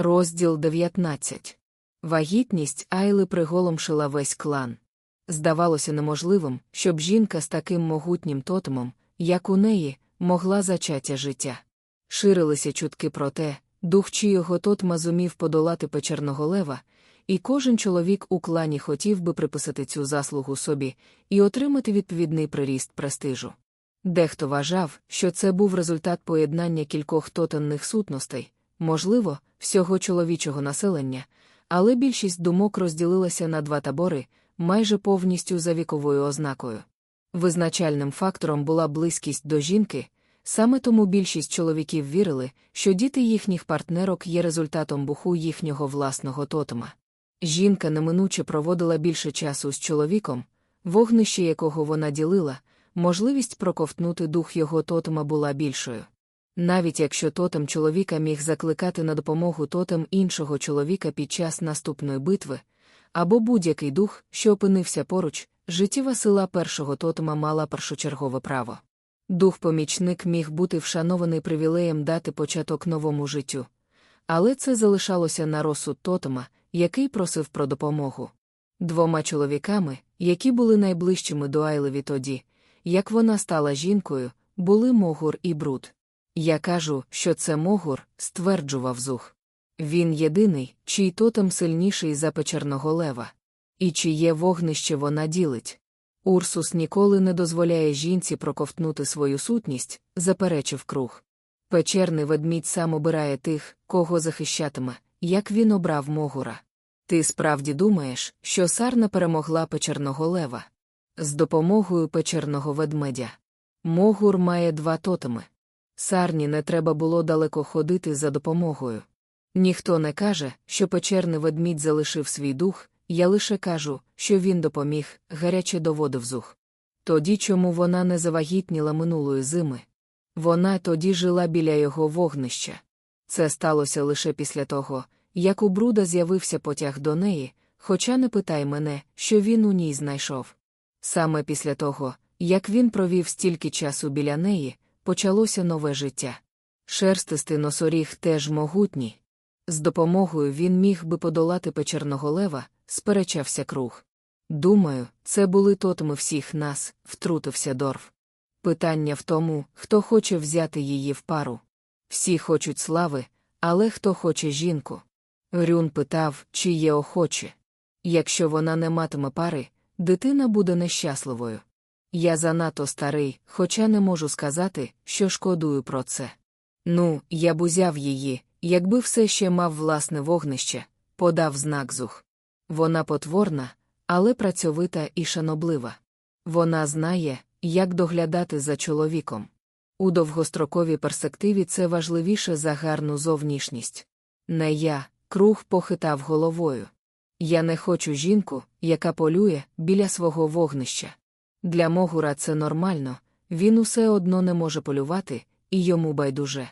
Розділ 19. Вагітність Айли приголомшила весь клан. Здавалося неможливим, щоб жінка з таким могутнім тотемом, як у неї, могла зачаття життя. Ширилися чутки про те, дух чийого тотма зумів подолати печерного лева, і кожен чоловік у клані хотів би приписати цю заслугу собі і отримати відповідний приріст престижу. Дехто вважав, що це був результат поєднання кількох тотемних сутностей, можливо, всього чоловічого населення, але більшість думок розділилася на два табори, майже повністю за віковою ознакою. Визначальним фактором була близькість до жінки, саме тому більшість чоловіків вірили, що діти їхніх партнерок є результатом буху їхнього власного тотема. Жінка неминуче проводила більше часу з чоловіком, вогнище якого вона ділила, можливість проковтнути дух його тотема була більшою. Навіть якщо тотем чоловіка міг закликати на допомогу тотем іншого чоловіка під час наступної битви, або будь-який дух, що опинився поруч, життєва сила першого тотема мала першочергове право. Дух-помічник міг бути вшанований привілеєм дати початок новому життю. Але це залишалося на розсуд тотема, який просив про допомогу. Двома чоловіками, які були найближчими до Айлеві тоді, як вона стала жінкою, були Могур і Бруд. Я кажу, що це Могур, стверджував зух. Він єдиний, чий тотем сильніший за печерного лева. І чиє вогнище вона ділить. Урсус ніколи не дозволяє жінці проковтнути свою сутність, заперечив круг. Печерний ведмідь сам обирає тих, кого захищатиме, як він обрав Могура. Ти справді думаєш, що сарна перемогла печерного лева? З допомогою печерного ведмедя. Могур має два тотеми. Сарні не треба було далеко ходити за допомогою. Ніхто не каже, що печерний ведмідь залишив свій дух, я лише кажу, що він допоміг, гаряче доводив зух. Тоді чому вона не завагітніла минулої зими? Вона тоді жила біля його вогнища. Це сталося лише після того, як у бруда з'явився потяг до неї, хоча не питай мене, що він у ній знайшов. Саме після того, як він провів стільки часу біля неї, почалося нове життя. Шерстистий носоріг теж могутній. З допомогою він міг би подолати печерного лева, сперечався круг. Думаю, це були тотеми всіх нас, втрутився Дорф. Питання в тому, хто хоче взяти її в пару. Всі хочуть слави, але хто хоче жінку. Рюн питав, чи є охоче. Якщо вона не матиме пари, дитина буде нещасливою. Я занадто старий, хоча не можу сказати, що шкодую про це. Ну, я б узяв її, якби все ще мав власне вогнище, подав знак зух. Вона потворна, але працьовита і шаноблива. Вона знає, як доглядати за чоловіком. У довгостроковій перспективі це важливіше за гарну зовнішність. Не я, круг похитав головою. Я не хочу жінку, яка полює біля свого вогнища. Для Могура це нормально, він усе одно не може полювати, і йому байдуже.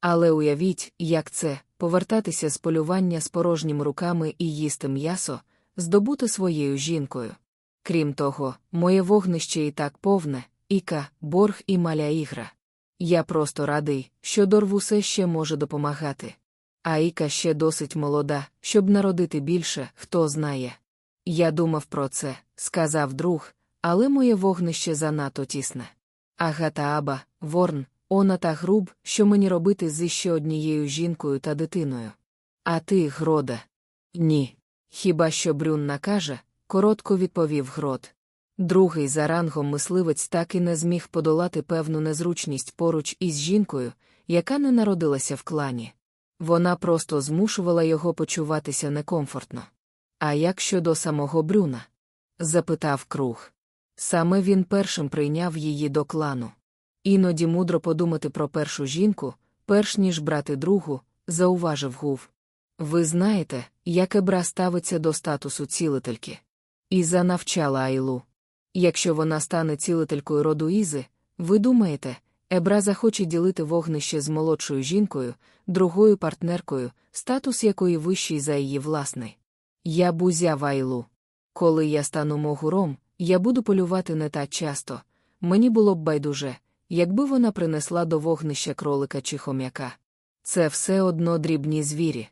Але уявіть, як це повертатися з полювання з порожніми руками і їсти м'ясо, здобути своєю жінкою. Крім того, моє вогнище і так повне, іка, борг і маля ігра. Я просто радий, що Дорв усе ще може допомагати. А Іка ще досить молода, щоб народити більше, хто знає. Я думав про це, сказав друг, але моє вогнище занадто тісне. Агата Аба, Ворн, она та груб, що мені робити з іще однією жінкою та дитиною. А ти, Грода? Ні. Хіба що Брюн накаже, коротко відповів Грод. Другий за рангом мисливець так і не зміг подолати певну незручність поруч із жінкою, яка не народилася в клані. Вона просто змушувала його почуватися некомфортно. А як щодо самого Брюна? запитав круг. Саме він першим прийняв її до клану. Іноді мудро подумати про першу жінку, перш ніж брати другу, зауважив гув. Ви знаєте, як Ебра ставиться до статусу цілительки. Іза навчала Айлу. Якщо вона стане цілителькою роду Ізи, ви думаєте, Ебра захоче ділити вогнище з молодшою жінкою, другою партнеркою, статус якої вищий за її власний. Я б узяв Айлу. Коли я стану могуром, я буду полювати не так часто. Мені було б байдуже, якби вона принесла до вогнища кролика чи хом'яка. Це все одно дрібні звірі.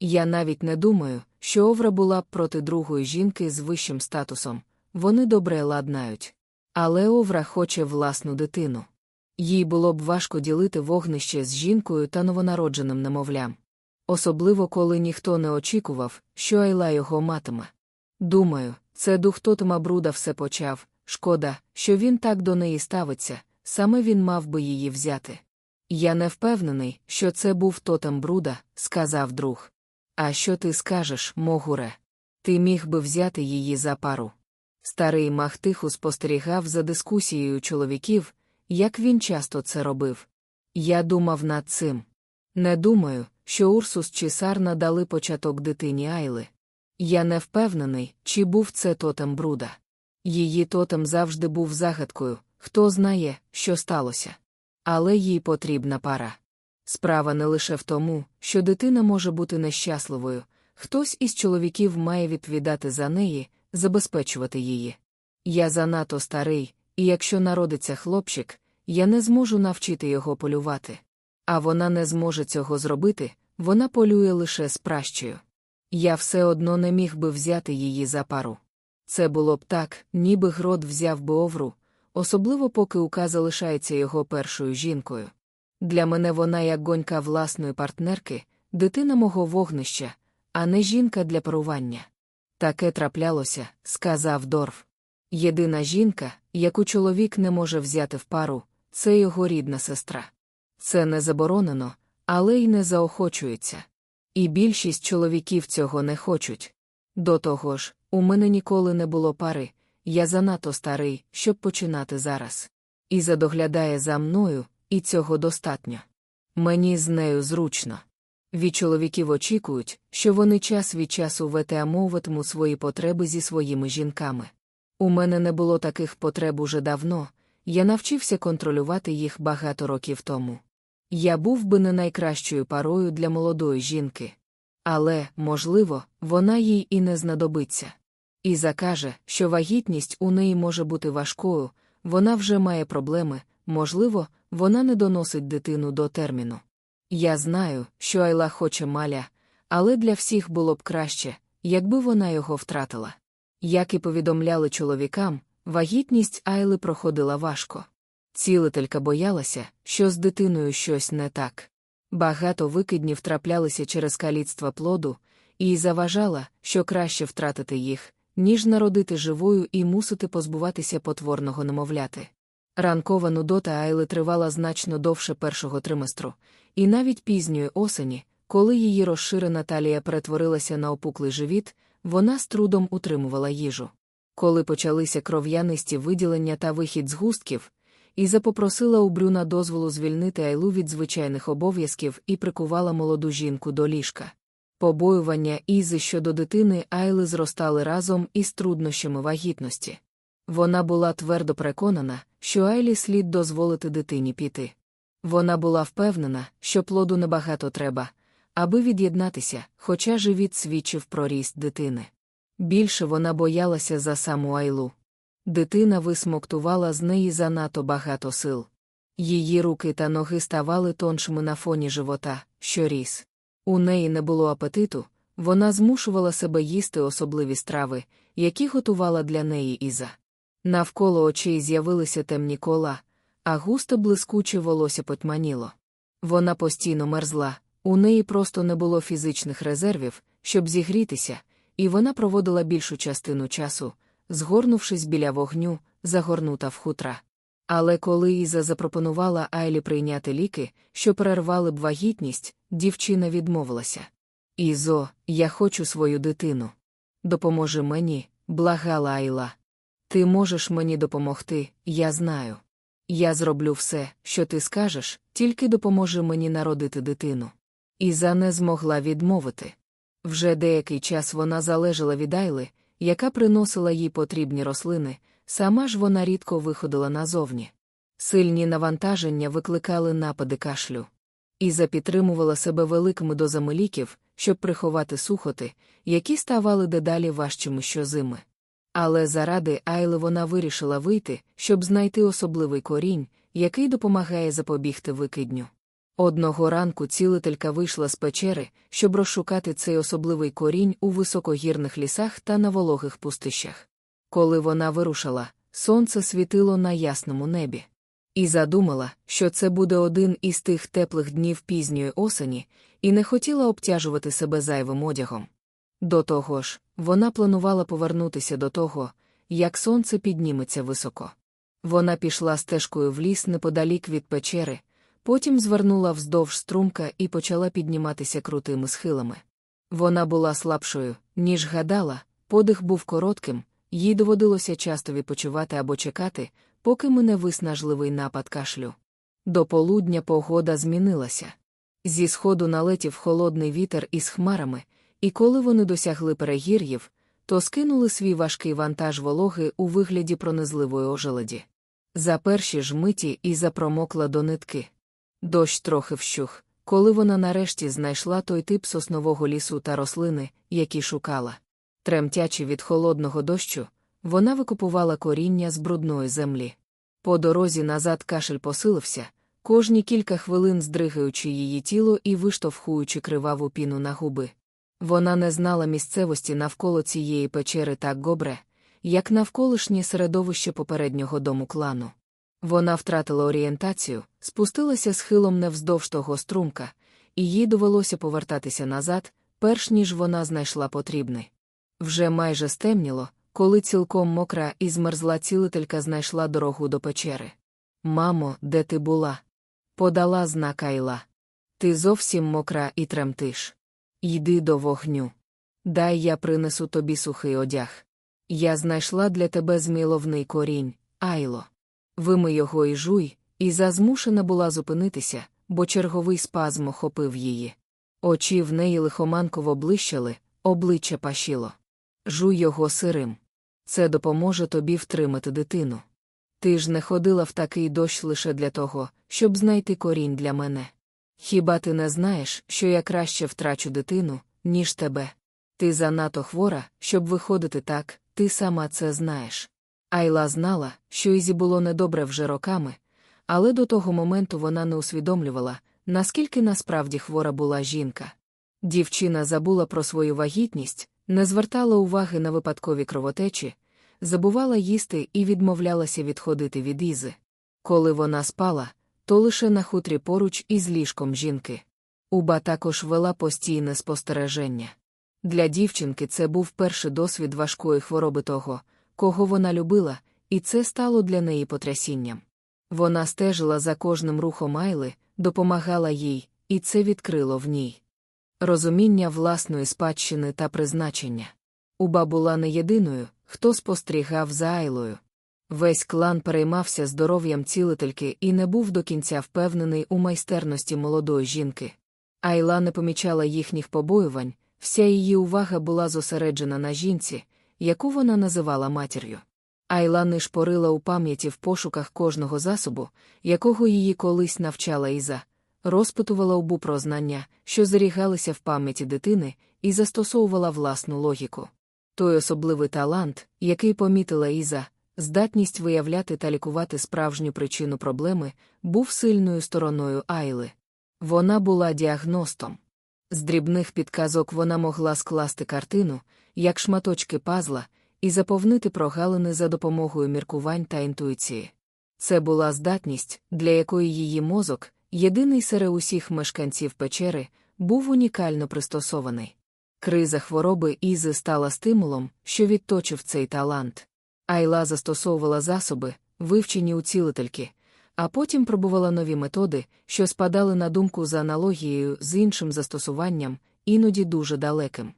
Я навіть не думаю, що Овра була б проти другої жінки з вищим статусом, вони добре ладнають. Але Овра хоче власну дитину. Їй було б важко ділити вогнище з жінкою та новонародженим немовлям. Особливо коли ніхто не очікував, що Айла його матиме. Думаю, це дух тотема бруда все почав, шкода, що він так до неї ставиться, саме він мав би її взяти. Я не впевнений, що це був тотем бруда, сказав друг. А що ти скажеш, Могуре? Ти міг би взяти її за пару. Старий мах тихо спостерігав за дискусією чоловіків, як він часто це робив. Я думав над цим. Не думаю, що Урсус чи Сарна дали початок дитині Айли. Я не впевнений, чи був це тотем бруда. Її тотем завжди був загадкою, хто знає, що сталося. Але їй потрібна пара. Справа не лише в тому, що дитина може бути нещасливою, хтось із чоловіків має відповідати за неї, забезпечувати її. Я занадто старий, і якщо народиться хлопчик, я не зможу навчити його полювати. А вона не зможе цього зробити, вона полює лише з пращою. Я все одно не міг би взяти її за пару. Це було б так, ніби грот взяв би овру, особливо поки ука залишається його першою жінкою. Для мене вона як гонька власної партнерки, дитина мого вогнища, а не жінка для парування. Таке траплялося, сказав Дорф. Єдина жінка, яку чоловік не може взяти в пару, це його рідна сестра. Це не заборонено, але й не заохочується. І більшість чоловіків цього не хочуть. До того ж, у мене ніколи не було пари, я занадто старий, щоб починати зараз. І задоглядає за мною, і цього достатньо. Мені з нею зручно. Від чоловіків очікують, що вони час від часу ветеамовуватимуть свої потреби зі своїми жінками. У мене не було таких потреб уже давно, я навчився контролювати їх багато років тому. Я був би не найкращою парою для молодої жінки. Але, можливо, вона їй і не знадобиться. І закаже, що вагітність у неї може бути важкою, вона вже має проблеми, можливо, вона не доносить дитину до терміну. Я знаю, що Айла хоче маля, але для всіх було б краще, якби вона його втратила. Як і повідомляли чоловікам, вагітність Айли проходила важко. Цілителька боялася, що з дитиною щось не так. Багато викиднів траплялися через каліцтва плоду, і заважала, що краще втратити їх, ніж народити живою і мусити позбуватися потворного немовляти. Ранкова нудота Айли тривала значно довше першого триместру, і навіть пізньої осені, коли її розширена талія перетворилася на опуклий живіт, вона з трудом утримувала їжу. Коли почалися кров'янисті виділення та вихід з густків, Іза попросила у Брюна дозволу звільнити Айлу від звичайних обов'язків і прикувала молоду жінку до ліжка. Побоювання Ізи щодо дитини Айли зростали разом із труднощами вагітності. Вона була твердо переконана, що Айлі слід дозволити дитині піти. Вона була впевнена, що плоду небагато треба, аби від'єднатися, хоча живіт свідчив про ріст дитини. Більше вона боялася за саму Айлу. Дитина висмоктувала з неї занадто багато сил. Її руки та ноги ставали тоншими на фоні живота, що ріс. У неї не було апетиту, вона змушувала себе їсти особливі страви, які готувала для неї Іза. Навколо очей з'явилися темні кола, а густо блискуче волосся потьманіло. Вона постійно мерзла, у неї просто не було фізичних резервів, щоб зігрітися, і вона проводила більшу частину часу, згорнувшись біля вогню, загорнута в хутра. Але коли Іза запропонувала Айлі прийняти ліки, що перервали б вагітність, дівчина відмовилася. Ізо, я хочу свою дитину. Допоможи мені, благала Айла. Ти можеш мені допомогти, я знаю. Я зроблю все, що ти скажеш, тільки допоможи мені народити дитину. Іза не змогла відмовити. Вже деякий час вона залежала від Айли, яка приносила їй потрібні рослини, сама ж вона рідко виходила назовні. Сильні навантаження викликали напади кашлю. Іза підтримувала себе великими дозами ліків, щоб приховати сухоти, які ставали дедалі важчими щозими. Але заради Айли вона вирішила вийти, щоб знайти особливий корінь, який допомагає запобігти викидню. Одного ранку цілителька вийшла з печери, щоб розшукати цей особливий корінь у високогірних лісах та на вологих пустищах. Коли вона вирушила, сонце світило на ясному небі. І задумала, що це буде один із тих теплих днів пізньої осені, і не хотіла обтяжувати себе зайвим одягом. До того ж, вона планувала повернутися до того, як сонце підніметься високо. Вона пішла стежкою в ліс неподалік від печери, потім звернула вздовж струмка і почала підніматися крутими схилами. Вона була слабшою, ніж гадала, подих був коротким, їй доводилося часто відпочивати або чекати, поки мене виснажливий напад кашлю. До полудня погода змінилася. Зі сходу налетів холодний вітер із хмарами, і коли вони досягли перегір'їв, то скинули свій важкий вантаж вологи у вигляді пронизливої ожеледі. За перші ж миті і запромокла до нитки. Дощ трохи вщух, коли вона нарешті знайшла той тип соснового лісу та рослини, які шукала. Тремтячи від холодного дощу, вона викупувала коріння з брудної землі. По дорозі назад кашель посилився, кожні кілька хвилин здригаючи її тіло і виштовхуючи криваву піну на губи. Вона не знала місцевості навколо цієї печери так добре, як навколишнє середовище попереднього дому клану. Вона втратила орієнтацію, спустилася схилом невздовж того струмка, і їй довелося повертатися назад, перш ніж вона знайшла потрібний. Вже майже стемніло, коли цілком мокра і змерзла цілителька знайшла дорогу до печери. Мамо, де ти була? Подала знак Айла. Ти зовсім мокра і тремтиш. Йди до вогню. Дай я принесу тобі сухий одяг. Я знайшла для тебе зміловний корінь, Айло. Вими його і жуй, і зазмушена була зупинитися, бо черговий спазм охопив її. Очі в неї лихоманково блищали, обличчя пашіло. Жуй його сирим. Це допоможе тобі втримати дитину. Ти ж не ходила в такий дощ лише для того, щоб знайти корінь для мене. Хіба ти не знаєш, що я краще втрачу дитину, ніж тебе? Ти занадто хвора, щоб виходити так, ти сама це знаєш. Айла знала, що Ізі було недобре вже роками, але до того моменту вона не усвідомлювала, наскільки насправді хвора була жінка. Дівчина забула про свою вагітність, не звертала уваги на випадкові кровотечі, забувала їсти і відмовлялася відходити від Ізи. Коли вона спала, то лише на хутрі поруч із ліжком жінки. Уба також вела постійне спостереження. Для дівчинки це був перший досвід важкої хвороби того, кого вона любила, і це стало для неї потрясінням. Вона стежила за кожним рухом Айли, допомагала їй, і це відкрило в ній. Розуміння власної спадщини та призначення. Уба була не єдиною, хто спостерігав за Айлою. Весь клан переймався здоров'ям цілительки і не був до кінця впевнений у майстерності молодої жінки. Айла не помічала їхніх побоювань, вся її увага була зосереджена на жінці, яку вона називала матір'ю. Айла не шпорила у пам'яті в пошуках кожного засобу, якого її колись навчала Іза, розпитувала убу про знання, що зарігалися в пам'яті дитини, і застосовувала власну логіку. Той особливий талант, який помітила Іза, здатність виявляти та лікувати справжню причину проблеми, був сильною стороною Айли. Вона була діагностом. З дрібних підказок вона могла скласти картину, як шматочки пазла, і заповнити прогалини за допомогою міркувань та інтуїції. Це була здатність, для якої її мозок, єдиний серед усіх мешканців печери, був унікально пристосований. Криза хвороби Ізи стала стимулом, що відточив цей талант. Айла застосовувала засоби, вивчені у цілительки, а потім пробувала нові методи, що спадали на думку за аналогією з іншим застосуванням, іноді дуже далеким.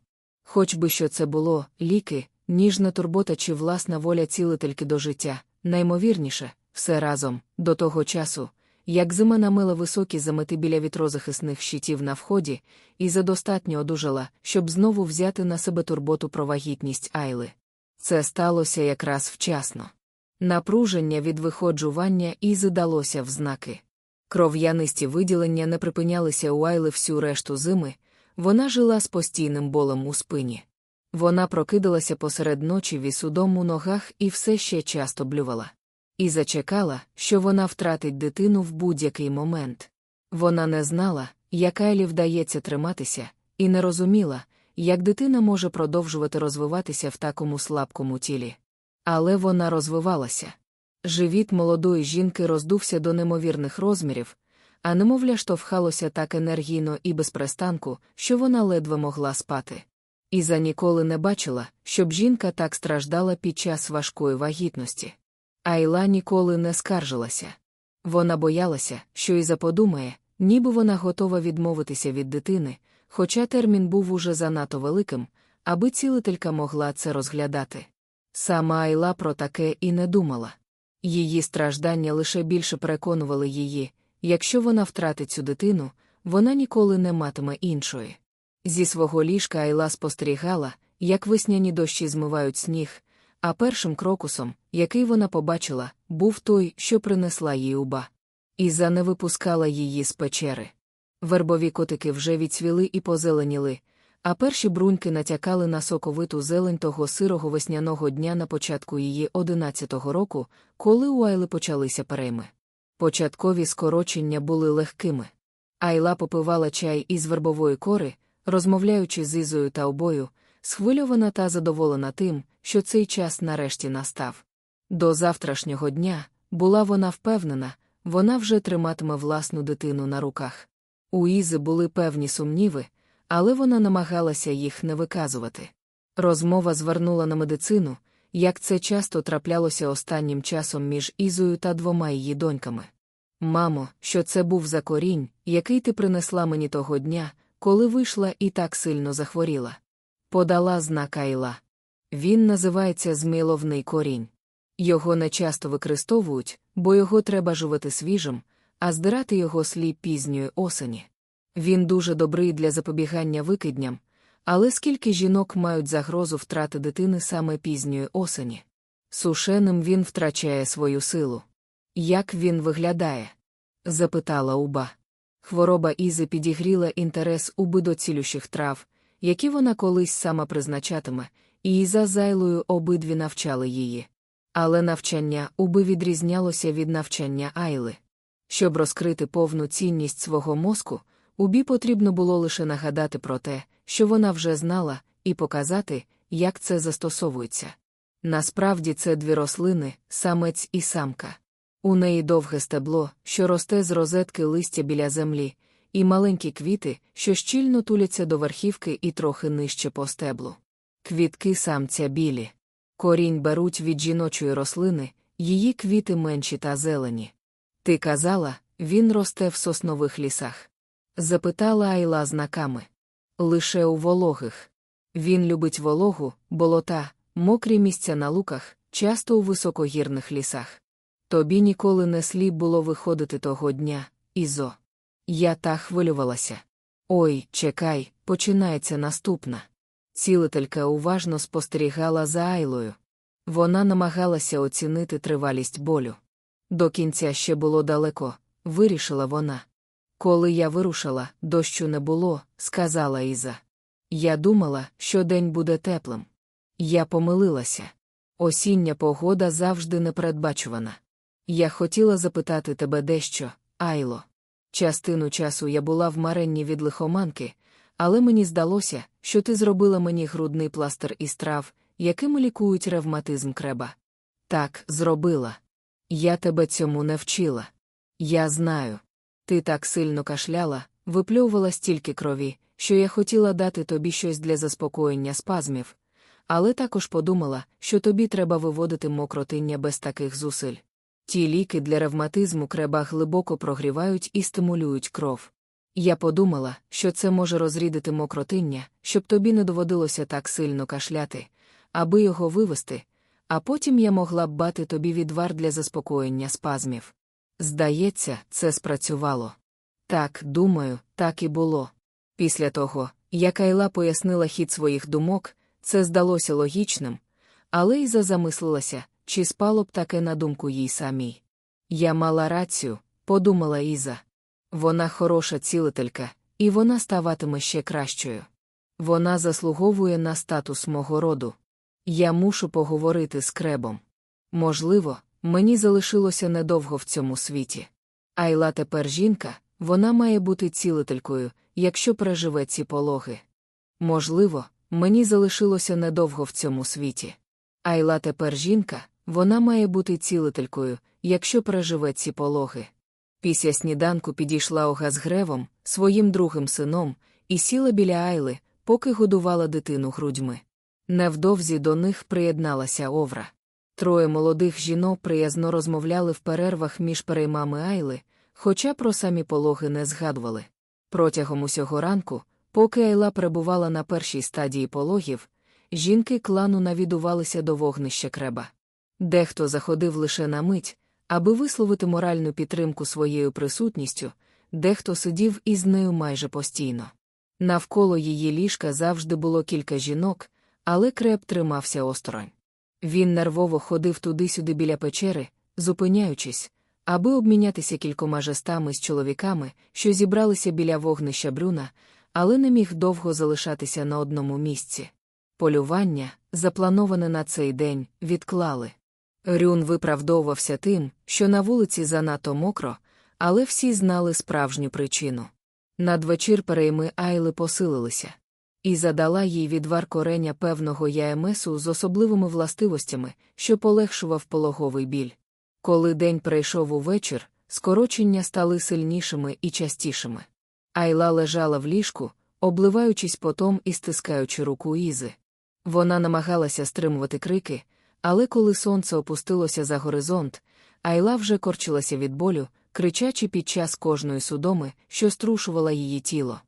Хоч би що це було, ліки, ніжна турбота чи власна воля цілительки до життя, наймовірніше, все разом, до того часу, як зима намила високі замети біля вітрозахисних щитів на вході, і задостатньо одужала, щоб знову взяти на себе турботу про вагітність Айли. Це сталося якраз вчасно. Напруження від виходжування і задалося в знаки. Кров'янисті виділення не припинялися у Айли всю решту зими, вона жила з постійним болем у спині. Вона прокидалася посеред ночі вісудом у ногах і все ще часто блювала. І зачекала, що вона втратить дитину в будь-який момент. Вона не знала, як Айлі вдається триматися, і не розуміла, як дитина може продовжувати розвиватися в такому слабкому тілі. Але вона розвивалася. Живіт молодої жінки роздувся до немовірних розмірів, а немовля штовхалося так енергійно і без пристанку, що вона ледве могла спати. Іза ніколи не бачила, щоб жінка так страждала під час важкої вагітності. Айла ніколи не скаржилася. Вона боялася, що Іза подумає, ніби вона готова відмовитися від дитини, хоча термін був уже занадто великим, аби цілителька могла це розглядати. Сама Айла про таке і не думала. Її страждання лише більше переконували її, якщо вона втратить цю дитину, вона ніколи не матиме іншої. Зі свого ліжка Айла спостерігала, як весняні дощі змивають сніг, а першим крокусом, який вона побачила, був той, що принесла їй уба. Іза не випускала її з печери. Вербові котики вже відцвіли і позеленіли, а перші бруньки натякали на соковиту зелень того сирого весняного дня на початку її одинадцятого року, коли у Айли почалися перейми. Початкові скорочення були легкими. Айла попивала чай із вербової кори, розмовляючи з Ізою та обою, схвильована та задоволена тим, що цей час нарешті настав. До завтрашнього дня була вона впевнена, вона вже триматиме власну дитину на руках. У Ізи були певні сумніви, але вона намагалася їх не виказувати. Розмова звернула на медицину, як це часто траплялося останнім часом між Ізою та двома її доньками. Мамо, що це був за корінь, який ти принесла мені того дня, коли вийшла і так сильно захворіла. Подала знак Айла. Він називається зміловний корінь. Його не часто використовують, бо його треба жувати свіжим, а здирати його слід пізньої осені. Він дуже добрий для запобігання викидням, але скільки жінок мають загрозу втрати дитини саме пізньої осені? Сушеним він втрачає свою силу. Як він виглядає? запитала уба. Хвороба Ізи підігріла інтерес уби до цілющих трав, які вона колись сама призначатиме, і Іза зайлою обидві навчали її. Але навчання уби відрізнялося від навчання Айли. Щоб розкрити повну цінність свого мозку, убі потрібно було лише нагадати про те, що вона вже знала, і показати, як це застосовується. Насправді це дві рослини, самець і самка. У неї довге стебло, що росте з розетки листя біля землі, і маленькі квіти, що щільно туляться до верхівки і трохи нижче по стеблу. Квітки самця білі. Корінь беруть від жіночої рослини, її квіти менші та зелені. Ти казала, він росте в соснових лісах. Запитала Айла знаками. Лише у вологих. Він любить вологу, болота, мокрі місця на луках, часто у високогірних лісах. Тобі ніколи не слід було виходити того дня, Ізо. Я та хвилювалася. Ой, чекай, починається наступна. Цілителька уважно спостерігала за Айлою. Вона намагалася оцінити тривалість болю. До кінця ще було далеко, вирішила вона. Коли я вирушила, дощу не було, сказала Іза. Я думала, що день буде теплим. Я помилилася. Осіння погода завжди непередбачувана. Я хотіла запитати тебе дещо, Айло. Частину часу я була в маренні від лихоманки, але мені здалося, що ти зробила мені грудний пластир із трав, якими лікують ревматизм креба. Так, зробила. Я тебе цьому не вчила. Я знаю. Ти так сильно кашляла, випльовувала стільки крові, що я хотіла дати тобі щось для заспокоєння спазмів, але також подумала, що тобі треба виводити мокротиння без таких зусиль. Ті ліки для ревматизму креба глибоко прогрівають і стимулюють кров. Я подумала, що це може розрідити мокротиння, щоб тобі не доводилося так сильно кашляти, аби його вивести, а потім я могла б бати тобі відвар для заспокоєння спазмів. Здається, це спрацювало. Так, думаю, так і було. Після того, як Айла пояснила хід своїх думок, це здалося логічним, але Іза замислилася, чи спало б таке на думку їй самій. Я мала рацію, подумала Іза. Вона хороша цілителька, і вона ставатиме ще кращою. Вона заслуговує на статус мого роду. Я мушу поговорити з кребом. Можливо, мені залишилося недовго в цьому світі. Айла тепер жінка, вона має бути цілителькою, якщо переживе ці пологи. Можливо, мені залишилося недовго в цьому світі. Айла тепер жінка, вона має бути цілителькою, якщо переживе ці пологи. Після сніданку підійшла Ога з гревом, своїм другим сином, і сіла біля Айли, поки годувала дитину грудьми. Невдовзі до них приєдналася Овра. Троє молодих жінок приязно розмовляли в перервах між переймами Айли, хоча про самі пологи не згадували. Протягом усього ранку, поки Айла перебувала на першій стадії пологів, жінки клану навідувалися до вогнища креба. Дехто заходив лише на мить, аби висловити моральну підтримку своєю присутністю, дехто сидів із нею майже постійно. Навколо її ліжка завжди було кілька жінок, але креп тримався осторонь. Він нервово ходив туди-сюди біля печери, зупиняючись, аби обмінятися кількома жестами з чоловіками, що зібралися біля вогнища брюна, але не міг довго залишатися на одному місці. Полювання, заплановане на цей день, відклали. Рюн виправдовувався тим, що на вулиці занадто мокро, але всі знали справжню причину. Надвечір перейми Айли посилилися. І задала їй відвар кореня певного ЯМСу з особливими властивостями, що полегшував пологовий біль. Коли день прийшов увечір, скорочення стали сильнішими і частішими. Айла лежала в ліжку, обливаючись потом і стискаючи руку Ізи. Вона намагалася стримувати крики, але коли сонце опустилося за горизонт, Айла вже корчилася від болю, кричачи під час кожної судоми, що струшувала її тіло.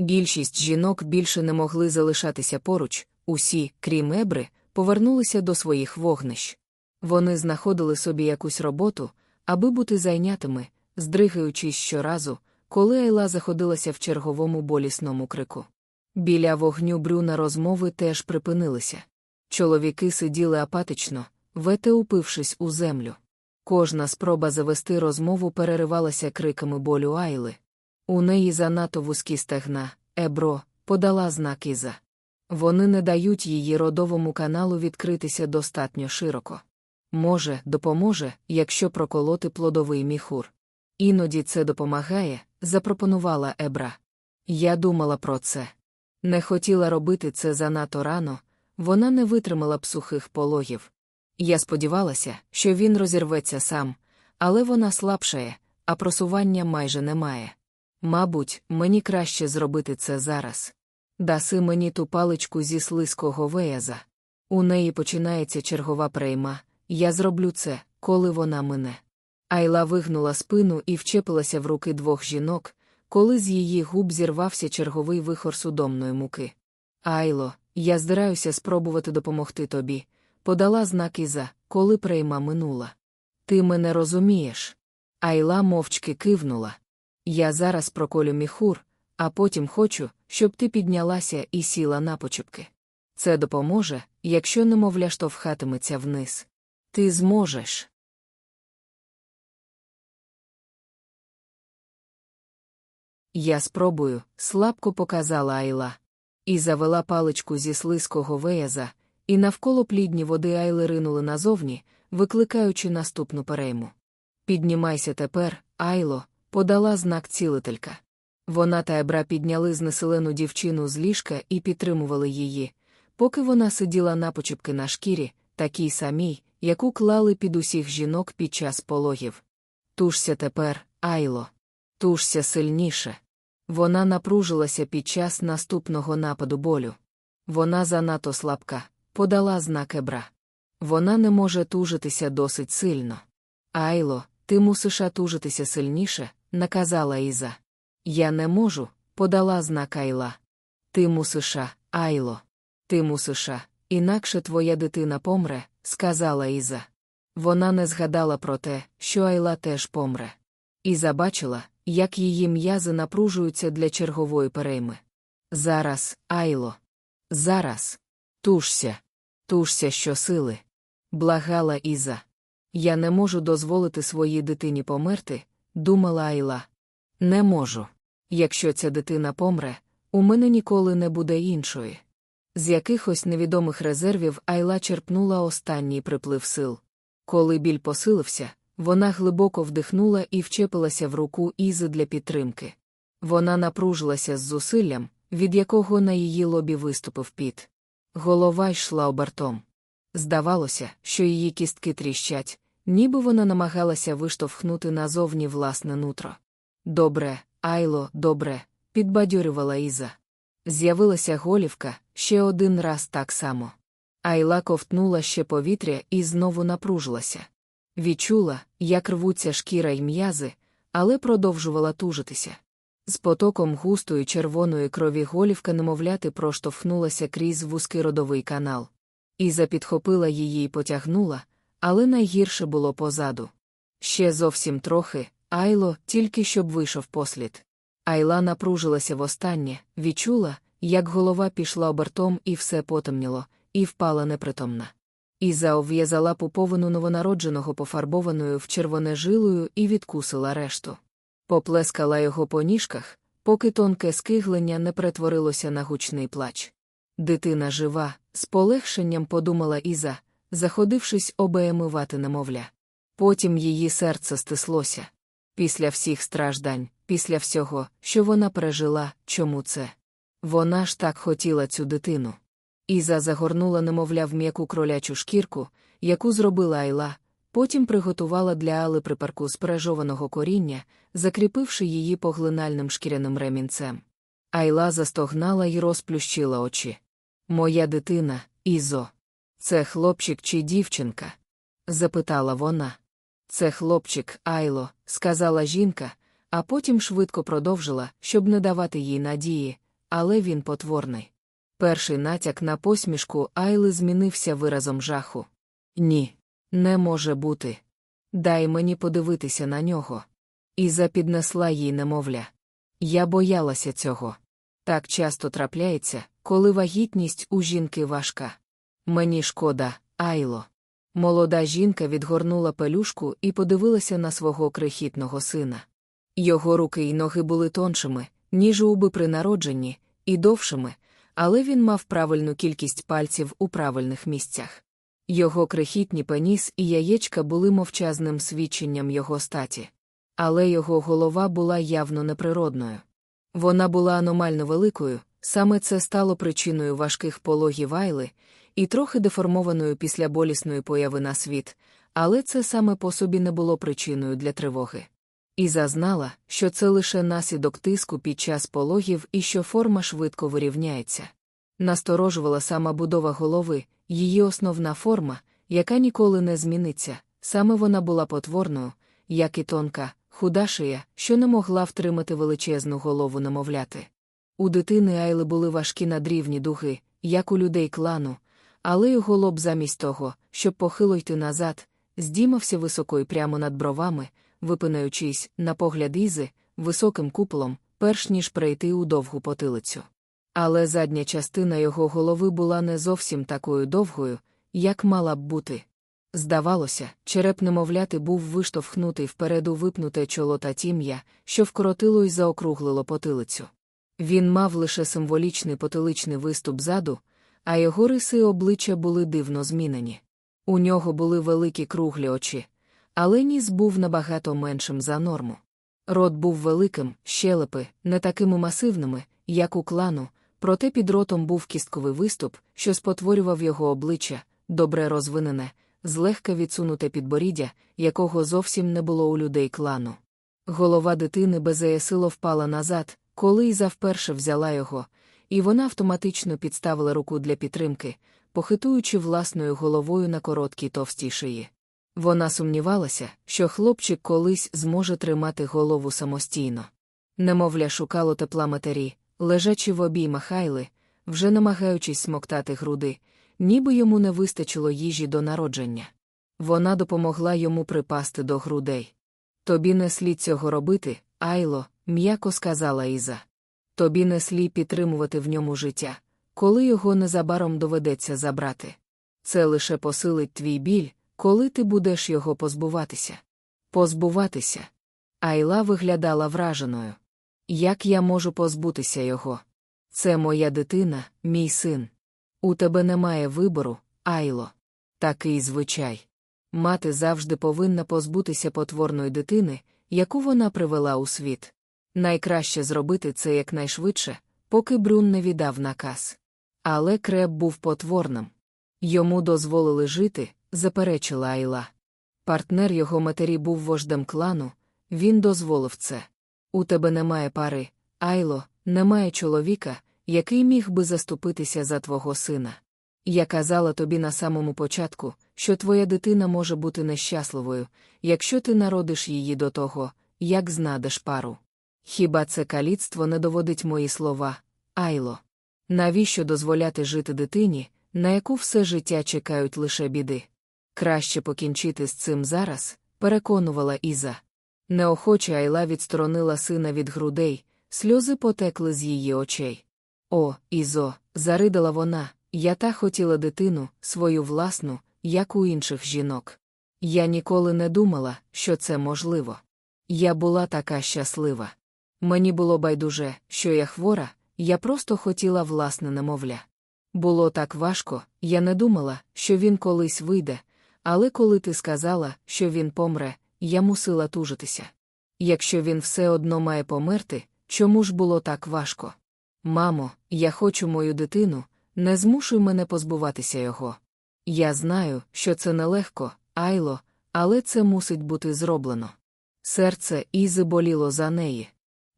Більшість жінок більше не могли залишатися поруч, усі, крім ебри, повернулися до своїх вогнищ. Вони знаходили собі якусь роботу, аби бути зайнятими, здригаючись щоразу, коли Айла заходилася в черговому болісному крику. Біля вогню брюна розмови теж припинилися. Чоловіки сиділи апатично, вете упившись у землю. Кожна спроба завести розмову переривалася криками болю Айли. У неї занадто вузькі стегна, ебро, подала знак Іза. Вони не дають її родовому каналу відкритися достатньо широко. Може, допоможе, якщо проколоти плодовий міхур. Іноді це допомагає, запропонувала Ебра. Я думала про це. Не хотіла робити це занадто рано, вона не витримала б сухих пологів. Я сподівалася, що він розірветься сам, але вона слабшає, а просування майже немає. Мабуть, мені краще зробити це зараз. Даси мені ту паличку зі слизького веяза. У неї починається чергова прейма, я зроблю це, коли вона мине. Айла вигнула спину і вчепилася в руки двох жінок, коли з її губ зірвався черговий вихор судомної муки. Айло, я здираюся спробувати допомогти тобі, подала знак Іза, коли прийма минула. Ти мене розумієш. Айла мовчки кивнула. Я зараз проколю міхур, а потім хочу, щоб ти піднялася і сіла на почепки. Це допоможе, якщо немовля штовхатиметься вниз. Ти зможеш. Я спробую, слабко показала Айла. І завела паличку зі слизького веяза, і навколо плідні води Айли ринули назовні, викликаючи наступну перейму. Піднімайся тепер, Айло, подала знак цілителька. Вона та Ебра підняли знеселену дівчину з ліжка і підтримували її, поки вона сиділа напочепки на шкірі, такій самій, яку клали під усіх жінок під час пологів. Тужся тепер, Айло. Тужся сильніше. Вона напружилася під час наступного нападу болю. Вона занадто слабка, подала знак Ебра. Вона не може тужитися досить сильно. Айло, ти мусиш тужитися сильніше, наказала Іза. Я не можу, подала знак Айла. Ти мусиша, Айло. Ти мусиша, інакше твоя дитина помре, сказала Іза. Вона не згадала про те, що Айла теж помре. Іза бачила, як її м'язи напружуються для чергової перейми. Зараз, Айло. Зараз. Тужся. Тужся щосили. Благала Іза. Я не можу дозволити своїй дитині померти, думала Айла. Не можу. Якщо ця дитина помре, у мене ніколи не буде іншої. З якихось невідомих резервів Айла черпнула останній приплив сил. Коли біль посилився, Вона глибоко вдихнула і вчепилася в руку Ізи для підтримки. Вона напружилася з зусиллям, від якого на її лобі виступив піт. Голова йшла обертом. Здавалося, що її кістки тріщать, ніби вона намагалася виштовхнути назовні власне нутро. Добре, Айло, добре, підбадьорювала Іза. З'явилася голівка ще один раз так само. Айла ковтнула ще повітря і знову напружилася. Відчула, як рвуться шкіра й м'язи, але продовжувала тужитися. З потоком густої червоної крові голівка немовляти проштовхнулася крізь вузький родовий канал. Іза підхопила її й потягнула, але найгірше було позаду. Ще зовсім трохи, Айло, тільки щоб вийшов послід. Айла напружилася востаннє, відчула, як голова пішла обертом і все потемніло, і впала непритомна. Іза обв'язала пуповину новонародженого пофарбованою в червоне жилою і відкусила решту. Поплескала його по ніжках, поки тонке скиглення не перетворилося на гучний плач. Дитина жива, з полегшенням подумала Іза, заходившись обеємивати немовля. Потім її серце стислося. Після всіх страждань, після всього, що вона пережила, чому це? Вона ж так хотіла цю дитину. Іза загорнула, немовля, в м'яку кролячу шкірку, яку зробила Айла, потім приготувала для Али припарку з коріння, закріпивши її поглинальним шкіряним ремінцем. Айла застогнала і розплющила очі. Моя дитина, Ізо. Це хлопчик чи дівчинка? запитала вона. Це хлопчик, Айло, сказала жінка, а потім швидко продовжила, щоб не давати їй надії, але він потворний. Перший натяк на посмішку Айли змінився виразом жаху. Ні, не може бути. Дай мені подивитися на нього. Іза піднесла їй немовля. Я боялася цього. Так часто трапляється, коли вагітність у жінки важка. Мені шкода, Айло. Молода жінка відгорнула пелюшку і подивилася на свого крихітного сина. Його руки й ноги були тоншими, ніж уби при народженні, і довшими, але він мав правильну кількість пальців у правильних місцях. Його крихітні пеніс і яєчка були мовчазним свідченням його статі. Але його голова була явно неприродною. Вона була аномально великою, саме це стало причиною важких пологів Айли, і трохи деформованою після болісної появи на світ, але це саме по собі не було причиною для тривоги. І зазнала, що це лише наслідок тиску під час пологів і що форма швидко вирівняється. Насторожувала сама будова голови, її основна форма, яка ніколи не зміниться, саме вона була потворною, як і тонка, худа шия, що не могла втримати величезну голову немовляти. У дитини Айли були важкі надрівні дуги, як у людей клану, але його лоб замість того, щоб похило йти назад, здіймався високо й прямо над бровами, випинаючись, на погляд Ізи, високим куполом, перш ніж прийти у довгу потилицю. Але задня частина його голови була не зовсім такою довгою, як мала б бути. Здавалося, череп немовляти був виштовхнутий впереду випнуте чоло та тім'я, що вкоротило й заокруглило потилицю. Він мав лише символічний потиличний виступ ззаду, а його риси обличчя були дивно змінені. У нього були великі круглі очі, але ніс був набагато меншим за норму. Рот був великим, щелепи, не такими масивними, як у клану, проте під ротом був кістковий виступ, що спотворював його обличчя, добре розвинене, злегка відсунуте підборіддя, якого зовсім не було у людей клану. Голова дитини беззаясило впала назад, коли Іза вперше взяла його, і вона автоматично підставила руку для підтримки, похитуючи власною головою на короткій товстій шиї. Вона сумнівалася, що хлопчик колись зможе тримати голову самостійно. Немовля шукало тепла матері, лежачи в обіймах Айли, вже намагаючись смоктати груди, ніби йому не вистачило їжі до народження. Вона допомогла йому припасти до грудей. Тобі не слід цього робити, Айло, м'яко сказала Іза. Тобі не слід підтримувати в ньому життя, коли його незабаром доведеться забрати. Це лише посилить твій біль, коли ти будеш його позбуватися. Позбуватися. Айла виглядала враженою. Як я можу позбутися його? Це моя дитина, мій син. У тебе немає вибору, Айло. Такий звичай. Мати завжди повинна позбутися потворної дитини, яку вона привела у світ. Найкраще зробити це якнайшвидше, поки Брюн не віддав наказ. Але креб був потворним. Йому дозволили жити, заперечила Айла. Партнер його матері був вождем клану, він дозволив це. У тебе немає пари, Айло, немає чоловіка, який міг би заступитися за твого сина. Я казала тобі на самому початку, що твоя дитина може бути нещасливою, якщо ти народиш її до того, як знадеш пару. Хіба це каліцтво не доводить мої слова, Айло? Навіщо дозволяти жити дитині, на яку все життя чекають лише біди? Краще покінчити з цим зараз, переконувала Іза. Неохоче Айла відсторонила сина від грудей, сльози потекли з її очей. О, Ізо, заридала вона, я та хотіла дитину, свою власну, як у інших жінок. Я ніколи не думала, що це можливо. Я була така щаслива. Мені було байдуже, що я хвора, я просто хотіла власне немовля. Було так важко, я не думала, що він колись вийде, але коли ти сказала, що він помре, я мусила тужитися. Якщо він все одно має померти, чому ж було так важко? Мамо, я хочу мою дитину, не змушуй мене позбуватися його. Я знаю, що це нелегко, Айло, але це мусить бути зроблено. Серце Ізи боліло за неї.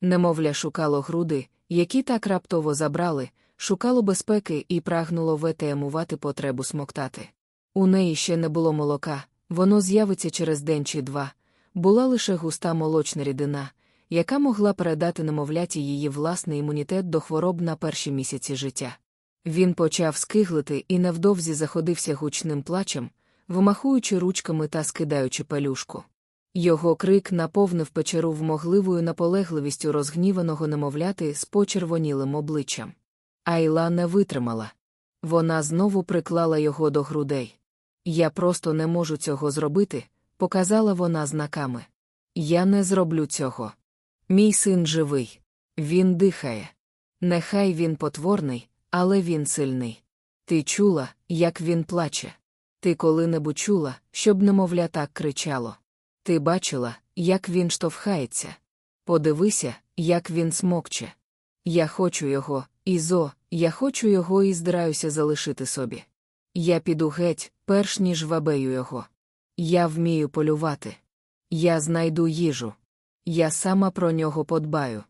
Немовля шукало груди, які так раптово забрали, шукало безпеки і прагнуло ветеямувати потребу смоктати. У неї ще не було молока, воно з'явиться через день чи два, була лише густа молочна рідина, яка могла передати немовляті її власний імунітет до хвороб на перші місяці життя. Він почав скиглити і невдовзі заходився гучним плачем, вимахуючи ручками та скидаючи пелюшку. Його крик наповнив печеру вмогливою наполегливістю розгніваного немовляти з почервонілим обличчям. Айла не витримала. Вона знову приклала його до грудей. Я просто не можу цього зробити, показала вона знаками. Я не зроблю цього. Мій син живий. Він дихає. Нехай він потворний, але він сильний. Ти чула, як він плаче. Ти коли-небудь чула, щоб немовля так кричало. Ти бачила, як він штовхається. Подивися, як він смокче. Я хочу його, Ізо, я хочу його і здираюся залишити собі. Я піду геть, перш ніж вабею його. Я вмію полювати. Я знайду їжу. Я сама про нього подбаю.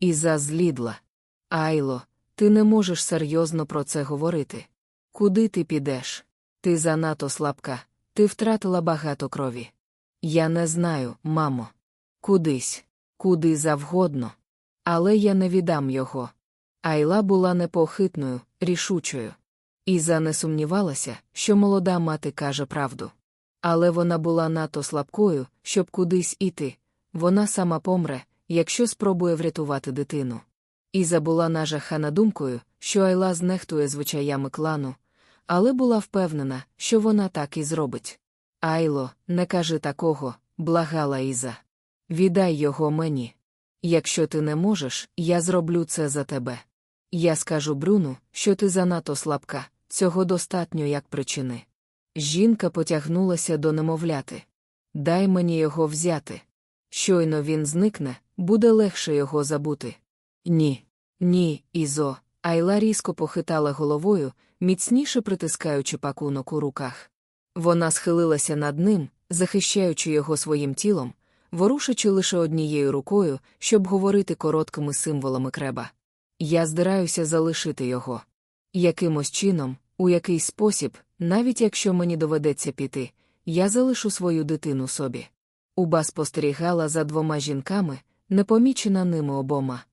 Іза злідла. Айло, ти не можеш серйозно про це говорити. Куди ти підеш? Ти занадто слабка, ти втратила багато крові. Я не знаю, мамо. Кудись, куди завгодно. Але я не віддам його. Айла була непохитною, рішучою. Іза не сумнівалася, що молода мати каже правду. Але вона була надто слабкою, щоб кудись іти. Вона сама помре, якщо спробує врятувати дитину. Іза була нажахана думкою, що Айла знехтує звичаями клану, але була впевнена, що вона так і зробить. Айло, не кажи такого, благала Іза. Віддай його мені. Якщо ти не можеш, я зроблю це за тебе. Я скажу Бруну, що ти занадто слабка, цього достатньо як причини. Жінка потягнулася до немовляти. Дай мені його взяти. Щойно він зникне, буде легше його забути. Ні, ні, Ізо. Айла різко похитала головою, міцніше притискаючи пакунок у руках. Вона схилилася над ним, захищаючи його своїм тілом, ворушачи лише однією рукою, щоб говорити короткими символами креба. Я здираюся залишити його. Якимось чином, у якийсь спосіб, навіть якщо мені доведеться піти, я залишу свою дитину собі. Уба спостерігала за двома жінками, непомічена ними обома.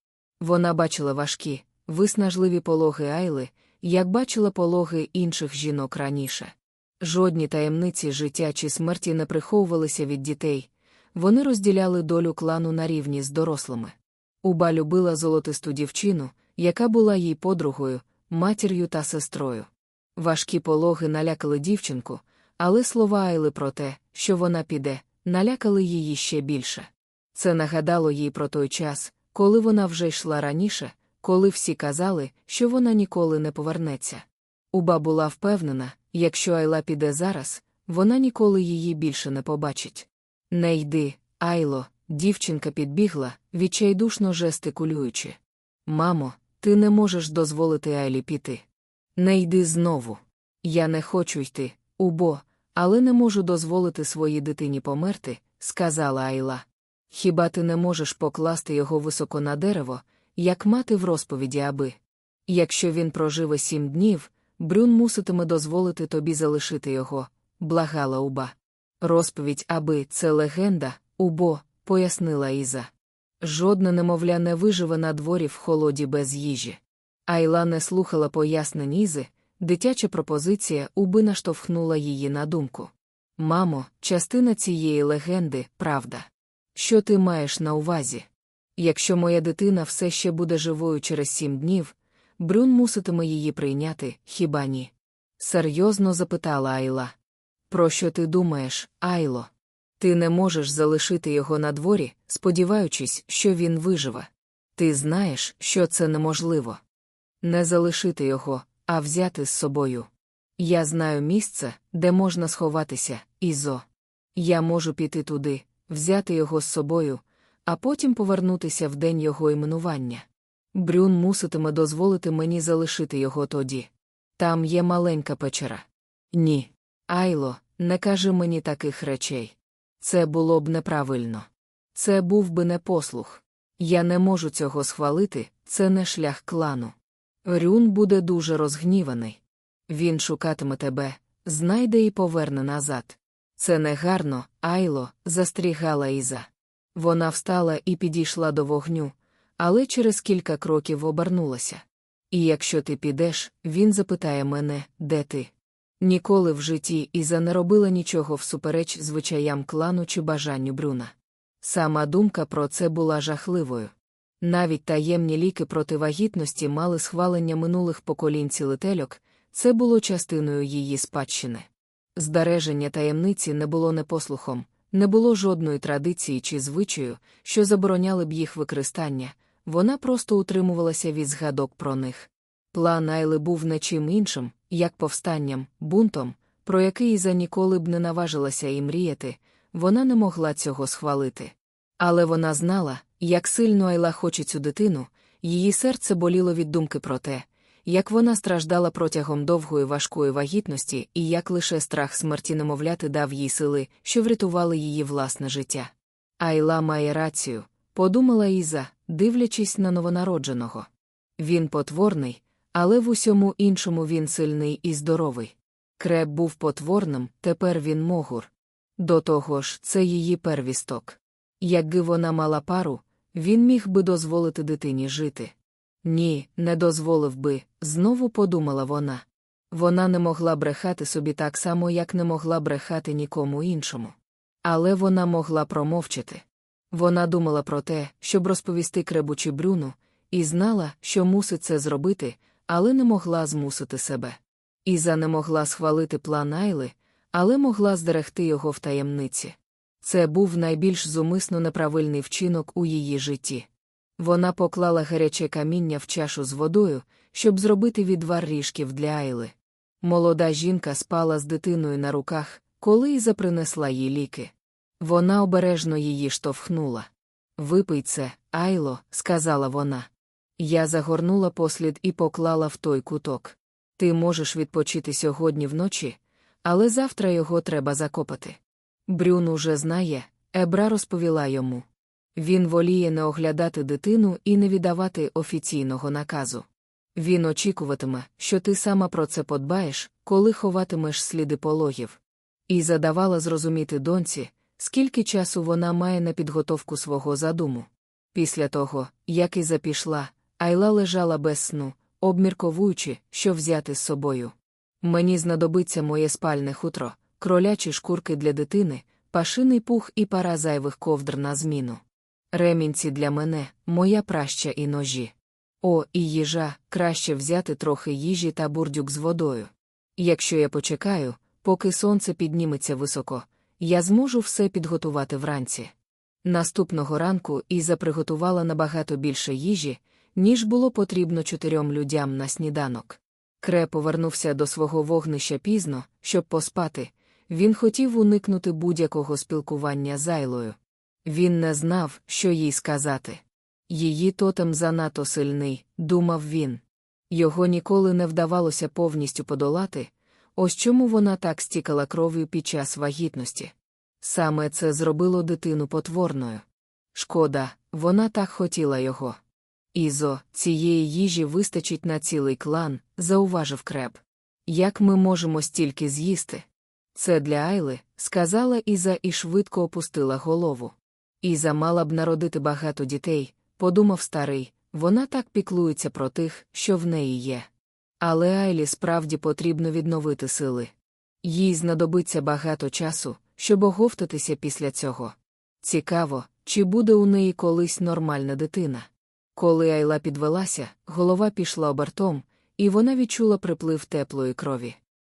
Вона бачила важкі, виснажливі пологи Айли, як бачила пологи інших жінок раніше. Жодні таємниці життя чи смерті не приховувалися від дітей, вони розділяли долю клану на рівні з дорослими. Уба любила золотисту дівчину, яка була їй подругою, матір'ю та сестрою. Важкі пологи налякали дівчинку, але слова Айли про те, що вона піде, налякали її ще більше. Це нагадало їй про той час, коли вона вже йшла раніше, коли всі казали, що вона ніколи не повернеться. Уба була впевнена, якщо Айла піде зараз, вона ніколи її більше не побачить. Не йди, Айло, дівчинка підбігла, відчайдушно жестикулюючи. Мамо, ти не можеш дозволити Айлі піти. Не йди знову. Я не хочу йти, убо, але не можу дозволити своїй дитині померти, сказала Айла. Хіба ти не можеш покласти його високо на дерево, як мати в розповіді, аби. Якщо він проживе сім днів, Брюн муситиме дозволити тобі залишити його, благала уба. Розповідь, аби це легенда, убо, пояснила Іза. Жодне немовля не виживе на дворі в холоді без їжі. Айла не слухала пояснень Ізи, дитяча пропозиція уби наштовхнула її на думку. Мамо, частина цієї легенди, правда. Що ти маєш на увазі? Якщо моя дитина все ще буде живою через сім днів, Брюн муситиме її прийняти, хіба ні? Серйозно запитала Айла. Про що ти думаєш, Айло? Ти не можеш залишити його на дворі, сподіваючись, що він виживе. Ти знаєш, що це неможливо. Не залишити його, а взяти з собою. Я знаю місце, де можна сховатися, Ізо. Я можу піти туди, взяти його з собою, а потім повернутися в день його іменування. Брюн муситиме дозволити мені залишити його тоді. Там є маленька печера. Ні. Айло, не кажи мені таких речей. Це було б неправильно. Це був би непослух. Я не можу цього схвалити, це не шлях клану. Рюн буде дуже розгніваний. Він шукатиме тебе, знайде і поверне назад. Це негарно, Айло, застрігала Іза. Вона встала і підійшла до вогню, але через кілька кроків обернулася. І якщо ти підеш, він запитає мене, де ти. Ніколи в житті Іза не робила нічого всупереч звичаям клану чи бажанню Брюна. Сама думка про це була жахливою. Навіть таємні ліки проти вагітності мали схвалення минулих поколінь цілительок, це було частиною її спадщини. Збереження таємниці не було непослухом, не було жодної традиції чи звичаю, що забороняли б їх використання, вона просто утримувалася від згадок про них. План Айли був не чим іншим, як повстанням, бунтом, про який Іза ніколи б не наважилася і мріяти, вона не могла цього схвалити. Але вона знала, як сильно Айла хоче цю дитину, її серце боліло від думки про те, як вона страждала протягом довгої важкої вагітності і як лише страх смерті немовляти дав їй сили, що врятували її власне життя. Айла має рацію, подумала Іза, дивлячись на новонародженого. Він потворний, але в усьому іншому він сильний і здоровий. Креп був потворним, тепер він могур. До того ж, це її первісток. Якби вона мала пару, він міг би дозволити дитині жити. Ні, не дозволив би, знову подумала вона. Вона не могла брехати собі так само, як не могла брехати нікому іншому. Але вона могла промовчати. Вона думала про те, щоб розповісти кребучі Брюну, і знала, що мусить це зробити, але не могла змусити себе. Іза не могла схвалити план Айли, але могла здерегти його в таємниці. Це був найбільш зумисно неправильний вчинок у її житті. Вона поклала гаряче каміння в чашу з водою, щоб зробити відвар ріжків для Айли. Молода жінка спала з дитиною на руках, коли Іза принесла їй ліки. Вона обережно її штовхнула. Випий це, Айло, сказала вона. Я загорнула послід і поклала в той куток. Ти можеш відпочити сьогодні вночі, але завтра його треба закопати. Брюн уже знає, Ебра розповіла йому. Він воліє не оглядати дитину і не віддавати офіційного наказу. Він очікуватиме, що ти сама про це подбаєш, коли ховатимеш сліди пологів. І задавала зрозуміти доньці, скільки часу вона має на підготовку свого задуму. Після того, як і запішла, Айла лежала без сну, обмірковуючи, що взяти з собою. Мені знадобиться моє спальне хутро, кролячі шкурки для дитини, пашиний пух і пара зайвих ковдр на зміну. Ремінці для мене, моя праща і ножі. О, і їжа, краще взяти трохи їжі та бурдюк з водою. Якщо я почекаю, поки сонце підніметься високо, я зможу все підготувати вранці. Наступного ранку Іза приготувала набагато більше їжі, ніж було потрібно чотирьом людям на сніданок. Кре повернувся до свого вогнища пізно, щоб поспати. він хотів уникнути будь-якого спілкування з Айлою. Він не знав, що їй сказати. Її тотем занадто сильний, думав він. Його ніколи не вдавалося повністю подолати, ось чому вона так стікала кров'ю під час вагітності. Саме це зробило дитину потворною. Шкода, вона так хотіла його. Ізо, цієї їжі вистачить на цілий клан, зауважив креб. Як ми можемо стільки з'їсти? Це для Айли, сказала Іза і швидко опустила голову. Іза мала б народити багато дітей, подумав старий, вона так піклується про тих, що в неї є. Але Айлі справді потрібно відновити сили. Їй знадобиться багато часу, щоб оговтатися після цього. Цікаво, чи буде у неї колись нормальна дитина. Коли Айла підвелася, голова пішла обертом, і вона відчула приплив теплої крові.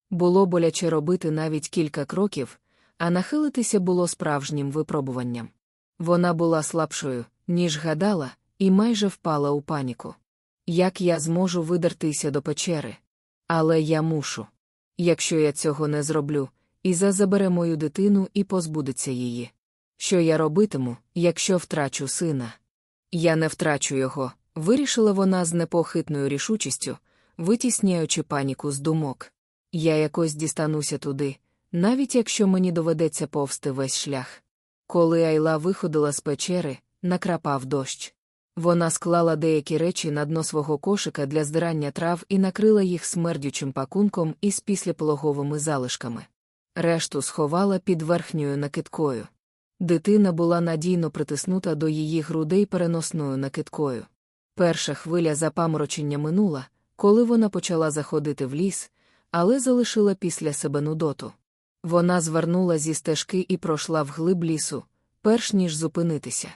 Було боляче робити навіть кілька кроків, а нахилитися було справжнім випробуванням. Вона була слабшою, ніж гадала, і майже впала у паніку. Як я зможу видертися до печери? Але я мушу. Якщо я цього не зроблю, Іза забере мою дитину і позбудеться її. Що я робитиму, якщо втрачу сина? Я не втрачу його, вирішила вона з непохитною рішучістю, витісняючи паніку з думок. Я якось дістануся туди, навіть якщо мені доведеться повсти весь шлях. Коли Айла виходила з печери, накрапав дощ. Вона склала деякі речі на дно свого кошика для здирання трав і накрила їх смердючим пакунком із післяпологовими залишками. Решту сховала під верхньою накидкою. Дитина була надійно притиснута до її грудей переносною накидкою. Перша хвиля запаморочення минула, коли вона почала заходити в ліс, але залишила після себе нудоту. Вона звернула зі стежки і пройшла вглиб лісу, перш ніж зупинитися.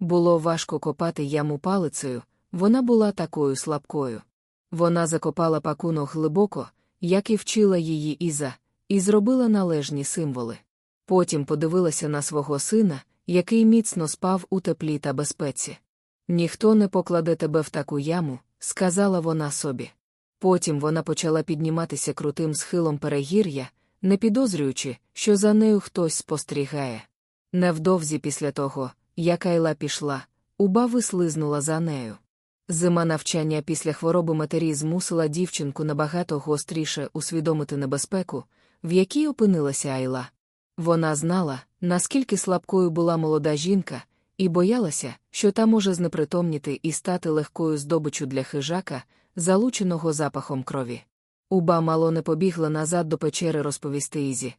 Було важко копати яму палицею, вона була такою слабкою. Вона закопала пакунок глибоко, як і вчила її Іза, і зробила належні символи. Потім подивилася на свого сина, який міцно спав у теплі та безпеці. Ніхто не покладе тебе в таку яму, сказала вона собі. Потім вона почала підніматися крутим схилом перегір'я, не підозрюючи, що за нею хтось спостерігає. Невдовзі після того, як Айла пішла, уба вислизнула за нею. Зима навчання після хвороби матері змусила дівчинку набагато гостріше усвідомити небезпеку, в якій опинилася Айла. Вона знала, наскільки слабкою була молода жінка, і боялася, що та може знепритомніти і стати легкою здобичю для хижака, залученого запахом крові. Уба мало не побігла назад до печери розповісти Ізі,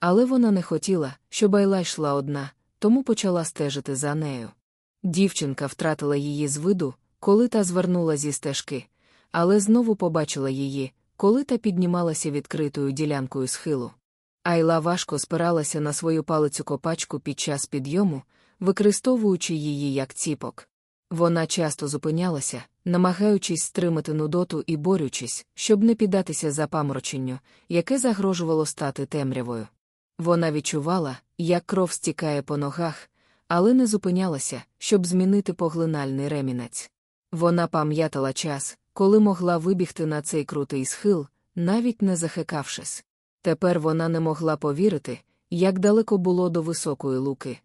але вона не хотіла, щоб Айла йшла одна, тому почала стежити за нею. Дівчинка втратила її з виду, коли та звернула зі стежки, але знову побачила її, коли та піднімалася відкритою ділянкою схилу. Айла важко спиралася на свою палицю копачку під час підйому, використовуючи її як ціпок. Вона часто зупинялася, намагаючись стримати нудоту і борючись, щоб не піддатися запамороченню, яке загрожувало стати темрявою. Вона відчувала, як кров стікає по ногах, але не зупинялася, щоб змінити поглинальний ремінець. Вона пам'ятала час, коли могла вибігти на цей крутий схил, навіть не захикавшись. Тепер вона не могла повірити, як далеко було до високої луки.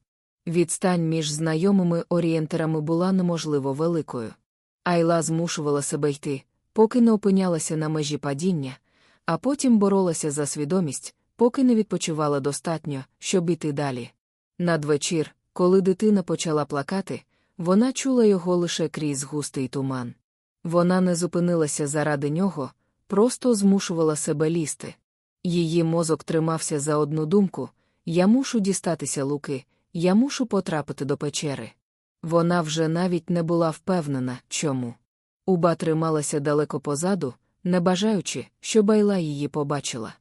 Відстань між знайомими орієнтерами була неможливо великою. Айла змушувала себе йти, поки не опинялася на межі падіння, а потім боролася за свідомість, поки не відпочивала достатньо, щоб іти далі. Надвечір, коли дитина почала плакати, вона чула його лише крізь густий туман. Вона не зупинилася заради нього, просто змушувала себе лізти. Її мозок тримався за одну думку я мушу дістатися луки, я мушу потрапити до печери. Вона вже навіть не була впевнена, чому. Уба трималася далеко позаду, не бажаючи, щоб Айла її побачила.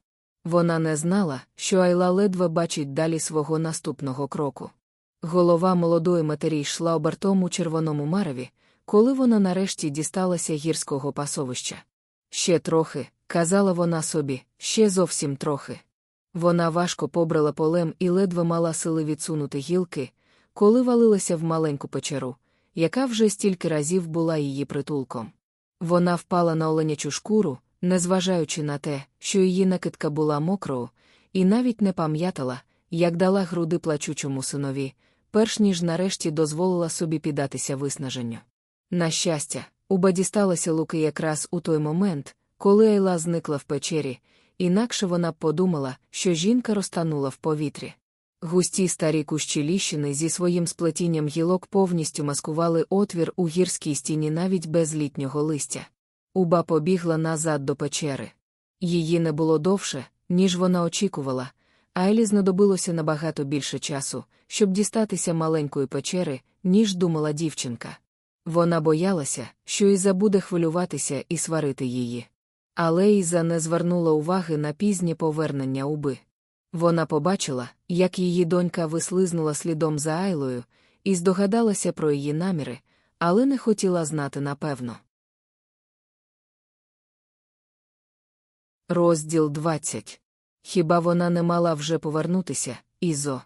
Вона не знала, що Айла ледве бачить далі свого наступного кроку. Голова молодої матері йшла обертом у червоному мареві, коли вона нарешті дісталася гірського пасовища. Ще трохи, казала вона собі, ще зовсім трохи. Вона важко побрала полем і ледве мала сили відсунути гілки, коли валилася в маленьку печеру, яка вже стільки разів була її притулком. Вона впала на оленячу шкуру, незважаючи на те, що її накидка була мокрою, і навіть не пам'ятала, як дала груди плачучому синові, перш ніж нарешті дозволила собі піддатися виснаженню. На щастя, Уба дісталася луки якраз у той момент, коли Айла зникла в печері, інакше вона б подумала, що жінка розтанула в повітрі. Густі старі кущі ліщини зі своїм сплетінням гілок повністю маскували отвір у гірській стіні навіть без літнього листя. Уба побігла назад до печери. Її не було довше, ніж вона очікувала, Айлі знадобилося набагато більше часу, щоб дістатися маленької печери, ніж думала дівчинка. Вона боялася, що Іза буде хвилюватися і сварити її. Але Іза не звернула уваги на пізнє повернення уби. Вона побачила, як її донька вислизнула слідом за Айлою, і здогадалася про її наміри, але не хотіла знати напевно. Розділ 20. Хіба вона не мала вже повернутися, Ізо?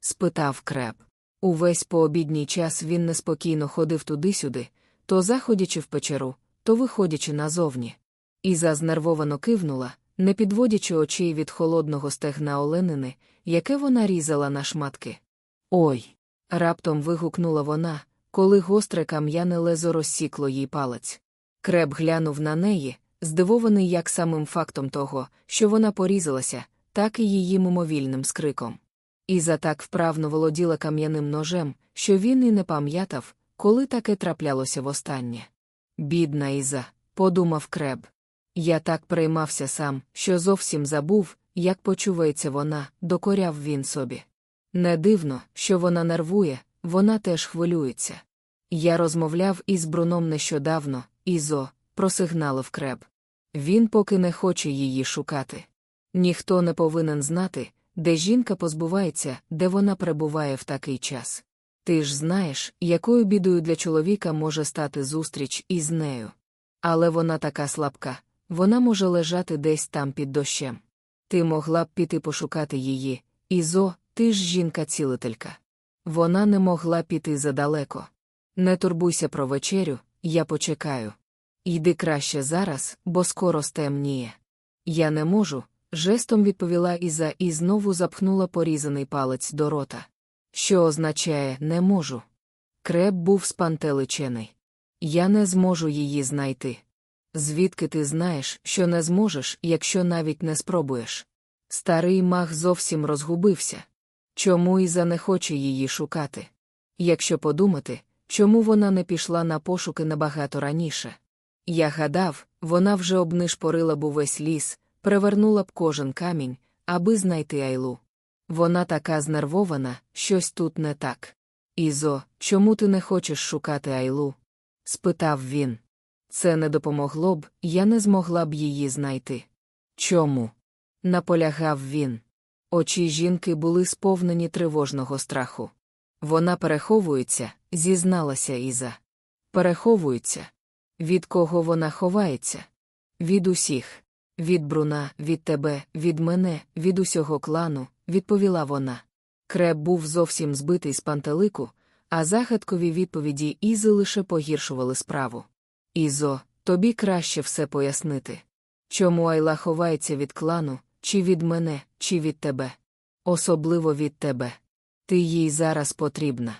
спитав креп. Увесь пообідній час він неспокійно ходив туди-сюди, то заходячи в печеру, то виходячи назовні. Іза знервовано кивнула, не підводячи очей від холодного стегна оленини, яке вона різала на шматки. Ой! раптом вигукнула вона, коли гостре кам'яне лезо розсікло їй палець. Креп глянув на неї, здивований як самим фактом того, що вона порізалася, так і її мимовільним скриком. Іза так вправно володіла кам'яним ножем, що він і не пам'ятав, коли таке траплялося востаннє. Бідна Іза, подумав креб. Я так переймався сам, що зовсім забув, як почувається вона, докоряв він собі. Не дивно, що вона нервує, вона теж хвилюється. Я розмовляв із Бруном нещодавно, Ізо, просигналив креб. Він поки не хоче її шукати. Ніхто не повинен знати, де жінка позбувається, де вона перебуває в такий час. Ти ж знаєш, якою бідою для чоловіка може стати зустріч із нею. Але вона така слабка, вона може лежати десь там під дощем. Ти могла б піти пошукати її, Ізо, ти ж жінка-цілителька. Вона не могла піти задалеко. Не турбуйся про вечерю, я почекаю. Йди краще зараз, бо скоро стемніє. Я не можу, жестом відповіла Іза і знову запхнула порізаний палець до рота. Що означає, не можу. Креп був спантеличений. Я не зможу її знайти. Звідки ти знаєш, що не зможеш, якщо навіть не спробуєш? Старий мах зовсім розгубився. Чому Іза не хоче її шукати? Якщо подумати, чому вона не пішла на пошуки набагато раніше? Я гадав, вона вже обнишпорила б увесь ліс, перевернула б кожен камінь, аби знайти Айлу. Вона така знервована, щось тут не так. Ізо, чому ти не хочеш шукати Айлу? спитав він. Це не допомогло б, я не змогла б її знайти. Чому? наполягав він. Очі жінки були сповнені тривожного страху. Вона переховується, зізналася Іза. Переховується. Від кого вона ховається? Від усіх. Від Бруна, від тебе, від мене, від усього клану, відповіла вона. Креб був зовсім збитий з пантелику, а загадкові відповіді Ізи лише погіршували справу. Ізо, тобі краще все пояснити. Чому Айла ховається від клану, чи від мене, чи від тебе? Особливо від тебе. Ти їй зараз потрібна.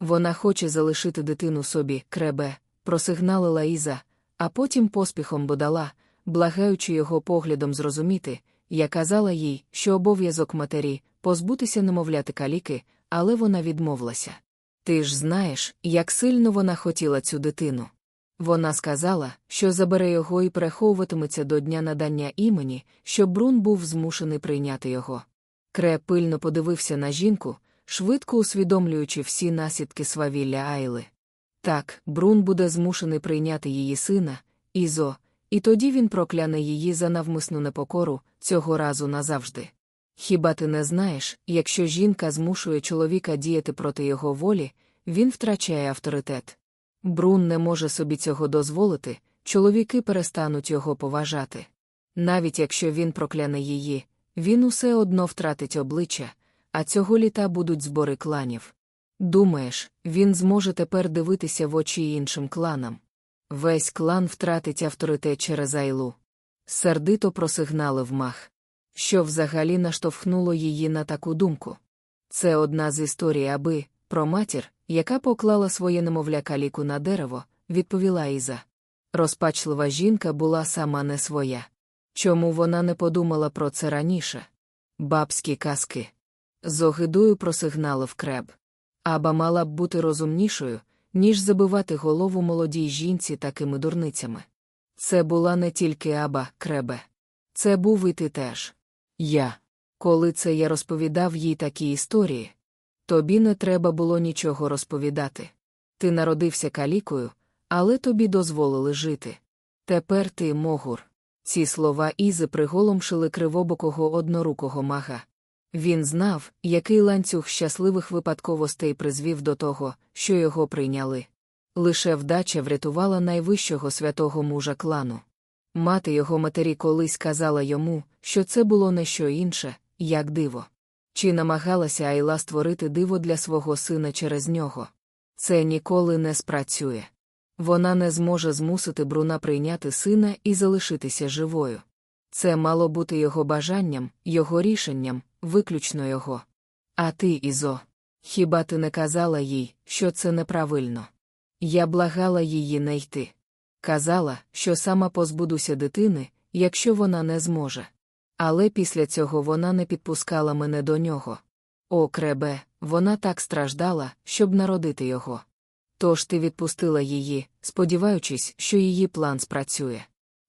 Вона хоче залишити дитину собі, кребе, просигналила Іза, а потім поспіхом бодала, благаючи його поглядом зрозуміти, я казала їй, що обов'язок матері позбутися немовляти каліки, але вона відмовилася. Ти ж знаєш, як сильно вона хотіла цю дитину. Вона сказала, що забере його і переховуватиметься до дня надання імені, щоб Брун був змушений прийняти його. Кре пильно подивився на жінку, швидко усвідомлюючи всі наслідки свавілля Айли. Так, Брун буде змушений прийняти її сина, Ізо, і тоді він прокляне її за навмисну непокору, цього разу назавжди. Хіба ти не знаєш, якщо жінка змушує чоловіка діяти проти його волі, він втрачає авторитет. Брун не може собі цього дозволити, чоловіки перестануть його поважати. Навіть якщо він прокляне її, він усе одно втратить обличчя, а цього літа будуть збори кланів. Думаєш, він зможе тепер дивитися в очі іншим кланам. Весь клан втратить авторитет через Айлу. Сердито просигналив мах. Що взагалі наштовхнуло її на таку думку? Це одна з історій, аби про матір, яка поклала своє немовля каліку на дерево, відповіла Іза. Розпачлива жінка була сама не своя. Чому вона не подумала про це раніше? Бабські казки. З огидою просигналив креб. Аба мала б бути розумнішою, ніж забивати голову молодій жінці такими дурницями. Це була не тільки аба кребе. Це був і ти теж. Я. Коли це я розповідав їй такі історії, тобі не треба було нічого розповідати. Ти народився калікою, але тобі дозволили жити. Тепер ти могур. Ці слова Ізи приголомшили кривобокого однорукого мага. Він знав, який ланцюг щасливих випадковостей призвів до того, що його прийняли. Лише вдача врятувала найвищого святого мужа клану. Мати його матері колись казала йому, що це було не що інше, як диво. Чи намагалася Айла створити диво для свого сина через нього? Це ніколи не спрацює. Вона не зможе змусити Бруна прийняти сина і залишитися живою. Це мало бути його бажанням, його рішенням, виключно його. А ти, Ізо, хіба ти не казала їй, що це неправильно? Я благала її не йти. Казала, що сама позбудуся дитини, якщо вона не зможе. Але після цього вона не підпускала мене до нього. О, кребе, вона так страждала, щоб народити його. Тож ти відпустила її, сподіваючись, що її план спрацює.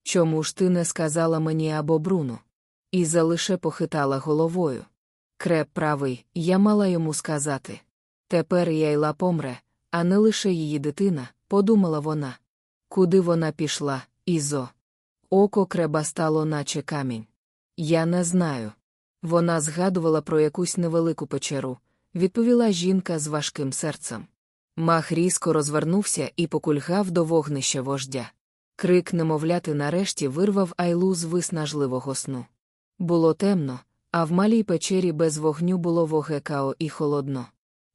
Чому ж ти не сказала мені або Бруну? Іза лише похитала головою. Креп правий, я мала йому сказати. Тепер Яйла помре, а не лише її дитина, подумала вона. Куди вона пішла, Ізо? Око креба стало, наче камінь. Я не знаю. Вона згадувала про якусь невелику печеру, відповіла жінка з важким серцем. Мах різко розвернувся і покульгав до вогнища вождя. Крик немовляти нарешті вирвав Айлу з виснажливого сну. Було темно, а в малій печері без вогню було вогекао і холодно.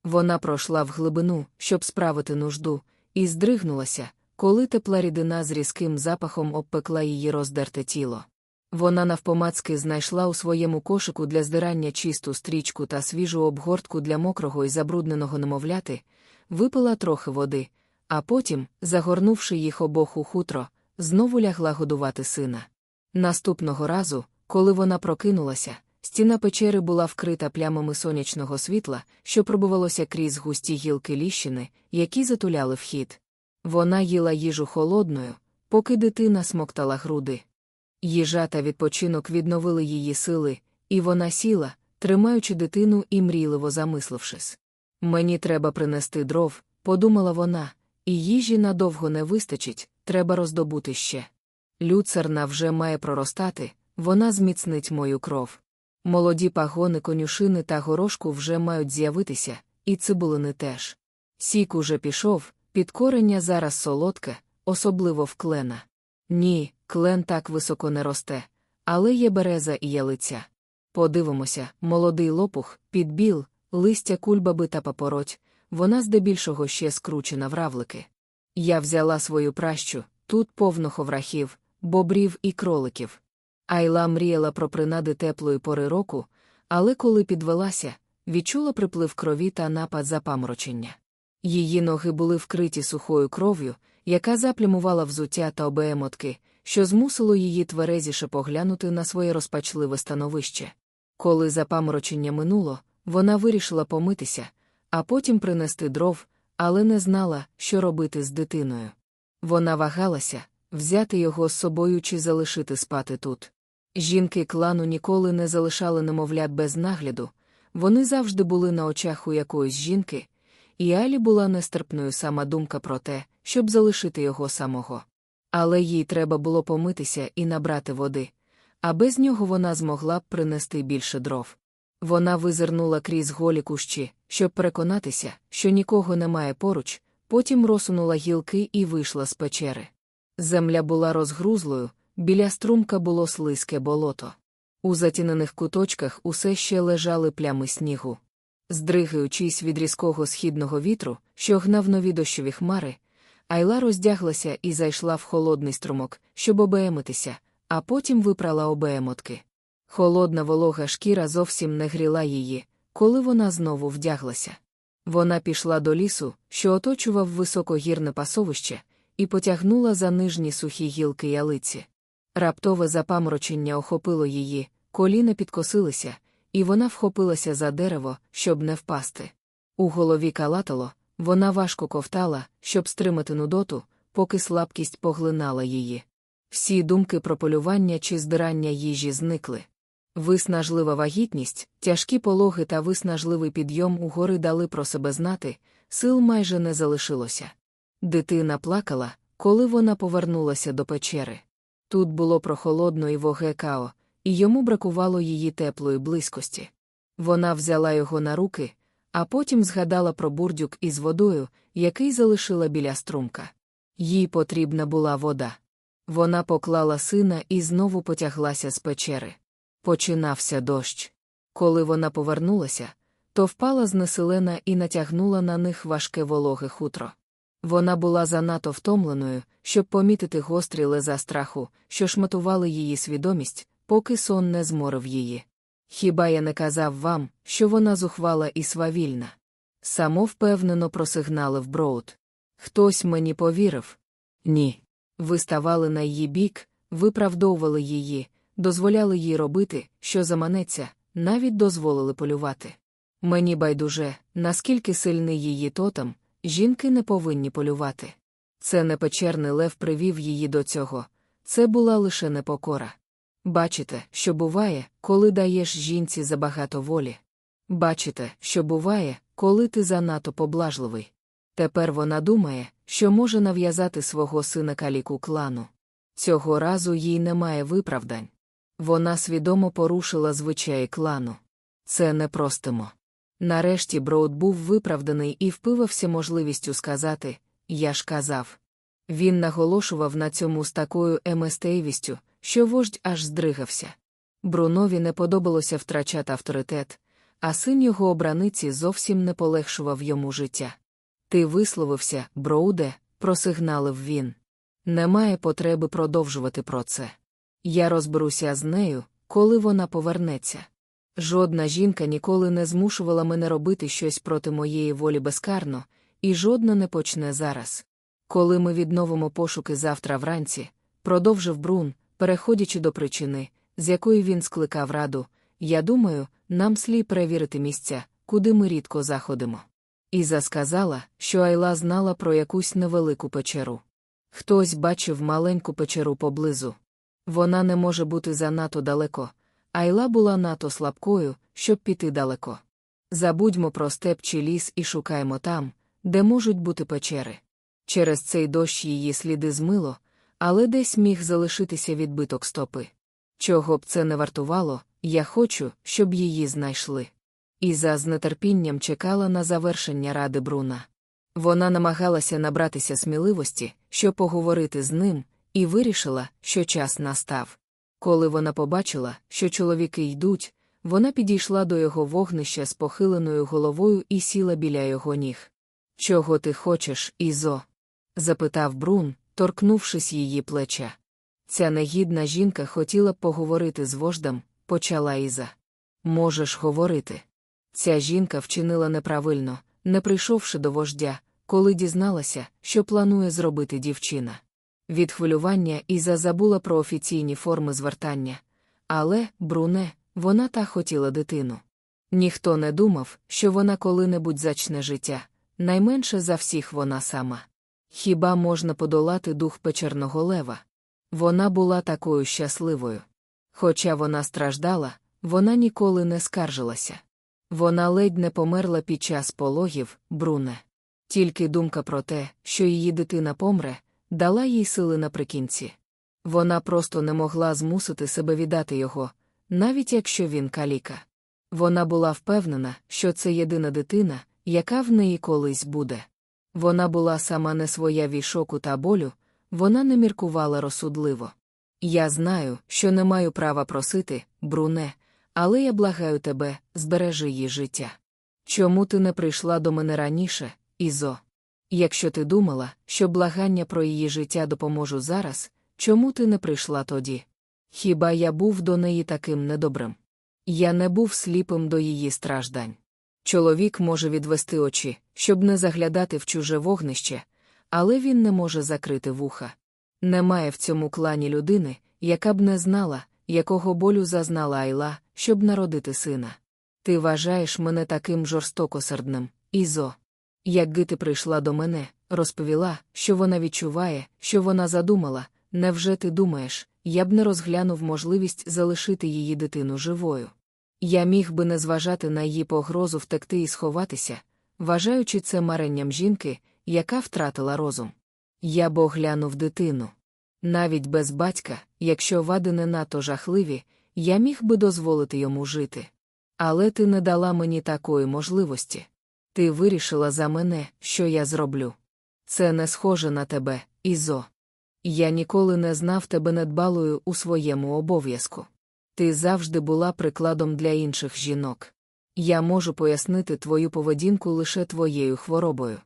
Вона пройшла в глибину, щоб справити нужду, і здригнулася, коли тепла рідина з різким запахом обпекла її роздерте тіло. Вона навпомацки знайшла у своєму кошику для здирання чисту стрічку та свіжу обгортку для мокрого і забрудненого немовляти, випила трохи води, а потім, загорнувши їх обох у хутро, знову лягла годувати сина. Наступного разу, коли вона прокинулася, стіна печери була вкрита плямами сонячного світла, що пробувалося крізь густі гілки ліщини, які затуляли вхід. Вона їла їжу холодною, поки дитина смоктала груди. Їжа та відпочинок відновили її сили, і вона сіла, тримаючи дитину і мрійливо замислившись. Мені треба принести дров, подумала вона, і їжі надовго не вистачить, треба роздобути ще. Люцерна вже має проростати, вона зміцнить мою кров. Молоді пагони конюшини та горошку вже мають з'явитися, і цибулини теж. Сік уже пішов, підкорення зараз солодке, особливо в клена. Ні, клен так високо не росте, але є береза і ялиця. Подивимося, молодий лопух, підбіл, листя кульбаби та папороть, вона здебільшого ще скручена в равлики. Я взяла свою пращу, тут повно ховрахів, бобрів і кроликів. Айла мріяла про принади теплої пори року, але коли підвелася, відчула приплив крові та напад запаморочення. Її ноги були вкриті сухою кров'ю, яка заплямувала взуття та обеемотки, що змусило її тверезіше поглянути на своє розпачливе становище. Коли запаморочення минуло, вона вирішила помитися, а потім принести дров, але не знала, що робити з дитиною. Вона вагалася взяти його з собою чи залишити спати тут. Жінки клану ніколи не залишали немовлят без нагляду, вони завжди були на очах у якоїсь жінки, і Алі була нестерпною сама думка про те, щоб залишити його самого. Але їй треба було помитися і набрати води, а без нього вона змогла б принести більше дров. Вона визирнула крізь голі кущі, щоб переконатися, що нікого немає поруч, потім розсунула гілки і вийшла з печери. Земля була розгрузлою, біля струмка було слизьке болото. У затінених куточках усе ще лежали плями снігу. Здригаючись від різкого східного вітру, що гнав нові дощові хмари, Айла роздяглася і зайшла в холодний струмок, щоб обеємитися, а потім випрала обеємотки. Холодна волога шкіра зовсім не гріла її, коли вона знову вдяглася. Вона пішла до лісу, що оточував високогірне пасовище, і потягнула за нижні сухі гілки ялиці. Раптове запаморочення охопило її, коліна підкосилися, і вона вхопилася за дерево, щоб не впасти. У голові калатало, вона важко ковтала, щоб стримати нудоту, поки слабкість поглинала її. Всі думки про полювання чи здирання їжі зникли. Виснажлива вагітність, тяжкі пологи та виснажливий підйом угори дали про себе знати, сил майже не залишилося. Дитина плакала, коли вона повернулася до печери. Тут було прохолодно і воге као, і йому бракувало її теплої близькості. Вона взяла його на руки, а потім згадала про бурдюк із водою, який залишила біля струмка. Їй потрібна була вода. Вона поклала сина і знову потяглася з печери. Починався дощ. Коли вона повернулася, то впала знеселена і натягнула на них важке вологе хутро. Вона була занадто втомленою, щоб помітити гострі леза страху, що шматували її свідомість, поки сон не зморив її. Хіба я не казав вам, що вона зухвала і свавільна? Само впевнено просигналив Броуд. Хтось мені повірив? Ні. Ви ставали на її бік, виправдовували її, дозволяли їй робити, що заманеться, навіть дозволили полювати. Мені байдуже, наскільки сильний її тотем, жінки не повинні полювати. Це не печерний лев привів її до цього, це була лише непокора. Бачите, що буває, коли даєш жінці забагато волі. Бачите, що буває, коли ти занадто поблажливий. Тепер вона думає, що може нав'язати свого сина каліку клану. Цього разу їй немає виправдань. Вона свідомо порушила звичаї клану. Це непростимо. Нарешті Броуд був виправданий і впивався можливістю сказати Я ж казав. Він наголошував на цьому з такою еместейвістю, що вождь аж здригався. Брунові не подобалося втрачати авторитет, а син його обраниці зовсім не полегшував йому життя. Ти висловився, Броуде, просигналив він. Немає потреби продовжувати про це. Я розберуся з нею, коли вона повернеться. Жодна жінка ніколи не змушувала мене робити щось проти моєї волі безкарно, і жодна не почне зараз. Коли ми відновимо пошуки завтра вранці, продовжив Брун, переходячи до причини, з якої він скликав раду, я думаю, нам слід перевірити місця, куди ми рідко заходимо. Іза сказала, що Айла знала про якусь невелику печеру. Хтось бачив маленьку печеру поблизу. Вона не може бути занадто далеко, Айла була надто слабкою, щоб піти далеко. Забудьмо про степ чи ліс і шукаємо там, де можуть бути печери. Через цей дощ її сліди змило, але десь міг залишитися відбиток стопи. Чого б це не вартувало, я хочу, щоб її знайшли. Іза з нетерпінням чекала на завершення ради Бруна. Вона намагалася набратися сміливості, щоб поговорити з ним, і вирішила, що час настав. Коли вона побачила, що чоловіки йдуть, вона підійшла до його вогнища з похиленою головою і сіла біля його ніг. Чого ти хочеш, Ізо? запитав Брун, торкнувшись її плеча. Ця негідна жінка хотіла поговорити з вождем, почала Іза. Можеш говорити. Ця жінка вчинила неправильно, не прийшовши до вождя, коли дізналася, що планує зробити дівчина. Від хвилювання Іза забула про офіційні форми звертання. Але, Бруне, вона та хотіла дитину. Ніхто не думав, що вона коли-небудь зачне життя, найменше за всіх вона сама. Хіба можна подолати дух печерного лева? Вона була такою щасливою. Хоча вона страждала, вона ніколи не скаржилася. Вона ледь не померла під час пологів, Бруне. Тільки думка про те, що її дитина помре, дала їй сили наприкінці. Вона просто не могла змусити себе віддати його, навіть якщо він каліка. Вона була впевнена, що це єдина дитина, яка в неї колись буде. Вона була сама не своя від шоку та болю, вона не міркувала розсудливо. Я знаю, що не маю права просити, Бруне, але я благаю тебе, збережи її життя. Чому ти не прийшла до мене раніше, Ізо? Якщо ти думала, що благання про її життя допоможу зараз, чому ти не прийшла тоді? Хіба я був до неї таким недобрим? Я не був сліпим до її страждань. Чоловік може відвести очі, щоб не заглядати в чуже вогнище, але він не може закрити вуха. Немає в цьому клані людини, яка б не знала, якого болю зазнала Айла, щоб народити сина. Ти вважаєш мене таким жорстокосердним, Ізо. Як Гити прийшла до мене, розповіла, що вона відчуває, що вона задумала, невже ти думаєш, я б не розглянув можливість залишити її дитину живою. Я міг би не зважати на її погрозу втекти і сховатися, вважаючи це маренням жінки, яка втратила розум. Я б оглянув дитину. Навіть без батька, якщо вади не надто жахливі, я міг би дозволити йому жити. Але ти не дала мені такої можливості. Ти вирішила за мене, що я зроблю. Це не схоже на тебе, Ізо. Я ніколи не знав тебе недбалою у своєму обов'язку. Ти завжди була прикладом для інших жінок. Я можу пояснити твою поведінку лише твоєю хворобою.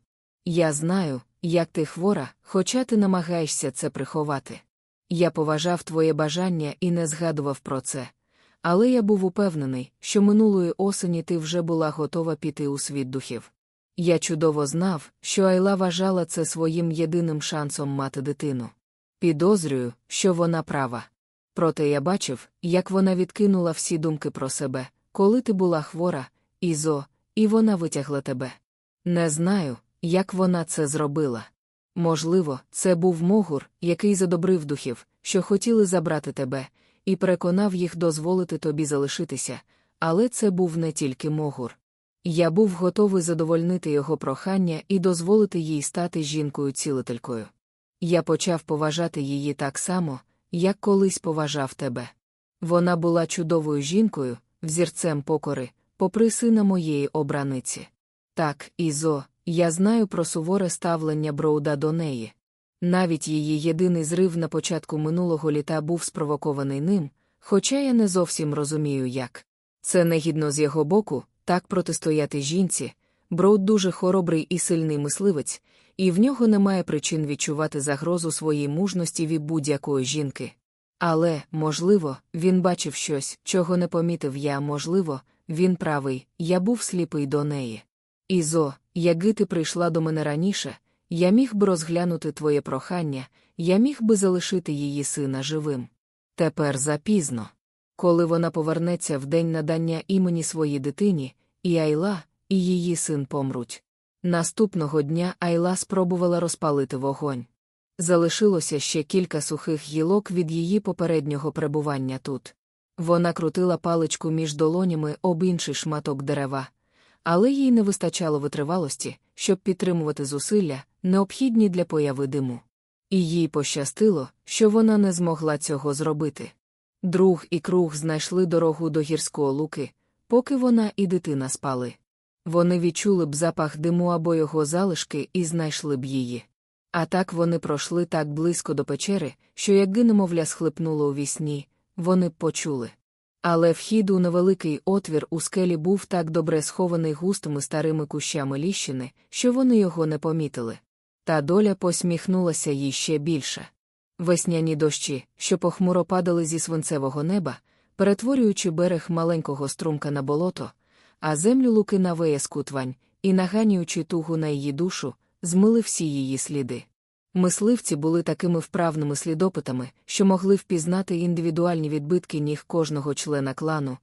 Я знаю, як ти хвора, хоча ти намагаєшся це приховати. Я поважав твоє бажання і не згадував про це. Але я був упевнений, що минулої осені ти вже була готова піти у світ духів. Я чудово знав, що Айла вважала це своїм єдиним шансом мати дитину. Підозрюю, що вона права. Проте я бачив, як вона відкинула всі думки про себе, коли ти була хвора, Ізо, і вона витягла тебе. Не знаю, як вона це зробила. Можливо, це був могур, який задобрив духів, що хотіли забрати тебе, і переконав їх дозволити тобі залишитися, але це був не тільки могур. Я був готовий задовольнити його прохання і дозволити їй стати жінкою-цілителькою. Я почав поважати її так само, як колись поважав тебе. Вона була чудовою жінкою, взірцем покори, попри сина моєї обраниці. Так, Ізо, я знаю про суворе ставлення Броуда до неї. Навіть її єдиний зрив на початку минулого літа був спровокований ним, хоча я не зовсім розумію, як. Це негідно з його боку, так протистояти жінці. Броуд дуже хоробрий і сильний мисливець, і в нього немає причин відчувати загрозу своїй мужності від будь-якої жінки. Але, можливо, він бачив щось, чого не помітив я, можливо, він правий, я був сліпий до неї. Ізо, якби ти прийшла до мене раніше, я міг би розглянути твоє прохання, я міг би залишити її сина живим. Тепер запізно. Коли вона повернеться в день надання імені своїй дитині, і Айла, і її син помруть. Наступного дня Айла спробувала розпалити вогонь. Залишилося ще кілька сухих гілок від її попереднього перебування тут. Вона крутила паличку між долонями об інший шматок дерева, але їй не вистачало витривалості, щоб підтримувати зусилля, необхідні для появи диму. І їй пощастило, що вона не змогла цього зробити. Друг і круг знайшли дорогу до гірського луки, поки вона і дитина спали. Вони відчули б запах диму або його залишки і знайшли б її. А так вони пройшли так близько до печери, що якби немовля схлипнуло у вісні, вони б почули. Але вхід у невеликий отвір у скелі був так добре схований густими старими кущами ліщини, що вони його не помітили. Та доля посміхнулася їй ще більше. Весняні дощі, що похмуро падали зі свинцевого неба, перетворюючи берег маленького струмка на болото, а землю луки на веє скутвань, і наганюючи тугу на її душу, змили всі її сліди. Мисливці були такими вправними слідопитами, що могли впізнати індивідуальні відбитки ніг кожного члена клану,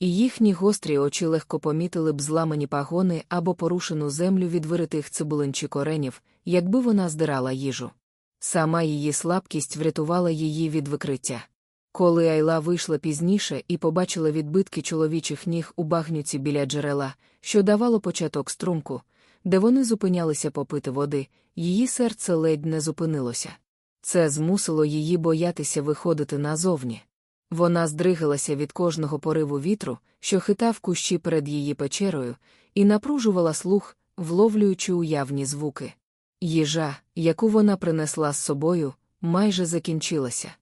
і їхні гострі очі легко помітили б зламані пагони або порушену землю від виритих цибулин чи коренів, якби вона здирала їжу. Сама її слабкість врятувала її від викриття. Коли Айла вийшла пізніше і побачила відбитки чоловічих ніг у багнюці біля джерела, що давало початок струмку, де вони зупинялися попити води, її серце ледь не зупинилося. Це змусило її боятися виходити назовні. Вона здригалася від кожного пориву вітру, що хитав кущі перед її печерою, і напружувала слух, вловлюючи уявні звуки. Їжа, яку вона принесла з собою, майже закінчилася.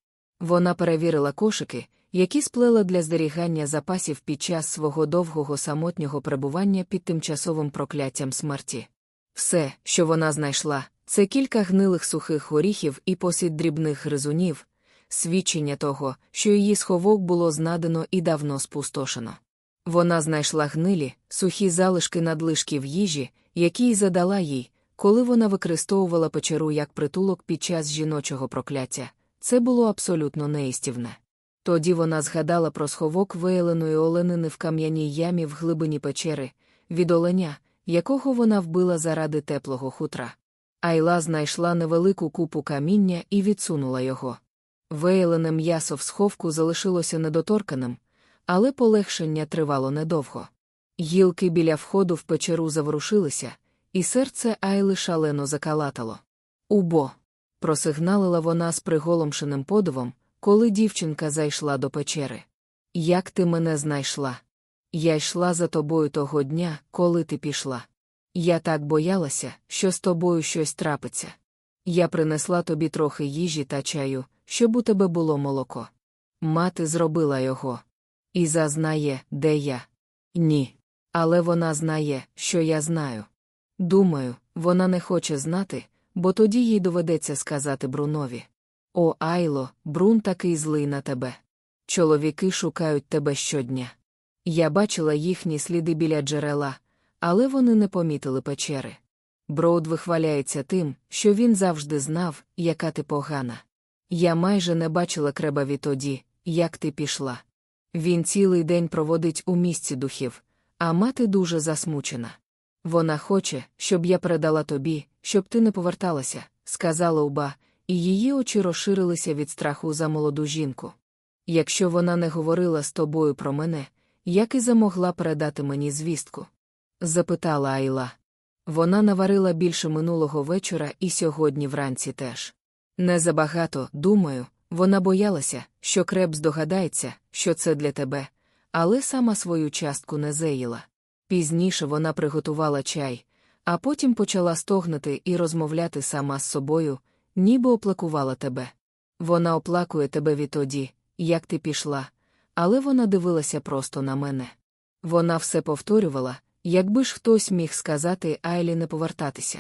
Вона перевірила кошики, які сплела для зберігання запасів під час свого довгого самотнього перебування під тимчасовим прокляттям смерті. Все, що вона знайшла, це кілька гнилих сухих горіхів і посід дрібних гризунів, свідчення того, що її сховок було знадено і давно спустошено. Вона знайшла гнилі, сухі залишки надлишків їжі, які й задала їй, коли вона використовувала печеру як притулок під час жіночого прокляття. Це було абсолютно неїстівне. Тоді вона згадала про сховок виявленої оленини в кам'яній ямі в глибині печери, від оленя, якого вона вбила заради теплого хутра. Айла знайшла невелику купу каміння і відсунула його. Виявлене м'ясо в сховку залишилося недоторканим, але полегшення тривало недовго. Гілки біля входу в печеру заворушилися, і серце Айли шалено закалатало. Убо. просигналила вона з приголомшеним подивом, коли дівчинка зайшла до печери. Як ти мене знайшла? Я йшла за тобою того дня, коли ти пішла. Я так боялася, що з тобою щось трапиться. Я принесла тобі трохи їжі та чаю, щоб у тебе було молоко. Мати зробила його. І зазнає, де я. Ні. Але вона знає, що я знаю. Думаю, вона не хоче знати, бо тоді їй доведеться сказати Брунові. О, Айло, Брун такий злий на тебе. Чоловіки шукають тебе щодня. Я бачила їхні сліди біля джерела, але вони не помітили печери. Броуд вихваляється тим, що він завжди знав, яка ти погана. Я майже не бачила креба відтоді, як ти пішла. Він цілий день проводить у місці духів, а мати дуже засмучена. Вона хоче, щоб я передала тобі, щоб ти не поверталася, сказала уба, і її очі розширилися від страху за молоду жінку. Якщо вона не говорила з тобою про мене, як і замогла передати мені звістку? запитала Айла. Вона наварила більше минулого вечора і сьогодні вранці теж. Не забагато, думаю, вона боялася, що креп здогадається, що це для тебе, але сама свою частку не зеїла. Пізніше вона приготувала чай, а потім почала стогнати і розмовляти сама з собою, ніби оплакувала тебе. Вона оплакує тебе відтоді, як ти пішла, але вона дивилася просто на мене. Вона все повторювала, якби ж хтось міг сказати Айлі не повертатися.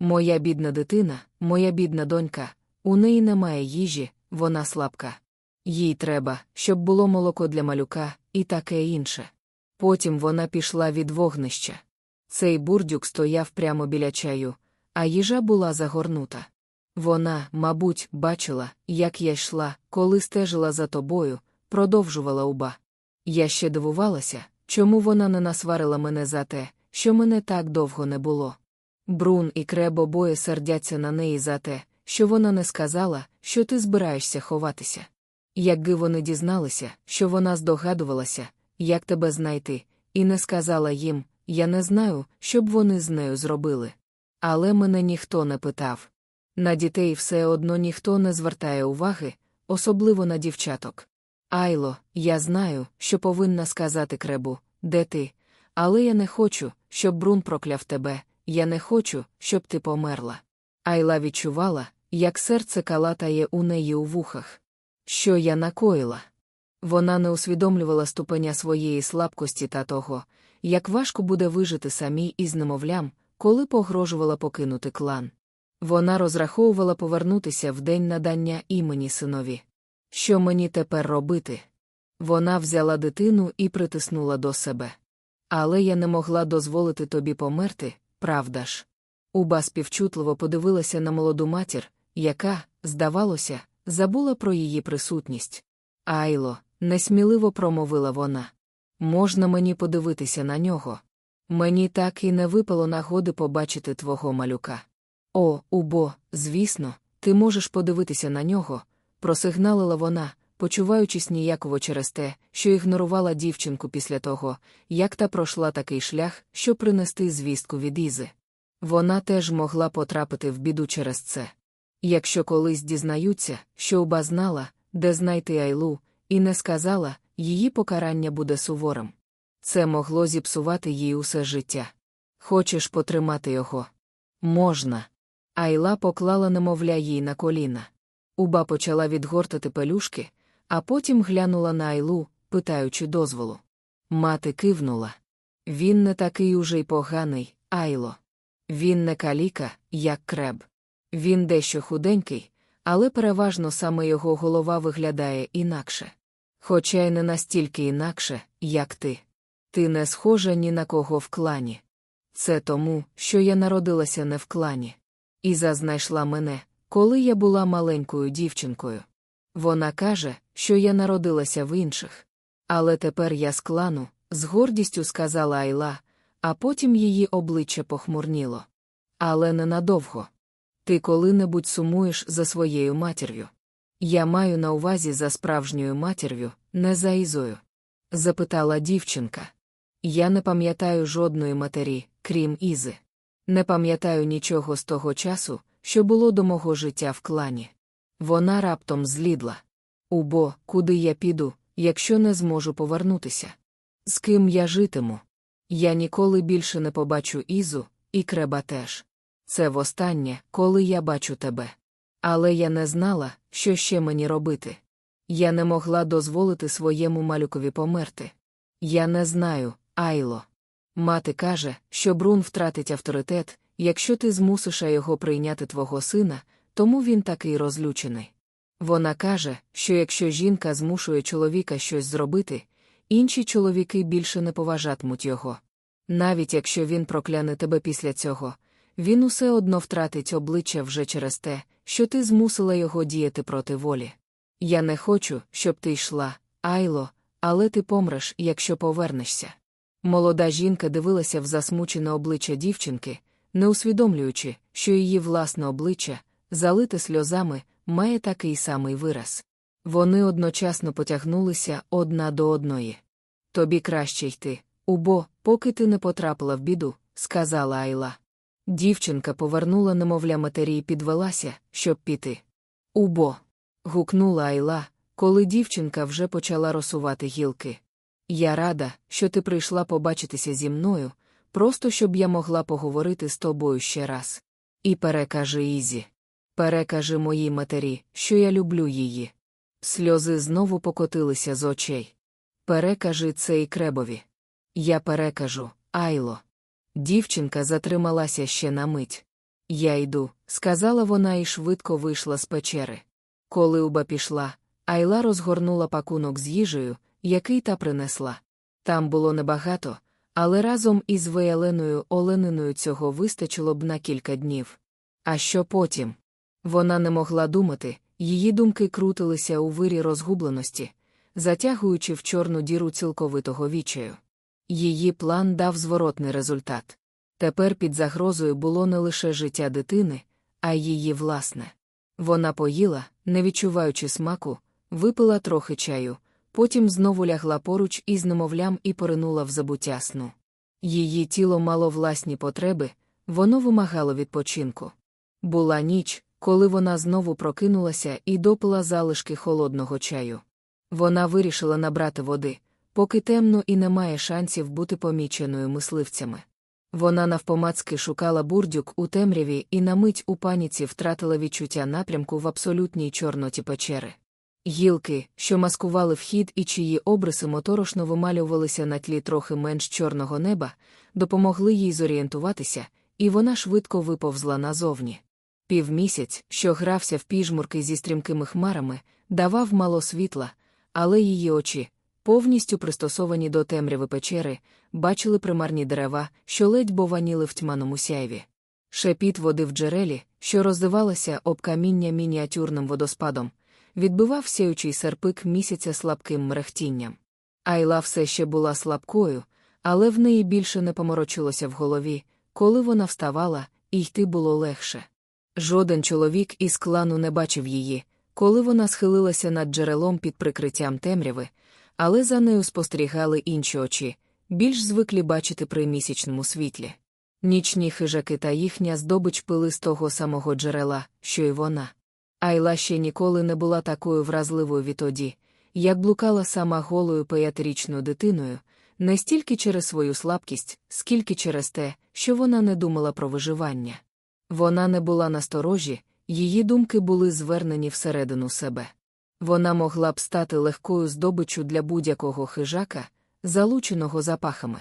Моя бідна дитина, моя бідна донька, у неї немає їжі, вона слабка. Їй треба, щоб було молоко для малюка, і таке інше. Потім вона пішла від вогнища. Цей бурдюк стояв прямо біля чаю, а їжа була загорнута. Вона, мабуть, бачила, як я йшла, коли стежила за тобою, продовжувала уба. Я ще дивувалася, чому вона не насварила мене за те, що мене так довго не було. Брун і Креб обоє сердяться на неї за те, що вона не сказала, що ти збираєшся ховатися. Якби вони дізналися, що вона здогадувалася, як тебе знайти, і не сказала їм, я не знаю, що б вони з нею зробили. Але мене ніхто не питав. На дітей все одно ніхто не звертає уваги, особливо на дівчаток. Айло, я знаю, що повинна сказати кребу, де ти, але я не хочу, щоб Брун прокляв тебе, я не хочу, щоб ти померла. Айла відчувала, як серце калатає у неї у вухах. Що я накоїла? Вона не усвідомлювала ступеня своєї слабкості та того, як важко буде вижити самій із немовлям, коли погрожувала покинути клан. Вона розраховувала повернутися в день надання імені синові. Що мені тепер робити? Вона взяла дитину і притиснула до себе. Але я не могла дозволити тобі померти, правда ж? Уба співчутливо подивилася на молоду матір, яка, здавалося, забула про її присутність. Айло, несміливо промовила вона. Можна мені подивитися на нього? Мені так і не випало нагоди побачити твого малюка. О, убо, звісно, ти можеш подивитися на нього, просигналила вона, почуваючись ніяково через те, що ігнорувала дівчинку після того, як та пройшла такий шлях, щоб принести звістку від Ізи. Вона теж могла потрапити в біду через це. Якщо колись дізнаються, що уба знала, де знайти Айлу, і не сказала, її покарання буде суворим. Це могло зіпсувати їй усе життя. Хочеш потримати його? Можна. Айла поклала немовля їй на коліна. Уба почала відгортати пелюшки, а потім глянула на Айлу, питаючи дозволу. Мати кивнула. Він не такий уже й поганий, Айло. Він не каліка, як креб. Він дещо худенький, але переважно саме його голова виглядає інакше. Хоча й не настільки інакше, як ти. Ти не схожа ні на кого в клані. Це тому, що я народилася не в клані. Іза знайшла мене, коли я була маленькою дівчинкою. Вона каже, що я народилася в інших. Але тепер я з клану, з гордістю сказала Айла, а потім її обличчя похмурніло. Але ненадовго. Ти коли-небудь сумуєш за своєю матір'ю. Я маю на увазі за справжньою матір'ю, не за Ізою. Запитала дівчинка. Я не пам'ятаю жодної матері, крім Ізи. Не пам'ятаю нічого з того часу, що було до мого життя в клані. Вона раптом злідла. Убо, куди я піду, якщо не зможу повернутися? З ким я житиму? Я ніколи більше не побачу Ізу, і креба теж. Це востаннє, коли я бачу тебе. Але я не знала, що ще мені робити. Я не могла дозволити своєму малюкові померти. Я не знаю, Айло. Мати каже, що Брун втратить авторитет, якщо ти змусиш його прийняти твого сина, тому він такий розлючений. Вона каже, що якщо жінка змушує чоловіка щось зробити, інші чоловіки більше не поважатимуть його. Навіть якщо він прокляне тебе після цього, він усе одно втратить обличчя вже через те, що ти змусила його діяти проти волі. Я не хочу, щоб ти йшла, Айло, але ти помреш, якщо повернешся. Молода жінка дивилася в засмучене обличчя дівчинки, не усвідомлюючи, що її власне обличчя, залите сльозами, має такий самий вираз. Вони одночасно потягнулися одна до одної. Тобі краще йти, убо, поки ти не потрапила в біду, сказала Айла. Дівчинка повернула немовля матері і підвелася, щоб піти. Убо. гукнула Айла, коли дівчинка вже почала росувати гілки. Я рада, що ти прийшла побачитися зі мною, просто щоб я могла поговорити з тобою ще раз. І перекажи Ізі. Перекажи моїй матері, що я люблю її. Сльози знову покотилися з очей. Перекажи це і кребові. Я перекажу, Айло. Дівчинка затрималася ще на мить. Я йду, сказала вона і швидко вийшла з печери. Коли уба пішла, Айла розгорнула пакунок з їжею, який та принесла. Там було небагато, але разом із Веяленою Олениною цього вистачило б на кілька днів. А що потім? Вона не могла думати, її думки крутилися у вирі розгубленості, затягуючи в чорну діру цілковитого вічаю. Її план дав зворотний результат. Тепер під загрозою було не лише життя дитини, а її власне. Вона поїла, не відчуваючи смаку, випила трохи чаю, потім знову лягла поруч із немовлям і поринула в забуття сну. Її тіло мало власні потреби, воно вимагало відпочинку. Була ніч, коли вона знову прокинулася і допила залишки холодного чаю. Вона вирішила набрати води, поки темно і немає шансів бути поміченою мисливцями. Вона навпомацки шукала бурдюк у темряві і на мить у паніці втратила відчуття напрямку в абсолютній чорноті печери. Гілки, що маскували вхід і чиї обриси моторошно вималювалися на тлі трохи менш чорного неба, допомогли їй зорієнтуватися, і вона швидко виповзла назовні. Півмісяць, що грався в піжмурки зі стрімкими хмарами, давав мало світла, але її очі, повністю пристосовані до темряви печери, бачили примарні дерева, що ледь бованіли в тьманому сяйві. Шепіт води в джерелі, що роздивалася об каміння мініатюрним водоспадом, відбивав сяючий серпик місяця слабким мерехтінням. Айла все ще була слабкою, але в неї більше не поморочилося в голові, коли вона вставала, і йти було легше. Жоден чоловік із клану не бачив її, коли вона схилилася над джерелом під прикриттям темряви, але за нею спостерігали інші очі, більш звиклі бачити при місячному світлі. Нічні хижаки та їхня здобич пили з того самого джерела, що й вона. Айла ще ніколи не була такою вразливою відтоді, як блукала сама голою п'ятирічною дитиною, не стільки через свою слабкість, скільки через те, що вона не думала про виживання. Вона не була насторожі, її думки були звернені всередину себе. Вона могла б стати легкою здобиччю для будь-якого хижака, залученого запахами.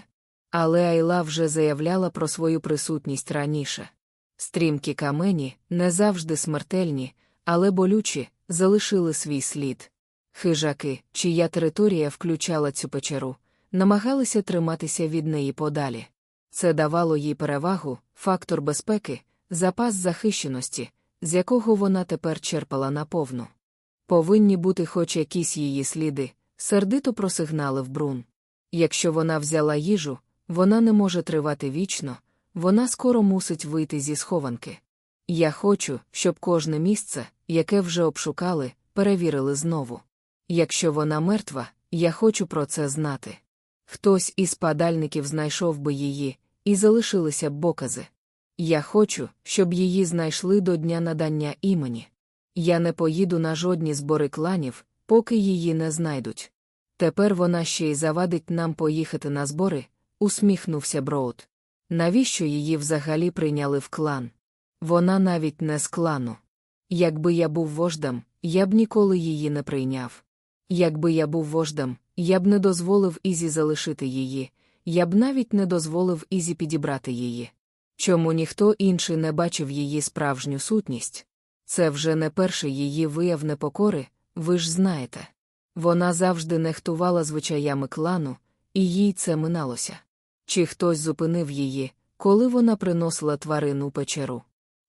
Але Айла вже заявляла про свою присутність раніше. Стрімкі камені, не завжди смертельні, але болючі, залишили свій слід. Хижаки, чия територія включала цю печеру, намагалися триматися від неї подалі. Це давало їй перевагу, фактор безпеки, запас захищеності, з якого вона тепер черпала наповну. Повинні бути хоч якісь її сліди, сердито просигналив брун. Якщо вона взяла їжу, вона не може тривати вічно, вона скоро мусить вийти зі схованки. Я хочу, щоб кожне місце, яке вже обшукали, перевірили знову. Якщо вона мертва, я хочу про це знати. Хтось із падальників знайшов би її, і залишилися б докази. Я хочу, щоб її знайшли до дня надання імені. Я не поїду на жодні збори кланів, поки її не знайдуть. Тепер вона ще й завадить нам поїхати на збори, усміхнувся Броуд. Навіщо її взагалі прийняли в клан? Вона навіть не з клану. Якби я був вождем, я б ніколи її не прийняв. Якби я був вождем, я б не дозволив Ізі залишити її, я б навіть не дозволив Ізі підібрати її. Чому ніхто інший не бачив її справжню сутність? Це вже не перший її вияв непокори, ви ж знаєте. Вона завжди нехтувала звичаями клану, і їй це миналося. Чи хтось зупинив її, коли вона приносила тварин у печеру?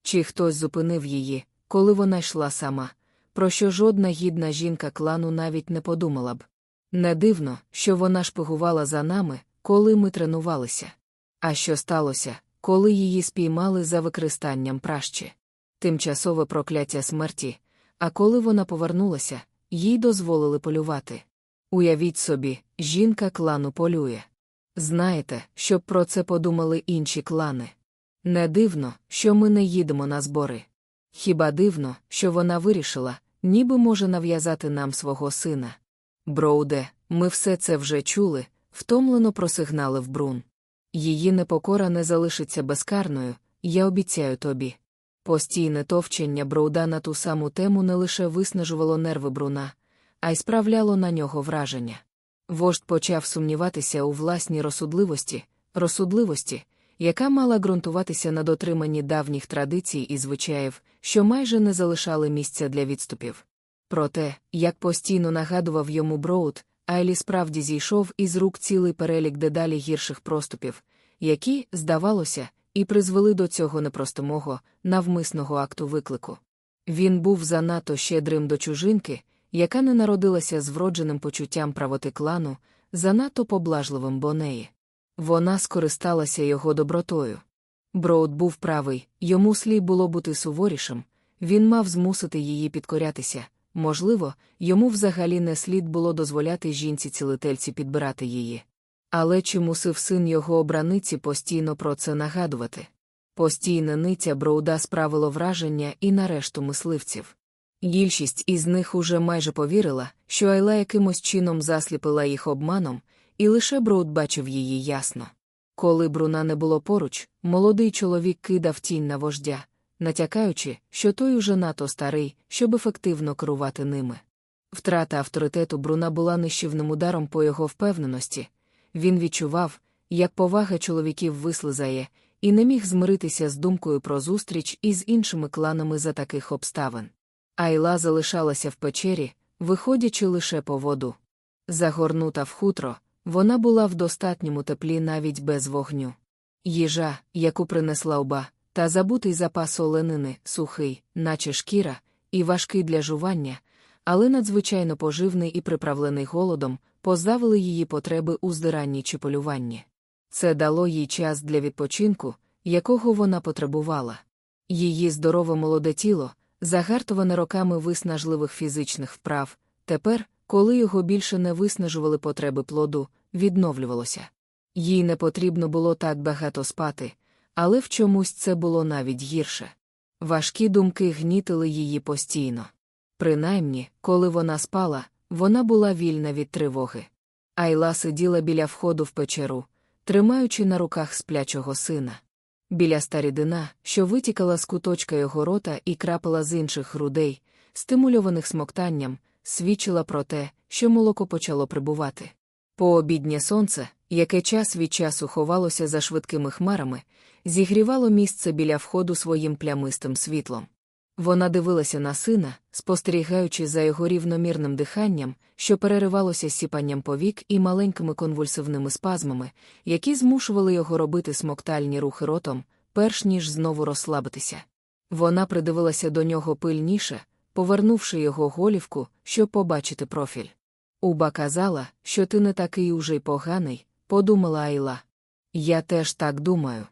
Чи хтось зупинив її, коли вона йшла сама, про що жодна гідна жінка клану навіть не подумала б. Не дивно, що вона шпигувала за нами, коли ми тренувалися. А що сталося, коли її спіймали за використанням пращі? Тимчасове прокляття смерті, а коли вона повернулася, їй дозволили полювати. Уявіть собі, жінка клану полює. Знаєте, щоб про це подумали інші клани. Не дивно, що ми не їдемо на збори. Хіба дивно, що вона вирішила, ніби може нав'язати нам свого сина. Броуде, ми все це вже чули, втомлено просигналив Брун. Її непокора не залишиться безкарною, я обіцяю тобі. Постійне товчення Броуда на ту саму тему не лише виснажувало нерви Бруна, а й справляло на нього враження. Вождь почав сумніватися у власній розсудливості, розсудливості, яка мала ґрунтуватися на дотриманні давніх традицій і звичаїв, що майже не залишали місця для відступів. Проте, як постійно нагадував йому Броуд, Айлі справді зійшов із рук цілий перелік дедалі гірших проступів, які, здавалося, і призвели до цього непростомого, навмисного акту виклику. Він був занадто щедрим до чужинки, яка не народилася з вродженим почуттям правоти клану, занадто поблажливим бонеї. Вона скористалася його добротою. Броуд був правий, йому слід було бути суворішим, він мав змусити її підкорятися. Можливо, йому взагалі не слід було дозволяти жінці цілительці підбирати її. Але чи мусив син його обраниці постійно про це нагадувати? Постійна ниця Броуда справило враження і на решту мисливців. Більшість із них уже майже повірила, що Айла якимось чином засліпила їх обманом, і лише Броуд бачив її ясно. Коли Бруна не було поруч, молодий чоловік кидав тінь на вождя, натякаючи, що той уже надто старий, щоб ефективно керувати ними. Втрата авторитету Бруна була нищівним ударом по його впевненості. Він відчував, як повага чоловіків вислизає, і не міг змиритися з думкою про зустріч із іншими кланами за таких обставин. Айла залишалася в печері, виходячи лише по воду. Загорнута в хутро, вона була в достатньому теплі навіть без вогню. Їжа, яку принесла оба, та забутий запас оленини, сухий, наче шкіра, і важкий для жування, але надзвичайно поживний і приправлений голодом, позбавили її потреби у здиранні чи полюванні. Це дало їй час для відпочинку, якого вона потребувала. Її здорове молоде тіло, загартоване роками виснажливих фізичних вправ, тепер, коли його більше не виснажували потреби плоду, відновлювалося. Їй не потрібно було так багато спати, але в чомусь це було навіть гірше. Важкі думки гнітили її постійно. Принаймні, коли вона спала, вона була вільна від тривоги. Айла сиділа біля входу в печеру, тримаючи на руках сплячого сина. Біля старідина, що витікала з куточка його рота і крапала з інших грудей, стимульованих смоктанням, свідчила про те, що молоко почало прибувати. Пообіднє сонце, яке час від часу ховалося за швидкими хмарами, зігрівало місце біля входу своїм плямистим світлом. Вона дивилася на сина, спостерігаючи за його рівномірним диханням, що переривалося сіпанням повік і маленькими конвульсивними спазмами, які змушували його робити смоктальні рухи ротом, перш ніж знову розслабитися. Вона придивилася до нього пильніше, повернувши його голівку, щоб побачити профіль. Уба казала, що ти не такий уже й поганий, подумала Айла. Я теж так думаю.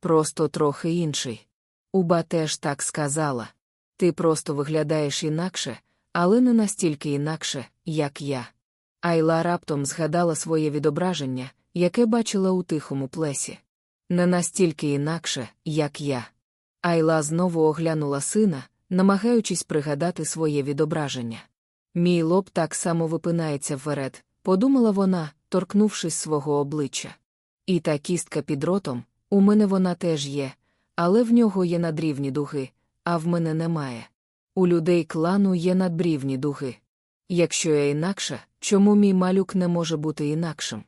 Просто трохи інший. Уба теж так сказала. Ти просто виглядаєш інакше, але не настільки інакше, як я. Айла раптом згадала своє відображення, яке бачила у тихому плесі. Не настільки інакше, як я. Айла знову оглянула сина, намагаючись пригадати своє відображення. Мій лоб так само випинається вперед, подумала вона, торкнувшись свого обличчя. І та кістка під ротом, у мене вона теж є, але в нього є надрівні дуги, а в мене немає. У людей клану є надбрівні дуги. Якщо я інакша, чому мій малюк не може бути інакшим?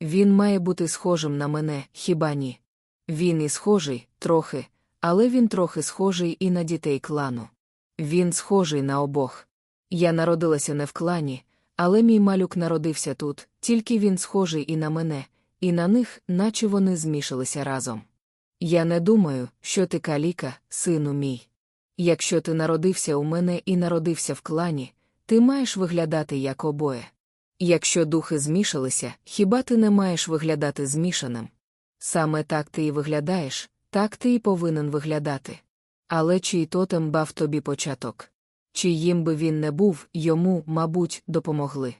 Він має бути схожим на мене, хіба ні? Він і схожий, трохи, але він трохи схожий і на дітей клану. Він схожий на обох. Я народилася не в клані, але мій малюк народився тут, тільки він схожий і на мене, і на них, наче вони змішалися разом. Я не думаю, що ти каліка, сину мій. Якщо ти народився у мене і народився в клані, ти маєш виглядати як обоє. Якщо духи змішалися, хіба ти не маєш виглядати змішаним? Саме так ти і виглядаєш, так ти і повинен виглядати. Але чий тотем бав тобі початок? Чиїм би він не був, йому, мабуть, допомогли.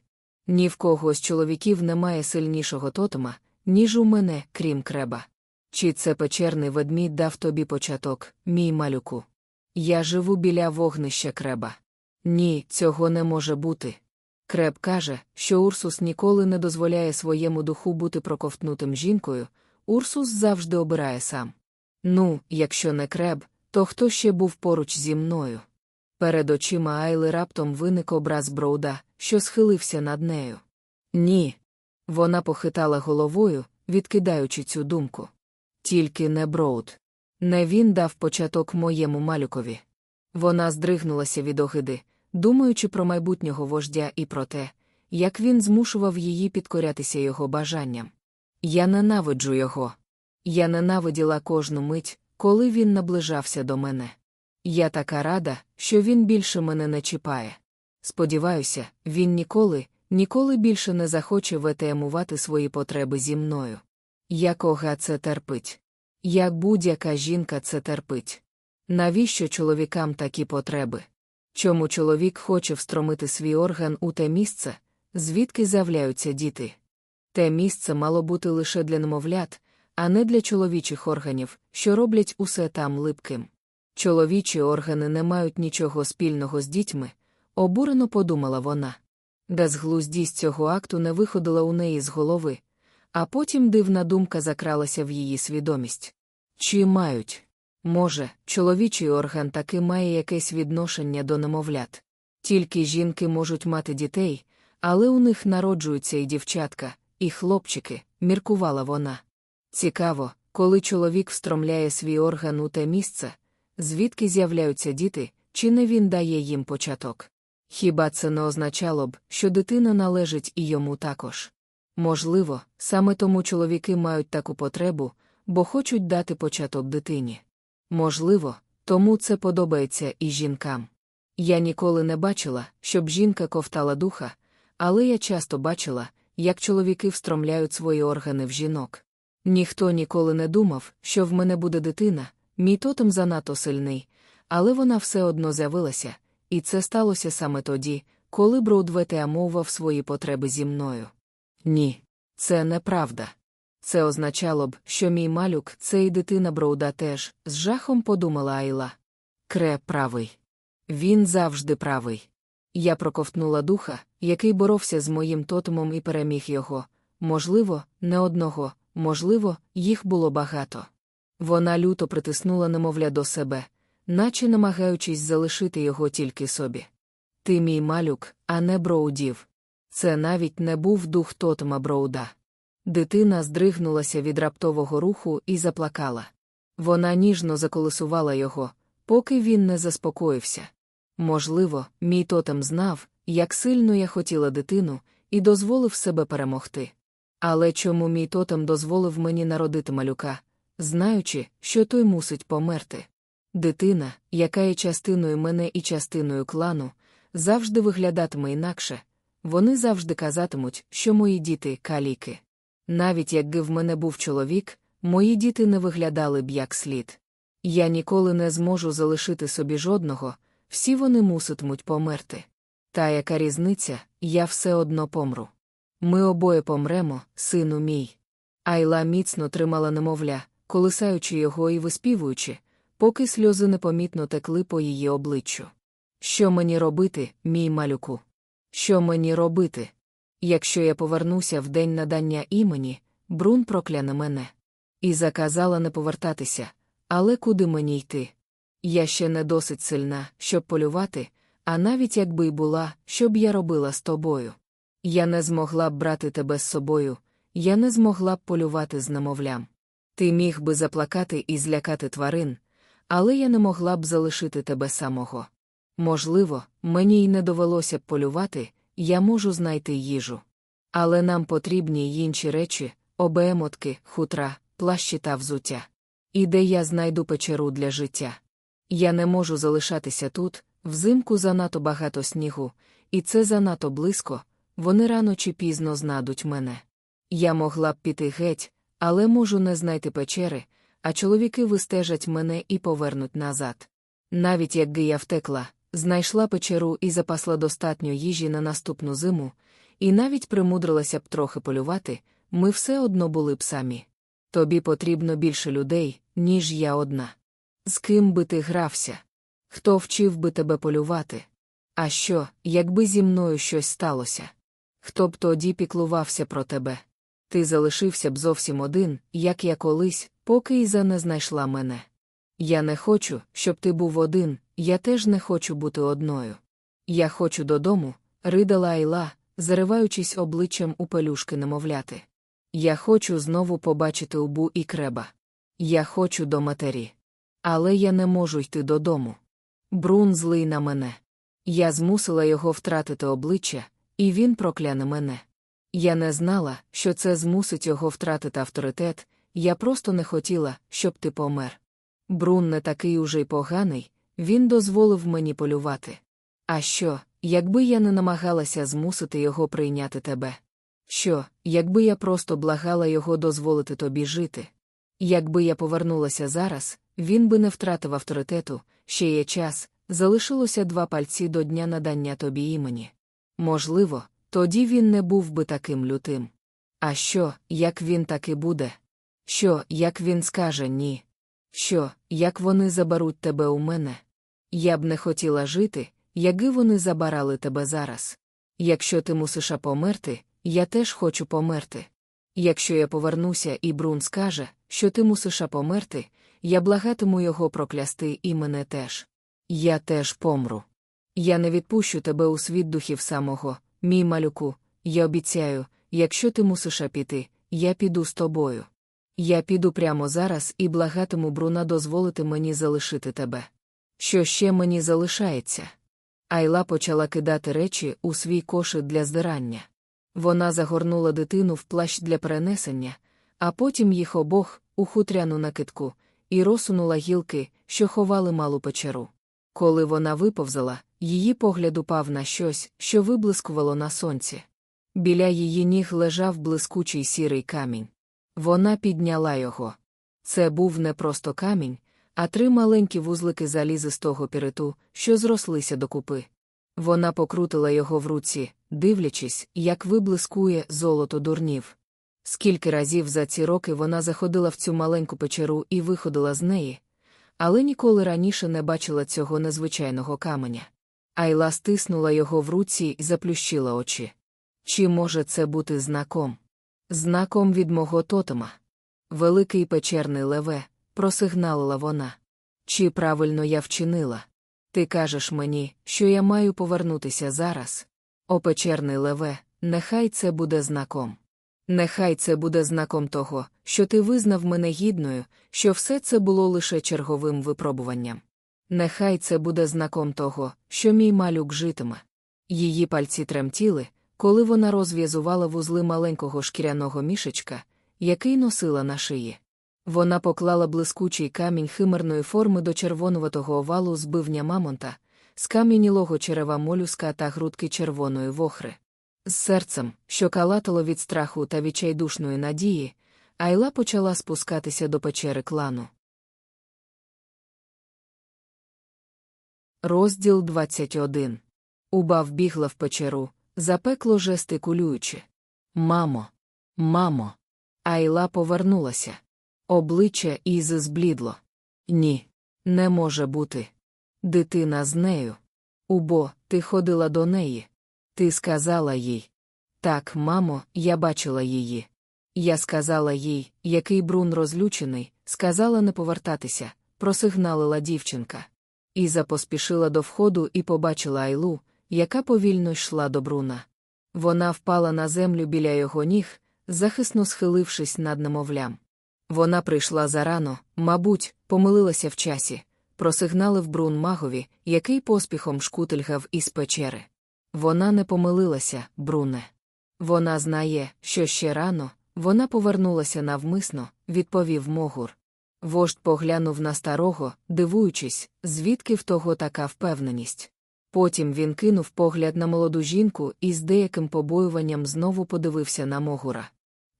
Ні в кого з чоловіків немає сильнішого тотема, ніж у мене, крім креба. Чи це печерний ведмідь дав тобі початок, мій малюку? Я живу біля вогнища креба. Ні, цього не може бути. Креб каже, що Урсус ніколи не дозволяє своєму духу бути проковтнутим жінкою, Урсус завжди обирає сам. Ну, якщо не креб, то хто ще був поруч зі мною? Перед очима Айли раптом виник образ Броуда, що схилився над нею. Ні. Вона похитала головою, відкидаючи цю думку. Тільки не Броуд. Не він дав початок моєму малюкові. Вона здригнулася від огиди, думаючи про майбутнього вождя і про те, як він змушував її підкорятися його бажанням. Я ненавиджу його. Я ненавиділа кожну мить, коли він наближався до мене. Я така рада, що він більше мене не чіпає. Сподіваюся, він ніколи, ніколи більше не захоче ветеамувати свої потреби зі мною. Якога це терпить? Як будь-яка жінка це терпить. Навіщо чоловікам такі потреби? Чому чоловік хоче встромити свій орган у те місце, звідки з'являються діти? Те місце мало бути лише для немовлят, а не для чоловічих органів, що роблять усе там липким. Чоловічі органи не мають нічого спільного з дітьми, обурено подумала вона. Безглуздість цього акту не виходила у неї з голови, а потім дивна думка закралася в її свідомість. Чи мають? Може, чоловічий орган таки має якесь відношення до немовлят. Тільки жінки можуть мати дітей, але у них народжуються і дівчатка, і хлопчики, міркувала вона. Цікаво, коли чоловік встромляє свій орган у те місце, звідки з'являються діти, чи не він дає їм початок. Хіба це не означало б, що дитина належить і йому також? Можливо, саме тому чоловіки мають таку потребу, бо хочуть дати початок дитині. Можливо, тому це подобається і жінкам. Я ніколи не бачила, щоб жінка ковтала духа, але я часто бачила, як чоловіки встромляють свої органи в жінок. Ніхто ніколи не думав, що в мене буде дитина, мій тотем занадто сильний, але вона все одно з'явилася, і це сталося саме тоді, коли Броудветеа мовив свої потреби зі мною. Ні, це неправда. Це означало б, що мій малюк це і дитина Броуда теж, з жахом подумала Айла. Кре правий. Він завжди правий. Я проковтнула духа, який боровся з моїм тотемом і переміг його. Можливо, не одного, можливо, їх було багато. Вона люто притиснула немовля до себе, наче намагаючись залишити його тільки собі. Ти мій малюк, а не броудів. Це навіть не був дух тотема Броуда. Дитина здригнулася від раптового руху і заплакала. Вона ніжно заколесувала його, поки він не заспокоївся. Можливо, мій тотем знав, як сильно я хотіла дитину, і дозволив себе перемогти. Але чому мій тотем дозволив мені народити малюка, знаючи, що той мусить померти? Дитина, яка є частиною мене і частиною клану, завжди виглядатиме інакше, вони завжди казатимуть, що мої діти каліки. Навіть якби в мене був чоловік, мої діти не виглядали б як слід. Я ніколи не зможу залишити собі жодного, всі вони муситимуть померти. Та яка різниця, я все одно помру. Ми обоє помремо, сину мій. Айла міцно тримала немовля, колисаючи його і виспівуючи, поки сльози непомітно текли по її обличчю. Що мені робити, мій малюку? Що мені робити? Якщо я повернуся в день надання імені, Брун прокляне мене. І заказала не повертатися, але куди мені йти? Я ще не досить сильна, щоб полювати, а навіть якби й була, що б я робила з тобою. Я не змогла б брати тебе з собою, я не змогла б полювати з немовлям. Ти міг би заплакати і злякати тварин, але я не могла б залишити тебе самого. Можливо, мені й не довелося б полювати, я можу знайти їжу. Але нам потрібні й інші речі обемотки, хутра, плащі та взуття. І де я знайду печеру для життя. Я не можу залишатися тут, взимку занадто багато снігу, і це занадто близько, вони рано чи пізно знадуть мене. Я могла б піти геть, але можу не знайти печери, а чоловіки вистежать мене і повернуть назад. Навіть якби я втекла, знайшла печеру і запасла достатньо їжі на наступну зиму, і навіть примудрилася б трохи полювати, ми все одно були б самі. Тобі потрібно більше людей, ніж я одна. З ким би ти грався? Хто вчив би тебе полювати? А що, якби зі мною щось сталося? Хто б тоді піклувався про тебе? Ти залишився б зовсім один, як я колись, поки Іза не знайшла мене. Я не хочу, щоб ти був один, я теж не хочу бути одною. Я хочу додому, ридала Айла, зариваючись обличчям у пелюшки немовляти. Я хочу знову побачити убу і креба. Я хочу до матері. Але я не можу йти додому. Брун злий на мене. Я змусила його втратити обличчя, і він прокляне мене. Я не знала, що це змусить його втратити авторитет, я просто не хотіла, щоб ти помер. Брун не такий уже й поганий, він дозволив мені полювати. А що, якби я не намагалася змусити його прийняти тебе? Що, якби я просто благала його дозволити тобі жити? Якби я повернулася зараз, він би не втратив авторитету, ще є час, залишилося два пальці до дня надання тобі імені. Можливо, тоді він не був би таким лютим. А що, як він таки буде? Що, як він скаже ні? Що, як вони заберуть тебе у мене? Я б не хотіла жити, якби вони забирали тебе зараз. Якщо ти мусиш померти, я теж хочу померти. Якщо я повернуся і Брун скаже, що ти мусиш померти, я благатиму його проклясти і мене теж. Я теж помру. Я не відпущу тебе у світ духів самого, мій малюку, я обіцяю, якщо ти мусиш піти, я піду з тобою. Я піду прямо зараз і благатиму Бруна дозволити мені залишити тебе. Що ще мені залишається? Айла почала кидати речі у свій кошик для здирання. Вона загорнула дитину в плащ для перенесення, а потім їх обох у хутряну накидку, і розсунула гілки, що ховали малу печеру. Коли вона виповзала, її погляд упав на щось, що виблискувало на сонці. Біля її ніг лежав блискучий сірий камінь. Вона підняла його. Це був не просто камінь, а три маленькі вузлики залізистого піриту, що зрослися докупи. Вона покрутила його в руці, дивлячись, як виблискує золото дурнів. Скільки разів за ці роки вона заходила в цю маленьку печеру і виходила з неї, але ніколи раніше не бачила цього незвичайного каменя. Айла стиснула його в руці і заплющила очі. Чи може це бути знаком? Знаком від мого тотема. Великий печерний леве, просигналила вона. Чи правильно я вчинила? Ти кажеш мені, що я маю повернутися зараз. О печерний леве, нехай це буде знаком. Нехай це буде знаком того, що ти визнав мене гідною, що все це було лише черговим випробуванням. Нехай це буде знаком того, що мій малюк житиме. Її пальці тремтіли, коли вона розв'язувала вузли маленького шкіряного мішечка, який носила на шиї. Вона поклала блискучий камінь химерної форми до червонуватого овалу з бивня мамонта, з кам'янілого черева молюска та грудки червоної вохри. З серцем, що калатало від страху та відчайдушної надії, Айла почала спускатися до печери клану. Розділ 21. Уба вбігла в печеру, запекло жестикулюючи. Мамо, мамо. Айла повернулася. Обличчя Ізи зблідло. Ні, не може бути. Дитина з нею. Убо, ти ходила до неї. Ти сказала їй. Так, мамо, я бачила її. Я сказала їй, який брун розлючений, сказала не повертатися, просигналила дівчинка. Іза поспішила до входу і побачила Айлу, яка повільно йшла до бруна. Вона впала на землю біля його ніг, захисно схилившись над немовлям. Вона прийшла зарано, мабуть, помилилася в часі, просигналив брун магові, який поспіхом шкутильгав із печери. Вона не помилилася, бруне. Вона знає, що ще рано, вона повернулася навмисно, відповів Могур. Вождь поглянув на старого, дивуючись, звідки в того така впевненість. Потім він кинув погляд на молоду жінку і з деяким побоюванням знову подивився на Могура.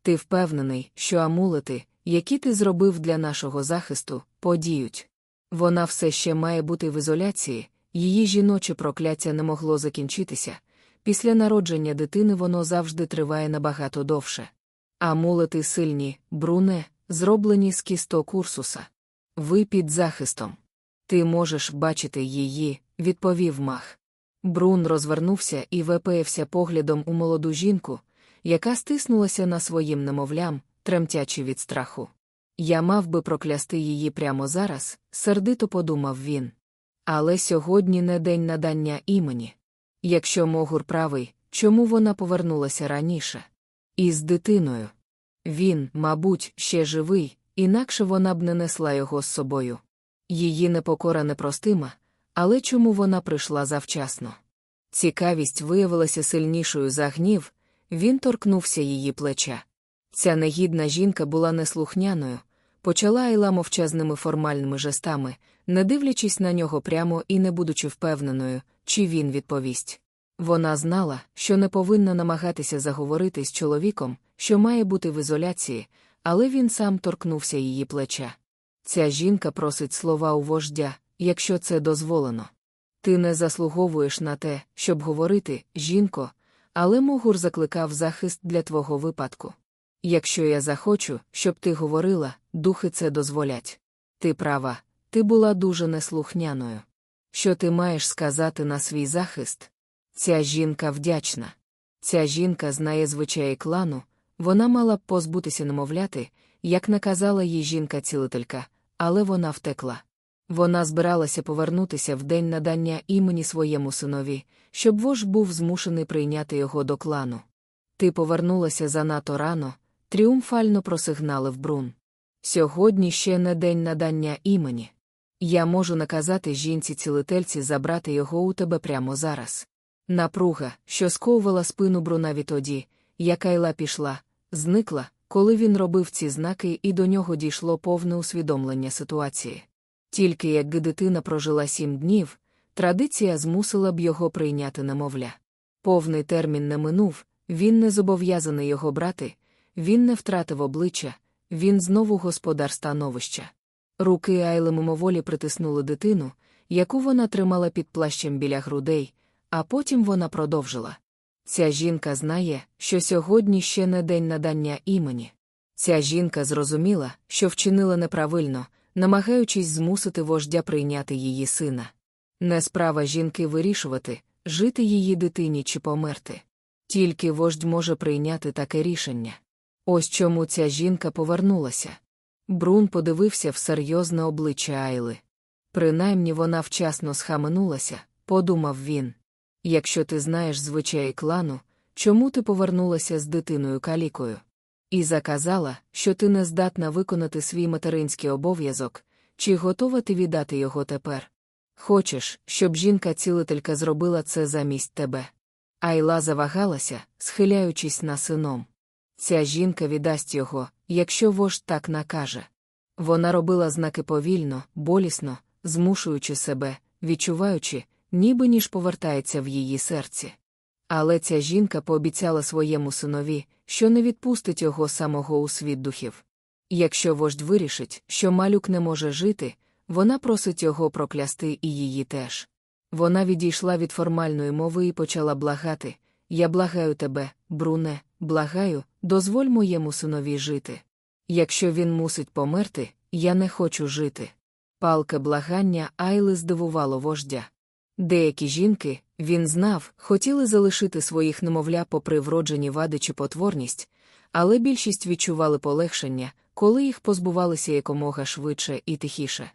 Ти впевнений, що амулети, які ти зробив для нашого захисту, подіють. Вона все ще має бути в ізоляції, її жіноче прокляття не могло закінчитися. Після народження дитини воно завжди триває набагато довше. Амулети сильні, бруне, зроблені з кісток Урсуса. Ви під захистом. Ти можеш бачити її, відповів мах. Брун розвернувся і випеявся поглядом у молоду жінку, яка стиснулася на своїм немовлям, тремтячи від страху. Я мав би проклясти її прямо зараз, сердито подумав він. Але сьогодні не день надання імені. Якщо Могур правий, чому вона повернулася раніше? Із дитиною. Він, мабуть, ще живий, інакше вона б не несла його з собою. Її непокора непростима, але чому вона прийшла завчасно? Цікавість виявилася сильнішою за гнів, він торкнувся її плеча. Ця негідна жінка була неслухняною, почала Айла мовчазними формальними жестами, не дивлячись на нього прямо і не будучи впевненою, чи він відповість. Вона знала, що не повинна намагатися заговорити з чоловіком, що має бути в ізоляції, але він сам торкнувся її плеча. Ця жінка просить слова у вождя, якщо це дозволено. Ти не заслуговуєш на те, щоб говорити, жінко, але Могур закликав захист для твого випадку. Якщо я захочу, щоб ти говорила, духи це дозволять. Ти права, ти була дуже неслухняною. Що ти маєш сказати на свій захист? Ця жінка вдячна. Ця жінка знає звичаї клану, вона мала б позбутися немовляти, як наказала їй жінка-цілителька, але вона втекла. Вона збиралася повернутися в день надання імені своєму синові, щоб вож був змушений прийняти його до клану. Ти повернулася занадто рано, тріумфально просигналив Брун. Сьогодні ще не день надання імені. Я можу наказати жінці-цілительці забрати його у тебе прямо зараз. Напруга, що сковувала спину Бруна відтоді, як Айла пішла, зникла, коли він робив ці знаки, і до нього дійшло повне усвідомлення ситуації. Тільки якби дитина прожила сім днів, традиція змусила б його прийняти немовля. Повний термін не минув, він не зобов'язаний його брати, він не втратив обличчя, він знову господар становища. Руки Айли мимоволі притиснули дитину, яку вона тримала під плащем біля грудей, а потім вона продовжила. Ця жінка знає, що сьогодні ще не день надання імені. Ця жінка зрозуміла, що вчинила неправильно, намагаючись змусити вождя прийняти її сина. Не справа жінки вирішувати, жити її дитині чи померти. Тільки вождь може прийняти таке рішення. Ось чому ця жінка повернулася. Брун подивився в серйозне обличчя Айли. Принаймні вона вчасно схаменулася, подумав він. Якщо ти знаєш звичаї клану, чому ти повернулася з дитиною калікою? І заказала, що ти не здатна виконати свій материнський обов'язок, чи готова ти віддати його тепер? Хочеш, щоб жінка-цілителька зробила це замість тебе. Айла завагалася, схиляючись на сином. Ця жінка віддасть його, якщо вождь так накаже. Вона робила знаки повільно, болісно, змушуючи себе, відчуваючи, ніби ніж повертається в її серці. Але ця жінка пообіцяла своєму синові, що не відпустить його самого у світ духів. Якщо вождь вирішить, що малюк не може жити, вона просить його проклясти і її теж. Вона відійшла від формальної мови і почала благати Я благаю тебе, Бруне, благаю, дозволь моєму синові жити. Якщо він мусить померти, я не хочу жити. Палке благання Айли здивувало вождя. Деякі жінки, він знав, хотіли залишити своїх немовля попри вроджені вади чи потворність, але більшість відчували полегшення, коли їх позбувалися якомога швидше і тихіше.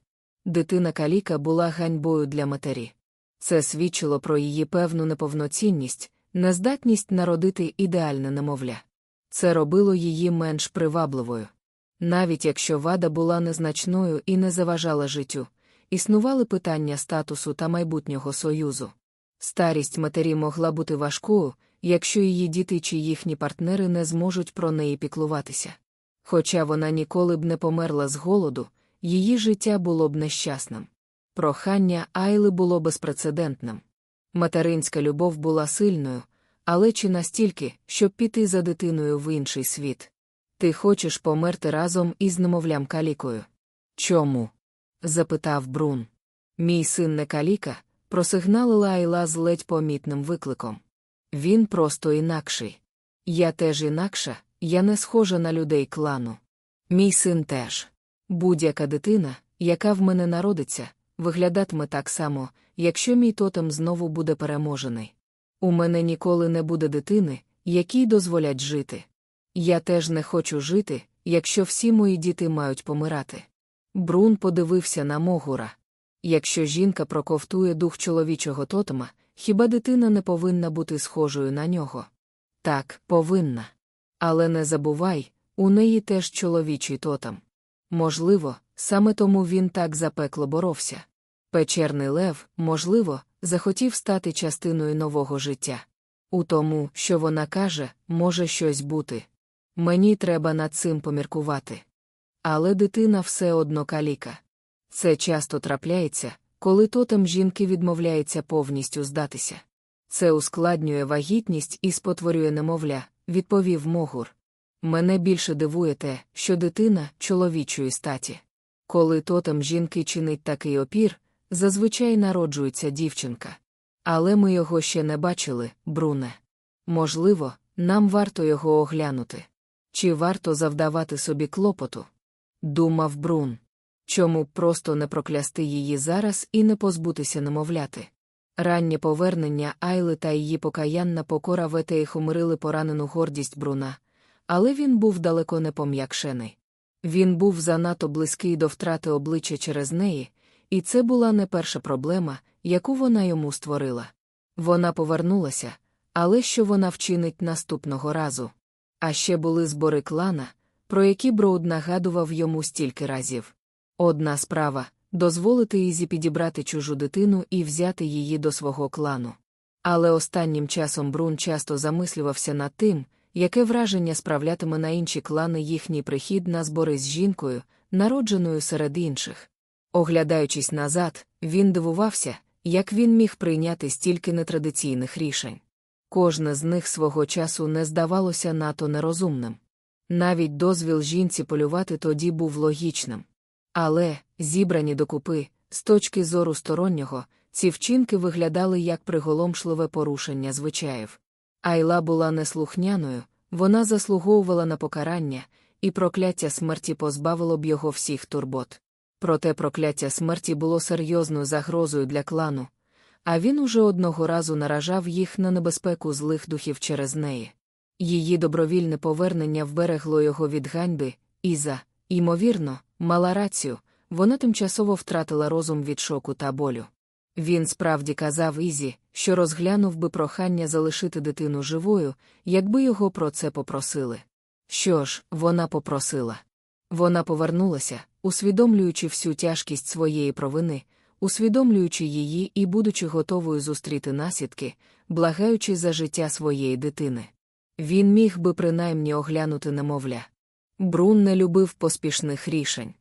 Дитина каліка була ганьбою для матері. Це свідчило про її певну неповноцінність, нездатність народити ідеальне немовля. Це робило її менш привабливою. Навіть якщо вада була незначною і не заважала життю, існували питання статусу та майбутнього союзу. Старість матері могла бути важкою, якщо її діти чи їхні партнери не зможуть про неї піклуватися. Хоча вона ніколи б не померла з голоду, її життя було б нещасним. Прохання Айли було безпрецедентним. Материнська любов була сильною, але чи настільки, щоб піти за дитиною в інший світ? Ти хочеш померти разом із немовлям калікою? Чому? запитав Брун. Мій син не каліка, просигналила Айла з ледь помітним викликом. Він просто інакший. Я теж інакша, я не схожа на людей клану. Мій син теж. Будь-яка дитина, яка в мене народиться, виглядатиме так само, якщо мій тотем знову буде переможений. У мене ніколи не буде дитини, якій дозволять жити. Я теж не хочу жити, якщо всі мої діти мають помирати. Брун подивився на Могура. Якщо жінка проковтує дух чоловічого тотема, хіба дитина не повинна бути схожою на нього? Так, повинна. Але не забувай, у неї теж чоловічий тотем. Можливо, саме тому він так запекло боровся. Печерний лев, можливо, захотів стати частиною нового життя. У тому, що вона каже, може щось бути. Мені треба над цим поміркувати. Але дитина все одно каліка. Це часто трапляється, коли тотем жінки відмовляється повністю здатися. Це ускладнює вагітність і спотворює немовля, відповів Могур. Мене більше дивує те, що дитина чоловічої статі. Коли тотем жінки чинить такий опір, зазвичай народжується дівчинка. Але ми його ще не бачили, Бруне. Можливо, нам варто його оглянути. Чи варто завдавати собі клопоту? Думав Брун. Чому просто не проклясти її зараз і не позбутися немовляти? Раннє повернення Айли та її покаянна покора Ветеїх умирили поранену гордість Бруна, але він був далеко не пом'якшений. Він був занадто близький до втрати обличчя через неї, і це була не перша проблема, яку вона йому створила. Вона повернулася, але що вона вчинить наступного разу? А ще були збори клана, про які Броуд нагадував йому стільки разів. Одна справа дозволити Ізі підібрати чужу дитину і взяти її до свого клану. Але останнім часом Брун часто замислювався над тим, яке враження справлятиме на інші клани їхній прихід на збори з жінкою, народженою серед інших. Оглядаючись назад, він дивувався, як він міг прийняти стільки нетрадиційних рішень. Кожне з них свого часу не здавалося надто нерозумним. Навіть дозвіл жінці полювати тоді був логічним. Але, зібрані докупи, з точки зору стороннього, ці вчинки виглядали як приголомшливе порушення звичаїв. Айла була неслухняною, вона заслуговувала на покарання, і прокляття смерті позбавило б його всіх турбот. Проте прокляття смерті було серйозною загрозою для клану, а він уже одного разу наражав їх на небезпеку злих духів через неї. Її добровільне повернення вберегло його від ганьби, Іза, ймовірно, мала рацію, вона тимчасово втратила розум від шоку та болю. Він справді казав Ізі, що розглянув би прохання залишити дитину живою, якби його про це попросили. Що ж, вона попросила. Вона повернулася, усвідомлюючи всю тяжкість своєї провини, усвідомлюючи її і будучи готовою зустріти наслідки, благаючи за життя своєї дитини. Він міг би принаймні оглянути немовля. Брун не любив поспішних рішень.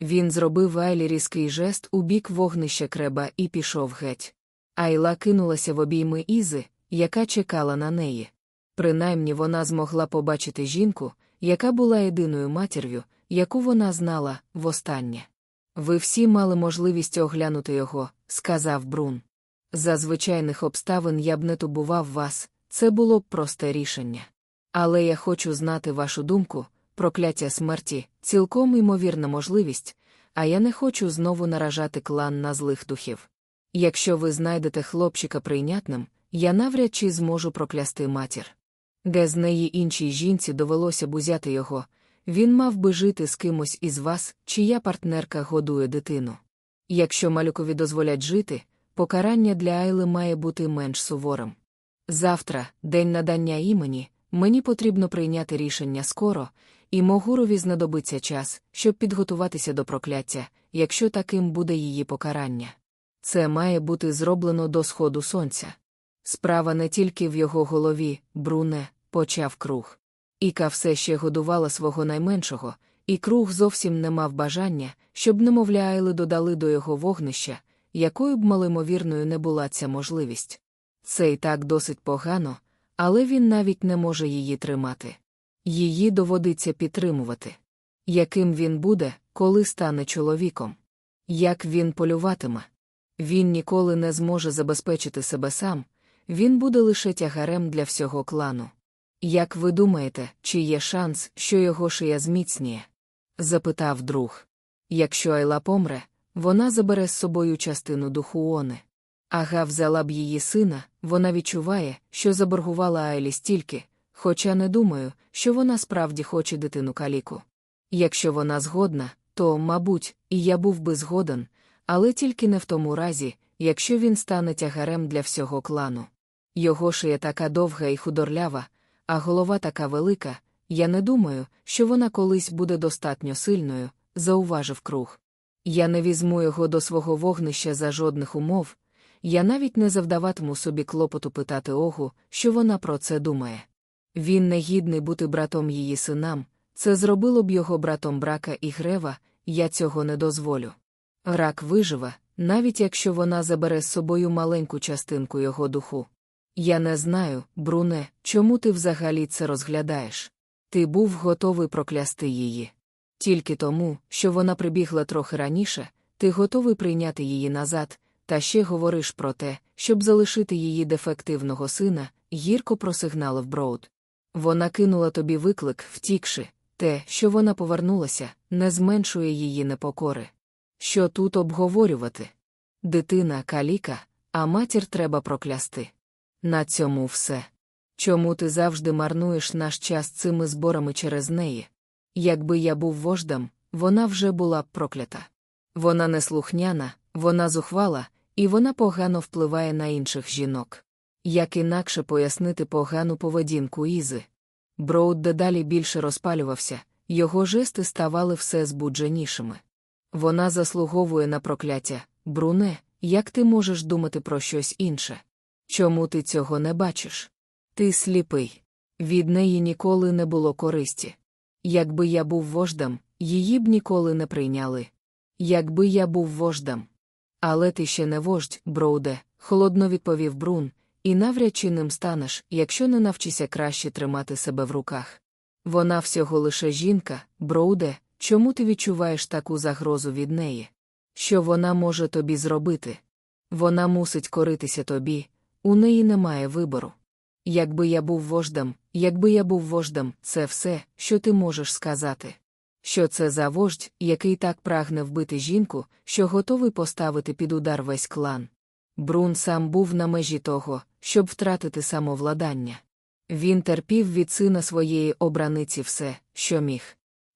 Він зробив Айлі різкий жест у бік вогнища креба і пішов геть. Айла кинулася в обійми Ізи, яка чекала на неї. Принаймні вона змогла побачити жінку, яка була єдиною матір'ю, яку вона знала востаннє. Ви всі мали можливість оглянути його, сказав Брун. За звичайних обставин я б не тубував вас, це було б просте рішення. Але я хочу знати вашу думку, прокляття смерті, цілком імовірна можливість, а я не хочу знову наражати клан на злих духів. Якщо ви знайдете хлопчика прийнятним, я навряд чи зможу проклясти матір. Де з неї іншій жінці довелося б узяти його, він мав би жити з кимось із вас, чия партнерка годує дитину. Якщо малюкові дозволять жити, покарання для Айли має бути менш суворим. Завтра, день надання імені, мені потрібно прийняти рішення скоро, і Могурові знадобиться час, щоб підготуватися до прокляття, якщо таким буде її покарання. Це має бути зроблено до сходу сонця. Справа не тільки в його голові, Бруне, почав круг. Іка все ще годувала свого найменшого, і круг зовсім не мав бажання, щоб немовля Айли додали до його вогнища, якою б малоймовірною не була ця можливість. Це й так досить погано, але він навіть не може її тримати. Її доводиться підтримувати. Яким він буде, коли стане чоловіком? Як він полюватиме? Він ніколи не зможе забезпечити себе сам, він буде лише тягарем для всього клану. Як ви думаєте, чи є шанс, що його шия зміцніє? запитав друг. Якщо Айла помре, вона забере з собою частину духу Они. Ага взяла б її сина, вона відчуває, що заборгувала Айлі стільки, хоча не думаю, що вона справді хоче дитину каліку. Якщо вона згодна, то, мабуть, і я був би згоден, але тільки не в тому разі, якщо він стане тягарем для всього клану. Його шия така довга і худорлява, а голова така велика, я не думаю, що вона колись буде достатньо сильною, зауважив круг. Я не візьму його до свого вогнища за жодних умов, я навіть не завдаватиму собі клопоту питати Огу, що вона про це думає. Він не гідний бути братом її синам, це зробило б його братом брака і грева, я цього не дозволю. Рак виживе, навіть якщо вона забере з собою маленьку частинку його духу. Я не знаю, Бруне, чому ти взагалі це розглядаєш. Ти був готовий проклясти її. Тільки тому, що вона прибігла трохи раніше, ти готовий прийняти її назад, та ще говориш про те, щоб залишити її дефективного сина, гірко просигналив Броуд. Вона кинула тобі виклик, втікши, те, що вона повернулася, не зменшує її непокори. Що тут обговорювати? Дитина каліка, а матір треба проклясти. На цьому все. Чому ти завжди марнуєш наш час цими зборами через неї? Якби я був вождем, вона вже була б проклята. Вона неслухняна, вона зухвала, і вона погано впливає на інших жінок. Як інакше пояснити погану поведінку Ізи? Броуд дедалі більше розпалювався, його жести ставали все збудженішими. Вона заслуговує на прокляття, Бруне, як ти можеш думати про щось інше? Чому ти цього не бачиш? Ти сліпий. Від неї ніколи не було користі. Якби я був вождем, її б ніколи не прийняли. Якби я був вождем. Але ти ще не вождь, Броуде, холодно відповів Брун, і навряд чи ним станеш, якщо не навчися краще тримати себе в руках. Вона всього лише жінка, Броуде, чому ти відчуваєш таку загрозу від неї? Що вона може тобі зробити? Вона мусить коритися тобі, у неї немає вибору. Якби я був вождем, якби я був вождем, це все, що ти можеш сказати. Що це за вождь, який так прагне вбити жінку, що готовий поставити під удар весь клан. Брун сам був на межі того, щоб втратити самовладання. Він терпів від сина своєї обраниці все, що міг.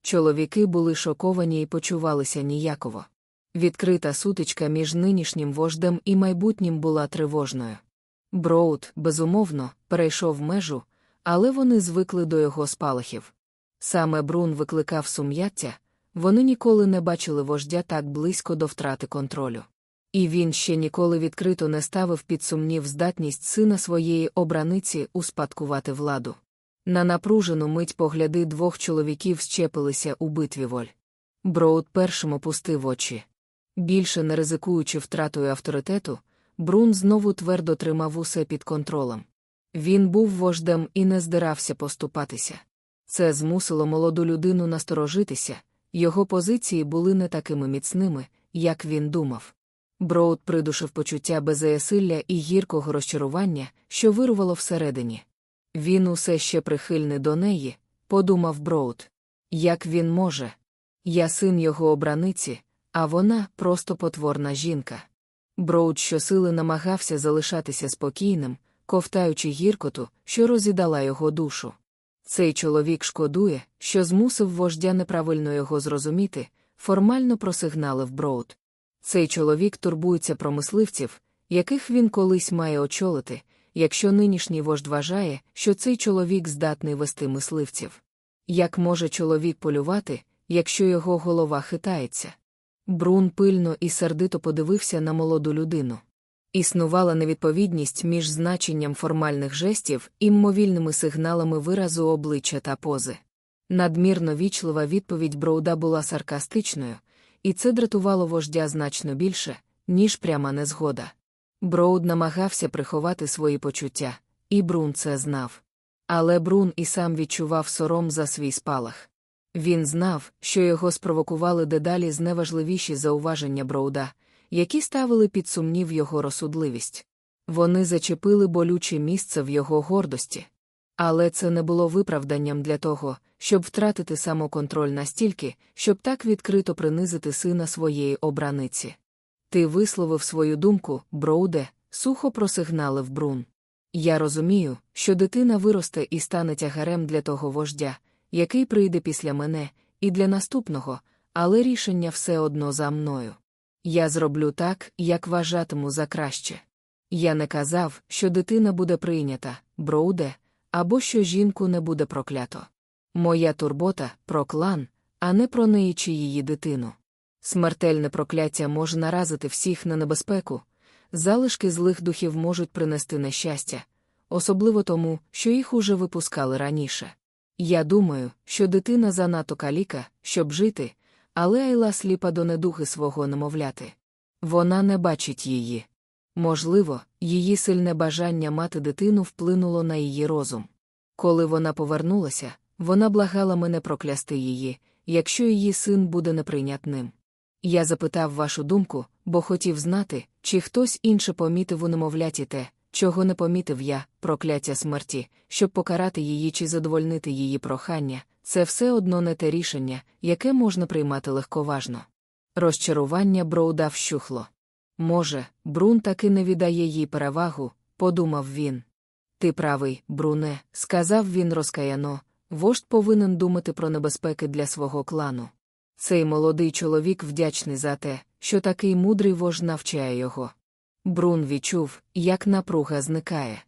Чоловіки були шоковані і почувалися ніяково. Відкрита сутичка між нинішнім вождем і майбутнім була тривожною. Броуд, безумовно, перейшов межу, але вони звикли до його спалахів. Саме Брун викликав сум'яття, вони ніколи не бачили вождя так близько до втрати контролю. І він ще ніколи відкрито не ставив під сумнів здатність сина своєї обраниці успадкувати владу. На напружену мить погляди двох чоловіків зчепилися у битві воль. Броуд першим опустив очі. Більше не ризикуючи втратою авторитету, Брун знову твердо тримав усе під контролем. Він був вождем і не збирався поступатися. Це змусило молоду людину насторожитися, його позиції були не такими міцними, як він думав. Броуд придушив почуття безсилля і гіркого розчарування, що вирувало всередині. Він усе ще прихильний до неї, подумав Броуд. Як він може? Я син його обраниці, а вона просто потворна жінка. Броуд щосили намагався залишатися спокійним, ковтаючи гіркоту, що роз'їдала його душу. Цей чоловік шкодує, що змусив вождя неправильно його зрозуміти, формально просигналив Броуд. Цей чоловік турбується про мисливців, яких він колись має очолити, якщо нинішній вождь вважає, що цей чоловік здатний вести мисливців. Як може чоловік полювати, якщо його голова хитається? Брун пильно і сердито подивився на молоду людину. Існувала невідповідність між значенням формальних жестів і мовільними сигналами виразу обличчя та пози. Надмірно вічлива відповідь Броуда була саркастичною, і це дратувало вождя значно більше, ніж пряма незгода. Броуд намагався приховати свої почуття, і Брун це знав. Але Брун і сам відчував сором за свій спалах. Він знав, що його спровокували дедалі зневажливіші зауваження Броуда, які ставили під сумнів його розсудливість. Вони зачепили болюче місце в його гордості. Але це не було виправданням для того, щоб втратити самоконтроль настільки, щоб так відкрито принизити сина своєї обраниці. Ти висловив свою думку, Броуде, сухо просигналив Брун. Я розумію, що дитина виросте і стане тягарем для того вождя, який прийде після мене, і для наступного, але рішення все одно за мною. Я зроблю так, як вважатиму за краще. Я не казав, що дитина буде прийнята, Броуде, або що жінку не буде проклято. Моя турбота про клан, а не про неї чи її дитину. Смертельне прокляття може наразити всіх на небезпеку, залишки злих духів можуть принести нещастя, особливо тому, що їх уже випускали раніше. Я думаю, що дитина занадто каліка, щоб жити, але Айла сліпа до недуги свого немовляти. Вона не бачить її. Можливо, її сильне бажання мати дитину вплинуло на її розум. Коли вона повернулася, вона благала мене проклясти її, якщо її син буде неприйнятним. Я запитав вашу думку, бо хотів знати, чи хтось інше помітив у немовляті те, чого не помітив я, прокляття смерті, щоб покарати її чи задовольнити її прохання, це все одно не те рішення, яке можна приймати легковажно. Розчарування Броуда вщухло. Може, Брун таки не віддає їй перевагу, подумав він. Ти правий, Бруне, сказав він розкаяно, вождь повинен думати про небезпеки для свого клану. Цей молодий чоловік вдячний за те, що такий мудрий вождь навчає його. Брун відчув, як напруга зникає.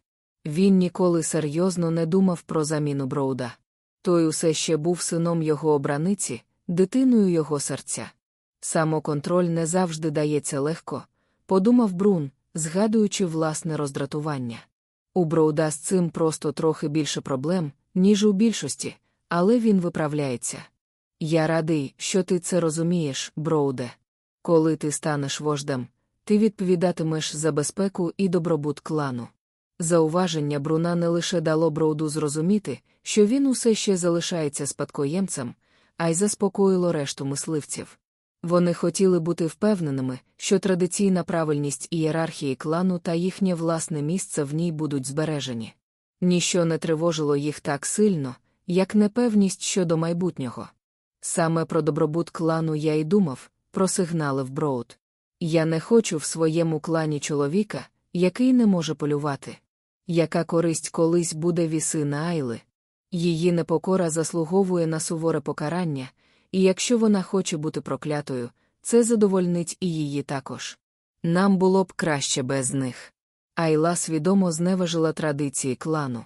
Він ніколи серйозно не думав про заміну Броуда. Той усе ще був сином його обраниці, дитиною його серця. Самоконтроль не завжди дається легко, подумав Брун, згадуючи власне роздратування. У Броуда з цим просто трохи більше проблем, ніж у більшості, але він виправляється. Я радий, що ти це розумієш, Броуде. Коли ти станеш вождем, ти відповідатимеш за безпеку і добробут клану. Зауваження Бруна не лише дало Броуду зрозуміти, що він усе ще залишається спадкоємцем, а й заспокоїло решту мисливців. Вони хотіли бути впевненими, що традиційна правильність ієрархії клану та їхнє власне місце в ній будуть збережені. Ніщо не тривожило їх так сильно, як непевність щодо майбутнього. Саме про добробут клану я й думав, просигналив Броуд. Я не хочу в своєму клані чоловіка, який не може полювати. Яка користь колись буде віси на Айли? Її непокора заслуговує на суворе покарання, і якщо вона хоче бути проклятою, це задовольнить і її також. Нам було б краще без них. Айла свідомо зневажила традиції клану.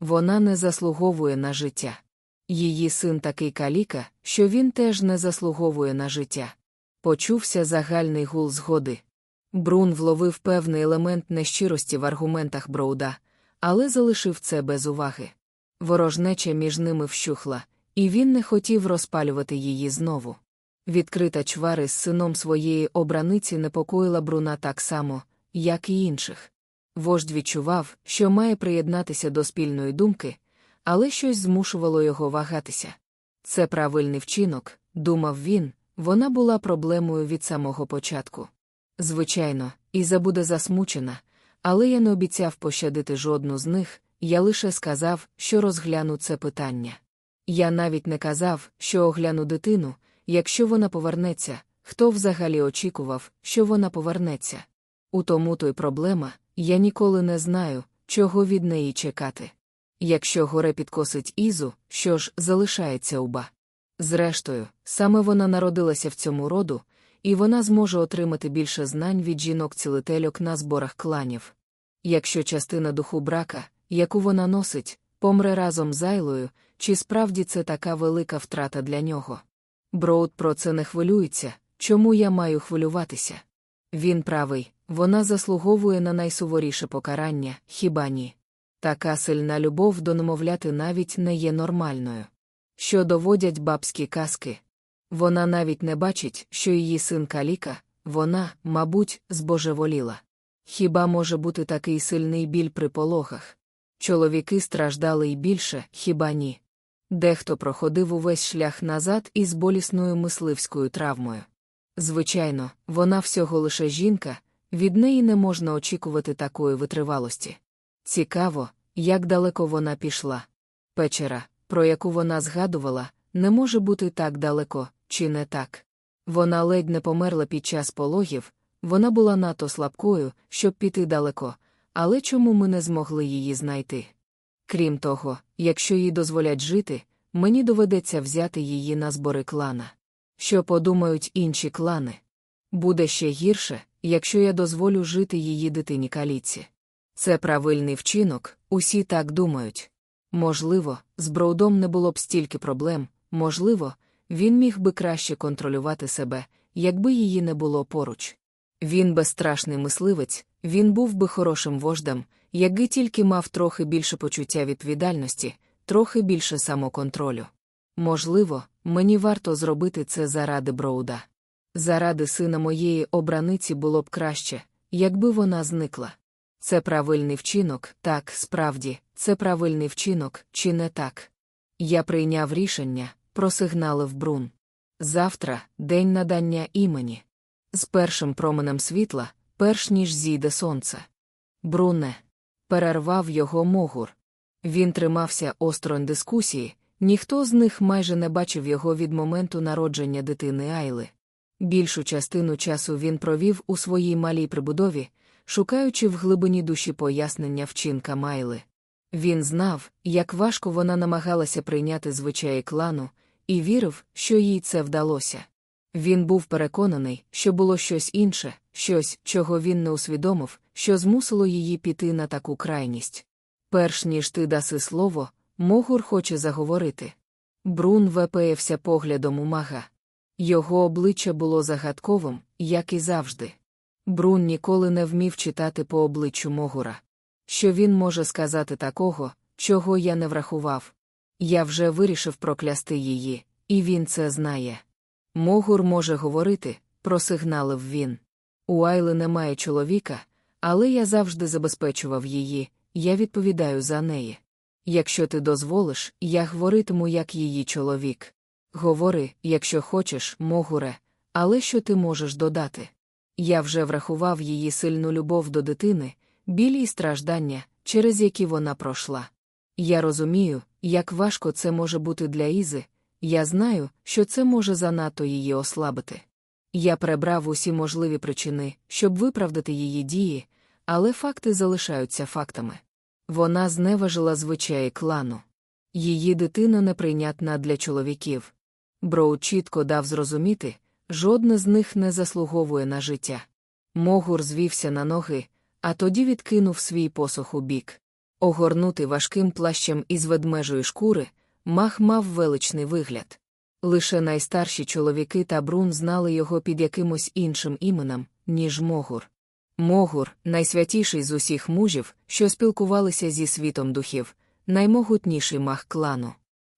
Вона не заслуговує на життя. Її син такий каліка, що він теж не заслуговує на життя. Почувся загальний гул згоди. Брун вловив певний елемент нещирості в аргументах Броуда, але залишив це без уваги. Ворожнеча між ними вщухла, і він не хотів розпалювати її знову. Відкрита чвари з сином своєї обраниці непокоїла Бруна так само, як і інших. Вождь відчував, що має приєднатися до спільної думки, але щось змушувало його вагатися. Це правильний вчинок, думав він, вона була проблемою від самого початку. Звичайно, Іза буде засмучена, але я не обіцяв пощадити жодну з них, я лише сказав, що розгляну це питання. Я навіть не казав, що огляну дитину, якщо вона повернеться, хто взагалі очікував, що вона повернеться. У тому то й проблема, я ніколи не знаю, чого від неї чекати. Якщо горе підкосить Ізу, що ж залишається уба. Зрештою, саме вона народилася в цьому роду, і вона зможе отримати більше знань від жінок-цілительок на зборах кланів. Якщо частина духу брака, яку вона носить, помре разом з Айлою, чи справді це така велика втрата для нього? Броуд про це не хвилюється, чому я маю хвилюватися? Він правий, вона заслуговує на найсуворіше покарання, хіба ні? Така сильна любов до немовляти навіть не є нормальною. Що доводять бабські казки. Вона навіть не бачить, що її син каліка, вона, мабуть, збожеволіла. Хіба може бути такий сильний біль при пологах? Чоловіки страждали й більше, хіба ні? Дехто проходив увесь шлях назад із болісною мисливською травмою. Звичайно, вона всього лише жінка, від неї не можна очікувати такої витривалості. Цікаво, як далеко вона пішла. Печера, про яку вона згадувала, не може бути так далеко, чи не так. Вона ледь не померла під час пологів, вона була надто слабкою, щоб піти далеко, але чому ми не змогли її знайти? Крім того, якщо їй дозволять жити, мені доведеться взяти її на збори клана. Що подумають інші клани? Буде ще гірше, якщо я дозволю жити її дитині каліці. Це правильний вчинок, усі так думають. Можливо, з Броудом не було б стільки проблем, можливо, він міг би краще контролювати себе, якби її не було поруч. Він безстрашний мисливець, він був би хорошим вождем, якби тільки мав трохи більше почуття відповідальності, трохи більше самоконтролю. Можливо, мені варто зробити це заради Броуда. Заради сина моєї обраниці було б краще, якби вона зникла. Це правильний вчинок, так, справді, це правильний вчинок, чи не так? Я прийняв рішення, просигналив Брун. Завтра день надання імені. З першим променем світла, перш ніж зійде сонце. Бруне. Перервав його могур. Він тримався осторонь дискусії, ніхто з них майже не бачив його від моменту народження дитини Айли. Більшу частину часу він провів у своїй малій прибудові, шукаючи в глибині душі пояснення вчинка Майли. Він знав, як важко вона намагалася прийняти звичаї клану, і вірив, що їй це вдалося. Він був переконаний, що було щось інше, щось, чого він не усвідомив, що змусило її піти на таку крайність. Перш ніж ти даси слово, Могур хоче заговорити. Брун вепеявся поглядом у мага. Його обличчя було загадковим, як і завжди. Брун ніколи не вмів читати по обличчю Могура. Що він може сказати такого, чого я не врахував? Я вже вирішив проклясти її, і він це знає. Могур може говорити, просигналив він. У Айли немає чоловіка, але я завжди забезпечував її, я відповідаю за неї. Якщо ти дозволиш, я говоритиму як її чоловік. Говори, якщо хочеш, Могуре, але що ти можеш додати? Я вже врахував її сильну любов до дитини, білі й страждання, через які вона пройшла. Я розумію, як важко це може бути для Ізи, я знаю, що це може занадто її ослабити. Я прибрав усі можливі причини, щоб виправдати її дії, але факти залишаються фактами. Вона зневажила звичаї клану. Її дитина неприйнятна для чоловіків. Броу чітко дав зрозуміти, жодне з них не заслуговує на життя. Могур звівся на ноги, а тоді відкинув свій посох у бік. Огорнутий важким плащем із ведмежої шкури, мах мав величний вигляд. Лише найстарші чоловіки та брун знали його під якимось іншим іменем, ніж Могур. Могур, найсвятіший з усіх мужів, що спілкувалися зі світом духів, наймогутніший маг клану.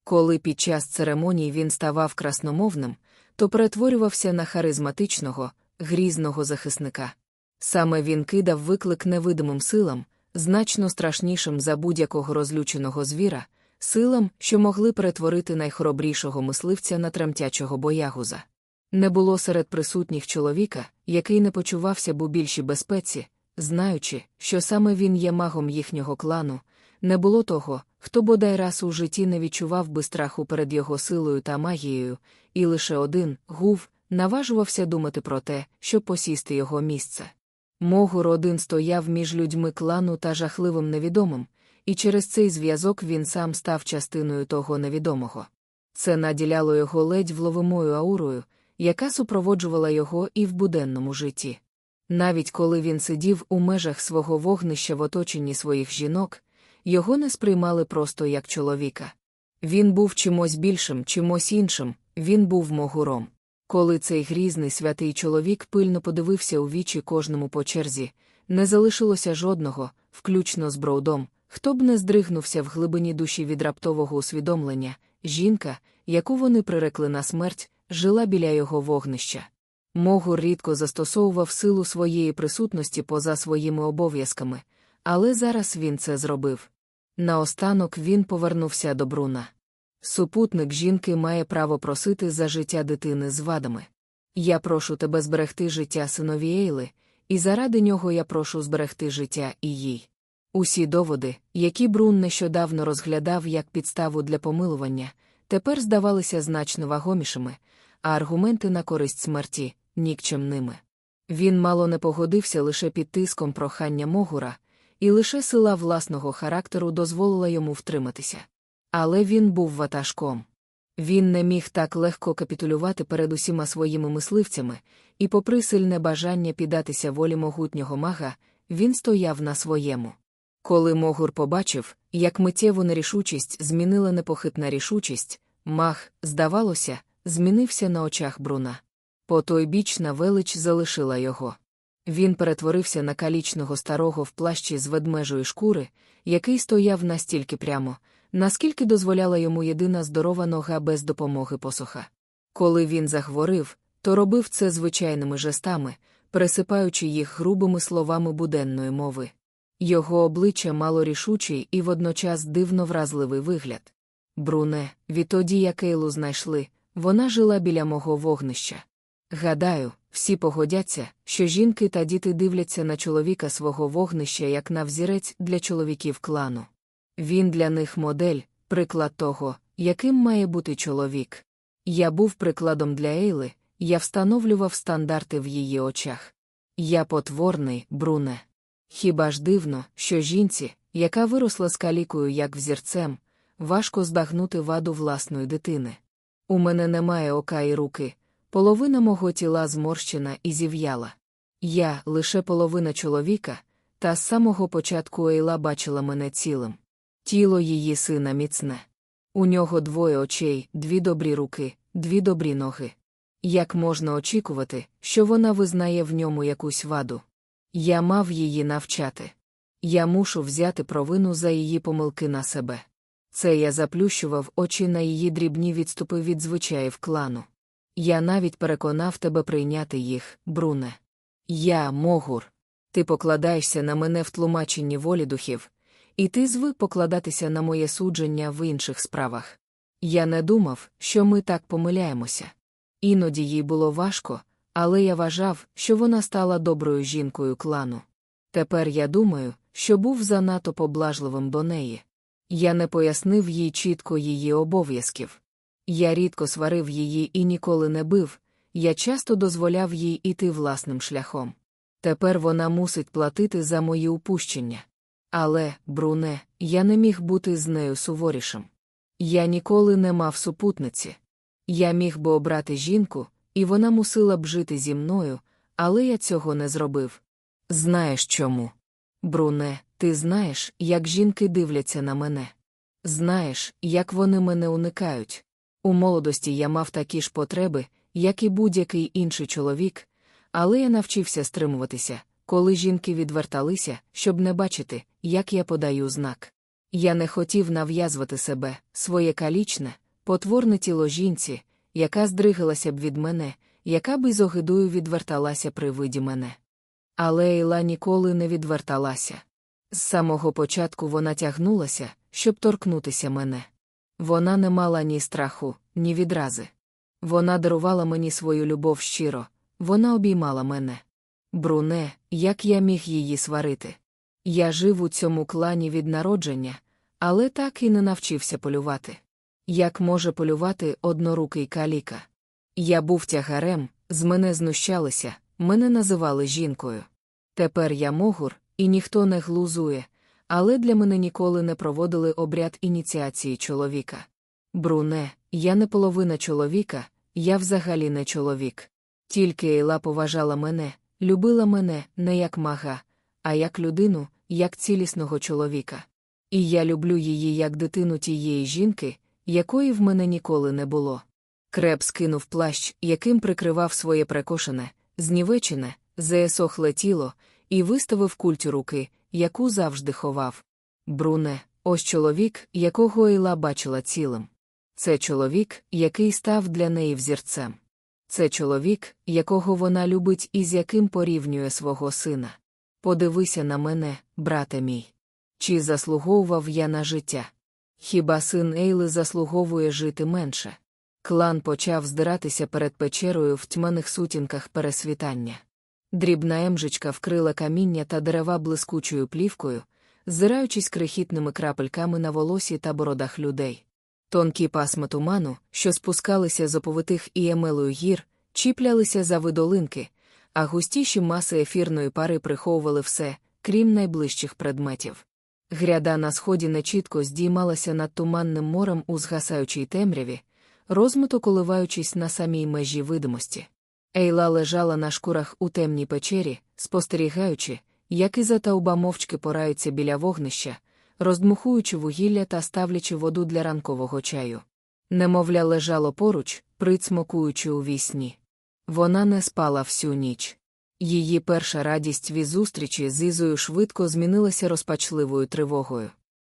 Коли під час церемоній він ставав красномовним, то перетворювався на харизматичного, грізного захисника. Саме він кидав виклик невидимим силам, значно страшнішим за будь-якого розлюченого звіра, силам, що могли перетворити найхоробрішого мисливця на тремтячого боягуза. Не було серед присутніх чоловіка, який не почувався б у більшій безпеці, знаючи, що саме він є магом їхнього клану, не було того, хто бодай раз у житті не відчував би страху перед його силою та магією, і лише один гув наважувався думати про те, щоб посісти його місце. Могур один стояв між людьми клану та жахливим невідомим, і через цей зв'язок він сам став частиною того невідомого. Це наділяло його ледь вловимою аурою, яка супроводжувала його і в буденному житті. Навіть коли він сидів у межах свого вогнища в оточенні своїх жінок, його не сприймали просто як чоловіка. Він був чимось більшим, чимось іншим, він був могуром. Коли цей грізний святий чоловік пильно подивився у вічі кожному по черзі, не залишилося жодного, включно з броудом, хто б не здригнувся в глибині душі від раптового усвідомлення, жінка, яку вони прирекли на смерть, жила біля його вогнища. Могур рідко застосовував силу своєї присутності поза своїми обов'язками, але зараз він це зробив. Наостанок він повернувся до Бруна. Супутник жінки має право просити за життя дитини з вадами. Я прошу тебе зберегти життя синові Ейли, і заради нього я прошу зберегти життя і їй. Усі доводи, які Брун нещодавно розглядав як підставу для помилування, тепер здавалися значно вагомішими, а аргументи на користь смерті нікчемними. Він мало не погодився лише під тиском прохання Могура, і лише сила власного характеру дозволила йому втриматися. Але він був ватажком. Він не міг так легко капітулювати перед усіма своїми мисливцями, і, попри сильне бажання піддатися волі могутнього мага, він стояв на своєму. Коли Могур побачив, як миттєву нерішучість змінила непохитна рішучість, маг, здавалося, змінився на очах Бруна. Потойбічна велич залишила його. Він перетворився на калічного старого в плащі з ведмежої шкури, який стояв настільки прямо, наскільки дозволяла йому єдина здорова нога без допомоги посоха. Коли він захворив, то робив це звичайними жестами, пересипаючи їх грубими словами буденної мови. Його обличчя мало рішучий і водночас дивно вразливий вигляд. Бруне, відтоді як Ейлу знайшли, вона жила біля мого вогнища. Гадаю, всі погодяться, що жінки та діти дивляться на чоловіка свого вогнища як на взірець для чоловіків клану. Він для них модель, приклад того, яким має бути чоловік. Я був прикладом для Ейли, я встановлював стандарти в її очах. Я потворний, Бруне. Хіба ж дивно, що жінці, яка виросла з калікою як взірцем, важко збагнути ваду власної дитини. У мене немає ока і руки, половина мого тіла зморщена і зів'яла. Я лише половина чоловіка, та з самого початку Ейла бачила мене цілим. Тіло її сина міцне. У нього двоє очей, дві добрі руки, дві добрі ноги. Як можна очікувати, що вона визнає в ньому якусь ваду? Я мав її навчати. Я мушу взяти провину за її помилки на себе. Це я заплющував очі на її дрібні відступи від звичаїв клану. Я навіть переконав тебе прийняти їх, Бруне. Я, Могур. Ти покладаєшся на мене в тлумаченні волі духів, і ти звик покладатися на моє судження в інших справах. Я не думав, що ми так помиляємося. Іноді їй було важко, але я вважав, що вона стала доброю жінкою клану. Тепер я думаю, що був занадто поблажливим до неї. Я не пояснив їй чітко її обов'язків. Я рідко сварив її і ніколи не бив, я часто дозволяв їй іти власним шляхом. Тепер вона мусить платити за мої упущення. Але, Бруне, я не міг бути з нею суворішим. Я ніколи не мав супутниці. Я міг би обрати жінку, і вона мусила б жити зі мною, але я цього не зробив. Знаєш чому? Бруне, ти знаєш, як жінки дивляться на мене. Знаєш, як вони мене уникають. У молодості я мав такі ж потреби, як і будь-який інший чоловік, але я навчився стримуватися, коли жінки відверталися, щоб не бачити, як я подаю знак. Я не хотів нав'язувати себе, своє калічне, потворне тіло жінці, яка здригалася б від мене, яка б із огидою відверталася при виді мене. Але Ейла ніколи не відверталася. З самого початку вона тягнулася, щоб торкнутися мене. Вона не мала ні страху, ні відрази. Вона дарувала мені свою любов щиро, вона обіймала мене. Бруне, як я міг її сварити. Я жив у цьому клані від народження, але так і не навчився полювати. Як може полювати однорукий каліка? Я був тягарем, з мене знущалися, мене називали жінкою. Тепер я могур, і ніхто не глузує, але для мене ніколи не проводили обряд ініціації чоловіка. Бруне, я не половина чоловіка, я взагалі не чоловік. Тільки Ейла поважала мене, любила мене не як мага, а як людину, як цілісного чоловіка. І я люблю її як дитину тієї жінки, якої в мене ніколи не було. Креб скинув плащ, яким прикривав своє прекошене, знівечене, заесохле тіло, і виставив культю руки, яку завжди ховав. Бруне, ось чоловік, якого Ейла бачила цілим. Це чоловік, який став для неї взірцем. Це чоловік, якого вона любить і з яким порівнює свого сина. Подивися на мене, брате мій. Чи заслуговував я на життя? Хіба син Ейли заслуговує жити менше? Клан почав здиратися перед печерою в тьманих сутінках пересвітання. Дрібна емжичка вкрила каміння та дерева блискучою плівкою, зираючись крихітними крапельками на волосі та бородах людей. Тонкі пасма туману, що спускалися з оповитих і емелою гір, чіплялися за видолинки, а густіші маси ефірної пари приховували все, крім найближчих предметів. Гряда на сході нечітко здіймалася над туманним морем у згасаючій темряві, розмито коливаючись на самій межі видимості. Ейла лежала на шкурах у темній печері, спостерігаючи, як Іза та уба мовчки пораються біля вогнища, роздмухуючи вугілля та ставлячи воду для ранкового чаю. Немовля лежало поруч, прицмокуючи у вісні. Вона не спала всю ніч. Її перша радість від зустрічі з Ізою швидко змінилася розпачливою тривогою.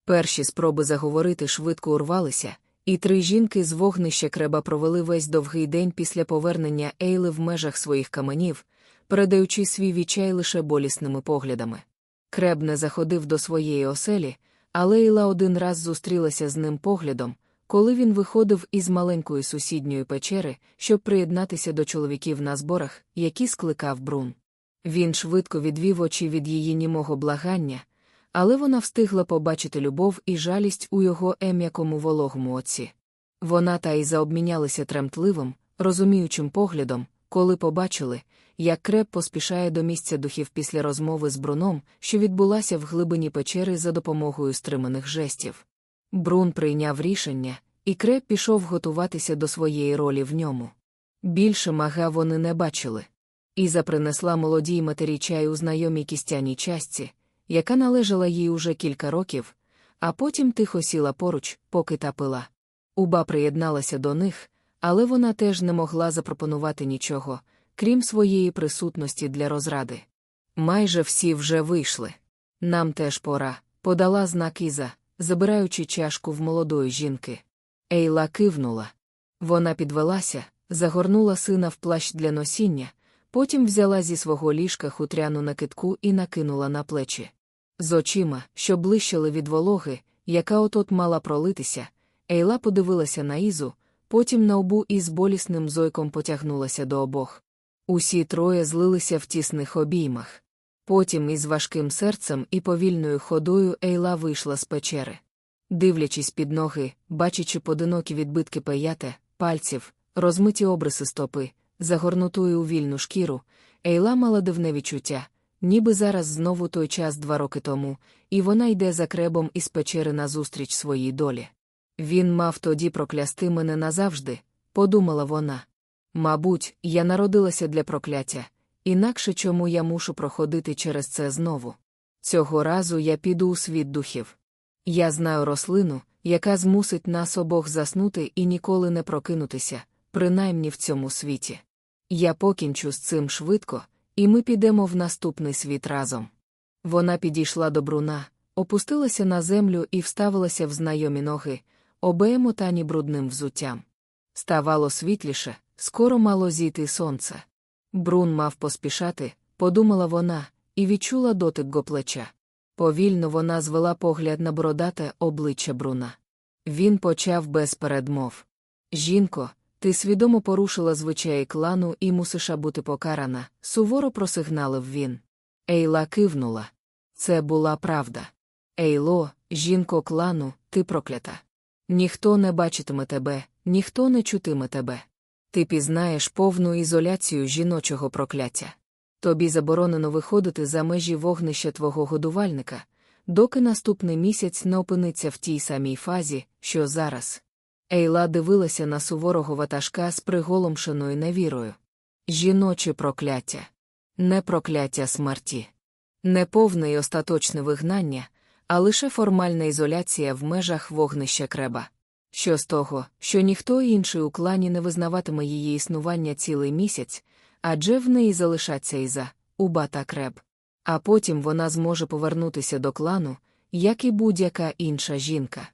Перші спроби заговорити швидко урвалися, і три жінки з вогнища креба провели весь довгий день після повернення Ейли в межах своїх каменів, передаючи свій відчай лише болісними поглядами. Креб не заходив до своєї оселі, але Ейла один раз зустрілася з ним поглядом, коли він виходив із маленької сусідньої печери, щоб приєднатися до чоловіків на зборах, які скликав Брун. Він швидко відвів очі від її німого благання, але вона встигла побачити любов і жалість у його ем'якому вологому оці. Вона та й заобмінялися тремтливим, розуміючим поглядом, коли побачили, як креп поспішає до місця духів після розмови з Бруном, що відбулася в глибині печери за допомогою стриманих жестів. Брун прийняв рішення, і креп пішов готуватися до своєї ролі в ньому. Більше мага вони не бачили. Іза принесла молодій матері чай у знайомій кістяній частці, яка належала їй уже кілька років, а потім тихо сіла поруч, поки та пила. Уба приєдналася до них, але вона теж не могла запропонувати нічого, крім своєї присутності для розради. Майже всі вже вийшли. Нам теж пора, подала знак Іза, забираючи чашку в молодої жінки. Ейла кивнула. Вона підвелася, загорнула сина в плащ для носіння, потім взяла зі свого ліжка хутряну накидку і накинула на плечі. З очима, що блищили від вологи, яка отот мала пролитися, Ейла подивилася на Ізу, потім на обу і з болісним зойком потягнулася до обох. Усі троє злилися в тісних обіймах. Потім із важким серцем і повільною ходою Ейла вийшла з печери. Дивлячись під ноги, бачачи подинокі відбитки пеяте, пальців, розмиті обриси стопи, загорнутою у вільну шкіру, Ейла мала дивне відчуття, ніби зараз знову той час два роки тому, і вона йде за кребом із печери назустріч своїй долі. Він мав тоді проклясти мене назавжди, подумала вона. Мабуть, я народилася для прокляття, інакше чому я мушу проходити через це знову. Цього разу я піду у світ духів. Я знаю рослину, яка змусить нас обох заснути і ніколи не прокинутися, принаймні в цьому світі. Я покінчу з цим швидко, і ми підемо в наступний світ разом. Вона підійшла до бруна, опустилася на землю і вставилася в знайомі ноги, обеємотані брудним взуттям. Ставало світліше, скоро мало зійти сонце. Брун мав поспішати, подумала вона, і відчула дотик го плеча. Повільно вона звела погляд на бородате обличчя Бруна. Він почав без передмов. Жінко, ти свідомо порушила звичаї клану і мусиша бути покарана, суворо просигналив він. Ейла кивнула. Це була правда. Ейло, жінко клану, ти проклята. Ніхто не бачитиме тебе, ніхто не чутиме тебе. Ти пізнаєш повну ізоляцію жіночого прокляття. Тобі заборонено виходити за межі вогнища твого годувальника, доки наступний місяць не опиниться в тій самій фазі, що зараз. Ейла дивилася на суворого ватажка з приголомшеною невірою. Жіноче прокляття, не прокляття смерті, не повне й остаточне вигнання, а лише формальна ізоляція в межах вогнища креба. Що з того, що ніхто інший у клані не визнаватиме її існування цілий місяць, адже в неї залишаться Іза, Уба та креб. А потім вона зможе повернутися до клану, як і будь-яка інша жінка.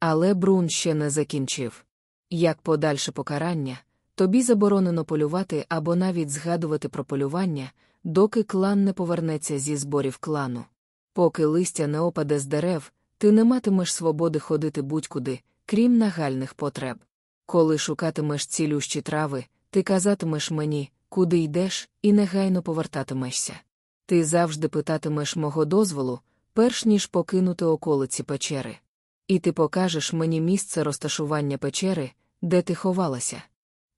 Але Брун ще не закінчив. Як подальше покарання, тобі заборонено полювати або навіть згадувати про полювання, доки клан не повернеться зі зборів клану. Поки листя не опаде з дерев, ти не матимеш свободи ходити будь-куди, крім нагальних потреб. Коли шукатимеш цілющі трави, ти казатимеш мені, куди йдеш, і негайно повертатимешся. Ти завжди питатимеш мого дозволу, перш ніж покинути околиці печери. І ти покажеш мені місце розташування печери, де ти ховалася.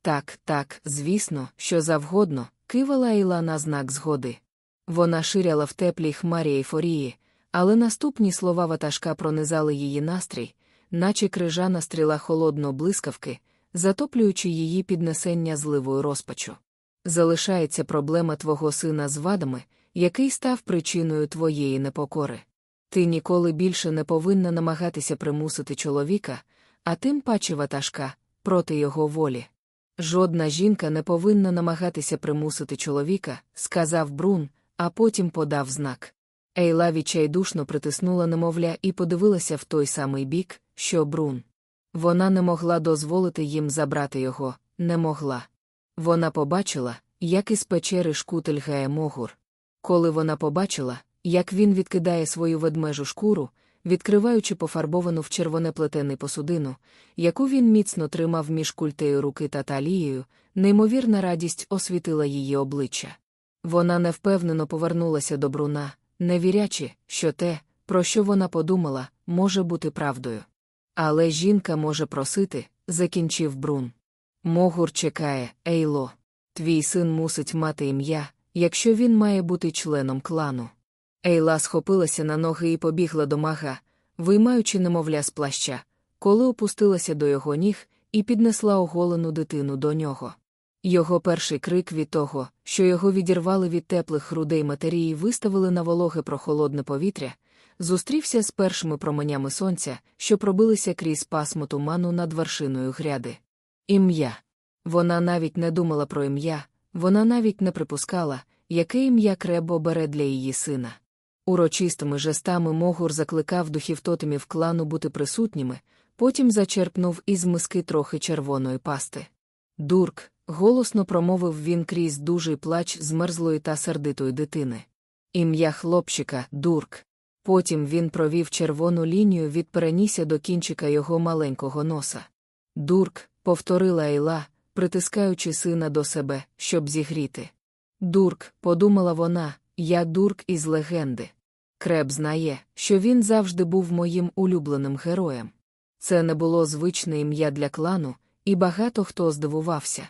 Так, так, звісно, що завгодно, кивала Іла на знак згоди. Вона ширяла в теплій хмарі ейфорії, але наступні слова ватажка пронизали її настрій, наче крижана стріла холодно блискавки, затоплюючи її піднесення зливою розпачу. Залишається проблема твого сина з вадами, який став причиною твоєї непокори. Ти ніколи більше не повинна намагатися примусити чоловіка, а тим паче ватажка, проти його волі. Жодна жінка не повинна намагатися примусити чоловіка, сказав Брун, а потім подав знак. Ейла відчайдушно притиснула немовля і подивилася в той самий бік, що Брун. Вона не могла дозволити їм забрати його, не могла. Вона побачила, як із печери шкутель гає могур. Коли вона побачила, як він відкидає свою ведмежу шкуру, відкриваючи пофарбовану в червоне плетений посудину, яку він міцно тримав між культею руки та талією, неймовірна радість освітила її обличчя. Вона невпевнено повернулася до бруна, не вірячи, що те, про що вона подумала, може бути правдою. Але жінка може просити, закінчив брун. Могур чекає, Ейло. Твій син мусить мати ім'я, якщо він має бути членом клану. Ейла схопилася на ноги і побігла до мага, виймаючи немовля з плаща, коли опустилася до його ніг і піднесла оголену дитину до нього. Його перший крик від того, що його відірвали від теплих грудей матері і виставили на вологе прохолодне повітря, зустрівся з першими променями сонця, що пробилися крізь пасмо туману над вершиною гряди. Ім'я. Вона навіть не думала про ім'я, вона навіть не припускала, яке ім'я Кребо бере для її сина. Урочистими жестами Могур закликав духів тотемів клану бути присутніми, потім зачерпнув із миски трохи червоної пасти. Дурк, голосно промовив він крізь дужий плач змерзлої та сердитої дитини. Ім'я хлопчика, дурк. Потім він провів червону лінію від переніся до кінчика його маленького носа. Дурк, повторила Ейла, притискаючи сина до себе, щоб зігріти. Дурк, подумала вона, я дурк із легенди. Креб знає, що він завжди був моїм улюбленим героєм. Це не було звичне ім'я для клану, і багато хто здивувався.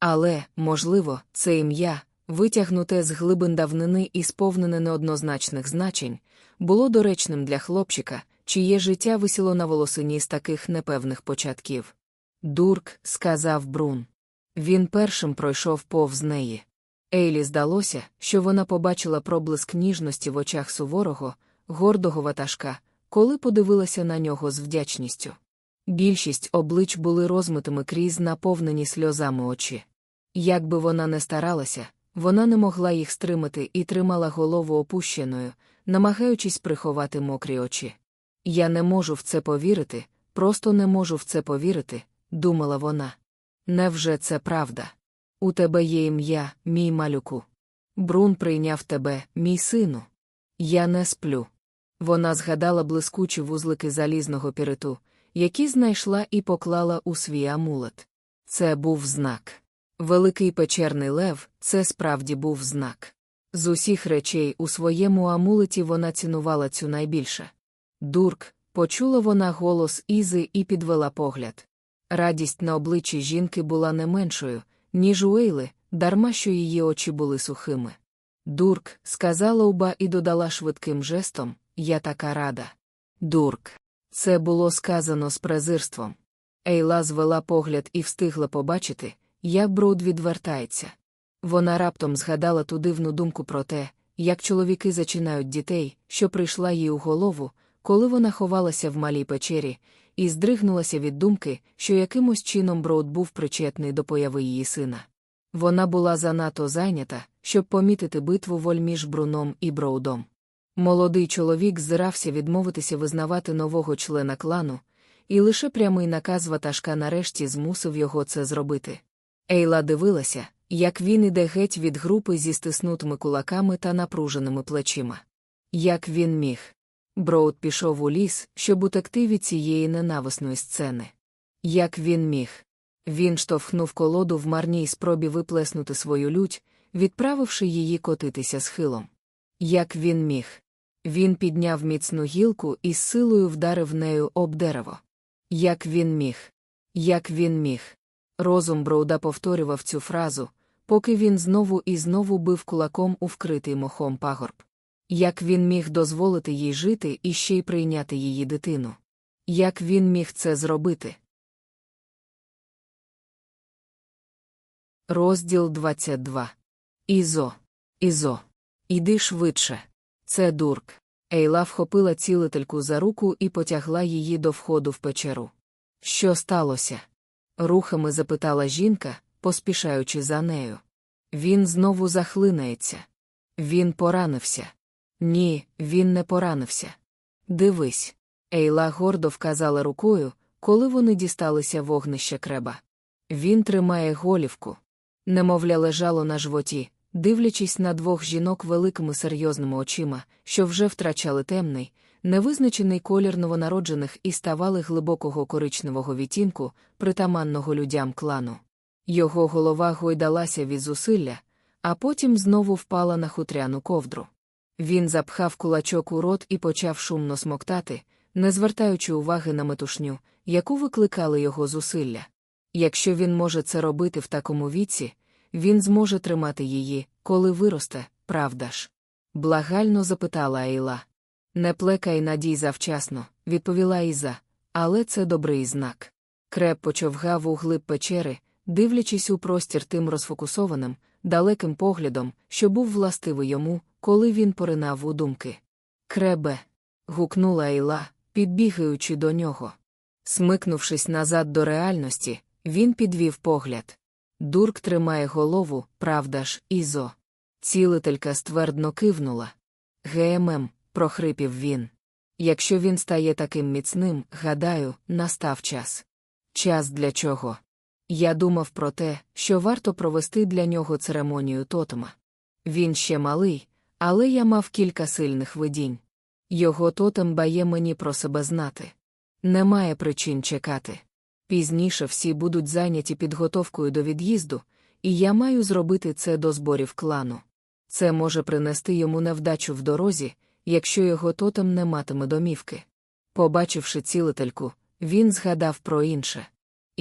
Але, можливо, це ім'я, витягнуте з глибин давнини і сповнене неоднозначних значень, було доречним для хлопчика, чиє життя висіло на волосині з таких непевних початків. Дурк, сказав Брун. Він першим пройшов повз неї. Ейлі здалося, що вона побачила проблиск ніжності в очах суворого, гордого ватажка, коли подивилася на нього з вдячністю. Більшість облич були розмитими крізь наповнені сльозами очі. Як би вона не старалася, Вона не могла їх стримати і тримала голову опущеною, намагаючись приховати мокрі очі. Я не можу в це повірити, просто не можу в це повірити, думала вона. Невже це правда? У тебе є ім'я, мій малюку. Брун прийняв тебе, мій сину. Я не сплю. Вона згадала блискучі вузлики залізного піриту, які знайшла і поклала у свій амулет. Це був знак. Великий печерний лев це справді був знак. З усіх речей у своєму амулеті вона цінувала цю найбільше. Дурк, почула вона голос Ізи і підвела погляд. Радість на обличчі жінки була не меншою, ніж у Ейли, дарма що її очі були сухими. Дурк, сказала Уба і додала швидким жестом Я така рада. Дурк. Це було сказано з презирством. Ейла звела погляд і встигла побачити, як Броуд відвертається. Вона раптом згадала ту дивну думку про те, як чоловіки зачинають дітей, що прийшла їй у голову, коли вона ховалася в малій печері, і здригнулася від думки, що якимось чином Броуд був причетний до появи її сина. Вона була занадто зайнята, щоб помітити битву воль між Бруном і Броудом. Молодий чоловік зирався відмовитися визнавати нового члена клану, і лише прямий наказ ватажка нарешті змусив його це зробити. Ейла дивилася, як він іде геть від групи зі стиснутими кулаками та напруженими плечима. Як він міг. Броуд пішов у ліс, щоб утекти від цієї ненависної сцени. Як він міг. Він штовхнув колоду в марній спробі виплеснути свою лють, відправивши її котитися схилом. Як він міг. Він підняв міцну гілку і з силою вдарив нею об дерево. Як він міг. Як він міг. Розум Броуда повторював цю фразу, поки він знову і знову бив кулаком у вкритий мохом пагорб. Як він міг дозволити їй жити і ще й прийняти її дитину? Як він міг це зробити? Розділ 22. Ізо. Ізо. Іди швидше. Це дурк. Ейла вхопила цілительку за руку і потягла її до входу в печеру. Що сталося? Рухами запитала жінка, поспішаючи за нею. Він знову захлинається. Він поранився. Ні, він не поранився. Дивись. Ейла гордо вказала рукою, коли вони дісталися вогнища креба. Він тримає голівку. Немовля лежало на животі, дивлячись на двох жінок великими серйозними очима, що вже втрачали темний, невизначений колір новонароджених і ставали глибокого коричневого відтінку, притаманного людям клану. Його голова гойдалася від зусилля, а потім знову впала на хутряну ковдру. Він запхав кулачок у рот і почав шумно смоктати, не звертаючи уваги на метушню, яку викликали його зусилля. Якщо він може це робити в такому віці, він зможе тримати її, коли виросте, правда ж? Благально запитала Айла. Не плекай надій завчасно, відповіла Іза, але це добрий знак. Креп почовгав у глиб печери, дивлячись у простір тим розфокусованим, далеким поглядом, що був властивий йому, коли він поринав у думки. Кребе. гукнула Айла, підбігаючи до нього. Смикнувшись назад до реальності, він підвів погляд. Дурк тримає голову, правда ж, Ізо. Цілителька ствердно кивнула. ГММ, прохрипів він. Якщо він стає таким міцним, гадаю, настав час. Час для чого? Я думав про те, що варто провести для нього церемонію тотема. Він ще малий, але я мав кілька сильних видінь. Його тотем бає мені про себе знати. Немає причин чекати. Пізніше всі будуть зайняті підготовкою до від'їзду, і я маю зробити це до зборів клану. Це може принести йому невдачу в дорозі, якщо його тотем не матиме домівки. Побачивши цілительку, він згадав про інше.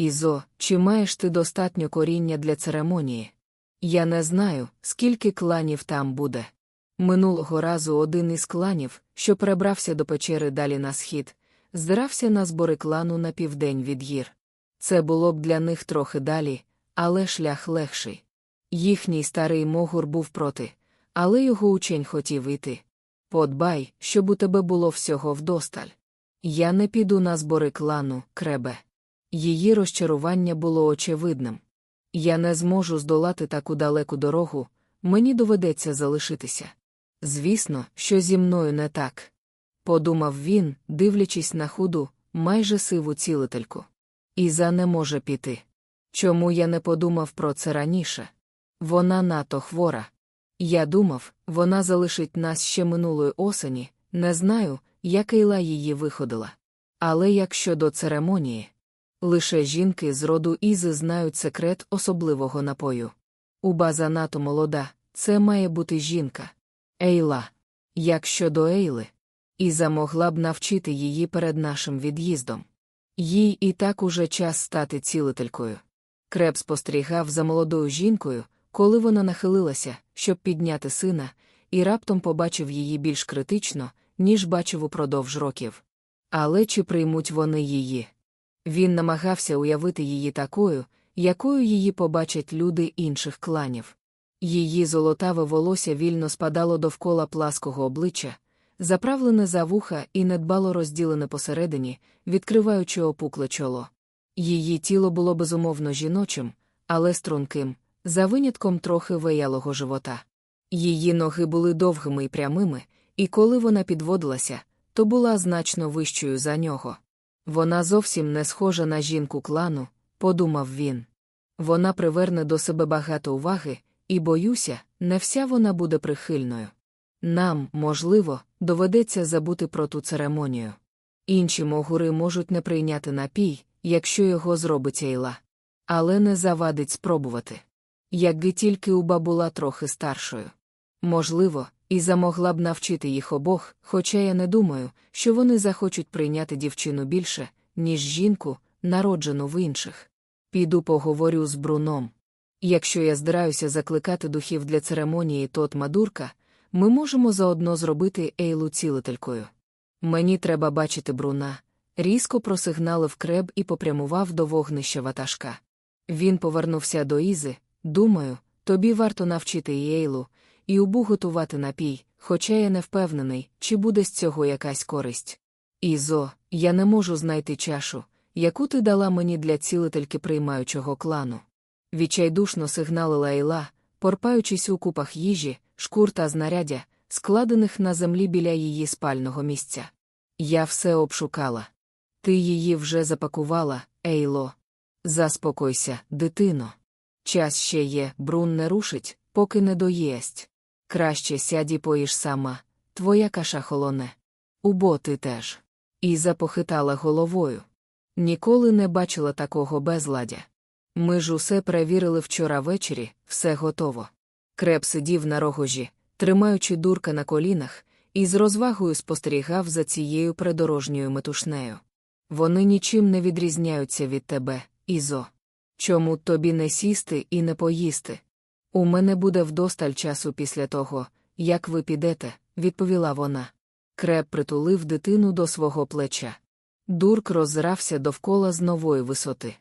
Ізо, чи маєш ти достатньо коріння для церемонії? Я не знаю, скільки кланів там буде. Минулого разу один із кланів, що перебрався до печери далі на схід, здирався на збори клану на південь від гір. Це було б для них трохи далі, але шлях легший. Їхній старий могур був проти, але його учень хотів іти. Подбай, щоб у тебе було всього вдосталь. Я не піду на збори клану, кребе. Її розчарування було очевидним. Я не зможу здолати таку далеку дорогу, мені доведеться залишитися. Звісно, що зі мною не так. Подумав він, дивлячись на худу, майже сиву цілительку. Іза не може піти. Чому я не подумав про це раніше? Вона надто хвора. Я думав, вона залишить нас ще минулої осені, не знаю, як Ейла її виходила. Але як щодо церемонії, лише жінки з роду Ізи знають секрет особливого напою. Уба занадто молода, це має бути жінка. Ейла. Як щодо Ейли, Іза могла б навчити її перед нашим від'їздом. Їй і так уже час стати цілителькою. Креб спостерігав за молодою жінкою, коли вона нахилилася, щоб підняти сина, і раптом побачив її більш критично, ніж бачив упродовж років. Але чи приймуть вони її? Він намагався уявити її такою, якою її побачать люди інших кланів. Її золотаве волосся вільно спадало довкола плаского обличчя, заправлене за вуха і недбало розділене посередині, відкриваючи опукле чоло. Її тіло було безумовно жіночим, але струнким, за винятком трохи веялого живота. Її ноги були довгими і прямими, і коли вона підводилася, то була значно вищою за нього. Вона зовсім не схожа на жінку клану, подумав він. Вона приверне до себе багато уваги, і, боюся, не вся вона буде прихильною. Нам, можливо, доведеться забути про ту церемонію. Інші могури можуть не прийняти напій, якщо його зробить Ейла. Але не завадить спробувати. Якби тільки Уба була трохи старшою. Можливо, і замогла б навчити їх обох, хоча я не думаю, що вони захочуть прийняти дівчину більше, ніж жінку, народжену в інших. Піду поговорю з Бруном. Якщо я здираюся закликати духів для церемонії тот Мадурка, ми можемо заодно зробити Ейлу цілителькою. Мені треба бачити Бруна. Різко просигналив креб і попрямував до вогнища ватажка. Він повернувся до Ізи, думаю, тобі варто навчити Ейлу, і убу готувати напій, хоча я не впевнений, чи буде з цього якась користь. Ізо, я не можу знайти чашу, яку ти дала мені для цілительки приймаючого клану. Відчайдушно сигналила Ейла, порпаючись у купах їжі, шкур та знаряддя, складених на землі біля її спального місця. Я все обшукала. Ти її вже запакувала, Ейло. Заспокойся, дитино. Час ще є, брун не рушить, поки не доїсть. Краще сяді поїж сама, твоя каша холоне. Убо ти теж. Іза похитала головою. Ніколи не бачила такого безладя. Ми ж усе перевірили вчора ввечері, все готово. Креп сидів на рогожі, тримаючи дурка на колінах, і з розвагою спостерігав за цією придорожньою метушнею. Вони нічим не відрізняються від тебе, Ізо. Чому тобі не сісти і не поїсти? У мене буде вдосталь часу після того, як ви підете, відповіла вона. Креп притулив дитину до свого плеча. Дурк роззирався довкола з нової висоти.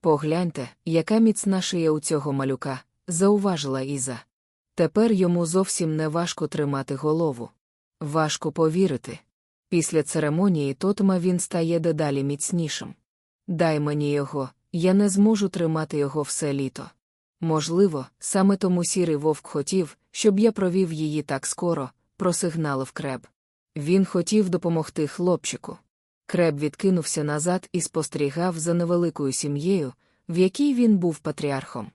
Погляньте, яка міцна шия у цього малюка, зауважила Іза. Тепер йому зовсім не важко тримати голову. Важко повірити. Після церемонії тотма він стає дедалі міцнішим. Дай мені його, я не зможу тримати його все літо. Можливо, саме тому сірий вовк хотів, щоб я провів її так скоро, просигналив креб. Він хотів допомогти хлопчику. Креб відкинувся назад і спостерігав за невеликою сім'єю, в якій він був патріархом.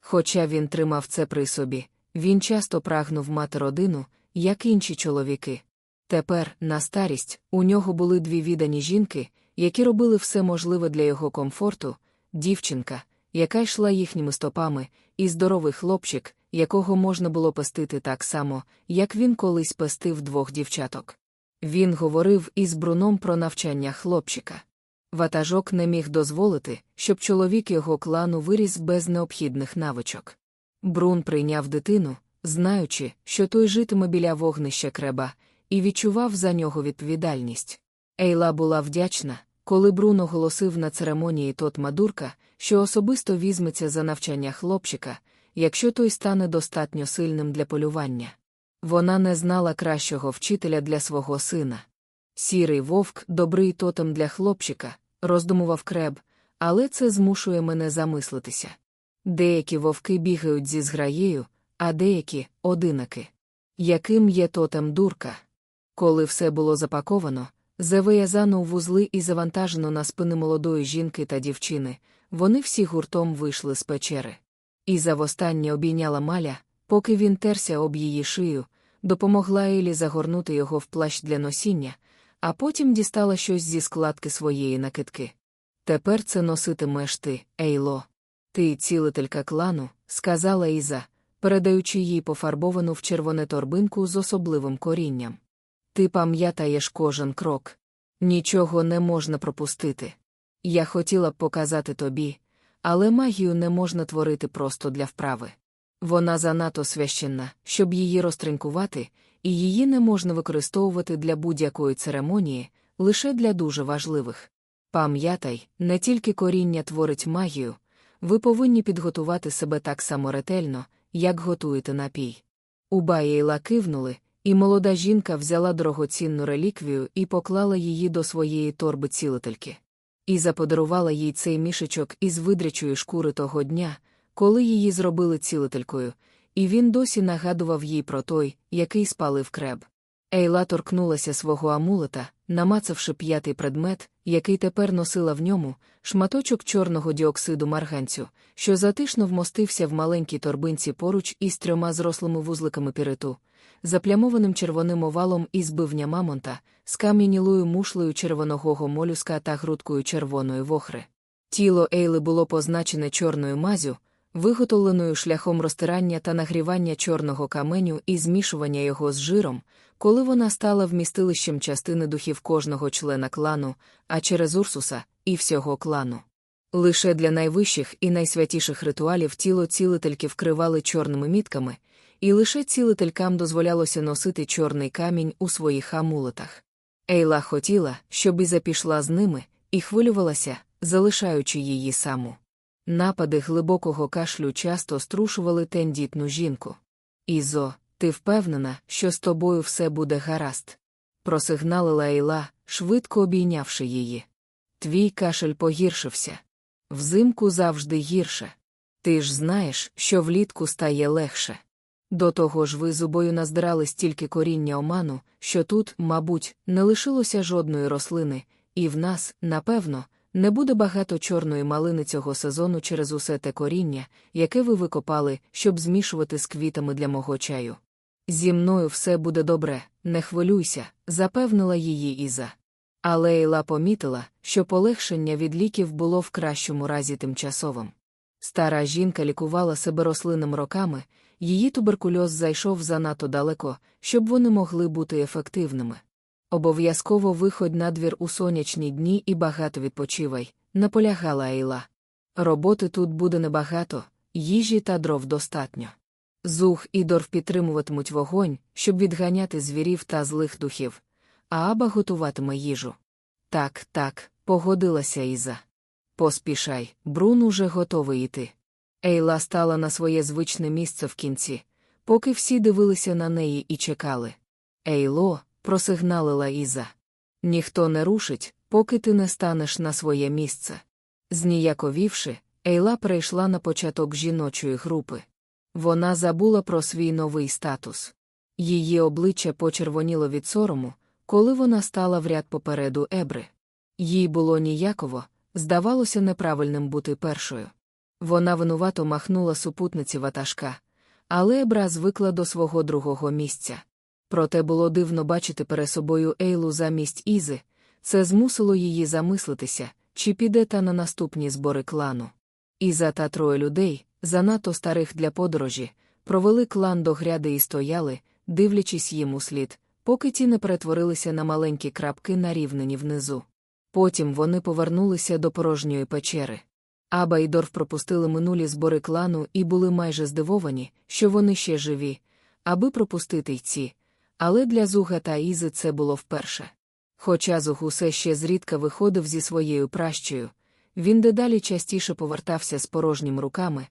Хоча він тримав це при собі, він часто прагнув мати родину, як інші чоловіки. Тепер, на старість, у нього були дві віддані жінки, які робили все можливе для його комфорту, дівчинка, яка йшла їхніми стопами, і здоровий хлопчик, якого можна було пестити так само, як він колись пестив двох дівчаток. Він говорив із Бруном про навчання хлопчика. Ватажок не міг дозволити, щоб чоловік його клану виріс без необхідних навичок. Брун прийняв дитину, знаючи, що той житиме біля вогнища креба, і відчував за нього відповідальність. Ейла була вдячна, коли Брун оголосив на церемонії тот Мадурка, що особисто візьметься за навчання хлопчика, якщо той стане достатньо сильним для полювання. Вона не знала кращого вчителя для свого сина. Сірий вовк добрий тотем для хлопчика, роздумував креб, але це змушує мене замислитися. Деякі вовки бігають зі зграєю, а деякі одинаки. Яким є тотем дурка? Коли все було запаковано, завиязано у вузли і завантажено на спини молодої жінки та дівчини, вони всі гуртом вийшли з печери. Іза востаннє обійняла маля, поки він терся об її шию, допомогла Елі загорнути його в плащ для носіння, а потім дістала щось зі складки своєї накидки. Тепер це носитимеш ти, Ейло. Ти цілителька клану, сказала Іза, передаючи їй пофарбовану в червоне торбинку з особливим корінням. Ти пам'ятаєш кожен крок. Нічого не можна пропустити. Я хотіла б показати тобі, але магію не можна творити просто для вправи. Вона занадто священна, щоб її розтринкувати, і її не можна використовувати для будь-якої церемонії, лише для дуже важливих. Пам'ятай, не тільки коріння творить магію, ви повинні підготувати себе так само ретельно, як готуєте напій. Уба і Ейла кивнули, і молода жінка взяла дорогоцінну реліквію і поклала її до своєї торби цілительки. І заподарувала їй цей мішечок із видрячої шкури того дня, коли її зробили цілителькою, і він досі нагадував їй про той, який спалив креб. Ейла торкнулася свого амулета, намацавши п'ятий предмет, який тепер носила в ньому, шматочок чорного діоксиду марганцю, що затишно вмостився в маленькій торбинці поруч із трьома зрослими вузликами піриту, заплямованим червоним овалом із бивня мамонта, з кам'янілою мушлею червоного молюска та грудкою червоної вохри. Тіло Ейли було позначене чорною мазю, виготовленою шляхом розтирання та нагрівання чорного каменю і змішування його з жиром, коли вона стала вмістилищем частини духів кожного члена клану, а через Урсуса і всього клану. Лише для найвищих і найсвятіших ритуалів тіло цілительки вкривали чорними мітками, і лише цілителькам дозволялося носити чорний камінь у своїх амулетах. Ейла хотіла, щоб Іза пішла з ними, і хвилювалася, залишаючи її саму. Напади глибокого кашлю часто струшували тендітну жінку. Ізо, ти впевнена, що з тобою все буде гаразд? Просигналила Ейла, швидко обійнявши її. Твій кашель погіршився. Взимку завжди гірше. Ти ж знаєш, що влітку стає легше. До того ж ви зубою наздирали стільки коріння оману, що тут, мабуть, не лишилося жодної рослини, і в нас, напевно, не буде багато чорної малини цього сезону через усе те коріння, яке ви викопали, щоб змішувати з квітами для мого чаю. Зі мною все буде добре, не хвилюйся, запевнила її Іза. Але Ейла помітила, що полегшення від ліків було в кращому разі тимчасовим. Стара жінка лікувала себе рослинним роками, її туберкульоз зайшов занадто далеко, щоб вони могли бути ефективними. Обов'язково виходь на двір у сонячні дні і багато відпочивай, наполягала Ейла. Роботи тут буде небагато, їжі та дров достатньо. Зух і Дорф підтримуватимуть вогонь, щоб відганяти звірів та злих духів, а Аба готуватиме їжу. Так, так, погодилася Іза. Поспішай, Брун уже готовий йти. Ейла стала на своє звичне місце в кінці, поки всі дивилися на неї і чекали. Ейло, просигналила Іза. Ніхто не рушить, поки ти не станеш на своє місце. Зніяковівши, Ейла перейшла на початок жіночої групи. Вона забула про свій новий статус. Її обличчя почервоніло від сорому, коли вона стала в ряд попереду Ебри. Їй було ніяково, здавалося неправильним бути першою. Вона винувато махнула супутниці ватажка, але Ебра звикла до свого другого місця. Проте було дивно бачити перед собою Ейлу замість Ізи, це змусило її замислитися, чи піде та на наступні збори клану. Іза та троє людей, занадто старих для подорожі, провели клан до гряди і стояли, дивлячись їм у слід, поки ті не перетворилися на маленькі крапки на рівнині внизу. Потім вони повернулися до порожньої печери. Аба і Дорф пропустили минулі збори клану і були майже здивовані, що вони ще живі, аби пропустити й ці. Але для Зуга та Ізи це було вперше. Хоча Зуг усе ще зрідка виходив зі своєю пращою, він дедалі частіше повертався з порожніми руками,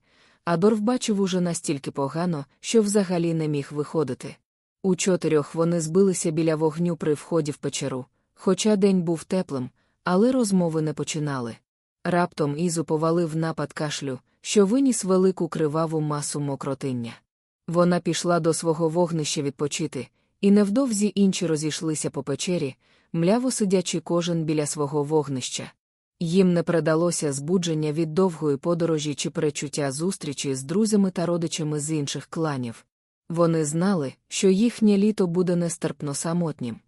а Дорф бачив уже настільки погано, що взагалі не міг виходити. У чотирьох вони збилися біля вогню при вході в печеру, хоча день був теплим, але розмови не починали. Раптом Ізу повалив напад кашлю, що виніс велику криваву масу мокротиння. Вона пішла до свого вогнища відпочити, і невдовзі інші розійшлися по печері, мляво сидячи кожен біля свого вогнища. Їм не передалося збудження від довгої подорожі чи перечуття зустрічі з друзями та родичами з інших кланів. Вони знали, що їхнє літо буде нестерпно самотнім.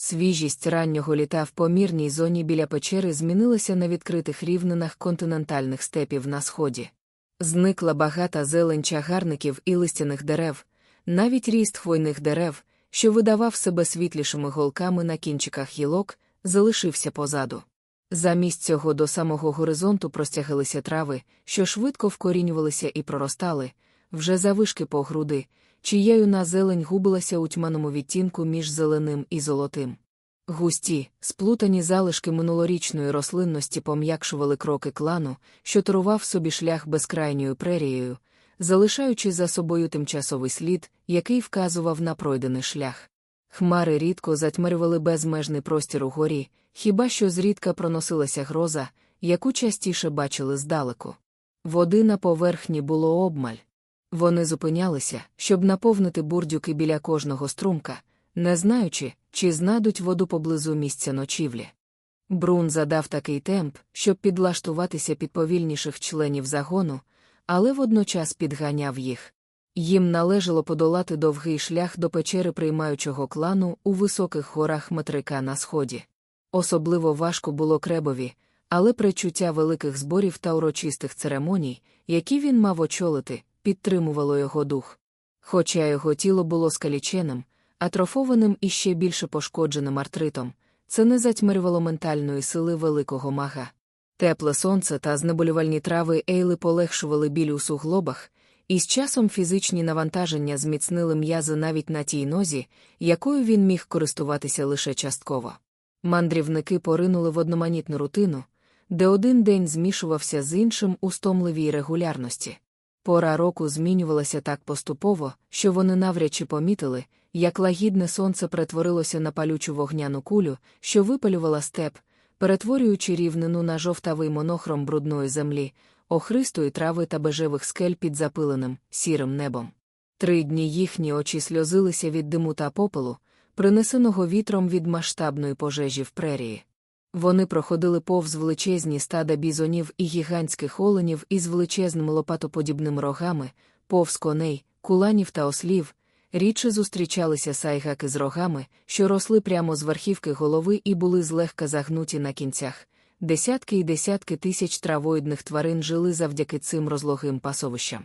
Свіжість раннього літа в помірній зоні біля печери змінилася на відкритих рівнинах континентальних степів на сході. Зникла багата зелень чагарників і листяних дерев, навіть ріст хвойних дерев, що видавав себе світлішими голками на кінчиках гілок, залишився позаду. Замість цього до самого горизонту простягалися трави, що швидко вкорінювалися і проростали, вже завишки по груди, чиєю зелень губилася у тьманому відтінку між зеленим і золотим. Густі, сплутані залишки минулорічної рослинності пом'якшували кроки клану, що турував собі шлях безкрайньою прерією, залишаючи за собою тимчасовий слід, який вказував на пройдений шлях. Хмари рідко затьмарювали безмежний простір у горі, хіба що зрідка проносилася гроза, яку частіше бачили здалеку. Води на поверхні було обмаль. Вони зупинялися, щоб наповнити бурдюки біля кожного струмка, не знаючи, чи знайдуть воду поблизу місця ночівлі. Брун задав такий темп, щоб підлаштуватися під повільніших членів загону, але водночас підганяв їх. Їм належало подолати довгий шлях до печери приймаючого клану у високих горах матрика на сході. Особливо важко було кребові, але причуття великих зборів та урочистих церемоній, які він мав очолити, підтримувало його дух. Хоча його тіло було скаліченим, атрофованим і ще більше пошкодженим артритом, це не затьмарювало ментальної сили великого мага. Тепле сонце та знеболювальні трави Ейли полегшували біль у суглобах, і з часом фізичні навантаження зміцнили м'язи навіть на тій нозі, якою він міг користуватися лише частково. Мандрівники поринули в одноманітну рутину, де один день змішувався з іншим у стомливій регулярності. Пора року змінювалася так поступово, що вони навряд чи помітили, як лагідне сонце перетворилося на палючу вогняну кулю, що випалювала степ, перетворюючи рівнину на жовтавий монохром брудної землі, охристої трави та бежевих скель під запиленим, сірим небом. Три дні їхні очі сльозилися від диму та попелу, принесеного вітром від масштабної пожежі в прерії. Вони проходили повз величезні стада бізонів і гігантських оленів із величезними лопатоподібними рогами, повз коней, куланів та ослів, рідше зустрічалися сайгаки з рогами, що росли прямо з верхівки голови і були злегка загнуті на кінцях. Десятки і десятки тисяч травоїдних тварин жили завдяки цим розлогим пасовищам.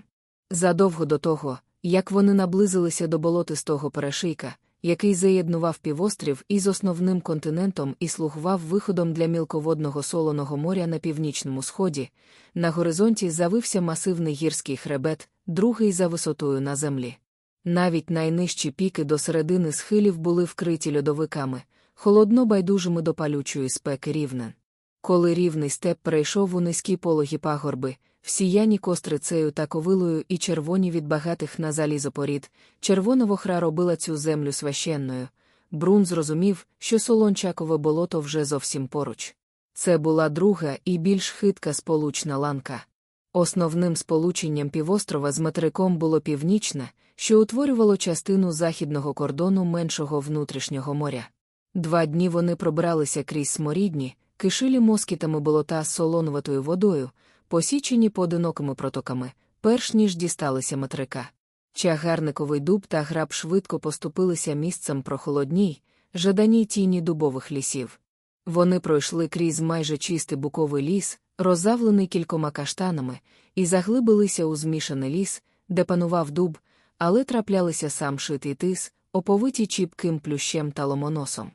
Задовго до того, як вони наблизилися до болотистого перешийка, який заєднував півострів із основним континентом і слугував виходом для мілководного солоного моря на північному сході, на горизонті завився масивний гірський хребет, другий за висотою на землі. Навіть найнижчі піки до середини схилів були вкриті льодовиками, холодно байдужими до палючої спеки рівнен. Коли рівний степ перейшов у низькі пологі пагорби, всіяні кострицею та ковилою і червоні від багатих на залізопорід, червона вохра робила цю землю священною. Брун зрозумів, що солончакове болото вже зовсім поруч. Це була друга і більш хитка сполучна ланка. Основним сполученням півострова з материком було північне, що утворювало частину західного кордону меншого внутрішнього моря. Два дні вони пробралися крізь сморідні, кишилі москітами болота з солонуватою водою, посічені поодинокими протоками, перш ніж дісталися матрика. Чагарниковий дуб та граб швидко поступилися місцем прохолодній, жаданій тіні дубових лісів. Вони пройшли крізь майже чистий буковий ліс, роззавлений кількома каштанами, і заглибилися у змішаний ліс, де панував дуб, але траплялися сам шитий тис, оповиті чіпким плющем та ломоносом.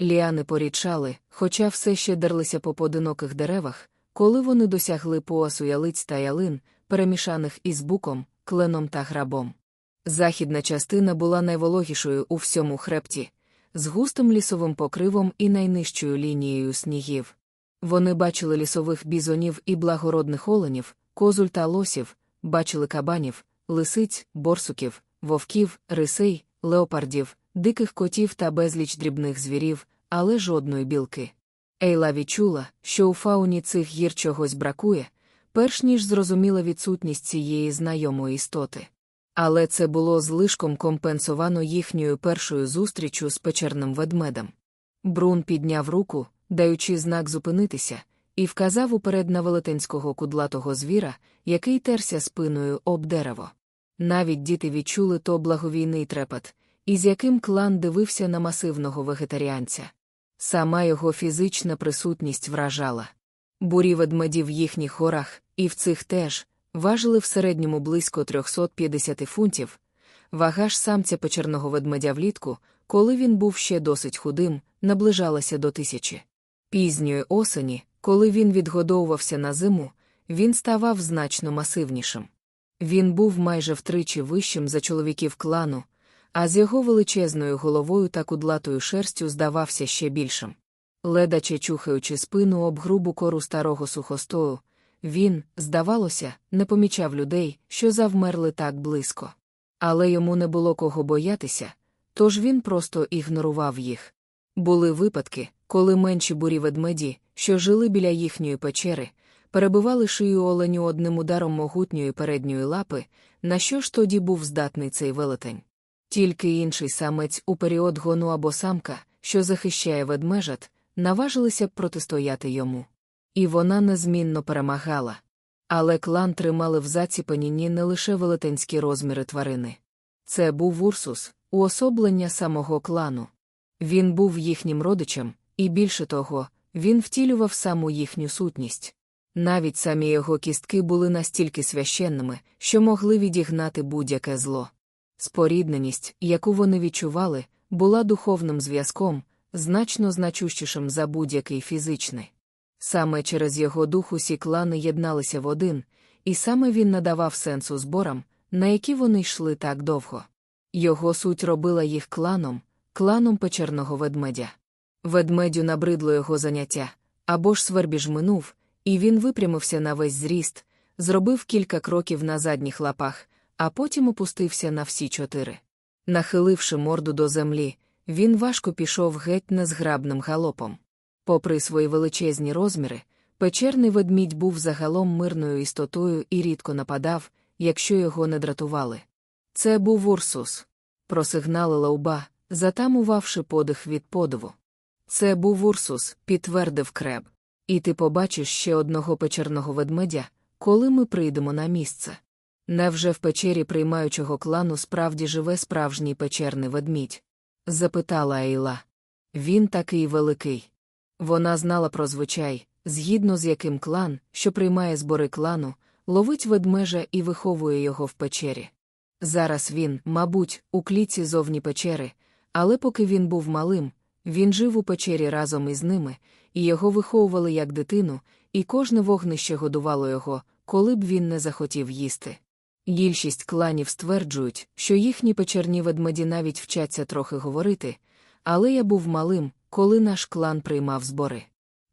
Ліани порічали, хоча все ще дерлися по поодиноких деревах, коли вони досягли поасу ялиць та ялин, перемішаних із буком, кленом та грабом. Західна частина була найвологішою у всьому хребті, з густим лісовим покривом і найнижчою лінією снігів. Вони бачили лісових бізонів і благородних оленів, козуль та лосів, бачили кабанів, лисиць, борсуків, вовків, рисей, леопардів, диких котів та безліч дрібних звірів, але жодної білки. Ейла відчула, що у фауні цих гір чогось бракує, перш ніж зрозуміла відсутність цієї знайомої істоти. Але це було злишком компенсовано їхньою першою зустрічю з печерним ведмедем. Брун підняв руку, даючи знак зупинитися, і вказав уперед на велетенського кудлатого звіра, який терся спиною об дерево. Навіть діти відчули то благовійний трепет, із яким клан дивився на масивного вегетаріанця. Сама його фізична присутність вражала. Бурі ведмеді в їхніх горах, і в цих теж, важили в середньому близько 350 фунтів. Вага ж самця печерного ведмедя влітку, коли він був ще досить худим, наближалася до тисячі. Пізньої осені, коли він відгодовувався на зиму, він ставав значно масивнішим. Він був майже втричі вищим за чоловіків клану, а з його величезною головою та кудлатою шерстю здавався ще більшим. Ледаче чухаючи спину об грубу кору старого сухостою, він, здавалося, не помічав людей, що завмерли так близько. Але йому не було кого боятися, тож він просто ігнорував їх. Були випадки, коли менші бурі ведмеді, що жили біля їхньої печери, перебивали шию оленю одним ударом могутньої передньої лапи, на що ж тоді був здатний цей велетень. Тільки інший самець у період гону або самка, що захищає ведмежат, наважилися б протистояти йому. І вона незмінно перемагала. Але клан тримали в заціпанінні не лише велетенські розміри тварини. Це був Урсус, уособлення самого клану. Він був їхнім родичем, і більше того, він втілював саму їхню сутність. Навіть самі його кістки були настільки священними, що могли відігнати будь-яке зло. Спорідненість, яку вони відчували, була духовним зв'язком, значно значущішим за будь-який фізичний. Саме через його дух усі клани єдналися в один, і саме він надавав сенсу зборам, на які вони йшли так довго. Його суть робила їх кланом, кланом печерного ведмедя. Ведмедю набридло його заняття, або ж свербіж минув, і він випрямився на весь зріст, зробив кілька кроків на задніх лапах, а потім опустився на всі чотири. Нахиливши морду до землі, він важко пішов геть незграбним галопом. Попри свої величезні розміри, печерний ведмідь був загалом мирною істотою і рідко нападав, якщо його не дратували. Це був Урсус. Просигналила уба, затамувавши подих від подиву. Це був Урсус, підтвердив креб. І ти побачиш ще одного печерного ведмедя, коли ми прийдемо на місце. Невже в печері приймаючого клану справді живе справжній печерний ведмідь? запитала Ейла. Він такий великий. Вона знала про звичай, згідно з яким клан, що приймає збори клану, ловить ведмежа і виховує його в печері. Зараз він, мабуть, у кліці зовні печери, але поки він був малим, він жив у печері разом із ними, і його виховували як дитину, і кожне вогнище годувало його, коли б він не захотів їсти. Більшість кланів стверджують, що їхні печерні ведмеді навіть вчаться трохи говорити, але я був малим, коли наш клан приймав збори.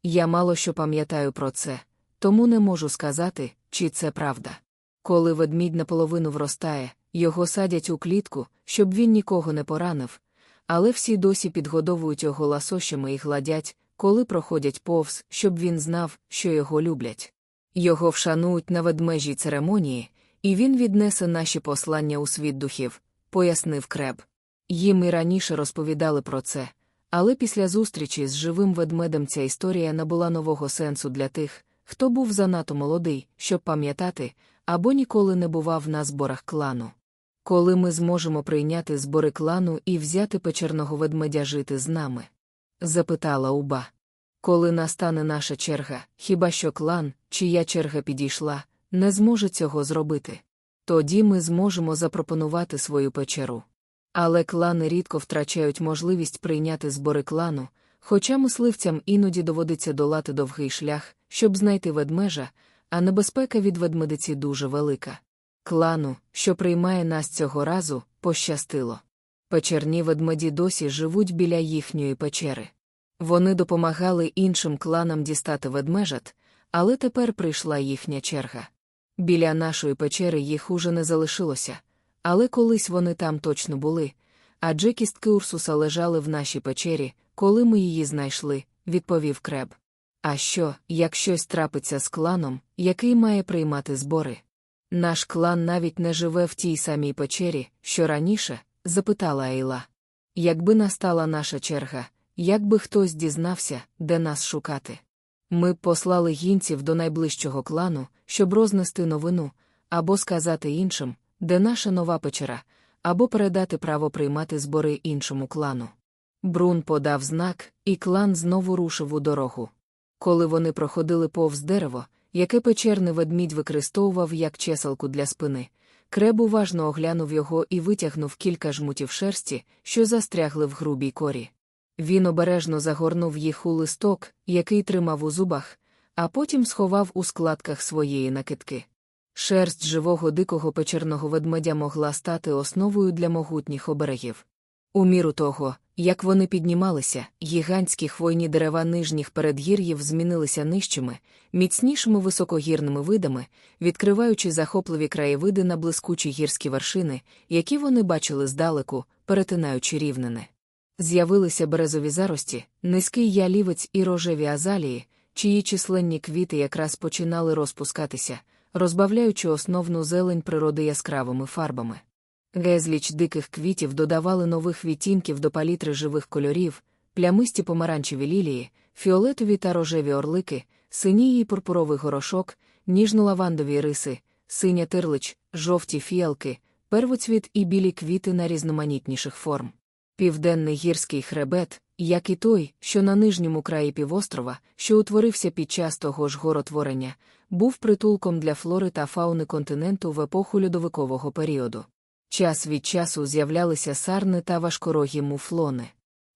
Я мало що пам'ятаю про це, тому не можу сказати, чи це правда. Коли ведмідь наполовину вростає, його садять у клітку, щоб він нікого не поранив, але всі досі підгодовують його ласощами і гладять, коли проходять повз, щоб він знав, що його люблять. Його вшанують на ведмежій церемонії, і він віднесе наші послання у світ духів, пояснив креб. Їм і раніше розповідали про це, але після зустрічі з живим ведмедем ця історія набула нового сенсу для тих, хто був занадто молодий, щоб пам'ятати, або ніколи не бував на зборах клану. Коли ми зможемо прийняти збори клану і взяти печерного ведмедя жити з нами? запитала уба. Коли настане наша черга, хіба що клан, чия черга підійшла, не зможе цього зробити? Тоді ми зможемо запропонувати свою печеру. Але клани рідко втрачають можливість прийняти збори клану, хоча мисливцям іноді доводиться долати довгий шлях, щоб знайти ведмежа, а небезпека від ведмедиці дуже велика. Клану, що приймає нас цього разу, пощастило. Печерні ведмеді досі живуть біля їхньої печери. Вони допомагали іншим кланам дістати ведмежат, але тепер прийшла їхня черга. Біля нашої печери їх уже не залишилося, але колись вони там точно були, адже кістки Урсуса лежали в нашій печері, коли ми її знайшли, відповів креб. А що, як щось трапиться з кланом, який має приймати збори? Наш клан навіть не живе в тій самій печері, що раніше? запитала Ейла. Якби настала наша черга, якби хтось дізнався, де нас шукати. Ми послали гінців до найближчого клану, щоб рознести новину, або сказати іншим, де наша нова печера, або передати право приймати збори іншому клану. Брун подав знак, і клан знову рушив у дорогу. Коли вони проходили повз дерево, яке печерний ведмідь використовував як чеселку для спини, креб уважно оглянув його і витягнув кілька жмутів шерсті, що застрягли в грубій корі. Він обережно загорнув їх у листок, який тримав у зубах, а потім сховав у складках своєї накидки. Шерсть живого дикого печерного ведмедя могла стати основою для могутніх оберегів. У міру того, як вони піднімалися, гігантські хвойні дерева нижніх передгір'їв змінилися нижчими, міцнішими високогірними видами, відкриваючи захопливі краєвиди на блискучі гірські вершини, які вони бачили здалеку, перетинаючи рівнини. З'явилися березові зарості, низький ялівець і рожеві азалії, чиї численні квіти якраз починали розпускатися, розбавляючи основну зелень природи яскравими фарбами. Гезліч диких квітів додавали нових відтінків до палітри живих кольорів, плямисті помаранчеві лілії, фіолетові та рожеві орлики, синій і пурпуровий горошок, ніжно-лавандові риси, синя тирлич, жовті фіалки, первоцвіт і білі квіти на різноманітніших форм. Південний гірський хребет, як і той, що на нижньому краї півострова, що утворився під час того ж горотворення, був притулком для флори та фауни континенту в епоху льодовикового періоду. Час від часу з'являлися сарни та важкорогі муфлони.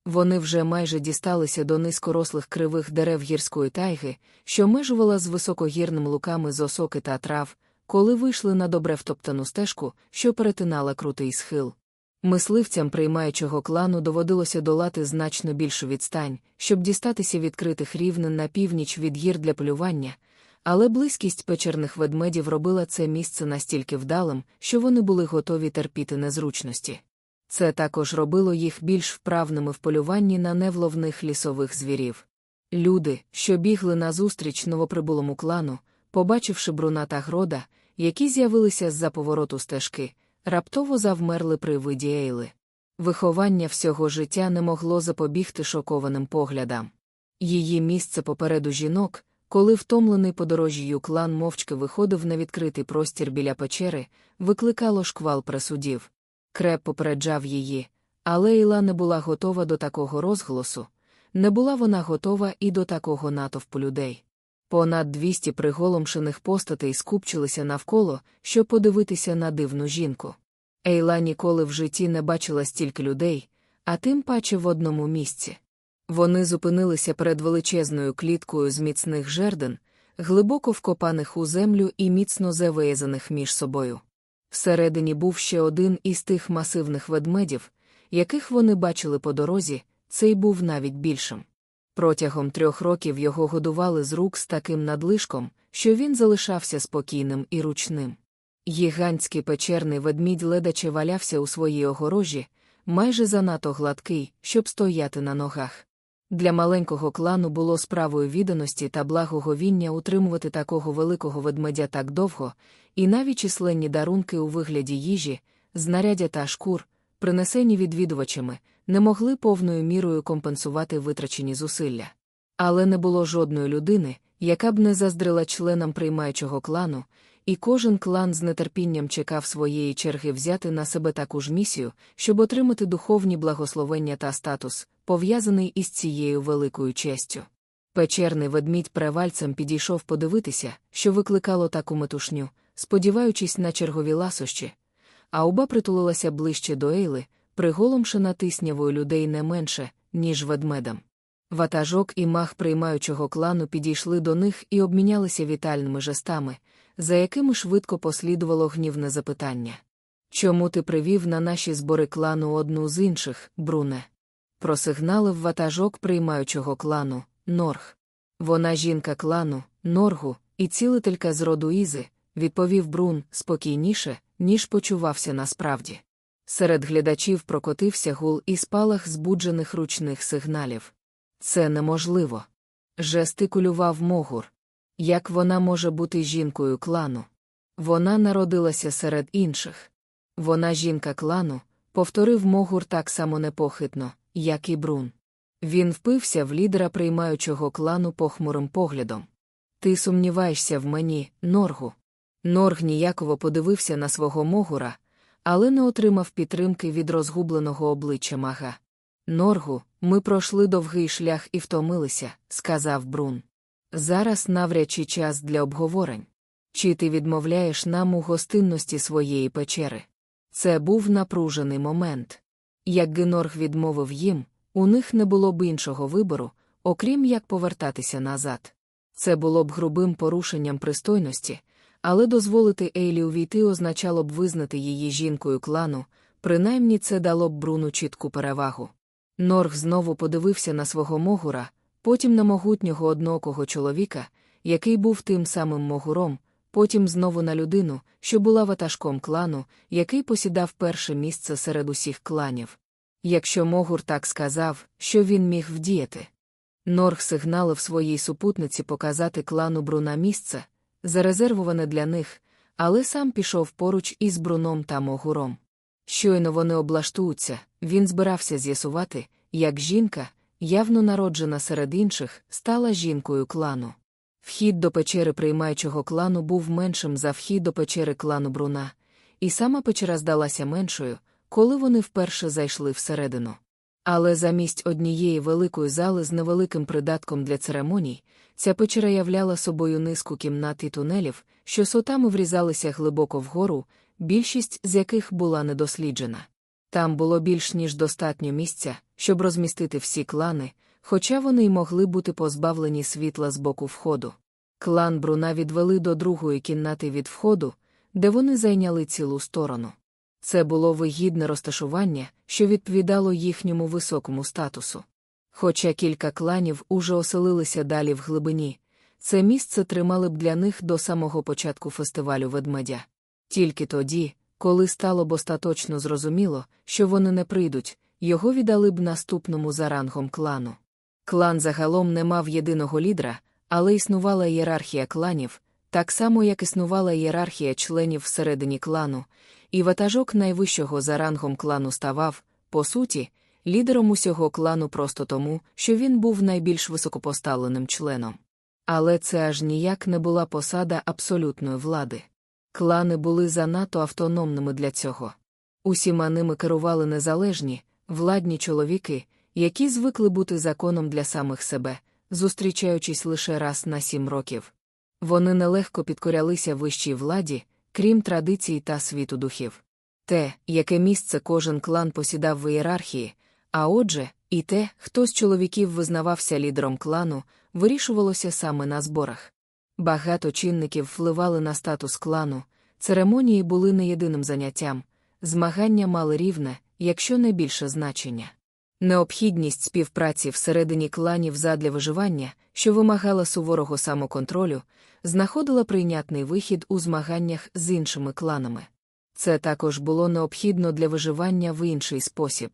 Вони вже майже дісталися до низькорослих кривих дерев гірської тайги, що межувала з високогірними луками з осоки та трав, коли вийшли на добре втоптану стежку, що перетинала крутий схил. Мисливцям приймаючого клану доводилося долати значно більшу відстань, щоб дістатися відкритих рівнин на північ від гір для полювання, але близькість печерних ведмедів робила це місце настільки вдалим, що вони були готові терпіти незручності. Це також робило їх більш вправними в полюванні на невловних лісових звірів. Люди, що бігли назустріч новоприбулому клану, побачивши бруна та грода, які з'явилися з за повороту стежки, раптово завмерли при виді Ейли. Виховання всього життя не могло запобігти шокованим поглядам. Її місце попереду жінок, коли втомлений подорожію клан мовчки виходив на відкритий простір біля печери, викликало шквал пресудів. Креп попереджав її, але Іла не була готова до такого розголосу, не була вона готова і до такого натовпу людей. Понад двісті приголомшених постатей скупчилися навколо, щоб подивитися на дивну жінку. Ейла ніколи в житті не бачила стільки людей, а тим паче в одному місці. Вони зупинилися перед величезною кліткою з міцних жерден, глибоко вкопаних у землю і міцно завиязаних між собою. Всередині був ще один із тих масивних ведмедів, яких вони бачили по дорозі, цей був навіть більшим. Протягом трьох років його годували з рук з таким надлишком, що він залишався спокійним і ручним. Гігантський печерний ведмідь ледаче валявся у своїй огорожі, майже занадто гладкий, щоб стояти на ногах. Для маленького клану було справою відданості та благоговіння утримувати такого великого ведмедя так довго, і навіть численні дарунки у вигляді їжі, знаряддя та шкур, принесені відвідувачами, не могли повною мірою компенсувати витрачені зусилля. Але не було жодної людини, яка б не заздрила членам приймаючого клану, і кожен клан з нетерпінням чекав своєї черги взяти на себе таку ж місію, щоб отримати духовні благословення та статус, пов'язаний із цією великою честю. Печерний ведмідь превальцем підійшов подивитися, що викликало таку метушню, сподіваючись на чергові ласощі, а уба притулилася ближче до Ейли, приголомшена тиснявою людей не менше, ніж ведмедам. Ватажок і мах приймаючого клану підійшли до них і обмінялися вітальними жестами, за якими швидко послідувало гнівне запитання. Чому ти привів на наші збори клану одну з інших, Бруне? Просигналив ватажок приймаючого клану, Норг. Вона жінка клану, Норгу, і цілителька з роду Ізи, відповів Брун спокійніше, ніж почувався насправді. Серед глядачів прокотився гул і спалах збуджених ручних сигналів. Це неможливо. Жестикулював Могур. Як вона може бути жінкою клану? Вона народилася серед інших. Вона жінка клану, повторив Могур так само непохитно, як і Брун. Він впився в лідера приймаючого клану похмурим поглядом. Ти сумніваєшся в мені, Норгу. Норг ніяково подивився на свого Могура, але не отримав підтримки від розгубленого обличчя мага. Норгу, ми пройшли довгий шлях і втомилися, сказав Брун. Зараз навряд час для обговорень. Чи ти відмовляєш нам у гостинності своєї печери? Це був напружений момент. Як Генорг відмовив їм, у них не було б іншого вибору, окрім як повертатися назад. Це було б грубим порушенням пристойності, але дозволити Ейлі увійти означало б визнати її жінкою клану, принаймні це дало б Бруну чітку перевагу. Норг знову подивився на свого могура, потім на могутнього однокого чоловіка, який був тим самим могуром, потім знову на людину, що була ватажком клану, який посідав перше місце серед усіх кланів. Якщо Могур так сказав, що він міг вдіяти. Норг сигналив своїй супутниці показати клану Бруна місце, зарезервоване для них, але сам пішов поруч із Бруном та Могуром. Щойно вони облаштуються, він збирався з'ясувати, як жінка, явно народжена серед інших, стала жінкою клану. Вхід до печери приймаючого клану був меншим за вхід до печери клану Бруна, і сама печера здалася меншою, коли вони вперше зайшли всередину. Але замість однієї великої зали з невеликим придатком для церемоній, ця печера являла собою низку кімнат і тунелів, що сотами врізалися глибоко вгору, більшість з яких була недосліджена. Там було більш ніж достатньо місця, щоб розмістити всі клани, хоча вони й могли бути позбавлені світла з боку входу. Клан Бруна відвели до другої кімнати від входу, де вони зайняли цілу сторону. Це було вигідне розташування, що відповідало їхньому високому статусу. Хоча кілька кланів уже оселилися далі в глибині, це місце тримали б для них до самого початку фестивалю ведмедя. Тільки тоді, коли стало б остаточно зрозуміло, що вони не прийдуть, його віддали б наступному за рангом клану. Клан загалом не мав єдиного лідера, але існувала ієрархія кланів, так само як існувала ієрархія членів всередині клану, і ватажок найвищого за рангом клану ставав, по суті, лідером усього клану просто тому, що він був найбільш високопоставленим членом. Але це аж ніяк не була посада абсолютної влади. Клани були занадто автономними для цього. Усіма ними керували незалежні, владні чоловіки, які звикли бути законом для самих себе, зустрічаючись лише раз на сім років. Вони нелегко підкорялися вищій владі, крім традицій та світу духів. Те, яке місце кожен клан посідав в ієрархії, а отже, і те, хто з чоловіків визнавався лідером клану, вирішувалося саме на зборах. Багато чинників впливали на статус клану, церемонії були не єдиним заняттям, змагання мали рівне, якщо не більше значення. Необхідність співпраці всередині кланів задля виживання, що вимагала суворого самоконтролю, знаходила прийнятний вихід у змаганнях з іншими кланами. Це також було необхідно для виживання в інший спосіб.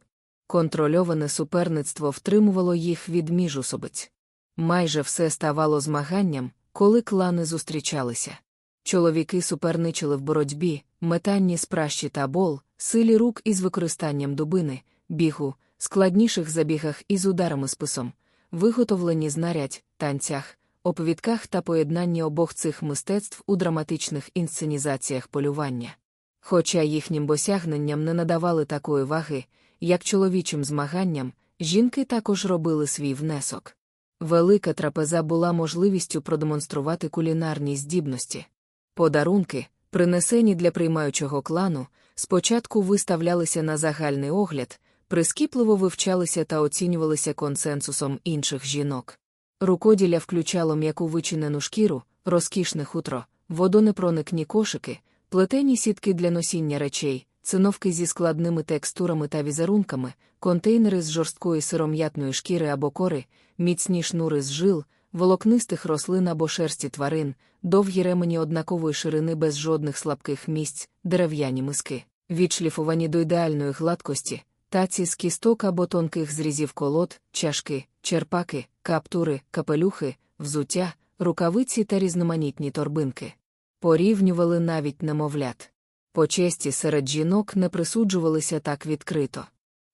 Контрольоване суперництво втримувало їх від міжусобиць. Майже все ставало змаганням, коли клани зустрічалися. Чоловіки суперничили в боротьбі, метанні з пращі та бол, силі рук із використанням дубини, бігу, складніших забігах із ударами списом, виготовлені знарядь, танцях, оповідках та поєднанні обох цих мистецтв у драматичних інсценізаціях полювання. Хоча їхнім досягненням не надавали такої ваги, як чоловічим змаганням, жінки також робили свій внесок. Велика трапеза була можливістю продемонструвати кулінарні здібності. Подарунки, принесені для приймаючого клану, спочатку виставлялися на загальний огляд, прискіпливо вивчалися та оцінювалися консенсусом інших жінок. Рукоділля включало м'яку вичинену шкіру, розкішне хутро, водонепроникні кошики, плетені сітки для носіння речей, циновки зі складними текстурами та візерунками, контейнери з жорсткої сиром'ятної шкіри або кори, міцні шнури з жил, волокнистих рослин або шерсті тварин, довгі ремені однакової ширини без жодних слабких місць, дерев'яні миски, відшліфовані до ідеальної гладкості, таці з кісток або тонких зрізів колод, чашки, черпаки, каптури, капелюхи, взуття, рукавиці та різноманітні торбинки. Порівнювали навіть немовлят. Почесті серед жінок не присуджувалися так відкрито.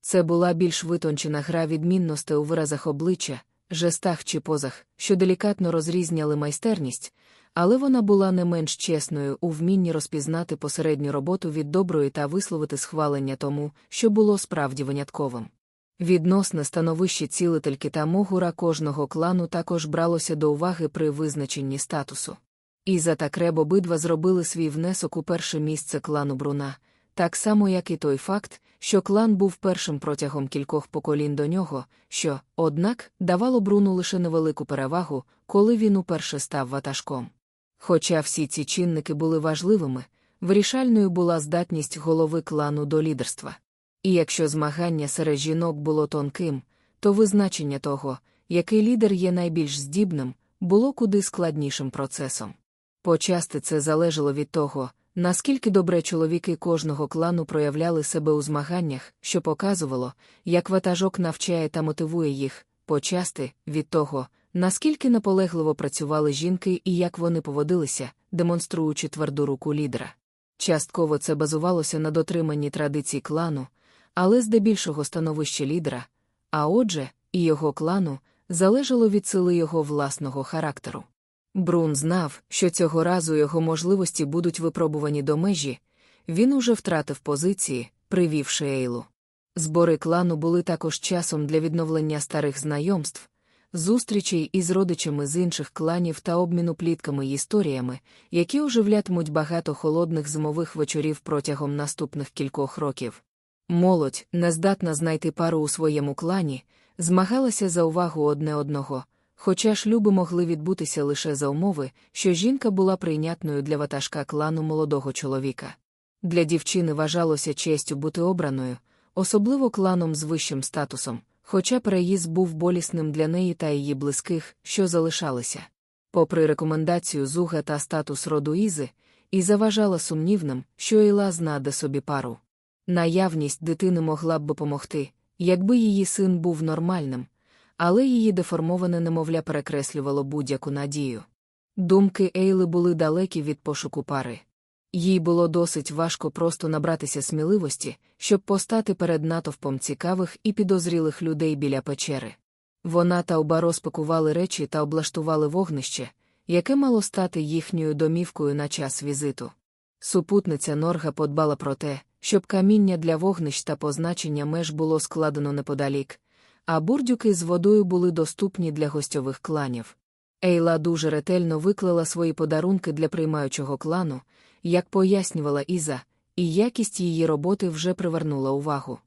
Це була більш витончена гра відмінностей у виразах обличчя, жестах чи позах, що делікатно розрізняли майстерність, але вона була не менш чесною у вмінні розпізнати посередню роботу від доброї та висловити схвалення тому, що було справді винятковим. Відносне становище цілительки та могура кожного клану також бралося до уваги при визначенні статусу. Іза та Креб обидва зробили свій внесок у перше місце клану Бруна, так само, як і той факт, що клан був першим протягом кількох поколінь до нього, що, однак, давало Бруну лише невелику перевагу, коли він уперше став ватажком. Хоча всі ці чинники були важливими, вирішальною була здатність голови клану до лідерства. І якщо змагання серед жінок було тонким, то визначення того, який лідер є найбільш здібним, було куди складнішим процесом. Почасти це залежало від того, наскільки добре чоловіки кожного клану проявляли себе у змаганнях, що показувало, як ватажок навчає та мотивує їх, почасти від того, наскільки наполегливо працювали жінки і як вони поводилися, демонструючи тверду руку лідера. Частково це базувалося на дотриманні традицій клану, але здебільшого становище лідера, а отже, і його клану, залежало від сили його власного характеру. Брун знав, що цього разу його можливості будуть випробувані до межі, він уже втратив позиції, привівши Ейлу. Збори клану були також часом для відновлення старих знайомств, зустрічей із родичами з інших кланів та обміну плітками й історіями, які оживлятимуть багато холодних зимових вечорів протягом наступних кількох років. Молодь, нездатна знайти пару у своєму клані, змагалася за увагу одне одного, хоча шлюби могли відбутися лише за умови, що жінка була прийнятною для ватажка клану молодого чоловіка. Для дівчини вважалося честю бути обраною, особливо кланом з вищим статусом, хоча переїзд був болісним для неї та її близьких, що залишалися. Попри рекомендацію Зуга та статус роду Ізи, і заважала сумнівним, що Іла знаде собі пару. Наявність дитини могла б допомогти, якби її син був нормальним, але її деформоване немовля перекреслювало будь-яку надію. Думки Ейли були далекі від пошуку пари. Їй було досить важко просто набратися сміливості, щоб постати перед натовпом цікавих і підозрілих людей біля печери. Вона та оба розпакували речі та облаштували вогнище, яке мало стати їхньою домівкою на час візиту. Супутниця Норга подбала про те, щоб каміння для вогнищ та позначення меж було складено неподалік, а бурдюки з водою були доступні для гостьових кланів. Ейла дуже ретельно виклала свої подарунки для приймаючого клану, як пояснювала Іза, і якість її роботи вже привернула увагу.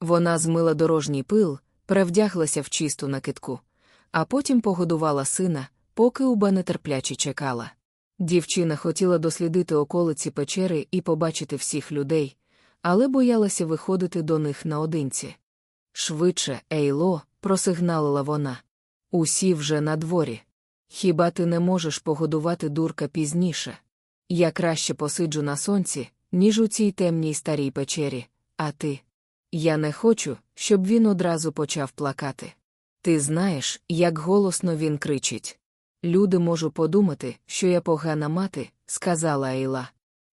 Вона змила дорожній пил, перевдяглася в чисту накидку, а потім погодувала сина, поки уба нетерпляче чекала. Дівчина хотіла дослідити околиці печери і побачити всіх людей, але боялася виходити до них наодинці. Швидше, Ейло, просигналила вона. Усі вже на дворі. Хіба ти не можеш погодувати дурка пізніше? Я краще посиджу на сонці, ніж у цій темній старій печері, а ти. Я не хочу, щоб він одразу почав плакати. Ти знаєш, як голосно він кричить. Люди можу подумати, що я погана мати, сказала Ейла.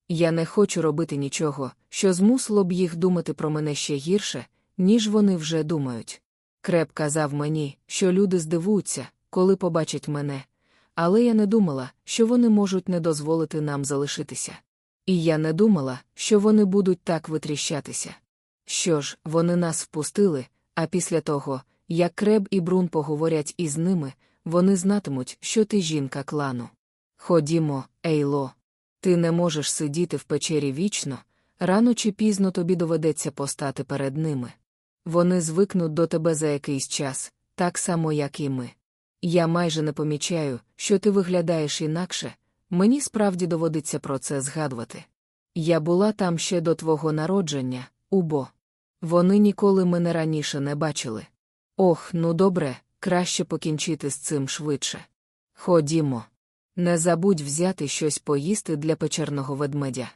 Я не хочу робити нічого, що змусило б їх думати про мене ще гірше, ніж вони вже думають. Креп казав мені, що люди здивуються, коли побачать мене, але я не думала, що вони можуть не дозволити нам залишитися. І я не думала, що вони будуть так витріщатися. Що ж, вони нас впустили, а після того, як Креб і Брун поговорять із ними, вони знатимуть, що ти жінка клану. Ходімо, Ейло. Ти не можеш сидіти в печері вічно, рано чи пізно тобі доведеться постати перед ними. Вони звикнуть до тебе за якийсь час, так само, як і ми. Я майже не помічаю, що ти виглядаєш інакше, мені справді доводиться про це згадувати. Я була там ще до твого народження, убо. Вони ніколи мене раніше не бачили. Ох, ну добре, краще покінчити з цим швидше. Ходімо. Не забудь взяти щось поїсти для печерного ведмедя.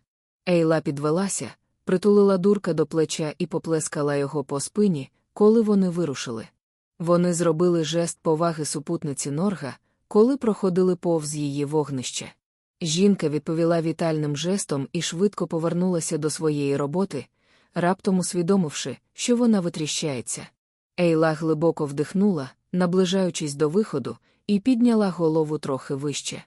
Ейла підвелася, притулила дурка до плеча і поплескала його по спині, коли вони вирушили. Вони зробили жест поваги супутниці Норга, коли проходили повз її вогнище. Жінка відповіла вітальним жестом і швидко повернулася до своєї роботи, раптом усвідомивши, що вона витріщається. Ейла глибоко вдихнула, наближаючись до виходу, і підняла голову трохи вище.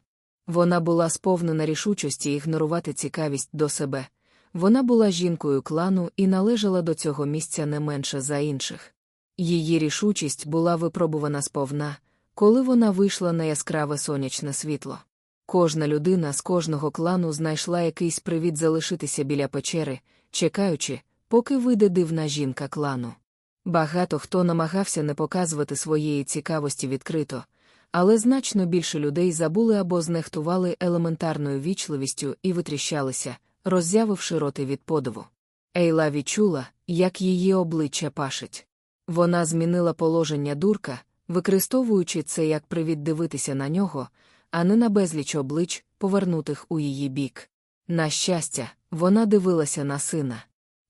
Вона була сповнена рішучості ігнорувати цікавість до себе. Вона була жінкою клану і належала до цього місця не менше за інших. Її рішучість була випробувана сповна, коли вона вийшла на яскраве сонячне світло. Кожна людина з кожного клану знайшла якийсь привід залишитися біля печери, чекаючи, поки вийде дивна жінка клану. Багато хто намагався не показувати своєї цікавості відкрито, але значно більше людей забули або знехтували елементарною вічливістю і витріщалися, роззявивши роти від подиву. Ейла відчула, як її обличчя пашить. Вона змінила положення дурка, використовуючи це як привід дивитися на нього, а не на безліч облич, повернутих у її бік. На щастя, вона дивилася на сина.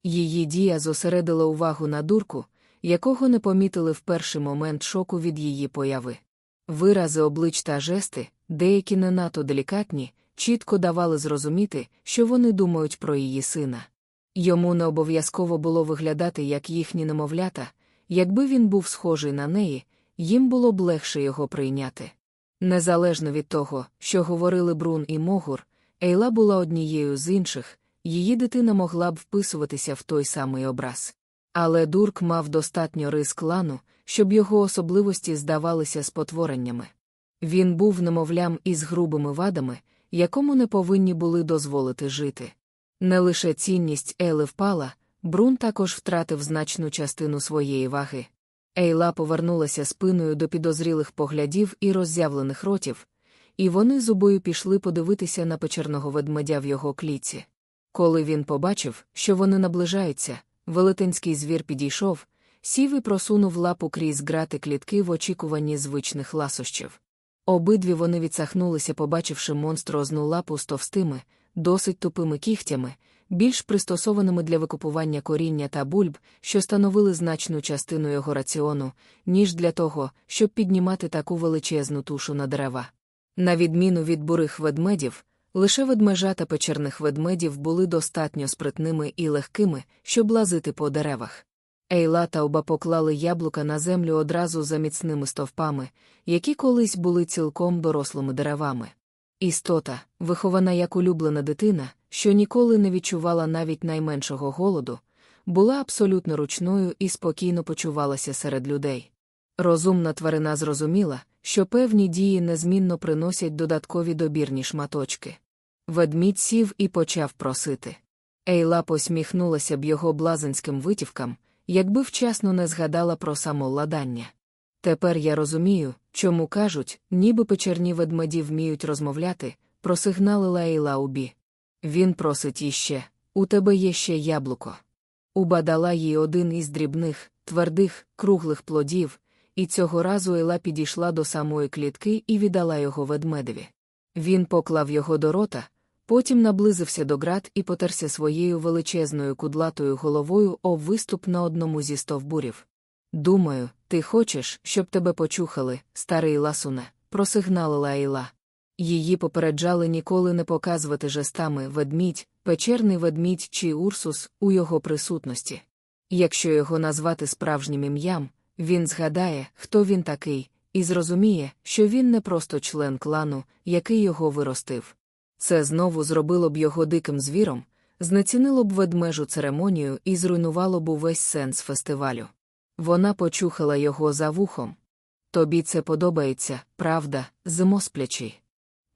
Її дія зосередила увагу на дурку, якого не помітили в перший момент шоку від її появи. Вирази облич та жести, деякі не надто делікатні, чітко давали зрозуміти, що вони думають про її сина. Йому не обов'язково було виглядати як їхні немовлята, якби він був схожий на неї, їм було б легше його прийняти. Незалежно від того, що говорили Брун і Могур, Ейла була однією з інших, її дитина могла б вписуватися в той самий образ. Але дурк мав достатньо рис клану, щоб його особливості здавалися спотвореннями. Він був немовлям із грубими вадами, якому не повинні були дозволити жити. Не лише цінність Ейли впала, Брун також втратив значну частину своєї ваги. Ейла повернулася спиною до підозрілих поглядів і роззявлених ротів, і вони зубою пішли подивитися на печерного ведмедя в його кліці. Коли він побачив, що вони наближаються, велетенський звір підійшов, сів і просунув лапу крізь грати клітки в очікуванні звичних ласощів. Обидві вони відсахнулися, побачивши монстрозну лапу з товстими, досить тупими кігтями, більш пристосованими для викупування коріння та бульб, що становили значну частину його раціону, ніж для того, щоб піднімати таку величезну тушу на дерева. На відміну від бурих ведмедів, лише ведмежа та печерних ведмедів були достатньо спритними і легкими, щоб лазити по деревах. Ейла та оба поклали яблука на землю одразу за міцними стовпами, які колись були цілком дорослими деревами. Істота, вихована як улюблена дитина, що ніколи не відчувала навіть найменшого голоду, була абсолютно ручною і спокійно почувалася серед людей. Розумна тварина зрозуміла, що певні дії незмінно приносять додаткові добірні шматочки. Ведмідь сів і почав просити. Ейла посміхнулася б його блазенським витівкам, якби вчасно не згадала про самовладання. Тепер я розумію, чому кажуть, ніби печерні ведмеді вміють розмовляти, просигналила Ейла Убі. Він просить іще у тебе є ще яблуко. Убадала їй один із дрібних, твердих, круглих плодів, і цього разу Ейла підійшла до самої клітки і віддала його ведмедеві. Він поклав його до рота, потім наблизився до град і потерся своєю величезною кудлатою головою об виступ на одному зі стовбурів. Думаю, ти хочеш, щоб тебе почухали, старий ласуне, просигналила Ейла. Її попереджали ніколи не показувати жестами ведмідь, печерний ведмідь чи урсус у його присутності. Якщо його назвати справжнім ім'ям, він згадає, хто він такий, і зрозуміє, що він не просто член клану, який його виростив. Це знову зробило б його диким звіром, знецінило б ведмежу церемонію і зруйнувало б увесь сенс фестивалю. Вона почухала його за вухом. Тобі це подобається, правда, зимосплячий.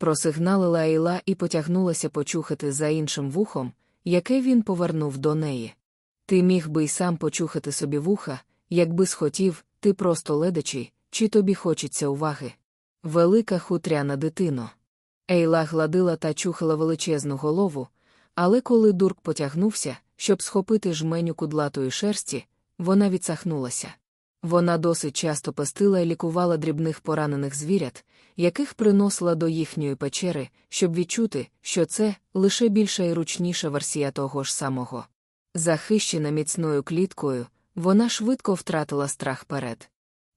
Просигналила Айла і потягнулася почухати за іншим вухом, яке він повернув до неї. Ти міг би й сам почухати собі вуха, якби схотів, ти просто ледачий, чи тобі хочеться уваги. Велика хутряна дитино. Ейла гладила та чухала величезну голову, але коли дурк потягнувся, щоб схопити жменю кудлатої шерсті, вона відсахнулася. Вона досить часто пестила і лікувала дрібних поранених звірят, яких приносила до їхньої печери, щоб відчути, що це лише більша і ручніша версія того ж самого. Захищена міцною кліткою, вона швидко втратила страх перед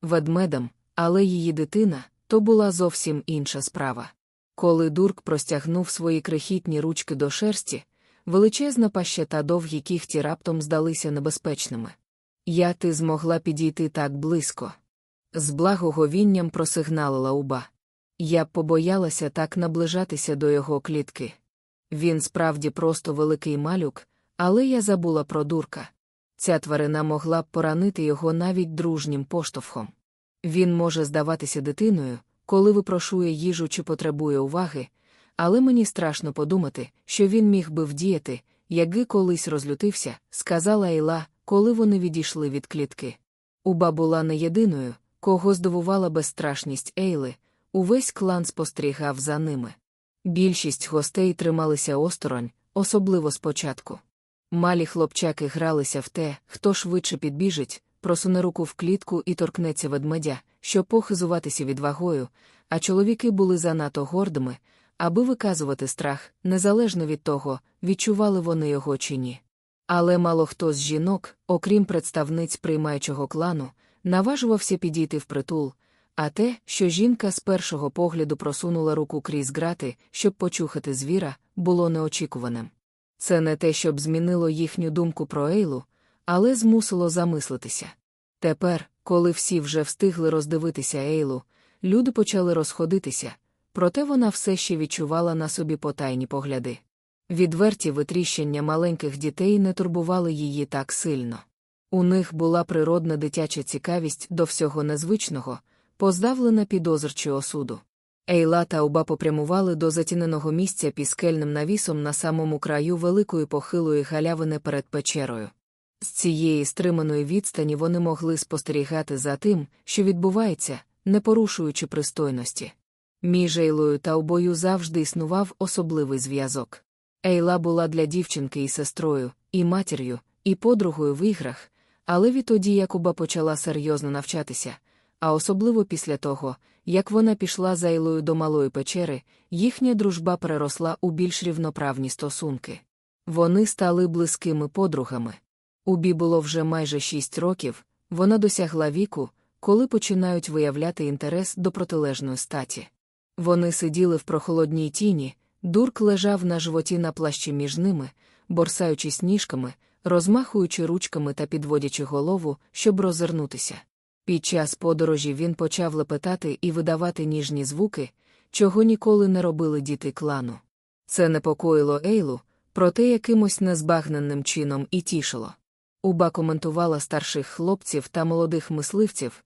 ведмедем, але її дитина то була зовсім інша справа. Коли дурк простягнув свої крихітні ручки до шерсті, величезна паща та довгі кіхті раптом здалися небезпечними. Я ти змогла підійти так близько. З благоговінням просигналила уба. Я побоялася так наближатися до його клітки. Він справді просто великий малюк, але я забула про дурка. Ця тварина могла б поранити його навіть дружнім поштовхом. Він може здаватися дитиною, коли випрошує їжу чи потребує уваги, але мені страшно подумати, що він міг би вдіяти, якби колись розлютився, сказала Ейла, коли вони відійшли від клітки. Уба була не єдиною, кого здивувала безстрашність Ейли, увесь клан спостерігав за ними. Більшість гостей трималися осторонь, особливо спочатку. Малі хлопчаки гралися в те, хто швидше підбіжить, просуне руку в клітку і торкнеться ведмедя, щоб похизуватися відвагою, а чоловіки були занадто гордими, аби виказувати страх, незалежно від того, відчували вони його чи ні. Але мало хто з жінок, окрім представниць приймаючого клану, наважувався підійти в притул, а те, що жінка з першого погляду просунула руку крізь грати, щоб почухати звіра, було неочікуваним. Це не те, щоб змінило їхню думку про Ейлу, але змусило замислитися. Тепер, коли всі вже встигли роздивитися Ейлу, люди почали розходитися, проте вона все ще відчувала на собі потайні погляди. Відверті витріщення маленьких дітей не турбували її так сильно. У них була природна дитяча цікавість до всього незвичного, поздавлена підозр чи осуду. Ейла та Уба попрямували до затіненого місця піскельним навісом на самому краю великої похилої галявини перед печерою. З цієї стриманої відстані вони могли спостерігати за тим, що відбувається, не порушуючи пристойності. Між Ейлою та Убою завжди існував особливий зв'язок. Ейла була для дівчинки і сестрою, і матір'ю, і подругою в іграх, але відтоді Якуба почала серйозно навчатися, а особливо після того, як вона пішла за Ейлою до малої печери, їхня дружба переросла у більш рівноправні стосунки. Вони стали близькими подругами. Убі було вже майже шість років, вона досягла віку, коли починають виявляти інтерес до протилежної статі. Вони сиділи в прохолодній тіні, дурк лежав на животі на плащі між ними, борсаючись ніжками, розмахуючи ручками та підводячи голову, щоб розвернутися. Під час подорожі він почав лепетати і видавати ніжні звуки, чого ніколи не робили діти клану. Це непокоїло Ейлу, проте якимось незбагненним чином і тішило. Уба коментувала старших хлопців та молодих мисливців,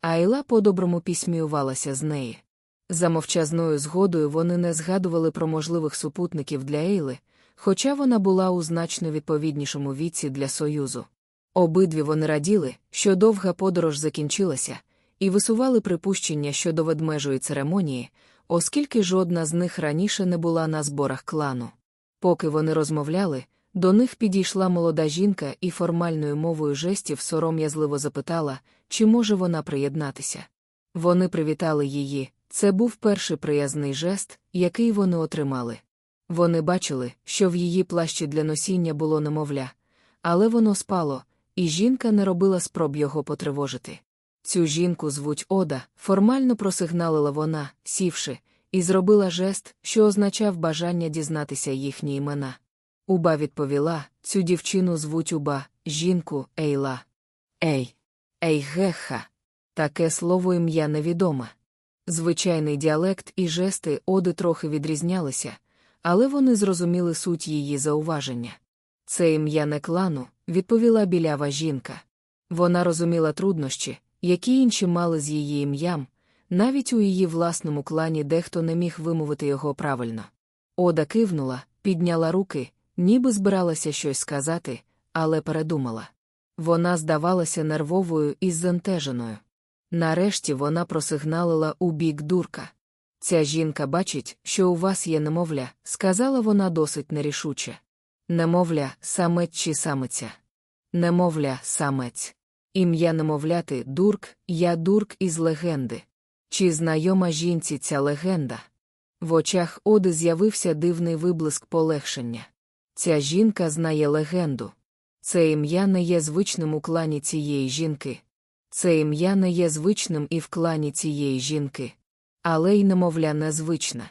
а Ейла по-доброму пісміювалася з неї. За мовчазною згодою вони не згадували про можливих супутників для Ейли, хоча вона була у значно відповіднішому віці для Союзу. Обидві вони раділи, що довга подорож закінчилася, і висували припущення щодо ведмежої церемонії, оскільки жодна з них раніше не була на зборах клану. Поки вони розмовляли, до них підійшла молода жінка і формальною мовою жестів сором'язливо запитала, чи може вона приєднатися. Вони привітали її, це був перший приязний жест, який вони отримали. Вони бачили, що в її плащі для носіння було немовля, але воно спало, і жінка не робила спроб його потривожити. Цю жінку звуть Ода, формально просигналила вона, сівши, і зробила жест, що означав бажання дізнатися їхні імена. Уба відповіла цю дівчину звуть Уба, жінку Ейла. Ей. Ейгеха. Таке слово ім'я невідоме. Звичайний діалект і жести Оди трохи відрізнялися, але вони зрозуміли суть її зауваження. Це ім'я не клану, відповіла білява жінка. Вона розуміла труднощі, які інші мали з її ім'ям, навіть у її власному клані дехто не міг вимовити його правильно. Ода кивнула, підняла руки, ніби збиралася щось сказати, але передумала. Вона здавалася нервовою і зентеженою. Нарешті вона просигналила у бік дурка. Ця жінка бачить, що у вас є немовля, сказала вона досить нерішуче. Немовля, самець чи самиця. Немовля, самець. Ім'я немовляти дурк, я дурк із легенди. Чи знайома жінці ця легенда? В очах Оди з'явився дивний виблиск полегшення. Ця жінка знає легенду. Це ім'я не є звичним у клані цієї жінки. Це ім'я не є звичним і в клані цієї жінки. Але й немовля незвична.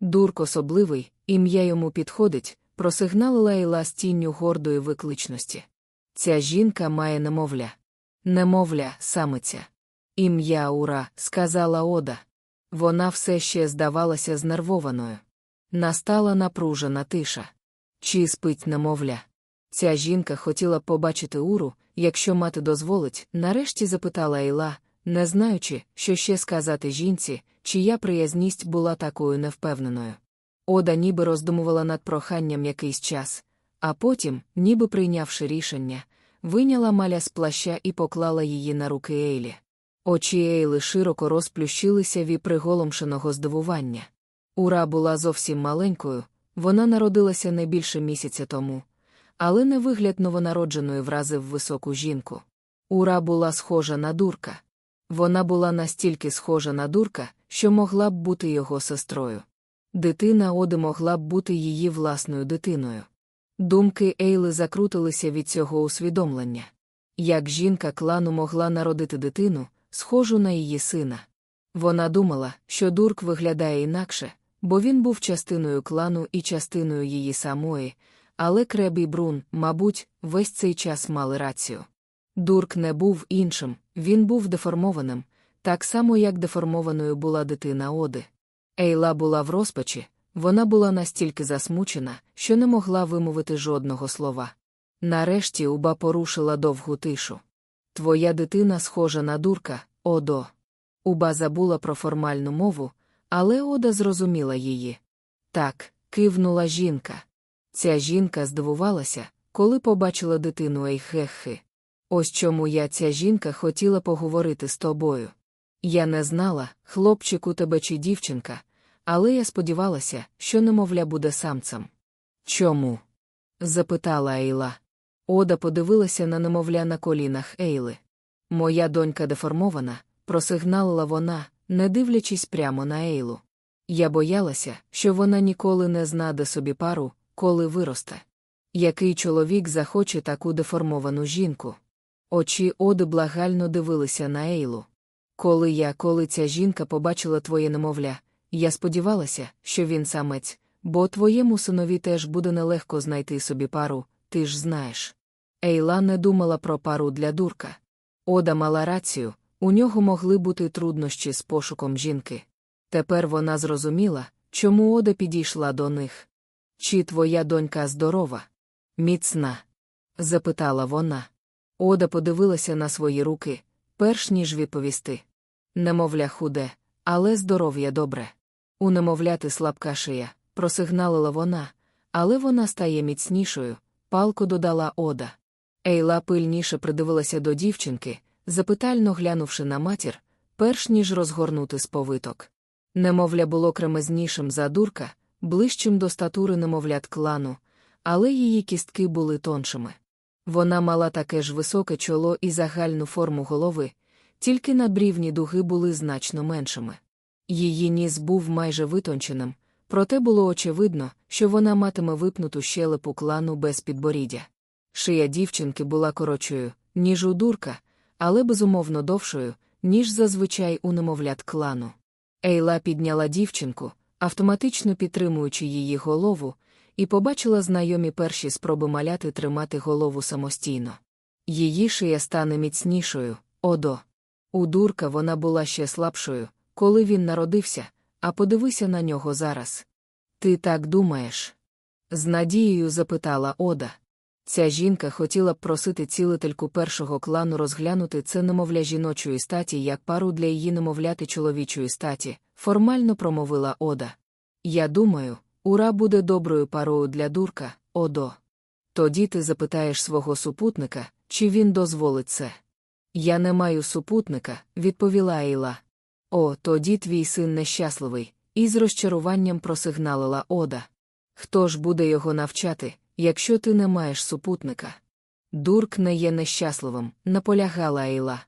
Дурк особливий, ім'я йому підходить, просигналила Ейла з тінню гордої викличності. Ця жінка має немовля. Немовля, самиця. Ім'я Ура, сказала Ода. Вона все ще здавалася знервованою. Настала напружена тиша. Чи спить немовля? Ця жінка хотіла побачити Уру, якщо мати дозволить, нарешті запитала Ейла, не знаючи, що ще сказати жінці, чия приязність була такою невпевненою. Ода ніби роздумувала над проханням якийсь час, а потім, ніби прийнявши рішення, виняла маля з плаща і поклала її на руки Ейлі. Очі Ейли широко розплющилися від приголомшеного здивування. Ура була зовсім маленькою, вона народилася не більше місяця тому, але не вигляд новонародженої вразив високу жінку. Ура була схожа на дурка. Вона була настільки схожа на дурка, що могла б бути його сестрою. Дитина Оди могла б бути її власною дитиною. Думки Ейли закрутилися від цього усвідомлення. Як жінка клану могла народити дитину, схожу на її сина. Вона думала, що дурк виглядає інакше, бо він був частиною клану і частиною її самої, але Креб і Брун, мабуть, весь цей час мали рацію. Дурк не був іншим, він був деформованим, так само, як деформованою була дитина Оди. Ейла була в розпачі, вона була настільки засмучена, що не могла вимовити жодного слова. Нарешті Уба порушила довгу тишу. Твоя дитина схожа на дурка, Одо. Уба забула про формальну мову, але Ода зрозуміла її. Так, кивнула жінка. Ця жінка здивувалася, коли побачила дитину Ейхехи. Ось чому я ця жінка хотіла поговорити з тобою. Я не знала, хлопчику тебе чи дівчинка, але я сподівалася, що немовля буде самцем. Чому? запитала Ейла. Ода подивилася на немовля на колінах Ейли. Моя донька деформована, просигналила вона, не дивлячись прямо на Ейлу. Я боялася, що вона ніколи не знаде собі пару, коли виросте. Який чоловік захоче таку деформовану жінку? Очі Оди благально дивилися на Ейлу. Коли я, коли ця жінка побачила твоє немовля, я сподівалася, що він самець, бо твоєму синові теж буде нелегко знайти собі пару, ти ж знаєш. Ейла не думала про пару для дурка. Ода мала рацію, у нього могли бути труднощі з пошуком жінки. Тепер вона зрозуміла, чому Ода підійшла до них. Чи твоя донька здорова? Міцна? запитала вона. Ода подивилася на свої руки, перш ніж відповісти. Немовля худе, але здоров'я добре. У немовляти слабка шия, просигналила вона, але вона стає міцнішою, палку додала Ода. Ейла пильніше придивилася до дівчинки, запитально глянувши на матір, перш ніж розгорнути сповиток. Немовля було кремезнішим за дурка, ближчим до статури немовлят клану, але її кістки були тоншими. Вона мала таке ж високе чоло і загальну форму голови, тільки надбрівні дуги були значно меншими. Її ніс був майже витонченим, проте було очевидно, що вона матиме випнуту щелепу клану без підборіддя. Шия дівчинки була коротшою, ніж у дурка, але безумовно довшою, ніж зазвичай у немовлят клану. Ейла підняла дівчинку, автоматично підтримуючи її голову, і побачила знайомі перші спроби маляти тримати голову самостійно. Її шия стане міцнішою, одо. У дурка вона була ще слабшою, коли він народився, а подивися на нього зараз. Ти так думаєш? З надією запитала Ода. Ця жінка хотіла б просити цілительку першого клану розглянути це немовля жіночої статі як пару для її немовляти чоловічої статі, формально промовила Ода. Я думаю, ура буде доброю парою для дурка, Одо. Тоді ти запитаєш свого супутника, чи він дозволить це. Я не маю супутника, відповіла Ейла. О, тоді твій син нещасливий, і з розчаруванням просигналила Ода. Хто ж буде його навчати, якщо ти не маєш супутника? Дурк не є нещасливим, наполягала Ейла.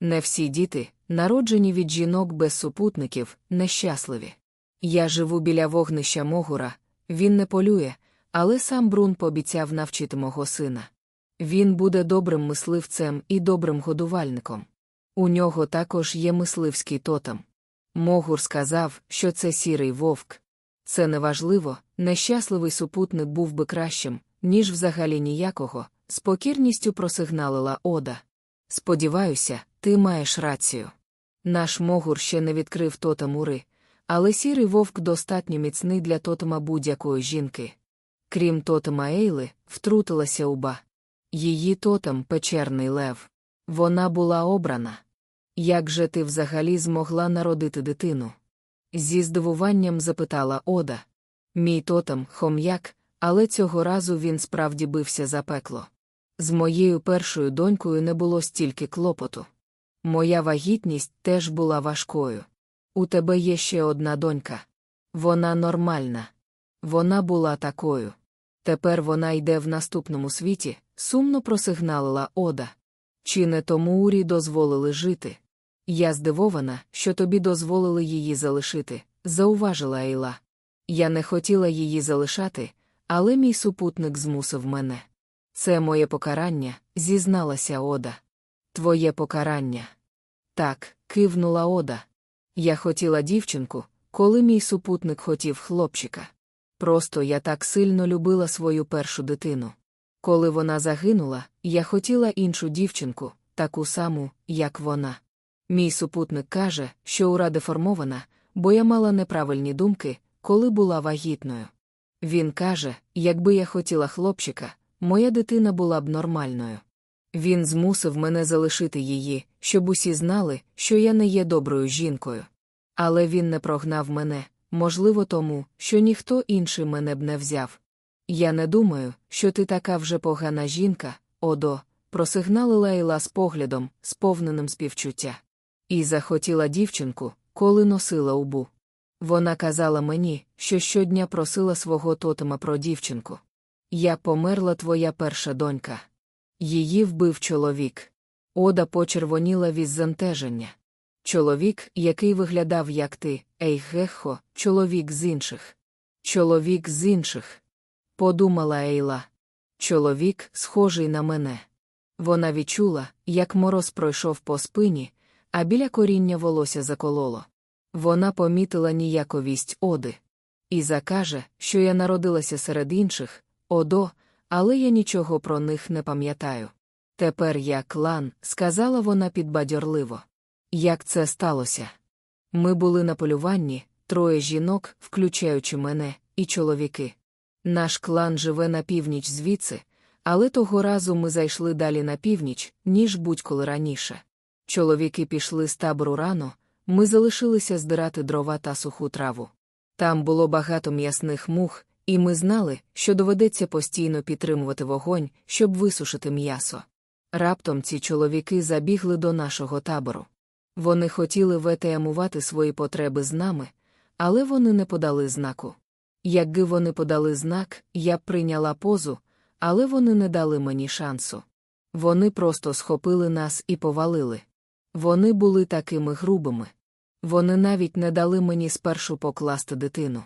Не всі діти, народжені від жінок без супутників, нещасливі. Я живу біля вогнища Могура, він не полює, але сам Брун пообіцяв навчити мого сина. Він буде добрим мисливцем і добрим годувальником. У нього також є мисливський тотем. Могур сказав, що це сірий вовк. Це неважливо, нещасливий супутник був би кращим, ніж взагалі ніякого, з покірністю просигналила Ода. Сподіваюся, ти маєш рацію. Наш могур ще не відкрив тотем ури, але сірий вовк достатньо міцний для тотема будь-якої жінки. Крім тотема Ейли, втрутилася уба. Її тотем печерний лев. Вона була обрана. Як же ти взагалі змогла народити дитину? Зі здивуванням запитала Ода. Мій тотем хом'як, але цього разу він справді бився за пекло. З моєю першою донькою не було стільки клопоту. Моя вагітність теж була важкою. У тебе є ще одна донька. Вона нормальна. Вона була такою. Тепер вона йде в наступному світі, сумно просигналила Ода. Чи не тому урі дозволили жити? Я здивована, що тобі дозволили її залишити, зауважила Ейла. Я не хотіла її залишати, але мій супутник змусив мене. Це моє покарання, зізналася Ода. Твоє покарання. Так, кивнула Ода. Я хотіла дівчинку, коли мій супутник хотів хлопчика. Просто я так сильно любила свою першу дитину. Коли вона загинула, я хотіла іншу дівчинку, таку саму, як вона. Мій супутник каже, що ура деформована, бо я мала неправильні думки, коли була вагітною. Він каже, якби я хотіла хлопчика, моя дитина була б нормальною. Він змусив мене залишити її, щоб усі знали, що я не є доброю жінкою. Але він не прогнав мене, можливо, тому, що ніхто інший мене б не взяв. Я не думаю, що ти така вже погана жінка, Одо, просигналила Іла з поглядом, сповненим співчуття. І захотіла дівчинку, коли носила убу. Вона казала мені, що щодня просила свого тотема про дівчинку. Я померла твоя перша донька. Її вбив чоловік. Ода почервоніла від зантеження. Чоловік, який виглядав як ти, ей гехо, чоловік з інших. Чоловік з інших. Подумала Ейла. Чоловік, схожий на мене. Вона відчула, як мороз пройшов по спині, а біля коріння волосся закололо. Вона помітила ніяковість Оди. І закаже, що я народилася серед інших, Одо, але я нічого про них не пам'ятаю. Тепер я клан, сказала вона підбадьорливо. Як це сталося? Ми були на полюванні, троє жінок, включаючи мене, і чоловіки. Наш клан живе на північ звідси, але того разу ми зайшли далі на північ, ніж будь-коли раніше. Чоловіки пішли з табору рано, ми залишилися здирати дрова та суху траву. Там було багато м'ясних мух, і ми знали, що доведеться постійно підтримувати вогонь, щоб висушити м'ясо. Раптом ці чоловіки забігли до нашого табору. Вони хотіли ветеамувати свої потреби з нами, але вони не подали знаку. Якби вони подали знак, я б прийняла позу, але вони не дали мені шансу. Вони просто схопили нас і повалили. Вони були такими грубими. Вони навіть не дали мені спершу покласти дитину.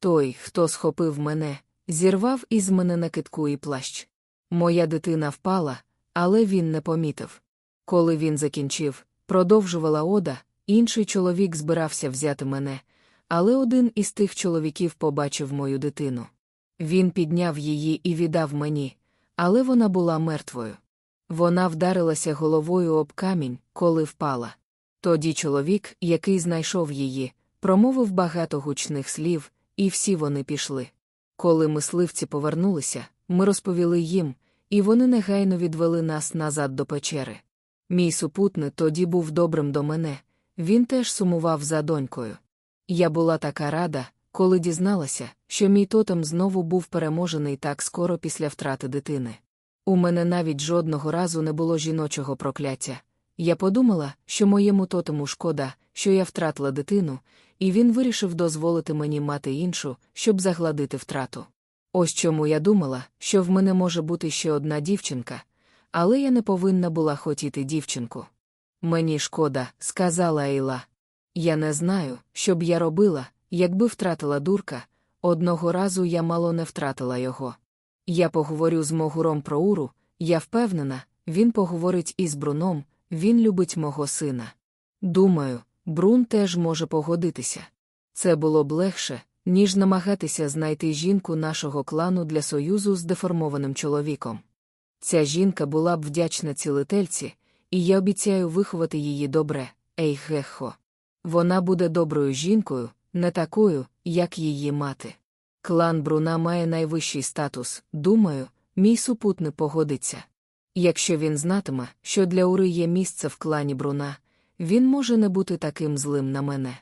Той, хто схопив мене, зірвав із мене накидку і плащ. Моя дитина впала, але він не помітив. Коли він закінчив, продовжувала ода, інший чоловік збирався взяти мене, але один із тих чоловіків побачив мою дитину. Він підняв її і віддав мені, але вона була мертвою. Вона вдарилася головою об камінь, коли впала. Тоді чоловік, який знайшов її, промовив багато гучних слів, і всі вони пішли. Коли мисливці повернулися, ми розповіли їм, і вони негайно відвели нас назад до печери. Мій супутник тоді був добрим до мене, він теж сумував за донькою. Я була така рада, коли дізналася, що мій тотем знову був переможений так скоро після втрати дитини. У мене навіть жодного разу не було жіночого прокляття. Я подумала, що моєму тотему шкода, що я втратила дитину, і він вирішив дозволити мені мати іншу, щоб загладити втрату. Ось чому я думала, що в мене може бути ще одна дівчинка, але я не повинна була хотіти дівчинку. Мені шкода, сказала Ейла. Я не знаю, що б я робила, якби втратила дурка, одного разу я мало не втратила його. Я поговорю з Могуром про Уру, я впевнена, він поговорить із Бруном, він любить мого сина. Думаю, Брун теж може погодитися. Це було б легше, ніж намагатися знайти жінку нашого клану для союзу з деформованим чоловіком. Ця жінка була б вдячна цілительці, і я обіцяю виховати її добре, ей гехо. Вона буде доброю жінкою, не такою, як її мати. Клан Бруна має найвищий статус, думаю, мій супутник погодиться. Якщо він знатиме, що для Ури є місце в клані Бруна, він може не бути таким злим на мене.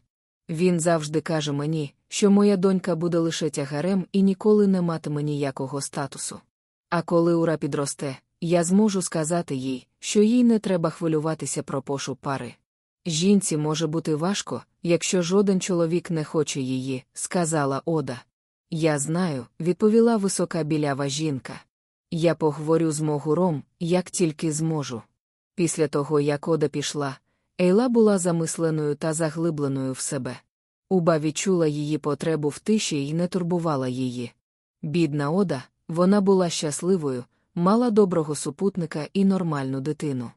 Він завжди каже мені, що моя донька буде лише тягарем і ніколи не матиме ніякого статусу. А коли Ура підросте, я зможу сказати їй, що їй не треба хвилюватися про пошу пари. Жінці може бути важко, якщо жоден чоловік не хоче її, сказала Ода. Я знаю, відповіла висока білява жінка. Я поговорю з Могуром, як тільки зможу. Після того, як Ода пішла, Ейла була замисленою та заглибленою в себе. Уба відчула її потребу в тиші і не турбувала її. Бідна Ода, вона була щасливою, мала доброго супутника і нормальну дитину.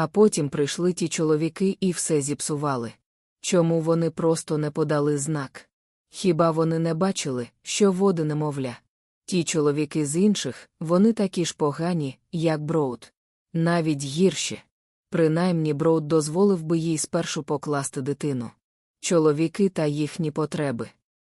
А потім прийшли ті чоловіки і все зіпсували. Чому вони просто не подали знак? Хіба вони не бачили, що в Оди немовля? Ті чоловіки з інших, вони такі ж погані, як Броуд. Навіть гірші. Принаймні Броуд дозволив би їй спершу покласти дитину. Чоловіки та їхні потреби.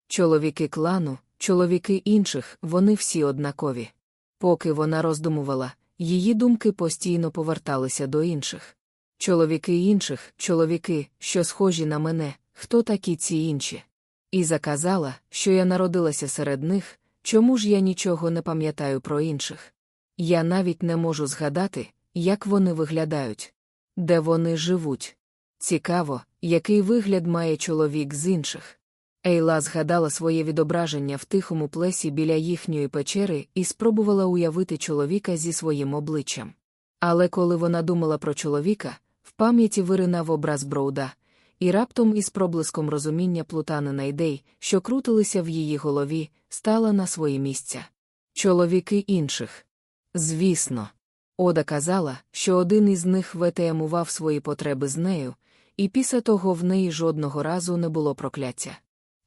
Чоловіки клану, чоловіки інших, вони всі однакові. Поки вона роздумувала, її думки постійно поверталися до інших. Чоловіки інших, чоловіки, що схожі на мене, хто такі ці інші. І заказала, що я народилася серед них, чому ж я нічого не пам'ятаю про інших. Я навіть не можу згадати, як вони виглядають, де вони живуть. Цікаво, який вигляд має чоловік з інших. Ейла згадала своє відображення в тихому плесі біля їхньої печери і спробувала уявити чоловіка зі своїм обличчям. Але коли вона думала про чоловіка, в пам'яті виринав образ Броуда, і раптом із проблиском розуміння плутанина ідей, що крутилися в її голові, стала на свої місця. Чоловіки інших. Звісно. Ода казала, що один із них ВТМував свої потреби з нею, і після того в неї жодного разу не було прокляття.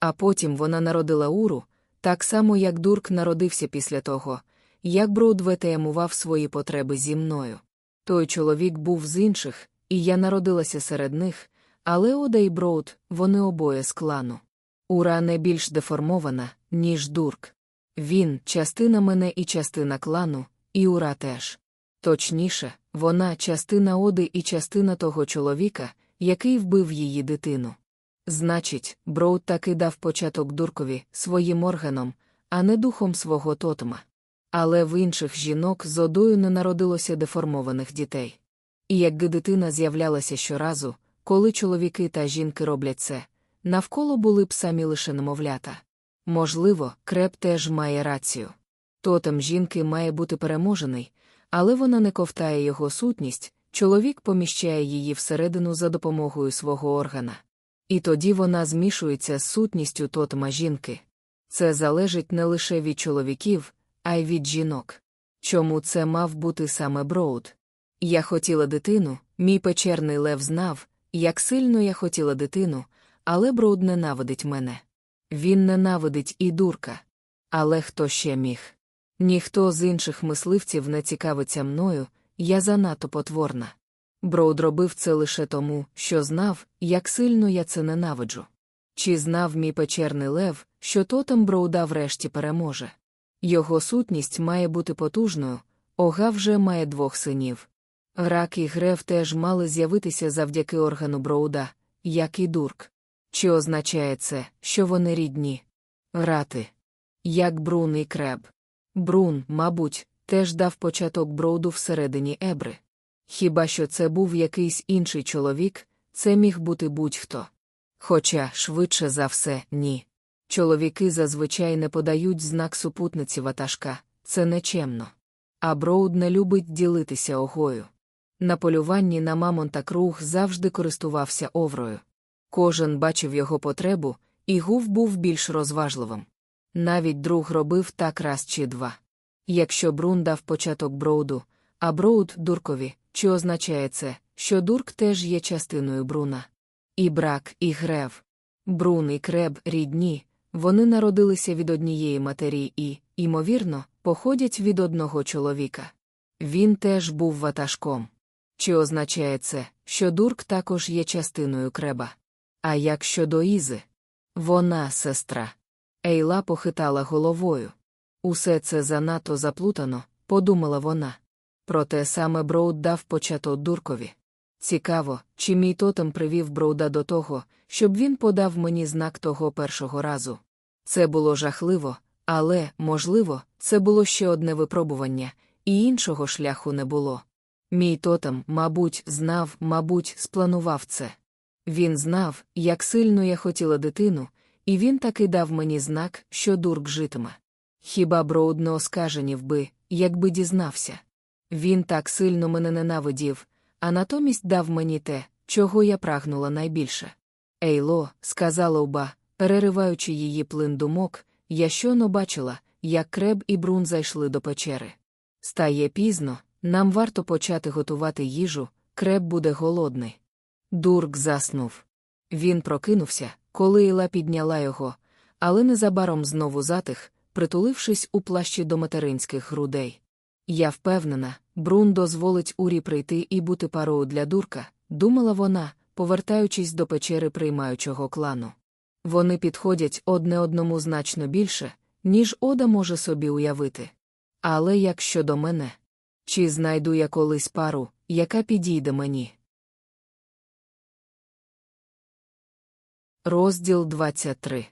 А потім вона народила Уру, так само як Дурк народився після того, як Бруд ВТМував свої потреби зі мною. Той чоловік був з інших, і я народилася серед них, але Ода і Броуд, вони обоє з клану. Ура не більш деформована, ніж Дурк. Він частина мене і частина клану, і Ура теж. Точніше, вона частина Оди і частина того чоловіка, який вбив її дитину. Значить, Броуд таки дав початок дуркові своїм органом, а не духом свого тотома. Але в інших жінок з одою не народилося деформованих дітей. І якби дитина з'являлася щоразу, коли чоловіки та жінки роблять це, навколо були б самі лише немовлята. Можливо, Креб теж має рацію. Тотем жінки має бути переможений, але вона не ковтає його сутність, чоловік поміщає її всередину за допомогою свого органа. І тоді вона змішується з сутністю тотема жінки. Це залежить не лише від чоловіків, а й від жінок. Чому це мав бути саме Броуд? Я хотіла дитину, мій печерний лев знав, як сильно я хотіла дитину, але Броуд ненавидить мене. Він ненавидить і Дурка. Але хто ще міг? Ніхто з інших мисливців не цікавиться мною, я занадто потворна. Броуд робив це лише тому, що знав, як сильно я це ненавиджу. Чи знав мій печерний лев, що тотем Броуда врешті переможе? Його сутність має бути потужною, Оґа вже має двох синів. Рак і Грев теж мали з'явитися завдяки органу Броуда, як і дурк. Чи означає це, що вони рідні? Рати. Як Брун і Креб. Брун, мабуть, теж дав початок броуду всередині ебри. Хіба що це був якийсь інший чоловік, це міг бути будь-хто. Хоча, швидше за все, ні. Чоловіки зазвичай не подають знак супутниці ватажка, це нечемно. А Броуд не любить ділитися Оґою. На полюванні на мамонта Друг завжди користувався Оврою. Кожен бачив його потребу, і Ґув був більш розважливим. Навіть Друг робив так раз чи два. Якщо Брун дав початок Броуду, а Броуд Дуркові, чи означає це, що Дурк теж є частиною Бруна? І Брак, і Ґрев. Брун і Креб рідні, Вони народилися від однієї матері і, ймовірно, походять від одного чоловіка. Він теж був ватажком. Чи означає це, що дурк також є частиною креба? А як щодо Ізи? Вона сестра. Ейла похитала головою. Усе це занадто заплутано, подумала вона. Проте саме Броуд дав початок дуркові. Цікаво, чи мій тотем привів Броуда до того, щоб він подав мені знак того першого разу. Це було жахливо, але, можливо, це було ще одне випробування, і іншого шляху не було. Мій тотем, мабуть, знав, мабуть, спланував це. Він знав, як сильно я хотіла дитину, і він таки дав мені знак, що дурк житиме. Хіба Броуд не оскаженів би, якби дізнався. Він так сильно мене ненавидів, а натомість дав мені те, чого я прагнула найбільше. Ейло, сказала уба, перериваючи її плин думок, я щойно бачила, як креб і брун зайшли до печери. Стає пізно, нам варто почати готувати їжу, креб буде голодний. Дурк заснув. Він прокинувся, коли Іла підняла його, але незабаром знову затих, притулившись у плащі до материнських грудей. Я впевнена, Брун дозволить Урі прийти і бути парою для дурка, думала вона, повертаючись до печери приймаючого клану. Вони підходять одне одному значно більше, ніж Ода може собі уявити. Але як щодо мене, чи знайду я колись пару, яка підійде мені? Розділ 23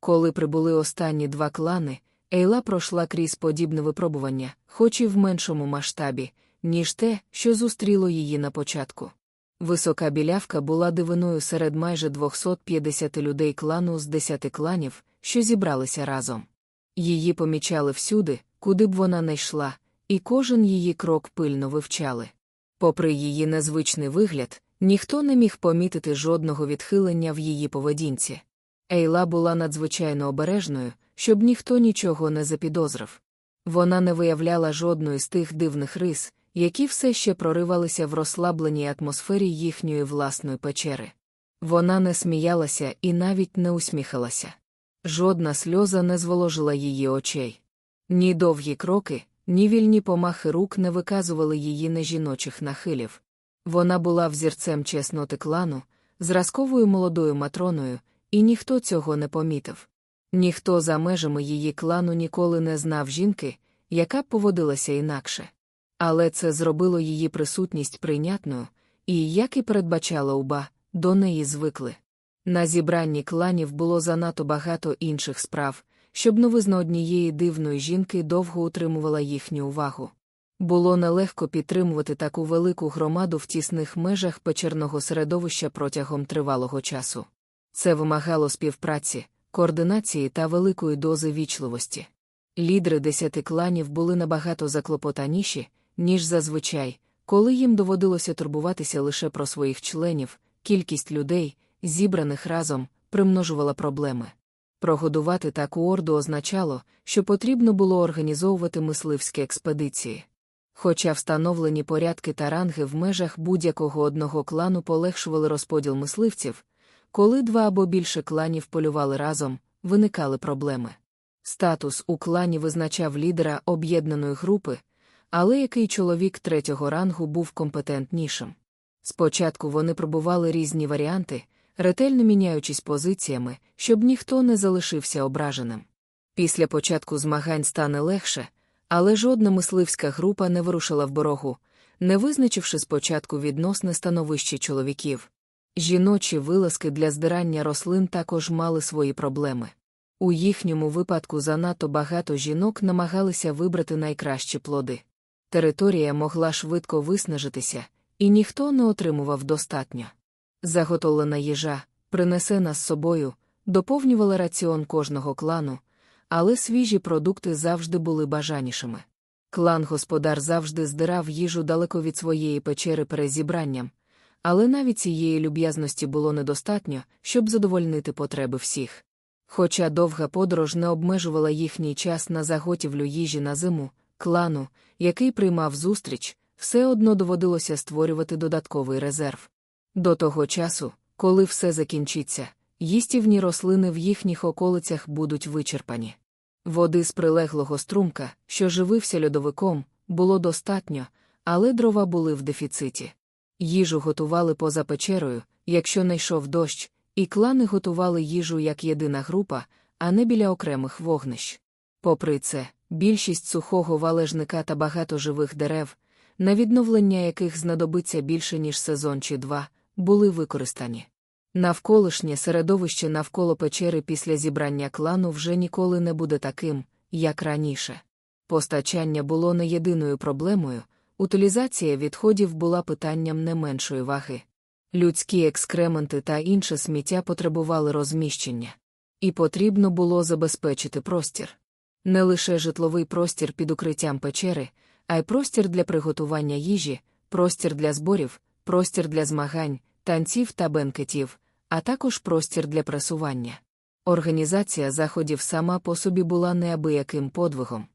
Коли прибули останні два клани, Ейла пройшла крізь подібне випробування, хоч і в меншому масштабі, ніж те, що зустріло її на початку. Висока білявка була дивиною серед майже 250 людей клану з 10 кланів, що зібралися разом. Її помічали всюди, куди б вона не йшла, і кожен її крок пильно вивчали. Попри її незвичний вигляд, ніхто не міг помітити жодного відхилення в її поведінці. Ейла була надзвичайно обережною, щоб ніхто нічого не запідозрив. Вона не виявляла жодної з тих дивних рис, які все ще проривалися в розслабленій атмосфері їхньої власної печери. Вона не сміялася і навіть не усміхалася. Жодна сльоза не зволожила її очей. Ні довгі кроки, ні вільні помахи рук не виказували її нежіночих нахилів. Вона була взірцем чесноти клану, зразковою молодою матроною, і ніхто цього не помітив. Ніхто за межами її клану ніколи не знав жінки, яка б поводилася інакше. Але це зробило її присутність прийнятною, і, як і передбачала уба, до неї звикли. На зібранні кланів було занадто багато інших справ, щоб новизна однієї дивної жінки довго утримувала їхню увагу. Було нелегко підтримувати таку велику громаду в тісних межах печерного середовища протягом тривалого часу. Це вимагало співпраці, координації та великої дози вічливості. Лідери десяти кланів були набагато заклопотаніші, ніж зазвичай, коли їм доводилося турбуватися лише про своїх членів, кількість людей, зібраних разом, примножувала проблеми. Прогодувати таку орду означало, що потрібно було організовувати мисливські експедиції. Хоча встановлені порядки та ранги в межах будь-якого одного клану полегшували розподіл мисливців, коли два або більше кланів полювали разом, виникали проблеми. Статус у клані визначав лідера об'єднаної групи, але який чоловік третього рангу був компетентнішим. Спочатку вони пробували різні варіанти, ретельно міняючись позиціями, щоб ніхто не залишився ображеним. Після початку змагань стане легше, але жодна мисливська група не вирушила в борогу, не визначивши спочатку відносне становище чоловіків. Жіночі вилазки для здирання рослин також мали свої проблеми. У їхньому випадку занадто багато жінок намагалися вибрати найкращі плоди. Територія могла швидко виснажитися, і ніхто не отримував достатньо. Заготовлена їжа, принесена з собою, доповнювала раціон кожного клану, але свіжі продукти завжди були бажанішими. Клан господар завжди здирав їжу далеко від своєї печери перед зібранням, але навіть цієї люб'язності було недостатньо, щоб задовольнити потреби всіх. Хоча довга подорож не обмежувала їхній час на заготівлю їжі на зиму, клану, який приймав зустріч, все одно доводилося створювати додатковий резерв. До того часу, коли все закінчиться, їстівні рослини в їхніх околицях будуть вичерпані. Води з прилеглого струмка, що живився льодовиком, було достатньо, але дрова були в дефіциті. Їжу готували поза печерою, якщо не йшов дощ, і клани готували їжу як єдина група, а не біля окремих вогнищ. Попри це, більшість сухого валежника та багато живих дерев, на відновлення яких знадобиться більше, ніж сезон чи два, були використані. Навколишнє середовище навколо печери після зібрання клану вже ніколи не буде таким, як раніше. Постачання було не єдиною проблемою, утилізація відходів була питанням не меншої ваги. Людські екскременти та інше сміття потребували розміщення. І потрібно було забезпечити простір. Не лише житловий простір під укриттям печери, а й простір для приготування їжі, простір для зборів, простір для змагань, танців та бенкетів, а також простір для пресування. Організація заходів сама по собі була неабияким подвигом.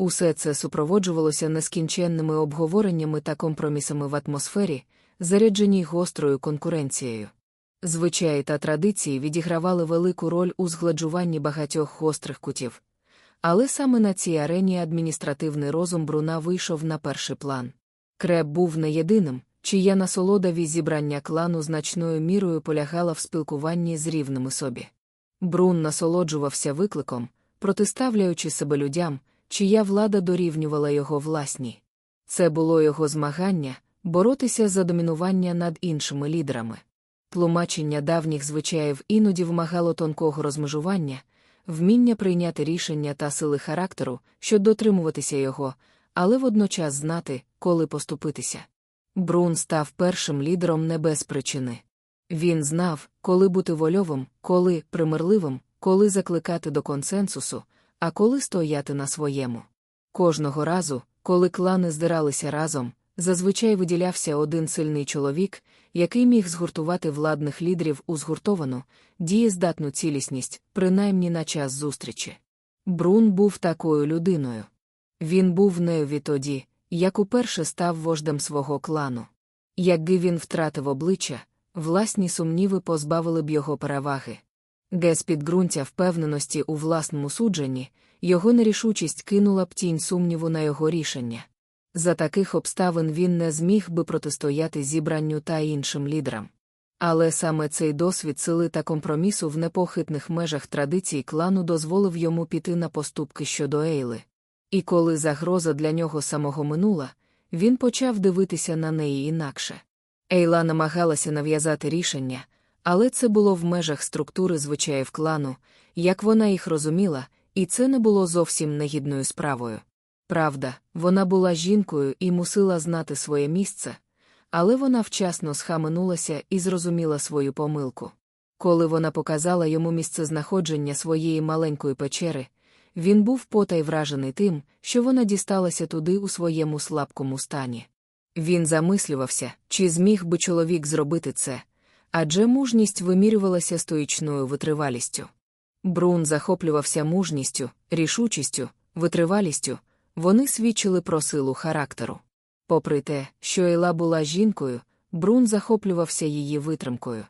Усе це супроводжувалося нескінченними обговореннями та компромісами в атмосфері, зарядженій гострою конкуренцією. Звичаї та традиції відігравали велику роль у згладжуванні багатьох гострих кутів. Але саме на цій арені адміністративний розум Бруна вийшов на перший план. Креб був не єдиним, чия насолода від зібрання клану значною мірою полягала в спілкуванні з рівними собі. Брун насолоджувався викликом, протиставляючи себе людям, чия влада дорівнювала його власній. Це було його змагання боротися за домінування над іншими лідерами. Тлумачення давніх звичаїв іноді вимагало тонкого розмежування, вміння прийняти рішення та сили характеру, щоб дотримуватися його, але водночас знати, коли поступитися. Брун став першим лідером не без причини. Він знав, коли бути вольовим, коли примирливим, коли закликати до консенсусу, а коли стояти на своєму. Кожного разу, коли клани здиралися разом, зазвичай виділявся один сильний чоловік, який міг згуртувати владних лідерів у згуртовану, дієздатну цілісність, принаймні на час зустрічі. Брун був такою людиною. Він був нею відтоді, як уперше став вождем свого клану. Якби він втратив обличчя, власні сумніви позбавили б його переваги. Гес підґрунтя впевненості у власному судженні, його нерішучість кинула б тінь сумніву на його рішення. За таких обставин він не зміг би протистояти зібранню та іншим лідерам. Але саме цей досвід сили та компромісу в непохитних межах традицій клану дозволив йому піти на поступки щодо Ейли. І коли загроза для нього самого минула, він почав дивитися на неї інакше. Ейла намагалася нав'язати рішення, але це було в межах структури звичаїв клану, як вона їх розуміла, і це не було зовсім негідною справою. Правда, вона була жінкою і мусила знати своє місце, але вона вчасно схаменулася і зрозуміла свою помилку. Коли вона показала йому місце знаходження своєї маленької печери, він був потай вражений тим, що вона дісталася туди у своєму слабкому стані. Він замислювався, чи зміг би чоловік зробити це, адже мужність вимірювалася стоїчною витривалістю. Брун захоплювався мужністю, рішучістю, витривалістю, вони свідчили про силу характеру. Попри те, що Ейла була жінкою, Брун захоплювався її витримкою.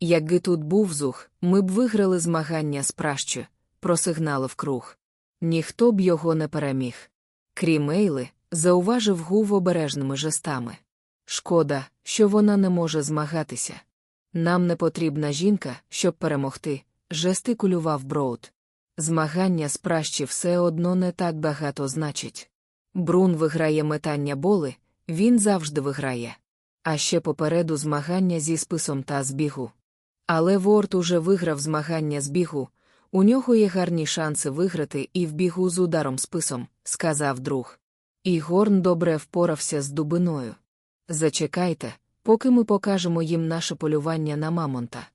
Якби тут був зух, ми б виграли змагання з пращу, просигналив круг. Ніхто б його не переміг. Крім Ейли, зауважив гув обережними жестами. Шкода, що вона не може змагатися. Нам не потрібна жінка, щоб перемогти, жестикулював Броуд. Змагання з пращі все одно не так багато значить. Брун виграє метання боли, він завжди виграє. А ще попереду змагання зі списом та збігу. Але Ворд уже виграв змагання з бігу, у нього є гарні шанси виграти і в бігу з ударом списом, сказав друг. І Горн добре впорався з дубиною. Зачекайте, поки ми покажемо їм наше полювання на Мамонта.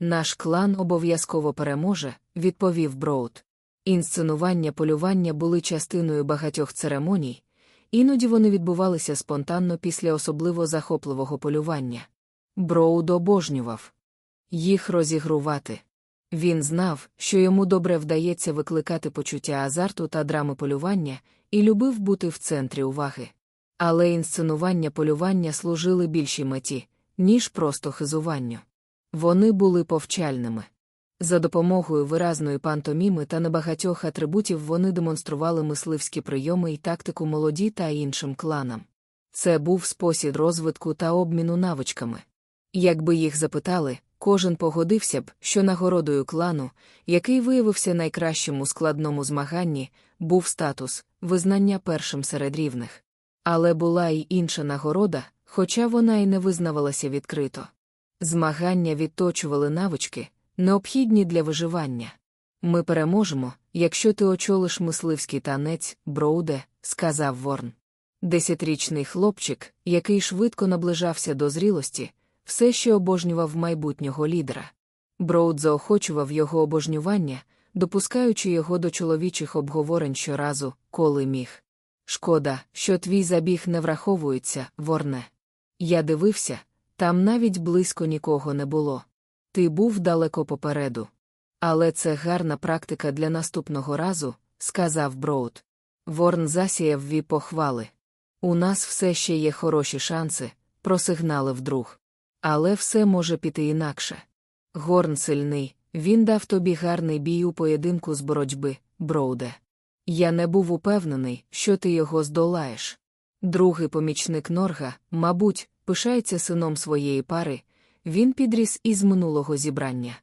Наш клан обов'язково переможе, відповів Броуд. Інсценування полювання були частиною багатьох церемоній, іноді вони відбувалися спонтанно після особливо захопливого полювання. Броуд обожнював їх розігрувати. Він знав, що йому добре вдається викликати почуття азарту та драми полювання, і любив бути в центрі уваги. Але інсценування полювання служили більшій меті, ніж просто хизуванню. Вони були повчальними. За допомогою виразної пантоміми та небагатьох атрибутів вони демонстрували мисливські прийоми і тактику молоді та іншим кланам. Це був спосіб розвитку та обміну навичками. Якби їх запитали, кожен погодився б, що нагородою клану, який виявився найкращим у складному змаганні, був статус, визнання першим серед рівних. Але була й інша нагорода, хоча вона й не визнавалася відкрито. Змагання відточували навички, необхідні для виживання. Ми переможемо, якщо ти очолиш мисливський танець, броуде, сказав Ворн. Десятирічний хлопчик, який швидко наближався до зрілості, все ще обожнював майбутнього лідера. Броуд заохочував його обожнювання, допускаючи його до чоловічих обговорень щоразу, коли міг. Шкода, що твій забіг не враховується, Ворне. Я дивився, там навіть близько нікого не було. Ти був далеко попереду. Але це гарна практика для наступного разу, сказав Броуд. Ворн засіяв від похвали. У нас все ще є хороші шанси, просигналив друг. Але все може піти інакше. Горн сильний, він дав тобі гарний бій у поєдинку з боротьби, Броуде. Я не був упевнений, що ти його здолаєш. Другий помічник Норга, мабуть, пишається сином своєї пари, він підріс із минулого зібрання.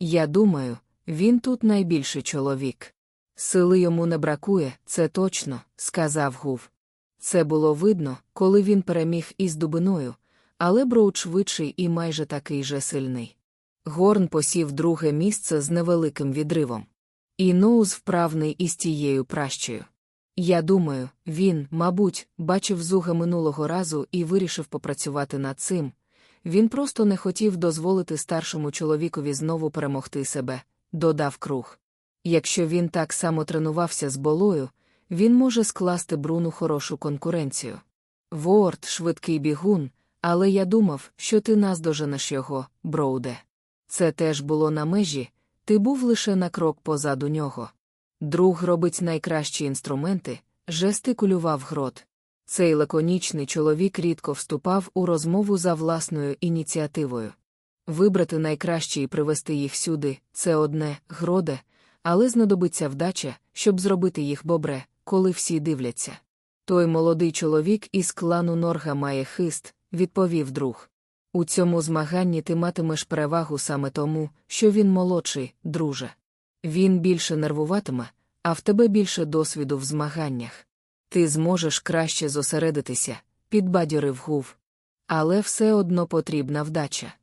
Я думаю, він тут найбільший чоловік. Сили йому не бракує, це точно, сказав Гув. Це було видно, коли він переміг із дубиною, але Броуд швидший і майже такий же сильний. Горн посів друге місце з невеликим відривом. І Ноуз вправний із тією пращею. Я думаю, він, мабуть, бачив зуга минулого разу і вирішив попрацювати над цим. Він просто не хотів дозволити старшому чоловікові знову перемогти себе, додав круг. Якщо він так само тренувався з болою, він може скласти Бруну хорошу конкуренцію. Ворд швидкий бігун, але я думав, що ти наздоженеш його, Броуде. Це теж було на межі, ти був лише на крок позаду нього. Друг робить найкращі інструменти, жестикулював грот. Цей лаконічний чоловік рідко вступав у розмову за власною ініціативою. Вибрати найкраще і привести їх сюди це одне, гроде, але знадобиться вдача, щоб зробити їх бобре, коли всі дивляться. Той молодий чоловік із клану Норга має хист, відповів друг. У цьому змаганні ти матимеш перевагу саме тому, що він молодший, друже. Він більше нервуватиме, а в тебе більше досвіду в змаганнях. Ти зможеш краще зосередитися, підбадьорив гув. Але все одно потрібна вдача.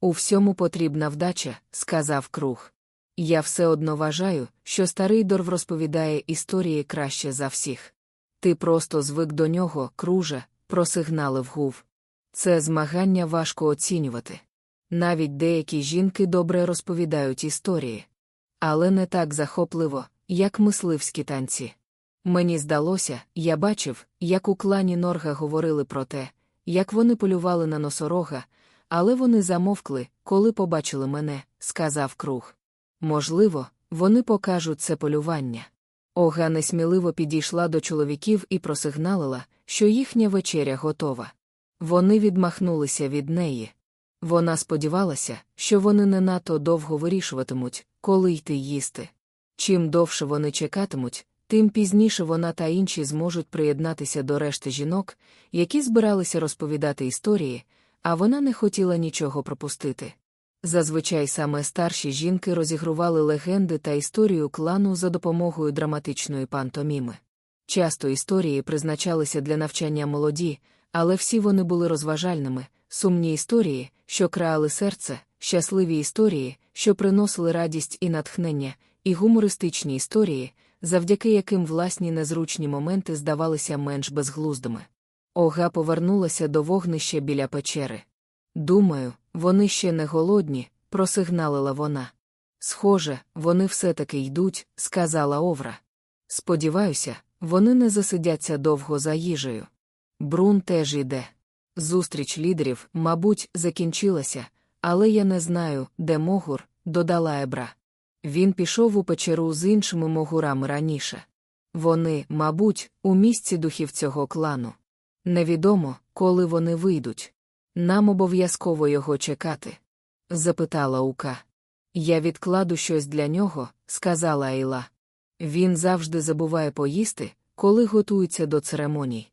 У всьому потрібна вдача, сказав круг. Я все одно вважаю, що старий Дорв розповідає історії краще за всіх. Ти просто звик до нього, круже, просигналив гув. Це змагання важко оцінювати. Навіть деякі жінки добре розповідають історії. Але не так захопливо, як мисливські танці. Мені здалося, я бачив, як у клані Норга говорили про те, як вони полювали на носорога, але вони замовкли, коли побачили мене, сказав круг. Можливо, вони покажуть це полювання. Ога несміливо підійшла до чоловіків і просигналила, що їхня вечеря готова. Вони відмахнулися від неї. Вона сподівалася, що вони не надто довго вирішуватимуть, коли йти їсти. Чим довше вони чекатимуть, тим пізніше вона та інші зможуть приєднатися до решти жінок, які збиралися розповідати історії, а вона не хотіла нічого пропустити. Зазвичай саме старші жінки розігрували легенди та історію клану за допомогою драматичної пантоміми. Часто історії призначалися для навчання молоді, але всі вони були розважальними, сумні історії, що крали серце, щасливі історії, що приносили радість і натхнення, і гумористичні історії, завдяки яким власні незручні моменти здавалися менш безглуздими. Ога повернулася до вогнища біля печери. Думаю, вони ще не голодні, просигналила вона. Схоже, вони все-таки йдуть, сказала Овра. Сподіваюся, вони не засидяться довго за їжею. Брун теж іде. Зустріч лідерів, мабуть, закінчилася, але я не знаю, де Могур, додала Ебра. Він пішов у печеру з іншими могурами раніше. Вони, мабуть, у місці духів цього клану. Невідомо, коли вони вийдуть. Нам обов'язково його чекати? запитала Ука. Я відкладу щось для нього, сказала Ейла. Він завжди забуває поїсти, коли готується до церемоній.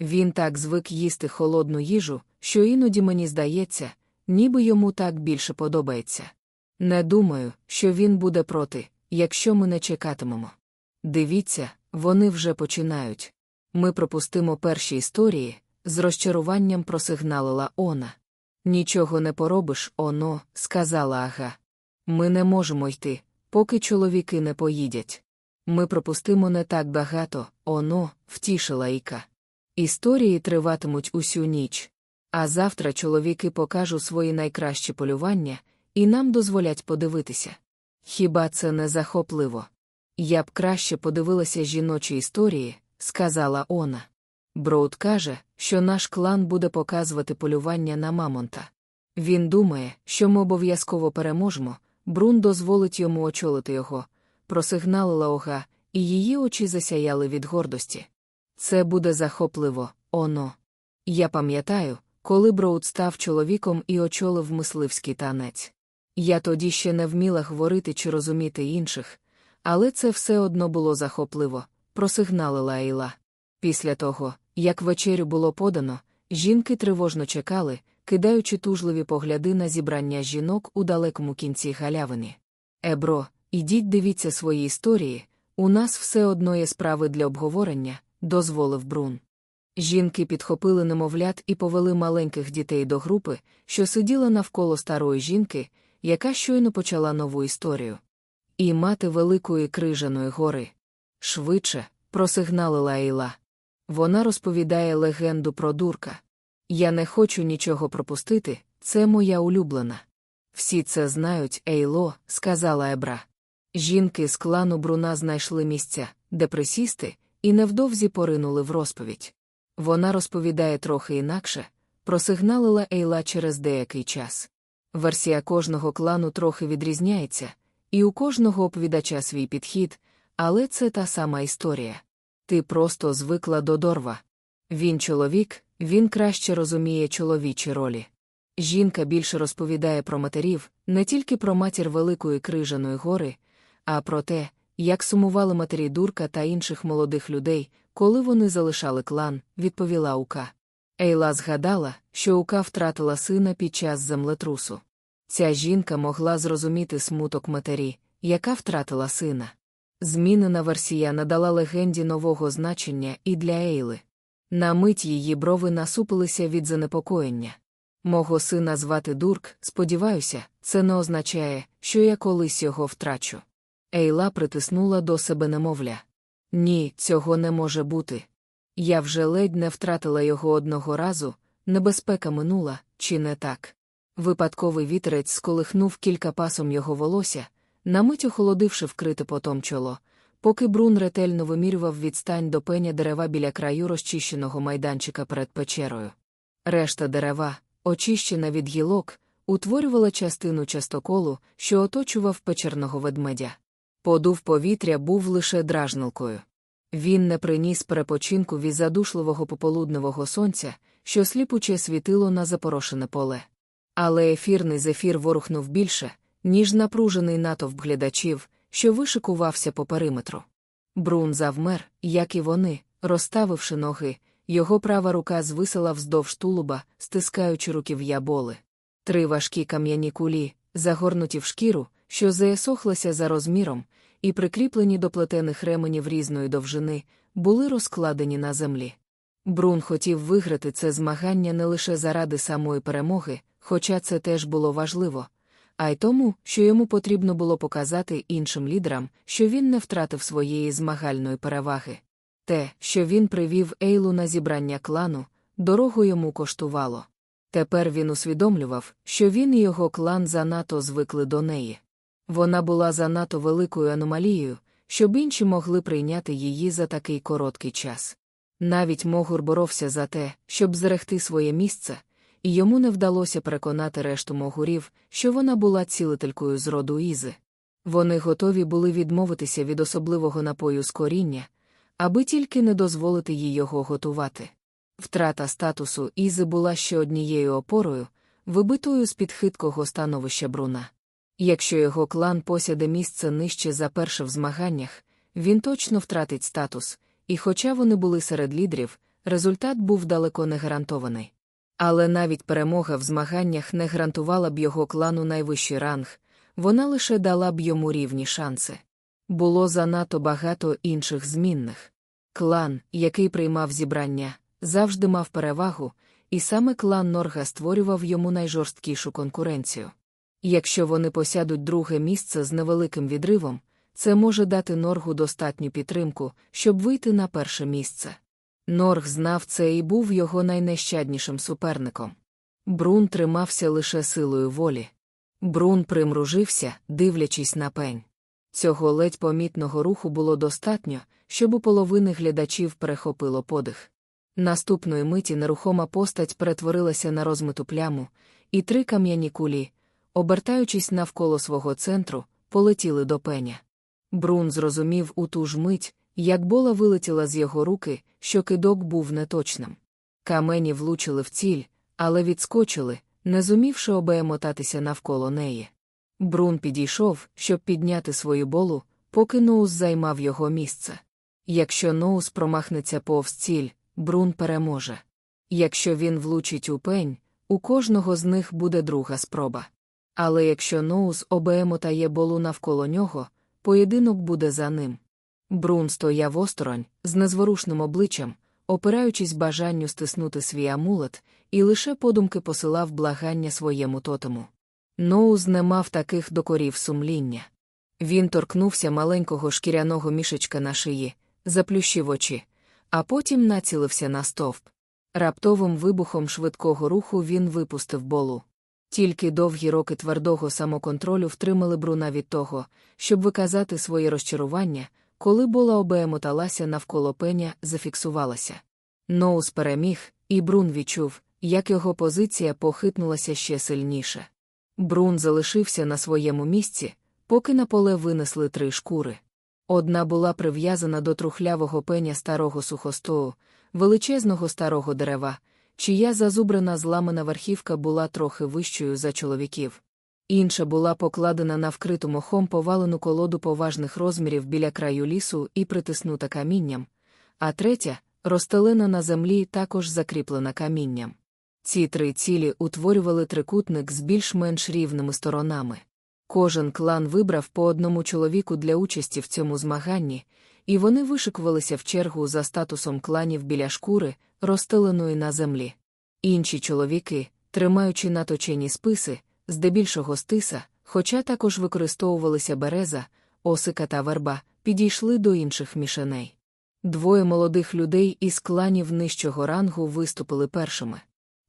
Він так звик їсти холодну їжу, що іноді мені здається, ніби йому так більше подобається. Не думаю, що він буде проти, якщо ми не чекатимемо. Дивіться, вони вже починають. Ми пропустимо перші історії, з розчаруванням просигналила Она. Нічого не поробиш, оно, сказала Ага. Ми не можемо йти, поки чоловіки не поїдять. Ми пропустимо не так багато, оно, втішила Іка. Історії триватимуть усю ніч. А завтра чоловіки покажуть свої найкращі полювання, і нам дозволять подивитися. Хіба це не захопливо? Я б краще подивилася жіночі історії, сказала Она. Броуд каже, що наш клан буде показувати полювання на Мамонта. Він думає, що ми обов'язково переможемо, Брун дозволить йому очолити його, просигналила ога, і її очі засяяли від гордості. Це буде захопливо, оно. Я пам'ятаю, коли Броуд став чоловіком і очолив мисливський танець. Я тоді ще не вміла говорити чи розуміти інших, але це все одно було захопливо, просигналила Ейла. Після того, як вечерю було подано, жінки тривожно чекали, кидаючи тужливі погляди на зібрання жінок у далекому кінці галявини. Ебро, ідіть дивіться свої історії, у нас все одно є справи для обговорення, дозволив Брун. Жінки підхопили немовлят і повели маленьких дітей до групи, що сиділа навколо старої жінки, яка щойно почала нову історію. І мати Великої крижаної гори. Швидше, просигналила Ейла. Вона розповідає легенду про дурка. Я не хочу нічого пропустити, це моя улюблена. Всі це знають, Ейло, сказала Ебра. Жінки з клану Бруна знайшли місця, де присісти, і невдовзі поринули в розповідь. Вона розповідає трохи інакше, просигналила Ейла через деякий час. Версія кожного клану трохи відрізняється, і у кожного оповідача свій підхід, але це та сама історія. Ти просто звикла до дорва. Він чоловік, він краще розуміє чоловічі ролі. Жінка більше розповідає про матерів, не тільки про матір Великої Крижаної гори, а про те, як сумували матері дурка та інших молодих людей, коли вони залишали клан, відповіла Ука. Ейла згадала, що Ука втратила сина під час землетрусу. Ця жінка могла зрозуміти смуток матері, яка втратила сина. Змінена версія надала легенді нового значення і для Ейли. На мить її брови насупилися від занепокоєння. Мого сина звати Дурк, сподіваюся, це не означає, що я колись його втрачу. Ейла притиснула до себе немовля. Ні, цього не може бути. Я вже ледь не втратила його одного разу, небезпека минула, чи не так. Випадковий вітерець сколихнув кілька пасом його волосся, на мить охолодивши вкрите потом чоло, поки Брун ретельно вимірював відстань до пеня дерева біля краю розчищеного майданчика перед печерою. Решта дерева, очищена від гілок, утворювала частину частоколу, що оточував печерного ведмедя. Подув повітря був лише дражнилкою. Він не приніс перепочинку від задушливого пополудневого сонця, що сліпуче світило на запорошене поле. Але ефірний зефір ворухнув більше, ніж напружений натовп глядачів, що вишикувався по периметру. Брун завмер, як і вони, розставивши ноги, його права рука звисила вздовж тулуба, стискаючи руків'я боли. Три важкі кам'яні кулі, загорнуті в шкіру, що заесохлася за розміром, і прикріплені до плетених ременів різної довжини, були розкладені на землі. Брун хотів виграти це змагання не лише заради самої перемоги, хоча це теж було важливо, а й тому, що йому потрібно було показати іншим лідерам, що він не втратив своєї змагальної переваги. Те, що він привів Ейлу на зібрання клану, дорогу йому коштувало. Тепер він усвідомлював, що він і його клан занадто звикли до неї. Вона була занадто великою аномалією, щоб інші могли прийняти її за такий короткий час. Навіть Могур боровся за те, щоб зрехти своє місце, і йому не вдалося переконати решту могурів, що вона була цілителькою з роду Ізи. Вони готові були відмовитися від особливого напою з коріння, аби тільки не дозволити їй його готувати. Втрата статусу Ізи була ще однією опорою, вибитою з під хиткого становища Бруна. Якщо його клан посяде місце нижче за перше в змаганнях, він точно втратить статус, і хоча вони були серед лідерів, результат був далеко не гарантований. Але навіть перемога в змаганнях не гарантувала б його клану найвищий ранг, вона лише дала б йому рівні шанси. Було занадто багато інших змінних. Клан, який приймав зібрання, завжди мав перевагу, і саме клан Норга створював йому найжорсткішу конкуренцію. Якщо вони посядуть друге місце з невеликим відривом, це може дати Норгу достатню підтримку, щоб вийти на перше місце. Норг знав це і був його найнещаднішим суперником. Брун тримався лише силою волі. Брун примружився, дивлячись на пень. Цього ледь помітного руху було достатньо, щоб у половини глядачів перехопило подих. Наступної миті нерухома постать перетворилася на розмиту пляму, і три кам'яні кулі, обертаючись навколо свого центру, полетіли до пеня. Брун зрозумів у ту ж мить, як бола вилетіла з його руки, що кидок був неточним. Камені влучили в ціль, але відскочили, не зумівши обемотатися навколо неї. Брун підійшов, щоб підняти свою болу, поки Ноус займав його місце. Якщо Ноус промахнеться повз ціль, Брун переможе. Якщо він влучить у пень, у кожного з них буде друга спроба. Але якщо Ноус обемотає болу навколо нього, поєдинок буде за ним. Брун стояв осторонь, з незворушним обличчям, опираючись бажанню стиснути свій амулет, і лише подумки посилав благання своєму тотему. Ноуз не мав таких докорів сумління. Він торкнувся маленького шкіряного мішечка на шиї, заплющив очі, а потім націлився на стовп. Раптовим вибухом швидкого руху він випустив болу. Тільки довгі роки твердого самоконтролю втримали Бруна від того, щоб виказати своє розчарування, коли була обемоталася навколо пеня, зафіксувалася. Ноус переміг, і Брун відчув, як його позиція похитнулася ще сильніше. Брун залишився на своєму місці, поки на поле винесли три шкури. Одна була прив'язана до трухлявого пеня старого сухостою, величезного старого дерева, чия зазубрена зламана верхівка була трохи вищою за чоловіків. Інша була покладена на вкриту мохом повалену колоду поважних розмірів біля краю лісу і притиснута камінням, а третя, розстелена на землі, також закріплена камінням. Ці три цілі утворювали трикутник з більш-менш рівними сторонами. Кожен клан вибрав по одному чоловіку для участі в цьому змаганні, і вони вишикувалися в чергу за статусом кланів біля шкури, розстеленої на землі. Інші чоловіки, тримаючи наточені списи, здебільшого стиса, хоча також використовувалися береза, осика та верба, підійшли до інших мішеней. Двоє молодих людей із кланів нижчого рангу виступили першими.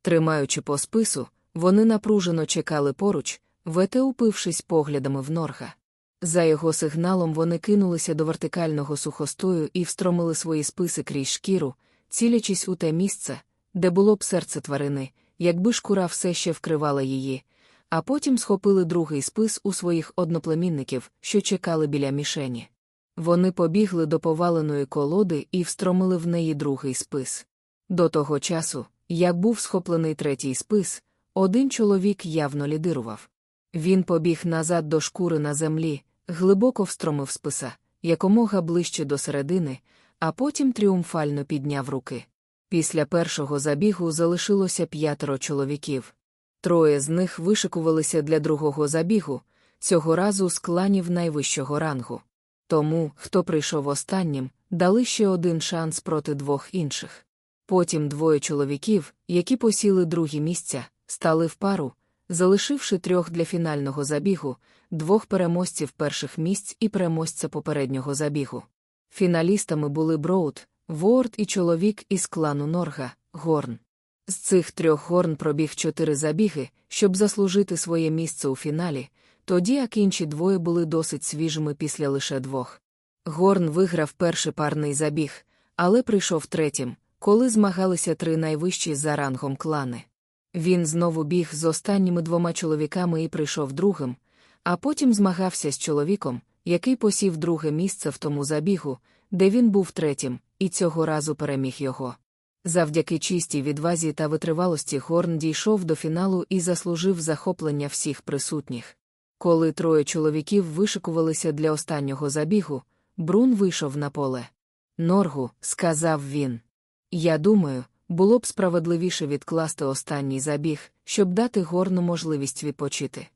Тримаючи по спису, вони напружено чекали поруч, вете упившись поглядами в норга. За його сигналом вони кинулися до вертикального сухостою і встромили свої списи крізь шкіру, цілячись у те місце, де було б серце тварини, якби шкура все ще вкривала її, а потім схопили другий спис у своїх одноплемінників, що чекали біля мішені. Вони побігли до поваленої колоди і встромили в неї другий спис. До того часу, як був схоплений третій спис, один чоловік явно лідирував. Він побіг назад до шкури на землі, глибоко встромив списа, якомога ближче до середини, а потім тріумфально підняв руки. Після першого забігу залишилося п'ятеро чоловіків. Троє з них вишикувалися для другого забігу, цього разу з кланів найвищого рангу. Тому, хто прийшов останнім, дали ще один шанс проти двох інших. Потім двоє чоловіків, які посіли другі місця, стали в пару, залишивши трьох для фінального забігу, двох переможців перших місць і переможця попереднього забігу. Фіналістами були Броуд, Ворд і чоловік із клану Норга, Горн. З цих трьох горн пробіг чотири забіги, щоб заслужити своє місце у фіналі, тоді як інші двоє були досить свіжими після лише двох. Горн виграв перший парний забіг, але прийшов третім, коли змагалися три найвищі за рангом клани. Він знову біг з останніми двома чоловіками і прийшов другим, а потім змагався з чоловіком, який посів друге місце в тому забігу, де він був третім, і цього разу переміг його. Завдяки чистій відвазі та витривалості Горн дійшов до фіналу і заслужив захоплення всіх присутніх. Коли троє чоловіків вишикувалися для останнього забігу, Брун вийшов на поле. Норгу, сказав він. Я думаю, було б справедливіше відкласти останній забіг, щоб дати горну можливість відпочити.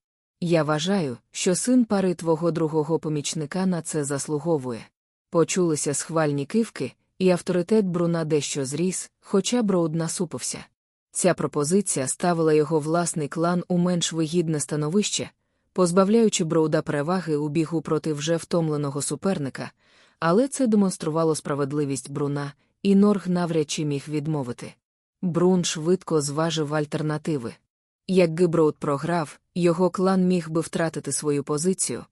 Я вважаю, що син пари твого другого помічника на це заслуговує. Почулися схвальні кивки, і авторитет Бруна дещо зріс, хоча Броуд насупився. Ця пропозиція ставила його власний клан у менш вигідне становище, позбавляючи Броуда переваги у бігу проти вже втомленого суперника, але це демонструвало справедливість Бруна, і Норг навряд чи міг відмовити. Брун швидко зважив альтернативи. Якби Броуд програв, його клан міг би втратити свою позицію,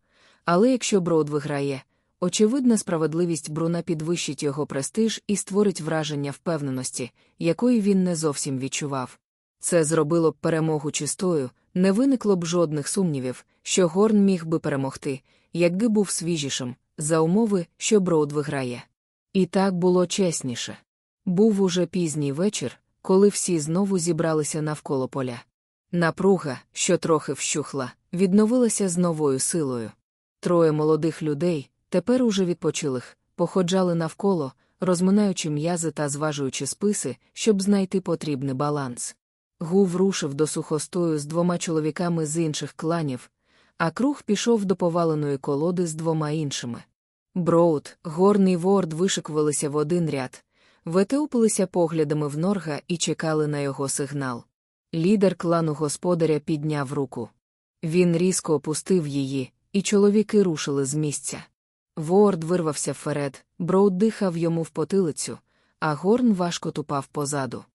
але якщо Броуд виграє, очевидна справедливість Бруна підвищить його престиж і створить враження впевненості, якої він не зовсім відчував. Це зробило б перемогу чистою, не виникло б жодних сумнівів, що Горн міг би перемогти, якби був свіжішим, за умови, що Броуд виграє. І так було чесніше. Був уже пізній вечір, коли всі знову зібралися навколо поля. Напруга, що трохи вщухла, відновилася з новою силою. Троє молодих людей, тепер уже відпочилих, походжали навколо, розминаючи м'язи та зважуючи списи, щоб знайти потрібний баланс. Гув рушив до сухостою з двома чоловіками з інших кланів, а Круг пішов до поваленої колоди з двома іншими. Броуд, Горн і Ворн вишикувалися в один ряд, втупилися поглядами в Норга і чекали на його сигнал. Лідер клану господаря підняв руку. Він різко опустив її, і чоловіки рушили з місця. Ворн вирвався вперед, Броуд дихав йому в потилицю, а Горн важко тупав позаду.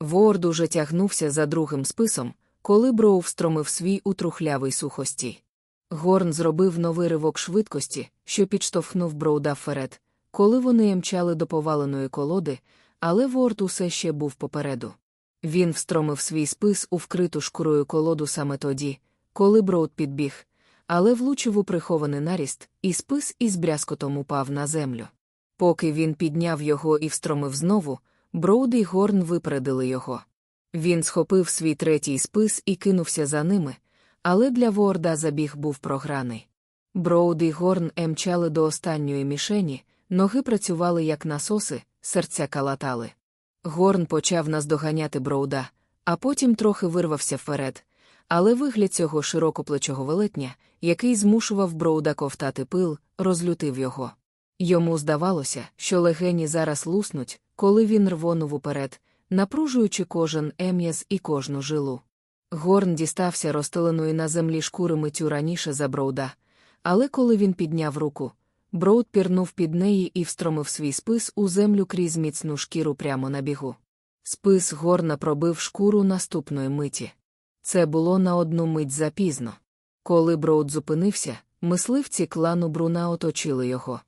Ворн уже тягнувся за другим списом, коли Броу встромив свій у трухлявий сухості. Горн зробив новий ривок швидкості, що підштовхнув Броуда вперед, коли вони мчали до поваленої колоди, але Ворд усе ще був попереду. Він встромив свій спис у вкриту шкурою колоду саме тоді, коли Броуд підбіг, але влучив у прихований наріст, і спис із брязкотом упав на землю. Поки він підняв його і встромив знову, Броуд і Горн випередили його. Він схопив свій третій спис і кинувся за ними, але для Ворна забіг був програний. Броуд і Горн мчали до останньої мішені, ноги працювали як насоси, серця калатали. Горн почав наздоганяти Броуда, а потім трохи вирвався вперед, але вигляд цього широкоплечого велетня, який змушував Броуда ковтати пил, розлютив його. Йому здавалося, що легені зараз луснуть, коли він рвонув уперед, напружуючи кожен ем'яз і кожну жилу. Горн дістався розстеленої на землі шкури митю раніше за Броуда, але коли він підняв руку, Броуд пірнув під неї і встромив свій спис у землю крізь міцну шкіру прямо на бігу. Спис горна пробив шкуру наступної миті. Це було на одну мить запізно. Коли Броуд зупинився, мисливці клану Бруна оточили його.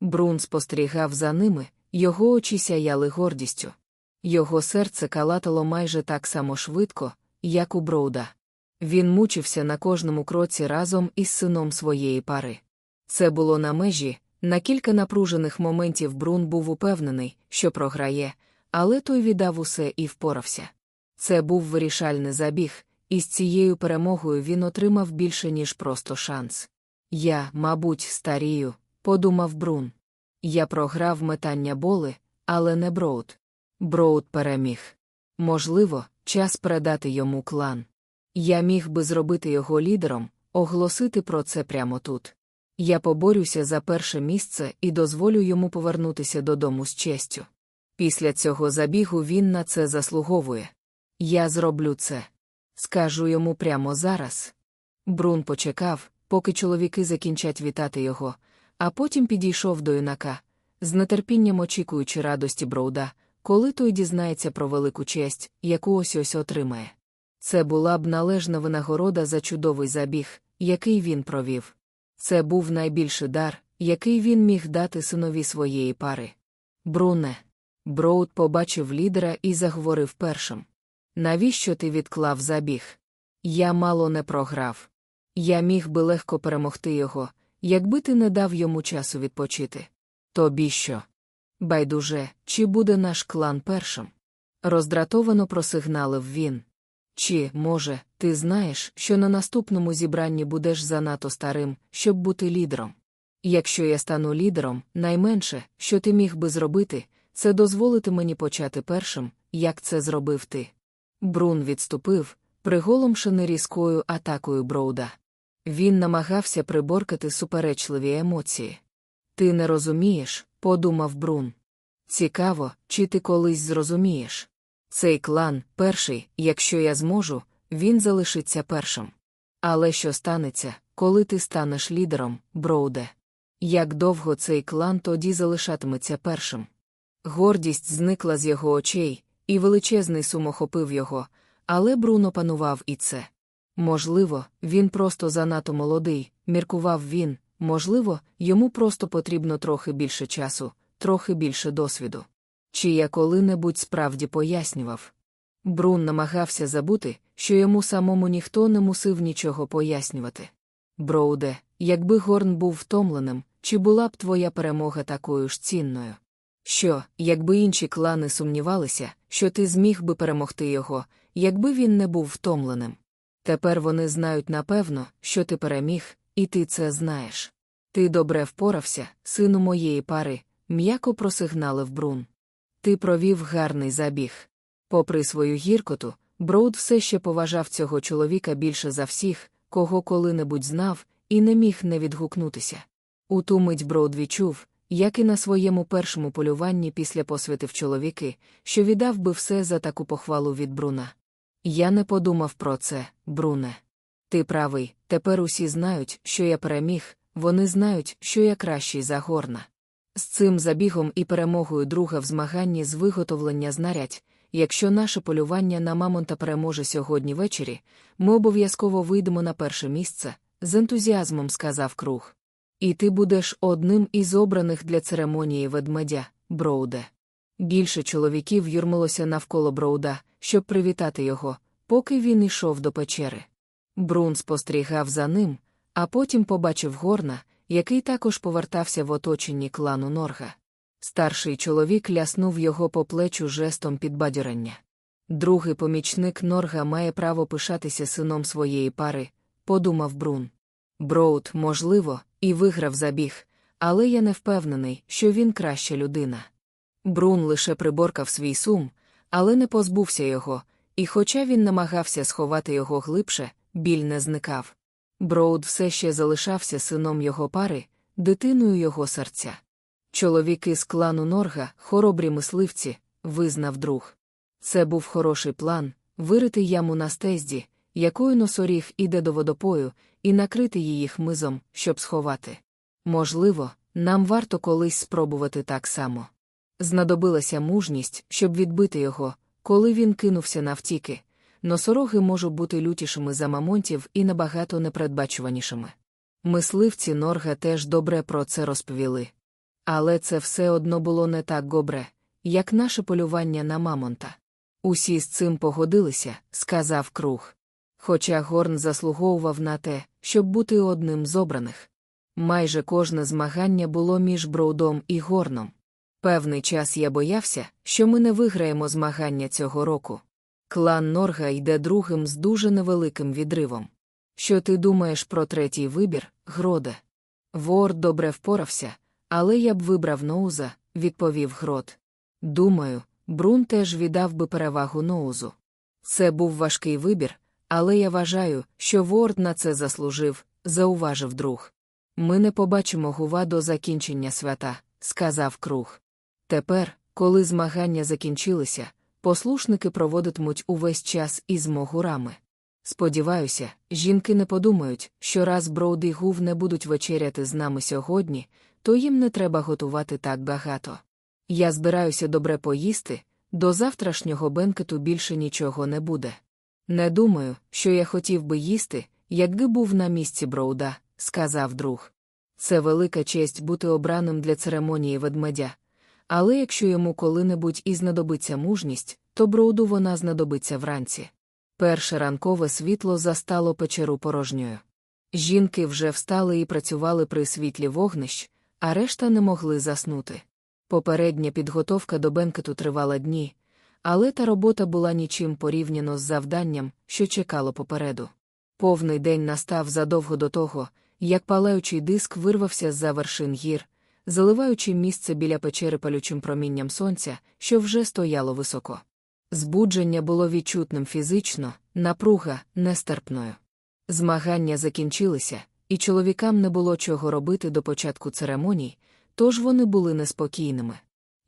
Брун спостерігав за ними, його очі сяяли гордістю. Його серце калатало майже так само швидко, як у Броуда. Він мучився на кожному кроці разом із сином своєї пари. Це було на межі, на кілька напружених моментів Брун був упевнений, що програє, але той віддав усе і впорався. Це був вирішальний забіг, і з цією перемогою він отримав більше, ніж просто шанс. Я, мабуть, старію, подумав Брун. Я програв метання бола, але не Броуд. Броуд переміг. Можливо, час передати йому клан. Я міг би зробити його лідером, оголосити про це прямо тут. Я поборюся за перше місце і дозволю йому повернутися додому з честю. Після цього забігу він на це заслуговує. Я зроблю це. Скажу йому прямо зараз. Брун почекав, поки чоловіки закінчать вітати його, а потім підійшов до юнака, з нетерпінням очікуючи радості Броуда, коли той дізнається про велику честь, яку ось ось отримає. Це була б належна винагорода за чудовий забіг, який він провів. Це був найбільший дар, який він міг дати синові своєї пари. Бруне. Броуд побачив лідера і заговорив першим. Навіщо ти відклав забіг? Я мало не програв. Я міг би легко перемогти його, якби ти не дав йому часу відпочити. Тобі що? Байдуже, чи буде наш клан першим? Роздратовано просигналив він. Чи, може, ти знаєш, що на наступному зібранні будеш занадто старим, щоб бути лідером? Якщо я стану лідером, найменше, що ти міг би зробити, це дозволити мені почати першим, як це зробив ти. Брун відступив, приголомшений різкою атакою Броуда. Він намагався приборкати суперечливі емоції. Ти не розумієш, подумав Брун. Цікаво, чи ти колись зрозумієш. Цей клан, перший, якщо я зможу, він залишиться першим. Але що станеться, коли ти станеш лідером, Броуде? Як довго цей клан тоді залишатиметься першим? Гордість зникла з його очей, і величезний сум охопив його, але Бруно панував і це. Можливо, він просто занадто молодий, міркував він, можливо, йому просто потрібно трохи більше часу, трохи більше досвіду. Чи я коли-небудь справді пояснював? Брун намагався забути, що йому самому ніхто не мусив нічого пояснювати. Броуде, якби Горн був втомленим, чи була б твоя перемога такою ж цінною? Що, якби інші клани сумнівалися, що ти зміг би перемогти його, якби він не був втомленим? Тепер вони знають напевно, що ти переміг, і ти це знаєш. Ти добре впорався, сину моєї пари, м'яко просигналив Брун. Ти провів гарний забіг. Попри свою гіркоту, Броуд все ще поважав цього чоловіка більше за всіх, кого коли-небудь знав, і не міг не відгукнутися. У ту мить Броуд відчув, як і на своєму першому полюванні після посвяти в чоловіки, що віддав би все за таку похвалу від Бруна. Я не подумав про це, Бруне. Ти правий, тепер усі знають, що я переміг, вони знають, що я кращий за Горна. З цим забігом і перемогою друга в змаганні з виготовлення знарядь, якщо наше полювання на Мамонта переможе сьогодні ввечері, ми обов'язково вийдемо на перше місце, з ентузіазмом сказав круг. І ти будеш одним із обраних для церемонії ведмедя, Броуде. Більше чоловіків юрмилося навколо Броуда, щоб привітати його, поки він йшов до печери. Брун спостерігав за ним, а потім побачив горна, який також повертався в оточенні клану Норга. Старший чоловік ляснув його по плечу жестом підбадьорення. Другий помічник Норга має право пишатися сином своєї пари, подумав Брун. Броуд, можливо, і виграв забіг, але я не впевнений, що він краща людина. Брун лише приборкав свій сум, але не позбувся його, і хоча він намагався сховати його глибше, біль не зникав. Броуд все ще залишався сином його пари, дитиною його серця. Чоловіки з клану Норга, хоробрі мисливці, визнав друг. Це був хороший план вирити яму на стезді, якою носоріг іде до водопою, і накрити її хмизом, щоб сховати. Можливо, нам варто колись спробувати так само. Знадобилася мужність, щоб відбити його, коли він кинувся навтіки. Носороги можуть бути лютішими за мамонтів і набагато непередбачуванішими. Мисливці Норга теж добре про це розповіли. Але це все одно було не так добре, як наше полювання на мамонта. Усі з цим погодилися, сказав круг. Хоча Горн заслуговував на те, щоб бути одним з обраних. Майже кожне змагання було між Броудом і Горном. Певний час я боявся, що ми не виграємо змагання цього року. Клан Норга йде другим з дуже невеликим відривом. Що ти думаєш про третій вибір, Гроде? Вор добре впорався, але я б вибрав Ноуза, відповів Грод. Думаю, Брун теж віддав би перевагу Ноузу. Це був важкий вибір, але я вважаю, що Ворд на це заслужив, зауважив друг. Ми не побачимо гува до закінчення свята, сказав круг. Тепер, коли змагання закінчилися, послушники проводитимуть увесь час із могурами. Сподіваюся, жінки не подумають, що раз Броуд і Гув не будуть вечеряти з нами сьогодні, то їм не треба готувати так багато. Я збираюся добре поїсти, до завтрашнього бенкету більше нічого не буде. Не думаю, що я хотів би їсти, якби був на місці Броуда, сказав друг. Це велика честь бути обраним для церемонії ведмедя. Але якщо йому коли-небудь і знадобиться мужність, то броуду вона знадобиться вранці. Перше ранкове світло застало печеру порожньою. Жінки вже встали і працювали при світлі вогнищ, а решта не могли заснути. Попередня підготовка до бенкету тривала дні, але та робота була нічим порівняно з завданням, що чекало попереду. Повний день настав задовго до того, як палаючий диск вирвався з за вершин гір, заливаючи місце біля печери палючим промінням сонця, що вже стояло високо. Збудження було відчутним фізично, напруга нестерпною. Змагання закінчилися, і чоловікам не було чого робити до початку церемоній, тож вони були неспокійними.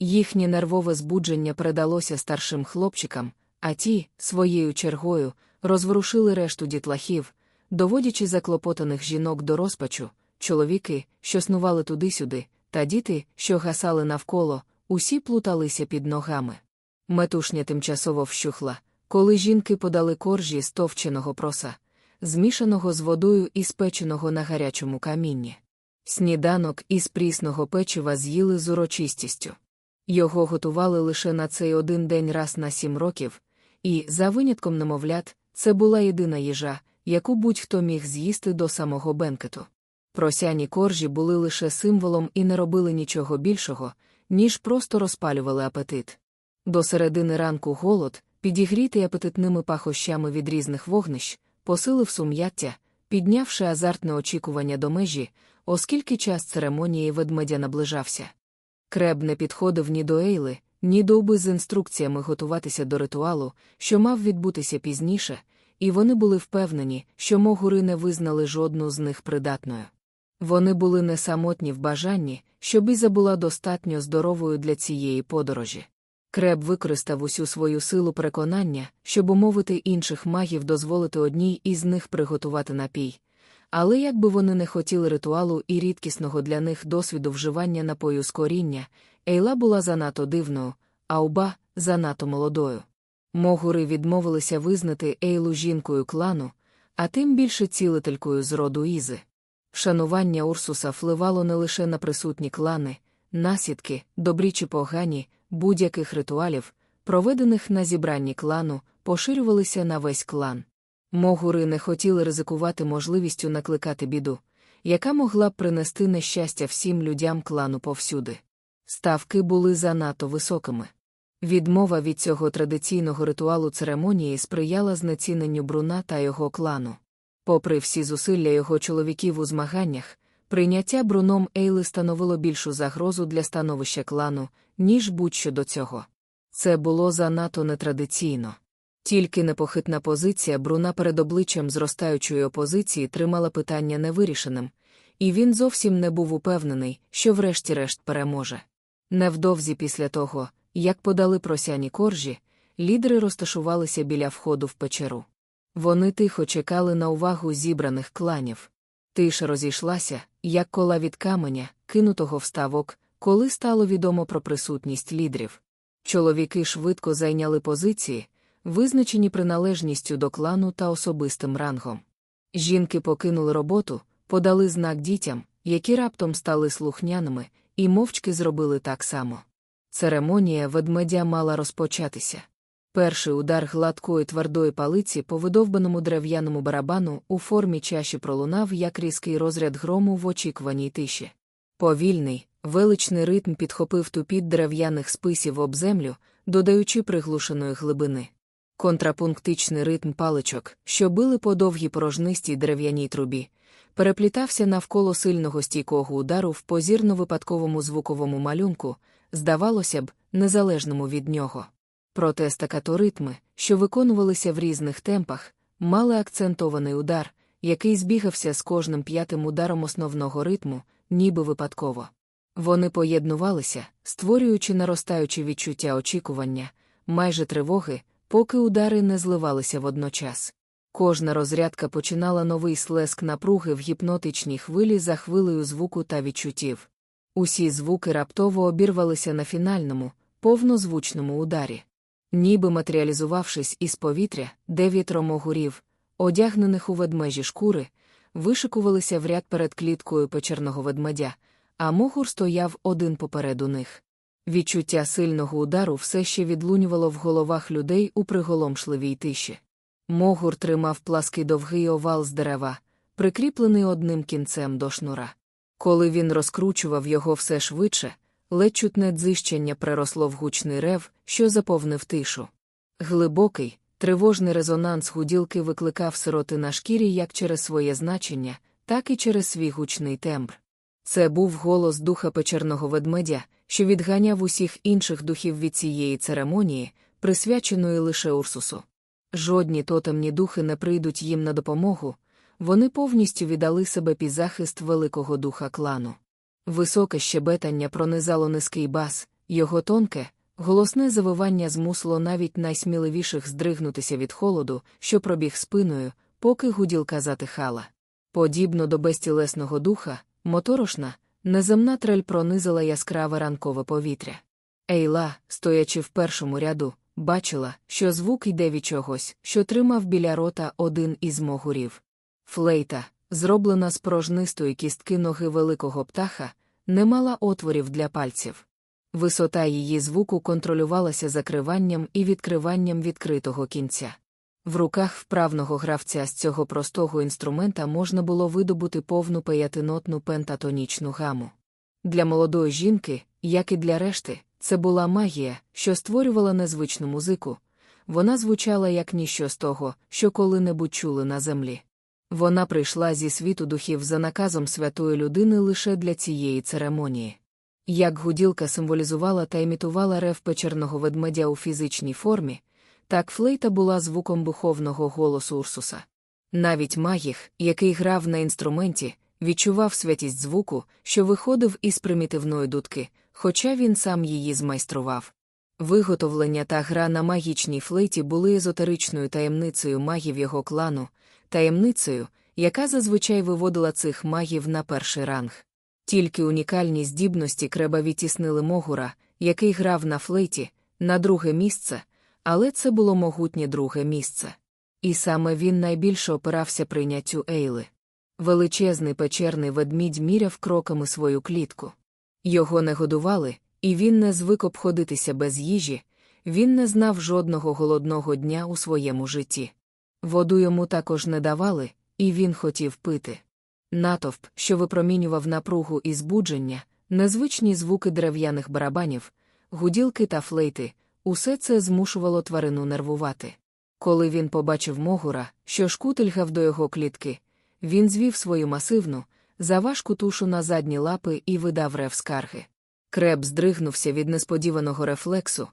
Їхнє нервове збудження передалося старшим хлопчикам, а ті, своєю чергою, розворушили решту дітлахів, доводячи заклопотаних жінок до розпачу, чоловіки, що снували туди-сюди, та діти, що гасали навколо, усі плуталися під ногами. Метушня тимчасово вщухла, коли жінки подали коржі з товченого проса, змішаного з водою і спеченого на гарячому камінні. Сніданок із прісного печива з'їли з урочистістю. Його готували лише на цей один день раз на сім років, і, за винятком немовлят, це була єдина їжа, яку будь-хто міг з'їсти до самого бенкету. Просяні коржі були лише символом і не робили нічого більшого, ніж просто розпалювали апетит. До середини ранку голод, підігрітий апетитними пахощами від різних вогнищ, посилив сум'яття, піднявши азартне очікування до межі, оскільки час церемонії ведмедя наближався. Креб не підходив ні до Ейли, ні до уби з інструкціями готуватися до ритуалу, що мав відбутися пізніше, і вони були впевнені, що могури не визнали жодну з них придатною. Вони були не самотні в бажанні, щоб Іза була достатньо здоровою для цієї подорожі. Креб використав усю свою силу переконання, щоб умовити інших магів дозволити одній із них приготувати напій. Але якби вони не хотіли ритуалу і рідкісного для них досвіду вживання напою з коріння, Ейла була занадто дивною, а уба занадто молодою. Могури відмовилися визнати Ейлу жінкою клану, а тим більше цілителькою з роду Ізи. Шанування Урсуса впливало не лише на присутні клани, насідки, добрі чи погані, будь-яких ритуалів, проведених на зібранні клану, поширювалися на весь клан. Могури не хотіли ризикувати можливістю накликати біду, яка могла б принести нещастя всім людям клану повсюди. Ставки були занадто високими. Відмова від цього традиційного ритуалу церемонії сприяла знеціненню Бруна та його клану. Попри всі зусилля його чоловіків у змаганнях, прийняття Бруном Ейли становило більшу загрозу для становища клану, ніж будь-що до цього. Це було занадто нетрадиційно. Тільки непохитна позиція Бруна перед обличчям зростаючої опозиції тримала питання невирішеним, і він зовсім не був упевнений, що врешті-решт переможе. Невдовзі після того, як подали просяні коржі, лідери розташувалися біля входу в печеру. Вони тихо чекали на увагу зібраних кланів. Тиша розійшлася, як кола від каменя, кинутого в ставок, коли стало відомо про присутність лідерів. Чоловіки швидко зайняли позиції, визначені приналежністю до клану та особистим рангом. Жінки покинули роботу, подали знак дітям, які раптом стали слухняними, і мовчки зробили так само. Церемонія ведмедя мала розпочатися. Перший удар гладкої твердої палиці по видовбаному дерев'яному барабану у формі чаші пролунав як різкий розряд грому в очікуваній тиші. Повільний, величний ритм підхопив тупіт дерев'яних списів об землю, додаючи приглушеної глибини. Контрапунктичний ритм паличок, що били по довгій порожнистій дерев'яній трубі, переплітався навколо сильного стійкого удару в позірно випадковому звуковому малюнку, здавалося б, незалежному від нього. Проте стакато ритми, що виконувалися в різних темпах, мали акцентований удар, який збігався з кожним п'ятим ударом основного ритму, ніби випадково. Вони поєднувалися, створюючи наростаючі відчуття очікування, майже тривоги, поки удари не зливалися водночас. Кожна розрядка починала новий слеск напруги в гіпнотичній хвилі за хвилею звуку та відчуттів. Усі звуки раптово обірвалися на фінальному, повнозвучному ударі. Ніби матеріалізувавшись із повітря, дев'ять ромогурів, одягнених у ведмежі шкури, вишикувалися в ряд перед кліткою печерного ведмедя, а могур стояв один попереду них. Відчуття сильного удару все ще відлунювало в головах людей у приголомшливій тиші. Могур тримав плаский довгий овал з дерева, прикріплений одним кінцем до шнура. Коли він розкручував його все швидше, ледь чутне дзищення переросло в гучний рев, що заповнив тишу. Глибокий, тривожний резонанс гуділки викликав сироти на шкірі як через своє значення, так і через свій гучний тембр. Це був голос духа печерного ведмедя, що відганяв усіх інших духів від цієї церемонії, присвяченої лише Урсусу. Жодні тотемні духи не прийдуть їм на допомогу, вони повністю віддали себе під захист великого духа клану. Високе щебетання пронизало низький бас, його тонке, голосне завивання змусило навіть найсміливіших здригнутися від холоду, що пробіг спиною, поки гуділка затихала. Подібно до безтілесного духа, моторошна, неземна трель пронизила яскраве ранкове повітря. Ейла, стоячи в першому ряду, бачила, що звук йде від чогось, що тримав біля рота один із могурів. Флейта, зроблена з порожнистої кістки ноги великого птаха, не мала отворів для пальців. Висота її звуку контролювалася закриванням і відкриванням відкритого кінця. В руках вправного гравця з цього простого інструмента можна було видобути повну п'ятинотну пентатонічну гаму. Для молодої жінки, як і для решти, це була магія, що створювала незвичну музику. Вона звучала як ніщо з того, що коли-небудь чули на землі. Вона прийшла зі світу духів за наказом святої людини лише для цієї церемонії. Як гуділка символізувала та імітувала рев печерного ведмедя у фізичній формі, так флейта була звуком духовного голосу Урсуса. Навіть магіх, який грав на інструменті, відчував святість звуку, що виходив із примітивної дудки, хоча він сам її змайстрував. Виготовлення та гра на магічній флейті були езотеричною таємницею магів його клану, таємницею, яка зазвичай виводила цих магів на перший ранг. Тільки унікальні здібності креба відтіснили Могура, який грав на флейті, на друге місце, але це було могутнє друге місце. І саме він найбільше опирався прийняттю Ейли. Величезний печерний ведмідь міряв кроками свою клітку. Його не годували, і він не звик обходитися без їжі, він не знав жодного голодного дня у своєму житті. Воду йому також не давали, і він хотів пити. Натовп, що випромінював напругу і збудження, незвичні звуки дерев'яних барабанів, гуділки та флейти, усе це змушувало тварину нервувати. Коли він побачив могура, що шкутильгав до його клітки, він звів свою масивну, заважку тушу на задні лапи і видав рев скарги. Креб здригнувся від несподіваного рефлексу,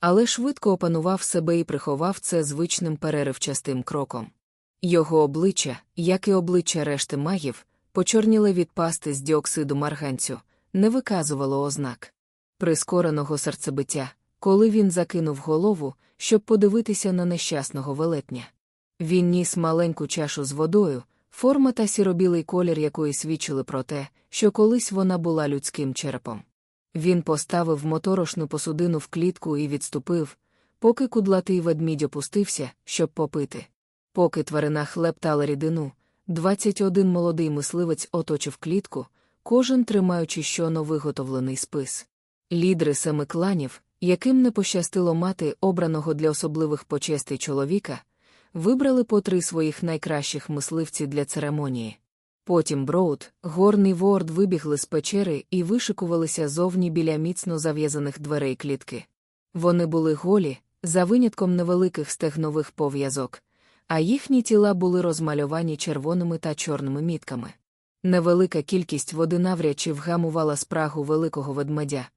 але швидко опанував себе і приховав це звичним переривчастим кроком. Його обличчя, як і обличчя решти магів, почорніли від пасти з діоксиду марганцю, не виказувало ознак прискореного серцебиття, коли він закинув голову, щоб подивитися на нещасного велетня. Він ніс маленьку чашу з водою, форма та сіробілий колір якої свідчили про те, що колись вона була людським черепом. Він поставив моторошну посудину в клітку і відступив, поки кудлатий ведмідь опустився, щоб попити. Поки тварина хлептала рідину, 21 молодий мисливець оточив клітку, кожен тримаючи щоно виготовлений спис. Лідри семи кланів, яким не пощастило мати обраного для особливих почестей чоловіка, вибрали по три своїх найкращих мисливців для церемонії. Потім Броуд, горний ворд вибігли з печери і вишикувалися зовні біля міцно зав'язаних дверей клітки. Вони були голі, за винятком невеликих стегнових пов'язок, а їхні тіла були розмальовані червоними та чорними мітками. Невелика кількість води навряд чи вгамувала спрагу великого ведмедя,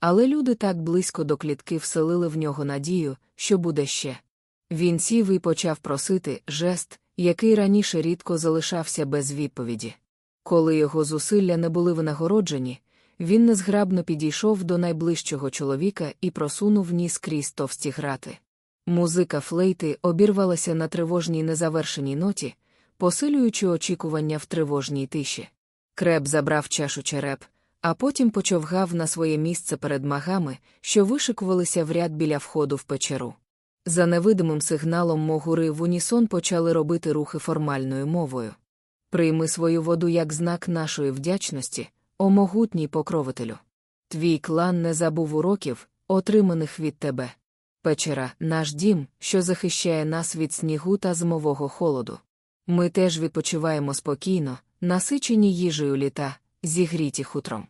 але люди так близько до клітки вселили в нього надію, що буде ще. Він сів і почав просити жест, який раніше рідко залишався без відповіді. Коли його зусилля не були винагороджені, він незграбно підійшов до найближчого чоловіка і просунув ніс крізь товсті грати. Музика флейти обірвалася на тривожній незавершеній ноті, посилюючи очікування в тривожній тиші. Креб забрав чашу череп, а потім почовгав на своє місце перед магами, що вишикувалися в ряд біля входу в печеру. За невидимим сигналом могури в унісон почали робити рухи формальною мовою. Прийми свою воду як знак нашої вдячності, о могутній покровителю. Твій клан не забув уроків, отриманих від тебе. Печера, наш дім, що захищає нас від снігу та зимового холоду. Ми теж відпочиваємо спокійно, насичені їжею літа, зігріті хутром.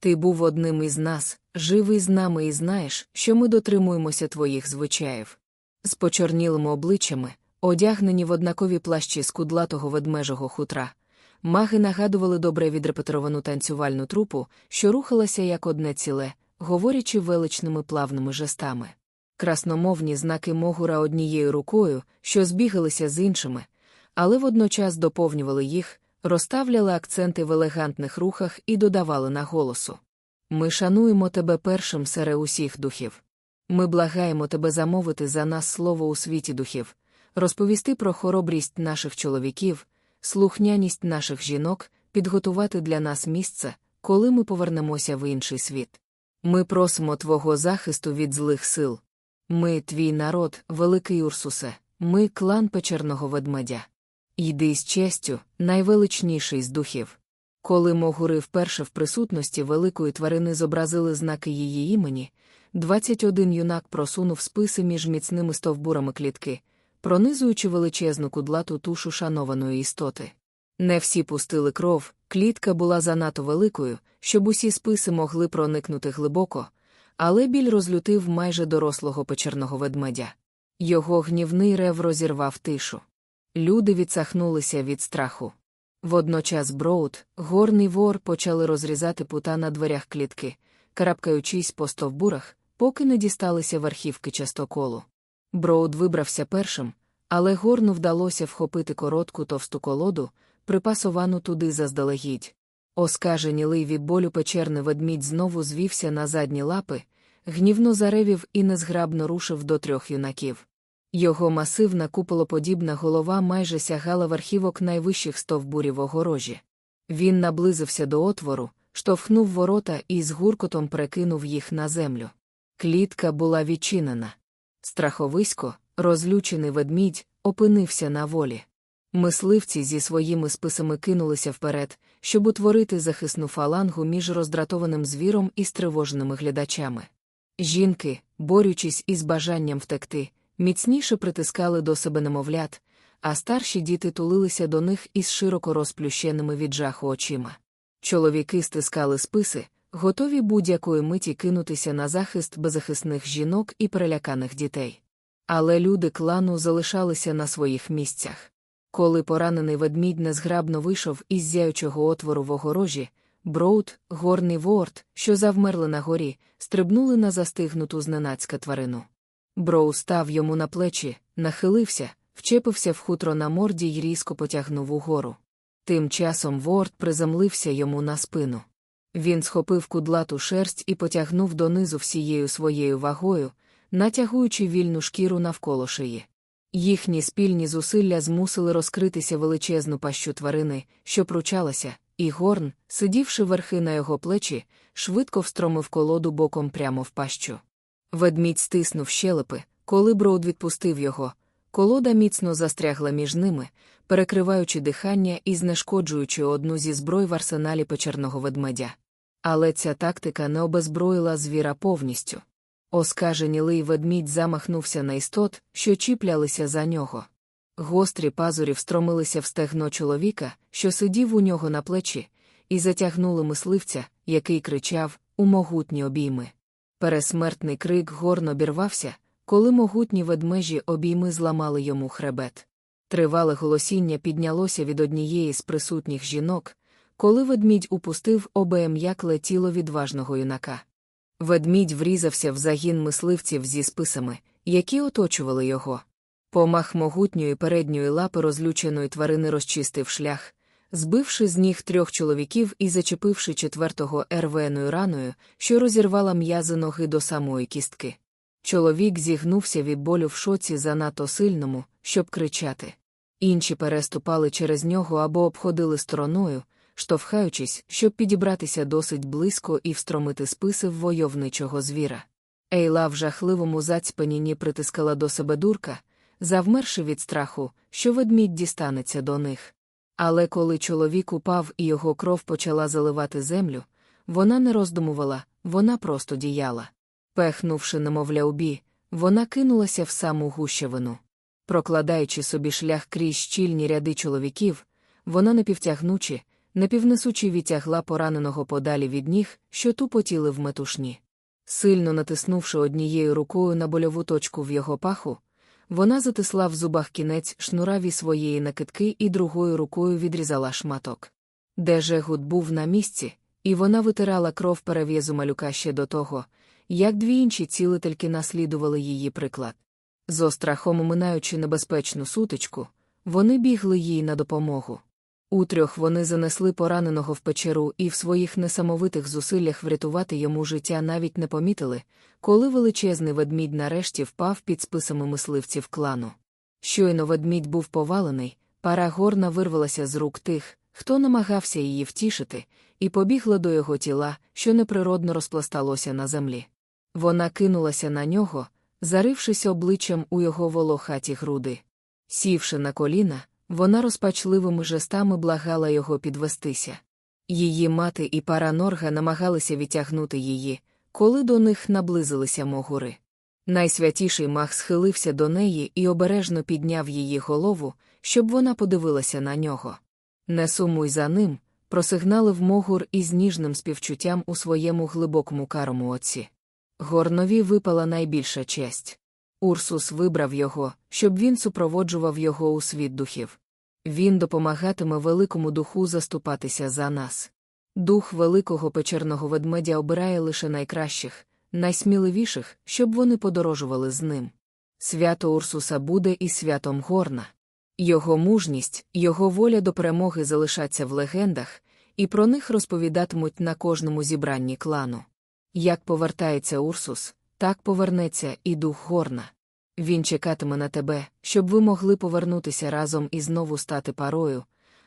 Ти був одним із нас, живий з нами і знаєш, що ми дотримуємося твоїх звичаїв. З почорнілими обличчями, одягнені в однакові плащі з кудлатого ведмежого хутра. Маги нагадували добре відрепетировану танцювальну трупу, що рухалася як одне ціле, говорячи величними плавними жестами. Красномовні знаки могура однією рукою, що збігалися з іншими, але водночас доповнювали їх, розставляли акценти в елегантних рухах і додавали на голосу. Ми шануємо тебе першим серед усіх духів. Ми благаємо тебе замовити за нас слово у світі духів, розповісти про хоробрість наших чоловіків, слухняність наших жінок, підготувати для нас місце, коли ми повернемося в інший світ. Ми просимо Твого захисту від злих сил. Ми, твій народ, великий Урсусе, ми клан печерного ведмедя. Йди з честю, найвеличніший з духів. Коли могури вперше в присутності великої тварини зобразили знаки її імені, 21 юнак просунув списи між міцними стовбурами клітки, пронизуючи величезну кудлату тушу шанованої істоти. Не всі пустили кров, клітка була занадто великою, щоб усі списи могли проникнути глибоко, але біль розлютив майже дорослого печерного ведмедя. Його гнівний рев розірвав тишу. Люди відсахнулися від страху. Водночас Броуд, горний вор, почали розрізати пута на дверях клітки, карабкаючись по стовбурах, поки не дісталися верхівки частоколу. Броуд вибрався першим, але горну вдалося вхопити коротку товсту колоду, припасовану туди заздалегідь. Оскаженілий від болю печерний ведмідь знову звівся на задні лапи, гнівно заревів і незграбно рушив до трьох юнаків. Його масивна куполоподібна голова майже сягала верхівок найвищих стовбурів огорожі. Він наблизився до отвору, штовхнув ворота і з гуркотом перекинув їх на землю. Клітка була відчинена. Страховисько, розлючений ведмідь, опинився на волі. Мисливці зі своїми списами кинулися вперед, щоб утворити захисну фалангу між роздратованим звіром і стривоженими глядачами. Жінки, борючись із бажанням втекти, міцніше притискали до себе немовлят, а старші діти тулилися до них із широко розплющеними від жаху очима. Чоловіки стискали списи, готові будь-якої миті кинутися на захист беззахисних жінок і переляканих дітей. Але люди клану залишалися на своїх місцях. Коли поранений ведмідь незграбно вийшов із зяючого отвору в огорожі, Броуд, горний ворд, що завмерли на горі, стрибнули на застигнуту зненацька тварину. Броу став йому на плечі, нахилився, вчепився в хутро на морді й різко потягнув угору. Тим часом ворд приземлився йому на спину. Він схопив кудлату шерсть і потягнув донизу всією своєю вагою, натягуючи вільну шкіру навколо шиї. Їхні спільні зусилля змусили розкритися величезну пащу тварини, що пручалася, і горн, сидівши верхи на його плечі, швидко встромив колоду боком прямо в пащу. Ведмідь стиснув щелепи, коли Броуд відпустив його. Колода міцно застрягла між ними, перекриваючи дихання і знешкоджуючи одну зі зброй в арсеналі печерного ведмедя. Але ця тактика не обезброїла звіра повністю. Оскаженілий ведмідь замахнувся на істот, що чіплялися за нього. Гострі пазурі встромилися в стегно чоловіка, що сидів у нього на плечі, і затягнули мисливця, який кричав у могутні обійми. Пересмертний крик горно обірвався, коли могутні ведмежі обійми зламали йому хребет. Тривале голосіння піднялося від однієї з присутніх жінок, коли ведмідь упустив обеєм'якле тіло відважного юнака. Ведмідь врізався в загін мисливців зі списами, які оточували його. Помах могутньої передньої лапи розлюченої тварини розчистив шлях, збивши з ніг трьох чоловіків і зачепивши четвертого ервеною раною, що розірвала м'язи ноги до самої кістки. Чоловік зігнувся від болю в шоці занадто сильному, щоб кричати. Інші переступали через нього або обходили стороною, штовхаючись, щоб підібратися досить близько і встромити списи в войовничого звіра. Ейла в жахливому зацьпанінні притискала до себе дурка, завмерши від страху, що ведмідь дістанеться до них. Але коли чоловік упав і його кров почала заливати землю, вона не роздумувала, вона просто діяла. Пехнувши, немовля убі, вона кинулася в саму гущевину. Прокладаючи собі шлях крізь щільні ряди чоловіків, вона напівтягнучи, напівнесучи відтягла пораненого подалі від ніг, що тупотіли в метушні. Сильно натиснувши однією рукою на больову точку в його паху, вона затисла в зубах кінець шнураві своєї накидки і другою рукою відрізала шматок. Де Жегут був на місці, і вона витирала кров перев'язу малюка ще до того, як дві інші цілительки наслідували її приклад. З острахом оминаючи небезпечну сутичку, вони бігли їй на допомогу. Утрьох вони занесли пораненого в печеру і в своїх несамовитих зусиллях врятувати йому життя навіть не помітили, коли величезний ведмідь нарешті впав під списами мисливців клану. Щойно ведмідь був повалений, пара горна вирвалася з рук тих, хто намагався її втішити, і побігла до його тіла, що неприродно розпласталося на землі. Вона кинулася на нього, зарившись обличчям у його волохаті груди. Сівши на коліна, вона розпачливими жестами благала його підвестися. Її мати і пара Норга намагалися відтягнути її, коли до них наблизилися могури. Найсвятіший мах схилився до неї і обережно підняв її голову, щоб вона подивилася на нього. Не сумуй за ним, просигналив могур із ніжним співчуттям у своєму глибокому карому оці. Горнові випала найбільша честь. Урсус вибрав його, щоб він супроводжував його у світ духів. Він допомагатиме великому духу заступатися за нас. Дух великого печерного ведмедя обирає лише найкращих, найсміливіших, щоб вони подорожували з ним. Свято Урсуса буде і святом Горна. Його мужність, його воля до перемоги залишаться в легендах, і про них розповідатимуть на кожному зібранні клану. Як повертається Урсус, так повернеться і дух горна. Він чекатиме на тебе, щоб ви могли повернутися разом і знову стати парою,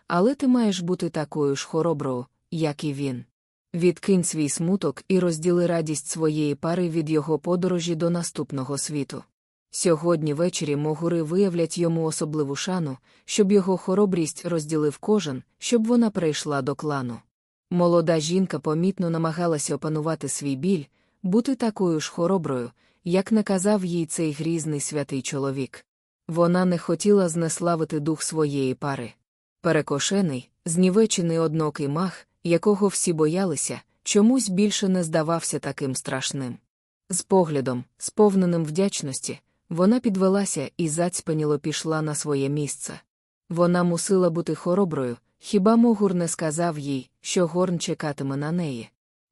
але ти маєш бути такою ж хороброю, як і він. Відкинь свій смуток і розділи радість своєї пари від його подорожі до наступного світу. Сьогодні ввечері могури виявлять йому особливу шану, щоб його хоробрість розділив кожен, щоб вона прийшла до клану. Молода жінка помітно намагалася опанувати свій біль, бути такою ж хороброю, як наказав їй цей грізний святий чоловік. Вона не хотіла знеславити дух своєї пари. Перекошений, знівечений однокий мах, якого всі боялися, чомусь більше не здавався таким страшним. З поглядом, сповненим вдячності, вона підвелася і зацьпаніло пішла на своє місце. Вона мусила бути хороброю, хіба Могур не сказав їй, що горн чекатиме на неї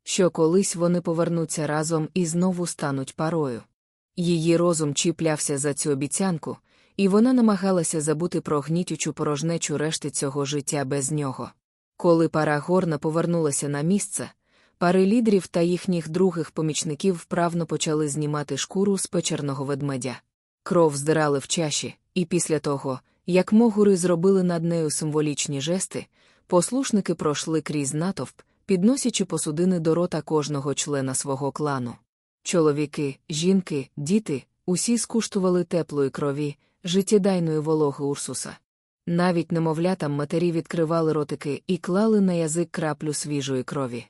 що колись вони повернуться разом і знову стануть парою. Її розум чіплявся за цю обіцянку, і вона намагалася забути про гнітючу порожнечу решти цього життя без нього. Коли пара горна повернулася на місце, пари лідерів та їхніх других помічників вправно почали знімати шкуру з печерного ведмедя. Кров здирали в чаші, і після того, як могури зробили над нею символічні жести, послушники пройшли крізь натовп, підносячи посудини до рота кожного члена свого клану. Чоловіки, жінки, діти усі скуштували теплої крові, життєдайної вологи Урсуса. Навіть немовлятам матері відкривали ротики і клали на язик краплю свіжої крові.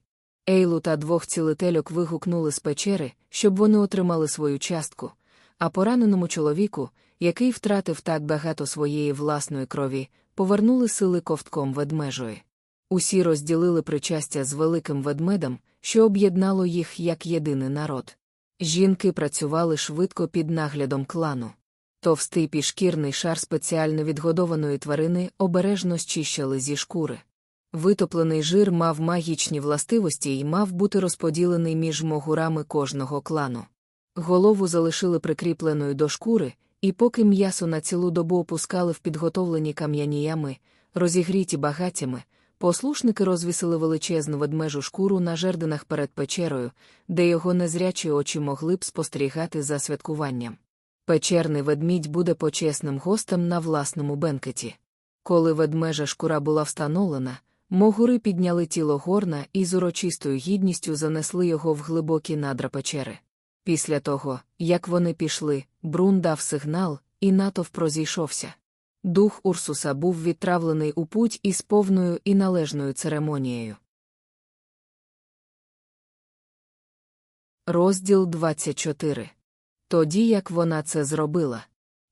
Ейлу та двох цілительок вигукнули з печери, щоб вони отримали свою частку, а пораненому чоловіку, який втратив так багато своєї власної крові, повернули сили ковтком ведмежої. Усі розділили причастя з великим ведмедем, що об'єднало їх як єдиний народ. Жінки працювали швидко під наглядом клану. Товстий пішкірний шар спеціально відгодованої тварини обережно зчищали зі шкури. Витоплений жир мав магічні властивості і мав бути розподілений між могурами кожного клану. Голову залишили прикріпленою до шкури, і поки м'ясо на цілу добу опускали в підготовлені кам'яні ями, розігріті багаттями, Послушники розвісили величезну ведмежу шкуру на жердинах перед печерою, де його незрячі очі могли б спостерігати за святкуванням. Печерний ведмідь буде почесним гостем на власному бенкеті. Коли ведмежа шкура була встановлена, могури підняли тіло горна і з урочистою гідністю занесли його в глибокі надра печери. Після того, як вони пішли, Брун дав сигнал, і натовп розійшовся. Дух Урсуса був відправлений у путь із повною і належною церемонією. Розділ 24. Тоді як вона це зробила.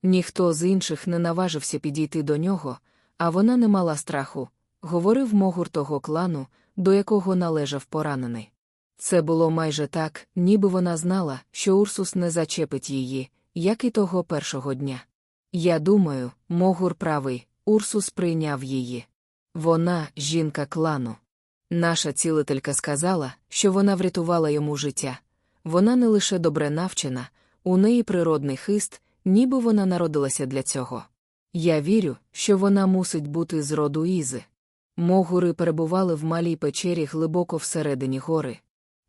Ніхто з інших не наважився підійти до нього, а вона не мала страху, говорив могур того клану, до якого належав поранений. Це було майже так, ніби вона знала, що Урсус не зачепить її, як і того першого дня. Я думаю, могур правий, Урсус прийняв її. Вона жінка клану. Наша цілителька сказала, що вона врятувала йому життя. Вона не лише добре навчена, у неї природний хист, ніби вона народилася для цього. Я вірю, що вона мусить бути з роду Ізи. Могури перебували в малій печері глибоко всередині гори.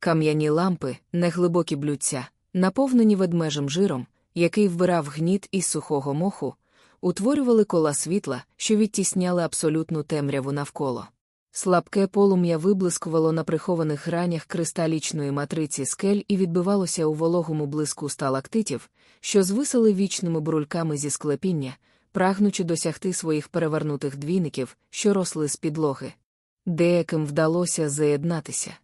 Кам'яні лампи, неглибокі блюдця, наповнені ведмежим жиром, який вбирав гніт із сухого моху, утворювали кола світла, що відтісняли абсолютну темряву навколо. Слабке полум'я виблискувало на прихованих гранях кристалічної матриці скель і відбивалося у вологому блиску сталактитів, що звисали вічними брульками зі склепіння, прагнучи досягти своїх перевернутих двійників, що росли з підлоги. Деяким вдалося заєднатися.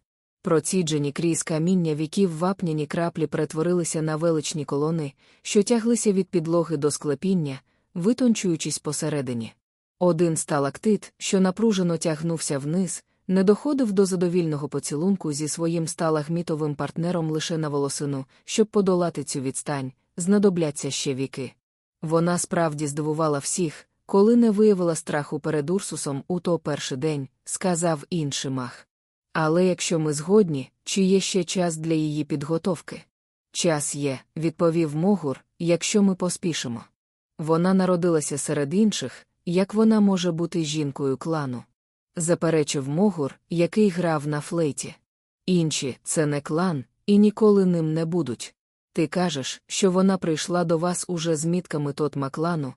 Проціджені крізь каміння віків вапняні краплі перетворилися на величні колони, що тяглися від підлоги до склепіння, витончуючись посередині. Один сталактит, що напружено тягнувся вниз, не доходив до задовільного поцілунку зі своїм сталагмітовим партнером лише на волосину, щоб подолати цю відстань, знадобляться ще віки. Вона справді здивувала всіх, коли не виявила страху перед Урсусом у то перший день, сказав інший мах. Але якщо ми згодні, чи є ще час для її підготовки? Час є, відповів Могур, якщо ми поспішимо. Вона народилася серед інших, як вона може бути жінкою клану. Заперечив Могур, який грав на флейті. Інші це не клан, і ніколи ним не будуть. Ти кажеш, що вона прийшла до вас уже з мітками тотма клану,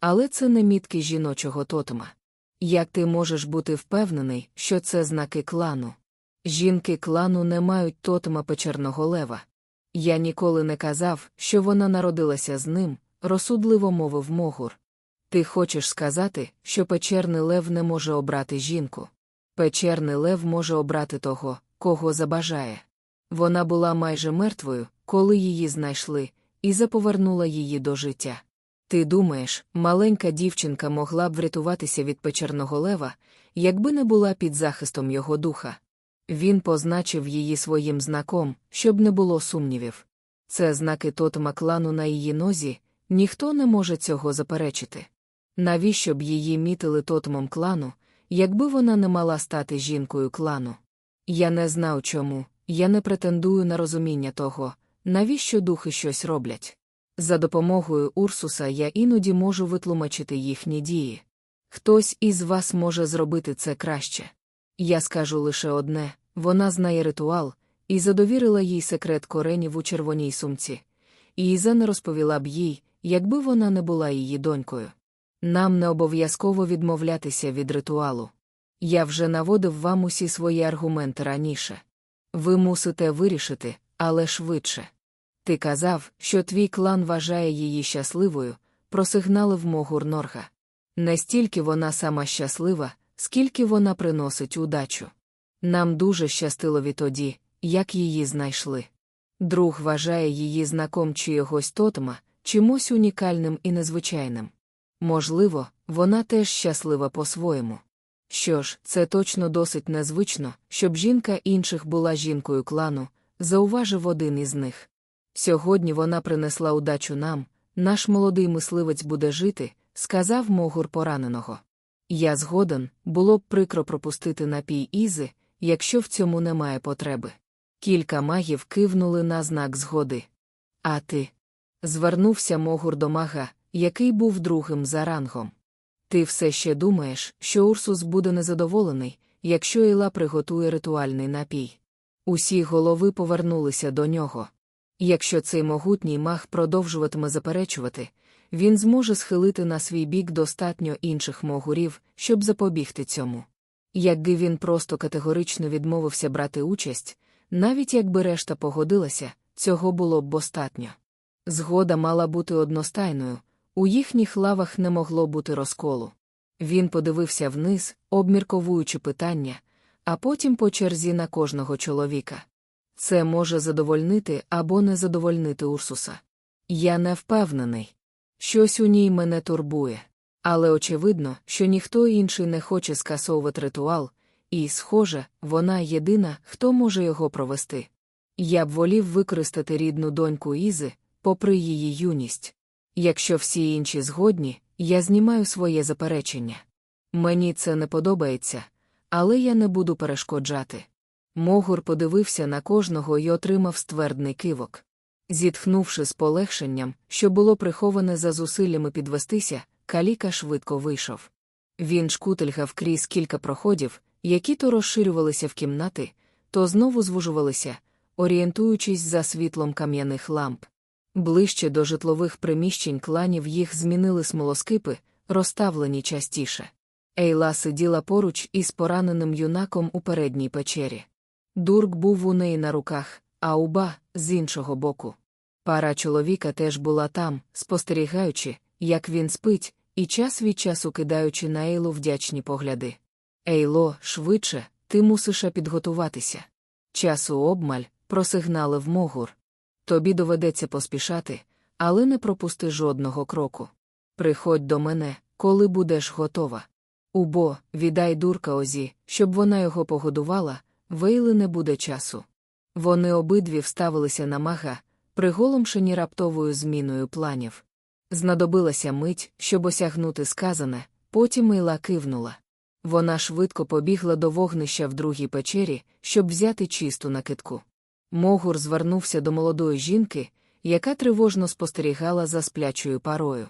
але це не мітки жіночого тотема. Як ти можеш бути впевнений, що це знаки клану? Жінки клану не мають тотема печерного лева. Я ніколи не казав, що вона народилася з ним, розсудливо мовив Могур. Ти хочеш сказати, що печерний лев не може обрати жінку. Печерний лев може обрати того, кого забажає. Вона була майже мертвою, коли її знайшли, і заповернула її до життя. Ти думаєш, маленька дівчинка могла б врятуватися від печерного лева, якби не була під захистом його духа. Він позначив її своїм знаком, щоб не було сумнівів. Це знаки тотема клану на її нозі, ніхто не може цього заперечити. Навіщо б її мітили тотемом клану, якби вона не мала стати жінкою клану? Я не знав чому, я не претендую на розуміння того, навіщо духи щось роблять. За допомогою Урсуса я іноді можу витлумачити їхні дії. Хтось із вас може зробити це краще. Я скажу лише одне вона знає ритуал, і задовірила їй секрет коренів у червоній сумці. І Іза не розповіла б їй, якби вона не була її донькою. Нам не обов'язково відмовлятися від ритуалу. Я вже наводив вам усі свої аргументи раніше. Ви мусите вирішити, але швидше. Ти казав, що твій клан вважає її щасливою, просигналив Могур Норга. Не стільки вона сама щаслива, скільки вона приносить удачу. Нам дуже щастило відтоді, як її знайшли. Друг вважає її знаком чиєгось тотема, чимось унікальним і незвичайним. Можливо, вона теж щаслива по-своєму. Що ж, це точно досить незвично, щоб жінка інших була жінкою клану, зауважив один із них. Сьогодні вона принесла удачу нам, наш молодий мисливець буде жити, сказав могур пораненого. Я згоден, було б прикро пропустити напій Ізи, якщо в цьому немає потреби. Кілька магів кивнули на знак згоди. А ти? Звернувся могур до мага, який був другим за рангом. Ти все ще думаєш, що Урсус буде незадоволений, якщо Іла приготує ритуальний напій. Усі голови повернулися до нього. Якщо цей могутній маг продовжуватиме заперечувати, він зможе схилити на свій бік достатньо інших могурів, щоб запобігти цьому. Якби він просто категорично відмовився брати участь, навіть якби решта погодилася, цього було б достатньо. Згода мала бути одностайною, у їхніх лавах не могло бути розколу. Він подивився вниз, обмірковуючи питання, а потім по черзі на кожного чоловіка. Це може задовольнити або не задовольнити Урсуса. Я не впевнений. Щось у ній мене турбує. Але очевидно, що ніхто інший не хоче скасовувати ритуал, і, схоже, вона єдина, хто може його провести. Я б волів використати рідну доньку Ізи, попри її юність. Якщо всі інші згодні, я знімаю своє заперечення. Мені це не подобається, але я не буду перешкоджати. Могур подивився на кожного і отримав ствердний кивок. Зітхнувши з полегшенням, що було приховане за зусиллями підвестися, каліка швидко вийшов. Він шкутельгав крізь кілька проходів, які то розширювалися в кімнати, то знову звужувалися, орієнтуючись за світлом кам'яних ламп. Ближче до житлових приміщень кланів їх змінили смолоскипи, розставлені частіше. Ейла сиділа поруч із пораненим юнаком у передній печері. Дурк був у неї на руках, а уба з іншого боку. Пара чоловіка теж була там, спостерігаючи, як він спить, і час від часу кидаючи на Ейлу вдячні погляди. Ейло, швидше, ти мусиш підготуватися. Часу обмаль, просигналив могур. Тобі доведеться поспішати, але не пропусти жодного кроку. Приходь до мене, коли будеш готова. Убо, віддай дурка Озі, щоб вона його погодувала, вейли не буде часу. Вони обидві вставилися на мага, приголомшені раптовою зміною планів. Знадобилася мить, щоб осягнути сказане, потім Ейла кивнула. Вона швидко побігла до вогнища в другій печері, щоб взяти чисту накидку. Могур звернувся до молодої жінки, яка тривожно спостерігала за сплячою парою.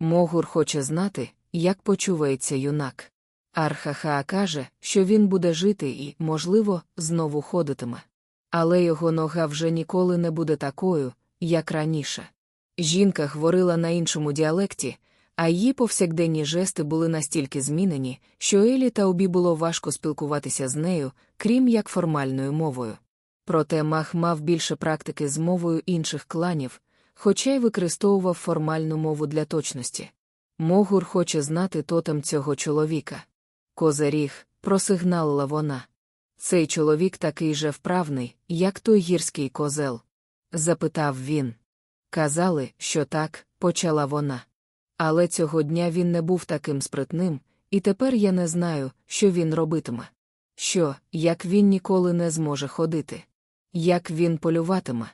Могур хоче знати, як почувається юнак. Архахаа каже, що він буде жити і, можливо, знову ходитиме. Але його нога вже ніколи не буде такою, як раніше. Жінка говорила на іншому діалекті, а її повсякденні жести були настільки змінені, що Елі та обі було важко спілкуватися з нею, крім як формальною мовою. Проте Мах мав більше практики з мовою інших кланів, хоча й використовував формальну мову для точності. Могур хоче знати тотем цього чоловіка. Козаріг, просигналила вона. Цей чоловік такий же вправний, як той гірський козел? запитав він. Казали, що так, почала вона. Але цього дня він не був таким спритним, і тепер я не знаю, що він робитиме. Що, як він ніколи не зможе ходити? Як він полюватиме?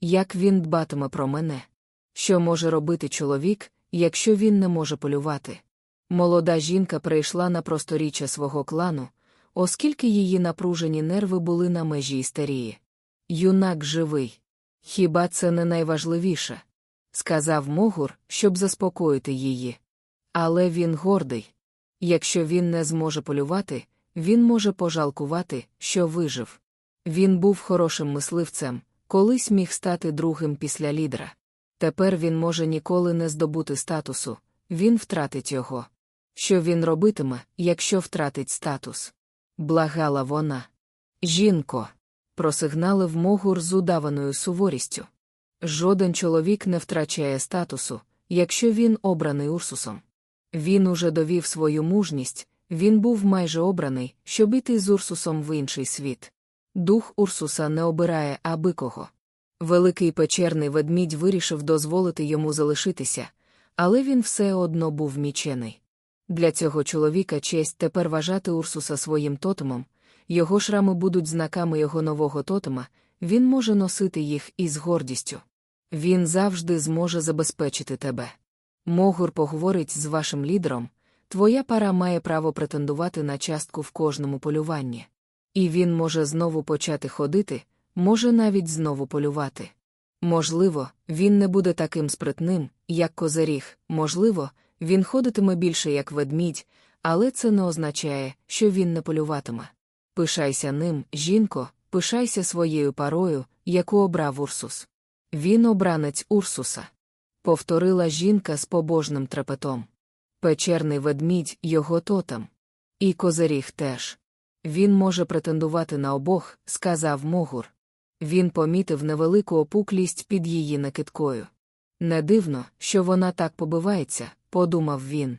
Як він дбатиме про мене? Що може робити чоловік, якщо він не може полювати? Молода жінка прийшла на просторіччя свого клану, оскільки її напружені нерви були на межі істерії. Юнак живий. Хіба це не найважливіше? сказав Могур, щоб заспокоїти її. Але він гордий. Якщо він не зможе полювати, він може пожалкувати, що вижив. Він був хорошим мисливцем, колись міг стати другим після лідера. Тепер він може ніколи не здобути статусу, він втратить його. Що він робитиме, якщо втратить статус? Благала вона. Жінко. Просигналив Могур з удаваною суворістю. Жоден чоловік не втрачає статусу, якщо він обраний Урсусом. Він уже довів свою мужність, він був майже обраний, щоб іти з Урсусом в інший світ. Дух Урсуса не обирає аби кого. Великий печерний ведмідь вирішив дозволити йому залишитися, але він все одно був мічений. Для цього чоловіка честь тепер вважати Урсуса своїм тотемом, його шрами будуть знаками його нового тотема, він може носити їх із гордістю. Він завжди зможе забезпечити тебе. Могур поговорить з вашим лідером, твоя пара має право претендувати на частку в кожному полюванні. І він може знову почати ходити, може навіть знову полювати. Можливо, він не буде таким спритним, як козаріг, можливо, він ходитиме більше як ведмідь, але це не означає, що він не полюватиме. Пишайся ним, жінко, пишайся своєю парою, яку обрав Урсус. Він обранець Урсуса. Повторила жінка з побожним трепетом. Печерний ведмідь його тотем. І козиріг теж. Він може претендувати на обох, сказав Могур. Він помітив невелику опуклість під її накидкою. Не дивно, що вона так побивається, подумав він.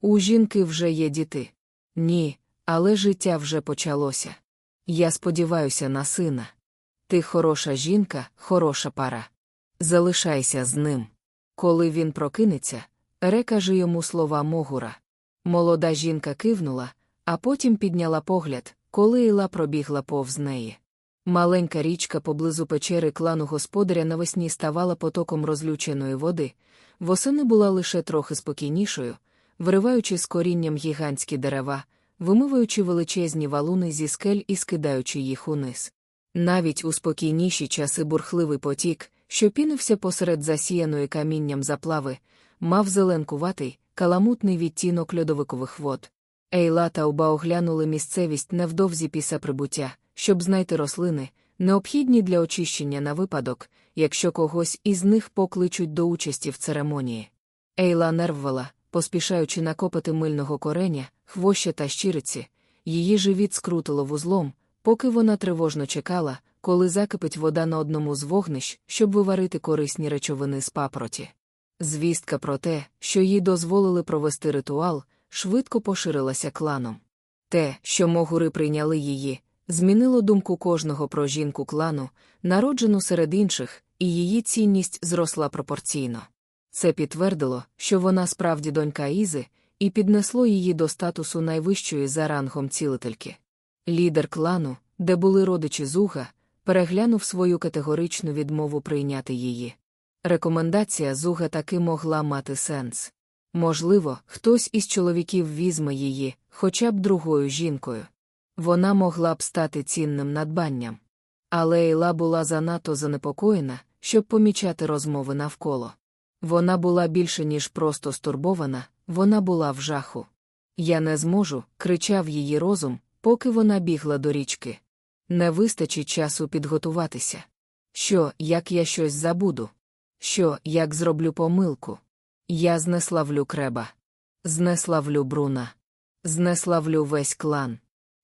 У жінки вже є діти. Ні, але життя вже почалося. Я сподіваюся на сина. Ти хороша жінка, хороша пара. Залишайся з ним. Коли він прокинеться, Ре каже йому слова Могура. Молода жінка кивнула, а потім підняла погляд, коли Іла пробігла повз неї. Маленька річка поблизу печери клану господаря навесні ставала потоком розлюченої води, восени була лише трохи спокійнішою, вириваючи з корінням гігантські дерева, вимиваючи величезні валуни зі скель і скидаючи їх униз. Навіть у спокійніші часи бурхливий потік, що пінився посеред засіяної камінням заплави, мав зеленкуватий, каламутний відтінок льодовикових вод. Ейла та Уба оглянули місцевість невдовзі після прибуття, щоб знайти рослини, необхідні для очищення на випадок, якщо когось із них покличуть до участі в церемонії. Ейла нервувала, поспішаючи накопити мильного кореня, хвоща та щириці, її живіт скрутило вузлом, поки вона тривожно чекала, коли закипить вода на одному з вогнищ, щоб виварити корисні речовини з папроті. Звістка про те, що їй дозволили провести ритуал, швидко поширилася кланом. Те, що могури прийняли її, змінило думку кожного про жінку клану, народжену серед інших, і її цінність зросла пропорційно. Це підтвердило, що вона справді донька Ізи, і піднесло її до статусу найвищої за рангом цілительки. Лідер клану, де були родичі Зуга, переглянув свою категоричну відмову прийняти її. Рекомендація Зуга таки могла мати сенс. Можливо, хтось із чоловіків візьме її, хоча б другою жінкою. Вона могла б стати цінним надбанням. Але Ейла була занадто занепокоєна, щоб помічати розмови навколо. Вона була більше, ніж просто стурбована, вона була в жаху. Я не зможу, кричав її розум, поки вона бігла до річки. Не вистачить часу підготуватися. Що, як я щось забуду? Що, як зроблю помилку? Я знеславлю креба. Знеславлю бруна. Знеславлю весь клан.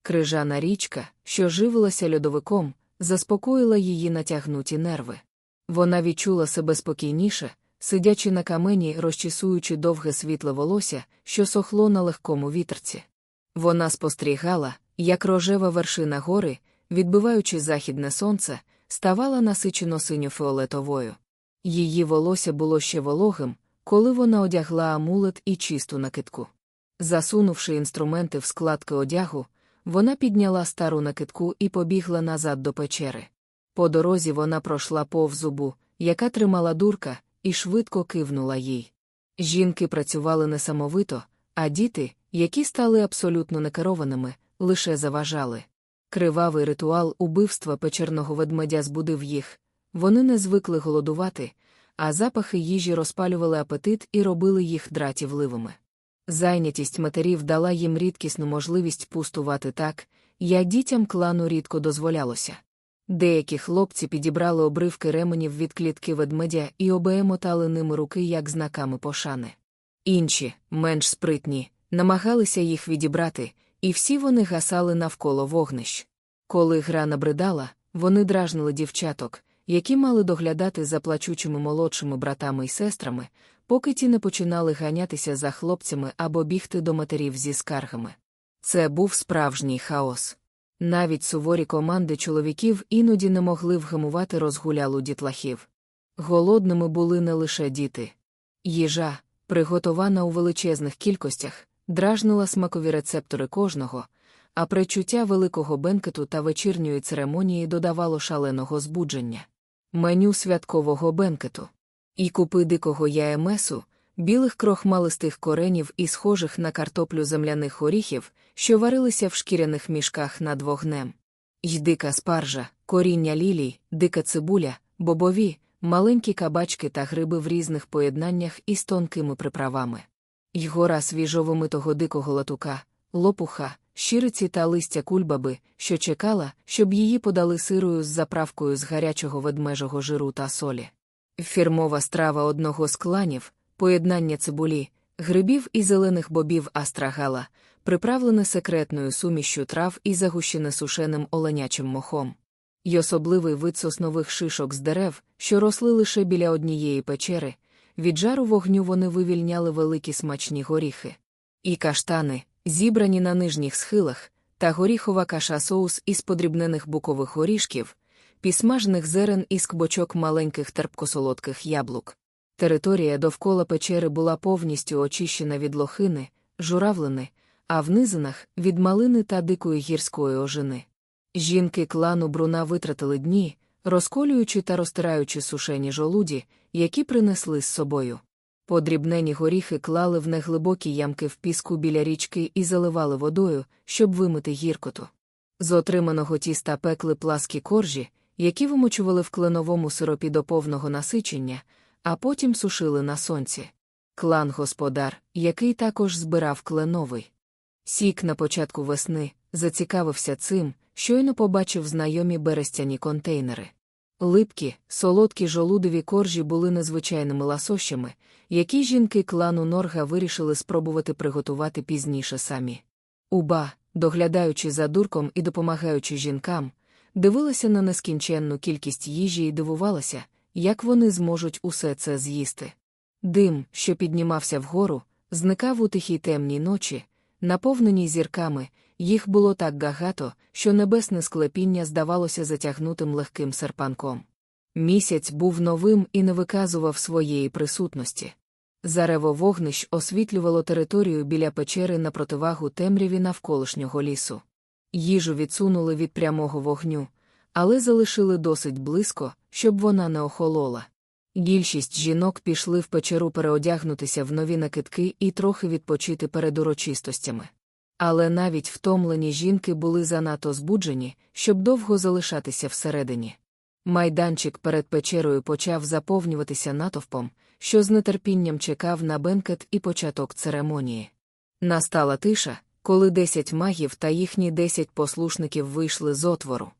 Крижана річка, що живилася льодовиком, заспокоїла її натягнуті нерви. Вона відчула себе спокійніше, сидячи на камені, розчісуючи довге світле волосся, що сохло на легкому вітерці. Вона спостерігала, як рожева вершина гори, відбиваючи західне сонце, ставала насичено синьо фіолетовою. Її волосся було ще вологим, коли вона одягла амулет і чисту накидку. Засунувши інструменти в складки одягу, вона підняла стару накидку і побігла назад до печери. По дорозі вона пройшла повз зубу, яка тримала дурка, і швидко кивнула їй. Жінки працювали несамовито, а діти, які стали абсолютно некерованими, лише заважали. Кривавий ритуал убивства печерного ведмедя збудив їх, вони не звикли голодувати, а запахи їжі розпалювали апетит і робили їх дратівливими. Зайнятість матерів дала їм рідкісну можливість пустувати так, як дітям клану рідко дозволялося. Деякі хлопці підібрали обривки ременів від клітки ведмедя і обемотали ними руки як знаками пошани. Інші, менш спритні, намагалися їх відібрати, і всі вони гасали навколо вогнищ. Коли гра набридала, вони дражнили дівчаток, які мали доглядати за плачучими молодшими братами і сестрами, поки ті не починали ганятися за хлопцями або бігти до матерів зі скаргами. Це був справжній хаос. Навіть суворі команди чоловіків іноді не могли вгамувати розгулялу дітлахів. Голодними були не лише діти. Їжа, приготована у величезних кількостях, дражнила смакові рецептори кожного, а причуття великого бенкету та вечірньої церемонії додавало шаленого збудження. Меню святкового бенкету. І купи дикого яемесу, білих крохмалистих коренів і схожих на картоплю земляних оріхів, що варилися в шкіряних мішках над вогнем. Й дика спаржа, коріння лілій, дика цибуля, бобові, маленькі кабачки та гриби в різних поєднаннях із тонкими приправами. Й гора свіжовомитого дикого латука, лопуха, щириці та листя кульбаби, що чекала, щоб її подали сирою з заправкою з гарячого ведмежого жиру та солі. Фірмова страва одного з кланів, поєднання цибулі, грибів і зелених бобів астрагала, приправлене секретною сумішю трав і загущене сушеним оленячим мохом. Й особливий вид соснових шишок з дерев, що росли лише біля однієї печери, від жару вогню вони вивільняли великі смачні горіхи. І каштани, зібрані на нижніх схилах, та горіхова каша соус із подрібнених букових горішків, пісмажних зерен і скбочок маленьких терпкосолодких яблук. Територія довкола печери була повністю очищена від лохини, журавлини, а в низинах – від малини та дикої гірської ожини. Жінки клану Бруна витратили дні, розколюючи та розтираючи сушені жолуді, які принесли з собою. Подрібнені горіхи клали в неглибокі ямки в піску біля річки і заливали водою, щоб вимити гіркоту. З отриманого тіста пекли пласкі коржі, які вимочували в кленовому сиропі до повного насичення, а потім сушили на сонці. Клан господар, який також збирав кленовий. Сік на початку весни зацікавився цим, щойно побачив знайомі берестяні контейнери. Липкі, солодкі жолудові коржі були незвичайними ласощами, які жінки клану Норга вирішили спробувати приготувати пізніше самі. Уба, доглядаючи за дурком і допомагаючи жінкам, дивилася на нескінченну кількість їжі і дивувалася, як вони зможуть усе це з'їсти. Дим, що піднімався вгору, зникав у тихій темній ночі, наповненій зірками, їх було так багато, що небесне склепіння здавалося затягнутим легким серпанком. Місяць був новим і не виказував своєї присутності. Зарево вогнищ освітлювало територію біля печери на противагу темряві навколишнього лісу. Їжу відсунули від прямого вогню, але залишили досить близько, щоб вона не охолола. Більшість жінок пішли в печеру переодягнутися в нові накидки і трохи відпочити перед урочистостями. Але навіть втомлені жінки були занадто збуджені, щоб довго залишатися всередині. Майданчик перед печерою почав заповнюватися натовпом, що з нетерпінням чекав на бенкет і початок церемонії. Настала тиша, коли десять магів та їхні десять послушників вийшли з отвору.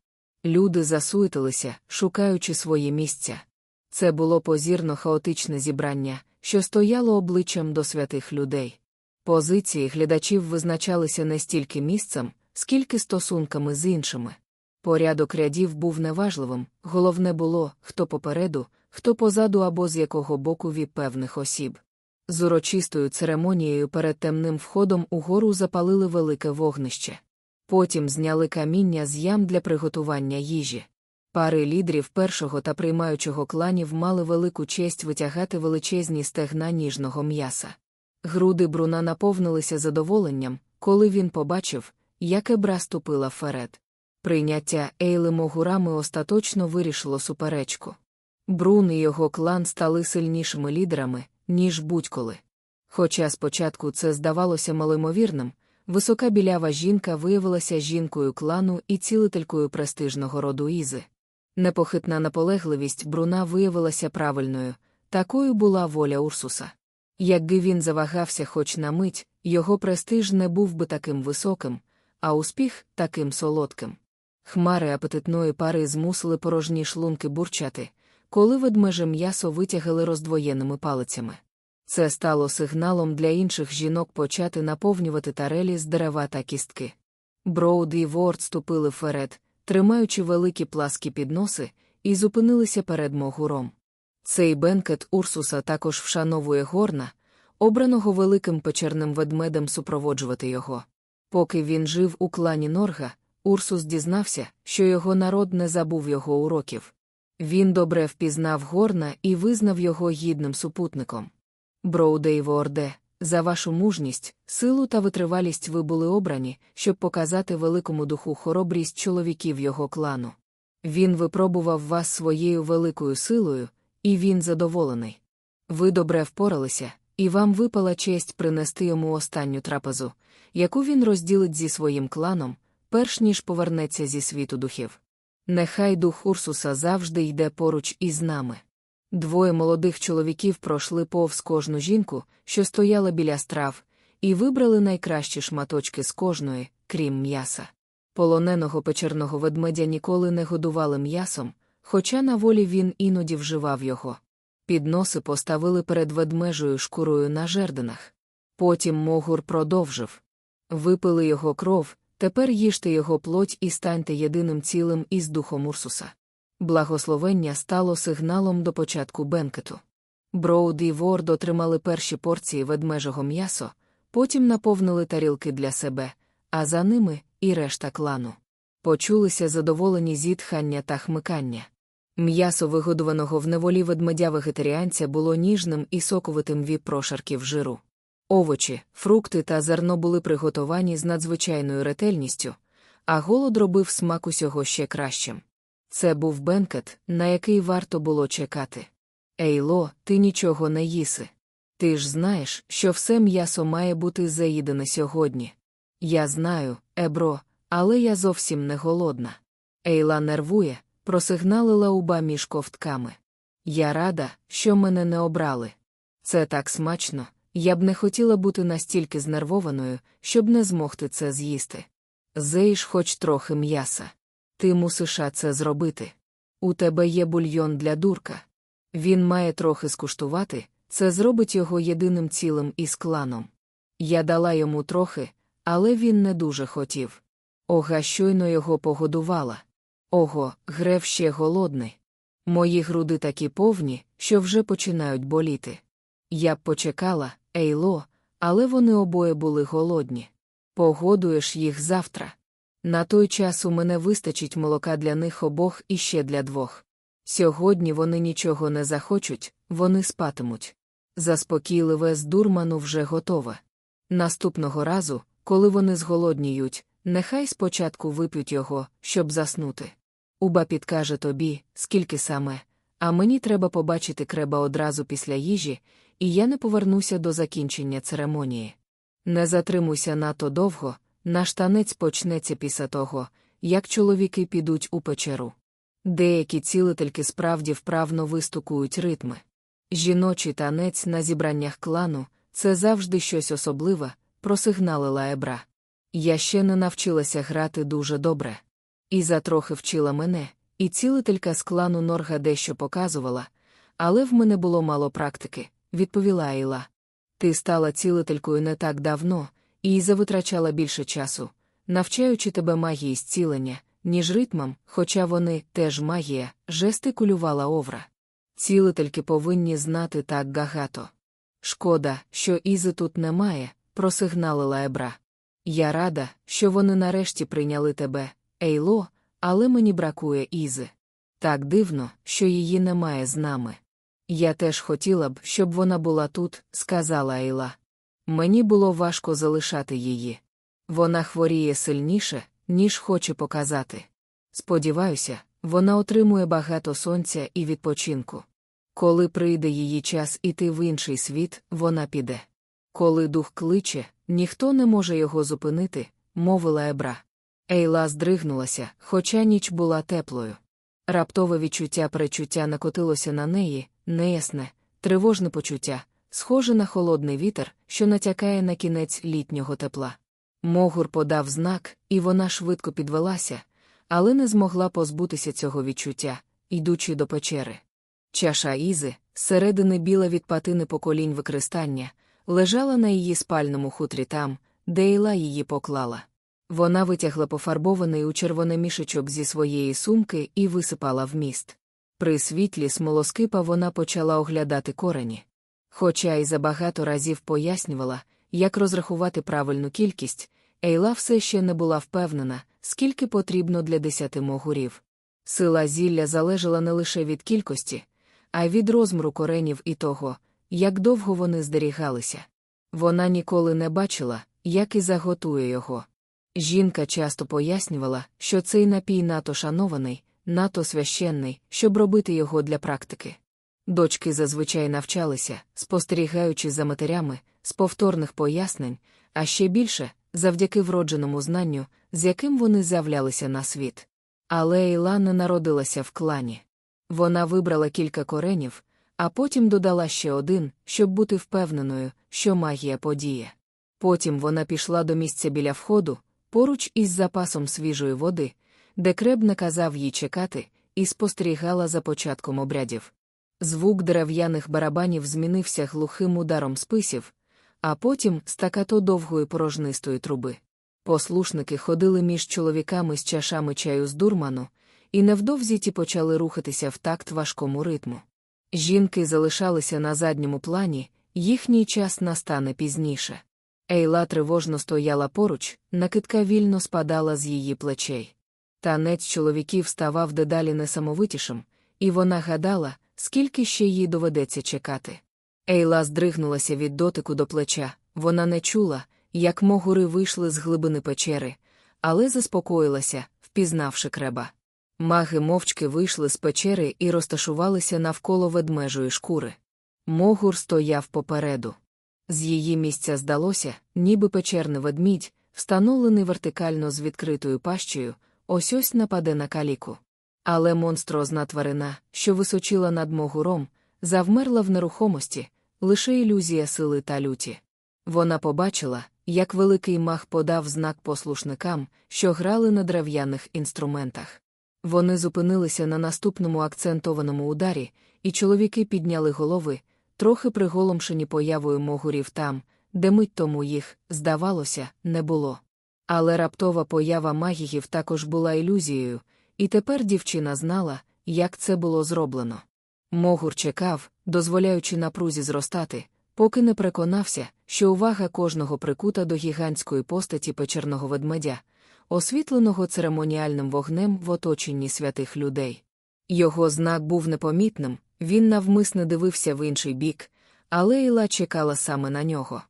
Люди засуетилися, шукаючи свої місця. Це було позірно хаотичне зібрання, що стояло обличчям до святих людей. Позиції глядачів визначалися не стільки місцем, скільки стосунками з іншими. Порядок рядів був неважливим, головне було, хто попереду, хто позаду або з якого боку від певних осіб. З урочистою церемонією перед темним входом угору запалили велике вогнище. Потім зняли каміння з ям для приготування їжі. Пари лідерів першого та приймаючого кланів мали велику честь витягати величезні стегна ніжного м'яса. Груди Бруна наповнилися задоволенням, коли він побачив, як ебра ступила вперед. Прийняття Ейли Могурами остаточно вирішило суперечку. Брун і його клан стали сильнішими лідерами, ніж будь-коли. Хоча спочатку це здавалося малоймовірним, висока білява жінка виявилася жінкою клану і цілителькою престижного роду Ізи. Непохитна наполегливість Бруна виявилася правильною, такою була воля Урсуса. Якби він завагався хоч на мить, його престиж не був би таким високим, а успіх таким солодким. Хмари апетитної пари змусили порожні шлунки бурчати, коли ведмеже м'ясо витягали роздвоєними палицями. Це стало сигналом для інших жінок почати наповнювати тарелі з дерева та кістки. Броуд і Ворд ступили вперед, тримаючи великі пласкі підноси, і зупинилися перед могуром. Цей бенкет Урсуса також вшановує горна, обраного великим печерним ведмедем супроводжувати його. Поки він жив у клані Норга, Урсус дізнався, що його народ не забув його уроків. Він добре впізнав горна і визнав його гідним супутником. Броудейво Орде, за вашу мужність, силу та витривалість ви були обрані, щоб показати великому духу хоробрість чоловіків його клану. Він випробував вас своєю великою силою, і він задоволений. Ви добре впоралися, і вам випала честь принести йому останню трапезу, яку він розділить зі своїм кланом, перш ніж повернеться зі світу духів. Нехай дух Урсуса завжди йде поруч із нами. Двоє молодих чоловіків пройшли повз кожну жінку, що стояла біля страв, і вибрали найкращі шматочки з кожної, крім м'яса. Полоненого печерного ведмедя ніколи не годували м'ясом, хоча на волі він іноді вживав його. Підноси поставили перед ведмежою шкурою на жердинах. Потім Могур продовжив випили його кров, тепер їжте його плоть і станьте єдиним цілим із духом Урсуса. Благословення стало сигналом до початку бенкету. Броуд і Ворд отримали перші порції ведмежого м'ясо, потім наповнили тарілки для себе, а за ними і решта клану. Почулися задоволені зітхання та хмикання. М'ясо вигодуваного в неволі ведмедя вегетаріанця було ніжним і соковитим від прошарків жиру. Овочі, фрукти та зерно були приготовані з надзвичайною ретельністю, а голод робив смак усього ще кращим. Це був бенкет, на який варто було чекати. Ейло, ти нічого не їси. Ти ж знаєш, що все м'ясо має бути заїдене сьогодні. Я знаю, Ебро, але я зовсім не голодна. Ейла нервує, просигналила уба між ковтками. Я рада, що мене не обрали. Це так смачно, я б не хотіла бути настільки знервованою, щоб не змогти це з'їсти. Зеїш хоч трохи м'яса. Ти мусиш це зробити. У тебе є бульйон для дурка. Він має трохи скуштувати, це зробить його єдиним цілим із кланом. Я дала йому трохи, але він не дуже хотів. Ога щойно його погодувала. Ого, грев ще голодний. Мої груди такі повні, що вже починають боліти. Я б почекала, Ейло, але вони обоє були голодні. Погодуєш їх завтра. На той час у мене вистачить молока для них обох і ще для двох. Сьогодні вони нічого не захочуть, вони спатимуть. Заспокійливе з дурману вже готове. Наступного разу, коли вони зголодніють, нехай спочатку вип'ють його, щоб заснути. Уба підкаже тобі, скільки саме, а мені треба побачити креба одразу після їжі, і я не повернуся до закінчення церемонії. Не затримуйся надто довго, наш танець почнеться після того, як чоловіки підуть у печеру. Деякі цілительки справді вправно вистукують ритми. Жіночий танець на зібраннях клану це завжди щось особливе, просигналила Ебра. Я ще не навчилася грати дуже добре. Іза трохи вчила мене, і цілителька з клану Норга дещо показувала, але в мене було мало практики, відповіла Айла. Ти стала цілителькою не так давно, і Іза витрачала більше часу, навчаючи тебе магії зцілення, ніж ритмам, хоча вони теж магія, жестикулювала овра. Цілительки повинні знати так багато. Шкода, що Ізи тут немає, просигналила Ебра. Я рада, що вони нарешті прийняли тебе, Ейло, але мені бракує Ізи. Так дивно, що її немає з нами. Я теж хотіла б, щоб вона була тут, сказала Ейла. Мені було важко залишати її. Вона хворіє сильніше, ніж хоче показати. Сподіваюся, вона отримує багато сонця і відпочинку. Коли прийде її час іти в інший світ, вона піде. Коли дух кличе, ніхто не може його зупинити, мовила Ебра. Ейла здригнулася, хоча ніч була теплою. Раптове відчуття перечуття накотилося на неї, неясне, тривожне почуття, схоже на холодний вітер, що натякає на кінець літнього тепла. Могур подав знак, і вона швидко підвелася, але не змогла позбутися цього відчуття, йдучи до печери. Чаша Ізи, зсередини біла від патини поколінь використання, лежала на її спальному хутрі там, де Іла її поклала. Вона витягла пофарбований у червоне мішечок зі своєї сумки і висипала в міст. При світлі смолоскипа вона почала оглядати корені. Хоча й забагато разів пояснювала, як розрахувати правильну кількість, Ейла все ще не була впевнена, скільки потрібно для десяти могурів. Сила зілля залежала не лише від кількості, а й від розміру коренів і того, як довго вони здерігалися. Вона ніколи не бачила, як і заготує його. Жінка часто пояснювала, що цей напій нато шанований, нато священний, щоб робити його для практики. Дочки зазвичай навчалися, спостерігаючи за матерями, з повторних пояснень, а ще більше завдяки вродженому знанню, з яким вони з'являлися на світ. Але Ейла не народилася в клані. Вона вибрала кілька коренів, а потім додала ще один, щоб бути впевненою, що магія подіє. Потім вона пішла до місця біля входу, поруч із запасом свіжої води, де креб наказав їй чекати, і спостерігала за початком обрядів. Звук дерев'яних барабанів змінився глухим ударом списів, а потім стакато довгої порожнистої труби. Послушники ходили між чоловіками з чашами чаю з дурману, і невдовзі ті почали рухатися в такт важкому ритму. Жінки залишалися на задньому плані, їхній час настане пізніше. Ейла тривожно стояла поруч, накидка вільно спадала з її плечей. Танець чоловіків ставав дедалі несамовитішим, і вона гадала, скільки ще їй доведеться чекати. Ейла здригнулася від дотику до плеча, вона не чула, як могури вийшли з глибини печери, але заспокоїлася, впізнавши креба. Маги мовчки вийшли з печери і розташувалися навколо ведмежої шкури. Могур стояв попереду. З її місця здалося, ніби печерний ведмідь, встановлений вертикально з відкритою пащею, ось ось нападе на каліку. Але монстрозна тварина, що височила над могуром, завмерла в нерухомості, лише ілюзія сили та люті. Вона побачила, як великий мах подав знак послушникам, що грали на дерев'яних інструментах. Вони зупинилися на наступному акцентованому ударі, і чоловіки підняли голови, трохи приголомшені появою могурів там, де мить тому їх, здавалося, не було. Але раптова поява магігів також була ілюзією, і тепер дівчина знала, як це було зроблено. Могур чекав, дозволяючи напрузі зростати, поки не переконався, що увага кожного прикута до гігантської постаті печерного ведмедя, освітленого церемоніальним вогнем в оточенні святих людей. Його знак був непомітним, він навмисне дивився в інший бік, але Іла чекала саме на нього.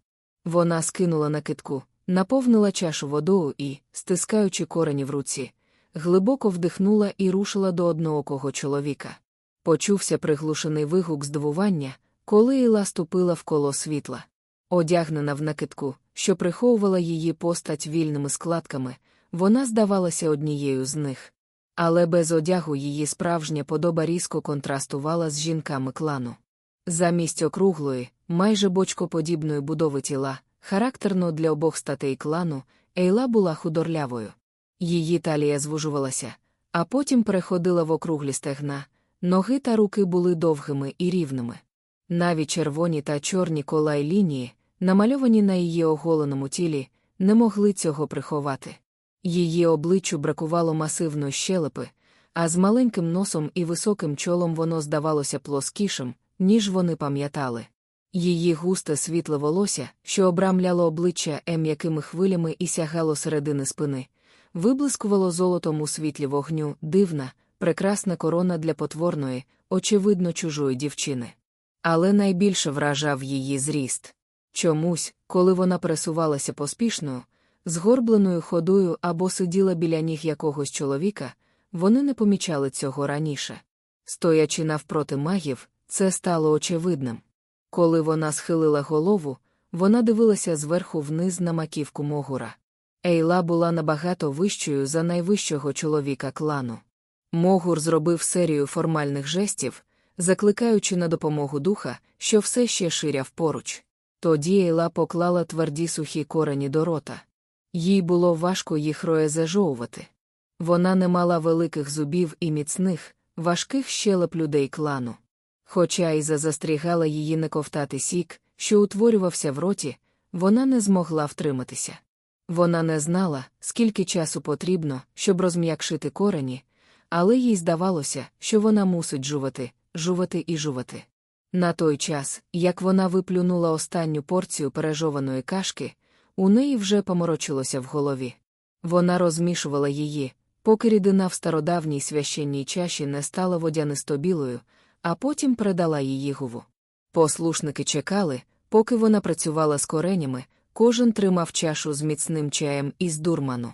Вона скинула накидку, наповнила чашу водою і, стискаючи корені в руці, глибоко вдихнула і рушила до одноокого чоловіка. Почувся приглушений вигук здивування, коли Іла ступила в коло світла. Одягнена в накидку, що приховувала її постать вільними складками, вона здавалася однією з них. Але без одягу її справжня подоба різко контрастувала з жінками клану. Замість округлої, майже бочкоподібної будови тіла, характерно для обох статей клану, Ейла була худорлявою. Її талія звужувалася, а потім переходила в округлі стегна, ноги та руки були довгими і рівними. Навіть червоні та чорні кола й лінії, намальовані на її оголеному тілі, не могли цього приховати. Її обличчю бракувало масивної щелепи, а з маленьким носом і високим чолом воно здавалося плоскішим, ніж вони пам'ятали. Її густе світле волосся, що обрамляло обличчя м'якими хвилями і сягало середини спини, виблискувало золотом у світлі вогню, дивна, прекрасна корона для потворної, очевидно, чужої дівчини. Але найбільше вражав її зріст. Чомусь, коли вона пересувалася поспішною, згорбленою ходою або сиділа біля ніг якогось чоловіка, вони не помічали цього раніше. Стоячи навпроти магів, це стало очевидним. Коли вона схилила голову, вона дивилася зверху вниз на маківку могура. Ейла була набагато вищою за найвищого чоловіка клану. Могур зробив серію формальних жестів, закликаючи на допомогу духа, що все ще ширяв поруч. Тоді Ейла поклала тверді сухі корені до рота. Їй було важко їх роезажовувати. Вона не мала великих зубів і міцних, важких щелеп людей клану. Хоча Іза застерігала її не ковтати сік, що утворювався в роті, вона не змогла втриматися. Вона не знала, скільки часу потрібно, щоб розм'якшити корені, але їй здавалося, що вона мусить жувати, жувати і жувати. На той час, як вона виплюнула останню порцію пережованої кашки, у неї вже поморочилося в голові. Вона розмішувала її, поки рідина в стародавній священній чаші не стала водянисто білою, а потім передала її гуву. Послушники чекали, поки вона працювала з коренями, кожен тримав чашу з міцним чаєм із дурману.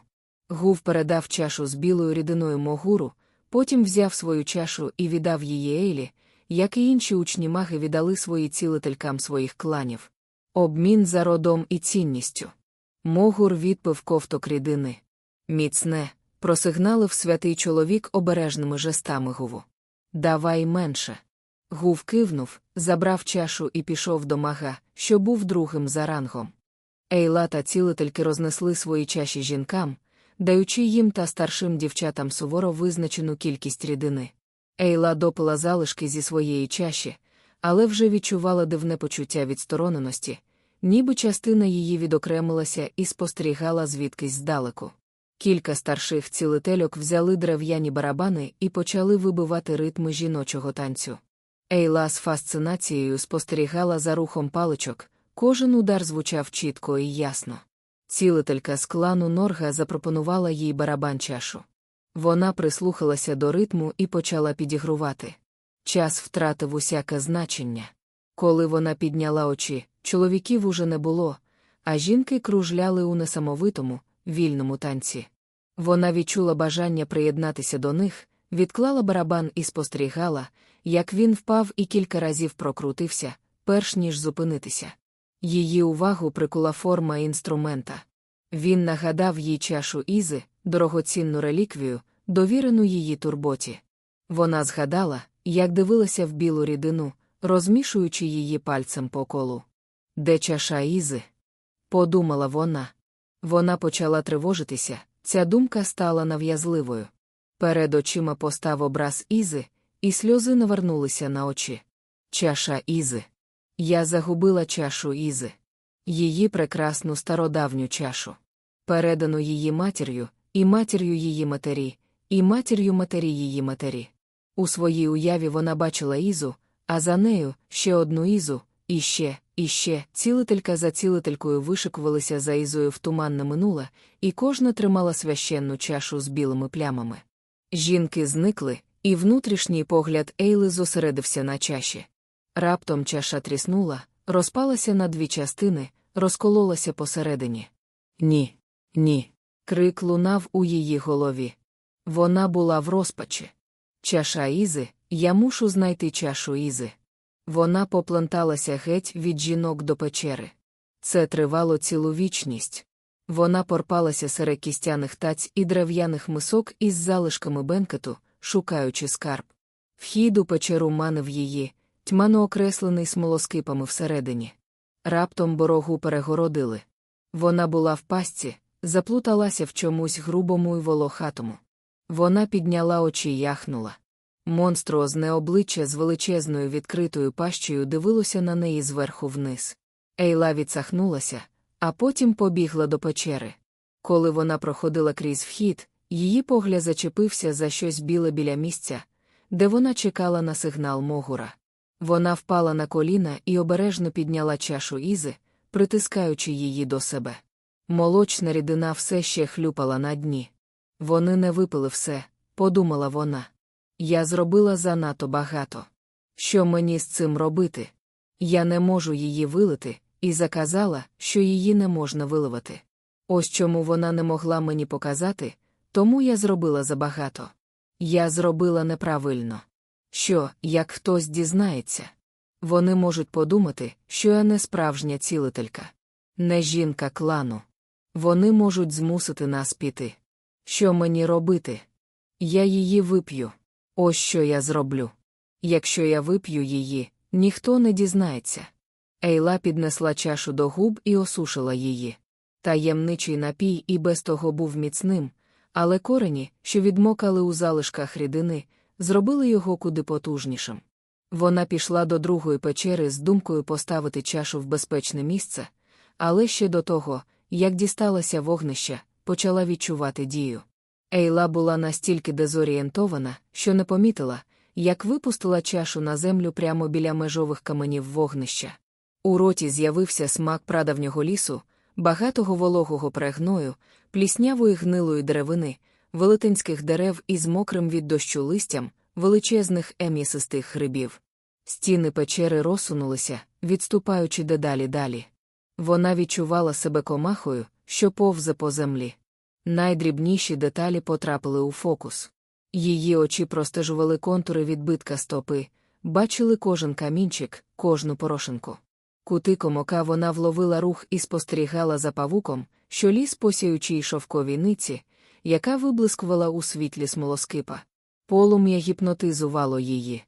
Гув передав чашу з білою рідиною могуру, потім взяв свою чашу і віддав її Ейлі, як і інші учні маги віддали свої цілителькам своїх кланів. Обмін за родом і цінністю. Могур відпив ковток рідини. Міцне, просигналив святий чоловік обережними жестами гуву. Давай менше. Гув кивнув, забрав чашу і пішов до мага, що був другим за рангом. Ейла та цілительки рознесли свої чаші жінкам, даючи їм та старшим дівчатам суворо визначену кількість рідини. Ейла допила залишки зі своєї чаші, але вже відчувала дивне почуття відстороненості, ніби частина її відокремилася і спостерігала звідкись здалеку. Кілька старших цілительок взяли дерев'яні барабани і почали вибивати ритми жіночого танцю. Ейла з фасцинацією спостерігала за рухом паличок, кожен удар звучав чітко і ясно. Цілителька з клану Норга запропонувала їй барабан чашу. Вона прислухалася до ритму і почала підігрувати. Час втратив усяке значення. Коли вона підняла очі, чоловіків уже не було, а жінки кружляли у несамовитому, вільному танці. Вона відчула бажання приєднатися до них, відклала барабан і спостерігала, як він впав і кілька разів прокрутився, перш ніж зупинитися. Її увагу прикула форма інструмента. Він нагадав їй чашу Ізи, дорогоцінну реліквію, довірену її турботі. Вона згадала, як дивилася в білу рідину, розмішуючи її пальцем по колу. Де чаша Ізи? Подумала вона. Вона почала тривожитися, ця думка стала нав'язливою. Перед очима постав образ Ізи, і сльози навернулися на очі. Чаша Ізи. Я загубила чашу Ізи. Її прекрасну стародавню чашу. Передану її матір'ю, і матір'ю її матері, і матір'ю матері її матері. У своїй уяві вона бачила Ізу, а за нею ще одну Ізу, і ще, і ще, цілителька за цілителькою вишикувалися за Ізою в туманне минуле, і кожна тримала священну чашу з білими плямами. Жінки зникли, і внутрішній погляд Ейли зосередився на чаші. Раптом чаша тріснула, розпалася на дві частини, розкололася посередині. Ні, ні. Крик лунав у її голові. Вона була в розпачі. Чаша Ізи, я мушу знайти чашу Ізи. Вона попленталася геть від жінок до печери. Це тривало цілу вічність. Вона порпалася серед кістяних таць і дерев'яних мисок із залишками бенкету, шукаючи скарб. Вхід у печеру манив її, тьмано окреслений смолоскипами всередині. Раптом борогу перегородили. Вона була в пастці, заплуталася в чомусь грубому і волохатому. Вона підняла очі й яхнула. Монструозне обличчя з величезною відкритою пащею дивилося на неї зверху вниз. Ейла відсахнулася, а потім побігла до печери. Коли вона проходила крізь вхід, її погляд зачепився за щось біле біля місця, де вона чекала на сигнал могура. Вона впала на коліна і обережно підняла чашу Ізи, притискаючи її до себе. Молочна рідина все ще хлюпала на дні. Вони не випили все, подумала вона. Я зробила занадто багато. Що мені з цим робити? Я не можу її вилити, і заказала, що її не можна виливати. Ось чому вона не могла мені показати, тому я зробила забагато. Я зробила неправильно. Що, як хтось дізнається? Вони можуть подумати, що я не справжня цілителька, не жінка клану. Вони можуть змусити нас піти. Що мені робити? Я її вип'ю. Ось що я зроблю. Якщо я вип'ю її, ніхто не дізнається. Ейла піднесла чашу до губ і осушила її. Таємничий напій і без того був міцним, але корені, що відмокали у залишках рідини, зробили його куди потужнішим. Вона пішла до другої печери з думкою поставити чашу в безпечне місце, але ще до того, як дісталася вогнища, почала відчувати дію. Ейла була настільки дезорієнтована, що не помітила, як випустила чашу на землю прямо біля межових каменів вогнища. У роті з'явився смак прадавнього лісу, багатого вологого прегною, пліснявої гнилої деревини, велетенських дерев із мокрим від дощу листям, величезних емісистих грибів. Стіни печери розсунулися, відступаючи дедалі далі. Вона відчувала себе комахою, що повзе по землі. Найдрібніші деталі потрапили у фокус. Її очі простежували контури відбитка стопи, бачили кожен камінчик, кожну порошинку. Кутиком ока вона вловила рух і спостерігала за павуком, що ліз по сяючій шовковій ниці, яка виблискувала у світлі смолоскипа. Полум'я гіпнотизувало її.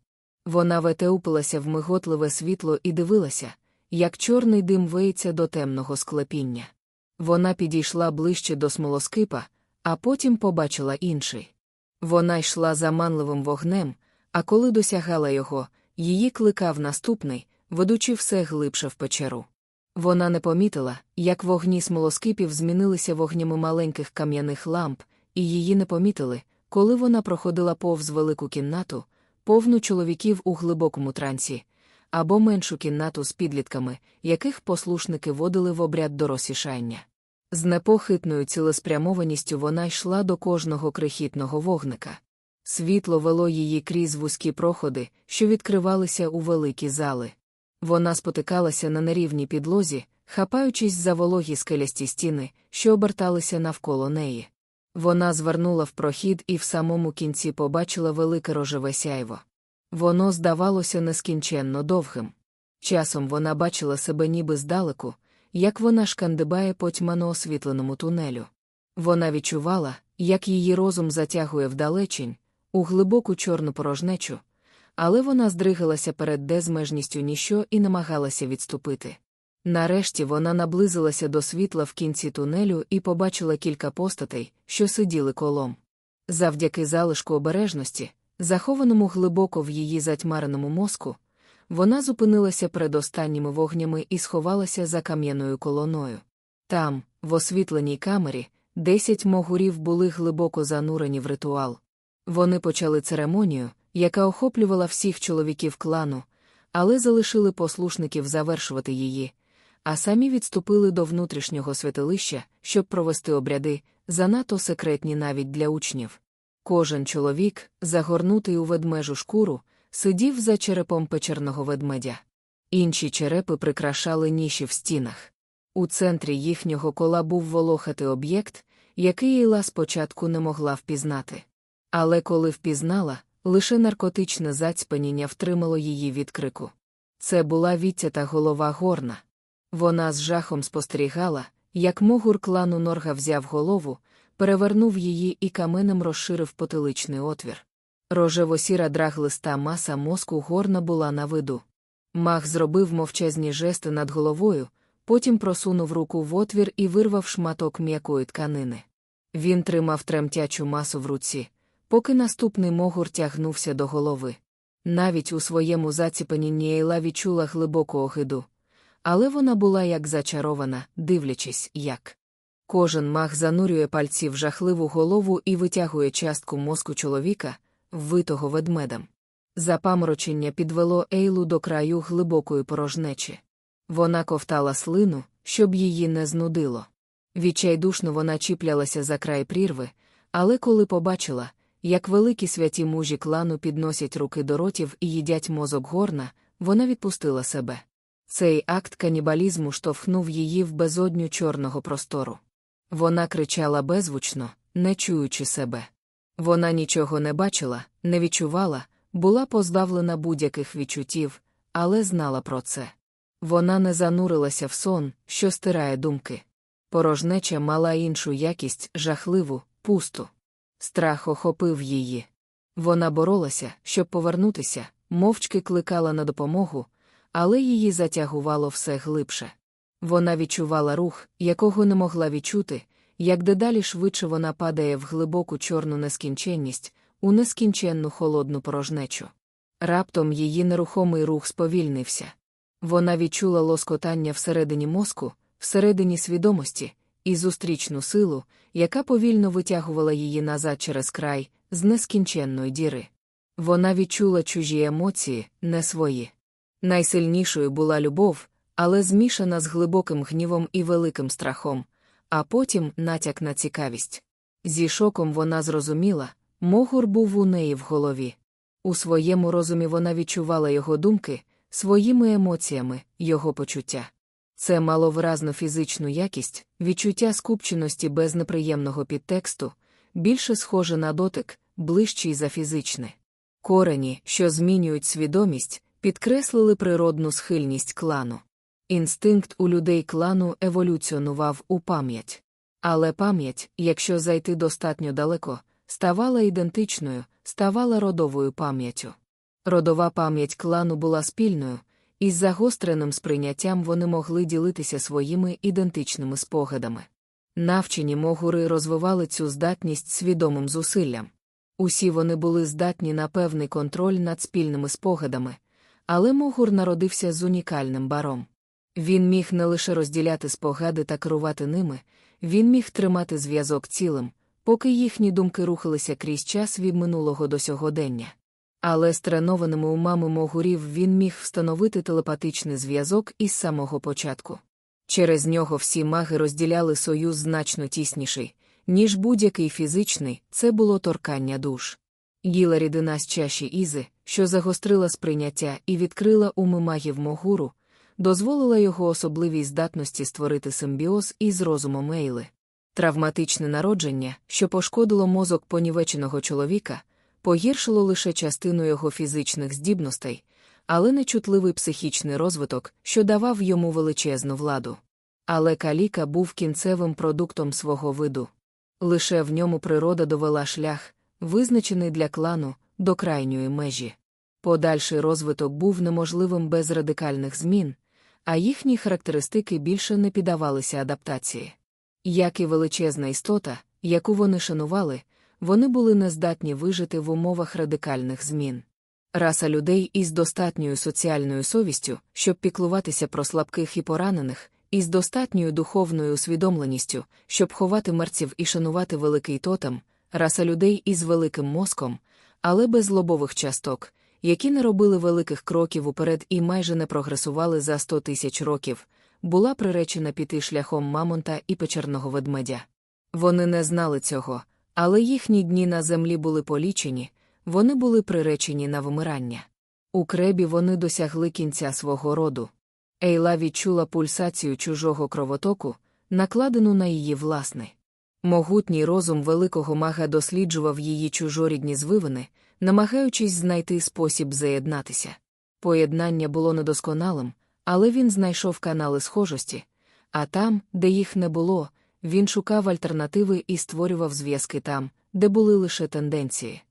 Вона ветеупилася в миготливе світло і дивилася, як чорний дим виється до темного склепіння. Вона підійшла ближче до смолоскипа, а потім побачила інший. Вона йшла заманливим вогнем, а коли досягала його, її кликав наступний, ведучи все глибше в печеру. Вона не помітила, як вогні смолоскипів змінилися вогнями маленьких кам'яних ламп, і її не помітили, коли вона проходила повз велику кімнату, повну чоловіків у глибокому трансі, або меншу кімнату з підлітками, яких послушники водили в обряд до розсішання. З непохитною цілеспрямованістю вона йшла до кожного крихітного вогника. Світло вело її крізь вузькі проходи, що відкривалися у великі зали. Вона спотикалася на нерівній підлозі, хапаючись за вологі скелясті стіни, що оберталися навколо неї. Вона звернула в прохід і в самому кінці побачила велике рожеве сяйво. Воно здавалося нескінченно довгим. Часом вона бачила себе ніби здалеку, як вона шкандибає по тьмано освітленому тунелю. Вона відчувала, як її розум затягує вдалечінь, у глибоку чорну порожнечу, але вона здригалася перед дезмежністю ніщо і намагалася відступити. Нарешті вона наблизилася до світла в кінці тунелю і побачила кілька постатей, що сиділи колом. Завдяки залишку обережності, захованому глибоко в її затьмареному мозку, вона зупинилася перед останніми вогнями і сховалася за кам'яною колоною. Там, в освітленій камері, десять могурів були глибоко занурені в ритуал. Вони почали церемонію, яка охоплювала всіх чоловіків клану, але залишили послушників завершувати її, а самі відступили до внутрішнього святилища, щоб провести обряди, занадто секретні навіть для учнів. Кожен чоловік, загорнутий у ведмежу шкуру, сидів за черепом печерного ведмедя. Інші черепи прикрашали ніші в стінах. У центрі їхнього кола був волохатий об'єкт, який Іла спочатку не могла впізнати. Але коли впізнала, лише наркотичне зацьпаніння втримало її від крику. Це була відтята голова горна. Вона з жахом спостерігала, як могур клану Норга взяв голову, перевернув її і каменем розширив потиличний отвір. Рожево-сіра драглиста маса мозку горна була на виду. Мах зробив мовчазні жести над головою, потім просунув руку в отвір і вирвав шматок м'якої тканини. Він тримав тремтячу масу в руці, поки наступний могур тягнувся до голови. Навіть у своєму заціпанні Ейла відчула глибоку огиду. Але вона була як зачарована, дивлячись, як. Кожен мах занурює пальці в жахливу голову і витягує частку мозку чоловіка, ввитого ведмедем. Запаморочення підвело Ейлу до краю глибокої порожнечі. Вона ковтала слину, щоб її не знудило. Відчайдушно вона чіплялася за край прірви, але коли побачила, як великі святі мужі клану підносять руки до ротів і їдять мозок горна, вона відпустила себе. Цей акт канібалізму штовхнув її в безодню чорного простору. Вона кричала беззвучно, не чуючи себе. Вона нічого не бачила, не відчувала, була позбавлена будь-яких відчуттів, але знала про це. Вона не занурилася в сон, що стирає думки. Порожнеча мала іншу якість, жахливу, пусту. Страх охопив її. Вона боролася, щоб повернутися, мовчки кликала на допомогу, але її затягувало все глибше. Вона відчувала рух, якого не могла відчути, як дедалі швидше вона падає в глибоку чорну нескінченність, у нескінченну холодну порожнечу. Раптом її нерухомий рух сповільнився. Вона відчула лоскотання всередині мозку, всередині свідомості, і зустрічну силу, яка повільно витягувала її назад через край, з нескінченної діри. Вона відчула чужі емоції, не свої. Найсильнішою була любов, але змішана з глибоким гнівом і великим страхом, а потім натяк на цікавість. Зі шоком вона зрозуміла, могур був у неї в голові. У своєму розумі вона відчувала його думки, своїми емоціями, його почуття. Це мало виразну фізичну якість, відчуття скупченості без неприємного підтексту, більше схоже на дотик, ближчий за фізичне. Корені, що змінюють свідомість, підкреслили природну схильність клану. Інстинкт у людей клану еволюціонував у пам'ять. Але пам'ять, якщо зайти достатньо далеко, ставала ідентичною, ставала родовою пам'яттю. Родова пам'ять клану була спільною, і з загостреним сприйняттям вони могли ділитися своїми ідентичними спогадами. Навчені могури розвивали цю здатність свідомим зусиллям. Усі вони були здатні на певний контроль над спільними спогадами, але Могур народився з унікальним баром. Він міг не лише розділяти спогади та керувати ними, він міг тримати зв'язок цілим, поки їхні думки рухалися крізь час від минулого до сьогодення. Але з тренованими умами могурів він міг встановити телепатичний зв'язок із самого початку. Через нього всі маги розділяли союз значно тісніший, ніж будь-який фізичний, це було торкання душ. Їла рідина з чаші Ізи, що загострила сприйняття і відкрила уми магів Могуру, дозволила його особливій здатності створити симбіоз із розумом Ейли. Травматичне народження, що пошкодило мозок понівеченого чоловіка, погіршило лише частину його фізичних здібностей, але нечутливий психічний розвиток, що давав йому величезну владу. Але каліка був кінцевим продуктом свого виду. Лише в ньому природа довела шлях, визначений для клану, до крайньої межі. Подальший розвиток був неможливим без радикальних змін, а їхні характеристики більше не піддавалися адаптації. Як і величезна істота, яку вони шанували, вони були нездатні вижити в умовах радикальних змін. Раса людей із достатньою соціальною совістю, щоб піклуватися про слабких і поранених, із достатньою духовною усвідомленістю, щоб ховати мерців і шанувати великий тотем, раса людей із великим мозком, але без лобових часток, які не робили великих кроків уперед і майже не прогресували за сто тисяч років, була приречена піти шляхом мамонта і печерного ведмедя. Вони не знали цього, але їхні дні на землі були полічені, вони були приречені на вимирання. У кребі вони досягли кінця свого роду. Ейла відчула пульсацію чужого кровотоку, накладену на її власний. Могутній розум великого мага досліджував її чужорідні звивини, намагаючись знайти спосіб заєднатися. Поєднання було недосконалим, але він знайшов канали схожості, а там, де їх не було, він шукав альтернативи і створював зв'язки там, де були лише тенденції.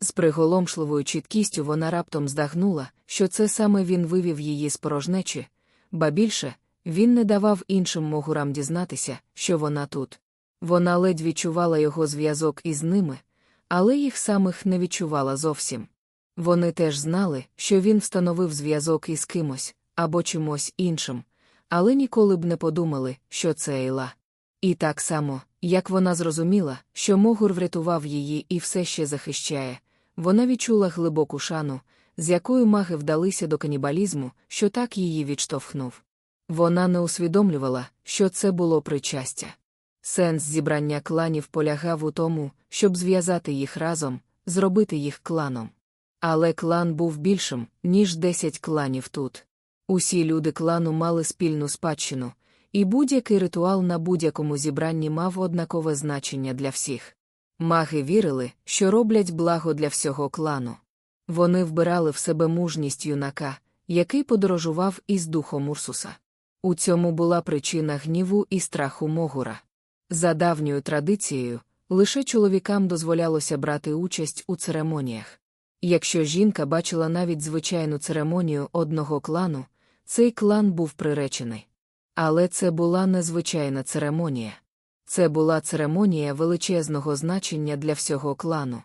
З приголомшливою чіткістю вона раптом здагнула, що це саме він вивів її з порожнечі, ба більше, він не давав іншим могурам дізнатися, що вона тут. Вона ледь відчувала його зв'язок із ними, але їх самих не відчувала зовсім. Вони теж знали, що він встановив зв'язок із кимось або чимось іншим, але ніколи б не подумали, що це Ейла. І так само, як вона зрозуміла, що Могур врятував її і все ще захищає, вона відчула глибоку шану, з якою маги вдалися до канібалізму, що так її відштовхнув. Вона не усвідомлювала, що це було причастя. Сенс зібрання кланів полягав у тому, щоб зв'язати їх разом, зробити їх кланом. Але клан був більшим, ніж десять кланів тут. Усі люди клану мали спільну спадщину, і будь-який ритуал на будь-якому зібранні мав однакове значення для всіх. Маги вірили, що роблять благо для всього клану. Вони вбирали в себе мужність юнака, який подорожував із духом Урсуса. У цьому була причина гніву і страху Могура. За давньою традицією, лише чоловікам дозволялося брати участь у церемоніях. Якщо жінка бачила навіть звичайну церемонію одного клану, цей клан був приречений. Але це була незвичайна церемонія. Це була церемонія величезного значення для всього клану.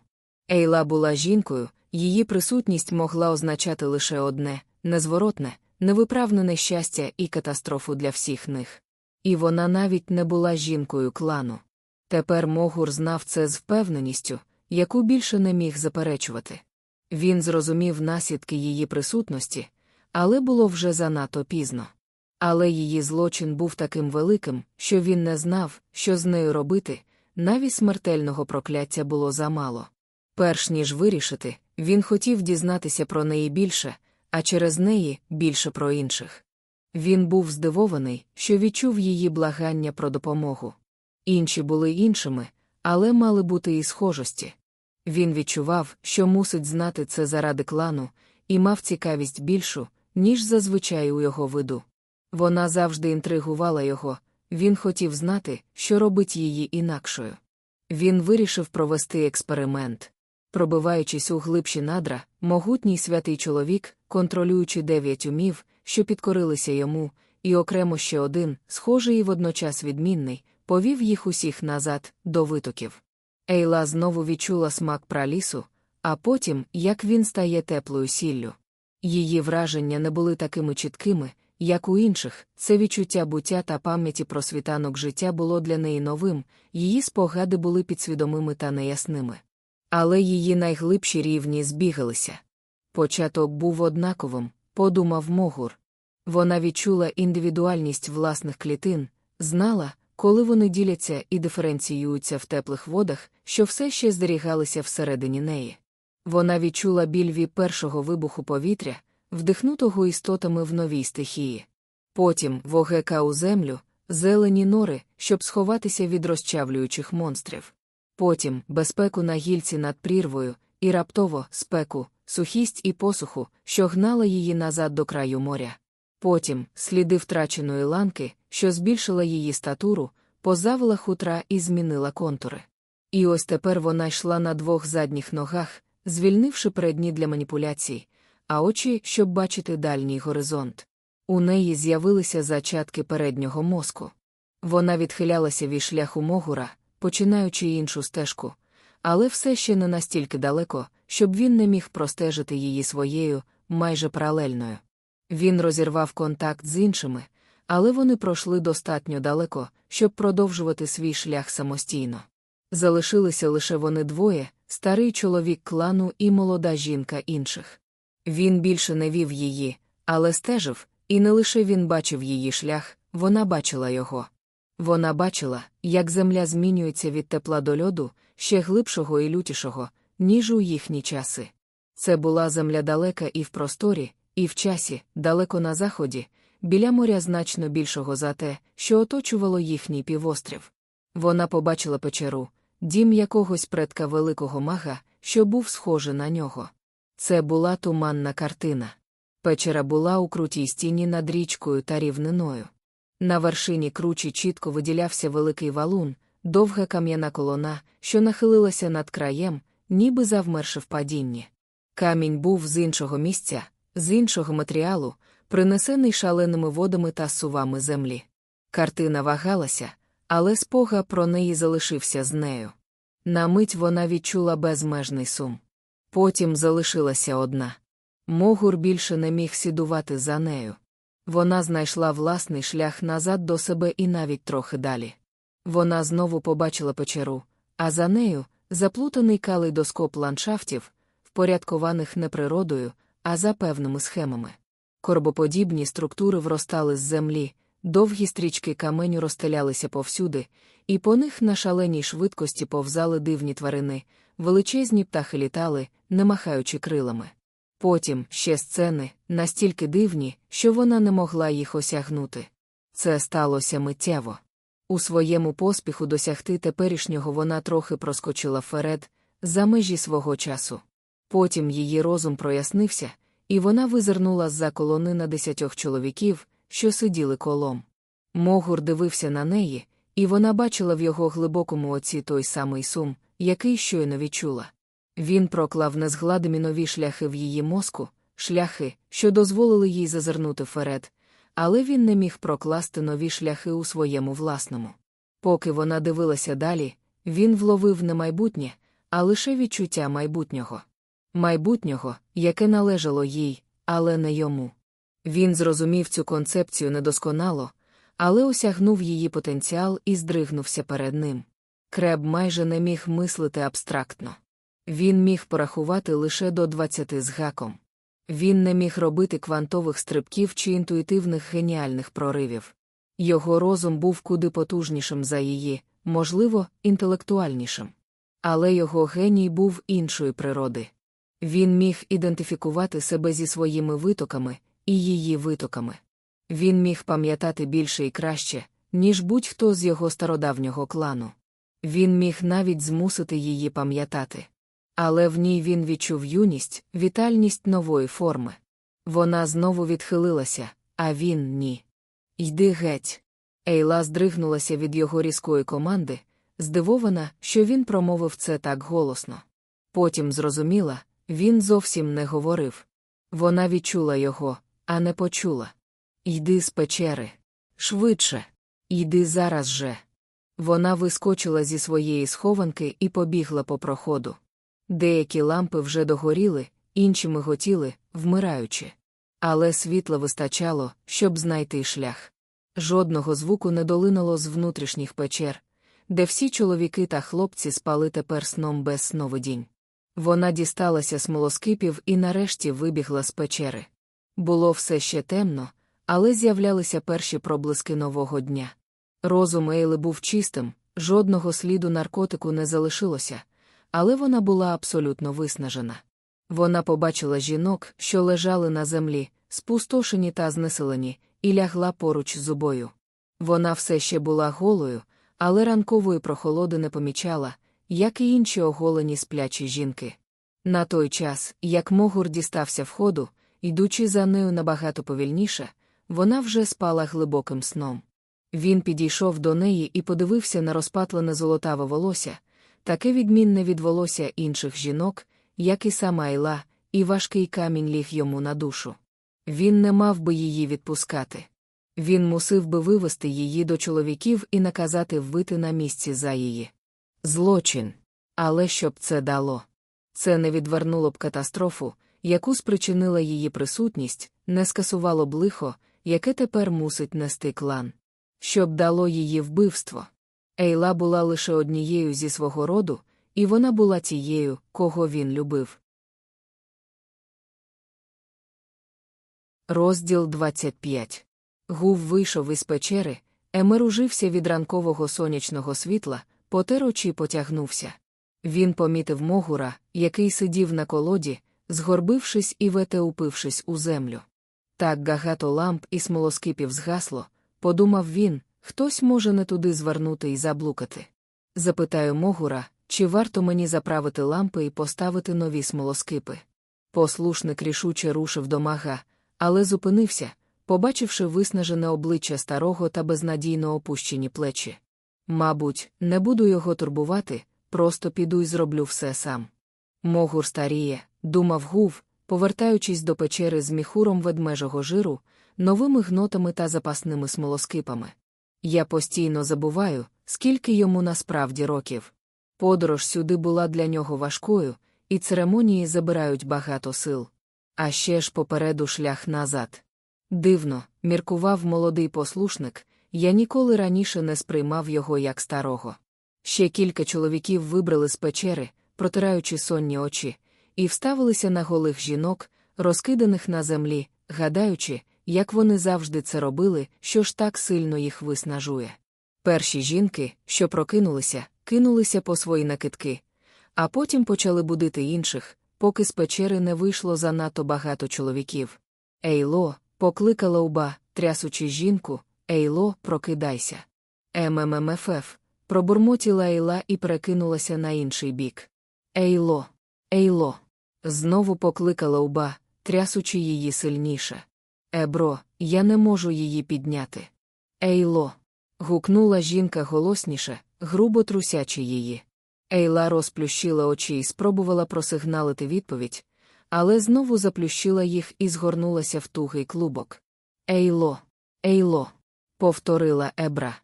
Ейла була жінкою, її присутність могла означати лише одне незворотне, невиправне нещастя і катастрофу для всіх них. І вона навіть не була жінкою клану. Тепер Могур знав це з впевненістю, яку більше не міг заперечувати. Він зрозумів наслідки її присутності, але було вже занадто пізно. Але її злочин був таким великим, що він не знав, що з нею робити, навіть смертельного прокляття було замало. Перш ніж вирішити, він хотів дізнатися про неї більше, а через неї більше про інших. Він був здивований, що відчув її благання про допомогу. Інші були іншими, але мали бути і схожості. Він відчував, що мусить знати це заради клану, і мав цікавість більшу, ніж зазвичай у його виду. Вона завжди інтригувала його, він хотів знати, що робить її інакшою. Він вирішив провести експеримент. Пробиваючись у глибші надра, могутній святий чоловік, контролюючи дев'ять умів, що підкорилися йому, і окремо ще один, схожий і водночас відмінний, повів їх усіх назад, до витоків. Ейла знову відчула смак пралісу, а потім, як він стає теплою сіллю. Її враження не були такими чіткими, як у інших, це відчуття буття та пам'яті про світанок життя було для неї новим, її спогади були підсвідомими та неясними. Але її найглибші рівні збігалися. Початок був однаковим, подумав Могур. Вона відчула індивідуальність власних клітин, знала, коли вони діляться і диференціюються в теплих водах, що все ще зберігалися всередині неї. Вона відчула біль від першого вибуху повітря, вдихнутого істотами в новій стихії. Потім вогека у землю, зелені нори, щоб сховатися від розчавлюючих монстрів. Потім безпеку на гільці над прірвою, і раптово спеку, сухість і посуху, що гнала її назад до краю моря. Потім сліди втраченої ланки, що збільшила її статуру, позавила хутра і змінила контури. І ось тепер вона йшла на двох задніх ногах, звільнивши передні для маніпуляцій, а очі, щоб бачити дальній горизонт. У неї з'явилися зачатки переднього мозку. Вона відхилялася від шляху могура, починаючи іншу стежку, але все ще не настільки далеко, щоб він не міг простежити її своєю, майже паралельною. Він розірвав контакт з іншими, але вони пройшли достатньо далеко, щоб продовжувати свій шлях самостійно. Залишилися лише вони двоє старий чоловік клану і молода жінка інших. Він більше не вів її, але стежив, і не лише він бачив її шлях, вона бачила його. Вона бачила, як земля змінюється від тепла до льоду, ще глибшого і лютішого, ніж у їхні часи. Це була земля далека і в просторі, і в часі, далеко на заході, біля моря значно більшого за те, що оточувало їхній півострів. Вона побачила печеру, дім якогось предка великого мага, що був схожий на нього. Це була туманна картина. Печера була у крутій стіні над річкою та рівниною. На вершині кручі чітко виділявся великий валун, довга кам'яна колона, що нахилилася над краєм, ніби завмерши в падінні. Камінь був з іншого місця, з іншого матеріалу, принесений шаленими водами та сувами землі. Картина вагалася, але спога про неї залишився з нею. На мить вона відчула безмежний сум. Потім залишилася одна. Могур більше не міг сідувати за нею. Вона знайшла власний шлях назад до себе і навіть трохи далі. Вона знову побачила печеру, а за нею заплутаний калейдоскоп ландшафтів, впорядкованих не природою, а за певними схемами. Корбоподібні структури вростали з землі, довгі стрічки каменю розстелялися повсюди, і по них на шаленій швидкості повзали дивні тварини, величезні птахи літали, не махаючи крилами. Потім ще сцени, настільки дивні, що вона не могла їх осягнути. Це сталося миттєво. У своєму поспіху досягти теперішнього вона трохи проскочила вперед, за межі свого часу. Потім її розум прояснився, і вона визирнула з-за колони на десятьох чоловіків, що сиділи колом. Могур дивився на неї, і вона бачила в його глибокому оці той самий сум, який щойно відчула. Він проклав незгладимі нові шляхи в її мозку, шляхи, що дозволили їй зазирнути вперед, але він не міг прокласти нові шляхи у своєму власному. Поки вона дивилася далі, він вловив не майбутнє, а лише відчуття майбутнього. Майбутнього, яке належало їй, але не йому. Він зрозумів цю концепцію недосконало, але осягнув її потенціал і здригнувся перед ним. Креб майже не міг мислити абстрактно. Він міг порахувати лише до 20 з гаком. Він не міг робити квантових стрибків чи інтуїтивних геніальних проривів. Його розум був куди потужнішим за її, можливо, інтелектуальнішим. Але його геній був іншої природи. Він міг ідентифікувати себе зі своїми витоками і її витоками. Він міг пам'ятати більше і краще, ніж будь-хто з його стародавнього клану. Він міг навіть змусити її пам'ятати. Але в ній він відчув юність, вітальність нової форми. Вона знову відхилилася, а він ні. Йди геть. Ейла здригнулася від його різкої команди, здивована, що він промовив це так голосно. Потім зрозуміла, він зовсім не говорив. Вона відчула його, а не почула. Йди з печери. Швидше. Йди зараз же. Вона вискочила зі своєї схованки і побігла по проходу. Деякі лампи вже догоріли, інші миготіли, вмираючи. Але світла вистачало, щоб знайти шлях. Жодного звуку не долинуло з внутрішніх печер, де всі чоловіки та хлопці спали тепер сном без сновидінь. Вона дісталася смолоскипів і нарешті вибігла з печери. Було все ще темно, але з'являлися перші проблиски нового дня. Розум Ейли був чистим, жодного сліду наркотику не залишилося, але вона була абсолютно виснажена. Вона побачила жінок, що лежали на землі, спустошені та знеселені, і лягла поруч з зубою. Вона все ще була голою, але ранкової прохолоди не помічала, як і інші оголені сплячі жінки. На той час, як Могур дістався входу, йдучи за нею набагато повільніше, вона вже спала глибоким сном. Він підійшов до неї і подивився на розпатлене золотаве волосся, таке відмінне від волосся інших жінок, як і сама Айла, і важкий камінь ліг йому на душу. Він не мав би її відпускати. Він мусив би вивести її до чоловіків і наказати вбити на місці за її. Злочин. Але що б це дало? Це не відвернуло б катастрофу, яку спричинила її присутність, не скасувало б лихо, яке тепер мусить нести клан. Щоб дало її вбивство. Ейла була лише однією зі свого роду, і вона була тією, кого він любив. Розділ 25 Гув вийшов із печери, Емер ужився від ранкового сонячного світла, потер очі потягнувся. Він помітив могура, який сидів на колоді, згорбившись і вете упившись у землю. Так багато ламп і смолоскипів згасло, подумав він, хтось може не туди звернути і заблукати. Запитаю могура, чи варто мені заправити лампи і поставити нові смолоскипи. Послушник рішуче рушив до мага, але зупинився, побачивши виснажене обличчя старого та безнадійно опущені плечі. Мабуть, не буду його турбувати, просто піду й зроблю все сам. Могур старіє, думав гув, повертаючись до печери з міхуром ведмежого жиру, новими гнотами та запасними смолоскипами. Я постійно забуваю, скільки йому насправді років. Подорож сюди була для нього важкою, і церемонії забирають багато сил. А ще ж попереду шлях назад. Дивно, міркував молодий послушник, я ніколи раніше не сприймав його як старого. Ще кілька чоловіків вибрали з печери, протираючи сонні очі, і вставилися на голих жінок, розкиданих на землі, гадаючи, як вони завжди це робили, що ж так сильно їх виснажує. Перші жінки, що прокинулися, кинулися по свої накидки, а потім почали будити інших, поки з печери не вийшло занадто багато чоловіків. Ейло, покликала уба, трясучи жінку, Ейло, прокидайся. МММФФ, пробурмотіла Ейла і перекинулася на інший бік. Ейло, Ейло. Знову покликала уба, трясучи її сильніше. Ебро, я не можу її підняти. Ейло. гукнула жінка голосніше, грубо трусячи її. Ейла розплющила очі і спробувала просигналити відповідь, але знову заплющила їх і згорнулася в тугий клубок. Ейло, Ейло, повторила Ебра.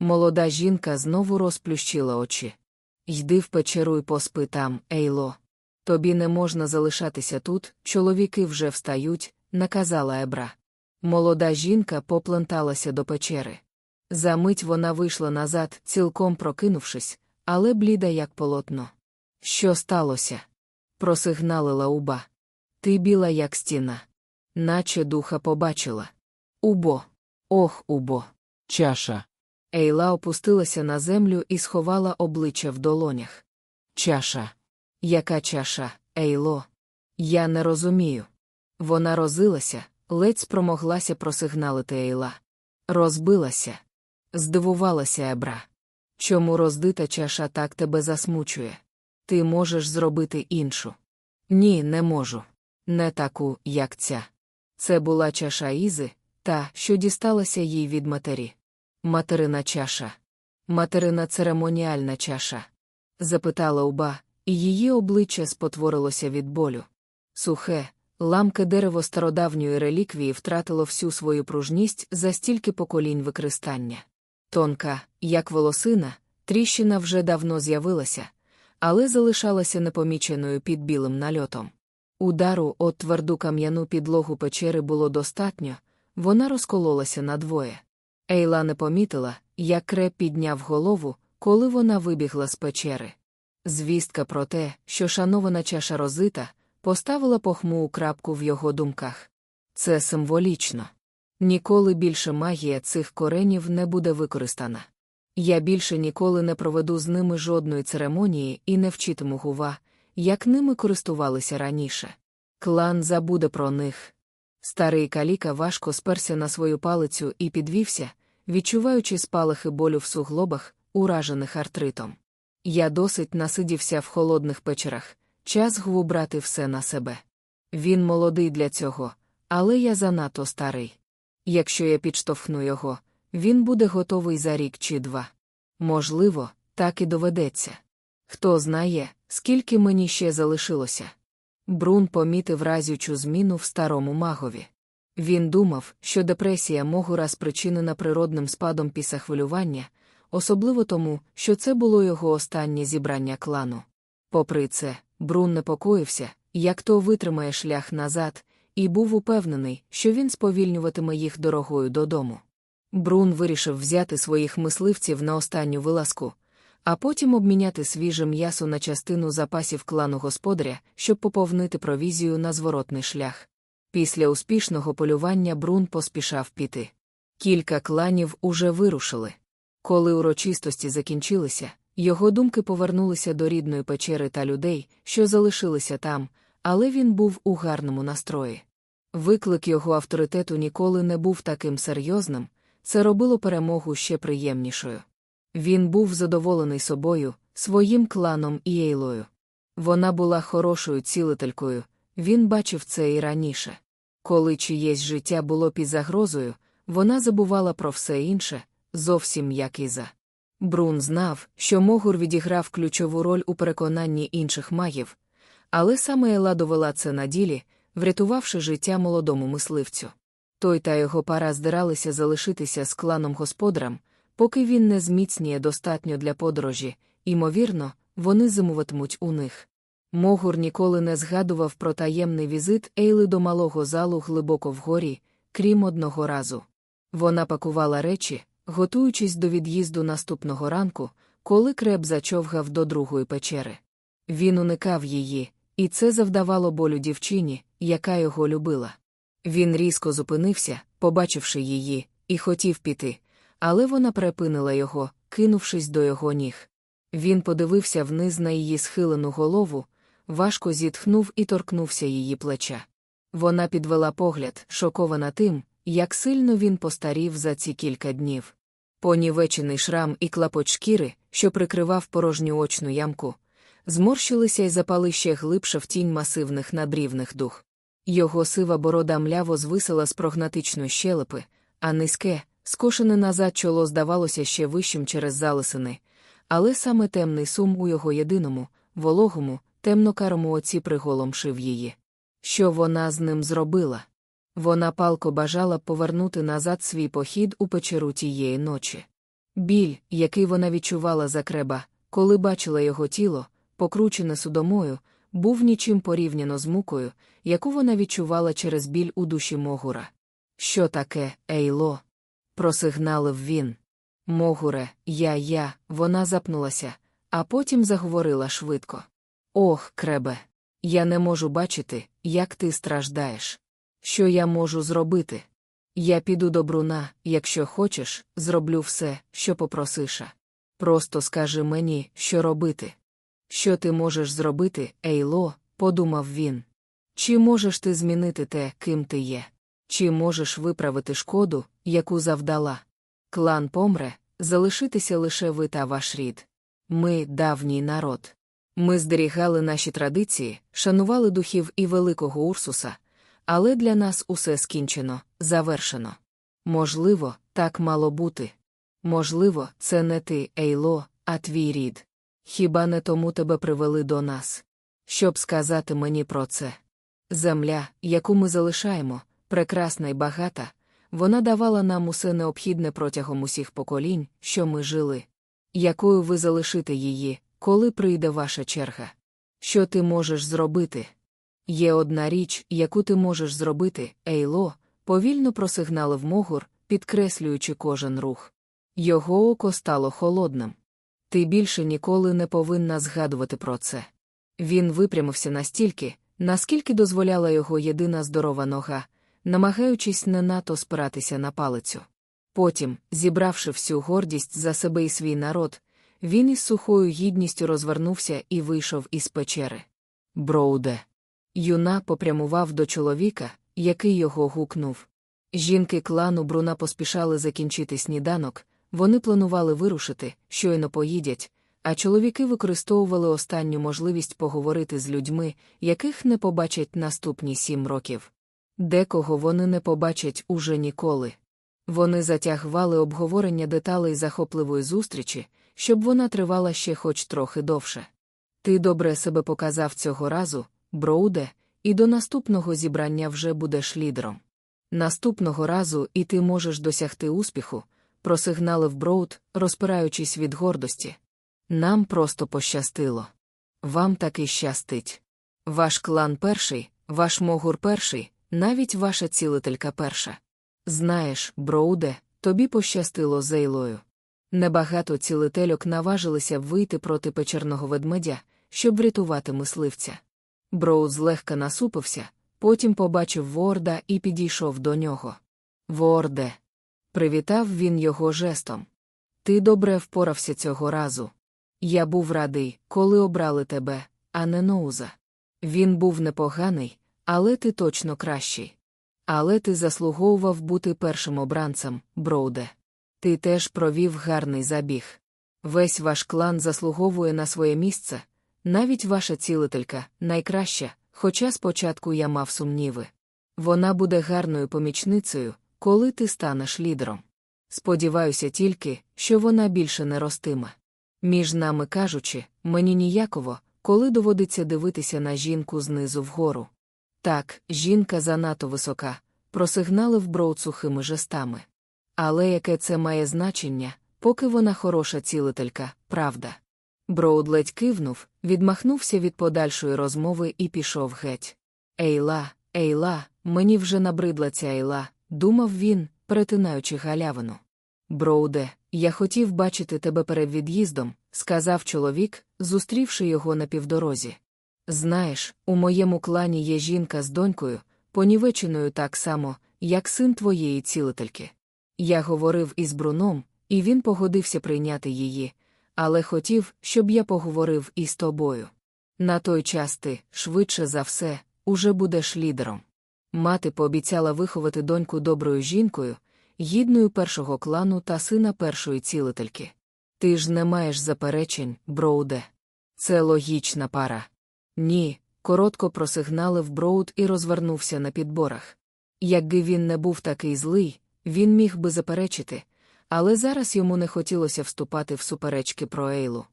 Молода жінка знову розплющила очі. Йди в печеру й поспи там, Ейло. Тобі не можна залишатися тут, чоловіки вже встають, наказала Ебра. Молода жінка попленталася до печери. За мить вона вийшла назад, цілком прокинувшись, але бліда, як полотно. Що сталося? просигналила уба. Ти біла, як стіна. Наче духа побачила. Убо. Ох, убо. Чаша. Ейла опустилася на землю і сховала обличчя в долонях. Чаша. Яка чаша, Ейло? Я не розумію. Вона розилася, ледь спромоглася просигналити Ейла. Розбилася. Здивувалася Ебра. Чому роздита чаша так тебе засмучує? Ти можеш зробити іншу. Ні, не можу. Не таку, як ця. Це була чаша Ізи, та, що дісталася їй від матері. Материна чаша. Материна церемоніальна чаша. Запитала уба, і її обличчя спотворилося від болю. Сухе, ламке дерево стародавньої реліквії втратило всю свою пружність за стільки поколінь використання. Тонка, як волосина, тріщина вже давно з'явилася, але залишалася непоміченою під білим нальотом. Удару от тверду кам'яну підлогу печери було достатньо, вона розкололася надвоє. Ейла не помітила, як креп підняв голову, коли вона вибігла з печери. Звістка про те, що шанована чаша розита, поставила похму крапку в його думках. Це символічно. Ніколи більше магія цих коренів не буде використана. Я більше ніколи не проведу з ними жодної церемонії і не вчитиму гува, як ними користувалися раніше. Клан забуде про них. Старий каліка важко сперся на свою палицю і підвівся, відчуваючи спалахи болю в суглобах, уражених артритом. Я досить насидівся в холодних печерах, час гву брати все на себе. Він молодий для цього, але я занадто старий. Якщо я підштовхну його, він буде готовий за рік чи два. Можливо, так і доведеться. Хто знає, скільки мені ще залишилося. Брун помітив разючу зміну в старому магові. Він думав, що депресія могура спричинена природним спадом після хвилювання, особливо тому, що це було його останнє зібрання клану. Попри це, Брун непокоївся, як то витримає шлях назад, і був упевнений, що він сповільнюватиме їх дорогою додому. Брун вирішив взяти своїх мисливців на останню вилазку, а потім обміняти свіже м'ясо на частину запасів клану господаря, щоб поповнити провізію на зворотний шлях. Після успішного полювання Брун поспішав піти. Кілька кланів уже вирушили. Коли урочистості закінчилися, його думки повернулися до рідної печери та людей, що залишилися там, але він був у гарному настрої. Виклик його авторитету ніколи не був таким серйозним, це робило перемогу ще приємнішою. Він був задоволений собою, своїм кланом і Ейлою. Вона була хорошою цілителькою, він бачив це і раніше. Коли чиєсь життя було під загрозою, вона забувала про все інше, зовсім як і за. Брун знав, що Могур відіграв ключову роль у переконанні інших магів, але саме Ела довела це на ділі, врятувавши життя молодому мисливцю. Той та його пара здиралися залишитися з кланом господарем, поки він не зміцніє достатньо для подорожі, ймовірно, вони зимуватимуть у них. Могур ніколи не згадував про таємний візит Ейли до малого залу глибоко вгорі, крім одного разу. Вона пакувала речі, готуючись до від'їзду наступного ранку, коли креп зачовгав до другої печери. Він уникав її, і це завдавало болю дівчині, яка його любила. Він різко зупинився, побачивши її, і хотів піти, але вона припинила його, кинувшись до його ніг. Він подивився вниз на її схилену голову, важко зітхнув і торкнувся її плеча. Вона підвела погляд, шокована тим, як сильно він постарів за ці кілька днів. Понівечений шрам і клапоть шкіри, що прикривав порожню очну ямку, зморщилися й запали ще глибше в тінь масивних набрівних дух. Його сива борода мляво звисила з прогнатичної щелепи, а низьке, скошене назад чоло здавалося ще вищим через залисини, але саме темний сум у його єдиному, вологому, темно-карому оці приголомшив її. Що вона з ним зробила? Вона палко бажала повернути назад свій похід у печеру тієї ночі. Біль, який вона відчувала за креба, коли бачила його тіло, покручене судомою, був нічим порівняно з мукою, яку вона відчувала через біль у душі Могура. Що таке, Ейло? просигналив він. Могуре, я, я, вона запнулася, а потім заговорила швидко. Ох, кребе, я не можу бачити, як ти страждаєш. Що я можу зробити? Я піду до бруна, якщо хочеш, зроблю все, що попросиша. Просто скажи мені, що робити. Що ти можеш зробити, Ейло, подумав він. Чи можеш ти змінити те, ким ти є? Чи можеш виправити шкоду, яку завдала? Клан помре, залишитися лише ви та ваш рід. Ми давній народ. Ми зберігали наші традиції, шанували духів і великого Урсуса, але для нас усе скінчено, завершено. Можливо, так мало бути. Можливо, це не ти, Ейло, а твій рід. Хіба не тому тебе привели до нас? Щоб сказати мені про це. Земля, яку ми залишаємо, прекрасна і багата, вона давала нам усе необхідне протягом усіх поколінь, що ми жили. Якою ви залишите її, коли прийде ваша черга? Що ти можеш зробити? Є одна річ, яку ти можеш зробити, Ейло, повільно просигналив Могур, підкреслюючи кожен рух. Його око стало холодним. Ти більше ніколи не повинна згадувати про це. Він випрямився настільки, наскільки дозволяла його єдина здорова нога, намагаючись не надто спиратися на палицю. Потім, зібравши всю гордість за себе і свій народ, він із сухою гідністю розвернувся і вийшов із печери. Броуде. Юна попрямував до чоловіка, який його гукнув. Жінки клану Бруна поспішали закінчити сніданок, вони планували вирушити, щойно поїдять, а чоловіки використовували останню можливість поговорити з людьми, яких не побачать наступні сім років. Декого вони не побачать уже ніколи. Вони затягували обговорення деталей захопливої зустрічі, щоб вона тривала ще хоч трохи довше. Ти добре себе показав цього разу, Броуде, і до наступного зібрання вже будеш лідером. Наступного разу і ти можеш досягти успіху, просигналив Броуд, розпираючись від гордості. Нам просто пощастило. Вам таки щастить. Ваш клан перший, ваш могур перший, навіть ваша цілителька перша. Знаєш, Броуде, тобі пощастило з Ейлою. Небагато цілительок наважилися вийти проти печерного ведмедя, щоб врятувати мисливця. Броуд злегка насупився, потім побачив Ворда і підійшов до нього. Ворде. Привітав він його жестом. Ти добре впорався цього разу. Я був радий, коли обрали тебе, а не Ноуза. Він був непоганий, але ти точно кращий. Але ти заслуговував бути першим обранцем, Броуде. Ти теж провів гарний забіг. Весь ваш клан заслуговує на своє місце, навіть ваша цілителька найкраща, хоча спочатку я мав сумніви. Вона буде гарною помічницею, коли ти станеш лідером. Сподіваюся тільки, що вона більше не ростиме. Між нами кажучи, мені ніяково, коли доводиться дивитися на жінку знизу вгору. Так, жінка занадто висока, просигналив Броуд сухими жестами. Але яке це має значення, поки вона хороша цілителька, правда? Броуд ледь кивнув, відмахнувся від подальшої розмови і пішов геть. Ейла, Ейла, мені вже набридла ця Ейла, думав він, перетинаючи галявину. Броуде, я хотів бачити тебе перед від'їздом, сказав чоловік, зустрівши його на півдорозі. Знаєш, у моєму клані є жінка з донькою, понівеченою так само, як син твоєї цілительки. Я говорив із Бруном, і він погодився прийняти її, але хотів, щоб я поговорив із тобою. На той час ти, швидше за все, уже будеш лідером. Мати пообіцяла виховати доньку доброю жінкою, гідною першого клану та сина першої цілительки. Ти ж не маєш заперечень, Броуде. Це логічна пара. Ні, коротко просигналив Броуд і розвернувся на підборах. Якби він не був такий злий, він міг би заперечити, але зараз йому не хотілося вступати в суперечки про Ейлу.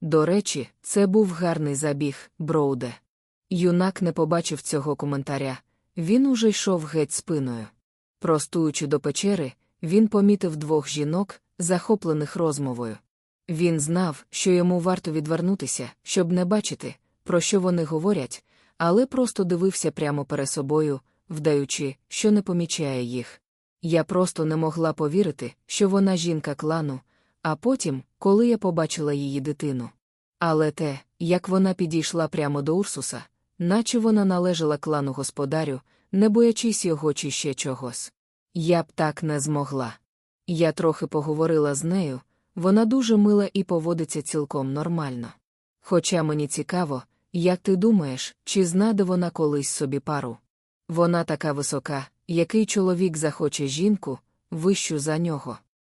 До речі, це був гарний забіг, Броуде. Юнак не побачив цього коментаря, він уже йшов геть спиною. Простуючи до печери, він помітив двох жінок, захоплених розмовою. Він знав, що йому варто відвернутися, щоб не бачити, про що вони говорять, але просто дивився прямо перед собою, вдаючи, що не помічає їх. Я просто не могла повірити, що вона жінка клану, а потім, коли я побачила її дитину. Але те, як вона підійшла прямо до Урсуса, наче вона належала клану господарю, не боячись його чи ще чогось. Я б так не змогла. Я трохи поговорила з нею, вона дуже мила і поводиться цілком нормально. Хоча мені цікаво, як ти думаєш, чи знаде вона колись собі пару? Вона така висока, який чоловік захоче жінку, вищу за нього.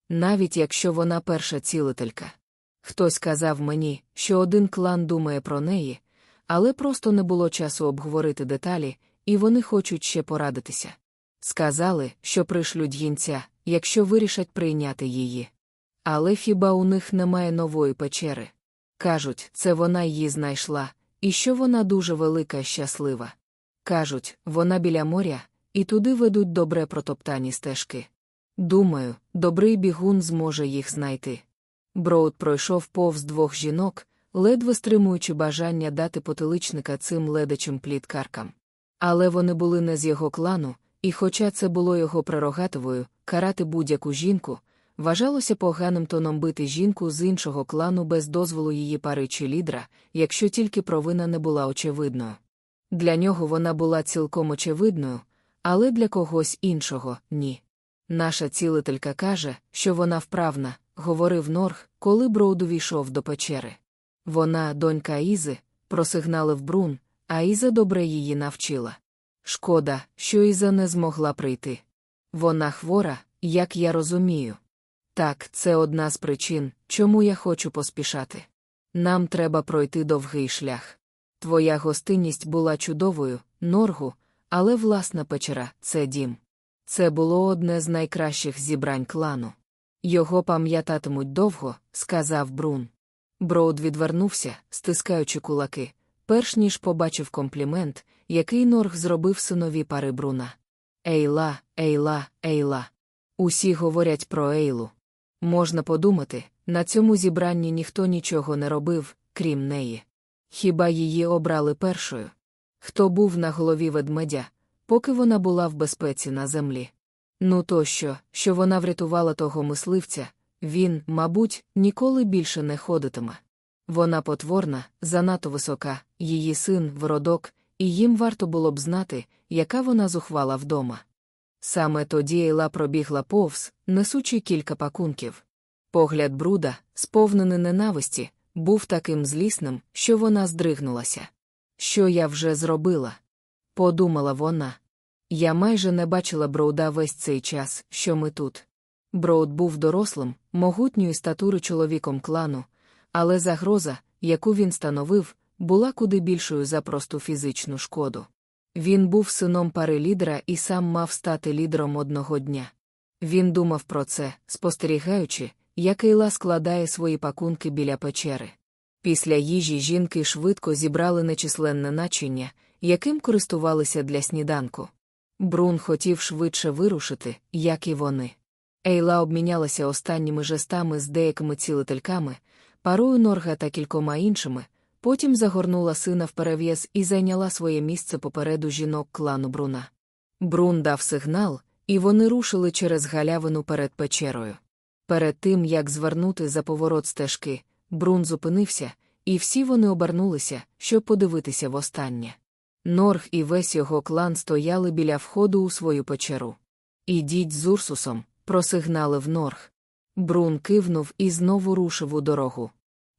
Навіть якщо вона перша цілителька. Хтось казав мені, що один клан думає про неї, але просто не було часу обговорити деталі, і вони хочуть ще порадитися. Сказали, що пришлють гінця, якщо вирішать прийняти її. Але хіба у них немає нової печери? Кажуть, це вона її знайшла, і що вона дуже велика і щаслива. Кажуть, вона біля моря, і туди ведуть добре протоптані стежки. Думаю, добрий бігун зможе їх знайти. Броуд пройшов повз двох жінок, ледве стримуючи бажання дати потиличника цим ледачим пліткаркам. Але вони були не з його клану, і, хоча це було його прерогативою, карати будь-яку жінку, вважалося поганим тоном бити жінку з іншого клану без дозволу її пари чи лідра, якщо тільки провина не була очевидною. Для нього вона була цілком очевидною, але для когось іншого ні. Наша цілителька каже, що вона вправна, говорив Норг, коли Броуд увійшов до печери. Вона, донька Ізи, просигналив Брун, а Іза добре її навчила. Шкода, що Іза не змогла прийти. Вона хвора, як я розумію. Так, це одна з причин, чому я хочу поспішати. Нам треба пройти довгий шлях. Твоя гостинність була чудовою, норгу, але власна печера це дім. Це було одне з найкращих зібрань клану. Його пам'ятатимуть довго, сказав Брун. Броуд відвернувся, стискаючи кулаки, перш ніж побачив комплімент, який Норг зробив синові пари Бруна. Ейла, Ейла, Ейла. Усі говорять про Ейлу. Можна подумати, на цьому зібранні ніхто нічого не робив, крім неї. Хіба її обрали першою? Хто був на голові ведмедя, поки вона була в безпеці на землі? Ну то що, що вона врятувала того мисливця, він, мабуть, ніколи більше не ходитиме. Вона потворна, занадто висока, її син вродок, і їм варто було б знати, яка вона зухвала вдома. Саме тоді Ейла пробігла повз, несучи кілька пакунків. Погляд бруда, сповнений ненависті, був таким злісним, що вона здригнулася. Що я вже зробила? Подумала вона. Я майже не бачила Броуда весь цей час, що ми тут. Броуд був дорослим, могутньої статури чоловіком клану, але загроза, яку він становив, була куди більшою за просту фізичну шкоду. Він був сином пари лідера і сам мав стати лідером одного дня. Він думав про це, спостерігаючи, як Ейла складає свої пакунки біля печери. Після їжі жінки швидко зібрали нечисленне начиння, яким користувалися для сніданку. Брун хотів швидше вирушити, як і вони. Ейла обмінялася останніми жестами з деякими цілительками, парою Норга та кількома іншими, потім загорнула сина в перев'яз і зайняла своє місце попереду жінок клану Бруна. Брун дав сигнал, і вони рушили через галявину перед печерою. Перед тим, як звернути за поворот стежки, Брун зупинився, і всі вони обернулися, щоб подивитися востаннє. Норг і весь його клан стояли біля входу у свою печеру. Ідіть з Урсусом, просигналив Норг. Брун кивнув і знову рушив у дорогу.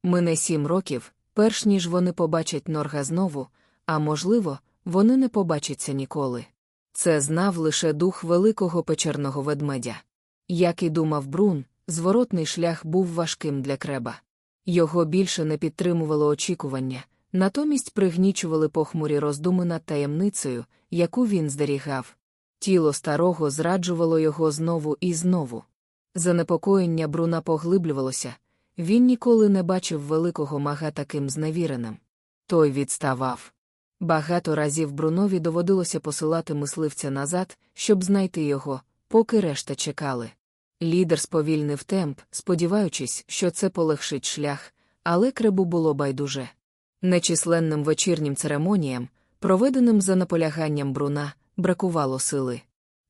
Мине сім років, перш ніж вони побачать Норга знову, а можливо, вони не побачаться ніколи. Це знав лише дух великого печерного ведмедя. Як і думав Брун, зворотний шлях був важким для креба. Його більше не підтримувало очікування, натомість пригнічували похмурі роздуми над таємницею, яку він здерігав. Тіло старого зраджувало його знову і знову. Занепокоєння Бруна поглиблювалося, він ніколи не бачив великого мага таким зневіреним. Той відставав. Багато разів Брунові доводилося посилати мисливця назад, щоб знайти його, поки решта чекали. Лідер сповільнив темп, сподіваючись, що це полегшить шлях, але кребу було байдуже. Нечисленним вечірнім церемоніям, проведеним за наполяганням Бруна, бракувало сили.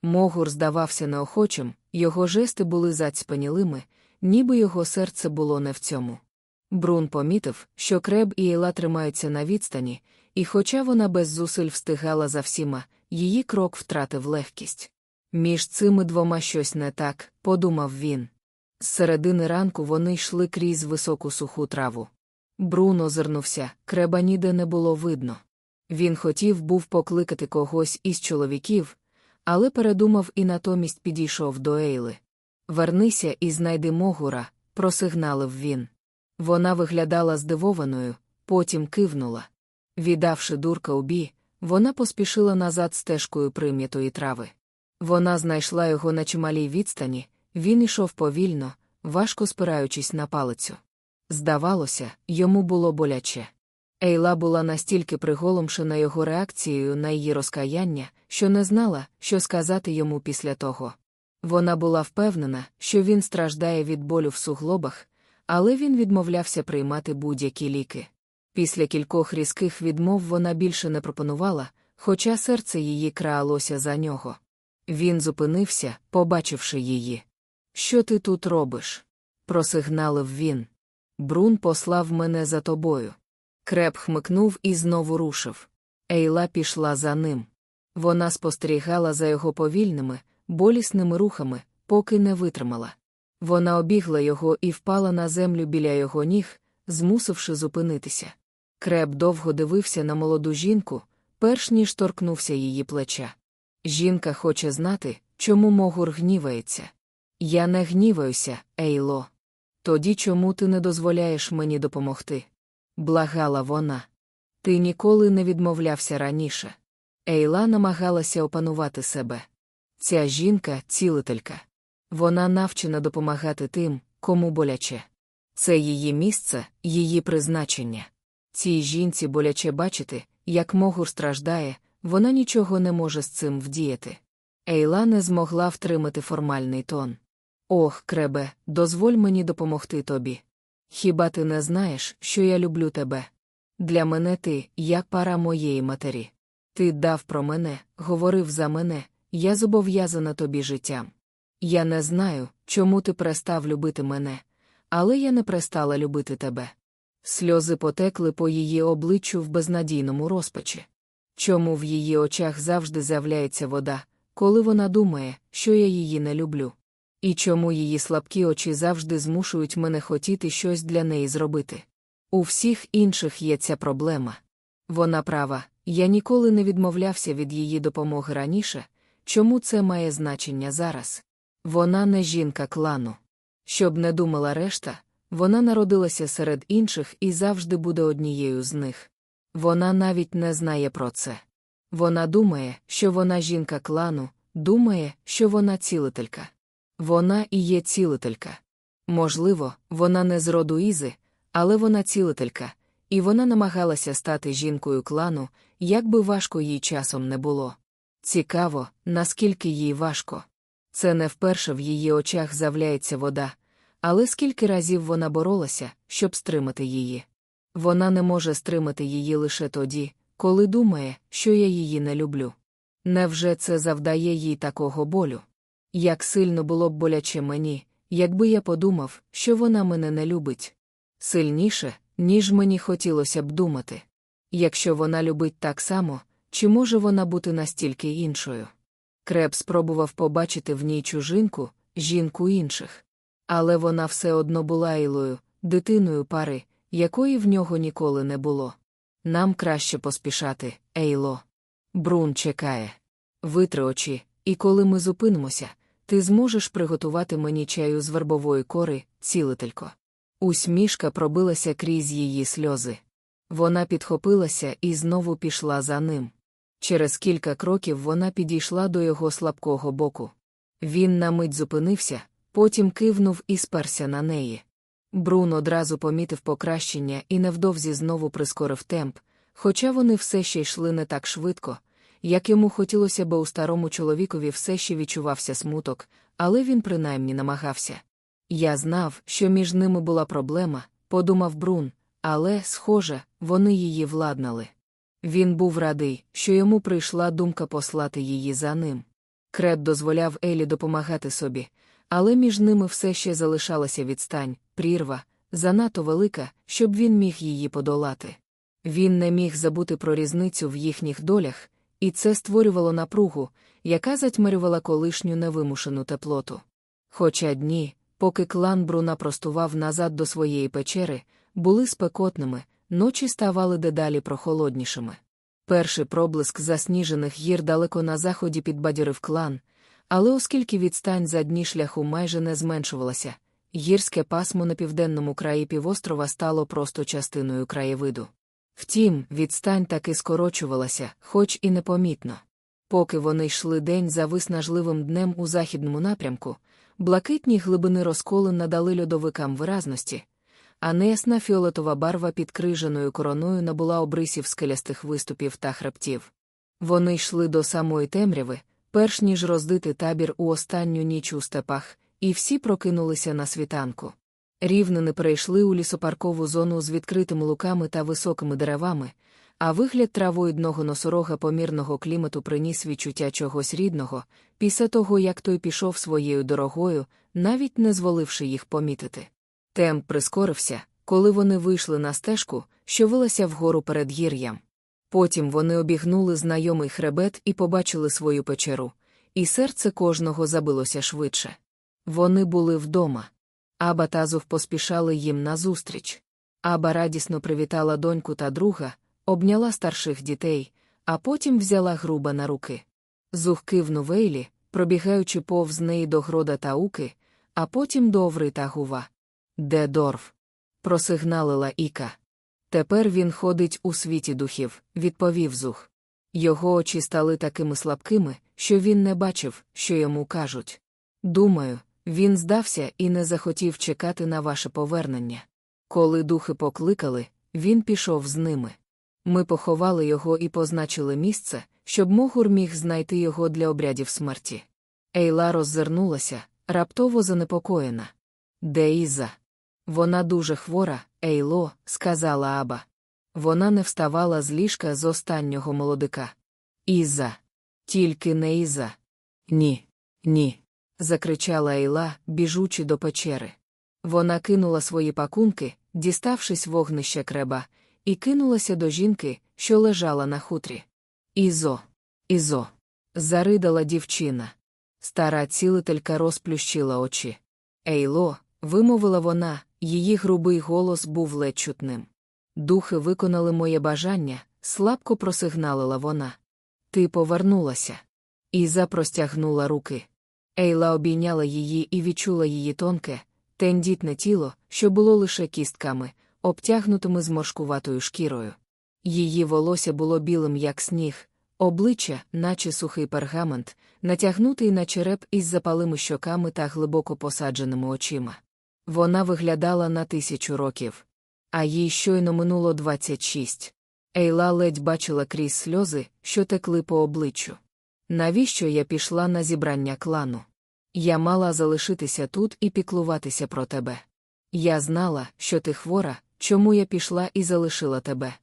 Могур здавався неохочим, його жести були зацьпанілими, ніби його серце було не в цьому. Брун помітив, що креб і Ейла тримаються на відстані, і, хоча вона без зусиль встигала за всіма, її крок втратив легкість. Між цими двома щось не так, подумав він. З середини ранку вони йшли крізь високу суху траву. Брун озирнувся, креба ніде не було видно. Він хотів був покликати когось із чоловіків, але передумав і натомість підійшов до Ейли. Вернися і знайди Могура, просигналив він. Вона виглядала здивованою, потім кивнула. Віддавши дурка у бій, вона поспішила назад стежкою прим'ятої трави. Вона знайшла його на чималій відстані, він ішов повільно, важко спираючись на палицю. Здавалося, йому було боляче. Ейла була настільки приголомшена його реакцією на її розкаяння, що не знала, що сказати йому після того. Вона була впевнена, що він страждає від болю в суглобах, але він відмовлявся приймати будь-які ліки. Після кількох різких відмов вона більше не пропонувала, хоча серце її краялося за нього. Він зупинився, побачивши її. Що ти тут робиш? просигналив він. Брун послав мене за тобою. Креп хмикнув і знову рушив. Ейла пішла за ним. Вона спостерігала за його повільними, болісними рухами, поки не витримала. Вона обігла його і впала на землю біля його ніг, змусивши зупинитися. Креб довго дивився на молоду жінку, перш ніж торкнувся її плеча. Жінка хоче знати, чому Могур гнівається. Я не гніваюся, Ейло. Тоді чому ти не дозволяєш мені допомогти? Благала вона. Ти ніколи не відмовлявся раніше. Ейла намагалася опанувати себе. Ця жінка цілителька. Вона навчена допомагати тим, кому боляче. Це її місце, її призначення. Цій жінці боляче бачити, як Могур страждає, вона нічого не може з цим вдіяти. Ейла не змогла втримати формальний тон. Ох, кребе, дозволь мені допомогти тобі. Хіба ти не знаєш, що я люблю тебе? Для мене ти, як пара моєї матері. Ти дав про мене, говорив за мене, я зобов'язана тобі життям. Я не знаю, чому ти перестав любити мене, але я не перестала любити тебе. Сльози потекли по її обличчю в безнадійному розпачі. Чому в її очах завжди з'являється вода, коли вона думає, що я її не люблю? І чому її слабкі очі завжди змушують мене хотіти щось для неї зробити? У всіх інших є ця проблема. Вона права, я ніколи не відмовлявся від її допомоги раніше, чому це має значення зараз? Вона не жінка клану. Щоб не думала решта, вона народилася серед інших і завжди буде однією з них. Вона навіть не знає про це. Вона думає, що вона жінка клану, думає, що вона цілителька. Вона і є цілителька. Можливо, вона не з роду Ізи, але вона цілителька, і вона намагалася стати жінкою клану, як би важко їй часом не було. Цікаво, наскільки їй важко. Це не вперше в її очах з'являється вода, але скільки разів вона боролася, щоб стримати її. Вона не може стримати її лише тоді, коли думає, що я її не люблю. Невже це завдає їй такого болю? Як сильно було б боляче мені, якби я подумав, що вона мене не любить. Сильніше, ніж мені хотілося б думати. Якщо вона любить так само, чи може вона бути настільки іншою? Креб спробував побачити в ній чужинку, жінку інших. Але вона все одно була Ілою, дитиною пари, якої в нього ніколи не було. Нам краще поспішати, Ейло. Брун чекає. Витри очі, і коли ми зупинимося, ти зможеш приготувати мені чаю з вербової кори, цілителько. Усмішка пробилася крізь її сльози. Вона підхопилася і знову пішла за ним. Через кілька кроків вона підійшла до його слабкого боку. Він на мить зупинився, потім кивнув і сперся на неї. Брун одразу помітив покращення і невдовзі знову прискорив темп, хоча вони все ще йшли не так швидко, як йому хотілося, бо у старому чоловікові все ще відчувався смуток, але він принаймні намагався. Я знав, що між ними була проблема, подумав Брун, але, схоже, вони її владнали. Він був радий, що йому прийшла думка послати її за ним. Кред дозволяв Елі допомагати собі, але між ними все ще залишалася відстань, прірва, занадто велика, щоб він міг її подолати. Він не міг забути про різницю в їхніх долях, і це створювало напругу, яка затьмарювала колишню невимушену теплоту. Хоча дні, поки клан Бруна простував назад до своєї печери, були спекотними, ночі ставали дедалі прохолоднішими. Перший проблиск засніжених гір далеко на заході підбадьорив клан, але оскільки відстань за дні шляху майже не зменшувалася, гірське пасмо на південному краї півострова стало просто частиною краєвиду. Втім, відстань таки скорочувалася, хоч і непомітно. Поки вони йшли день за виснажливим днем у західному напрямку, блакитні глибини розколин надали льодовикам виразності, а неясна фіолетова барва під крижаною короною набула обрисів скелястих виступів та хребтів. Вони йшли до самої темряви, перш ніж роздити табір у останню ніч у степах, і всі прокинулися на світанку. Рівнини перейшли у лісопаркову зону з відкритими луками та високими деревами, а вигляд травоїдного носорога помірного клімату приніс відчуття чогось рідного, після того як той пішов своєю дорогою, навіть не зволивши їх помітити. Темп прискорився, коли вони вийшли на стежку, що вилася вгору перед гір'ям. Потім вони обігнули знайомий хребет і побачили свою печеру, і серце кожного забилося швидше. Вони були вдома. Аба та Зув поспішали їм назустріч. Аба радісно привітала доньку та друга, обняла старших дітей, а потім взяла груба на руки. Зух кивнув Ейлі, пробігаючи повз неї до грода та уки, а потім до Оври та гува. Де Дорф? просигналила Іка. Тепер він ходить у світі духів, відповів зух. Його очі стали такими слабкими, що він не бачив, що йому кажуть. Думаю, він здався і не захотів чекати на ваше повернення. Коли духи покликали, він пішов з ними. Ми поховали його і позначили місце, щоб Могур міг знайти його для обрядів смерті. Ейла роззирнулася, раптово занепокоєна. Де Іза? Вона дуже хвора, Ейло, сказала Аба. Вона не вставала з ліжка з останнього молодика. Іза. Тільки не Іза. Ні, ні. закричала Ейла, біжучи до печери. Вона кинула свої пакунки, діставшись вогнища креба, і кинулася до жінки, що лежала на хутрі. Ізо, Ізо. заридала дівчина. Стара цілителька розплющила очі. Ейло, вимовила вона, її грубий голос був ледь чутним. Духи виконали моє бажання, слабко просигналила вона. Ти повернулася. Іза простягнула руки. Ейла обійняла її і відчула її тонке, тендітне тіло, що було лише кістками, обтягнутими зморшкуватою шкірою. Її волосся було білим, як сніг, обличчя, наче сухий пергамент, натягнутий на череп із запалими щоками та глибоко посадженими очима. Вона виглядала на тисячу років. А їй щойно минуло 26. Ейла ледь бачила крізь сльози, що текли по обличчю. Навіщо я пішла на зібрання клану? Я мала залишитися тут і піклуватися про тебе. Я знала, що ти хвора, чому я пішла і залишила тебе.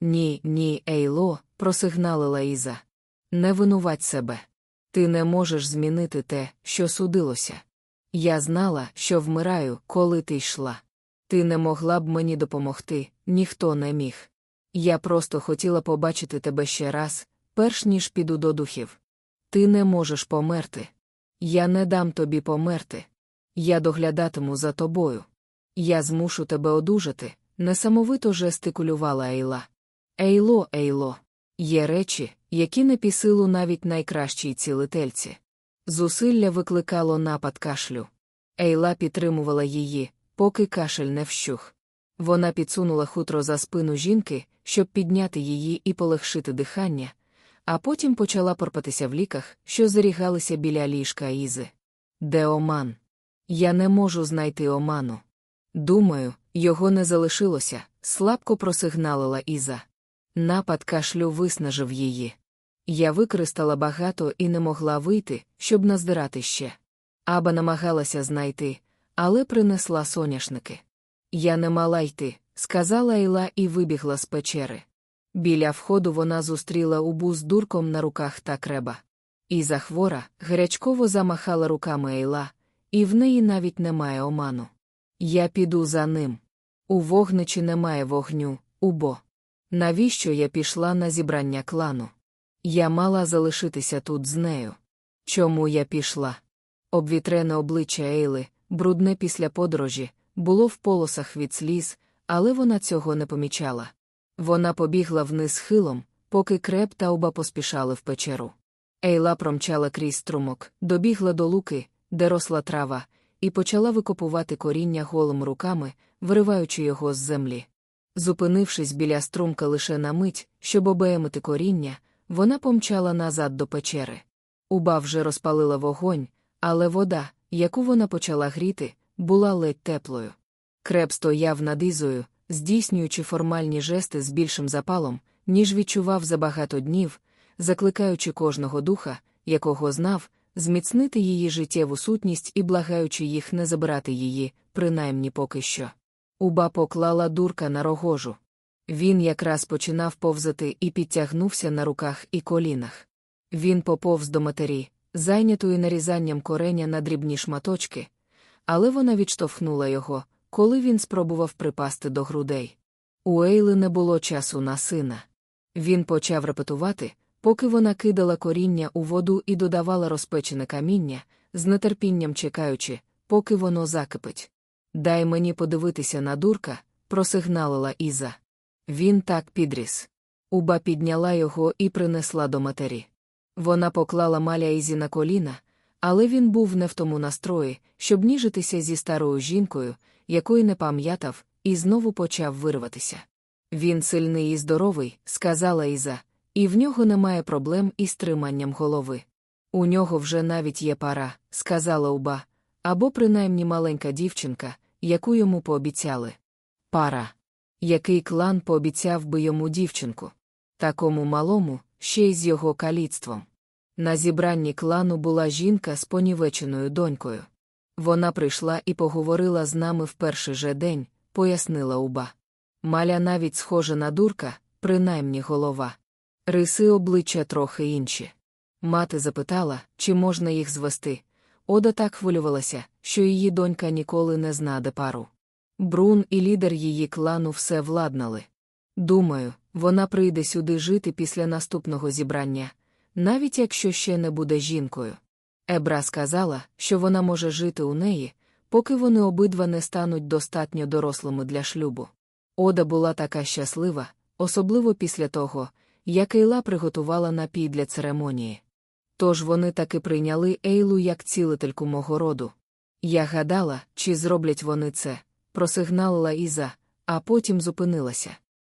Ні, ні, Ейло, просигналила Іза. Не винувать себе. Ти не можеш змінити те, що судилося. Я знала, що вмираю, коли ти йшла. Ти не могла б мені допомогти, ніхто не міг. Я просто хотіла побачити тебе ще раз, перш ніж піду до духів. Ти не можеш померти. Я не дам тобі померти. Я доглядатиму за тобою. Я змушу тебе одужати, несамовито жестикулювала Ейла. Ейло, Ейло. Є речі, які не пісилу навіть найкращій цілительці. Зусилля викликало напад кашлю. Ейла підтримувала її, поки кашель не вщух. Вона підсунула хутро за спину жінки, щоб підняти її і полегшити дихання, а потім почала порпатися в ліках, що зарігалися біля ліжка Ізи. Де Оман? Я не можу знайти Оману. Думаю, його не залишилося, слабко просигналила Іза. Напад кашлю виснажив її. Я використала багато і не могла вийти, щоб наздирати ще. Аба намагалася знайти, але принесла соняшники. Я не мала йти, сказала Ейла і вибігла з печери. Біля входу вона зустріла убу з дурком на руках та креба. І захвора, гарячково замахала руками Ейла, і в неї навіть немає оману. Я піду за ним. У вогничі немає вогню, убо. Навіщо я пішла на зібрання клану? Я мала залишитися тут з нею. Чому я пішла? Обвітрене обличчя Ейли, брудне після подорожі, було в полосах від сліз, але вона цього не помічала. Вона побігла вниз схилом, поки креп та оба поспішали в печеру. Ейла промчала крізь струмок, добігла до луки, де росла трава, і почала викопувати коріння голими руками, вириваючи його з землі. Зупинившись біля струмка лише на мить, щоб обеємити коріння, вона помчала назад до печери. Уба вже розпалила вогонь, але вода, яку вона почала гріти, була ледь теплою. Креп стояв над Ізою, здійснюючи формальні жести з більшим запалом, ніж відчував за багато днів, закликаючи кожного духа, якого знав, зміцнити її життєву сутність і благаючи їх не забирати її, принаймні поки що. Уба поклала дурка на рогожу. Він якраз починав повзати і підтягнувся на руках і колінах. Він поповз до матері, зайнятої нарізанням кореня на дрібні шматочки, але вона відштовхнула його, коли він спробував припасти до грудей. У Ейли не було часу на сина. Він почав репетувати, поки вона кидала коріння у воду і додавала розпечене каміння, з нетерпінням чекаючи, поки воно закипить. Дай мені подивитися на дурка, просигналила Іза. Він так підріс. Уба підняла його і принесла до матері. Вона поклала маля Ізі на коліна, але він був не в тому настрої, щоб ніжитися зі старою жінкою, якої не пам'ятав, і знову почав вирватися. Він сильний і здоровий, сказала Іза, і в нього немає проблем із триманням голови. У нього вже навіть є пара, сказала Уба, або принаймні маленька дівчинка, яку йому пообіцяли. Пара. Який клан пообіцяв би йому дівчинку? Такому малому, ще й з його каліцтвом. На зібранні клану була жінка з понівеченою донькою. Вона прийшла і поговорила з нами в перший же день, пояснила Уба. Маля навіть схожа на дурка, принаймні голова. Риси обличчя трохи інші. Мати запитала, чи можна їх звести. Ода так хвилювалася, що її донька ніколи не знаде пару. Брун і лідер її клану все владнали. Думаю, вона прийде сюди жити після наступного зібрання, навіть якщо ще не буде жінкою. Ебра сказала, що вона може жити у неї, поки вони обидва не стануть достатньо дорослими для шлюбу. Ода була така щаслива, особливо після того, як Ейла приготувала напій для церемонії. Тож вони таки прийняли Ейлу як цілительку мого роду. Я гадала, чи зроблять вони це, просигналила Іза, а потім зупинилася.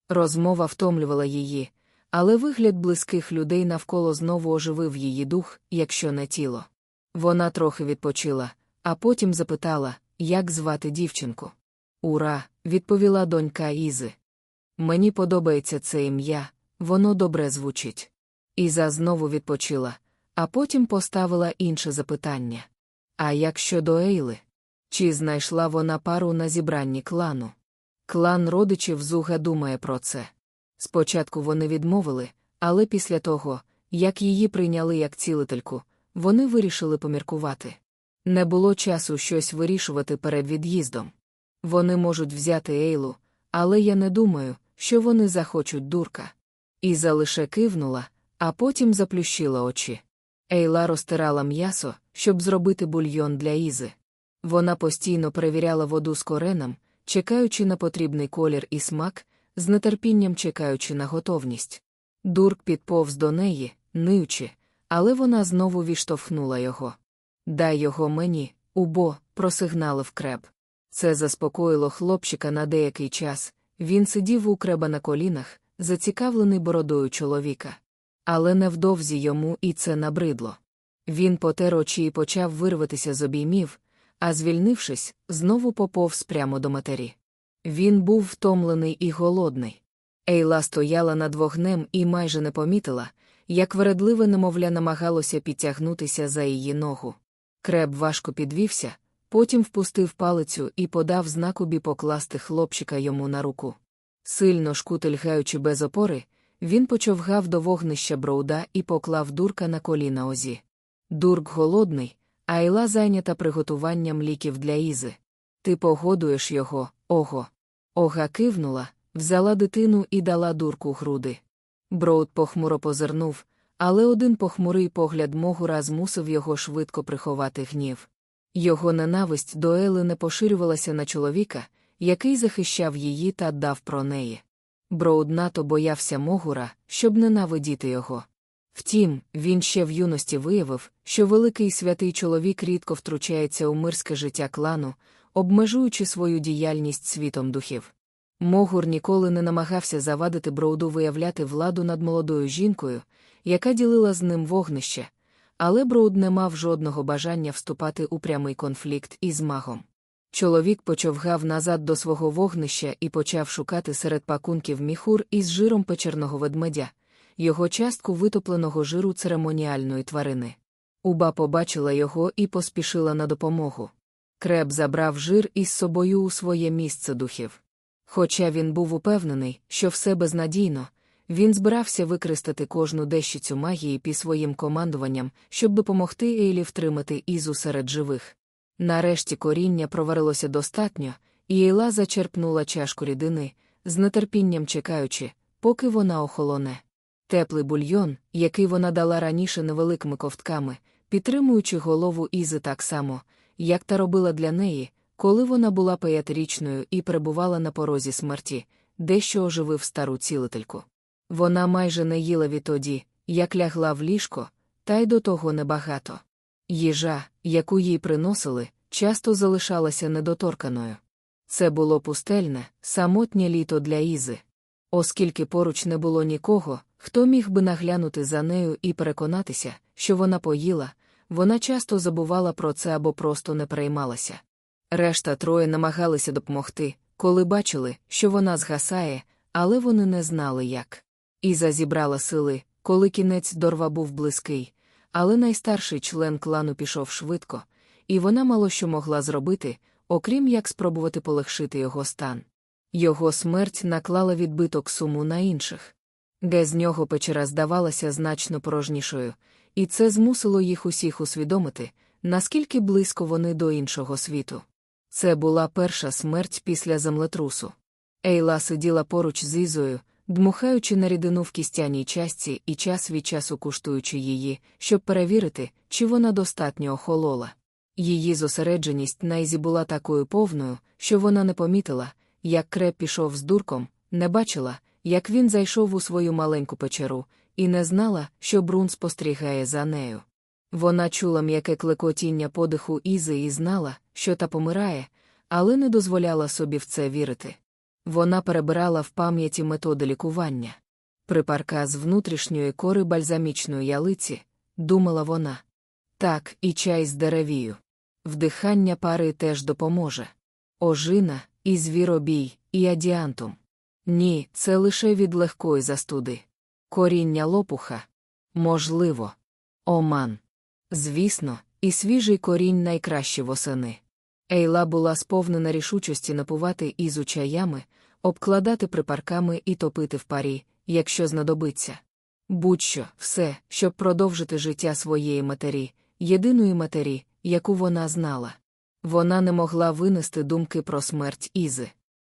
Розмова втомлювала її, але вигляд близьких людей навколо знову оживив її дух, якщо не тіло. Вона трохи відпочила, а потім запитала, як звати дівчинку. Ура, відповіла донька Ізи. Мені подобається це ім'я, воно добре звучить. Іза знову відпочила, а потім поставила інше запитання. А як щодо Ейли? Чи знайшла вона пару на зібранні клану? Клан родичів Зуга думає про це. Спочатку вони відмовили, але після того, як її прийняли як цілительку, вони вирішили поміркувати. Не було часу щось вирішувати перед від'їздом. Вони можуть взяти Ейлу, але я не думаю, що вони захочуть дурка. Іза лише кивнула, а потім заплющила очі. Ейла розтирала м'ясо, щоб зробити бульйон для Ізи. Вона постійно перевіряла воду з кореном, чекаючи на потрібний колір і смак, з нетерпінням чекаючи на готовність. Дурк підповз до неї, ниючи, але вона знову відштовхнула його. Дай його мені, убо, просигналив креб. Це заспокоїло хлопчика на деякий час. Він сидів у креба на колінах, зацікавлений бородою чоловіка. Але невдовзі йому і це набридло. Він потер очі і почав вирватися з обіймів, а звільнившись, знову поповз прямо до матері. Він був втомлений і голодний. Ейла стояла над вогнем і майже не помітила, як вередливе немовля намагалося підтягнутися за її ногу. Креб важко підвівся, потім впустив палицю і подав знакобі покласти хлопчика йому на руку. Сильно шкутильгаючи без опори, він почовгав до вогнища броуда і поклав дурка на коліна озі. Дурк голодний, а Ейла зайнята приготуванням ліків для Ізи. Ти погодуєш його, ого. Ога кивнула, взяла дитину і дала дурку груди. Броуд похмуро позирнув, але один похмурий погляд Могура змусив його швидко приховати гнів. Його ненависть до Ели не поширювалася на чоловіка, який захищав її та дав про неї. Броуд нато боявся Могура, щоб ненавидіти його. Втім, він ще в юності виявив, що великий святий чоловік рідко втручається у мирське життя клану, обмежуючи свою діяльність світом духів. Могур ніколи не намагався завадити Броуду виявляти владу над молодою жінкою, яка ділила з ним вогнище, але Броуд не мав жодного бажання вступати у прямий конфлікт із магом. Чоловік почовгав назад до свого вогнища і почав шукати серед пакунків міхур із жиром печерного ведмедя, його частку витопленого жиру церемоніальної тварини. Уба побачила його і поспішила на допомогу. Креб забрав жир із собою у своє місце духів. Хоча він був упевнений, що все безнадійно, він збирався використати кожну дещицю магії під своїм командуванням, щоб допомогти Ейлі втримати Ізу серед живих. Нарешті коріння проварилося достатньо, і Ейла зачерпнула чашку рідини, з нетерпінням чекаючи, поки вона охолоне. Теплий бульйон, який вона дала раніше невеликими ковтками, підтримуючи голову Ізи так само, як та робила для неї, коли вона була п'ятирічною і перебувала на порозі смерті, дещо оживив стару цілительку. Вона майже не їла відтоді, як лягла в ліжко, та й до того небагато. Їжа, яку їй приносили, часто залишалася недоторканою. Це було пустельне, самотнє літо для Ізи. Оскільки поруч не було нікого, хто міг би наглянути за нею і переконатися, що вона поїла, вона часто забувала про це або просто не переймалася. Решта троє намагалися допомогти, коли бачили, що вона згасає, але вони не знали як. Іза зібрала сили, коли кінець дорва був близький, але найстарший член клану пішов швидко, і вона мало що могла зробити, окрім як спробувати полегшити його стан. Його смерть наклала відбиток суму на інших. Де з нього печера здавалася значно порожнішою, і це змусило їх усіх усвідомити, наскільки близько вони до іншого світу. Це була перша смерть після землетрусу. Ейла сиділа поруч з Ізою, дмухаючи на рідину в кістяній частці і час від часу куштуючи її, щоб перевірити, чи вона достатньо охолола. Її зосередженість на Ізі була такою повною, що вона не помітила, як креп пішов з дурком, не бачила, як він зайшов у свою маленьку печеру, і не знала, що Брун спостерігає за нею. Вона чула м'яке клекотіння подиху Ізи і знала, що та помирає, але не дозволяла собі в це вірити. Вона перебирала в пам'яті методи лікування. Припарка з внутрішньої кори бальзамічної ялиці, думала вона. Так, і чай з деревію. Вдихання пари теж допоможе. Ожина, і звіробій, і адіантум. Ні, це лише від легкої застуди. Коріння лопуха. Можливо. Оман. Звісно, і свіжий корінь найкраще восени. Ейла була сповнена рішучості напувати ізу чаями, обкладати припарками і топити в парі, якщо знадобиться. Будь-що, все, щоб продовжити життя своєї матері, єдиної матері, яку вона знала. Вона не могла винести думки про смерть Ізи.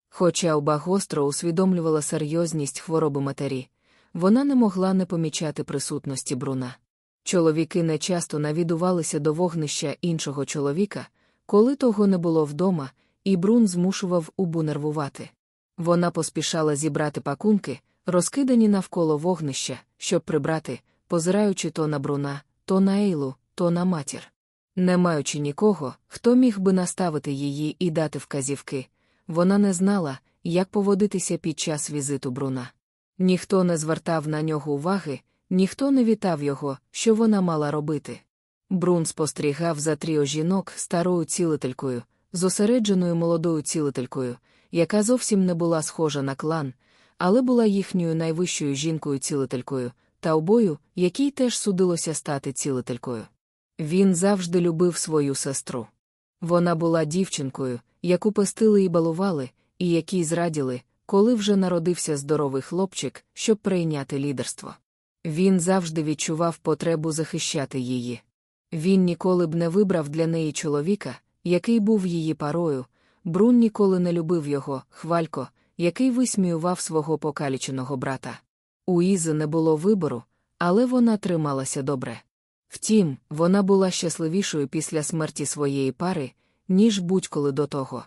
Хоча оба гостро усвідомлювала серйозність хвороби матері, вона не могла не помічати присутності Бруна. Чоловіки не часто навідувалися до вогнища іншого чоловіка, коли того не було вдома, і Брун змушував убу нервувати. Вона поспішала зібрати пакунки, розкидані навколо вогнища, щоб прибрати, позираючи то на Бруна, то на Ейлу, то на матір. Не маючи нікого, хто міг би наставити її і дати вказівки, вона не знала, як поводитися під час візиту Бруна. Ніхто не звертав на нього уваги, ніхто не вітав його, що вона мала робити. Брун спостерігав за тріо жінок старою цілителькою, зосередженою молодою цілителькою, яка зовсім не була схожа на клан, але була їхньою найвищою жінкою цілителькою, та обою, якій теж судилося стати цілителькою. Він завжди любив свою сестру. Вона була дівчинкою, яку пестили і балували, і якій зраділи, коли вже народився здоровий хлопчик, щоб прийняти лідерство. Він завжди відчував потребу захищати її. Він ніколи б не вибрав для неї чоловіка, який був її парою, Брун ніколи не любив його, хвалько, який висміював свого покаліченого брата. У Ізи не було вибору, але вона трималася добре. Втім, вона була щасливішою після смерті своєї пари, ніж будь-коли до того.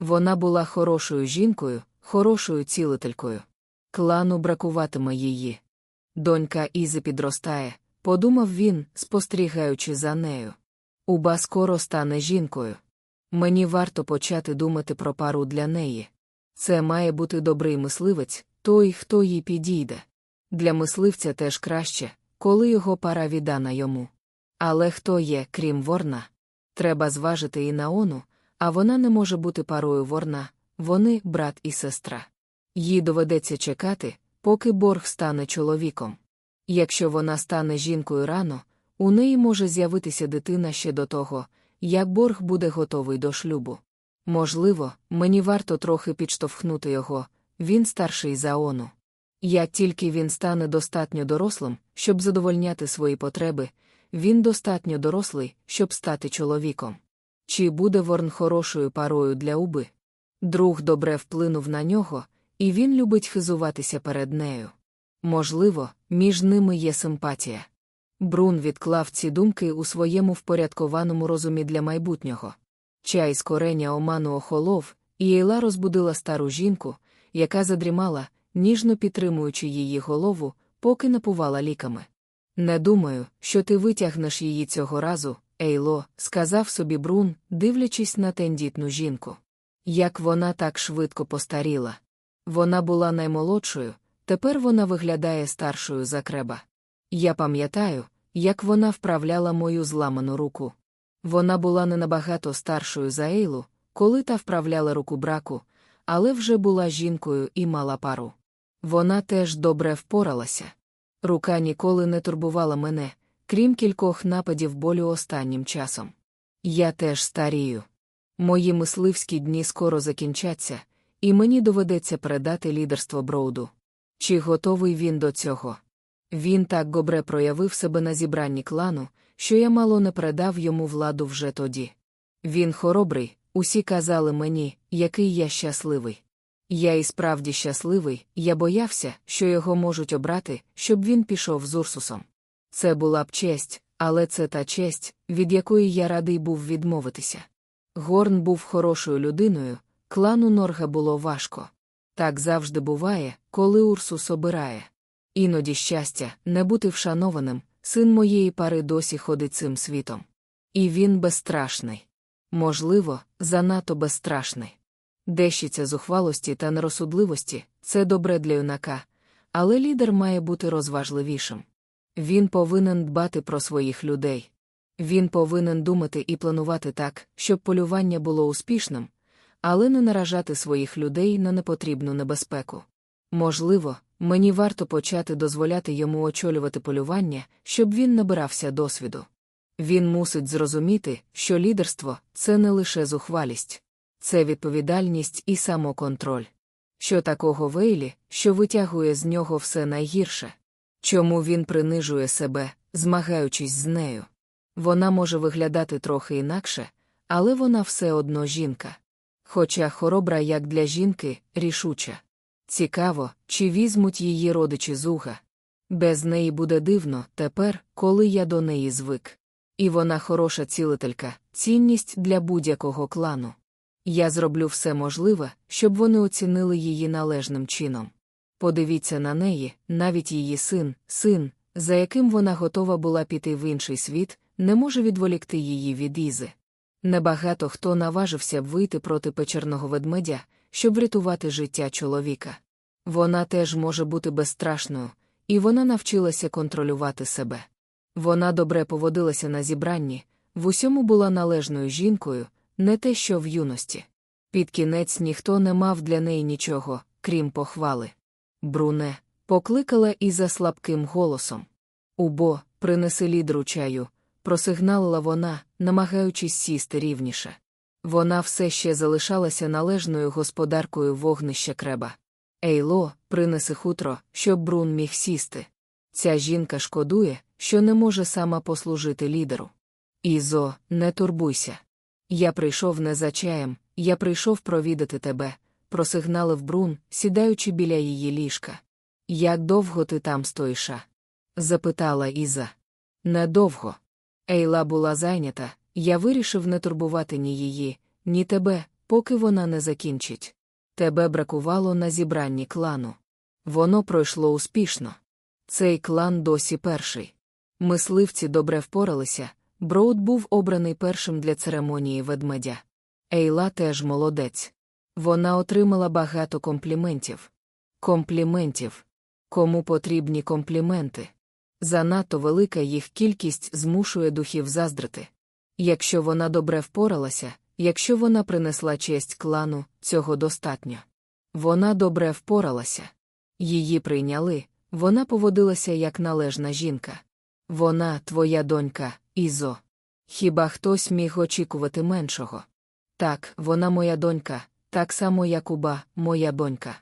Вона була хорошою жінкою, хорошою цілителькою. Клану бракуватиме її. Донька Ізи підростає, подумав він, спостерігаючи за нею. Уба скоро стане жінкою. Мені варто почати думати про пару для неї. Це має бути добрий мисливець, той, хто їй підійде. Для мисливця теж краще, коли його пара віддана йому. Але хто є, крім ворна? Треба зважити і Наону, а вона не може бути парою ворна, вони брат і сестра. Їй доведеться чекати, поки борг стане чоловіком. Якщо вона стане жінкою рано, у неї може з'явитися дитина ще до того, як борг буде готовий до шлюбу. Можливо, мені варто трохи підштовхнути його, він старший за ону. Як тільки він стане достатньо дорослим, щоб задовольняти свої потреби, він достатньо дорослий, щоб стати чоловіком. Чи буде Ворн хорошою парою для уби? Друг добре вплинув на нього, і він любить хизуватися перед нею. Можливо, між ними є симпатія. Брун відклав ці думки у своєму впорядкованому розумі для майбутнього. Чай з кореня оману охолов, і Ейла розбудила стару жінку, яка задрімала, ніжно підтримуючи її голову, поки напувала ліками. Не думаю, що ти витягнеш її цього разу, Ейло, сказав собі Брун, дивлячись на тендітну жінку. Як вона так швидко постаріла. Вона була наймолодшою, тепер вона виглядає старшою за креба. Я пам'ятаю, як вона вправляла мою зламану руку. Вона була не набагато старшою за Ейлу, коли та вправляла руку браку, але вже була жінкою і мала пару. Вона теж добре впоралася. Рука ніколи не турбувала мене, крім кількох нападів болю останнім часом. Я теж старію. Мої мисливські дні скоро закінчаться, і мені доведеться передати лідерство Броуду. Чи готовий він до цього? Він так добре проявив себе на зібранні клану, що я мало не передав йому владу вже тоді. Він хоробрий, усі казали мені, який я щасливий. Я і справді щасливий, я боявся, що його можуть обрати, щоб він пішов з Урсусом. Це була б честь, але це та честь, від якої я радий був відмовитися. Горн був хорошою людиною, клану Норга було важко. Так завжди буває, коли Урсус обирає. Іноді щастя, не бути вшанованим, син моєї пари досі ходить цим світом. І він безстрашний. Можливо, занадто безстрашний. Дещиця зухвалості та нерозсудливості це добре для юнака, але лідер має бути розважливішим. Він повинен дбати про своїх людей. Він повинен думати і планувати так, щоб полювання було успішним, але не наражати своїх людей на непотрібну небезпеку. Можливо, мені варто почати дозволяти йому очолювати полювання, щоб він набирався досвіду. Він мусить зрозуміти, що лідерство це не лише зухвалість, це відповідальність і самоконтроль. Що такого Вейлі, що витягує з нього все найгірше? Чому він принижує себе, змагаючись з нею? Вона може виглядати трохи інакше, але вона все одно жінка. Хоча хоробра, як для жінки, рішуча. Цікаво, чи візьмуть її родичі зуга. Без неї буде дивно тепер, коли я до неї звик. І вона хороша цілителька, цінність для будь-якого клану. Я зроблю все можливе, щоб вони оцінили її належним чином. Подивіться на неї, навіть її син, син, за яким вона готова була піти в інший світ, не може відволікти її від Ізи. Небагато хто наважився б вийти проти печерного ведмедя, щоб врятувати життя чоловіка. Вона теж може бути безстрашною, і вона навчилася контролювати себе. Вона добре поводилася на зібранні, в усьому була належною жінкою, не те, що в юності. Під кінець ніхто не мав для неї нічого, крім похвали. Бруне, покликала і за слабким голосом. Убо, принеси лідру чаю, просигналила вона, намагаючись сісти рівніше. Вона все ще залишалася належною господаркою вогнища креба. Ейло, принеси хутро, щоб Брун міг сісти. Ця жінка шкодує, що не може сама послужити лідеру. Ізо, не турбуйся. Я прийшов не за чаєм, я прийшов провідати тебе, просигналив Брун, сідаючи біля її ліжка. Як довго ти там стоїша? запитала Іза. Недовго. Ейла була зайнята, я вирішив не турбувати ні її, ні тебе, поки вона не закінчить. Тебе бракувало на зібранні клану. Воно пройшло успішно. Цей клан досі перший. Мисливці добре впоралися, Броуд був обраний першим для церемонії ведмедя. Ейла теж молодець. Вона отримала багато компліментів. Компліментів. Кому потрібні компліменти? Занадто велика їх кількість змушує духів заздрити. Якщо вона добре впоралася, якщо вона принесла честь клану, цього достатньо. Вона добре впоралася. Її прийняли, вона поводилася як належна жінка. Вона, твоя донька, Ізо. Хіба хтось міг очікувати меншого? Так, вона моя донька, так само, як уба, моя донька.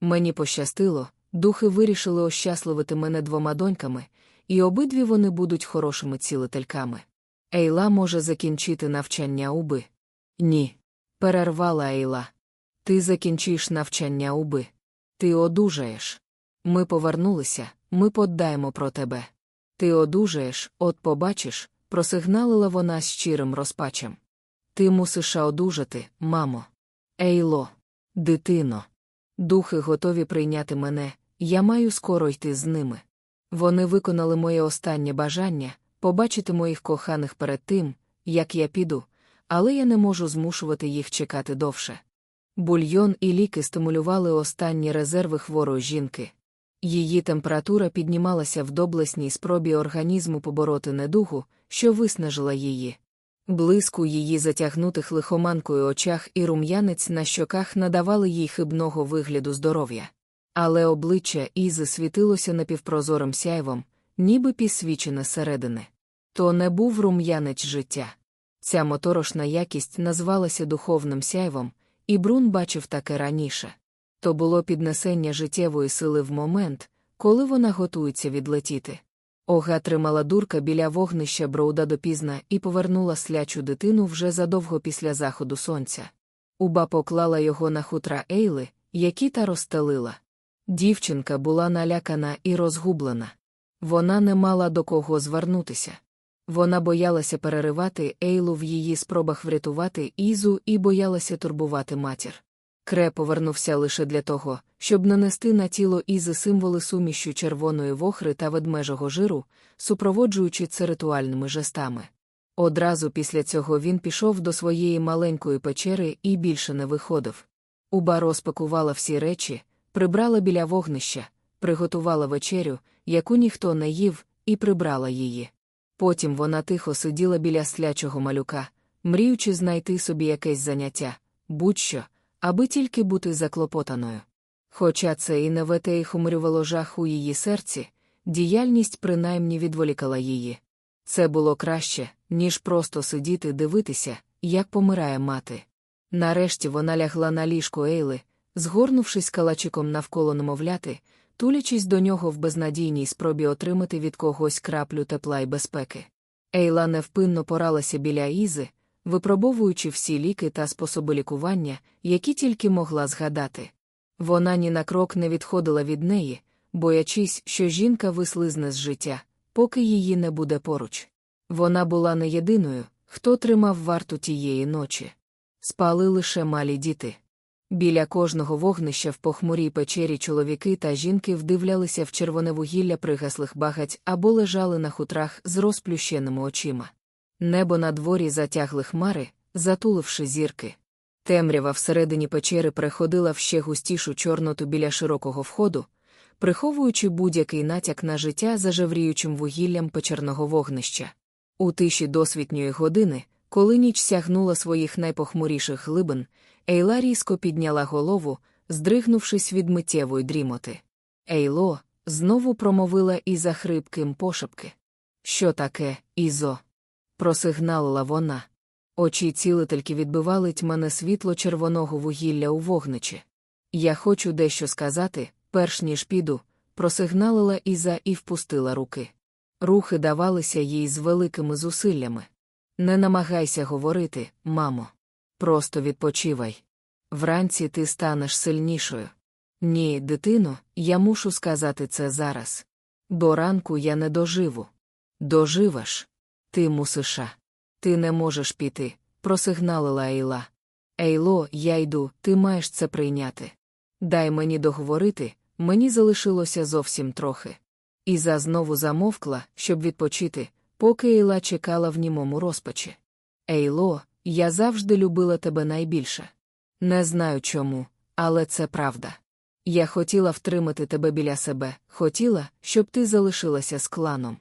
Мені пощастило, духи вирішили ощасливити мене двома доньками, і обидві вони будуть хорошими цілительками. Ейла може закінчити навчання уби. Ні. Перервала Ейла. Ти закінчиш навчання уби. Ти одужаєш. Ми повернулися, ми поддаємо про тебе. Ти одужаєш, от побачиш, просигналила вона щирим розпачем. Ти мусиш одужати, мамо. Ейло, дитино. Духи готові прийняти мене, я маю скоро йти з ними. Вони виконали моє останнє бажання побачити моїх коханих перед тим, як я піду, але я не можу змушувати їх чекати довше. Бульйон і ліки стимулювали останні резерви хворої жінки. Її температура піднімалася в доблесній спробі організму побороти недугу, що виснажила її. Блиску її затягнутих лихоманкою очах і рум'янець на щоках надавали їй хибного вигляду здоров'я. Але обличчя Ізи світилося напівпрозорим сяйвом, ніби підсвічене середини. То не був рум'янець життя. Ця моторошна якість назвалася духовним сяйвом, і Брун бачив таке раніше. То було піднесення життєвої сили в момент, коли вона готується відлетіти. Ога тримала дурка біля вогнища Броуда допізна і повернула слячу дитину вже задовго після заходу сонця. Уба поклала його на хутра Ейли, які та розстелила. Дівчинка була налякана і розгублена. Вона не мала до кого звернутися. Вона боялася переривати Ейлу в її спробах врятувати Ізу і боялася турбувати матір. Кре повернувся лише для того, щоб нанести на тіло Ізи символи сумішю червоної вохри та ведмежого жиру, супроводжуючи це ритуальними жестами. Одразу після цього він пішов до своєї маленької печери і більше не виходив. Уба розпакувала всі речі, прибрала біля вогнища, приготувала вечерю, яку ніхто не їв, і прибрала її. Потім вона тихо сиділа біля слячого малюка, мріючи знайти собі якесь заняття, будь-що, аби тільки бути заклопотаною. Хоча це і не вете хумрювало жах у її серці, діяльність принаймні відволікала її. Це було краще, ніж просто сидіти дивитися, як помирає мати. Нарешті вона лягла на ліжко Ейли, згорнувшись калачиком навколо немовляти, тулячись до нього в безнадійній спробі отримати від когось краплю тепла й безпеки. Ейла невпинно поралася біля Ізи, випробовуючи всі ліки та способи лікування, які тільки могла згадати. Вона ні на крок не відходила від неї, боячись, що жінка вислизне з життя, поки її не буде поруч. Вона була не єдиною, хто тримав варту тієї ночі. Спали лише малі діти. Біля кожного вогнища в похмурій печері чоловіки та жінки вдивлялися в червоне вугілля пригаслих багать або лежали на хутрах з розплющеними очима. Небо на дворі затягли хмари, затуливши зірки. Темрява всередині печери переходила в ще густішу чорноту біля широкого входу, приховуючи будь-який натяк на життя за жевріючим вугіллям печерного вогнища. У тиші досвітньої години, коли ніч сягнула своїх найпохмуріших глибин, Ейла різко підняла голову, здригнувшись від миттєвої дрімоти. Ейло, знову промовила із хрипким пошепки. Що таке, Ізо? Просигналила вона. Очі цілительки відбивали тьмане світло червоного вугілля у вогничі. Я хочу дещо сказати, перш ніж піду, просигналила Іза і впустила руки. Рухи давалися їй з великими зусиллями. Не намагайся говорити, мамо. Просто відпочивай. Вранці ти станеш сильнішою. Ні, дитино, я мушу сказати це зараз. До ранку я не доживу. Доживеш. Ти мусиша. Ти не можеш піти, просигналила Ейла. Ейло, я йду, ти маєш це прийняти. Дай мені договорити, мені залишилося зовсім трохи. Іза знову замовкла, щоб відпочити, поки Ейла чекала в німому розпачі. Ейло, я завжди любила тебе найбільше. Не знаю чому, але це правда. Я хотіла втримати тебе біля себе, хотіла, щоб ти залишилася з кланом.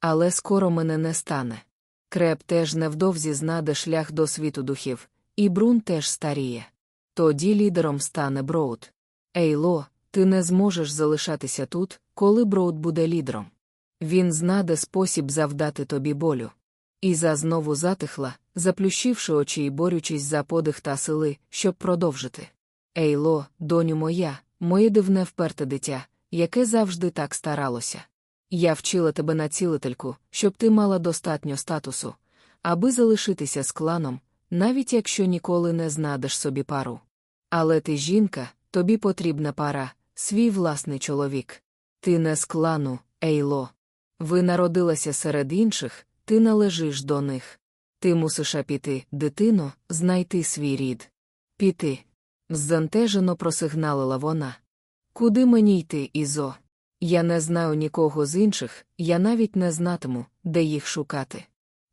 Але скоро мене не стане. Креп теж невдовзі знайде шлях до світу духів, і Брун теж старіє. Тоді лідером стане Броуд. Ейло, ти не зможеш залишатися тут, коли Броуд буде лідером. Він знайде спосіб завдати тобі болю. Іза знову затихла, заплющивши очі і борючись за подих та сили, щоб продовжити. Ейло, доню моя, моє дивне вперте дитя, яке завжди так старалося. Я вчила тебе на цілительку, щоб ти мала достатньо статусу, аби залишитися з кланом, навіть якщо ніколи не знадеш собі пару. Але ти жінка, тобі потрібна пара, свій власний чоловік. Ти не з клану, Ейло. Ви народилася серед інших, ти належиш до них. Ти мусиш піти, дитино, знайти свій рід. Піти. Ззантежено просигналила вона. Куди мені йти, Ізо? Я не знаю нікого з інших, я навіть не знатиму, де їх шукати.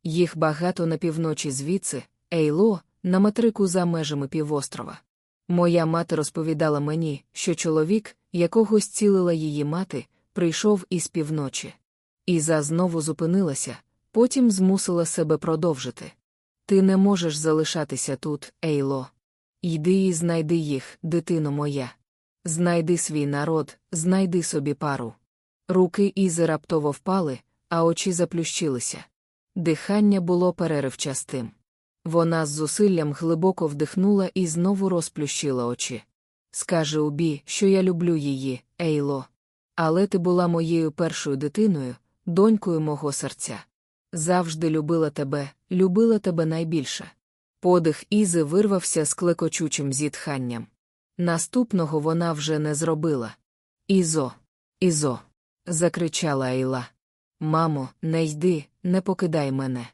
Їх багато на півночі звідси, Ейло, на матрику за межами півострова. Моя мати розповідала мені, що чоловік, якого зцілила її мати, прийшов із півночі. Іза знову зупинилася, потім змусила себе продовжити. Ти не можеш залишатися тут, Ейло. Йди і знайди їх, дитино моя. Знайди свій народ, знайди собі пару. Руки Ізи раптово впали, а очі заплющилися. Дихання було переривчастим. Вона з зусиллям глибоко вдихнула і знову розплющила очі. Скаже Убі, що я люблю її, Ейло. Але ти була моєю першою дитиною, донькою мого серця. Завжди любила тебе, любила тебе найбільше. Подих Ізи вирвався з клекочучим зітханням. Наступного вона вже не зробила. Ізо, Ізо. закричала Ейла. Мамо, не йди, не покидай мене.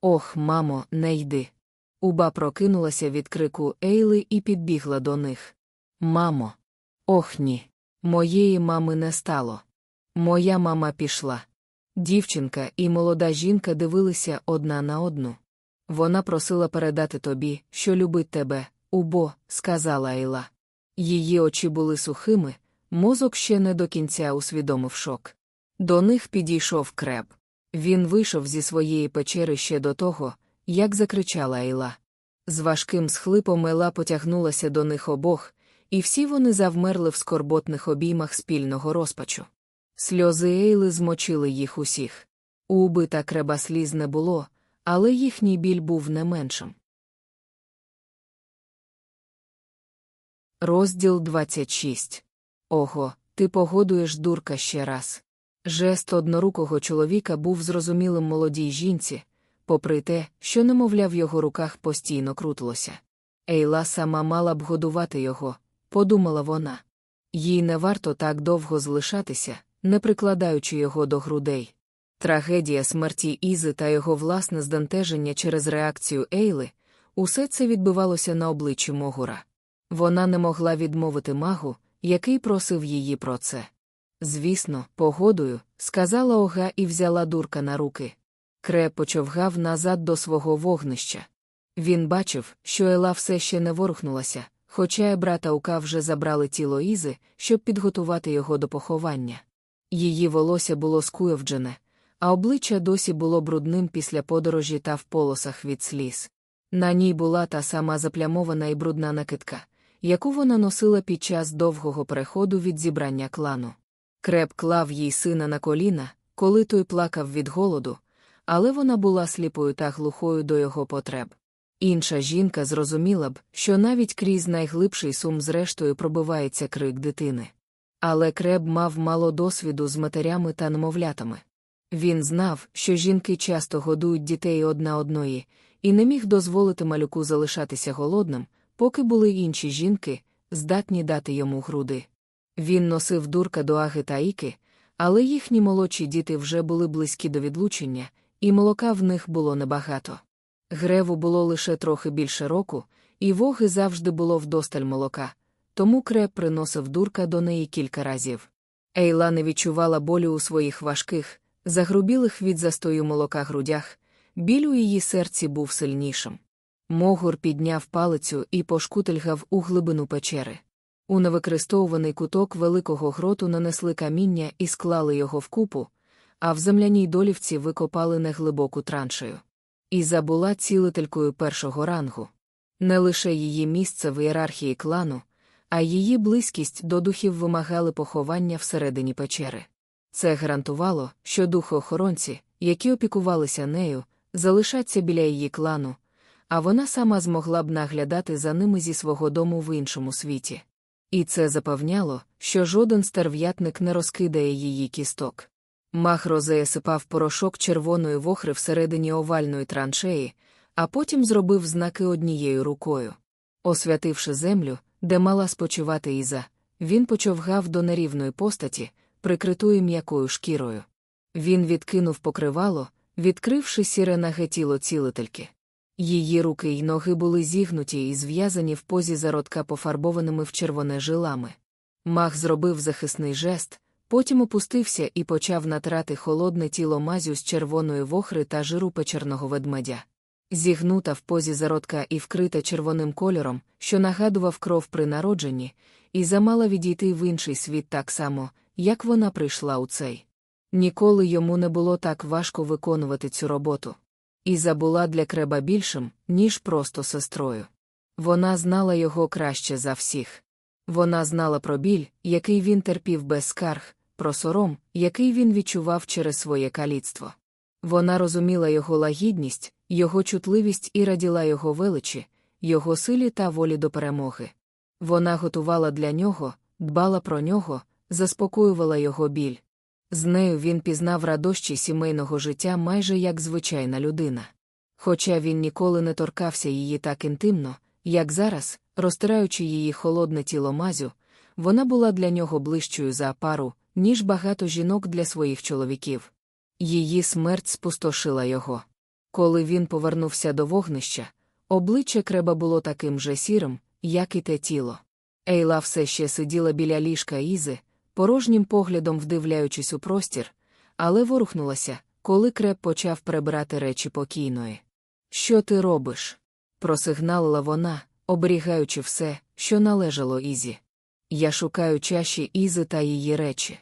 Ох, мамо, не йди. Уба прокинулася від крику Ейли і підбігла до них. Мамо. Ох ні. Моєї мами не стало. Моя мама пішла. Дівчинка і молода жінка дивилися одна на одну. Вона просила передати тобі, що любить тебе, убо, сказала Ейла. Її очі були сухими, мозок ще не до кінця усвідомив шок. До них підійшов креб. Він вийшов зі своєї печери ще до того, як закричала Ейла. З важким схлипом Ела потягнулася до них обох, і всі вони завмерли в скорботних обіймах спільного розпачу. Сльози Ейли змочили їх усіх. У убита креба сліз не було, але їхній біль був не меншим. Розділ 26. Ого, ти погодуєш дурка ще раз. Жест однорукого чоловіка був зрозумілим молодій жінці, попри те, що немовля в його руках постійно крутилося. Ейла сама мала б годувати його, подумала вона. Їй не варто так довго залишатися, не прикладаючи його до грудей. Трагедія смерті Ізи та його власне здентеження через реакцію Ейли, усе це відбивалося на обличчі Могура. Вона не могла відмовити магу, який просив її про це. Звісно, погодою, сказала Ога і взяла дурка на руки. Кре почовгав назад до свого вогнища. Він бачив, що Ела все ще не ворухнулася, хоча і брата Ука вже забрали тіло Ізи, щоб підготувати його до поховання. Її волосся було скуйовджене, а обличчя досі було брудним після подорожі та в полосах від сліз. На ній була та сама заплямована і брудна накидка, яку вона носила під час довгого переходу від зібрання клану. Креп клав їй сина на коліна, коли той плакав від голоду, але вона була сліпою та глухою до його потреб. Інша жінка зрозуміла б, що навіть крізь найглибший сум зрештою пробивається крик дитини. Але креб мав мало досвіду з матерями та немовлятами. Він знав, що жінки часто годують дітей одна одної, і не міг дозволити малюку залишатися голодним, поки були інші жінки, здатні дати йому груди. Він носив дурка до Аги та Іки, але їхні молодші діти вже були близькі до відлучення, і молока в них було небагато. Греву було лише трохи більше року, і воги завжди було вдосталь молока, тому креп приносив дурка до неї кілька разів. Ейла не відчувала болю у своїх важких, загрубілих від застою молока грудях, біль у її серці був сильнішим. Могур підняв палицю і пошкутильгав у глибину печери. У невикористовуваний куток великого гроту нанесли каміння і склали його вкупу, а в земляній долівці викопали неглибоку траншею. Іза була цілителькою першого рангу. Не лише її місце в ієрархії клану, а її близькість до духів вимагали поховання всередині печери. Це гарантувало, що духоохоронці, які опікувалися нею, залишаться біля її клану, а вона сама змогла б наглядати за ними зі свого дому в іншому світі. І це запевняло, що жоден стерв'ятник не розкидає її кісток. Мах розея сипав порошок червоної вохри всередині овальної траншеї, а потім зробив знаки однією рукою. Освятивши землю, де мала спочивати Іза, він почовгав до нерівної постаті, прикритої м'якою шкірою. Він відкинув покривало, відкривши сіре наге тіло цілительки. Її руки й ноги були зігнуті і зв'язані в позі зародка пофарбованими в червоне жилами. Мах зробив захисний жест, потім опустився і почав натирати холодне тіло мазю з червоної вохри та жиру печерного ведмедя. Зігнута в позі зародка і вкрита червоним кольором, що нагадував кров при народженні, і замала відійти в інший світ так само, як вона прийшла у цей. Ніколи йому не було так важко виконувати цю роботу. Іза була для креба більшим, ніж просто сестрою. Вона знала його краще за всіх. Вона знала про біль, який він терпів без скарг, про сором, який він відчував через своє каліцтво. Вона розуміла його лагідність, його чутливість і раділа його величі, його силі та волі до перемоги. Вона готувала для нього, дбала про нього, заспокоювала його біль. З нею він пізнав радощі сімейного життя майже як звичайна людина. Хоча він ніколи не торкався її так інтимно, як зараз, розтираючи її холодне тіло мазю, вона була для нього ближчою за пару, ніж багато жінок для своїх чоловіків. Її смерть спустошила його. Коли він повернувся до вогнища, обличчя креба було таким же сірим, як і те тіло. Ейла все ще сиділа біля ліжка Ізи, порожнім поглядом вдивляючись у простір, але ворухнулася, коли креп почав прибирати речі покійної. Що ти робиш? просигналила вона, оберігаючи все, що належало Ізі. Я шукаю чаші Ізи та її речі.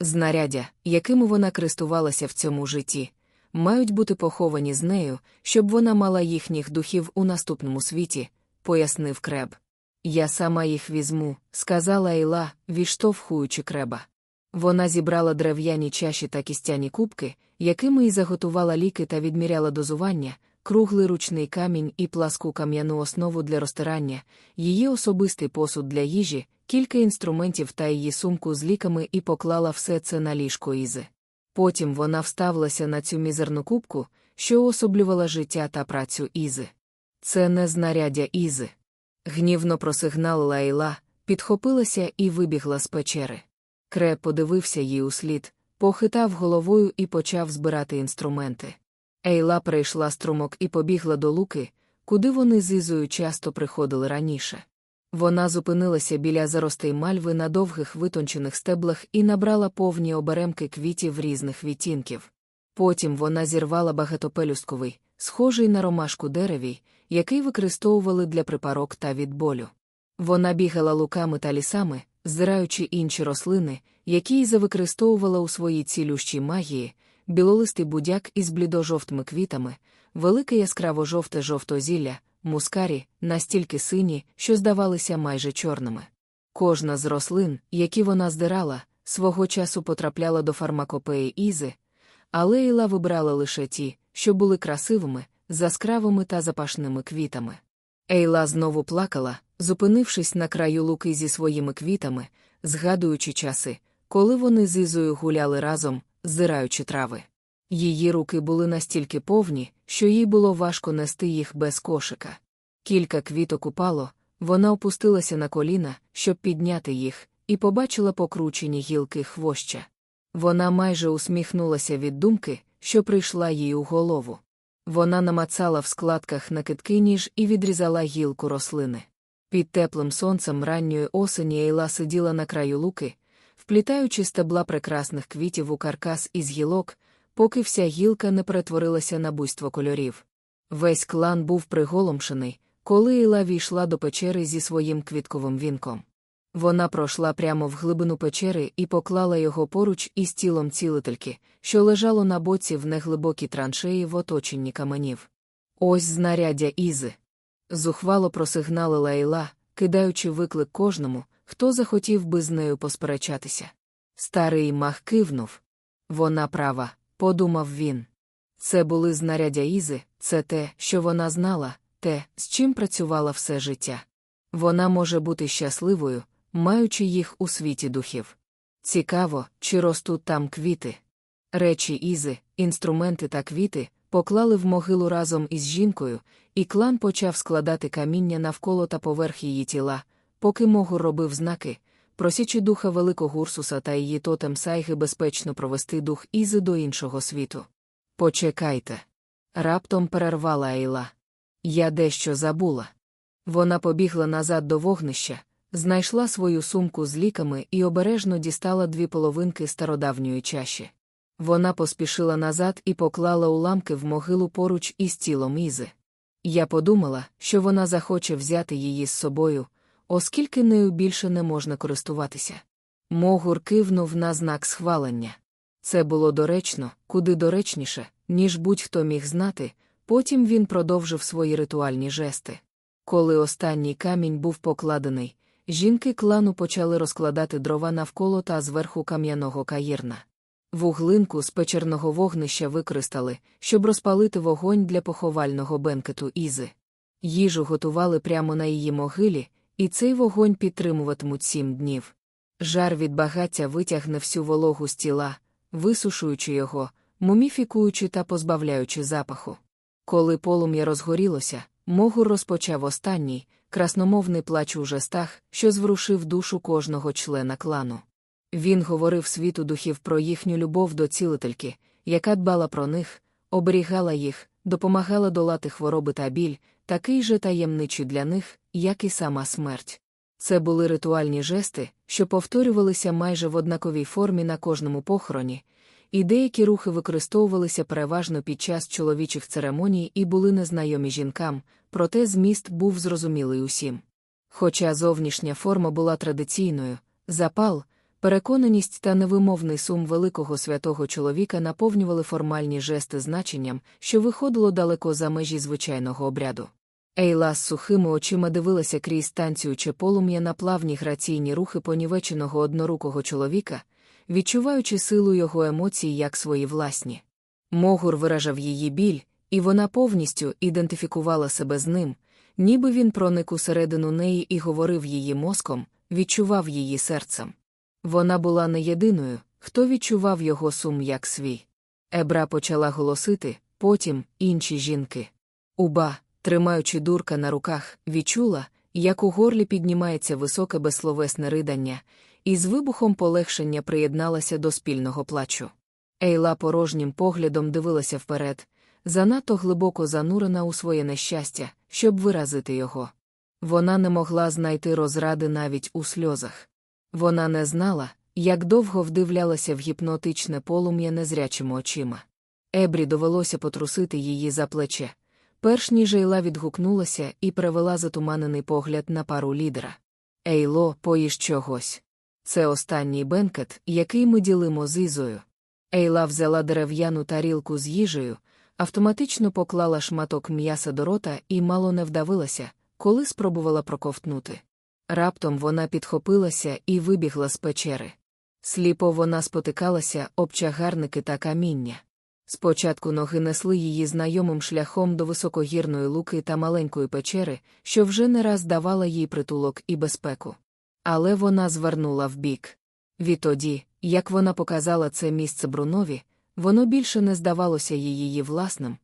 Знаряддя, якими вона користувалася в цьому житті, мають бути поховані з нею, щоб вона мала їхніх духів у наступному світі, пояснив креб. Я сама їх візьму, сказала Ейла, відштовхуючи креба. Вона зібрала дерев'яні чаші та кістяні кубки, якими й заготувала ліки та відміряла дозування, круглий ручний камінь і пласку кам'яну основу для розтирання, її особистий посуд для їжі, кілька інструментів та її сумку з ліками і поклала все це на ліжко Ізи. Потім вона вставилася на цю мізерну кубку, що особлювала життя та працю Ізи. Це не знаряддя Ізи. Гнівно просигналила Ейла, підхопилася і вибігла з печери. Кре подивився їй услід, похитав головою і почав збирати інструменти. Ейла прийшла струмок і побігла до луки, куди вони з Ізою часто приходили раніше. Вона зупинилася біля заростей мальви на довгих витончених стеблах і набрала повні оберемки квітів різних відтінків. Потім вона зірвала багатопелюстковий, схожий на ромашку деревій, який використовували для припарок та від болю. Вона бігала луками та лісами, зираючи інші рослини, які й завикористовувала у своїй цілющій магії, білолистий будяк із блідо-жовтими квітами, велике яскраво жовте жовтозілля, мускарі, настільки сині, що здавалися майже чорними. Кожна з рослин, які вона здирала, свого часу потрапляла до фармакопеї Ізи, але Іла вибрала лише ті, що були красивими, заскравими та запашними квітами. Ейла знову плакала, зупинившись на краю луки зі своїми квітами, згадуючи часи, коли вони з Ізою гуляли разом, здираючи трави. Її руки були настільки повні, що їй було важко нести їх без кошика. Кілька квіток упало, вона опустилася на коліна, щоб підняти їх, і побачила покручені гілки хвоща. Вона майже усміхнулася від думки, що прийшла їй у голову. Вона намацала в складках накидки ніж і відрізала гілку рослини. Під теплим сонцем ранньої осені Ейла сиділа на краю луки, вплітаючи стебла прекрасних квітів у каркас із гілок, поки вся гілка не перетворилася на буйство кольорів. Весь клан був приголомшений, коли Ейла війшла до печери зі своїм квітковим вінком. Вона пройшла прямо в глибину печери і поклала його поруч із тілом цілительки, що лежало на боці в неглибокій траншеї в оточенні каменів. Ось знаряддя Ізи. Зухвало просигналила Ейла, кидаючи виклик кожному, хто захотів би з нею посперечатися. Старий мах кивнув. Вона права, подумав він. Це були знаряддя Ізи, це те, що вона знала, те, з чим працювала все життя. Вона може бути щасливою, маючи їх у світі духів. Цікаво, чи ростуть там квіти. Речі Ізи, інструменти та квіти поклали в могилу разом із жінкою, і клан почав складати каміння навколо та поверх її тіла, поки Могур робив знаки, просячи духа великого Урсуса та її тотем сайги безпечно провести дух Ізи до іншого світу. Почекайте. Раптом перервала Ейла. Я дещо забула. Вона побігла назад до вогнища, знайшла свою сумку з ліками і обережно дістала дві половинки стародавньої чаші. Вона поспішила назад і поклала уламки в могилу поруч із тілом Ізи. Я подумала, що вона захоче взяти її з собою, оскільки нею більше не можна користуватися. Могур кивнув на знак схвалення. Це було доречно, куди доречніше, ніж будь-хто міг знати, потім він продовжив свої ритуальні жести. Коли останній камінь був покладений, жінки клану почали розкладати дрова навколо та зверху кам'яного каїрна. Вуглинку з печерного вогнища використали, щоб розпалити вогонь для поховального бенкету Ізи. Їжу готували прямо на її могилі, і цей вогонь підтримуватимуть сім днів. Жар від багаття витягне всю вологу з тіла, висушуючи його, муміфікуючи та позбавляючи запаху. Коли полум'я розгорілося, Могур розпочав останній, красномовний плач у жестах, що зворушив душу кожного члена клану. Він говорив світу духів про їхню любов до цілительки, яка дбала про них, оберігала їх, допомагала долати хвороби та біль, такий же таємничий для них, як і сама смерть. Це були ритуальні жести, що повторювалися майже в однаковій формі на кожному похороні, і деякі рухи використовувалися переважно під час чоловічих церемоній і були незнайомі жінкам, проте зміст був зрозумілий усім. Хоча зовнішня форма була традиційною, запал, переконаність та невимовний сум великого святого чоловіка наповнювали формальні жести значенням, що виходило далеко за межі звичайного обряду. Ейла з сухими очима дивилася крізь танцююче полум'я на плавні граційні рухи понівеченого однорукого чоловіка, відчуваючи силу його емоцій як свої власні. Могур виражав її біль, і вона повністю ідентифікувала себе з ним, ніби він проник усередину неї і говорив її мозком, відчував її серцем. Вона була не єдиною, хто відчував його сум як свій. Ебра почала голосити, потім інші жінки. Уба, тримаючи дурка на руках, відчула, як у горлі піднімається високе безсловесне ридання, і з вибухом полегшення приєдналася до спільного плачу. Ейла порожнім поглядом дивилася вперед, занадто глибоко занурена у своє нещастя, щоб виразити його. Вона не могла знайти розради навіть у сльозах. Вона не знала, як довго вдивлялася в гіпнотичне полум'я незрячими очима. Ебрі довелося потрусити її за плече. Перш ніж Ейла відгукнулася і привела затуманений погляд на пару лідера. Ейло, поїж чогось. Це останній бенкет, який ми ділимо з Ізою. Ейла взяла дерев'яну тарілку з їжею, автоматично поклала шматок м'яса до рота і мало не вдавилася, коли спробувала проковтнути. Раптом вона підхопилася і вибігла з печери. Сліпо вона спотикалася об чагарники та каміння. Спочатку ноги несли її знайомим шляхом до високогірної луки та маленької печери, що вже не раз давала їй притулок і безпеку. Але вона звернула вбік. Відтоді, як вона показала це місце Брунові, воно більше не здавалося її власним,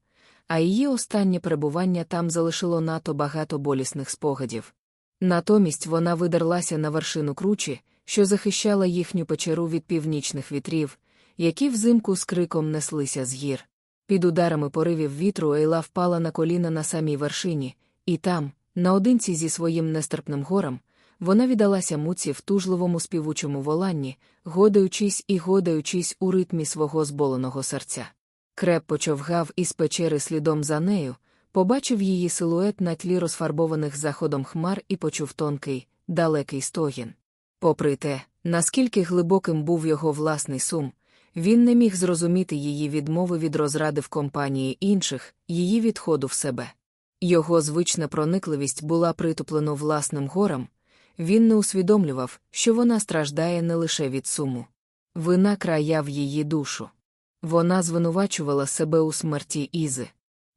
а її останнє перебування там залишило надто багато болісних спогадів. Натомість вона видерлася на вершину кручі, що захищала їхню печеру від північних вітрів, які взимку з криком неслися з гір. Під ударами поривів вітру Ейла впала на коліна на самій вершині, і там, наодинці зі своїм нестерпним горем, вона віддалася муці в тужливому співучому воланні, годаючись і годаючись у ритмі свого зболеного серця. Креп почовгав із печери слідом за нею, побачив її силует на тлі розфарбованих заходом хмар і почув тонкий, далекий стогін. Попри те, наскільки глибоким був його власний сум, він не міг зрозуміти її відмови від розради в компанії інших, її відходу в себе. Його звична проникливість була притуплена власним горем, він не усвідомлював, що вона страждає не лише від суму. Вина краяв її душу. Вона звинувачувала себе у смерті Ізи.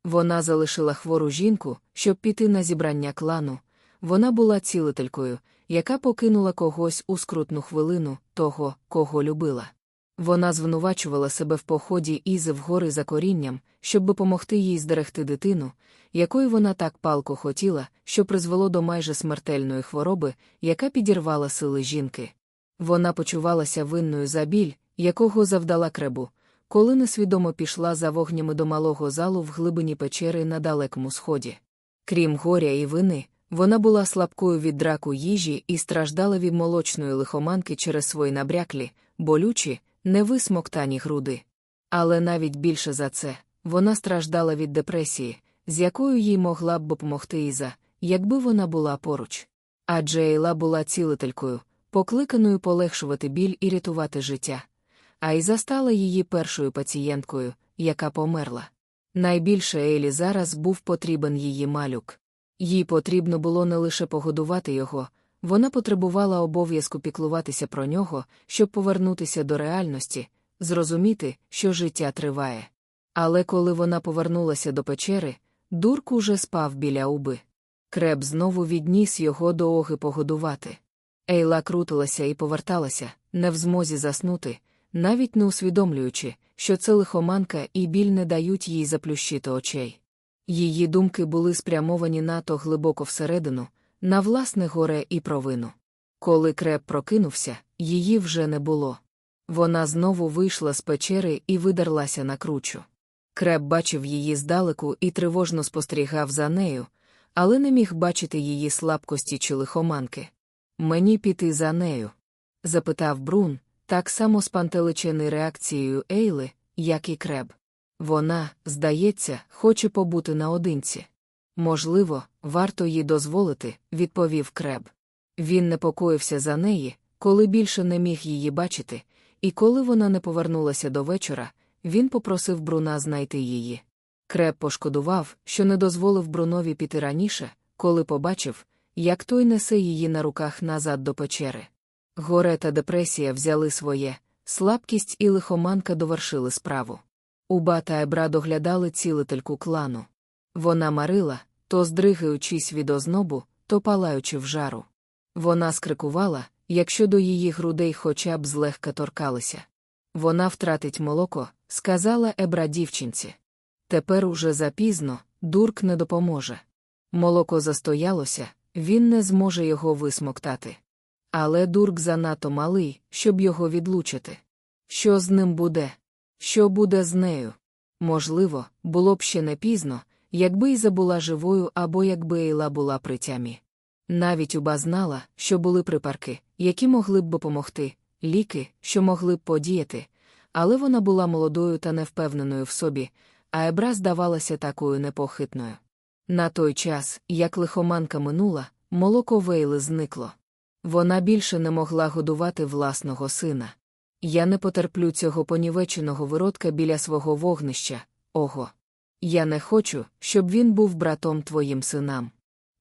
Вона залишила хвору жінку, щоб піти на зібрання клану. Вона була цілителькою, яка покинула когось у скрутну хвилину, того, кого любила. Вона звинувачувала себе в поході Ізи в гори за корінням, щоб допомогти їй здерегти дитину, якої вона так палко хотіла, що призвело до майже смертельної хвороби, яка підірвала сили жінки. Вона почувалася винною за біль, якого завдала кребу, коли несвідомо пішла за вогнями до малого залу в глибині печери на далекому сході. Крім горя і вини, вона була слабкою від драку їжі і страждала від молочної лихоманки через свої набряклі, болючі, невисмоктані груди. Але навіть більше за це, вона страждала від депресії, з якою їй могла б допомогти Іза, якби вона була поруч. Адже Ейла була цілителькою, покликаною полегшувати біль і рятувати життя. А Іза стала її першою пацієнткою, яка померла. Найбільше Ейлі зараз був потрібен її малюк. Їй потрібно було не лише погодувати його, вона потребувала обов'язку піклуватися про нього, щоб повернутися до реальності, зрозуміти, що життя триває. Але коли вона повернулася до печери, дурк уже спав біля уби. Креб знову відніс його до оги погодувати. Ейла крутилася і поверталася, не в змозі заснути, навіть не усвідомлюючи, що це лихоманка і біль не дають їй заплющити очей. Її думки були спрямовані надто глибоко всередину, на власне горе і провину. Коли креп прокинувся, її вже не було. Вона знову вийшла з печери і видерлася на кручу. Креп бачив її здалеку і тривожно спостерігав за нею, але не міг бачити її слабкості чи лихоманки. Мені піти за нею? запитав Брун, так само спантеличений реакцією Ейли, як і креб. Вона, здається, хоче побути наодинці. Можливо, варто їй дозволити, відповів креб. Він непокоївся за неї, коли більше не міг її бачити, і коли вона не повернулася до вечора, він попросив Бруна знайти її. Креб пошкодував, що не дозволив Брунові піти раніше, коли побачив, як той несе її на руках назад до печери. Горе та депресія взяли своє, слабкість і лихоманка довершили справу. Уба та Ебра доглядали цілительку клану. Вона марила, то здригаючись від ознобу, то палаючи в жару. Вона скрикувала, якщо до її грудей хоча б злегка торкалися. Вона втратить молоко, сказала Ебра дівчинці. Тепер уже запізно, дурк не допоможе. Молоко застоялося, він не зможе його висмоктати. Але дурк занадто малий, щоб його відлучити. Що з ним буде? Що буде з нею? Можливо, було б ще не пізно, якби Іза була живою або якби Ейла була при тямі. Навіть Уба знала, що були припарки, які могли б допомогти, ліки, що могли б подіяти, але вона була молодою та невпевненою в собі, а Ебра здавалася такою непохитною. На той час, як лихоманка минула, молоко Вейли зникло. Вона більше не могла годувати власного сина. Я не потерплю цього понівеченого виродка біля свого вогнища, ого. Я не хочу, щоб він був братом твоїм синам.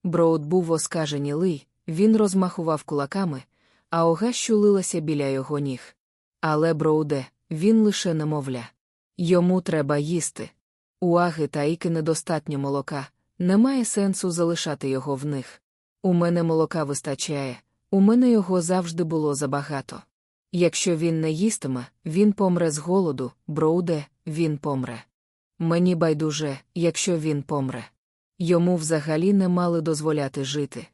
Броуд був оскаженілий, він розмахував кулаками, а ога щулилася біля його ніг. Але, Броуде, він лише немовля. Йому треба їсти. У Аги та Іки недостатньо молока, немає сенсу залишати його в них. У мене молока вистачає, у мене його завжди було забагато. Якщо він не їстиме, він помре з голоду, броуде, він помре. Мені байдуже, якщо він помре. Йому взагалі не мали дозволяти жити.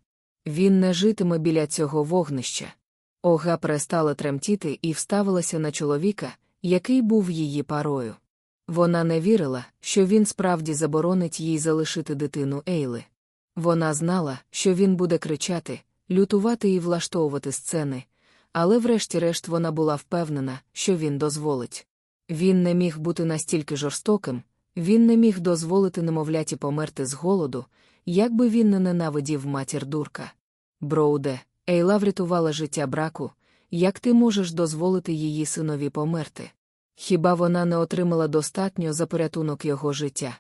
Він не житиме біля цього вогнища. Ога перестала тремтіти і вставилася на чоловіка, який був її парою. Вона не вірила, що він справді заборонить їй залишити дитину Ейли. Вона знала, що він буде кричати, лютувати і влаштовувати сцени, але врешті-решт вона була впевнена, що він дозволить. Він не міг бути настільки жорстоким, він не міг дозволити немовляті померти з голоду, як би він не ненавидів матір дурка. Броуде, Ейла врятувала життя браку, як ти можеш дозволити її синові померти? Хіба вона не отримала достатньо за порятунок його життя?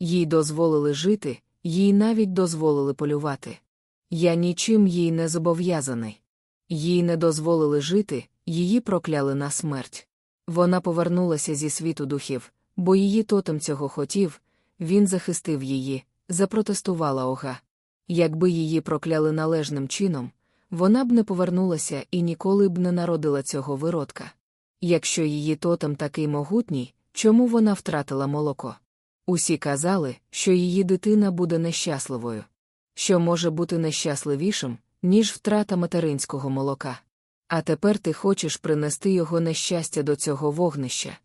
Їй дозволили жити, їй навіть дозволили полювати. Я нічим їй не зобов'язаний. Їй не дозволили жити, її прокляли на смерть. Вона повернулася зі світу духів, бо її тотем цього хотів, він захистив її, запротестувала ога. Якби її прокляли належним чином, вона б не повернулася і ніколи б не народила цього виродка. Якщо її тотем такий могутній, чому вона втратила молоко? Усі казали, що її дитина буде нещасливою. Що може бути нещасливішим, ніж втрата материнського молока. А тепер ти хочеш принести його нещастя до цього вогнища.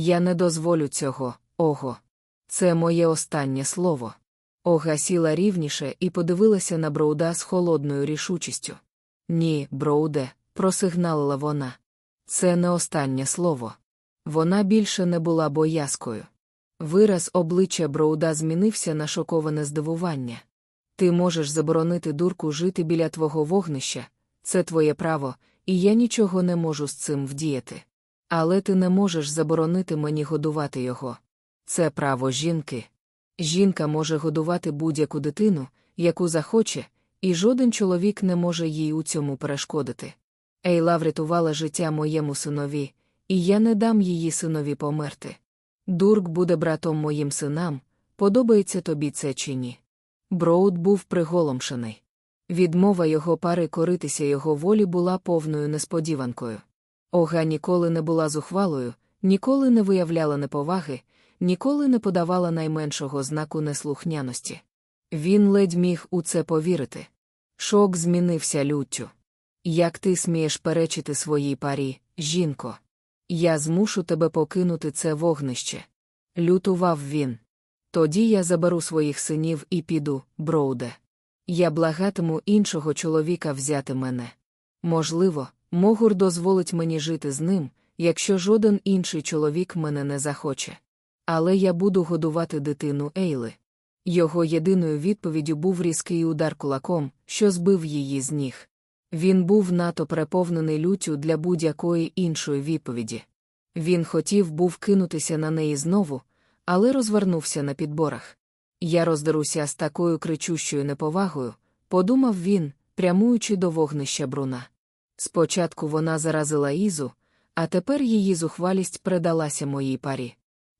Я не дозволю цього, ого. Це моє останнє слово. Ога сіла рівніше і подивилася на Броуда з холодною рішучістю. Ні, Броуде, просигналила вона. Це не останнє слово. Вона більше не була боязкою. Вираз обличчя Броуда змінився на шоковане здивування. Ти можеш заборонити дурку жити біля твого вогнища, це твоє право, і я нічого не можу з цим вдіяти. Але ти не можеш заборонити мені годувати його. Це право жінки. Жінка може годувати будь-яку дитину, яку захоче, і жоден чоловік не може їй у цьому перешкодити. Ейла врятувала життя моєму синові, і я не дам її синові померти. Дурк буде братом моїм синам, подобається тобі це чи ні. Броуд був приголомшений. Відмова його пари коритися його волі була повною несподіванкою. Ога ніколи не була зухвалою, ніколи не виявляла неповаги, ніколи не подавала найменшого знаку неслухняності. Він ледь міг у це повірити. Шок змінився люттю. Як ти смієш перечити своїй парі, жінко? Я змушу тебе покинути це вогнище. Лютував він. Тоді я заберу своїх синів і піду, Броуде. Я благатиму іншого чоловіка взяти мене. Можливо, Могур дозволить мені жити з ним, якщо жоден інший чоловік мене не захоче. Але я буду годувати дитину Ейли. Його єдиною відповіддю був різкий удар кулаком, що збив її з ніг. Він був надто переповнений люттю для будь-якої іншої відповіді. Він хотів був кинутися на неї знову, але розвернувся на підборах. Я роздеруся з такою кричущою неповагою, подумав він, прямуючи до вогнища бруна. Спочатку вона заразила Ізу, а тепер її зухвалість передалася моїй парі.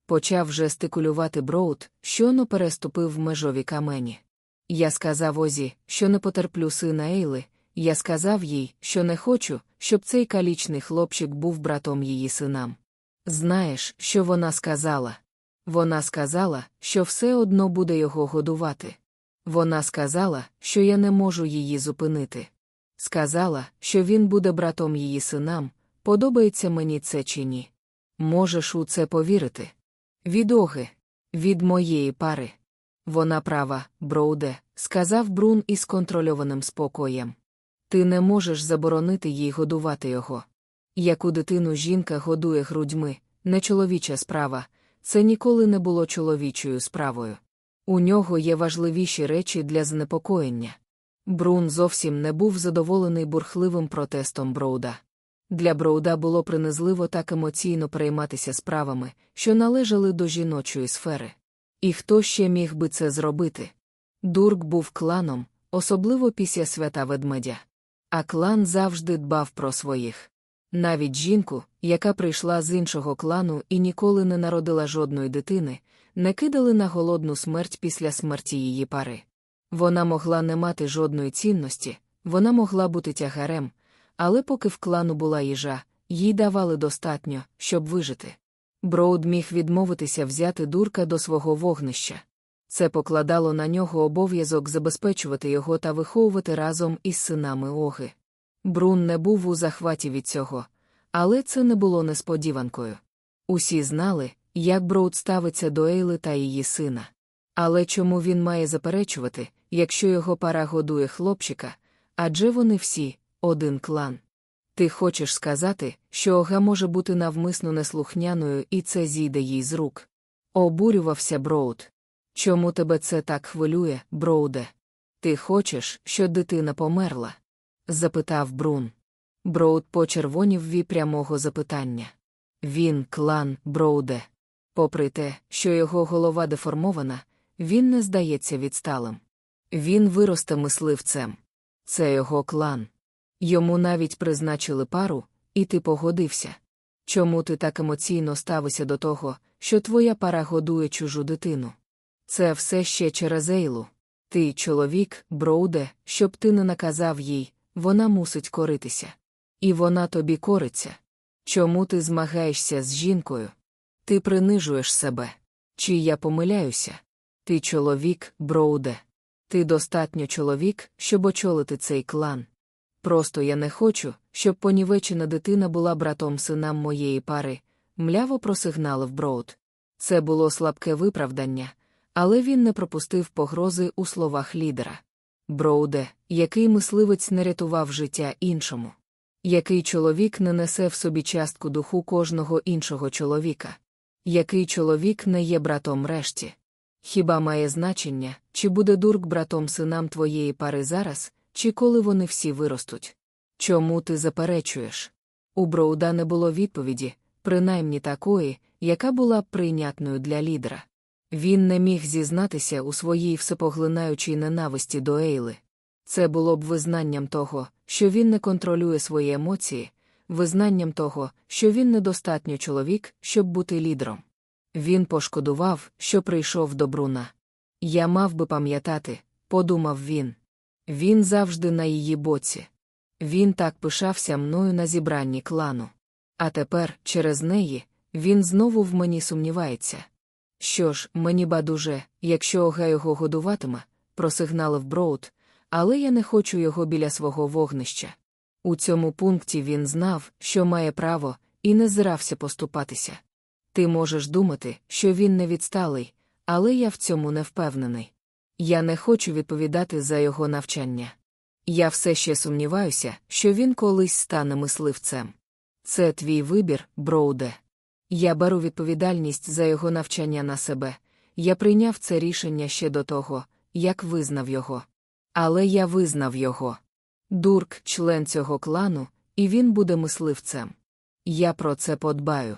Почав жестикулювати Броуд, щойно переступив межові камені. Я сказав Озі, що не потерплю сина Ейли, я сказав їй, що не хочу, щоб цей калічний хлопчик був братом її синам. Знаєш, що вона сказала? Вона сказала, що все одно буде його годувати. Вона сказала, що я не можу її зупинити. Сказала, що він буде братом її синам, подобається мені це чи ні. Можеш у це повірити. Від Оги, від моєї пари. Вона права, Броуде, сказав Брун із контрольованим спокоєм. Ти не можеш заборонити їй годувати його. Яку дитину жінка годує грудьми, не чоловіча справа, це ніколи не було чоловічою справою. У нього є важливіші речі для занепокоєння. Брун зовсім не був задоволений бурхливим протестом Броуда. Для Броуда було принизливо так емоційно перейматися справами, що належали до жіночої сфери. І хто ще міг би це зробити? Дурк був кланом, особливо після свята ведмедя. А клан завжди дбав про своїх. Навіть жінку, яка прийшла з іншого клану і ніколи не народила жодної дитини, не кидали на голодну смерть після смерті її пари. Вона могла не мати жодної цінності, вона могла бути тягарем, але поки в клану була їжа, їй давали достатньо, щоб вижити. Броуд міг відмовитися взяти Дурка до свого вогнища. Це покладало на нього обов'язок забезпечувати його та виховувати разом із синами Оги. Брун не був у захваті від цього, але це не було несподіванкою. Усі знали, як Броуд ставиться до Ейли та її сина. Але чому він має заперечувати, якщо його пара годує хлопчика, адже вони всі один клан. Ти хочеш сказати, що Ога може бути навмисно неслухняною і це зійде їй з рук. Обурювався Броуд. Чому тебе це так хвилює, Броуде? Ти хочеш, щоб дитина померла? запитав Брун. Броуд почервонів від прямого запитання. Він клан Броуде. Попри те, що його голова деформована, він не здається відсталим. Він виросте мисливцем. Це його клан. Йому навіть призначили пару, і ти погодився. Чому ти так емоційно ставишся до того, що твоя пара годує чужу дитину? Це все ще через Ейлу. Ти, чоловік, броуде, щоб ти не наказав їй, вона мусить коритися. І вона тобі кориться. Чому ти змагаєшся з жінкою? Ти принижуєш себе. Чи я помиляюся? Ти чоловік, броуде. Ти достатньо чоловік, щоб очолити цей клан. Просто я не хочу, щоб понівечена дитина була братом синам моєї пари, мляво просигналив Броуд. Це було слабке виправдання, Але він не пропустив погрози у словах лідера. Броуде, який мисливець не рятував життя іншому. Який чоловік не несе в собі частку духу кожного іншого чоловіка? Який чоловік не є братом решті? Хіба має значення, чи буде дурк братом синам твоєї пари зараз, чи коли вони всі виростуть? Чому ти заперечуєш? У Броуда не було відповіді, принаймні такої, яка була б прийнятною для лідера. Він не міг зізнатися у своїй всепоглинаючій ненависті до Ейли. Це було б визнанням того, що він не контролює свої емоції, визнанням того, що він недостатньо чоловік, щоб бути лідером. Він пошкодував, що прийшов до Бруна. Я мав би пам'ятати, подумав він. Він завжди на її боці. Він так пишався мною на зібранні клану. А тепер, через неї, він знову в мені сумнівається. Що ж, мені бадуже, якщо Ога його годуватиме, просигналив Броуд, але я не хочу його біля свого вогнища. У цьому пункті він знав, що має право, і не зирався поступатися. Ти можеш думати, що він не відсталий, але я в цьому не впевнений. Я не хочу відповідати за його навчання. Я все ще сумніваюся, що він колись стане мисливцем. Це твій вибір, Броуде. Я беру відповідальність за його навчання на себе. Я прийняв це рішення ще до того, як визнав його. Але я визнав його. Дурк, член цього клану, і він буде мисливцем. Я про це подбаю.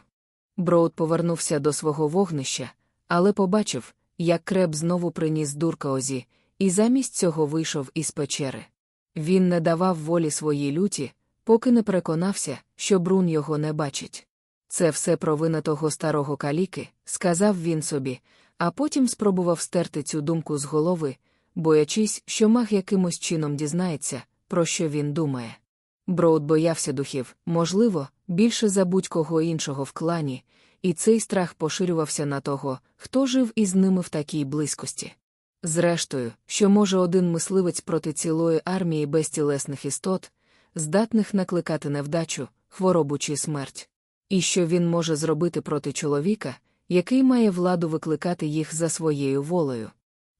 Броуд повернувся до свого вогнища, але побачив, як креб знову приніс дурка Озі, і замість цього вийшов із печери. Він не давав волі своїй люті, поки не переконався, що Брун його не бачить. Це все провина того старого каліки, сказав він собі, а потім спробував стерти цю думку з голови, боячись, що маг якимось чином дізнається, про що він думає. Броуд боявся духів, можливо, більше за будь-кого іншого в клані, і цей страх поширювався на того, хто жив із ними в такій близькості. Зрештою, що може один мисливець проти цілої армії безтілесних істот, здатних накликати невдачу, хворобу чи смерть. І що він може зробити проти чоловіка, який має владу викликати їх за своєю волею.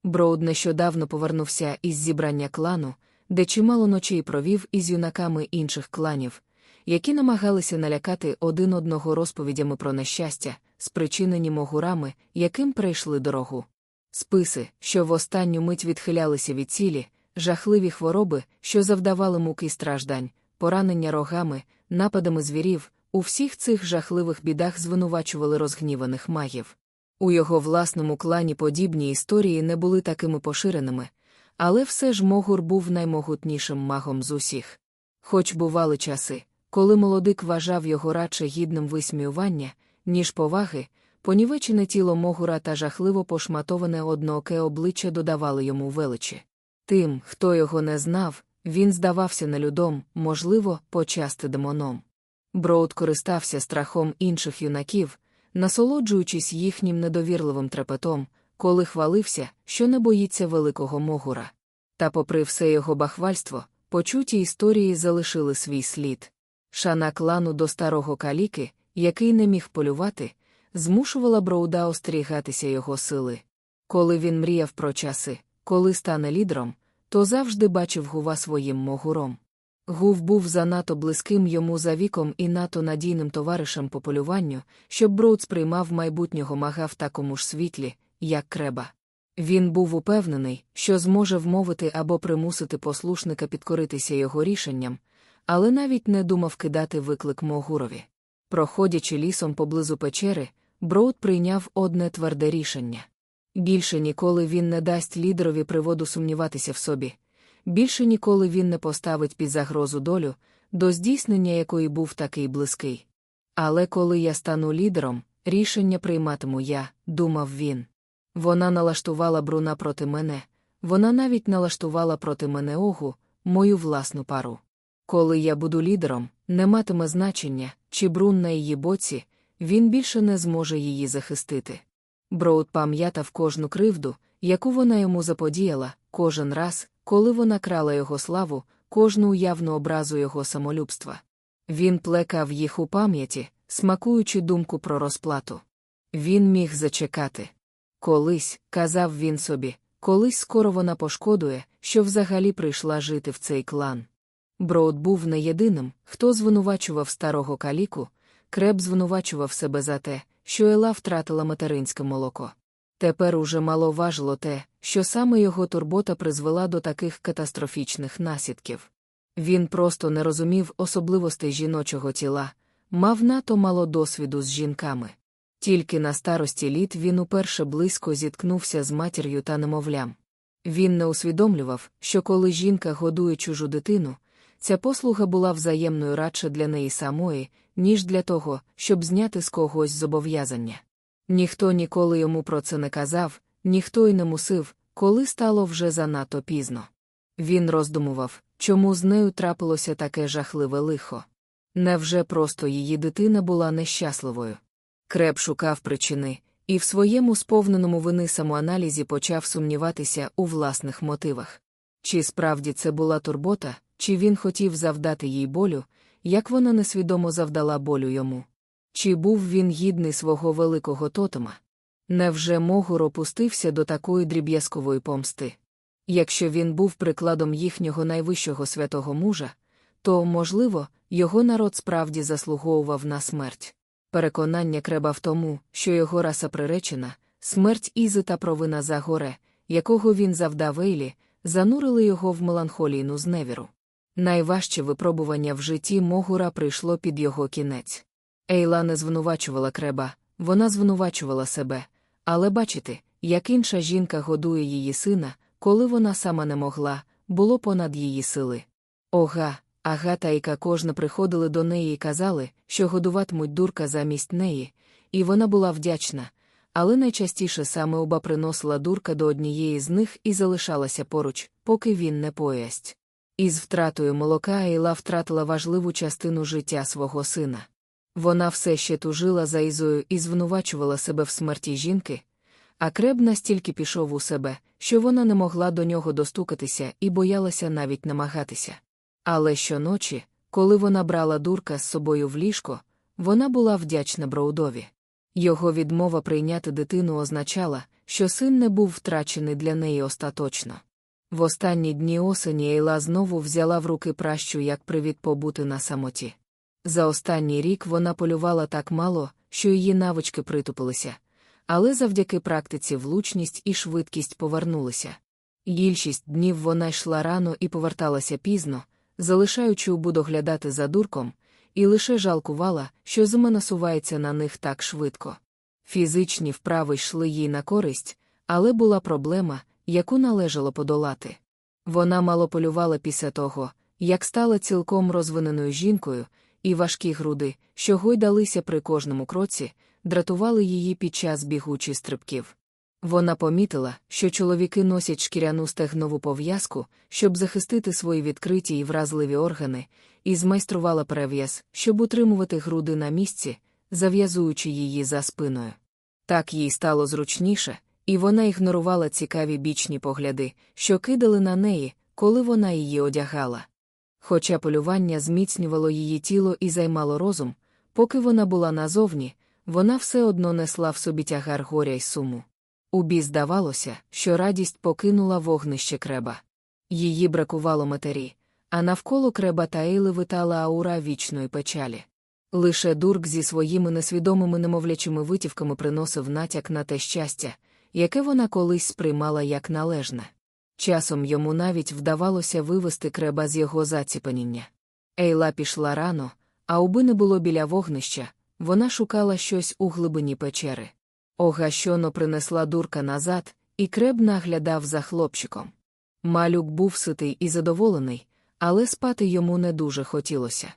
Броуд нещодавно повернувся із зібрання клану, де чимало ночей провів із юнаками інших кланів, які намагалися налякати один одного розповідями про нещастя, спричинені могурами, яким прийшли дорогу. Списи, що в останню мить відхилялися від цілі, жахливі хвороби, що завдавали муки й страждань, поранення рогами, нападами звірів, у всіх цих жахливих бідах звинувачували розгніваних магів. У його власному клані подібні історії не були такими поширеними, але все ж Могур був наймогутнішим магом з усіх. Хоч бували часи, коли молодик вважав його радше гідним висміювання, ніж поваги, понівечене тіло Могура та жахливо пошматоване однооке обличчя додавали йому величі. Тим, хто його не знав, він здавався нелюдом, можливо, почасти демоном. Броуд користався страхом інших юнаків, насолоджуючись їхнім недовірливим трепетом, коли хвалився, що не боїться великого Могура. Та, попри все його бахвальство, почуті історії залишили свій слід. Шана клану до старого каліки, який не міг полювати, змушувала Броуда остерігатися його сили. Коли він мріяв про часи, коли стане лідером, то завжди бачив гува своїм могуром. Гув був занадто близьким йому за віком і надто надійним товаришем по полюванню, щоб Броуд сприймав майбутнього мага в такому ж світлі, як креба. Він був упевнений, що зможе вмовити або примусити послушника підкоритися його рішенням, але навіть не думав кидати виклик Могурові. Проходячи лісом поблизу печери, Броуд прийняв одне тверде рішення. Більше ніколи він не дасть лідерові приводу сумніватися в собі, більше ніколи він не поставить під загрозу долю, до здійснення якої був такий близький. Але коли я стану лідером, рішення прийматиму я, думав він. Вона налаштувала бруна проти мене, вона навіть налаштувала проти мене огу, мою власну пару. Коли я буду лідером, не матиме значення, чи брун на її боці, він більше не зможе її захистити. Броуд пам'ятав кожну кривду, яку вона йому заподіяла, кожен раз, коли вона крала його славу, кожну уявну образу його самолюбства. Він плекав їх у пам'яті, смакуючи думку про розплату. Він міг зачекати. Колись, казав він собі, колись скоро вона пошкодує, що взагалі прийшла жити в цей клан. Броуд був не єдиним, хто звинувачував старого каліку, креб звинувачував себе за те, що Ела втратила материнське молоко. Тепер уже мало важило те, що саме його турбота призвела до таких катастрофічних наслідків. Він просто не розумів особливостей жіночого тіла, мав надто мало досвіду з жінками. Тільки на старості літ він уперше близько зіткнувся з матір'ю та немовлям. Він не усвідомлював, що коли жінка годує чужу дитину, ця послуга була взаємною радше для неї самої, ніж для того, щоб зняти з когось зобов'язання. Ніхто ніколи йому про це не казав, ніхто й не мусив, коли стало вже занадто пізно. Він роздумував, чому з нею трапилося таке жахливе лихо. Невже просто її дитина була нещасливою? Креб шукав причини, і в своєму сповненому вини самоаналізі почав сумніватися у власних мотивах. Чи справді це була турбота, чи він хотів завдати їй болю, як вона несвідомо завдала болю йому? Чи був він гідний свого великого тотема? Невже Могур опустився до такої дріб'язкової помсти? Якщо він був прикладом їхнього найвищого святого мужа, то, можливо, його народ справді заслуговував на смерть. Переконання креба в тому, що його раса приречена, смерть Ізи та провина за горе, якого він завдав Ейлі, занурили його в меланхолійну зневіру. Найважче випробування в житті Могура прийшло під його кінець. Ейла не звинувачувала креба, вона звинувачувала себе, але бачити, як інша жінка годує її сина, коли вона сама не могла, було понад її сили. Ога, Агата і кожна приходили до неї і казали, що годуватимуть дурка замість неї, і вона була вдячна, але найчастіше саме оба приносила дурка до однієї з них і залишалася поруч, поки він не поясть. Із втратою молока Ейла втратила важливу частину життя свого сина. Вона все ще тужила за Ізою і звинувачувала себе в смерті жінки, а креб настільки пішов у себе, що вона не могла до нього достукатися і боялася навіть намагатися. Але щоночі, коли вона брала дурка з собою в ліжко, вона була вдячна Броудові. Його відмова прийняти дитину означала, що син не був втрачений для неї остаточно. В останні дні осені Ейла знову взяла в руки пращу як привід побути на самоті. За останній рік вона полювала так мало, що її навички притупилися, але завдяки практиці влучність і швидкість повернулися. Більшість днів вона йшла рано і поверталася пізно, залишаючи убу доглядати за дурком, і лише жалкувала, що зима насувається на них так швидко. Фізичні вправи йшли їй на користь, але була проблема, яку належало подолати. Вона мало полювала після того, як стала цілком розвиненою жінкою, і важкі груди, що гойдалися при кожному кроці, дратували її під час бігучих стрибків. Вона помітила, що чоловіки носять шкіряну стегнову пов'язку, щоб захистити свої відкриті і вразливі органи, і змайструвала перев'яз, щоб утримувати груди на місці, зав'язуючи її за спиною. Так їй стало зручніше, і вона ігнорувала цікаві бічні погляди, що кидали на неї, коли вона її одягала. Хоча полювання зміцнювало її тіло і займало розум, поки вона була назовні, вона все одно несла в собі тягар горя й суму. Убі здавалося, що радість покинула вогнище креба. Її бракувало матері, а навколо креба та Ейли витала аура вічної печалі. Лише дурк зі своїми несвідомими немовлячими витівками приносив натяк на те щастя, яке вона колись сприймала як належне. Часом йому навіть вдавалося вивести креба з його заціпаніння. Ейла пішла рано, а уби не було біля вогнища, вона шукала щось у глибині печери. Ога щоно принесла дурка назад, і креб наглядав за хлопчиком. Малюк був ситий і задоволений, але спати йому не дуже хотілося.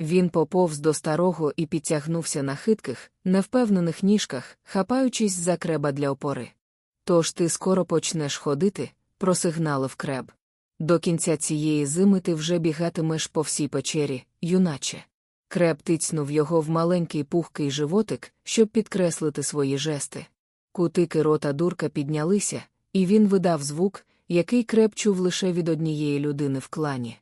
Він поповз до старого і підтягнувся на хитких, невпевнених ніжках, хапаючись за креба для опори. Тож ти скоро почнеш ходити, просигналив креб. До кінця цієї зими ти вже бігатимеш по всій печері, юначе. Креб тицнув його в маленький пухкий животик, щоб підкреслити свої жести. Кутики рота дурка піднялися, і він видав звук, який креб чув лише від однієї людини в клані.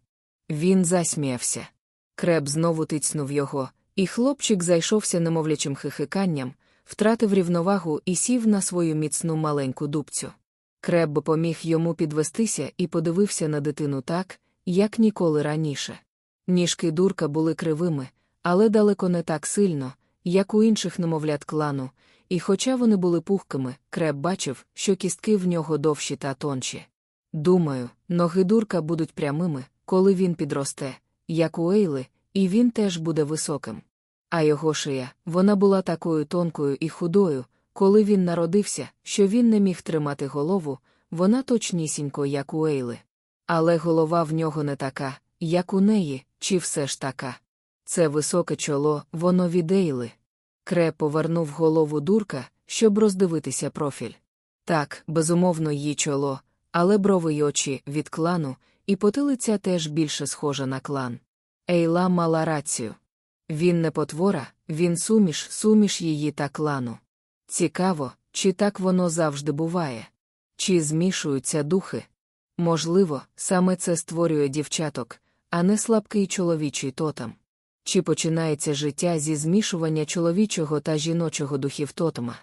Він засміявся. Креб знову тицнув його, і хлопчик зайшовся немовлячим хихиканням, втратив рівновагу і сів на свою міцну маленьку дубцю. Креб поміг йому підвестися і подивився на дитину так, як ніколи раніше. Ніжки дурка були кривими, але далеко не так сильно, як у інших немовлят клану, і хоча вони були пухкими, креб бачив, що кістки в нього довші та тонші. Думаю, ноги дурка будуть прямими, коли він підросте, як у Ейли, і він теж буде високим. А його шия, вона була такою тонкою і худою, коли він народився, що він не міг тримати голову, вона точнісінько, як у Ейли. Але голова в нього не така, як у неї, чи все ж така. Це високе чоло, воно від Ейли. Кре повернув голову дурка, щоб роздивитися профіль. Так, безумовно, її чоло, але брови й очі від клану, і потилиця теж більше схожа на клан. Ейла мала рацію. Він не потвора, він суміш, суміш її та клану. Цікаво, чи так воно завжди буває? Чи змішуються духи? Можливо, саме це створює дівчаток, а не слабкий чоловічий тотем. Чи починається життя зі змішування чоловічого та жіночого духів тотема?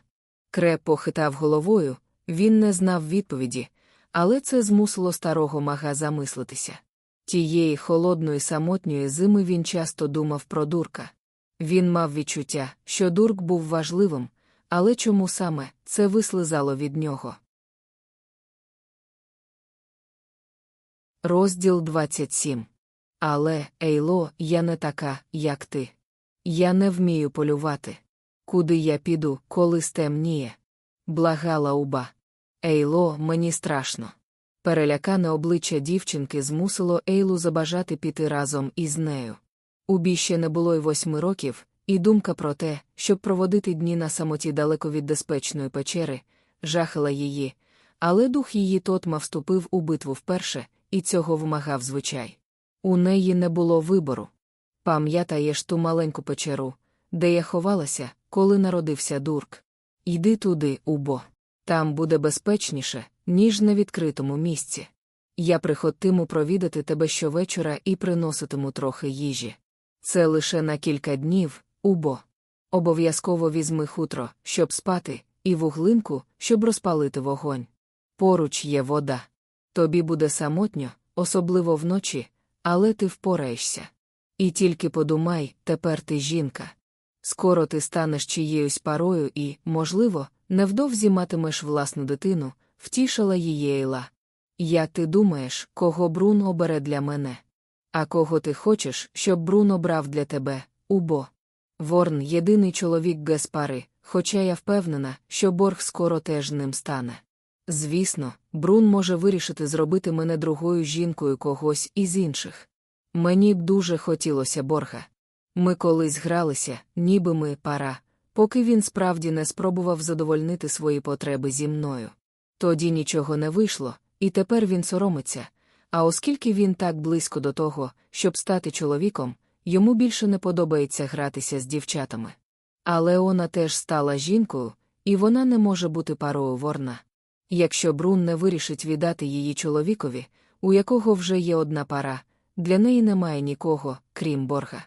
Креп похитав головою, він не знав відповіді, але це змусило старого мага замислитися. Тієї холодної самотньої зими він часто думав про дурка. Він мав відчуття, що дурк був важливим, але чому саме це вислизало від нього? Розділ 27 Але, Ейло, я не така, як ти. Я не вмію полювати. Куди я піду, коли стемніє? Благала уба. Ейло, мені страшно. Перелякане обличчя дівчинки змусило Ейлу забажати піти разом із нею. Убі ще не було й восьми років, і думка про те, щоб проводити дні на самоті далеко від безпечної печери, жахала її, але дух її тотма вступив у битву вперше, і цього вимагав звичай. У неї не було вибору. Пам'ятаєш ту маленьку печеру, де я ховалася, коли народився дурк. Йди туди, убо. Там буде безпечніше, ніж на відкритому місці. Я приходитиму провідати тебе щовечора і приноситиму трохи їжі. Це лише на кілька днів, убо. Обов'язково візьми хутро, щоб спати, і вуглинку, щоб розпалити вогонь. Поруч є вода. Тобі буде самотньо, особливо вночі, але ти впораєшся. І тільки подумай, тепер ти жінка. Скоро ти станеш чиєюсь парою і, можливо, невдовзі матимеш власну дитину, втішила її Ейла. Я ти думаєш, кого Брун обере для мене? А кого ти хочеш, щоб Брун обрав для тебе, убо? Ворн єдиний чоловік Геспари, хоча я впевнена, що борг скоро теж ним стане. Звісно, Брун може вирішити зробити мене другою жінкою когось із інших. Мені б дуже хотілося борга. Ми колись гралися, ніби ми пара, поки він справді не спробував задовольнити свої потреби зі мною. Тоді нічого не вийшло, і тепер він соромиться. А оскільки він так близько до того, щоб стати чоловіком, йому більше не подобається гратися з дівчатами. Але вона теж стала жінкою, і вона не може бути парою ворна. Якщо Брун не вирішить віддати її чоловікові, у якого вже є одна пара, для неї немає нікого, крім борга.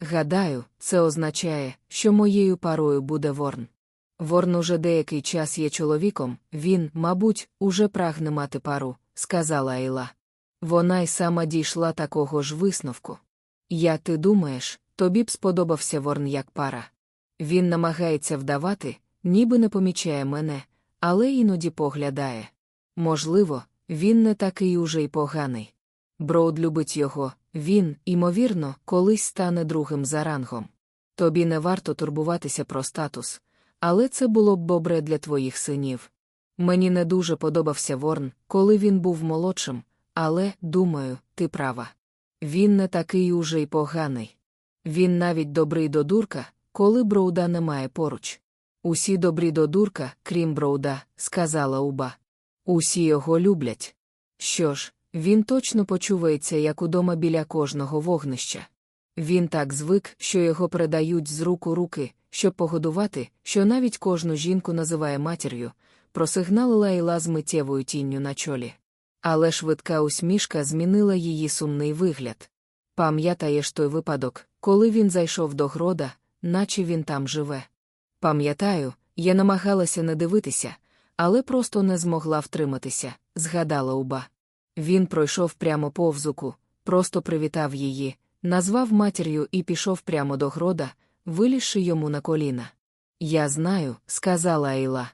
Гадаю, це означає, що моєю парою буде Ворн. Ворн уже деякий час є чоловіком, він, мабуть, уже прагне мати пару, сказала Ейла. Вона й сама дійшла такого ж висновку. Я ти думаєш, тобі б сподобався Ворн як пара. Він намагається вдавати, ніби не помічає мене, але іноді поглядає. Можливо, він не такий уже й поганий. Броуд любить його, він, імовірно, колись стане другим за рангом. Тобі не варто турбуватися про статус, але це було б добре для твоїх синів. Мені не дуже подобався Ворн, коли він був молодшим, але, думаю, ти права. Він не такий уже й поганий. Він навіть добрий до дурка, коли Броуда немає поруч. Усі добрі до дурка, крім Броуда, сказала Уба. Усі його люблять. Що ж, він точно почувається, як удома біля кожного вогнища. Він так звик, що його передають з рук руки, щоб погодувати, що навіть кожну жінку називає матір'ю, просигналила Іла з миттєвою тінню на чолі. Але швидка усмішка змінила її сумний вигляд. Пам'ятаєш той випадок, коли він зайшов до грода, наче він там живе. Пам'ятаю, я намагалася не дивитися, але просто не змогла втриматися, згадала уба. Він пройшов прямо повзуку, просто привітав її, назвав матір'ю і пішов прямо до грода, вилізши йому на коліна. Я знаю, сказала Ейла.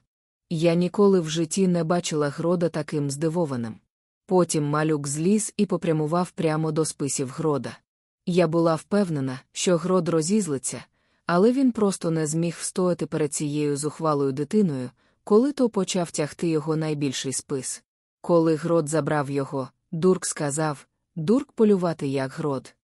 Я ніколи в житті не бачила грода таким здивованим. Потім малюк зліз і попрямував прямо до списів грода. Я була впевнена, що грод розізлиться, але він просто не зміг встояти перед цією зухвалою дитиною, коли то почав тягти його найбільший спис. Коли грод забрав його, дурк сказав Дурк полювати як грод.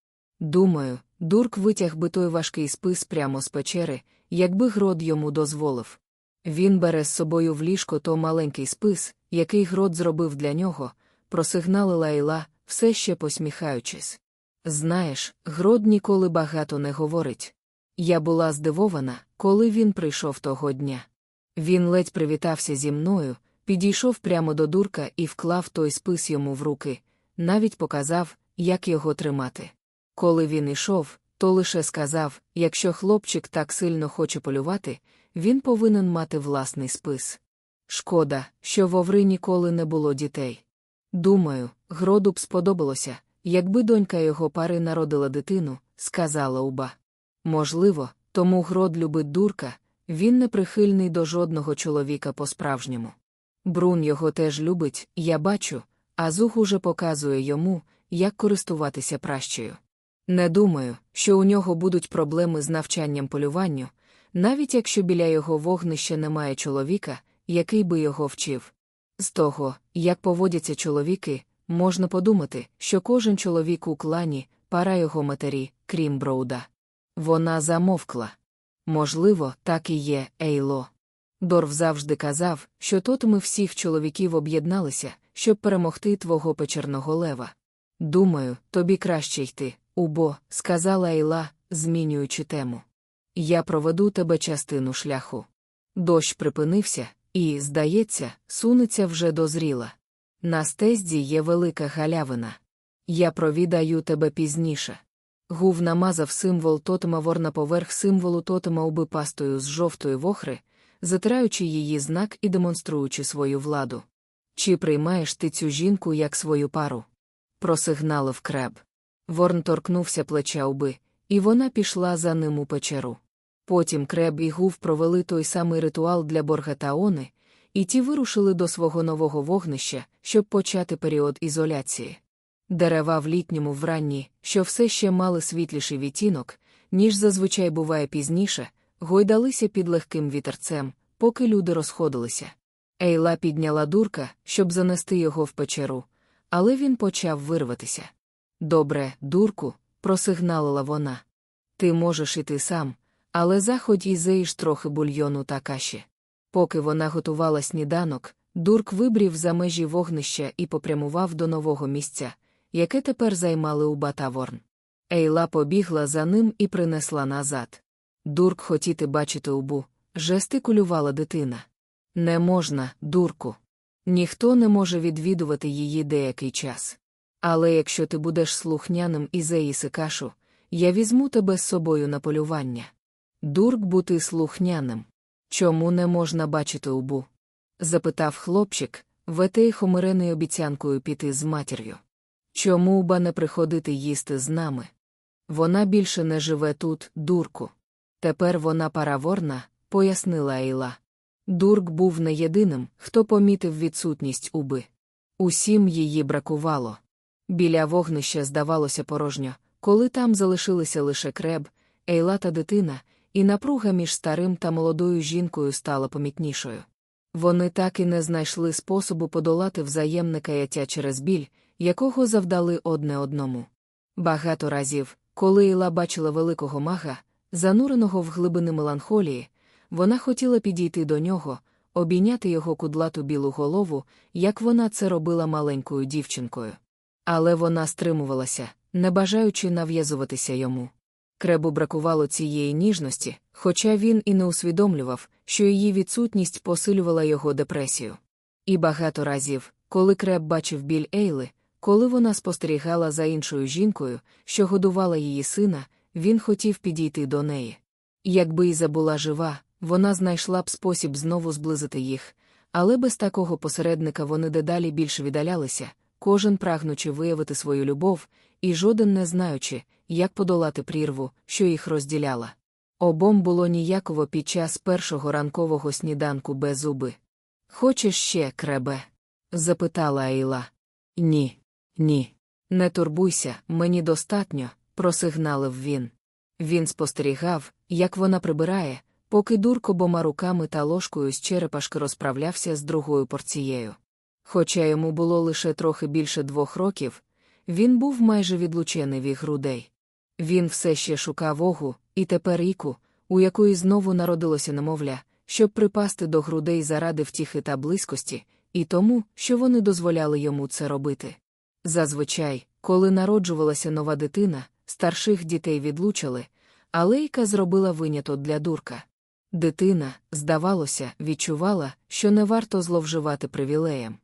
Думаю, дурк витяг би той важкий спис прямо з печери, якби грод йому дозволив. Він бере з собою в ліжко то маленький спис, який грод зробив для нього, просигналила Іла, все ще посміхаючись. Знаєш, грод ніколи багато не говорить. Я була здивована, коли він прийшов того дня. Він ледь привітався зі мною, підійшов прямо до дурка і вклав той спис йому в руки, навіть показав, як його тримати. Коли він ішов, то лише сказав якщо хлопчик так сильно хоче полювати, він повинен мати власний спис. Шкода, що в Оври ніколи не було дітей. Думаю, гроду б сподобалося, якби донька його пари народила дитину, сказала уба. Можливо, тому грод любить дурка, він не прихильний до жодного чоловіка по-справжньому. Брун його теж любить, я бачу, а зух уже показує йому, як користуватися пращею. Не думаю, що у нього будуть проблеми з навчанням полюванню, навіть якщо біля його вогнища немає чоловіка, який би його вчив. З того, як поводяться чоловіки, можна подумати, що кожен чоловік у клані пара його матері, крім Броуда. Вона замовкла. Можливо, так і є, Ейло. Дорв завжди казав, що тут ми всіх чоловіків об'єдналися, щоб перемогти твого печерного лева. Думаю, тобі краще йти, убо, сказала Ейла, змінюючи тему. Я проведу тебе частину шляху. Дощ припинився, і, здається, сунеться вже дозріла. На стезді є велика галявина. Я провідаю тебе пізніше. Гув намазав символ тотема ворна поверх символу тотема уби пастою з жовтої вохри, затираючи її знак і демонструючи свою владу. Чи приймаєш ти цю жінку як свою пару? Просигналив креб. Ворн торкнувся плеча уби, і вона пішла за ним у печеру. Потім креб і гув провели той самий ритуал для Борга та Они, і ті вирушили до свого нового вогнища, щоб почати період ізоляції. Дерева в літньому вранні, що все ще мали світліший відтінок, ніж зазвичай буває пізніше, гойдалися під легким вітерцем, поки люди розходилися. Ейла підняла дурка, щоб занести його в печеру, але він почав вирватися. Добре, дурку, просигналила вона. Ти можеш іти сам, але заходь і заїж трохи бульйону та каші. Поки вона готувала сніданок, дурк вибрів за межі вогнища і попрямував до нового місця, яке тепер займали у Батаворн. Ейла побігла за ним і принесла назад. Дурк хотіти бачити убу, жестикулювала дитина. Не можна, дурку. Ніхто не може відвідувати її деякий час. Але якщо ти будеш слухняним і заїси кашу, я візьму тебе з собою на полювання. Дурк бути слухняним. Чому не можна бачити убу? запитав хлопчик, ветей хомирений обіцянкою піти з матір'ю. Чому уба не приходити їсти з нами? Вона більше не живе тут, дурку. Тепер вона параворна, пояснила Ейла. Дурк був не єдиним, хто помітив відсутність уби. Усім її бракувало. Біля вогнища здавалося порожньо, коли там залишилися лише креб, Ейла та дитина, і напруга між старим та молодою жінкою стала помітнішою. Вони так і не знайшли способу подолати взаємне каяття через біль, якого завдали одне одному. Багато разів, коли Іла бачила великого мага, зануреного в глибини меланхолії, вона хотіла підійти до нього, обійняти його кудлату білу голову, як вона це робила маленькою дівчинкою. Але вона стримувалася, не бажаючи нав'язуватися йому. Кребу бракувало цієї ніжності, хоча він і не усвідомлював, що її відсутність посилювала його депресію. І багато разів, коли Креб бачив біль Ейли, коли вона спостерігала за іншою жінкою, що годувала її сина, він хотів підійти до неї. Якби Іза була жива, вона знайшла б спосіб знову зблизити їх, але без такого посередника вони дедалі більше віддалялися, кожен прагнучи виявити свою любов, і жоден не знаючи, як подолати прірву, що їх розділяла. Обом було ніяково під час першого ранкового сніданку без зуби. Хочеш ще, кребе? запитала Айла. Ні, ні. Не турбуйся, мені достатньо, просигналив він. Він спостерігав, як вона прибирає, поки дурко обома руками та ложкою з черепашки розправлявся з другою порцією. Хоча йому було лише трохи більше двох років, він був майже відлучений від грудей. Він все ще шукав огу, і тепер іку, у якої знову народилося немовля, щоб припасти до грудей заради втіхи та близькості, і тому, що вони дозволяли йому це робити. Зазвичай, коли народжувалася нова дитина, старших дітей відлучили, але Іка зробила виняток для дурка. Дитина, здавалося, відчувала, що не варто зловживати привілеєм.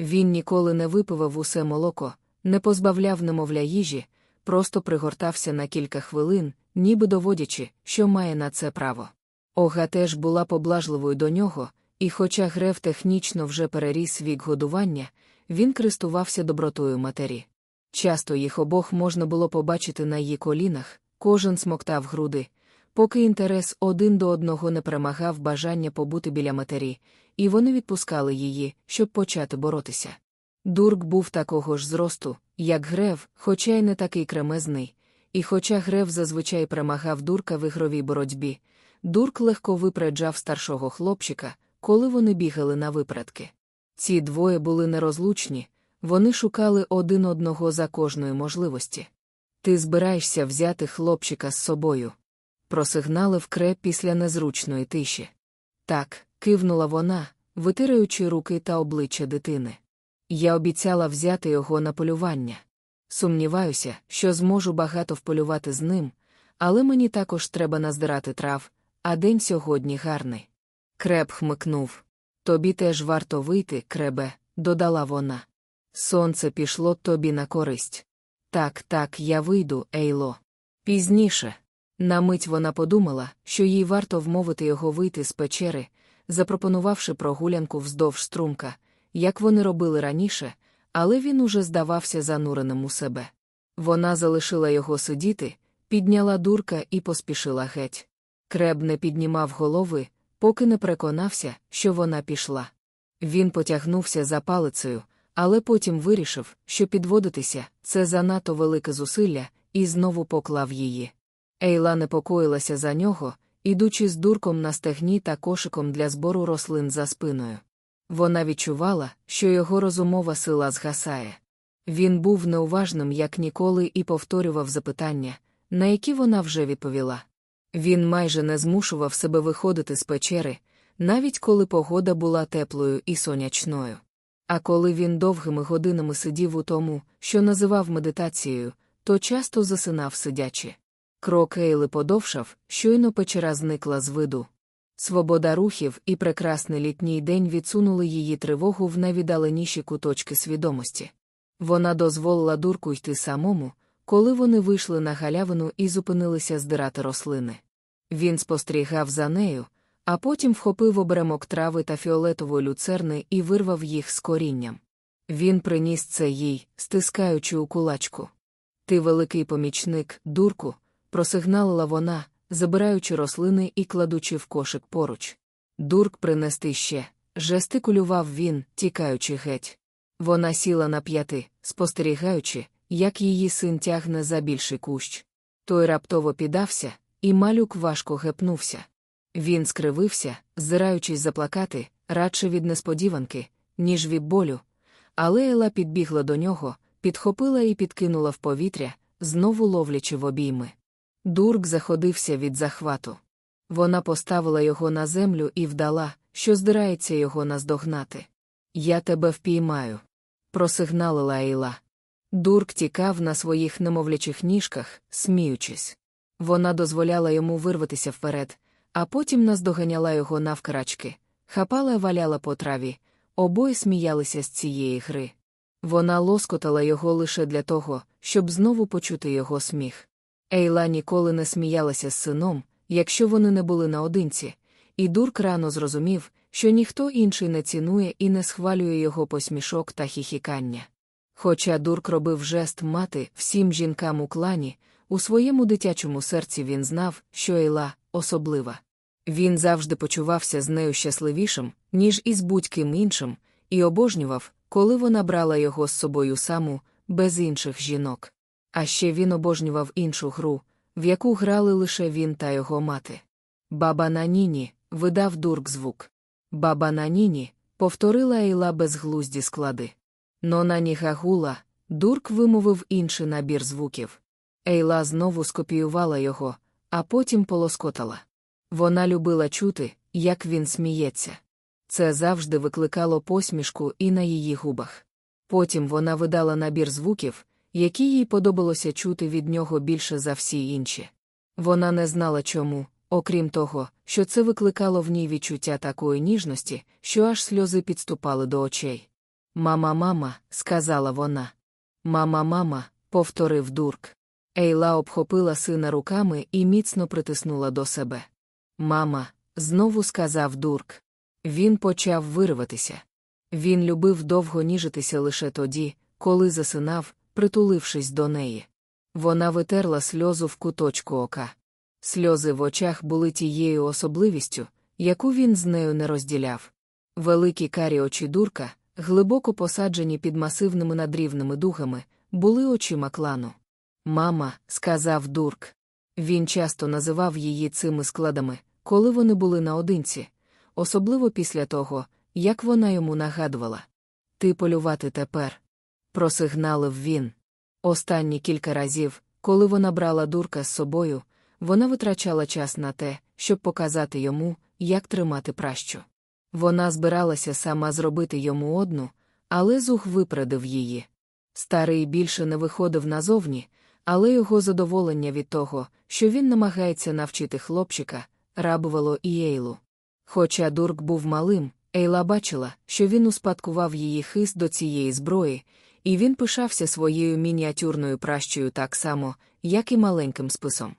Він ніколи не випивав усе молоко, не позбавляв немовля їжі, просто пригортався на кілька хвилин, ніби доводячи, що має на це право. Ога теж була поблажливою до нього, і, хоча Греф технічно вже переріс вік годування, він користувався добротою матері. Часто їх обох можна було побачити на її колінах, кожен смоктав груди, поки інтерес один до одного не перемагав бажання побути біля матері, і вони відпускали її, щоб почати боротися. Дурк був такого ж зросту, як Грев, хоча й не такий кремезний, і хоча Грев зазвичай перемагав дурка в ігровій боротьбі, дурк легко випереджав старшого хлопчика, коли вони бігали на випередки. Ці двоє були нерозлучні, вони шукали один одного за кожної можливості. Ти збираєшся взяти хлопчика з собою. Просигналив креп після незручної тиші. Так, кивнула вона, витираючи руки та обличчя дитини. Я обіцяла взяти його на полювання. Сумніваюся, що зможу багато вполювати з ним, але мені також треба наздирати трав, а день сьогодні гарний. Креп хмикнув. Тобі теж варто вийти, кребе, додала вона. Сонце пішло тобі на користь. Так, так, я вийду, Ейло. Пізніше. На мить вона подумала, що їй варто вмовити його вийти з печери, запропонувавши прогулянку вздовж струмка, як вони робили раніше, але він уже здавався зануреним у себе. Вона залишила його сидіти, підняла дурка і поспішила геть. Креб не піднімав голови, поки не переконався, що вона пішла. Він потягнувся за палицею, але потім вирішив, що підводитися це занадто велике зусилля, і знову поклав її. Ейла непокоїлася за нього, ідучи з дурком на стегні та кошиком для збору рослин за спиною. Вона відчувала, що його розумова сила згасає. Він був неуважним, як ніколи, і повторював запитання, на які вона вже відповіла. Він майже не змушував себе виходити з печери, навіть коли погода була теплою і сонячною. А коли він довгими годинами сидів у тому, що називав медитацією, то часто засинав сидячи. Крок Ейли подовшав, щойно печера зникла з виду. Свобода рухів і прекрасний літній день відсунули її тривогу в найвіддаленіші куточки свідомості. Вона дозволила дурку йти самому, коли вони вийшли на галявину і зупинилися здирати рослини. Він спостерігав за нею, а потім вхопив оберемок трави та фіолетової люцерни і вирвав їх з корінням. Він приніс це їй, стискаючи у кулачку. Ти великий помічник, дурку, просигналила вона, забираючи рослини і кладучи в кошик поруч. Дурк принести ще, жестикулював він, тікаючи геть. Вона сіла на п'яти, спостерігаючи, як її син тягне за більший кущ. Той раптово підався, і малюк важко гепнувся. Він скривився, зираючись заплакати, радше від несподіванки, ніж від болю. Але Ела підбігла до нього, підхопила і підкинула в повітря, знову ловлячи в обійми. Дурк заходився від захвату. Вона поставила його на землю і вдала, що здирається його наздогнати. Я тебе впіймаю. просигналила Ейла. Дурк тікав на своїх немовлячих ніжках, сміючись. Вона дозволяла йому вирватися вперед, а потім наздоганяла його навкрачки, хапала валяла по траві, обоє сміялися з цієї гри. Вона лоскотала його лише для того, щоб знову почути його сміх. Ейла ніколи не сміялася з сином, якщо вони не були наодинці, І дурк рано зрозумів, що ніхто інший не цінує і не схвалює його посмішок та хіхікання. Хоча дурк робив жест мати всім жінкам у клані, у своєму дитячому серці він знав, що Ейла особлива. Він завжди почувався з нею щасливішим, ніж із будь-ким іншим, і обожнював, коли вона брала його з собою саму, без інших жінок. А ще він обожнював іншу гру, в яку грали лише він та його мати. Баба на ніні видав дурк звук. Баба на ніні повторила Ейла безглузді склади. Но на нігагула дурк вимовив інший набір звуків. Ейла знову скопіювала його, а потім полоскотала. Вона любила чути, як він сміється. Це завжди викликало посмішку і на її губах. Потім вона видала набір звуків, які їй подобалося чути від нього більше за всі інші. Вона не знала чому, окрім того, що це викликало в ній відчуття такої ніжності, що аж сльози підступали до очей. Мама, мама, сказала вона. Мама, мама, повторив дурк. Ейла обхопила сина руками і міцно притиснула до себе. Мама, знову сказав дурк. Він почав вирватися. Він любив довго ніжитися лише тоді, коли засинав, притулившись до неї. Вона витерла сльозу в куточку ока. Сльози в очах були тією особливістю, яку він з нею не розділяв. Великі карі очі дурка, глибоко посаджені під масивними надрівними дугами, були очима клану. Мама, сказав дурк. Він часто називав її цими складами, коли вони були наодинці, особливо після того, як вона йому нагадувала. Ти полювати тепер. Просигналив він. Останні кілька разів, коли вона брала дурка з собою, вона витрачала час на те, щоб показати йому, як тримати пращу. Вона збиралася сама зробити йому одну, але зух випередив її. Старий більше не виходив назовні, але його задоволення від того, що він намагається навчити хлопчика, рабувало і Ейлу. Хоча дурк був малим, Ейла бачила, що він успадкував її хист до цієї зброї, і він пишався своєю мініатюрною пращою так само, як і маленьким списом.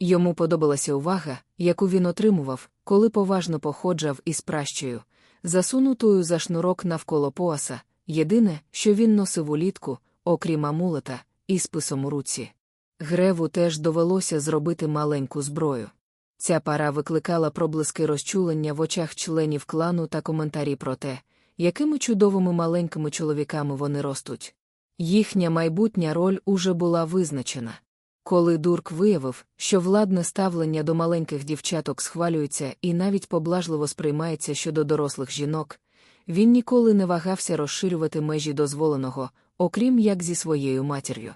Йому подобалася увага, яку він отримував, коли поважно походжав із пращею, засунутою за шнурок навколо пояса, єдине, що він носив улітку, окрім амулета, і списом у руці. Греву теж довелося зробити маленьку зброю. Ця пара викликала проблиски розчулення в очах членів клану та коментарі про те, якими чудовими маленькими чоловіками вони ростуть. Їхня майбутня роль уже була визначена. Коли дурк виявив, що владне ставлення до маленьких дівчаток схвалюється і навіть поблажливо сприймається щодо дорослих жінок, він ніколи не вагався розширювати межі дозволеного, окрім як зі своєю матір'ю.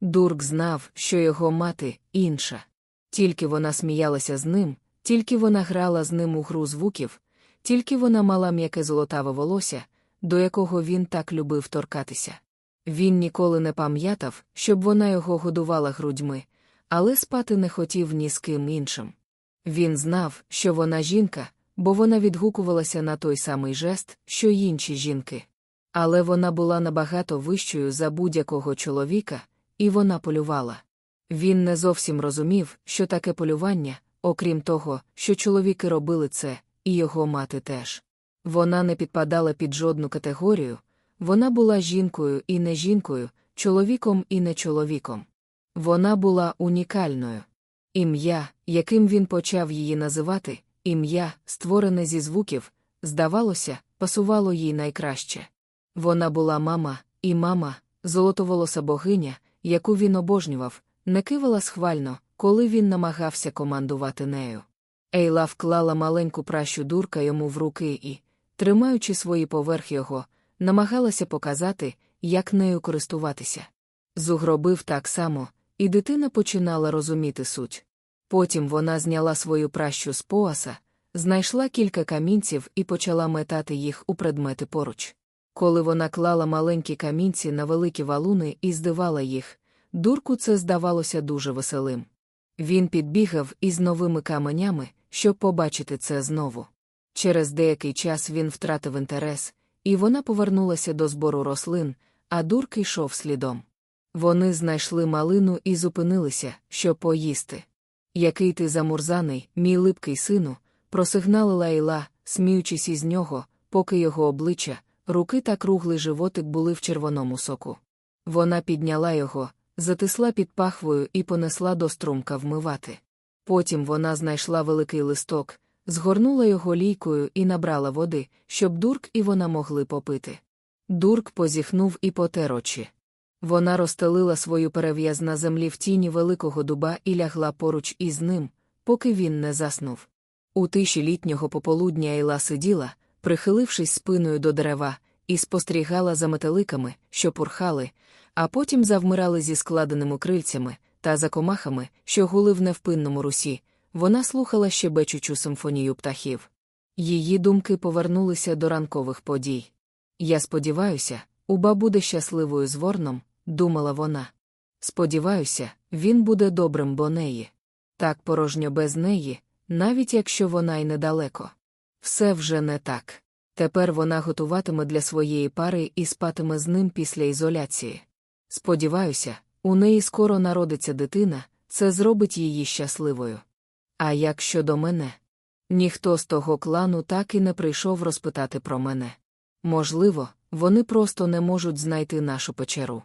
Дурк знав, що його мати інша. Тільки вона сміялася з ним, тільки вона грала з ним у гру звуків, тільки вона мала м'яке золотаве волосся, до якого він так любив торкатися. Він ніколи не пам'ятав, щоб вона його годувала грудьми, але спати не хотів ні з ким іншим. Він знав, що вона жінка, бо вона відгукувалася на той самий жест, що й інші жінки. Але вона була набагато вищою за будь-якого чоловіка, і вона полювала. Він не зовсім розумів, що таке полювання, окрім того, що чоловіки робили це, і його мати теж. Вона не підпадала під жодну категорію, вона була жінкою і не жінкою, чоловіком і не чоловіком. Вона була унікальною. Ім'я, яким він почав її називати, ім'я, створене зі звуків, здавалося, пасувало їй найкраще. Вона була мама, і мама, золотоволоса богиня, яку він обожнював, не кивала схвально, коли він намагався командувати нею. Ейла вклала маленьку пращу дурка йому в руки і, тримаючи свої поверх його, намагалася показати, як нею користуватися. Зугробив так само, і дитина починала розуміти суть. Потім вона зняла свою пращу з пояса, знайшла кілька камінців і почала метати їх у предмети поруч. Коли вона клала маленькі камінці на великі валуни і здивала їх, дурку це здавалося дуже веселим. Він підбігав із новими каменями, щоб побачити це знову. Через деякий час він втратив інтерес, і вона повернулася до збору рослин, а дурк йшов слідом. Вони знайшли малину і зупинилися, щоб поїсти. Який ти замурзаний, мій липкий сину, просигналила Ейла, сміючись із нього, поки його обличчя, руки та круглий животик були в червоному соку. Вона підняла його, затисла під пахвою і понесла до струмка вмивати. Потім вона знайшла великий листок, згорнула його лійкою і набрала води, щоб дурк і вона могли попити. Дурк позіхнув і потер очі. Вона розстелила свою перев'яз на землі в тіні великого дуба і лягла поруч із ним, поки він не заснув. У тиші літнього пополудня Ейла сиділа, прихилившись спиною до дерева, і спостерігала за метеликами, що пурхали, а потім завмирали зі складеними крильцями та за комахами, що гули в невпинному русі. Вона слухала щебечучу симфонію птахів. Її думки повернулися до ранкових подій. Я сподіваюся, Уба буде щасливою з Ворном, думала вона. Сподіваюся, він буде добрим бо неї. Так порожньо без неї, навіть якщо вона й недалеко. Все вже не так. Тепер вона готуватиме для своєї пари і спатиме з ним після ізоляції. Сподіваюся, у неї скоро народиться дитина, це зробить її щасливою. А як щодо мене? Ніхто з того клану так і не прийшов розпитати про мене. Можливо, вони просто не можуть знайти нашу печеру.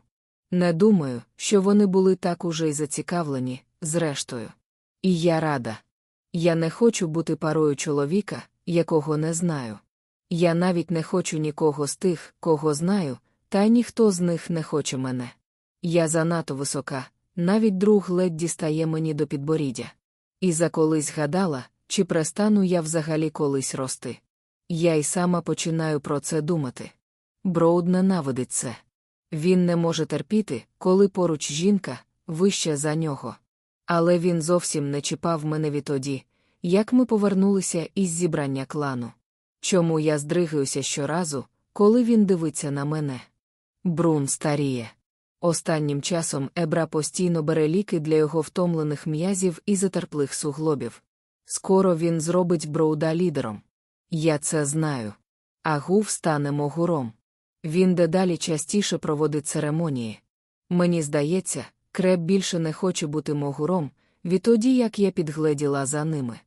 Не думаю, що вони були так уже й зацікавлені, зрештою. І я рада. Я не хочу бути парою чоловіка, якого не знаю. Я навіть не хочу нікого з тих, кого знаю, та ніхто з них не хоче мене. Я занадто висока, навіть друг ледь дістає мені до підборіддя. І за колись гадала, чи перестану я взагалі колись рости. Я й сама починаю про це думати. Броуд ненавидить це. Він не може терпіти, коли поруч жінка вища за нього. Але він зовсім не чіпав мене відтоді, як ми повернулися із зібрання клану. Чому я здригаюся щоразу, коли він дивиться на мене? Брун старіє. Останнім часом Ебра постійно бере ліки для його втомлених м'язів і затерплих суглобів. Скоро він зробить Броуда лідером. Я це знаю. А Гув стане могуром. Він дедалі частіше проводить церемонії. Мені здається, креп більше не хоче бути могуром, відтоді як я підгледіла за ними.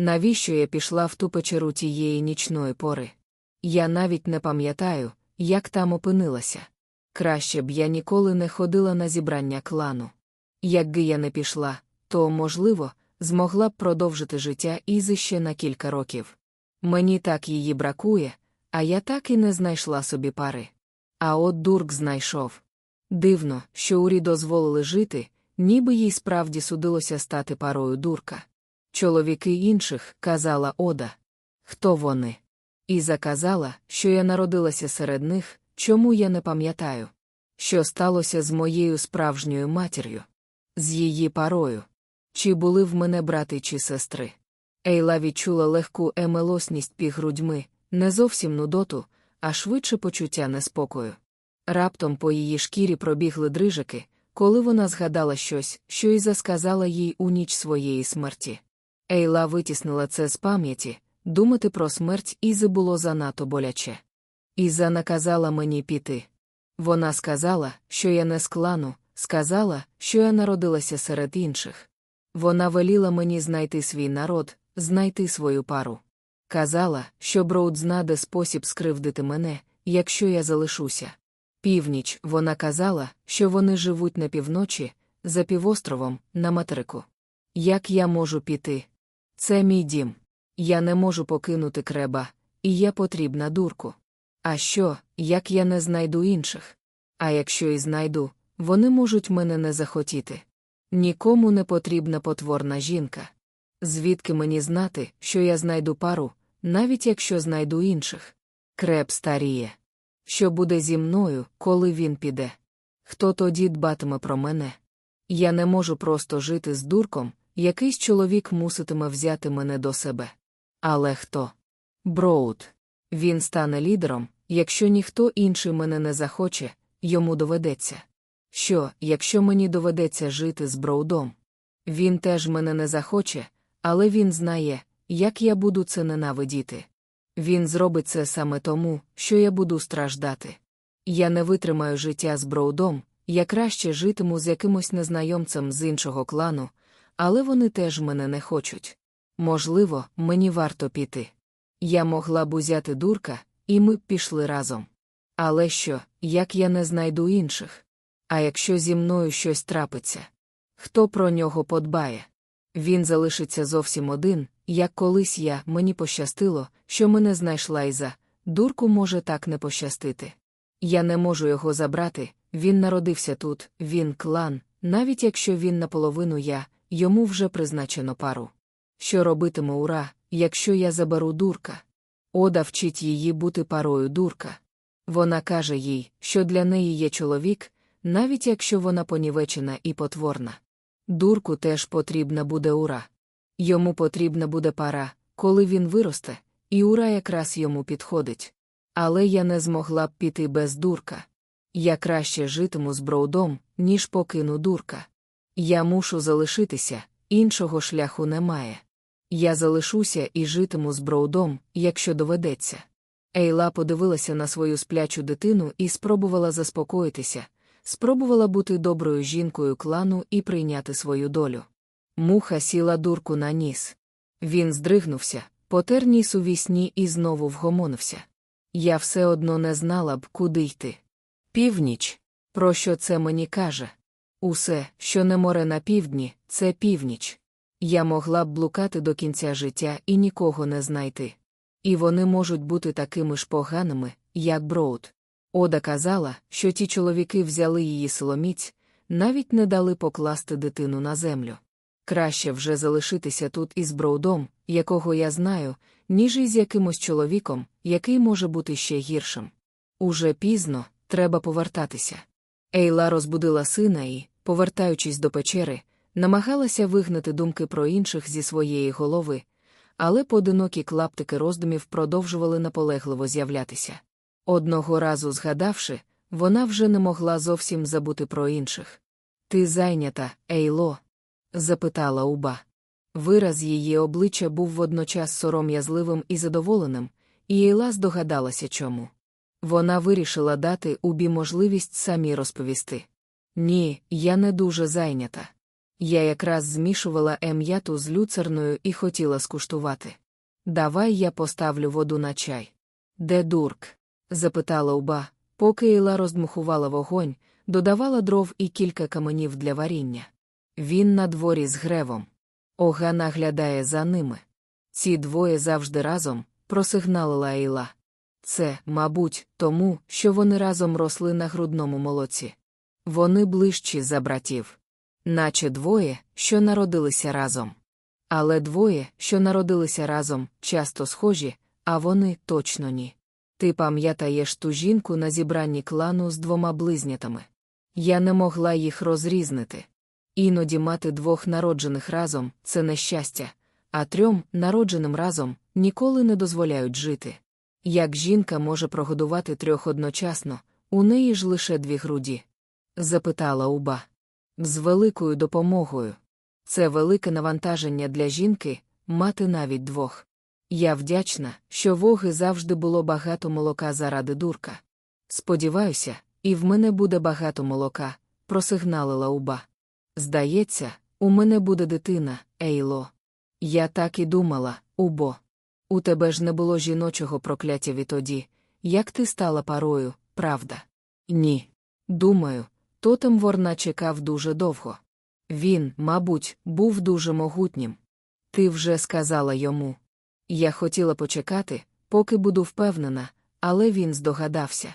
Навіщо я пішла в ту печеру тієї нічної пори? Я навіть не пам'ятаю, як там опинилася. Краще б я ніколи не ходила на зібрання клану. Якби я не пішла, то, можливо, змогла б продовжити життя Ізи ще на кілька років. Мені так її бракує, а я так і не знайшла собі пари. А от дурк знайшов. Дивно, що урі дозволили жити, ніби їй справді судилося стати парою дурка. Чоловіки інших, казала Ода. Хто вони? І заказала, що я народилася серед них, чому я не пам'ятаю. Що сталося з моєю справжньою матір'ю? З її парою. Чи були в мене брати чи сестри? Ейла відчула легку емелосність під грудьми, не зовсім нудоту, а швидше почуття неспокою. Раптом по її шкірі пробігли дрижики, коли вона згадала щось, що Іза сказала їй у ніч своєї смерті. Ейла витіснила це з пам'яті, думати про смерть Ізи було занадто боляче. Іза наказала мені піти. Вона сказала, що я не з клану, сказала, що я народилася серед інших. Вона веліла мені знайти свій народ, знайти свою пару. Казала, що Броуд знаде спосіб скривдити мене, якщо я залишуся. Північ вона казала, що вони живуть на півночі, за півостровом, на материку. Як я можу піти? Це мій дім. Я не можу покинути креба, і я потрібна дурку. А що, як я не знайду інших? А якщо і знайду, вони можуть мене не захотіти. Нікому не потрібна потворна жінка. Звідки мені знати, що я знайду пару, навіть якщо знайду інших? Креп старіє. Що буде зі мною, коли він піде? Хто тоді дбатиме про мене? Я не можу просто жити з Дурком, якийсь чоловік муситиме взяти мене до себе. Але хто? Броуд. Він стане лідером, якщо ніхто інший мене не захоче, йому доведеться. Що, якщо мені доведеться жити з Броудом? Він теж мене не захоче, але він знає, як я буду це ненавидіти. Він зробить це саме тому, що я буду страждати. Я не витримаю життя з Броудом, я краще житиму з якимось незнайомцем з іншого клану, але вони теж мене не хочуть. Можливо, мені варто піти. Я могла б узяти дурка, і ми б пішли разом. Але що, як я не знайду інших? А якщо зі мною щось трапиться? Хто про нього подбає? Він залишиться зовсім один, як колись я, мені пощастило, що мене знайшла Іза. Дурку може так не пощастити. Я не можу його забрати, він народився тут, він клан, навіть якщо він наполовину я, йому вже призначено пару. Що робитиме ура, якщо я заберу дурка? Ода вчить її бути парою дурка. Вона каже їй, що для неї є чоловік, навіть якщо вона понівечена і потворна. Дурку теж потрібна буде ура. Йому потрібна буде пара, коли він виросте, і ура якраз йому підходить. Але я не змогла б піти без дурка. Я краще житиму з броудом, ніж покину дурка. Я мушу залишитися, іншого шляху немає. Я залишуся і житиму з броудом, якщо доведеться. Ейла подивилася на свою сплячу дитину і спробувала заспокоїтися, спробувала бути доброю жінкою клану і прийняти свою долю. Муха сіла дурку на ніс. Він здригнувся, потер ніс у вісні і знову вгомонився. Я все одно не знала б, куди йти. Північ. Про що це мені каже? Усе, що не море на півдні, це північ. Я могла б блукати до кінця життя і нікого не знайти. І вони можуть бути такими ж поганими, як Броуд. Ода казала, що ті чоловіки взяли її силоміць, навіть не дали покласти дитину на землю. Краще вже залишитися тут із Броудом, якого я знаю, ніж із якимось чоловіком, який може бути ще гіршим. Уже пізно, треба повертатися. Ейла розбудила сина і, повертаючись до печери, намагалася вигнати думки про інших зі своєї голови, але поодинокі клаптики роздумів продовжували наполегливо з'являтися. Одного разу згадавши, вона вже не могла зовсім забути про інших. Ти зайнята, Ейло? запитала уба. Вираз її обличчя був водночас сором'язливим і задоволеним, і Ейла здогадалася чому. Вона вирішила дати убі можливість самі розповісти. Ні, я не дуже зайнята. Я якраз змішувала ем'яту з люцерною і хотіла скуштувати. Давай я поставлю воду на чай. Де дурк? запитала уба, поки Іла роздмухувала вогонь, додавала дров і кілька каменів для варіння. Він на дворі з гревом. Ога наглядає за ними. Ці двоє завжди разом, просигналила Іла. Це, мабуть, тому, що вони разом росли на грудному молоці. Вони ближчі за братів. Наче двоє, що народилися разом. Але двоє, що народилися разом, часто схожі, а вони точно ні. Ти пам'ятаєш ту жінку на зібранні клану з двома близнятами. Я не могла їх розрізнити. Іноді мати двох народжених разом це нещастя, а трьом, народженим разом, ніколи не дозволяють жити. Як жінка може прогодувати трьох одночасно, у неї ж лише дві груді? запитала уба. З великою допомогою. Це велике навантаження для жінки мати навіть двох. Я вдячна, що воги завжди було багато молока заради дурка. Сподіваюся, і в мене буде багато молока, просигналила уба. Здається, у мене буде дитина, Ейло. Я так і думала, убо. У тебе ж не було жіночого прокляття відтоді, як ти стала парою, правда? Ні. Думаю, тотем ворна чекав дуже довго. Він, мабуть, був дуже могутнім. Ти вже сказала йому. Я хотіла почекати, поки буду впевнена, але він здогадався.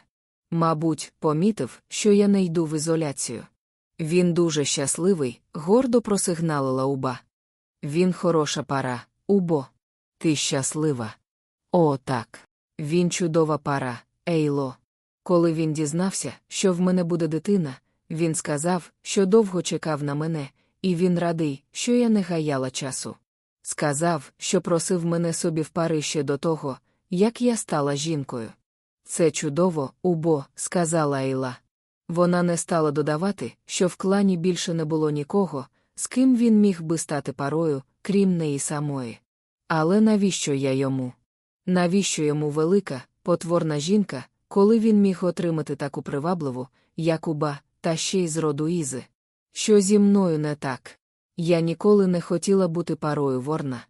Мабуть, помітив, що я не йду в ізоляцію. Він дуже щасливий, гордо просигналила уба. Він хороша пара, убо. Ти щаслива. О, так. Він чудова пара, Ейло. Коли він дізнався, що в мене буде дитина, він сказав, що довго чекав на мене, і він радий, що я не гаяла часу. Сказав, що просив мене собі в пари ще до того, як я стала жінкою. Це чудово, убо, сказала Ейла. Вона не стала додавати, що в клані більше не було нікого, з ким він міг би стати парою, крім неї самої. Але навіщо я йому? Навіщо йому велика, потворна жінка, коли він міг отримати таку привабливу, як уба, та ще й з роду Ізи? Що зі мною не так? Я ніколи не хотіла бути парою ворна.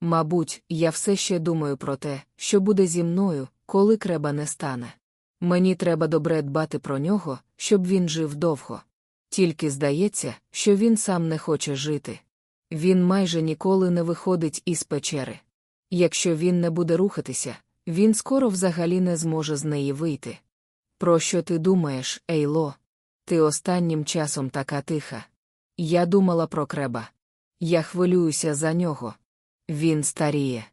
Мабуть, я все ще думаю про те, що буде зі мною, коли креба не стане. Мені треба добре дбати про нього, щоб він жив довго. Тільки здається, що він сам не хоче жити. Він майже ніколи не виходить із печери. Якщо він не буде рухатися, він скоро взагалі не зможе з неї вийти. Про що ти думаєш, Ейло? Ти останнім часом така тиха. Я думала про креба. Я хвилююся за нього. Він старіє.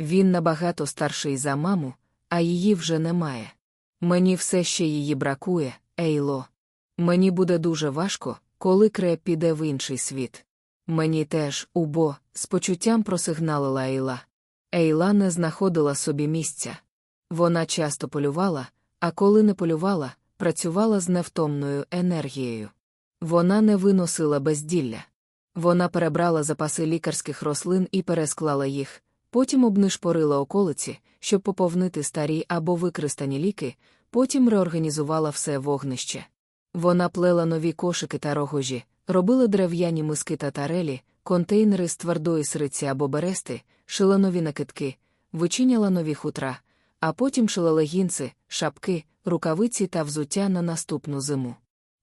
Він набагато старший за маму, а її вже немає. Мені все ще її бракує, Ейло. Мені буде дуже важко, коли креп піде в інший світ. Мені теж, убо, з почуттям просигналила Ейла. Ейла не знаходила собі місця. Вона часто полювала, а коли не полювала, працювала з невтомною енергією. Вона не виносила безділля. Вона перебрала запаси лікарських рослин і пересклала їх, потім обнишпорила околиці, щоб поповнити старі або використані ліки, потім реорганізувала все вогнище. Вона плела нові кошики та рогожі, робила дерев'яні миски та тарелі, контейнери з твердої сириці або берести, шила нові накидки, вичиняла нові хутра, а потім шила легінці, шапки, рукавиці та взуття на наступну зиму.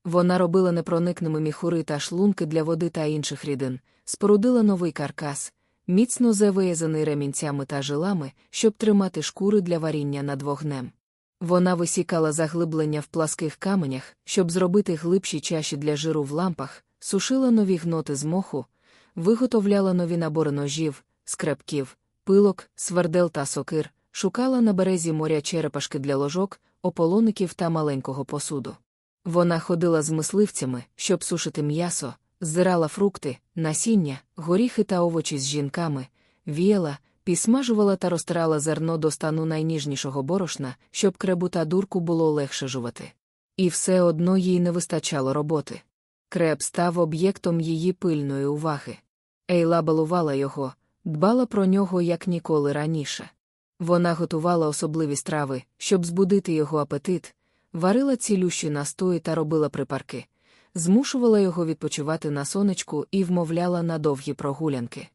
Вона робила непроникними міхури та шлунки для води та інших рідин, спорудила новий каркас, міцно завиязаний ремінцями та жилами, щоб тримати шкури для варіння над вогнем. Вона висікала заглиблення в пласких каменях, щоб зробити глибші чаші для жиру в лампах, сушила нові гноти з моху, виготовляла нові набори ножів, скрепків, пилок, свердел та сокир, шукала на березі моря черепашки для ложок, ополоників та маленького посуду. Вона ходила з мисливцями, щоб сушити м'ясо, збирала фрукти, насіння, горіхи та овочі з жінками, віяла, пісмажувала та розтирала зерно до стану найніжнішого борошна, щоб кребу та дурку було легше жувати. І все одно їй не вистачало роботи. Креб став об'єктом її пильної уваги. Ейла балувала його, дбала про нього як ніколи раніше. Вона готувала особливі страви, щоб збудити його апетит, варила цілющі настої та робила припарки, змушувала його відпочивати на сонечку і вмовляла на довгі прогулянки.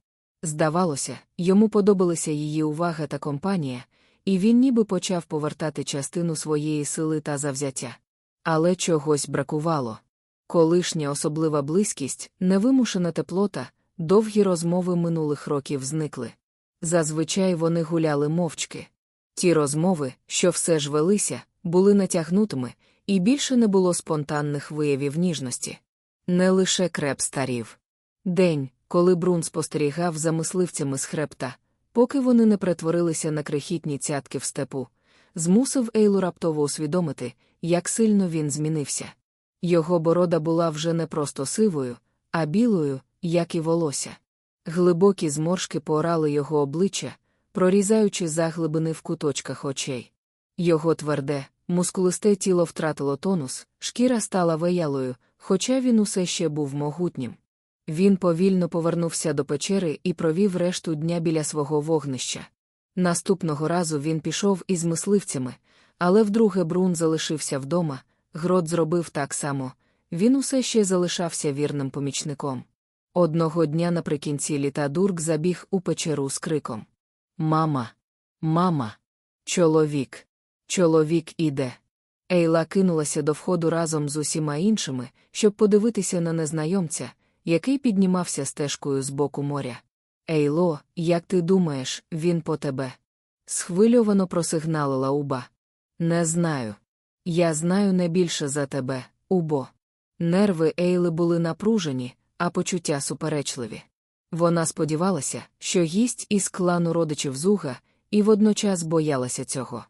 Здавалося, йому подобалися її увага та компанія, і він ніби почав повертати частину своєї сили та завзяття. Але чогось бракувало. Колишня особлива близькість, невимушена теплота, довгі розмови минулих років зникли. Зазвичай вони гуляли мовчки. Ті розмови, що все ж велися, були натягнутими, і більше не було спонтанних виявів ніжності. Не лише креп старів. День, коли Брун спостерігав за мисливцями з хребта, поки вони не перетворилися на крихітні цятки в степу, змусив Ейлу раптово усвідомити, як сильно він змінився. Його борода була вже не просто сивою, а білою, як і волосся. Глибокі зморшки поорали його обличчя, прорізаючи заглибини в куточках очей. Його тверде, мускулисте тіло втратило тонус, шкіра стала веялою, хоча він усе ще був могутнім. Він повільно повернувся до печери і провів решту дня біля свого вогнища. Наступного разу він пішов із мисливцями, але вдруге Брун залишився вдома, грот зробив так само він усе ще залишався вірним помічником. Одного дня наприкінці літа Дурк забіг у печеру з криком Мама, мама, чоловік, чоловік іде. Ейла кинулася до входу разом з усіма іншими, щоб подивитися на незнайомця, який піднімався стежкою з боку моря. Ейло, як ти думаєш, він по тебе? Схвильовано просигналила Уба. Не знаю. Я знаю не більше за тебе, Убо. Нерви Ейли були напружені, а почуття суперечливі. Вона сподівалася, що гість із клану родичів зуга, і водночас боялася цього.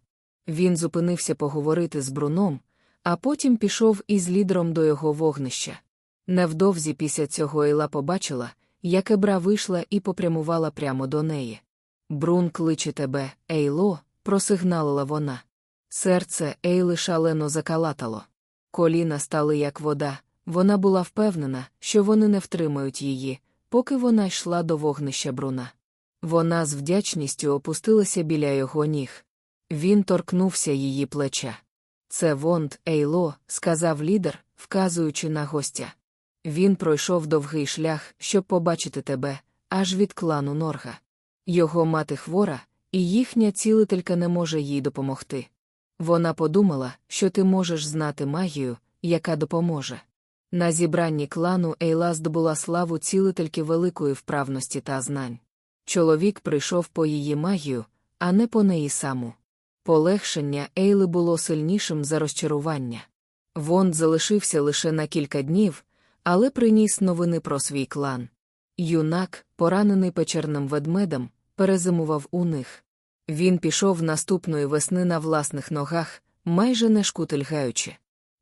Він зупинився поговорити з Бруном, а потім пішов із лідером до його вогнища. Невдовзі після цього Ейла побачила, як Ебра вийшла і попрямувала прямо до неї. Брун кличе тебе, Ейло, просигналила вона. Серце Ейли шалено закалатало. Коліна стали як вода, вона була впевнена, що вони не втримають її, поки вона йшла до вогнища Бруна. Вона з вдячністю опустилася біля його ніг. Він торкнувся її плеча. Це Вонд, Ейло, сказав лідер, вказуючи на гостя. Він пройшов довгий шлях, щоб побачити тебе, аж від клану Норга. Його мати хвора, і їхня цілителька не може їй допомогти. Вона подумала, що ти можеш знати магію, яка допоможе. На зібранні клану Ейла здобула славу цілительки великої вправності та знань. Чоловік прийшов по її магію, а не по неї саму. Полегшення Ейли було сильнішим за розчарування. Вонд залишився лише на кілька днів, але приніс новини про свій клан. Юнак, поранений печерним ведмедем, перезимував у них. Він пішов наступної весни на власних ногах, майже не шкутильгаючи.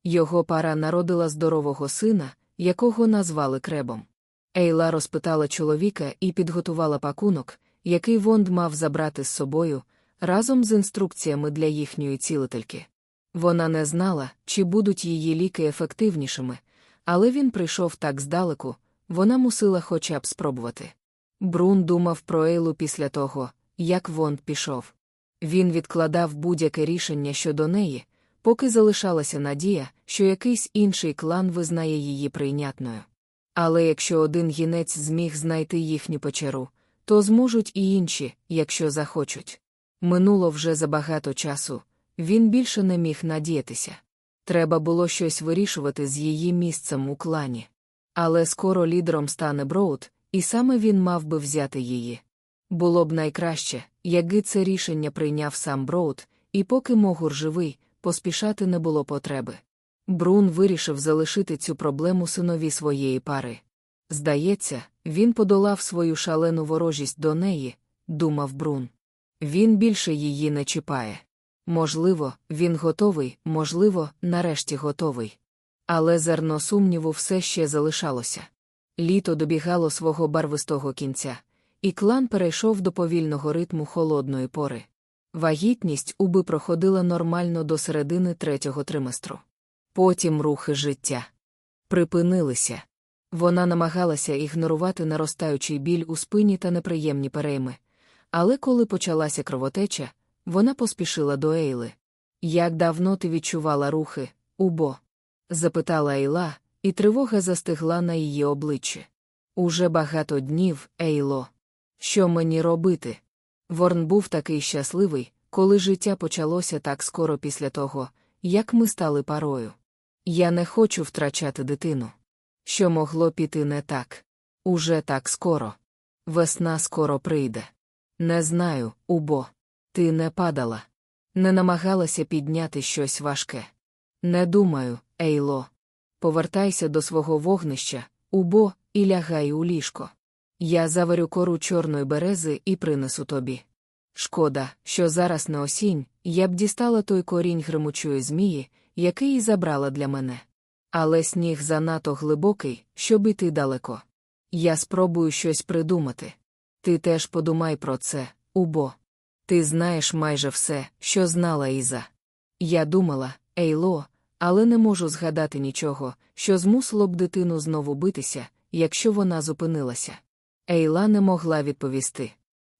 Його пара народила здорового сина, якого назвали кребом. Ейла розпитала чоловіка і підготувала пакунок, який Вонд мав забрати з собою, разом з інструкціями для їхньої цілительки. Вона не знала, чи будуть її ліки ефективнішими, але він прийшов так здалеку, вона мусила хоча б спробувати. Брун думав про Ейлу після того, як Вонд пішов. Він відкладав будь-яке рішення щодо неї, поки залишалася надія, що якийсь інший клан визнає її прийнятною. Але якщо один гінець зміг знайти їхню печеру, то зможуть і інші, якщо захочуть. Минуло вже забагато часу, він більше не міг надіятися. Треба було щось вирішувати з її місцем у клані. Але скоро лідером стане Броуд, і саме він мав би взяти її. Було б найкраще, якби це рішення прийняв сам Броуд, і поки Могур живий, поспішати не було потреби. Брун вирішив залишити цю проблему синові своєї пари. Здається, він подолав свою шалену ворожість до неї, думав Брун. Він більше її не чіпає. Можливо, він готовий, можливо, нарешті готовий. Але зерно сумніву все ще залишалося. Літо добігало свого барвистого кінця, і клан перейшов до повільного ритму холодної пори. Вагітність уби проходила нормально до середини третього триместру. Потім рухи життя припинилися. Вона намагалася ігнорувати наростаючий біль у спині та неприємні перейми. Але коли почалася кровотеча, вона поспішила до Ейли. Як давно ти відчувала рухи, убо? запитала Ейла, і тривога застигла на її обличчі. Уже багато днів, Ейло. Що мені робити? Ворн був такий щасливий, коли життя почалося так скоро після того, як ми стали парою. Я не хочу втрачати дитину. Що могло піти не так? Уже так скоро. Весна скоро прийде. Не знаю, убо. Ти не падала. Не намагалася підняти щось важке. Не думаю, Ейло. Повертайся до свого вогнища, убо, і лягай у ліжко. Я заварю кору чорної берези і принесу тобі. Шкода, що зараз на осінь я б дістала той корінь гримучої змії, який і забрала для мене. Але сніг занадто глибокий, щоб іти далеко. Я спробую щось придумати. Ти теж подумай про це, убо. Ти знаєш майже все, що знала Іза. Я думала, Ейло, але не можу згадати нічого, що змусило б дитину знову битися, якщо вона зупинилася. Ейла не могла відповісти.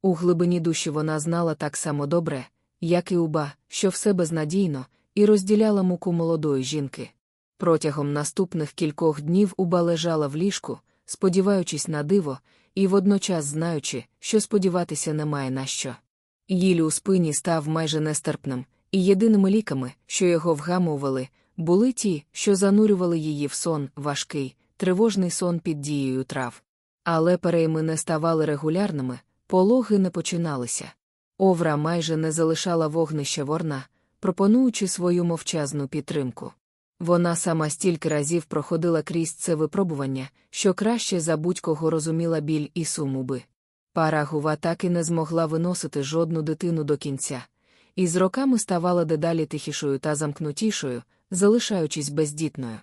У глибині душі вона знала так само добре, як і уба, що все безнадійно, і розділяла муку молодої жінки. Протягом наступних кількох днів уба лежала в ліжку, сподіваючись на диво, і водночас знаючи, що сподіватися немає на що. Їль у спині став майже нестерпним, і єдиними ліками, що його вгамували, були ті, що занурювали її в сон, важкий, тривожний сон під дією трав. Але перейми не ставали регулярними, пологи не починалися. Овра майже не залишала вогнища ворна, пропонуючи свою мовчазну підтримку. Вона сама стільки разів проходила крізь це випробування, що краще за будь-кого розуміла біль і суму би. Пара гува так і не змогла виносити жодну дитину до кінця, і з роками ставала дедалі тихішою та замкнутішою, залишаючись бездітною.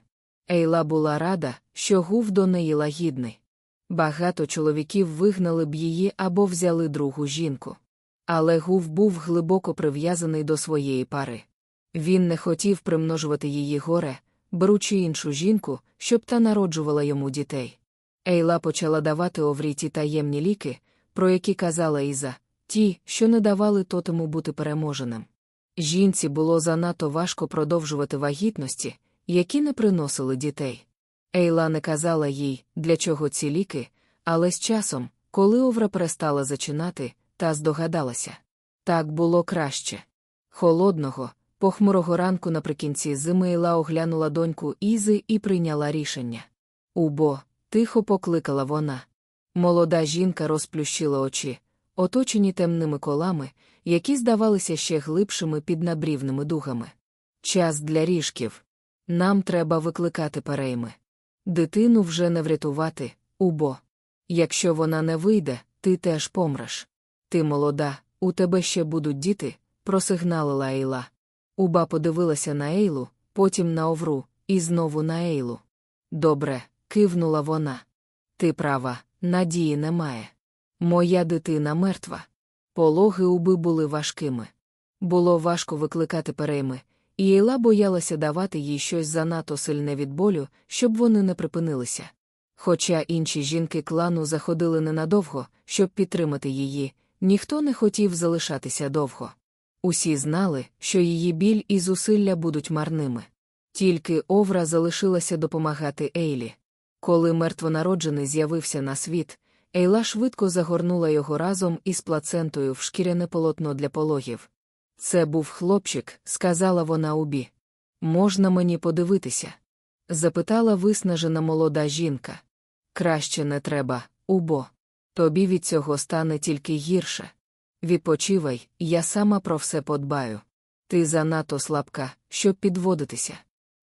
Ейла була рада, що гув до неї лагідний. Багато чоловіків вигнали б її або взяли другу жінку. Але гув був глибоко прив'язаний до своєї пари. Він не хотів примножувати її горе, беручи іншу жінку, щоб та народжувала йому дітей. Ейла почала давати Оврі ті таємні ліки, про які казала Іза, ті, що не давали тотему бути переможеним. Жінці було занадто важко продовжувати вагітності, які не приносили дітей. Ейла не казала їй, для чого ці ліки, але з часом, коли Овра перестала зачинати, та здогадалася. Так було краще. Холодного, похмурого ранку наприкінці зими Ейла оглянула доньку Ізи і прийняла рішення. Убо, тихо покликала вона. Молода жінка розплющила очі, оточені темними колами, які здавалися ще глибшими під набрівними дугами. Час для ріжків. Нам треба викликати перейми. Дитину вже не врятувати, убо. Якщо вона не вийде, ти теж помреш. Ти молода, у тебе ще будуть діти, просигналила Ейла. Уба подивилася на Ейлу, потім на овру, і знову на Ейлу. Добре, кивнула вона. Ти права, надії немає. Моя дитина мертва. Пологи уби були важкими. Було важко викликати перейми, і Ейла боялася давати їй щось занадто сильне від болю, щоб вони не припинилися. Хоча інші жінки клану заходили ненадовго, щоб підтримати її, ніхто не хотів залишатися довго. Усі знали, що її біль і зусилля будуть марними. Тільки Овра залишилася допомагати Ейлі. Коли мертвонароджений з'явився на світ, Ейла швидко загорнула його разом із плацентою в шкіряне полотно для пологів. Це був хлопчик, сказала вона убі. Можна мені подивитися? запитала виснажена молода жінка. Краще не треба, убо. Тобі від цього стане тільки гірше. Відпочивай, я сама про все подбаю. Ти занадто слабка, щоб підводитися.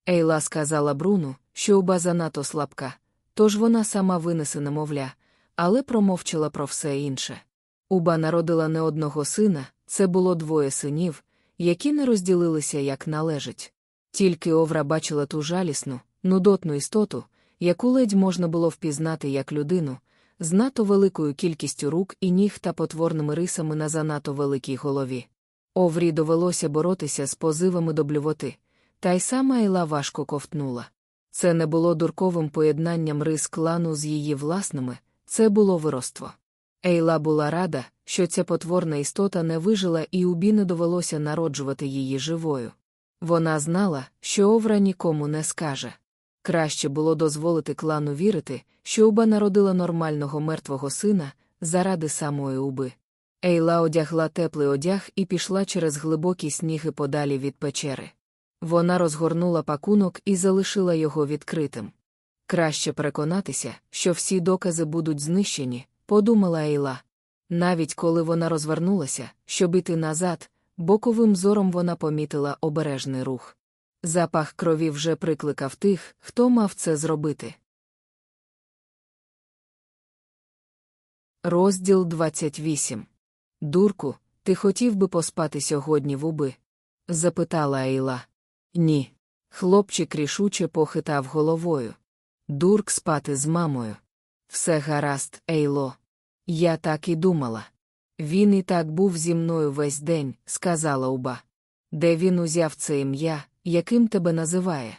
Ейла сказала Бруну, що уба занадто слабка, тож вона сама винесе немовля, але промовчала про все інше. Уба народила не одного сина, це було двоє синів, які не розділилися як належить. Тільки Овра бачила ту жалісну, нудотну істоту, яку ледь можна було впізнати як людину, з надто великою кількістю рук і ніг та потворними рисами на занадто великій голові. Оврі довелося боротися з позивами до блювоти, та й сама Ейла важко ковтнула. Це не було дурковим поєднанням рис клану з її власними, це було вироство. Ейла була рада, що ця потворна істота не вижила і убі не довелося народжувати її живою. Вона знала, що Овра нікому не скаже. Краще було дозволити клану вірити, що Уба народила нормального мертвого сина заради самої Уби. Ейла одягла теплий одяг і пішла через глибокі сніги подалі від печери. Вона розгорнула пакунок і залишила його відкритим. Краще переконатися, що всі докази будуть знищені, подумала Ейла. Навіть коли вона розвернулася, щоб іти назад, боковим зором вона помітила обережний рух. Запах крові вже прикликав тих, хто мав це зробити. Розділ 28 Дурку, ти хотів би поспати сьогодні в уби? запитала Ейла. Ні. Хлопчик рішуче похитав головою. Дурк спати з мамою. Все гаразд, Ейло. Я так і думала. Він і так був зі мною весь день, сказала Уба. Де він узяв це ім'я, яким тебе називає?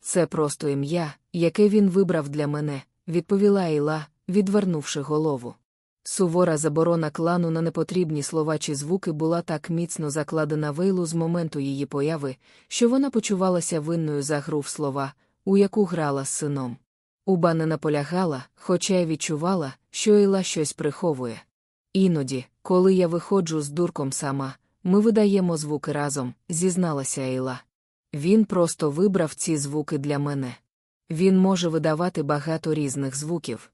Це просто ім'я, яке він вибрав для мене, відповіла Ейла, відвернувши голову. Сувора заборона клану на непотрібні слова чи звуки була так міцно закладена вейлу з моменту її появи, що вона почувалася винною за гру в слова, у яку грала з сином. Уба не наполягала, хоча й відчувала, що Ейла щось приховує. Іноді, коли я виходжу з дурком сама, ми видаємо звуки разом, зізналася Ейла. Він просто вибрав ці звуки для мене. Він може видавати багато різних звуків.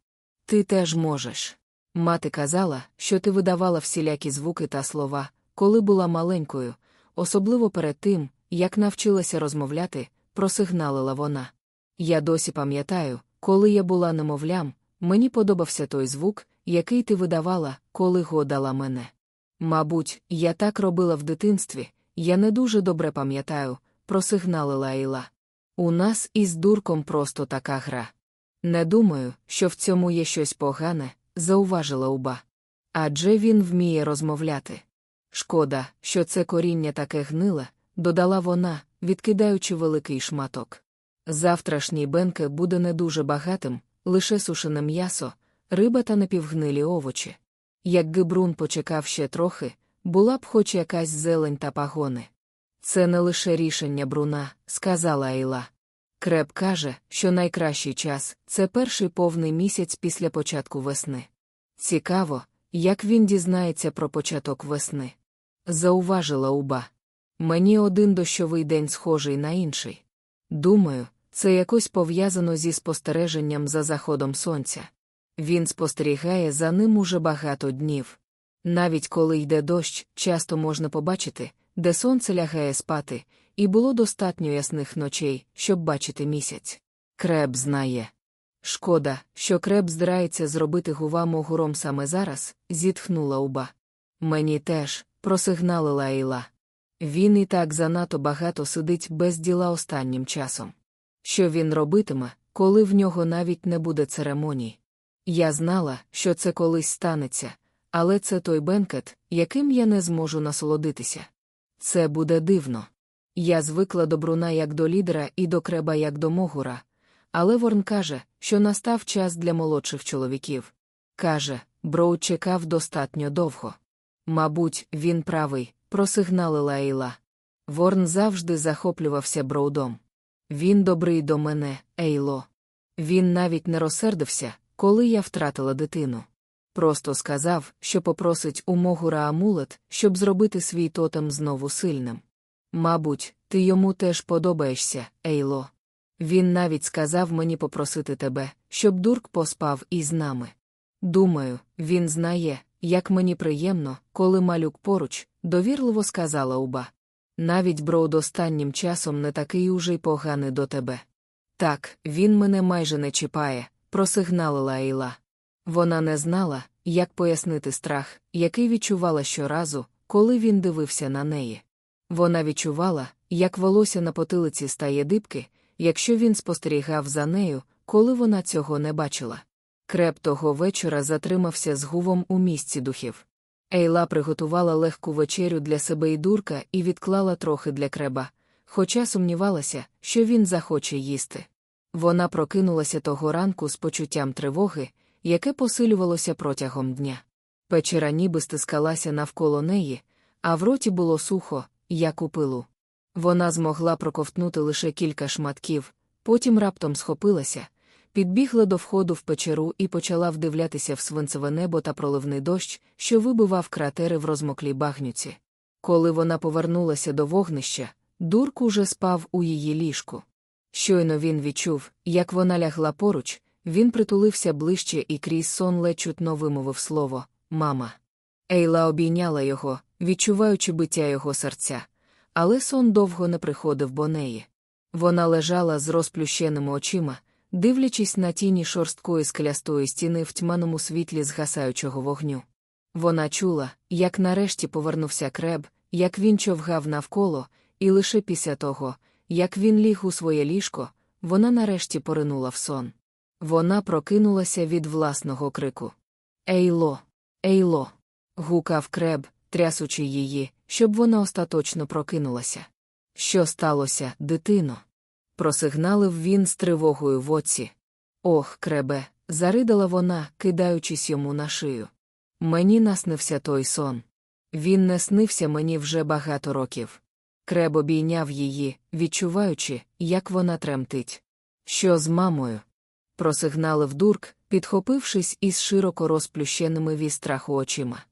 Ти теж можеш. Мати казала, що ти видавала всілякі звуки та слова, коли була маленькою, особливо перед тим, як навчилася розмовляти, просигналила вона. Я досі пам'ятаю, коли я була немовлям, мені подобався той звук, який ти видавала, коли годала мене. Мабуть, я так робила в дитинстві, я не дуже добре пам'ятаю, просигналила Ейла. У нас із дурком просто така гра. Не думаю, що в цьому є щось погане, зауважила уба. Адже він вміє розмовляти. Шкода, що це коріння таке гниле, додала вона, відкидаючи великий шматок. Завтрашній бенке буде не дуже багатим, лише сушене м'ясо, риба та напівгнилі овочі. Як Гибрун почекав ще трохи, була б хоч якась зелень та пагони. Це не лише рішення Бруна, сказала Ейла. Креб каже, що найкращий час це перший повний місяць після початку весни. Цікаво, як він дізнається про початок весни. Зауважила уба. Мені один дощовий день схожий на інший. Думаю, це якось пов'язано зі спостереженням за заходом сонця. Він спостерігає за ним уже багато днів. Навіть коли йде дощ, часто можна побачити, де сонце лягає спати, і було достатньо ясних ночей, щоб бачити місяць. Креб знає. Шкода, що креб здирається зробити гува могуром саме зараз, зітхнула уба. Мені теж, просигналила Ейла. Він і так занадто багато сидить без діла останнім часом. Що він робитиме, коли в нього навіть не буде церемоній? Я знала, що це колись станеться, але це той бенкет, яким я не зможу насолодитися. Це буде дивно. Я звикла до Бруна як до лідера і до креба як до могура, але Ворн каже, що настав час для молодших чоловіків. Каже, Броу чекав достатньо довго. Мабуть, він правий, просигналила Ейла. Ворн завжди захоплювався Броудом. Він добрий до мене, Ейло. Він навіть не розсердився, коли я втратила дитину. Просто сказав, що попросить у Могура амулет, щоб зробити свій тотем знову сильним. Мабуть, ти йому теж подобаєшся, Ейло. Він навіть сказав мені попросити тебе, щоб дурк поспав із нами. Думаю, він знає, як мені приємно, коли малюк поруч, довірливо сказала уба. Навіть Броуд останнім часом не такий уже й поганий до тебе. Так, він мене майже не чіпає, просигналила Ейла. Вона не знала, як пояснити страх, який відчувала щоразу, коли він дивився на неї. Вона відчувала, як волосся на потилиці стає дибки, якщо він спостерігав за нею, коли вона цього не бачила. Креп того вечора затримався з гувом у місці духів. Ейла приготувала легку вечерю для себе і дурка і відклала трохи для креба, хоча сумнівалася, що він захоче їсти. Вона прокинулася того ранку з почуттям тривоги, яке посилювалося протягом дня. Печера ніби стискалася навколо неї, а в роті було сухо, як у пилу. Вона змогла проковтнути лише кілька шматків, потім раптом схопилася, підбігла до входу в печеру і почала вдивлятися в свинцеве небо та проливний дощ, що вибивав кратери в розмоклій багнюці. Коли вона повернулася до вогнища, дурк уже спав у її ліжку. Щойно він відчув, як вона лягла поруч, він притулився ближче і крізь сон ледь чутно вимовив слово Мама. Ейла обійняла його, відчуваючи биття його серця. Але сон довго не приходив бо неї. Вона лежала з розплющеними очима, дивлячись на тіні шорсткої скелястої стіни в тьманому світлі згасаючого вогню. Вона чула, як нарешті повернувся креб, як він човгав навколо, і лише після того, як він ліг у своє ліжко, вона нарешті поринула в сон. Вона прокинулася від власного крику. Ейло, ейло. гукав креб, трясучи її, щоб вона остаточно прокинулася. Що сталося, дитино? Просигналив він з тривогою в оці. Ох, кребе, заридала вона, кидаючись йому на шию. Мені наснився той сон. Він не снився мені вже багато років. Креб обійняв її, відчуваючи, як вона тремтить. Що з мамою? Просигналив дурк, підхопившись із широко розплющеними від страху очима.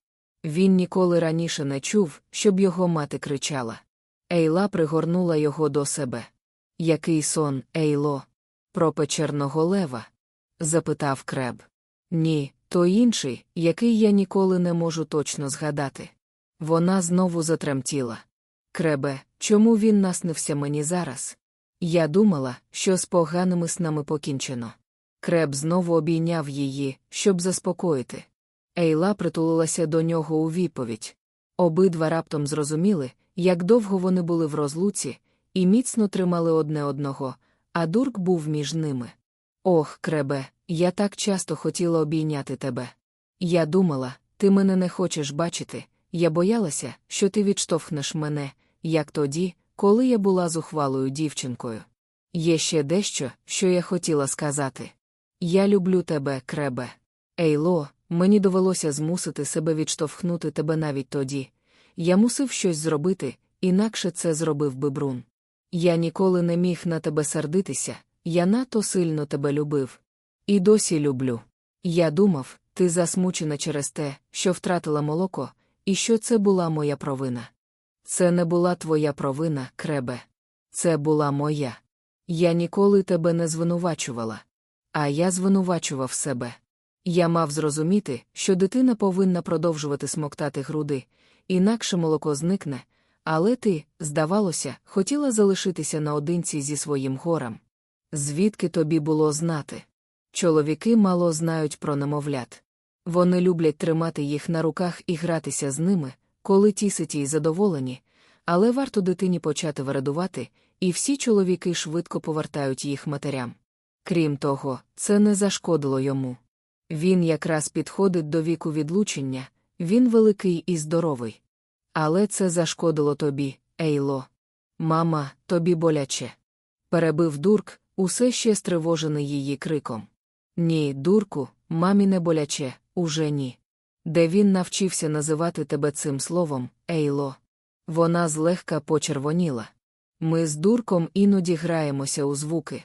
Він ніколи раніше не чув, щоб його мати кричала. Ейла пригорнула його до себе. Який сон, Ейло? Про печерного лева? запитав креб. Ні, то інший, який я ніколи не можу точно згадати. Вона знову затремтіла. Кребе, чому він наснився мені зараз? Я думала, що з поганими снами покінчено. Креб знову обійняв її, щоб заспокоїти. Ейла притулилася до нього у відповідь. Обидва раптом зрозуміли, як довго вони були в розлуці, і міцно тримали одне одного, а дурк був між ними. Ох, кребе, я так часто хотіла обійняти тебе. Я думала, ти мене не хочеш бачити, я боялася, що ти відштовхнеш мене, як тоді, коли я була зухвалою дівчинкою. Є ще дещо, що я хотіла сказати. Я люблю тебе, кребе. Ейло, Мені довелося змусити себе відштовхнути тебе навіть тоді. Я мусив щось зробити, інакше це зробив би Брун. Я ніколи не міг на тебе сердитися, я надто сильно тебе любив. І досі люблю. Я думав, ти засмучена через те, що втратила молоко, і що це була моя провина. Це не була твоя провина, кребе. Це була моя. Я ніколи тебе не звинувачувала. А я звинувачував себе. Я мав зрозуміти, що дитина повинна продовжувати смоктати груди, інакше молоко зникне, але ти, здавалося, хотіла залишитися наодинці зі своїм горем. Звідки тобі було знати? Чоловіки мало знають про немовлят. Вони люблять тримати їх на руках і гратися з ними, коли ті ситі й задоволені, але варто дитині почати вирадувати, і всі чоловіки швидко повертають їх матерям. Крім того, це не зашкодило йому. Він якраз підходить до віку відлучення, він великий і здоровий. Але це зашкодило тобі, Ейло. Мама, тобі боляче. Перебив дурк, усе ще стривожений її криком. Ні, дурку, мамі не боляче, уже ні. Де він навчився називати тебе цим словом, Ейло? Вона злегка почервоніла. Ми з дурком іноді граємося у звуки.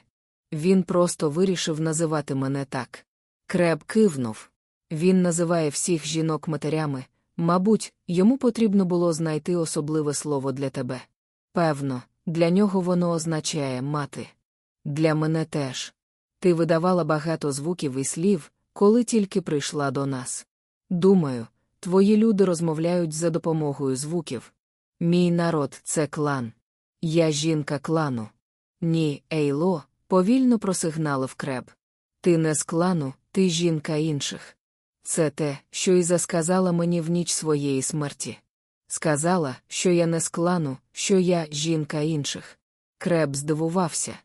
Він просто вирішив називати мене так. Креб кивнув. Він називає всіх жінок матерями. Мабуть, йому потрібно було знайти особливе слово для тебе. Певно, для нього воно означає мати. Для мене теж. Ти видавала багато звуків і слів, коли тільки прийшла до нас. Думаю, твої люди розмовляють за допомогою звуків. Мій народ це клан. Я жінка клану. Ні, Ейло, повільно просигналив креб. Ти не з клану, ти жінка інших. Це те, що Іза сказала мені в ніч своєї смерті. Сказала, що я не з клану, що я жінка інших. Креб здивувався.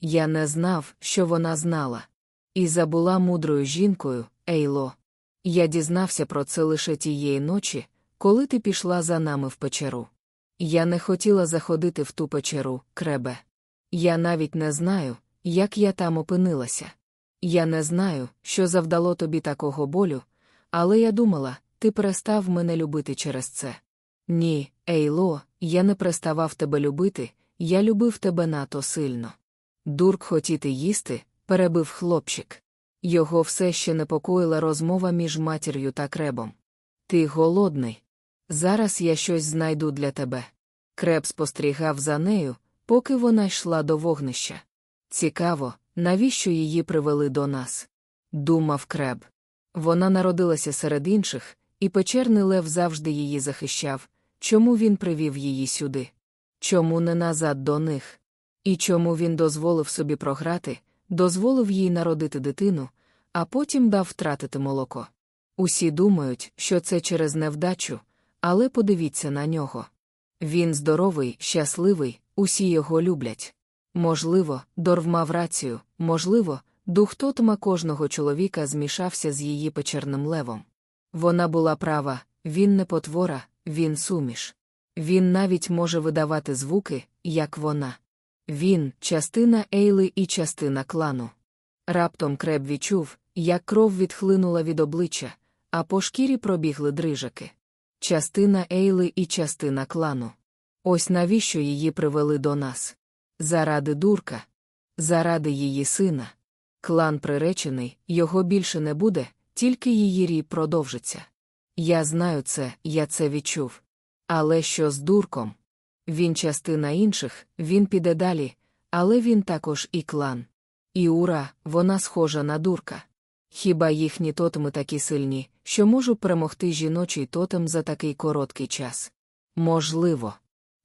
Я не знав, що вона знала. Іза була мудрою жінкою, Ейло. Я дізнався про це лише тієї ночі, коли ти пішла за нами в печеру. Я не хотіла заходити в ту печеру, кребе. Я навіть не знаю, як я там опинилася. Я не знаю, що завдало тобі такого болю, але я думала, ти перестав мене любити через це. Ні, Ейло, я не переставав тебе любити, я любив тебе нато сильно. Дурк хотіти їсти, перебив хлопчик. Його все ще непокоїла розмова між матір'ю та кребом. Ти голодний. Зараз я щось знайду для тебе. Креб спостерігав за нею, поки вона йшла до вогнища. Цікаво, навіщо її привели до нас? Думав креб. Вона народилася серед інших, і печерний лев завжди її захищав. Чому він привів її сюди? Чому не назад до них? І чому він дозволив собі програти, дозволив їй народити дитину, а потім дав втратити молоко? Усі думають, що це через невдачу, але подивіться на нього. Він здоровий, щасливий, усі його люблять. Можливо, Дорв мав рацію, можливо, дух тотма кожного чоловіка змішався з її печерним левом. Вона була права, він не потвора, він суміш. Він навіть може видавати звуки, як вона. Він частина Ейли і частина клану. Раптом креб відчув, як кров відхлинула від обличчя, а по шкірі пробігли дрижаки. Частина Ейли і частина клану. Ось навіщо її привели до нас. Заради дурка, заради її сина. Клан приречений, його більше не буде, тільки її рій продовжиться. Я знаю це, я це відчув. Але що з дурком? Він частина інших, він піде далі, але він також і клан. І ура, вона схожа на дурка. Хіба їхні тотеми такі сильні, що можуть перемогти жіночий тотем за такий короткий час? Можливо.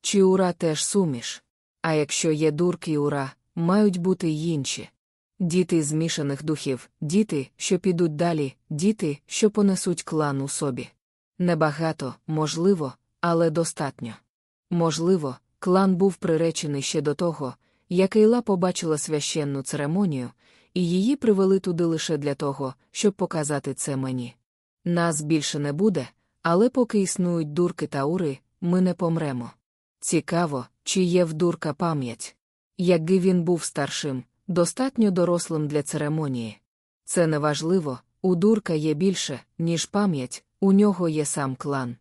Чи ура теж суміш? А якщо є дурки ура, мають бути й інші. Діти змішаних духів, діти, що підуть далі, діти, що понесуть клан у собі. Небагато, можливо, але достатньо. Можливо, клан був приречений ще до того, як Ейла побачила священну церемонію, і її привели туди лише для того, щоб показати це мені. Нас більше не буде, але поки існують дурки та ури, ми не помремо. Цікаво, чи є в дурка пам'ять. Якби він був старшим, достатньо дорослим для церемонії. Це неважливо, у дурка є більше, ніж пам'ять, у нього є сам клан.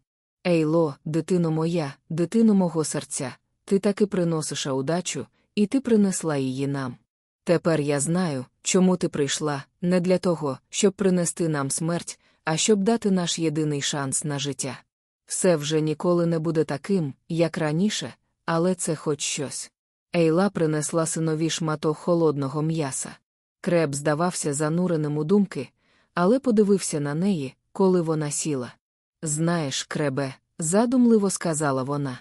Ейло, дитино моя, дитино мого серця, ти таки приносиш удачу, і ти принесла її нам. Тепер я знаю, чому ти прийшла, не для того, щоб принести нам смерть, а щоб дати наш єдиний шанс на життя. Все вже ніколи не буде таким, як раніше, але це хоч щось. Ейла принесла синові шматок холодного м'яса. Креб здавався зануреним у думки, але подивився на неї, коли вона сіла. Знаєш, кребе, задумливо сказала вона.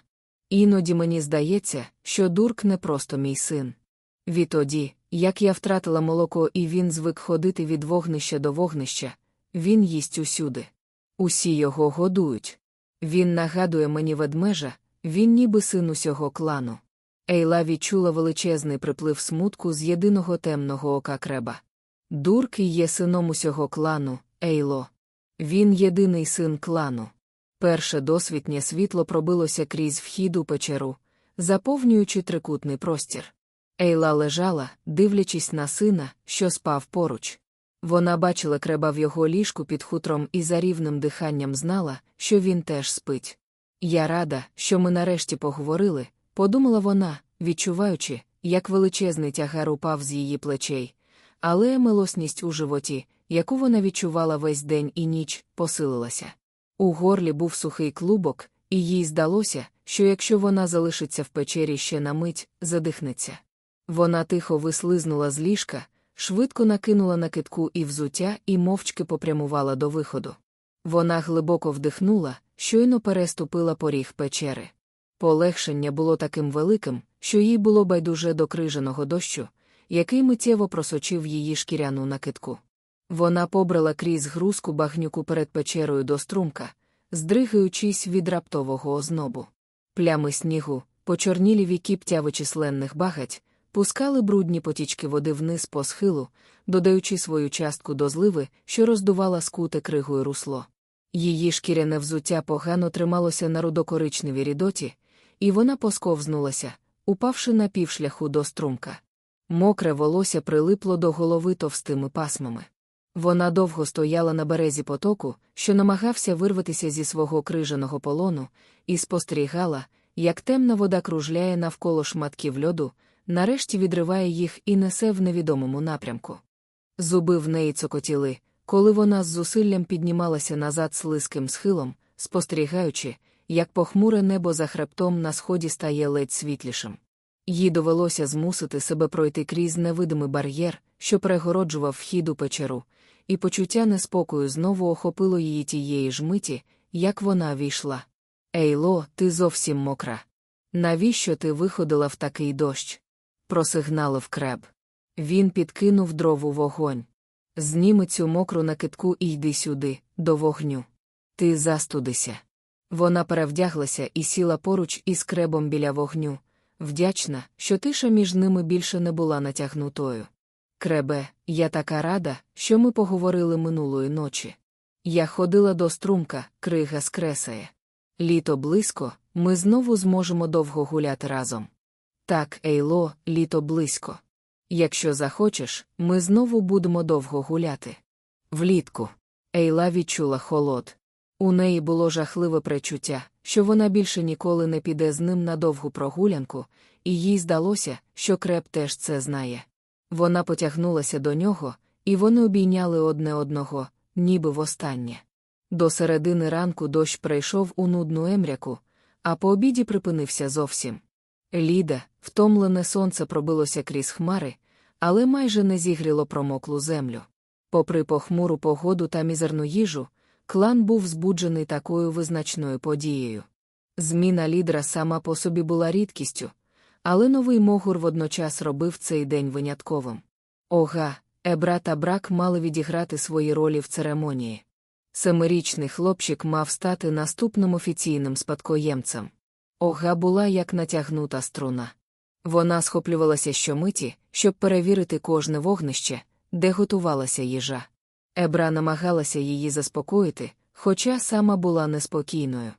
Іноді мені здається, що дурк не просто мій син. Відтоді, як я втратила молоко і він звик ходити від вогнища до вогнища, він їсть усюди. Усі його годують. Він нагадує мені ведмежа, він ніби син усього клану. Ейла відчула величезний приплив смутку з єдиного темного ока креба. Дурк є сином усього клану, Ейло. Він єдиний син клану. Перше досвітнє світло пробилося крізь вхід у печеру, заповнюючи трикутний простір. Ейла лежала, дивлячись на сина, що спав поруч. Вона бачила креба в його ліжку під хутром і за рівним диханням знала, що він теж спить. Я рада, що ми нарешті поговорили, подумала вона, відчуваючи, як величезний тягар упав з її плечей, але милосність у животі, яку вона відчувала весь день і ніч, посилилася. У горлі був сухий клубок, і їй здалося, що якщо вона залишиться в печері ще на мить, задихнеться. Вона тихо вислизнула з ліжка, швидко накинула накидку і взуття і мовчки попрямувала до виходу. Вона глибоко вдихнула, щойно переступила поріг печери. Полегшення було таким великим, що їй було байдуже до крижаного дощу, який миттєво просочив її шкіряну накидку. Вона побрала крізь грузку багнюку перед печерою до струмка, здригаючись від раптового ознобу. Плями снігу, почорнілі віки птя вичисленних багать, пускали брудні потічки води вниз по схилу, додаючи свою частку до зливи, що роздувала скуте кригою русло. Її шкіряне взуття погано трималося на рудокоричневій рідоті, і вона посковзнулася, упавши на півшляху до струмка. Мокре волосся прилипло до голови товстими пасмами. Вона довго стояла на березі потоку, що намагався вирватися зі свого крижаного полону, і спостерігала, як темна вода кружляє навколо шматків льоду, нарешті відриває їх і несе в невідомому напрямку. Зуби в неї цокотіли, коли вона з зусиллям піднімалася назад слизьким схилом, спостерігаючи, як похмуре небо за хребтом на сході стає ледь світлішим. Їй довелося змусити себе пройти крізь невидимий бар'єр, що перегороджував вхід у печеру, і почуття неспокою знову охопило її тієї ж миті, як вона війшла. Ейло, ти зовсім мокра. Навіщо ти виходила в такий дощ? просигналив креб. Він підкинув дрову вогонь. Зніми цю мокру накидку і йди сюди, до вогню. Ти застудися. Вона перевдяглася і сіла поруч із кребом біля вогню, вдячна, що тиша між ними більше не була натягнутою. Кребе, я така рада, що ми поговорили минулої ночі. Я ходила до струмка, крига скресає. Літо близько, ми знову зможемо довго гуляти разом. Так, Ейло, літо близько. Якщо захочеш, ми знову будемо довго гуляти. Влітку. Ейла відчула холод. У неї було жахливе пречуття, що вона більше ніколи не піде з ним на довгу прогулянку, і їй здалося, що креп теж це знає. Вона потягнулася до нього, і вони обійняли одне одного, ніби востаннє. До середини ранку дощ прийшов у нудну емряку, а по обіді припинився зовсім. Ліда, втомлене сонце пробилося крізь хмари, але майже не зігріло промоклу землю. Попри похмуру погоду та мізерну їжу, клан був збуджений такою визначною подією. Зміна лідера сама по собі була рідкістю, але новий могур водночас робив цей день винятковим. Ога, Ебра та брак мали відіграти свої ролі в церемонії. Семирічний хлопчик мав стати наступним офіційним спадкоємцем. Ога була як натягнута струна. Вона схоплювалася щомиті, щоб перевірити кожне вогнище, де готувалася їжа. Ебра намагалася її заспокоїти, хоча сама була неспокійною.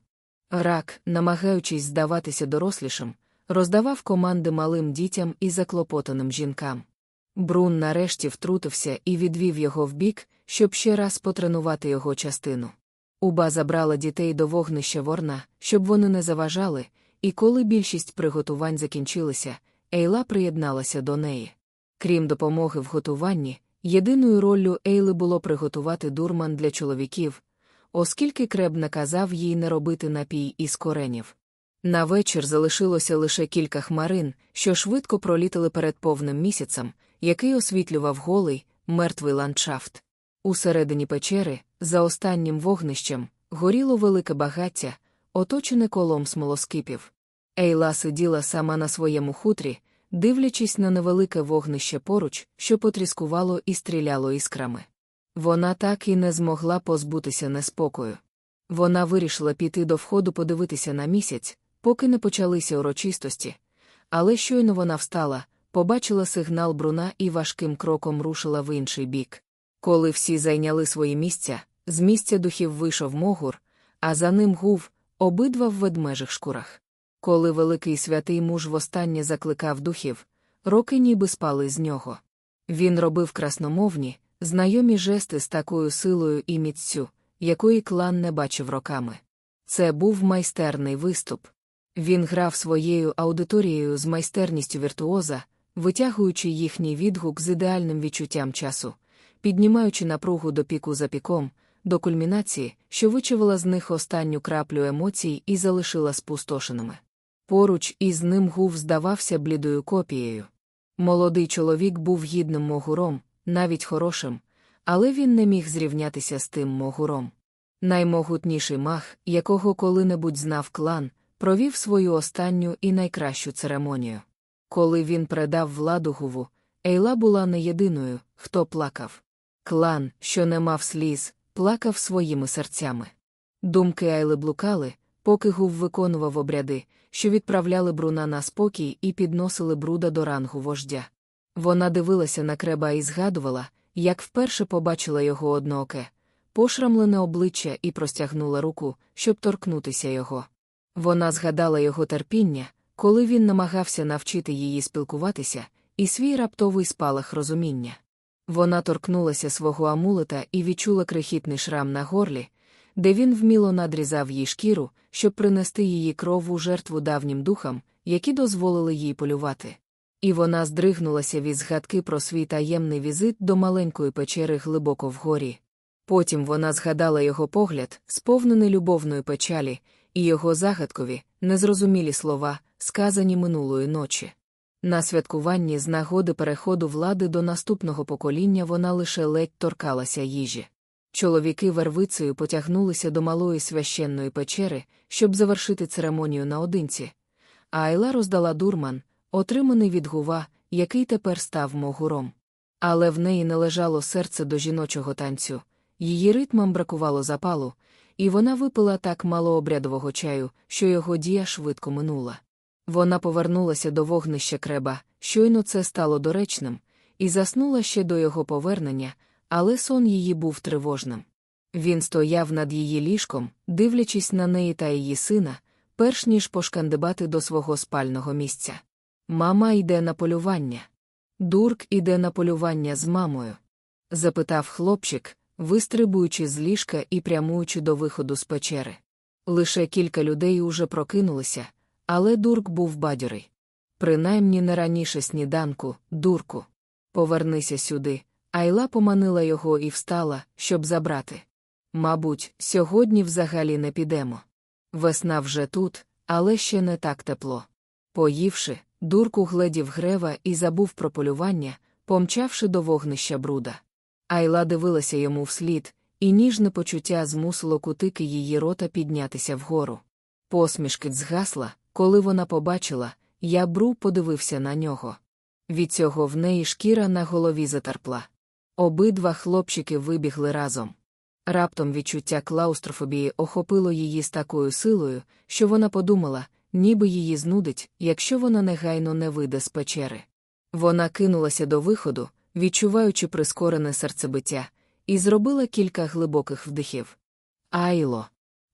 Рак, намагаючись здаватися дорослішим, роздавав команди малим дітям і заклопотаним жінкам. Брун нарешті втрутився і відвів його вбік, щоб ще раз потренувати його частину. Уба забрала дітей до вогнища ворна, щоб вони не заважали, і коли більшість приготувань закінчилися, Ейла приєдналася до неї. Крім допомоги в готуванні, Єдиною роллю Ейли було приготувати дурман для чоловіків, оскільки креб наказав їй не робити напій із коренів. На вечір залишилося лише кілька хмарин, що швидко пролітали перед повним місяцем, який освітлював голий, мертвий ландшафт. Усередині печери, за останнім вогнищем, горіло велике багаття, оточене колом смолоскипів. Ейла сиділа сама на своєму хутрі, дивлячись на невелике вогнище поруч, що потріскувало і стріляло іскрами. Вона так і не змогла позбутися неспокою. Вона вирішила піти до входу подивитися на місяць, поки не почалися урочистості. Але щойно вона встала, побачила сигнал бруна і важким кроком рушила в інший бік. Коли всі зайняли свої місця, з місця духів вийшов могур, а за ним гув, обидва в ведмежих шкурах. Коли великий святий муж востаннє закликав духів, роки ніби спали з нього. Він робив красномовні, знайомі жести з такою силою і міццю, якої клан не бачив роками. Це був майстерний виступ. Він грав своєю аудиторією з майстерністю віртуоза, витягуючи їхній відгук з ідеальним відчуттям часу, піднімаючи напругу до піку за піком, до кульмінації, що вичавила з них останню краплю емоцій і залишила спустошеними. Поруч із ним гув здавався блідою копією. Молодий чоловік був гідним могуром, навіть хорошим, але він не міг зрівнятися з тим могуром. Наймогутніший мах, якого коли-небудь знав клан, провів свою останню і найкращу церемонію. Коли він предав владу гуву, Ейла була не єдиною, хто плакав. Клан, що не мав сліз, плакав своїми серцями. Думки Айли блукали, поки гув виконував обряди, що відправляли бруна на спокій і підносили бруда до рангу вождя. Вона дивилася на креба і згадувала, як вперше побачила його однооке, пошрамлене обличчя і простягнула руку, щоб торкнутися його. Вона згадала його терпіння, коли він намагався навчити її спілкуватися, і свій раптовий спалах розуміння. Вона торкнулася свого амулета і відчула крихітний шрам на горлі, де він вміло надрізав їй шкіру, щоб принести її кров у жертву давнім духам, які дозволили їй полювати. І вона здригнулася від згадки про свій таємний візит до маленької печери глибоко вгорі. Потім вона згадала його погляд, сповнений любовної печалі, і його загадкові, незрозумілі слова, сказані минулої ночі. На святкуванні з нагоди переходу влади до наступного покоління вона лише ледь торкалася їжі. Чоловіки вервицею потягнулися до малої священної печери, щоб завершити церемонію наодинці. А Айла роздала дурман, отриманий від гува, який тепер став могуром. Але в неї не лежало серце до жіночого танцю, її ритмам бракувало запалу, і вона випила так мало обрядового чаю, що його дія швидко минула. Вона повернулася до вогнища креба, щойно це стало доречним, і заснула ще до його повернення, але сон її був тривожним. Він стояв над її ліжком, дивлячись на неї та її сина, перш ніж пошкандибати до свого спального місця. Мама йде на полювання. Дурк іде на полювання з мамою? запитав хлопчик, вистрибуючи з ліжка і прямуючи до виходу з печери. Лише кілька людей уже прокинулися, але дурк був бадьорий. Принаймні не раніше сніданку, дурку. Повернися сюди. Айла поманила його і встала, щоб забрати. Мабуть, сьогодні взагалі не підемо. Весна вже тут, але ще не так тепло. Поївши, дурку гледів грева і забув про полювання, помчавши до вогнища бруда. Айла дивилася йому вслід, і ніжне почуття змусило кутики її рота піднятися вгору. Посмішки згасла, коли вона побачила, я бру подивився на нього. Від цього в неї шкіра на голові затерпла. Обидва хлопчики вибігли разом. Раптом відчуття клаустрофобії охопило її з такою силою, що вона подумала, ніби її знудить, якщо вона негайно не вийде з печери. Вона кинулася до виходу, відчуваючи прискорене серцебиття, і зробила кілька глибоких вдихів. Айло.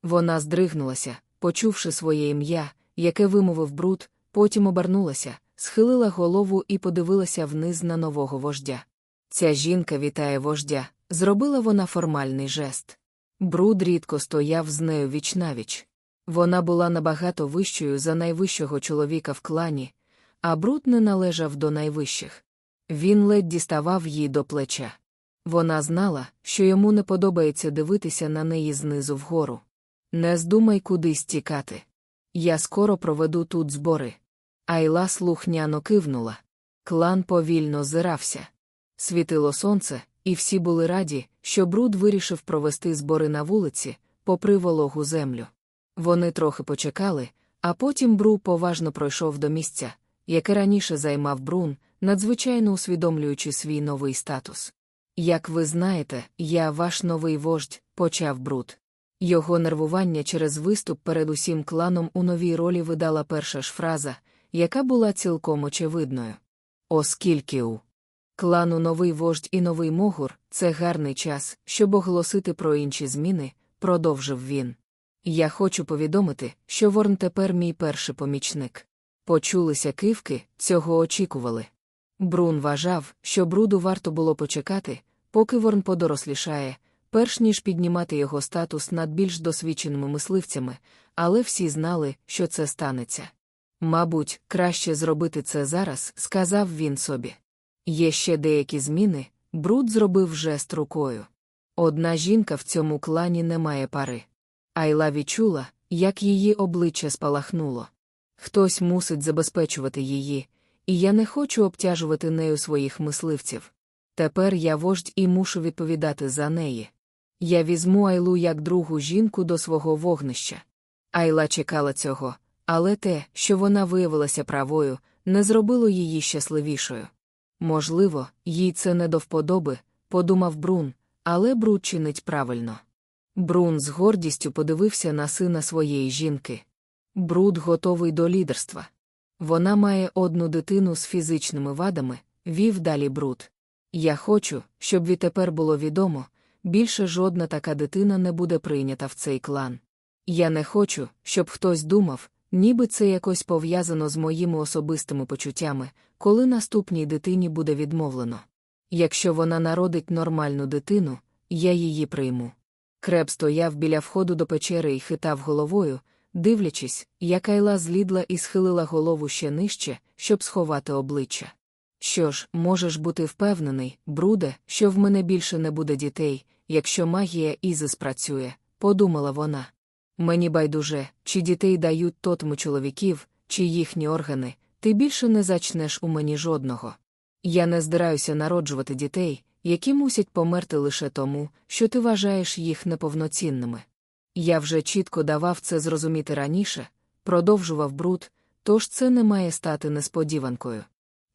Вона здригнулася, почувши своє ім'я, яке вимовив бруд, потім обернулася, схилила голову і подивилася вниз на нового вождя. Ця жінка вітає вождя, зробила вона формальний жест. Бруд рідко стояв з нею вічнавіч. Вона була набагато вищою за найвищого чоловіка в клані, а бруд не належав до найвищих. Він ледь діставав її до плеча. Вона знала, що йому не подобається дивитися на неї знизу вгору. Не здумай кудись тікати. Я скоро проведу тут збори. Айла слухняно кивнула. Клан повільно зирався. Світило сонце, і всі були раді, що Бруд вирішив провести збори на вулиці, попри вологу землю. Вони трохи почекали, а потім Бру поважно пройшов до місця, яке раніше займав Брун, надзвичайно усвідомлюючи свій новий статус. Як ви знаєте, я ваш новий вождь, почав Бруд. Його нервування через виступ перед усім кланом у новій ролі видала перша ж фраза, яка була цілком очевидною. Оскільки у клану новий вождь і новий могур це гарний час, щоб оголосити про інші зміни, продовжив він. Я хочу повідомити, що Ворн тепер мій перший помічник. Почулися кивки, цього очікували. Брун вважав, що бруду варто було почекати, поки Ворн подорослішає, перш ніж піднімати його статус над більш досвідченими мисливцями, але всі знали, що це станеться. Мабуть, краще зробити це зараз, сказав він собі. Є ще деякі зміни, бруд зробив жест рукою. Одна жінка в цьому клані не має пари. Айла відчула, як її обличчя спалахнуло. Хтось мусить забезпечувати її, і я не хочу обтяжувати нею своїх мисливців. Тепер я вождь і мушу відповідати за неї. Я візьму Айлу як другу жінку до свого вогнища. Айла чекала цього, але те, що вона виявилася правою, не зробило її щасливішою. Можливо, їй це не до вподоби, подумав Брун, але Брут чинить правильно. Брун з гордістю подивився на сина своєї жінки. Бруд готовий до лідерства. Вона має одну дитину з фізичними вадами, вів далі бруд. Я хочу, щоб відтепер було відомо, більше жодна така дитина не буде прийнята в цей клан. Я не хочу, щоб хтось думав, ніби це якось пов'язано з моїми особистими почуттями, коли наступній дитині буде відмовлено. Якщо вона народить нормальну дитину, я її прийму. Креб стояв біля входу до печери і хитав головою, дивлячись, як Айла злідла і схилила голову ще нижче, щоб сховати обличчя. Що ж, можеш бути впевнений, бруде, що в мене більше не буде дітей, якщо магія Ізи спрацює, подумала вона. Мені байдуже, чи дітей дають тотму чоловіків, чи їхні органи, ти більше не зачнеш у мені жодного. Я не здираюся народжувати дітей, які мусять померти лише тому, що ти вважаєш їх неповноцінними. Я вже чітко давав це зрозуміти раніше, продовжував бруд, тож це не має стати несподіванкою.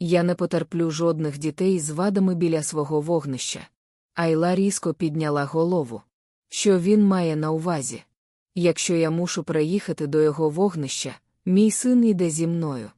Я не потерплю жодних дітей з вадами біля свого вогнища. Айла різко підняла голову. Що він має на увазі? Якщо я мушу приїхати до його вогнища, мій син іде зі мною.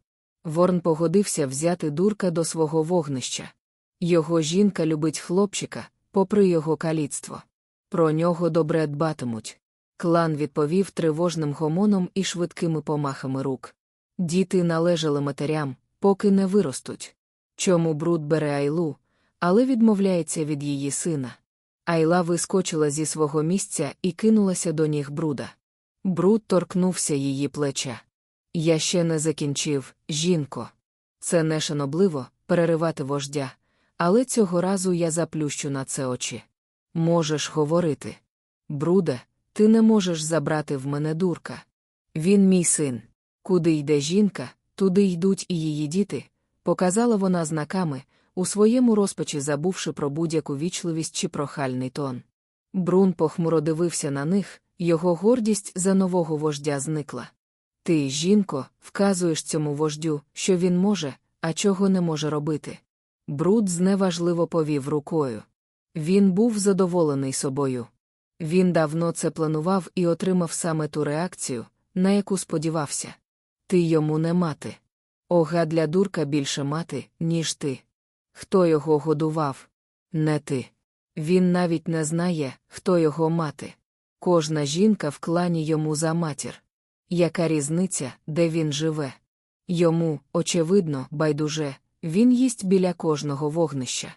Ворн погодився взяти дурка до свого вогнища. Його жінка любить хлопчика, попри його каліцтво. Про нього добре дбатимуть. Клан відповів тривожним гомоном і швидкими помахами рук. Діти належали матерям, поки не виростуть. Чому бруд бере Айлу, але відмовляється від її сина. Айла вискочила зі свого місця і кинулася до ніг бруда. Бруд торкнувся її плеча. Я ще не закінчив, жінко. Це не шанобливо переривати вождя, але цього разу я заплющу на це очі. Можеш говорити. Бруде, ти не можеш забрати в мене дурка. Він мій син. Куди йде жінка, туди йдуть і її діти, показала вона знаками, у своєму розпачі забувши про будь-яку вічливість чи прохальний тон. Брун похмуро дивився на них, його гордість за нового вождя зникла. Ти, жінко, вказуєш цьому вождю, що він може, а чого не може робити. Бруд зневажливо повів рукою. Він був задоволений собою. Він давно це планував і отримав саме ту реакцію, на яку сподівався. Ти йому не мати. Ога для дурка більше мати, ніж ти. Хто його годував? Не ти. Він навіть не знає, хто його мати. Кожна жінка в клані йому за матір. Яка різниця, де він живе? Йому, очевидно, байдуже, він їсть біля кожного вогнища.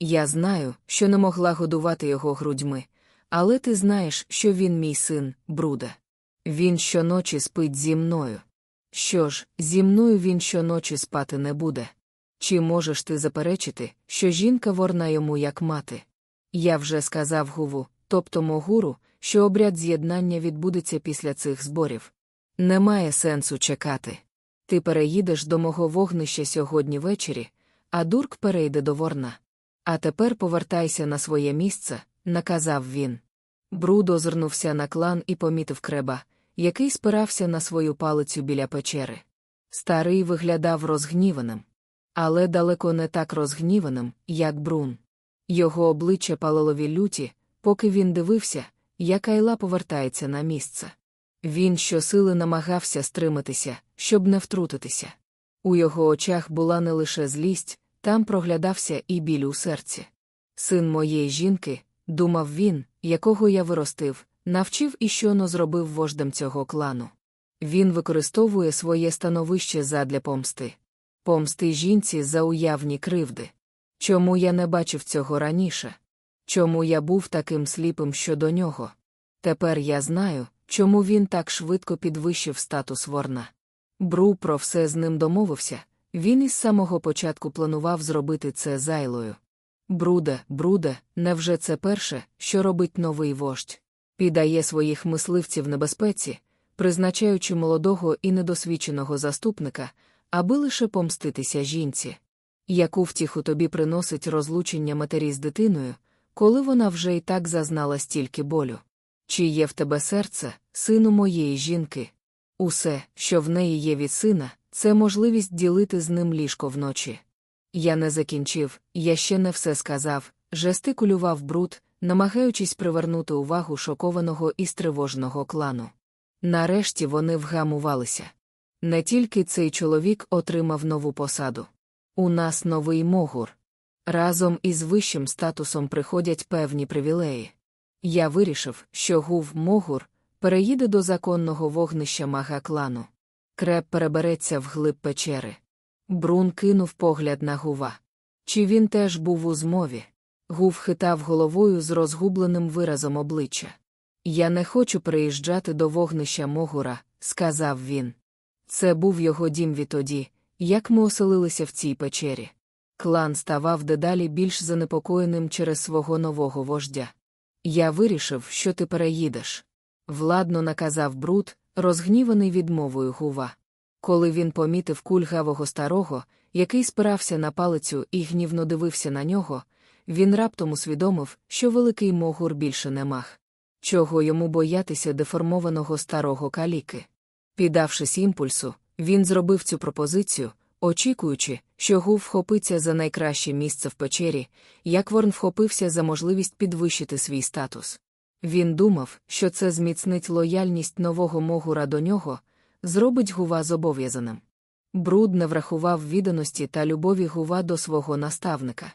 Я знаю, що не могла годувати його грудьми, але ти знаєш, що він мій син, Бруда. Він щоночі спить зі мною. Що ж, зі мною він щоночі спати не буде. Чи можеш ти заперечити, що жінка ворна йому як мати? Я вже сказав Гуву, тобто Могуру, що обряд з'єднання відбудеться після цих зборів. Немає сенсу чекати. Ти переїдеш до мого вогнища сьогодні ввечері, а дурк перейде до ворна. А тепер повертайся на своє місце, наказав він. Бруд озирнувся на клан і помітив креба, який спирався на свою палицю біля печери. Старий виглядав розгніваним. Але далеко не так розгніваним, як Брун. Його обличчя палило від люті, поки він дивився, як Айла повертається на місце. Він щосили намагався стриматися, щоб не втрутитися. У його очах була не лише злість, там проглядався і біль у серці. Син моєї жінки, думав він, якого я виростив, навчив і щоно зробив вождем цього клану. Він використовує своє становище задля помсти. Помсти жінці за уявні кривди. Чому я не бачив цього раніше? Чому я був таким сліпим щодо нього? Тепер я знаю, чому він так швидко підвищив статус ворна. Бру про все з ним домовився, він із самого початку планував зробити це зайлою. Бруда, бруда, невже це перше, що робить новий вождь? Підає своїх мисливців небезпеці, призначаючи молодого і недосвідченого заступника, аби лише помститися жінці. Яку втіху тобі приносить розлучення матері з дитиною, коли вона вже і так зазнала стільки болю? Чи є в тебе серце, сину моєї жінки? Усе, що в неї є від сина, це можливість ділити з ним ліжко вночі. Я не закінчив, я ще не все сказав, жестикулював бруд, намагаючись привернути увагу шокованого і стривожного клану. Нарешті вони вгамувалися. Не тільки цей чоловік отримав нову посаду. У нас новий могур. Разом із вищим статусом приходять певні привілеї. Я вирішив, що гув Могур переїде до законного вогнища мага клану. Креп перебереться в глиб печери. Брун кинув погляд на гува. Чи він теж був у змові? Гув хитав головою з розгубленим виразом обличчя. Я не хочу приїжджати до вогнища Могура, сказав він. Це був його дім відтоді, як ми оселилися в цій печері. Клан ставав дедалі більш занепокоєним через свого нового вождя. Я вирішив, що ти переїдеш. Владно наказав Бруд, розгніваний відмовою гува. Коли він помітив кульгавого старого, який спирався на палицю і гнівно дивився на нього, він раптом усвідомив, що великий могур більше не мах. Чого йому боятися деформованого старого каліки? Піддавшись імпульсу, він зробив цю пропозицію, очікуючи, що Гув вхопиться за найкраще місце в печері, як Ворн вхопився за можливість підвищити свій статус. Він думав, що це зміцнить лояльність нового могура до нього, зробить Гува зобов'язаним. Бруд не врахував відданості та любові Гува до свого наставника.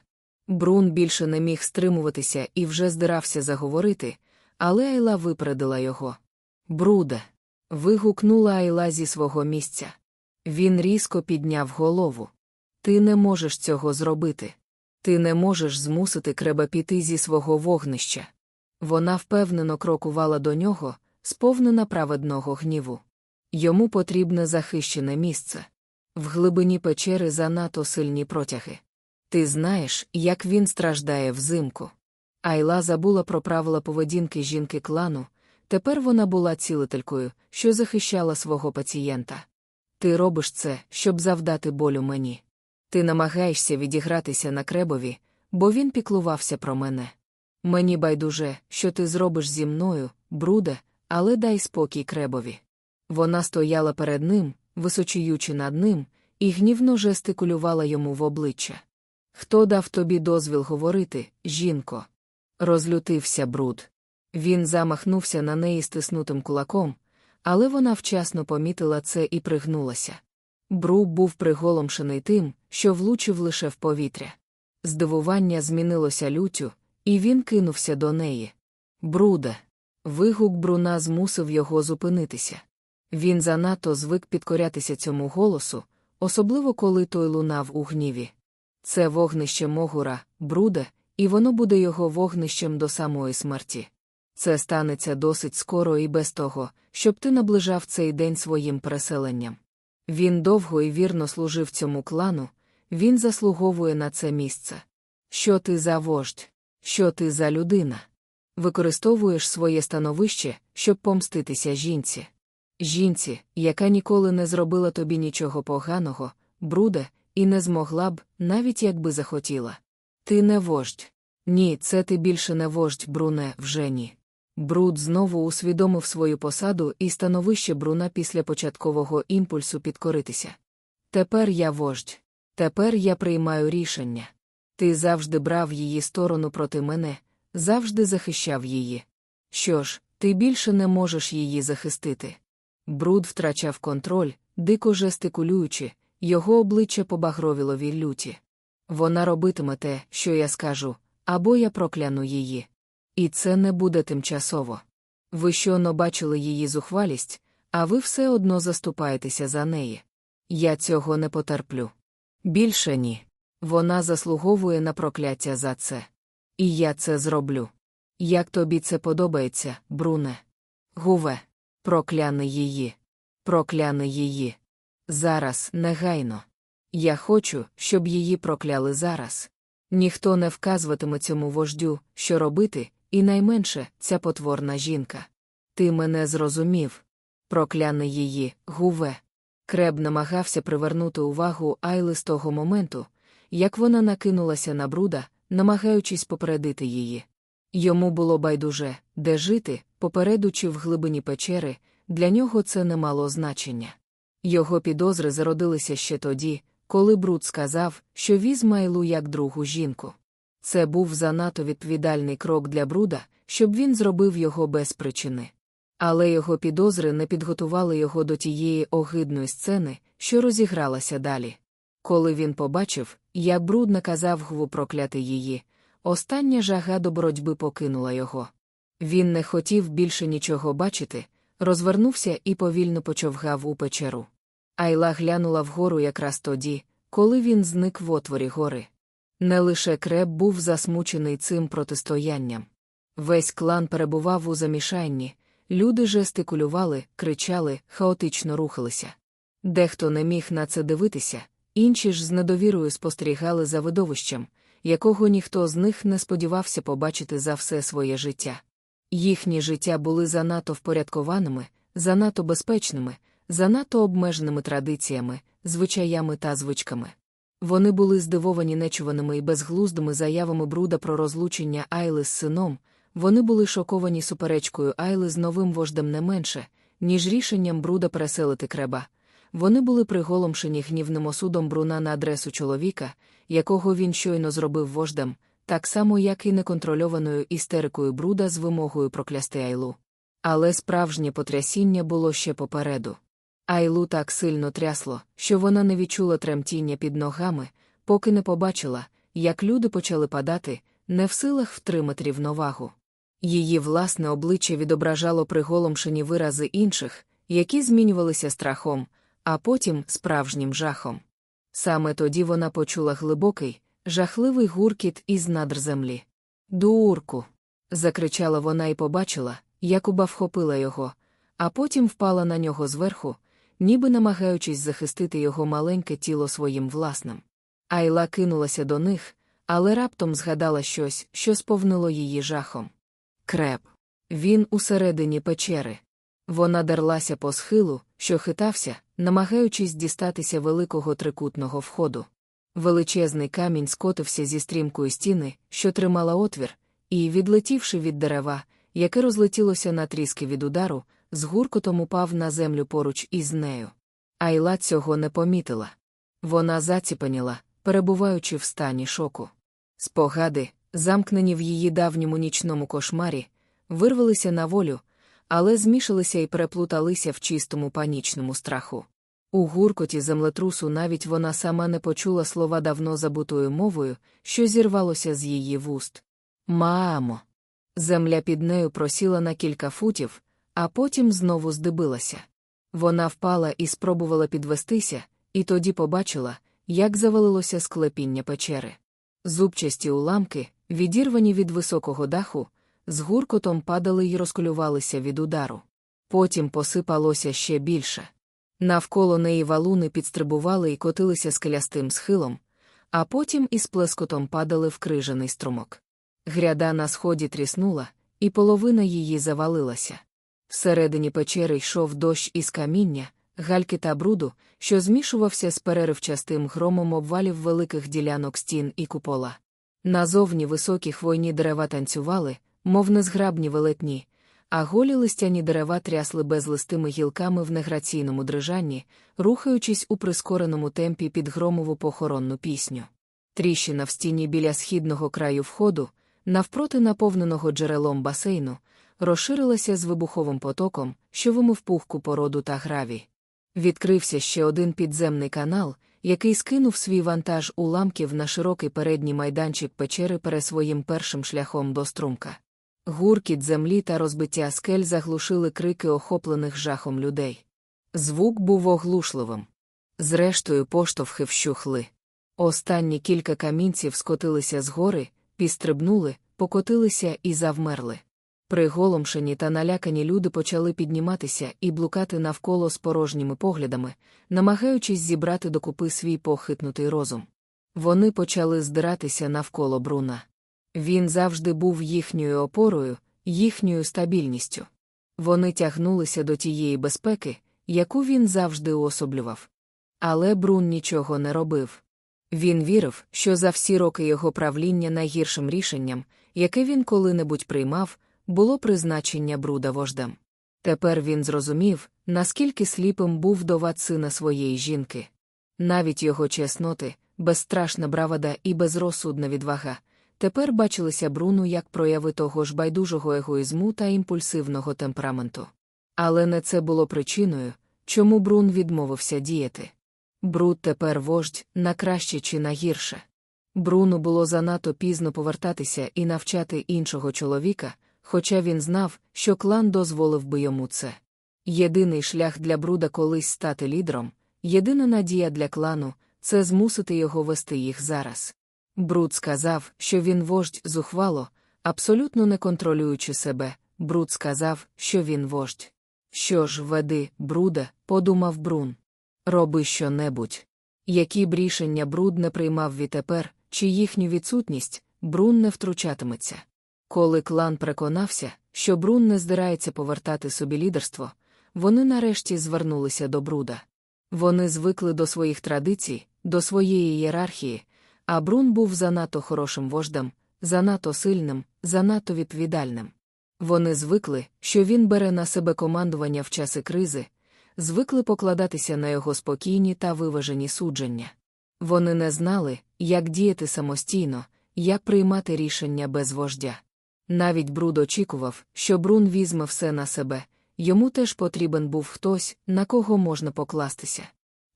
Брун більше не міг стримуватися і вже здирався заговорити, але Айла випередила його. Бруде. Вигукнула Айла зі свого місця. Він різко підняв голову. Ти не можеш цього зробити. Ти не можеш змусити креба піти зі свого вогнища. Вона впевнено крокувала до нього, сповнена праведного гніву. Йому потрібне захищене місце. В глибині печери занадто сильні протяги. Ти знаєш, як він страждає взимку. Айла забула про правила поведінки жінки клану, тепер вона була цілителькою, що захищала свого пацієнта. Ти робиш це, щоб завдати болю мені. Ти намагаєшся відігратися на кребові, бо він піклувався про мене. Мені байдуже, що ти зробиш зі мною, бруде, але дай спокій кребові. Вона стояла перед ним, височіючи над ним, і гнівно жестикулювала йому в обличчя. Хто дав тобі дозвіл говорити, жінко? Розлютився бруд. Він замахнувся на неї стиснутим кулаком, але вона вчасно помітила це і пригнулася. Бру був приголомшений тим, що влучив лише в повітря. Здивування змінилося лютю, і він кинувся до неї. Бруде. Вигук Бруна змусив його зупинитися. Він занадто звик підкорятися цьому голосу, особливо коли той лунав у гніві. Це вогнище Могура, бруде, і воно буде його вогнищем до самої смерті. Це станеться досить скоро і без того, щоб ти наближав цей день своїм переселенням. Він довго і вірно служив цьому клану, він заслуговує на це місце. Що ти за вождь? Що ти за людина? Використовуєш своє становище, щоб помститися жінці. Жінці, яка ніколи не зробила тобі нічого поганого, бруде, і не змогла б, навіть якби захотіла. Ти не вождь. Ні, це ти більше не вождь, Бруне, вже ні. Бруд знову усвідомив свою посаду і становище Бруна після початкового імпульсу підкоритися. Тепер я вождь. Тепер я приймаю рішення. Ти завжди брав її сторону проти мене, завжди захищав її. Що ж, ти більше не можеш її захистити. Бруд втрачав контроль, дико жестикулюючи, його обличчя побагровіло від. Вона робитиме те, що я скажу, або я прокляну її. І це не буде тимчасово. Ви щойно бачили її зухвалість, а ви все одно заступаєтеся за неї. Я цього не потерплю. Більше ні. Вона заслуговує на прокляття за це. І я це зроблю. Як тобі це подобається, Бруне? Гуве, прокляни її. Прокляни її. Зараз, негайно. Я хочу, щоб її прокляли зараз. Ніхто не вказуватиме цьому вождю, що робити, і найменше ця потворна жінка. Ти мене зрозумів. Прокляни її, гуве. Креб намагався привернути увагу Айли з того моменту, як вона накинулася на бруда, намагаючись попередити її. Йому було байдуже, де жити, попереду чи в глибині печери, для нього це не мало значення. Його підозри зародилися ще тоді, коли Бруд сказав, що віз Майлу як другу жінку. Це був занадто відповідальний крок для Бруда, щоб він зробив його без причини. Але його підозри не підготували його до тієї огидної сцени, що розігралася далі. Коли він побачив, як Бруд наказав Гву прокляти її, остання жага до боротьби покинула його. Він не хотів більше нічого бачити, розвернувся і повільно почовгав у печеру. Айла глянула вгору якраз тоді, коли він зник в отворі гори. Не лише креб був засмучений цим протистоянням. Весь клан перебував у замішанні, люди жестикулювали, кричали, хаотично рухалися. Дехто не міг на це дивитися, інші ж з недовірою спостерігали за видовищем, якого ніхто з них не сподівався побачити за все своє життя. Їхні життя були занадто впорядкованими, занадто безпечними, занадто обмеженими традиціями, звичаями та звичками. Вони були здивовані нечуваними і безглуздими заявами бруда про розлучення Айли з сином, вони були шоковані суперечкою Айли з новим вождем не менше, ніж рішенням бруда переселити креба. Вони були приголомшені гнівним осудом Бруна на адресу чоловіка, якого він щойно зробив вождем, так само, як і неконтрольованою істерикою бруда з вимогою проклясти Айлу. Але справжнє потрясіння було ще попереду. Айлу так сильно трясло, що вона не відчула тремтіння під ногами, поки не побачила, як люди почали падати, не в силах втримати рівновагу. Її власне обличчя відображало приголомшені вирази інших, які змінювалися страхом, а потім справжнім жахом. Саме тоді вона почула глибокий, жахливий гуркіт із надр землі. Дуурку. закричала вона і побачила, як уба вхопила його, а потім впала на нього зверху, ніби намагаючись захистити його маленьке тіло своїм власним. Айла кинулася до них, але раптом згадала щось, що сповнило її жахом. Креп. Він усередині печери. Вона дерлася по схилу, що хитався, намагаючись дістатися великого трикутного входу. Величезний камінь скотився зі стрімкої стіни, що тримала отвір, і, відлетівши від дерева, яке розлетілося на тріски від удару, з гуркотом упав на землю поруч із нею. Айла цього не помітила. Вона заціпаніла, перебуваючи в стані шоку. Спогади, замкнені в її давньому нічному кошмарі, вирвалися на волю, але змішалися і переплуталися в чистому панічному страху. У гуркоті землетрусу навіть вона сама не почула слова давно забутою мовою, що зірвалося з її вуст. Мамо. Земля під нею просіла на кілька футів, а потім знову здибилася. Вона впала і спробувала підвестися, і тоді побачила, як завалилося склепіння печери. Зубчасті уламки, відірвані від високого даху, з гуркотом падали й розколювалися від удару. Потім посипалося ще більше. Навколо неї валуни підстрибували і котилися скелястим схилом, а потім із плескотом падали в крижаний струмок. Гряда на сході тріснула, і половина її завалилася. Всередині печери йшов дощ із каміння, гальки та бруду, що змішувався з переривчастим громом обвалів великих ділянок стін і купола. Назовні високі хвойні дерева танцювали, мов незграбні велетні, а голі листяні дерева трясли безлистими гілками в неграційному дрижанні, рухаючись у прискореному темпі під громову похоронну пісню. Тріщина в стіні біля східного краю входу, навпроти наповненого джерелом басейну, розширилася з вибуховим потоком, що вимив пухку породу та граві. Відкрився ще один підземний канал, який скинув свій вантаж уламків на широкий передній майданчик печери перед своїм першим шляхом до струмка. Гуркіт землі та розбиття скель заглушили крики охоплених жахом людей. Звук був оглушливим. Зрештою, поштовхи вщухли. Останні кілька камінців скотилися з гори, пістрибнули, покотилися і завмерли. Приголомшені та налякані люди почали підніматися і блукати навколо з порожніми поглядами, намагаючись зібрати докупи свій похитнутий розум. Вони почали здиратися навколо Бруна. Він завжди був їхньою опорою, їхньою стабільністю. Вони тягнулися до тієї безпеки, яку він завжди уособлював. Але Брун нічого не робив. Він вірив, що за всі роки його правління найгіршим рішенням, яке він коли-небудь приймав, було призначення бруда вождем. Тепер він зрозумів, наскільки сліпим був довад сина своєї жінки. Навіть його чесноти, безстрашна бравада і безрозсудна відвага, тепер бачилися Бруну як прояви того ж байдужого егоїзму та імпульсивного темпераменту. Але не це було причиною, чому Брун відмовився діяти. Бруд тепер вождь на краще чи на гірше. Бруну було занадто пізно повертатися і навчати іншого чоловіка, хоча він знав, що клан дозволив би йому це. Єдиний шлях для Бруда колись стати лідером, єдина надія для клану це змусити його вести їх зараз. Бруд сказав, що він вождь зухвало, абсолютно не контролюючи себе. Бруд сказав, що він вождь. Що ж, веди, Бруда, подумав Брун. Роби що-небудь. Які б рішення Бруд не приймав відтепер, чи їхню відсутність, Брун не втручатиметься. Коли клан переконався, що Брун не здирається повертати собі лідерство, вони нарешті звернулися до Бруда. Вони звикли до своїх традицій, до своєї ієрархії, а Брун був занадто хорошим вождем, занадто сильним, занадто відповідальним. Вони звикли, що він бере на себе командування в часи кризи, звикли покладатися на його спокійні та виважені судження. Вони не знали, як діяти самостійно, як приймати рішення без вождя. Навіть Бруд очікував, що Брун візьме все на себе, йому теж потрібен був хтось, на кого можна покластися.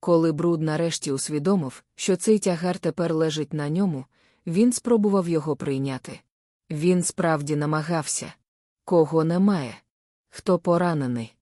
Коли Бруд нарешті усвідомив, що цей тягар тепер лежить на ньому, він спробував його прийняти. Він справді намагався. Кого немає? Хто поранений?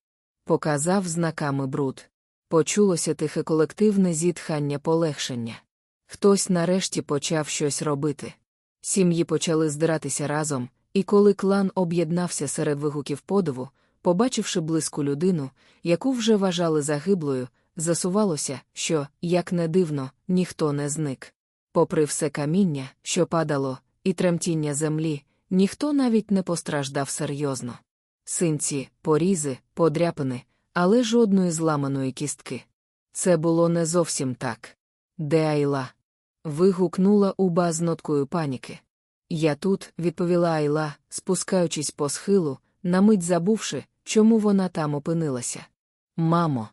Показав знаками Бруд. Почулося тихе колективне зітхання полегшення. Хтось нарешті почав щось робити. Сім'ї почали здиратися разом, і коли клан об'єднався серед вигуків подиву, побачивши близьку людину, яку вже вважали загиблою, засувалося, що, як не дивно, ніхто не зник. Попри все каміння, що падало, і тремтіння землі, ніхто навіть не постраждав серйозно. Синці, порізи, подряпини, але жодної зламаної кістки. Це було не зовсім так. Де Айла? вигукнула Уба з ноткою паніки. Я тут, відповіла Айла, спускаючись по схилу, на мить забувши, чому вона там опинилася. Мамо.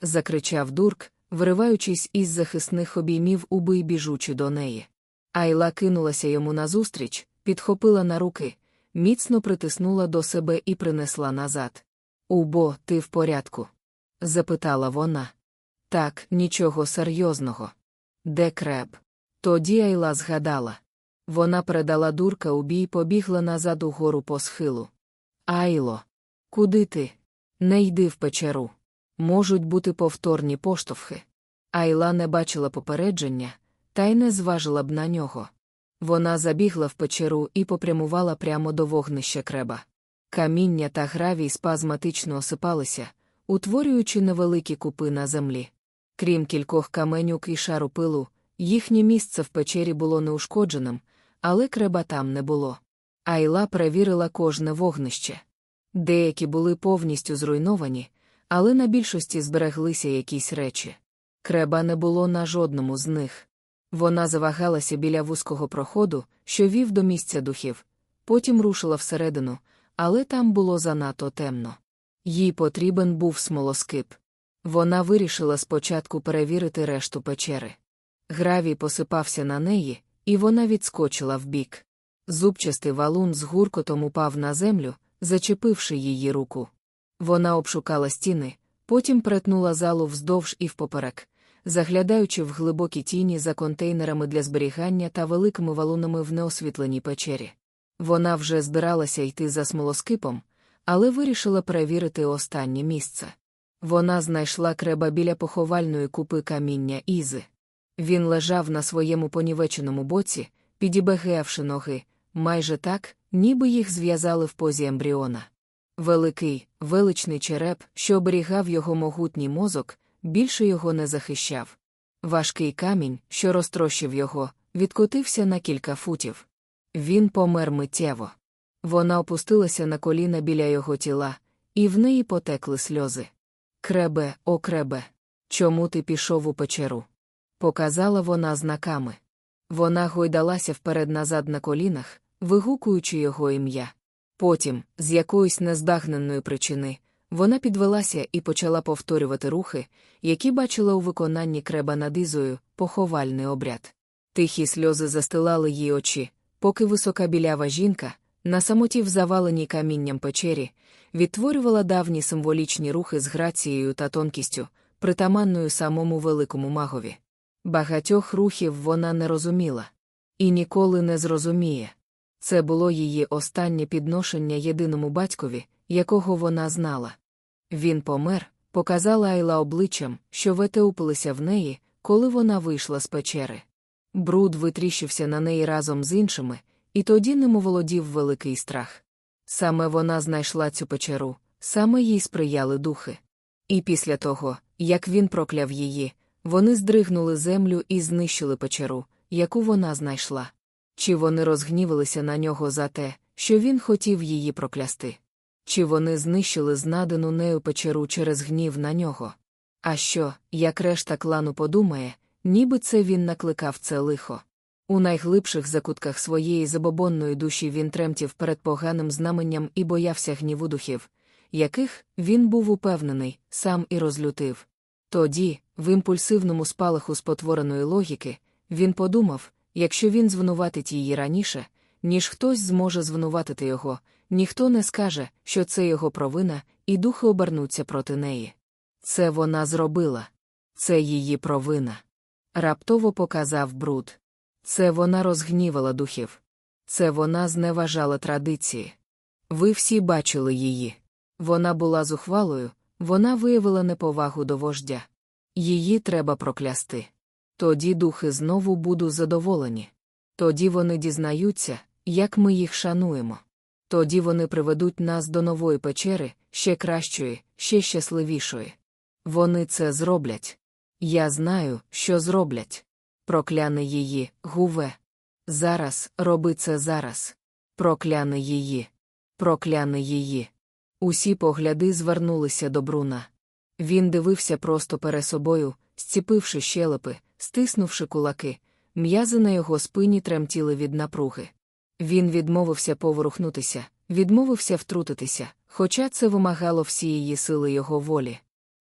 закричав дурк, вириваючись із захисних обіймів уби й біжучи до неї. Айла кинулася йому назустріч, підхопила на руки, міцно притиснула до себе і принесла назад. Убо, ти в порядку? запитала вона. Так, нічого серйозного. Де креб? Тоді Айла згадала. Вона передала дурка у бій побігла назад угору по схилу. Айло, куди ти? Не йди в печеру. Можуть бути повторні поштовхи. Айла не бачила попередження, та й не зважила б на нього. Вона забігла в печеру і попрямувала прямо до вогнища креба. Каміння та гравій спазматично осипалися, утворюючи невеликі купи на землі. Крім кількох каменюк і шару пилу, Їхнє місце в печері було неушкодженим, але креба там не було. Айла перевірила кожне вогнище. Деякі були повністю зруйновані, але на більшості збереглися якісь речі. Креба не було на жодному з них. Вона завагалася біля вузького проходу, що вів до місця духів, потім рушила всередину, але там було занадто темно. Їй потрібен був смолоскип. Вона вирішила спочатку перевірити решту печери. Гравій посипався на неї, і вона відскочила вбік. Зубчастий валун з гуркотом упав на землю, зачепивши її руку. Вона обшукала стіни, потім перетнула залу вздовж і впоперек, заглядаючи в глибокі тіні за контейнерами для зберігання та великими валунами в неосвітленій печері. Вона вже збиралася йти за смолоскипом, але вирішила перевірити останнє місце. Вона знайшла креба біля поховальної купи каміння Ізи. Він лежав на своєму понівеченому боці, підібегевши ноги, майже так, ніби їх зв'язали в позі ембріона. Великий, величний череп, що оберігав його могутній мозок, більше його не захищав. Важкий камінь, що розтрощив його, відкотився на кілька футів. Він помер миттєво. Вона опустилася на коліна біля його тіла, і в неї потекли сльози. Кребе, о кребе, чому ти пішов у печеру? Показала вона знаками. Вона гойдалася вперед-назад на колінах, вигукуючи його ім'я. Потім, з якоїсь нездагненої причини, вона підвелася і почала повторювати рухи, які бачила у виконанні креба над Ізою, поховальний обряд. Тихі сльози застилали їй очі, поки висока білява жінка, на самоті в заваленій камінням печері, відтворювала давні символічні рухи з грацією та тонкістю, притаманною самому великому магові. Багатьох рухів вона не розуміла і ніколи не зрозуміє. Це було її останнє підношення єдиному батькові, якого вона знала. Він помер, показала Айла обличчям, що ветеупилися в неї, коли вона вийшла з печери. Бруд витріщився на неї разом з іншими, і тоді ним оволодів великий страх. Саме вона знайшла цю печеру, саме їй сприяли духи. І після того, як він прокляв її, вони здригнули землю і знищили печеру, яку вона знайшла. Чи вони розгнівалися на нього за те, що він хотів її проклясти? Чи вони знищили знадану нею печеру через гнів на нього? А що, як решта клану подумає, ніби це він накликав це лихо? У найглибших закутках своєї забобонної душі він тремтів перед поганим знаменням і боявся гніву духів, яких, він був упевнений, сам і розлютив. Тоді, в імпульсивному спалаху спотвореної логіки, він подумав, якщо він звинуватить її раніше, ніж хтось зможе звинуватити його, ніхто не скаже, що це його провина, і духи обернуться проти неї. Це вона зробила. Це її провина. Раптово показав бруд. Це вона розгнівала духів. Це вона зневажала традиції. Ви всі бачили її. Вона була зухвалою, вона виявила неповагу до вождя. Її треба проклясти. Тоді духи знову будуть задоволені. Тоді вони дізнаються, як ми їх шануємо. Тоді вони приведуть нас до нової печери, ще кращої, ще щасливішої. Вони це зроблять. Я знаю, що зроблять. Прокляне її, гуве. Зараз, роби це зараз. Прокляне її. Прокляне її. Усі погляди звернулися до Бруна. Він дивився просто перед собою, зціпивши щелепи, стиснувши кулаки, м'язи на його спині тремтіли від напруги. Він відмовився поворухнутися, відмовився втрутитися, хоча це вимагало всі її сили його волі.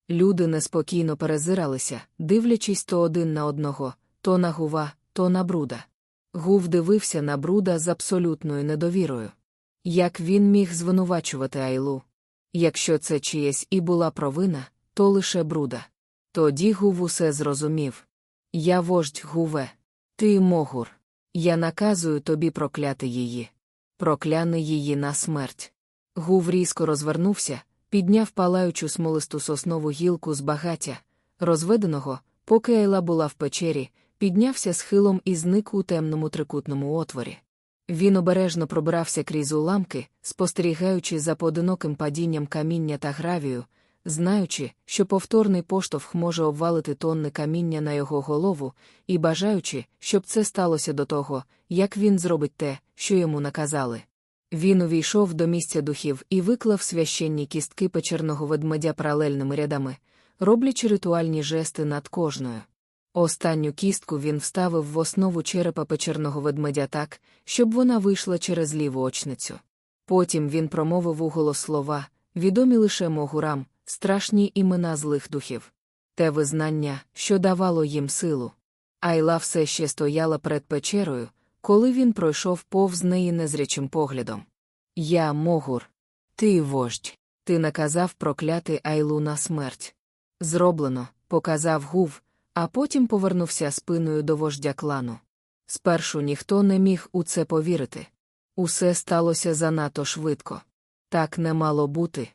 Люди неспокійно перезиралися, дивлячись то один на одного, то на гува, то на бруда. Гув дивився на бруда з абсолютною недовірою. Як він міг звинувачувати Айлу? Якщо це чиєсь і була провина, то лише бруда. Тоді Гув усе зрозумів. Я вождь Гуве. Ти могур. Я наказую тобі прокляти її. Прокляни її на смерть. Гув різко розвернувся, підняв палаючу смолисту соснову гілку з багаття, розведеного, поки Айла була в печері, піднявся схилом і зник у темному трикутному отворі. Він обережно пробирався крізь уламки, спостерігаючи за поодиноким падінням каміння та гравію, знаючи, що повторний поштовх може обвалити тонни каміння на його голову, і бажаючи, щоб це сталося до того, як він зробить те, що йому наказали. Він увійшов до місця духів і виклав священні кістки печерного ведмедя паралельними рядами, роблячи ритуальні жести над кожною. Останню кістку він вставив в основу черепа печерного ведмедя так, щоб вона вийшла через ліву очницю. Потім він промовив уголос слова, відомі лише могурам, страшні імена злих духів. Те визнання, що давало їм силу. Айла все ще стояла перед печерою, коли він пройшов повз неї незрячим поглядом. Я могур. Ти вождь. Ти наказав прокляти Айлу на смерть. Зроблено, показав гув, а потім повернувся спиною до вождя клану. Спершу ніхто не міг у це повірити. Усе сталося занадто швидко. Так не мало бути.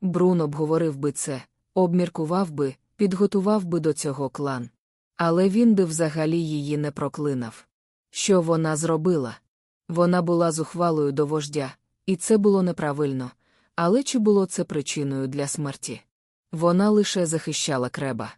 Брун обговорив би це, обміркував би, підготував би до цього клан. Але він би взагалі її не проклинав. Що вона зробила? Вона була зухвалою до вождя, і це було неправильно, але чи було це причиною для смерті? Вона лише захищала креба.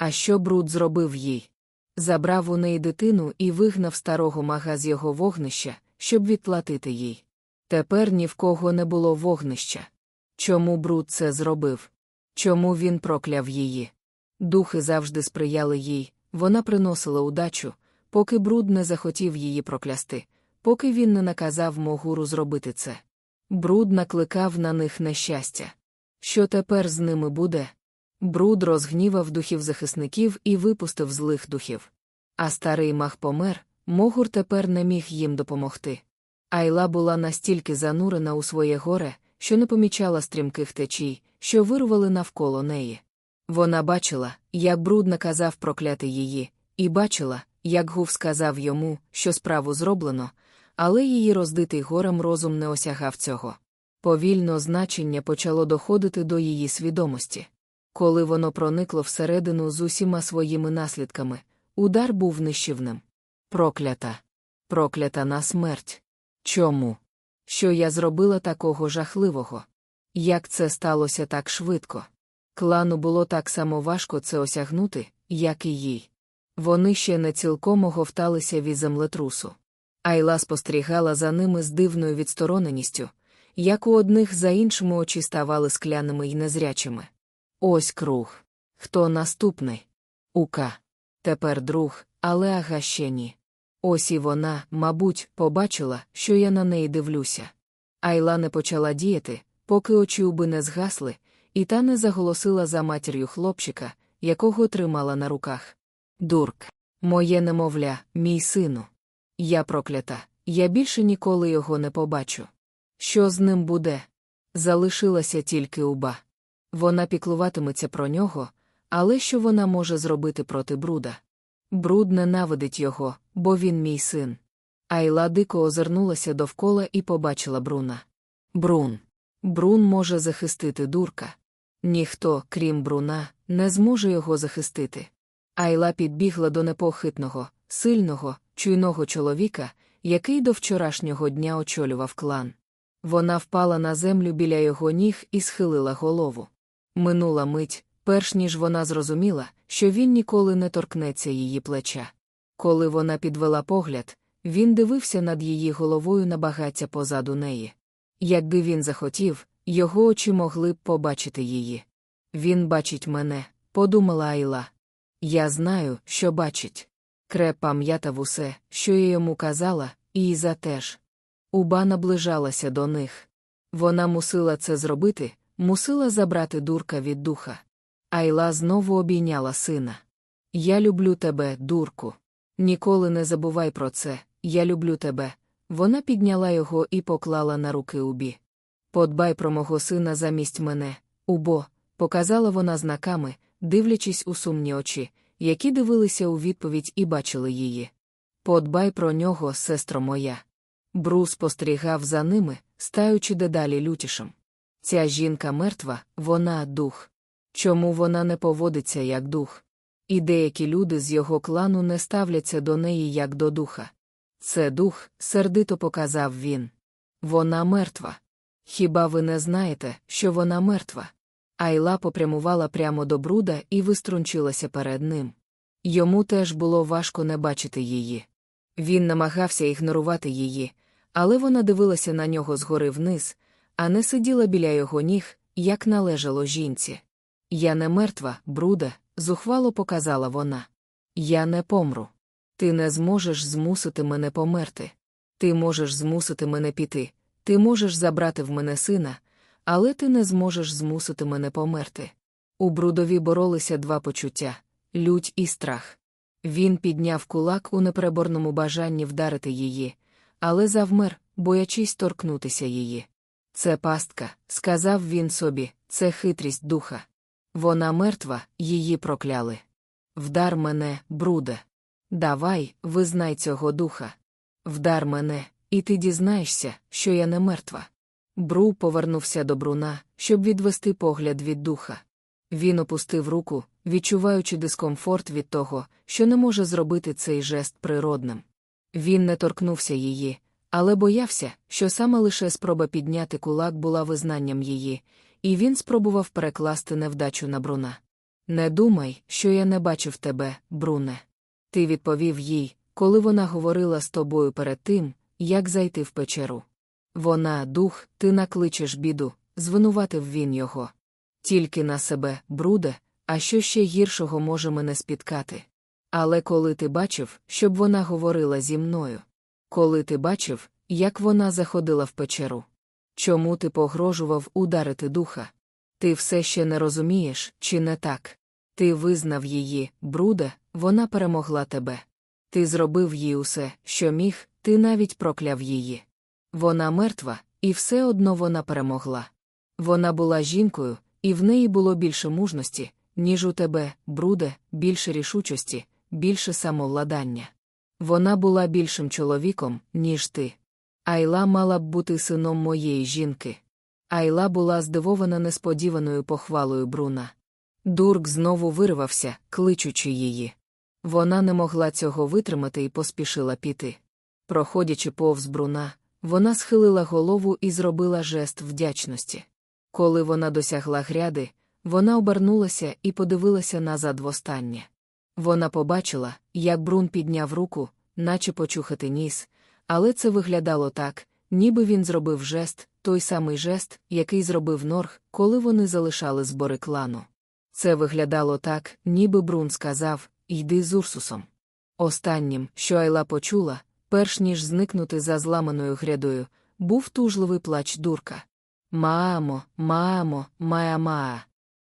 А що бруд зробив їй? Забрав у неї дитину і вигнав старого мага з його вогнища, щоб відплатити їй. Тепер ні в кого не було вогнища. Чому бруд це зробив? Чому він прокляв її? Духи завжди сприяли їй, вона приносила удачу, поки бруд не захотів її проклясти, поки він не наказав Могуру зробити це. Бруд накликав на них нещастя. Що тепер з ними буде? Бруд розгнівав духів захисників і випустив злих духів. А старий мах помер, Могур тепер не міг їм допомогти. Айла була настільки занурена у своє горе, що не помічала стрімких течій, що вирували навколо неї. Вона бачила, як бруд наказав прокляти її, і бачила, як Гув сказав йому, що справу зроблено, але її роздитий горем розум не осягав цього. Повільно значення почало доходити до її свідомості. Коли воно проникло всередину з усіма своїми наслідками, удар був нищівним. Проклята. Проклята на смерть. Чому? Що я зробила такого жахливого? Як це сталося так швидко? Клану було так само важко це осягнути, як і їй. Вони ще не цілком оговталися від землетрусу. Айла спостерігала за ними з дивною відстороненістю, як у одних за іншими очі ставали скляними й незрячими. Ось круг. Хто наступний? Ука. Тепер друг, але ага ще ні. Ось і вона, мабуть, побачила, що я на неї дивлюся. Айла не почала діяти, поки очі уби не згасли, і та не заголосила за матір'ю хлопчика, якого тримала на руках. Дурк, моє немовля, мій сину. Я проклята, я більше ніколи його не побачу. Що з ним буде? Залишилася тільки уба. Вона піклуватиметься про нього, але що вона може зробити проти бруда? Бруд ненавидить його, бо він мій син. Айла дико озирнулася довкола і побачила Бруна. Брун. Брун може захистити дурка. Ніхто, крім Бруна, не зможе його захистити. Айла підбігла до непохитного, сильного, чуйного чоловіка, який до вчорашнього дня очолював клан. Вона впала на землю біля його ніг і схилила голову. Минула мить, перш ніж вона зрозуміла, що він ніколи не торкнеться її плеча. Коли вона підвела погляд, він дивився над її головою на багаття позаду неї. Якби він захотів, його очі могли б побачити її. Він бачить мене, подумала Айла. Я знаю, що бачить. Креп пам'ятав усе, що я йому казала, і Іза теж. Уба наближалася до них. Вона мусила це зробити, мусила забрати дурка від духа. Айла знову обійняла сина. Я люблю тебе, дурку. Ніколи не забувай про це, я люблю тебе. Вона підняла його і поклала на руки убі. Подбай про мого сина замість мене, убо, показала вона знаками, дивлячись у сумні очі, які дивилися у відповідь і бачили її. Подбай про нього, сестро моя. Брус спостерігав за ними, стаючи дедалі лютішим. Ця жінка мертва, вона дух. Чому вона не поводиться як дух? І деякі люди з його клану не ставляться до неї як до духа. Це дух, сердито показав він. Вона мертва. Хіба ви не знаєте, що вона мертва? Айла попрямувала прямо до бруда і виструнчилася перед ним. Йому теж було важко не бачити її. Він намагався ігнорувати її, але вона дивилася на нього згори вниз, а не сиділа біля його ніг, як належало жінці. Я не мертва, бруда, зухвало показала вона. Я не помру. Ти не зможеш змусити мене померти. Ти можеш змусити мене піти, ти можеш забрати в мене сина, але ти не зможеш змусити мене померти. У брудові боролися два почуття лють і страх. Він підняв кулак у непереборному бажанні вдарити її, але завмер, боячись торкнутися її. Це пастка, сказав він собі, це хитрість духа. Вона мертва, її прокляли. Вдар мене, бруде. Давай, визнай цього духа. Вдар мене, і ти дізнаєшся, що я не мертва. Бру повернувся до бруна, щоб відвести погляд від духа. Він опустив руку, відчуваючи дискомфорт від того, що не може зробити цей жест природним. Він не торкнувся її, але боявся, що саме лише спроба підняти кулак була визнанням її, і він спробував перекласти невдачу на бруна. Не думай, що я не бачив тебе, Бруне. Ти відповів їй, коли вона говорила з тобою перед тим, як зайти в печеру. Вона, дух, ти накличеш біду, звинуватив він його. Тільки на себе, бруде, а що ще гіршого може мене спіткати. Але коли ти бачив, щоб вона говорила зі мною? Коли ти бачив, як вона заходила в печеру? Чому ти погрожував ударити духа? Ти все ще не розумієш, чи не так? Ти визнав її, бруде, вона перемогла тебе. Ти зробив їй усе, що міг, ти навіть прокляв її. Вона мертва, і все одно вона перемогла. Вона була жінкою, і в неї було більше мужності, ніж у тебе, бруде, більше рішучості, більше самовладання. Вона була більшим чоловіком, ніж ти. Айла мала б бути сином моєї жінки. Айла була здивована несподіваною похвалою Бруна. Дурк знову вирвався, кличучи її. Вона не могла цього витримати і поспішила піти. Проходячи повз бруна, вона схилила голову і зробила жест вдячності. Коли вона досягла гряди, вона обернулася і подивилася назад востаннє. Вона побачила, як Брун підняв руку, наче почухати ніс, але це виглядало так, ніби він зробив жест, той самий жест, який зробив Норг, коли вони залишали збори клану. Це виглядало так, ніби Брун сказав Йди з Урсусом. Останнім, що Айла почула, перш ніж зникнути за зламаною грядою, був тужливий плач дурка. Мамо, мамо, мая маа.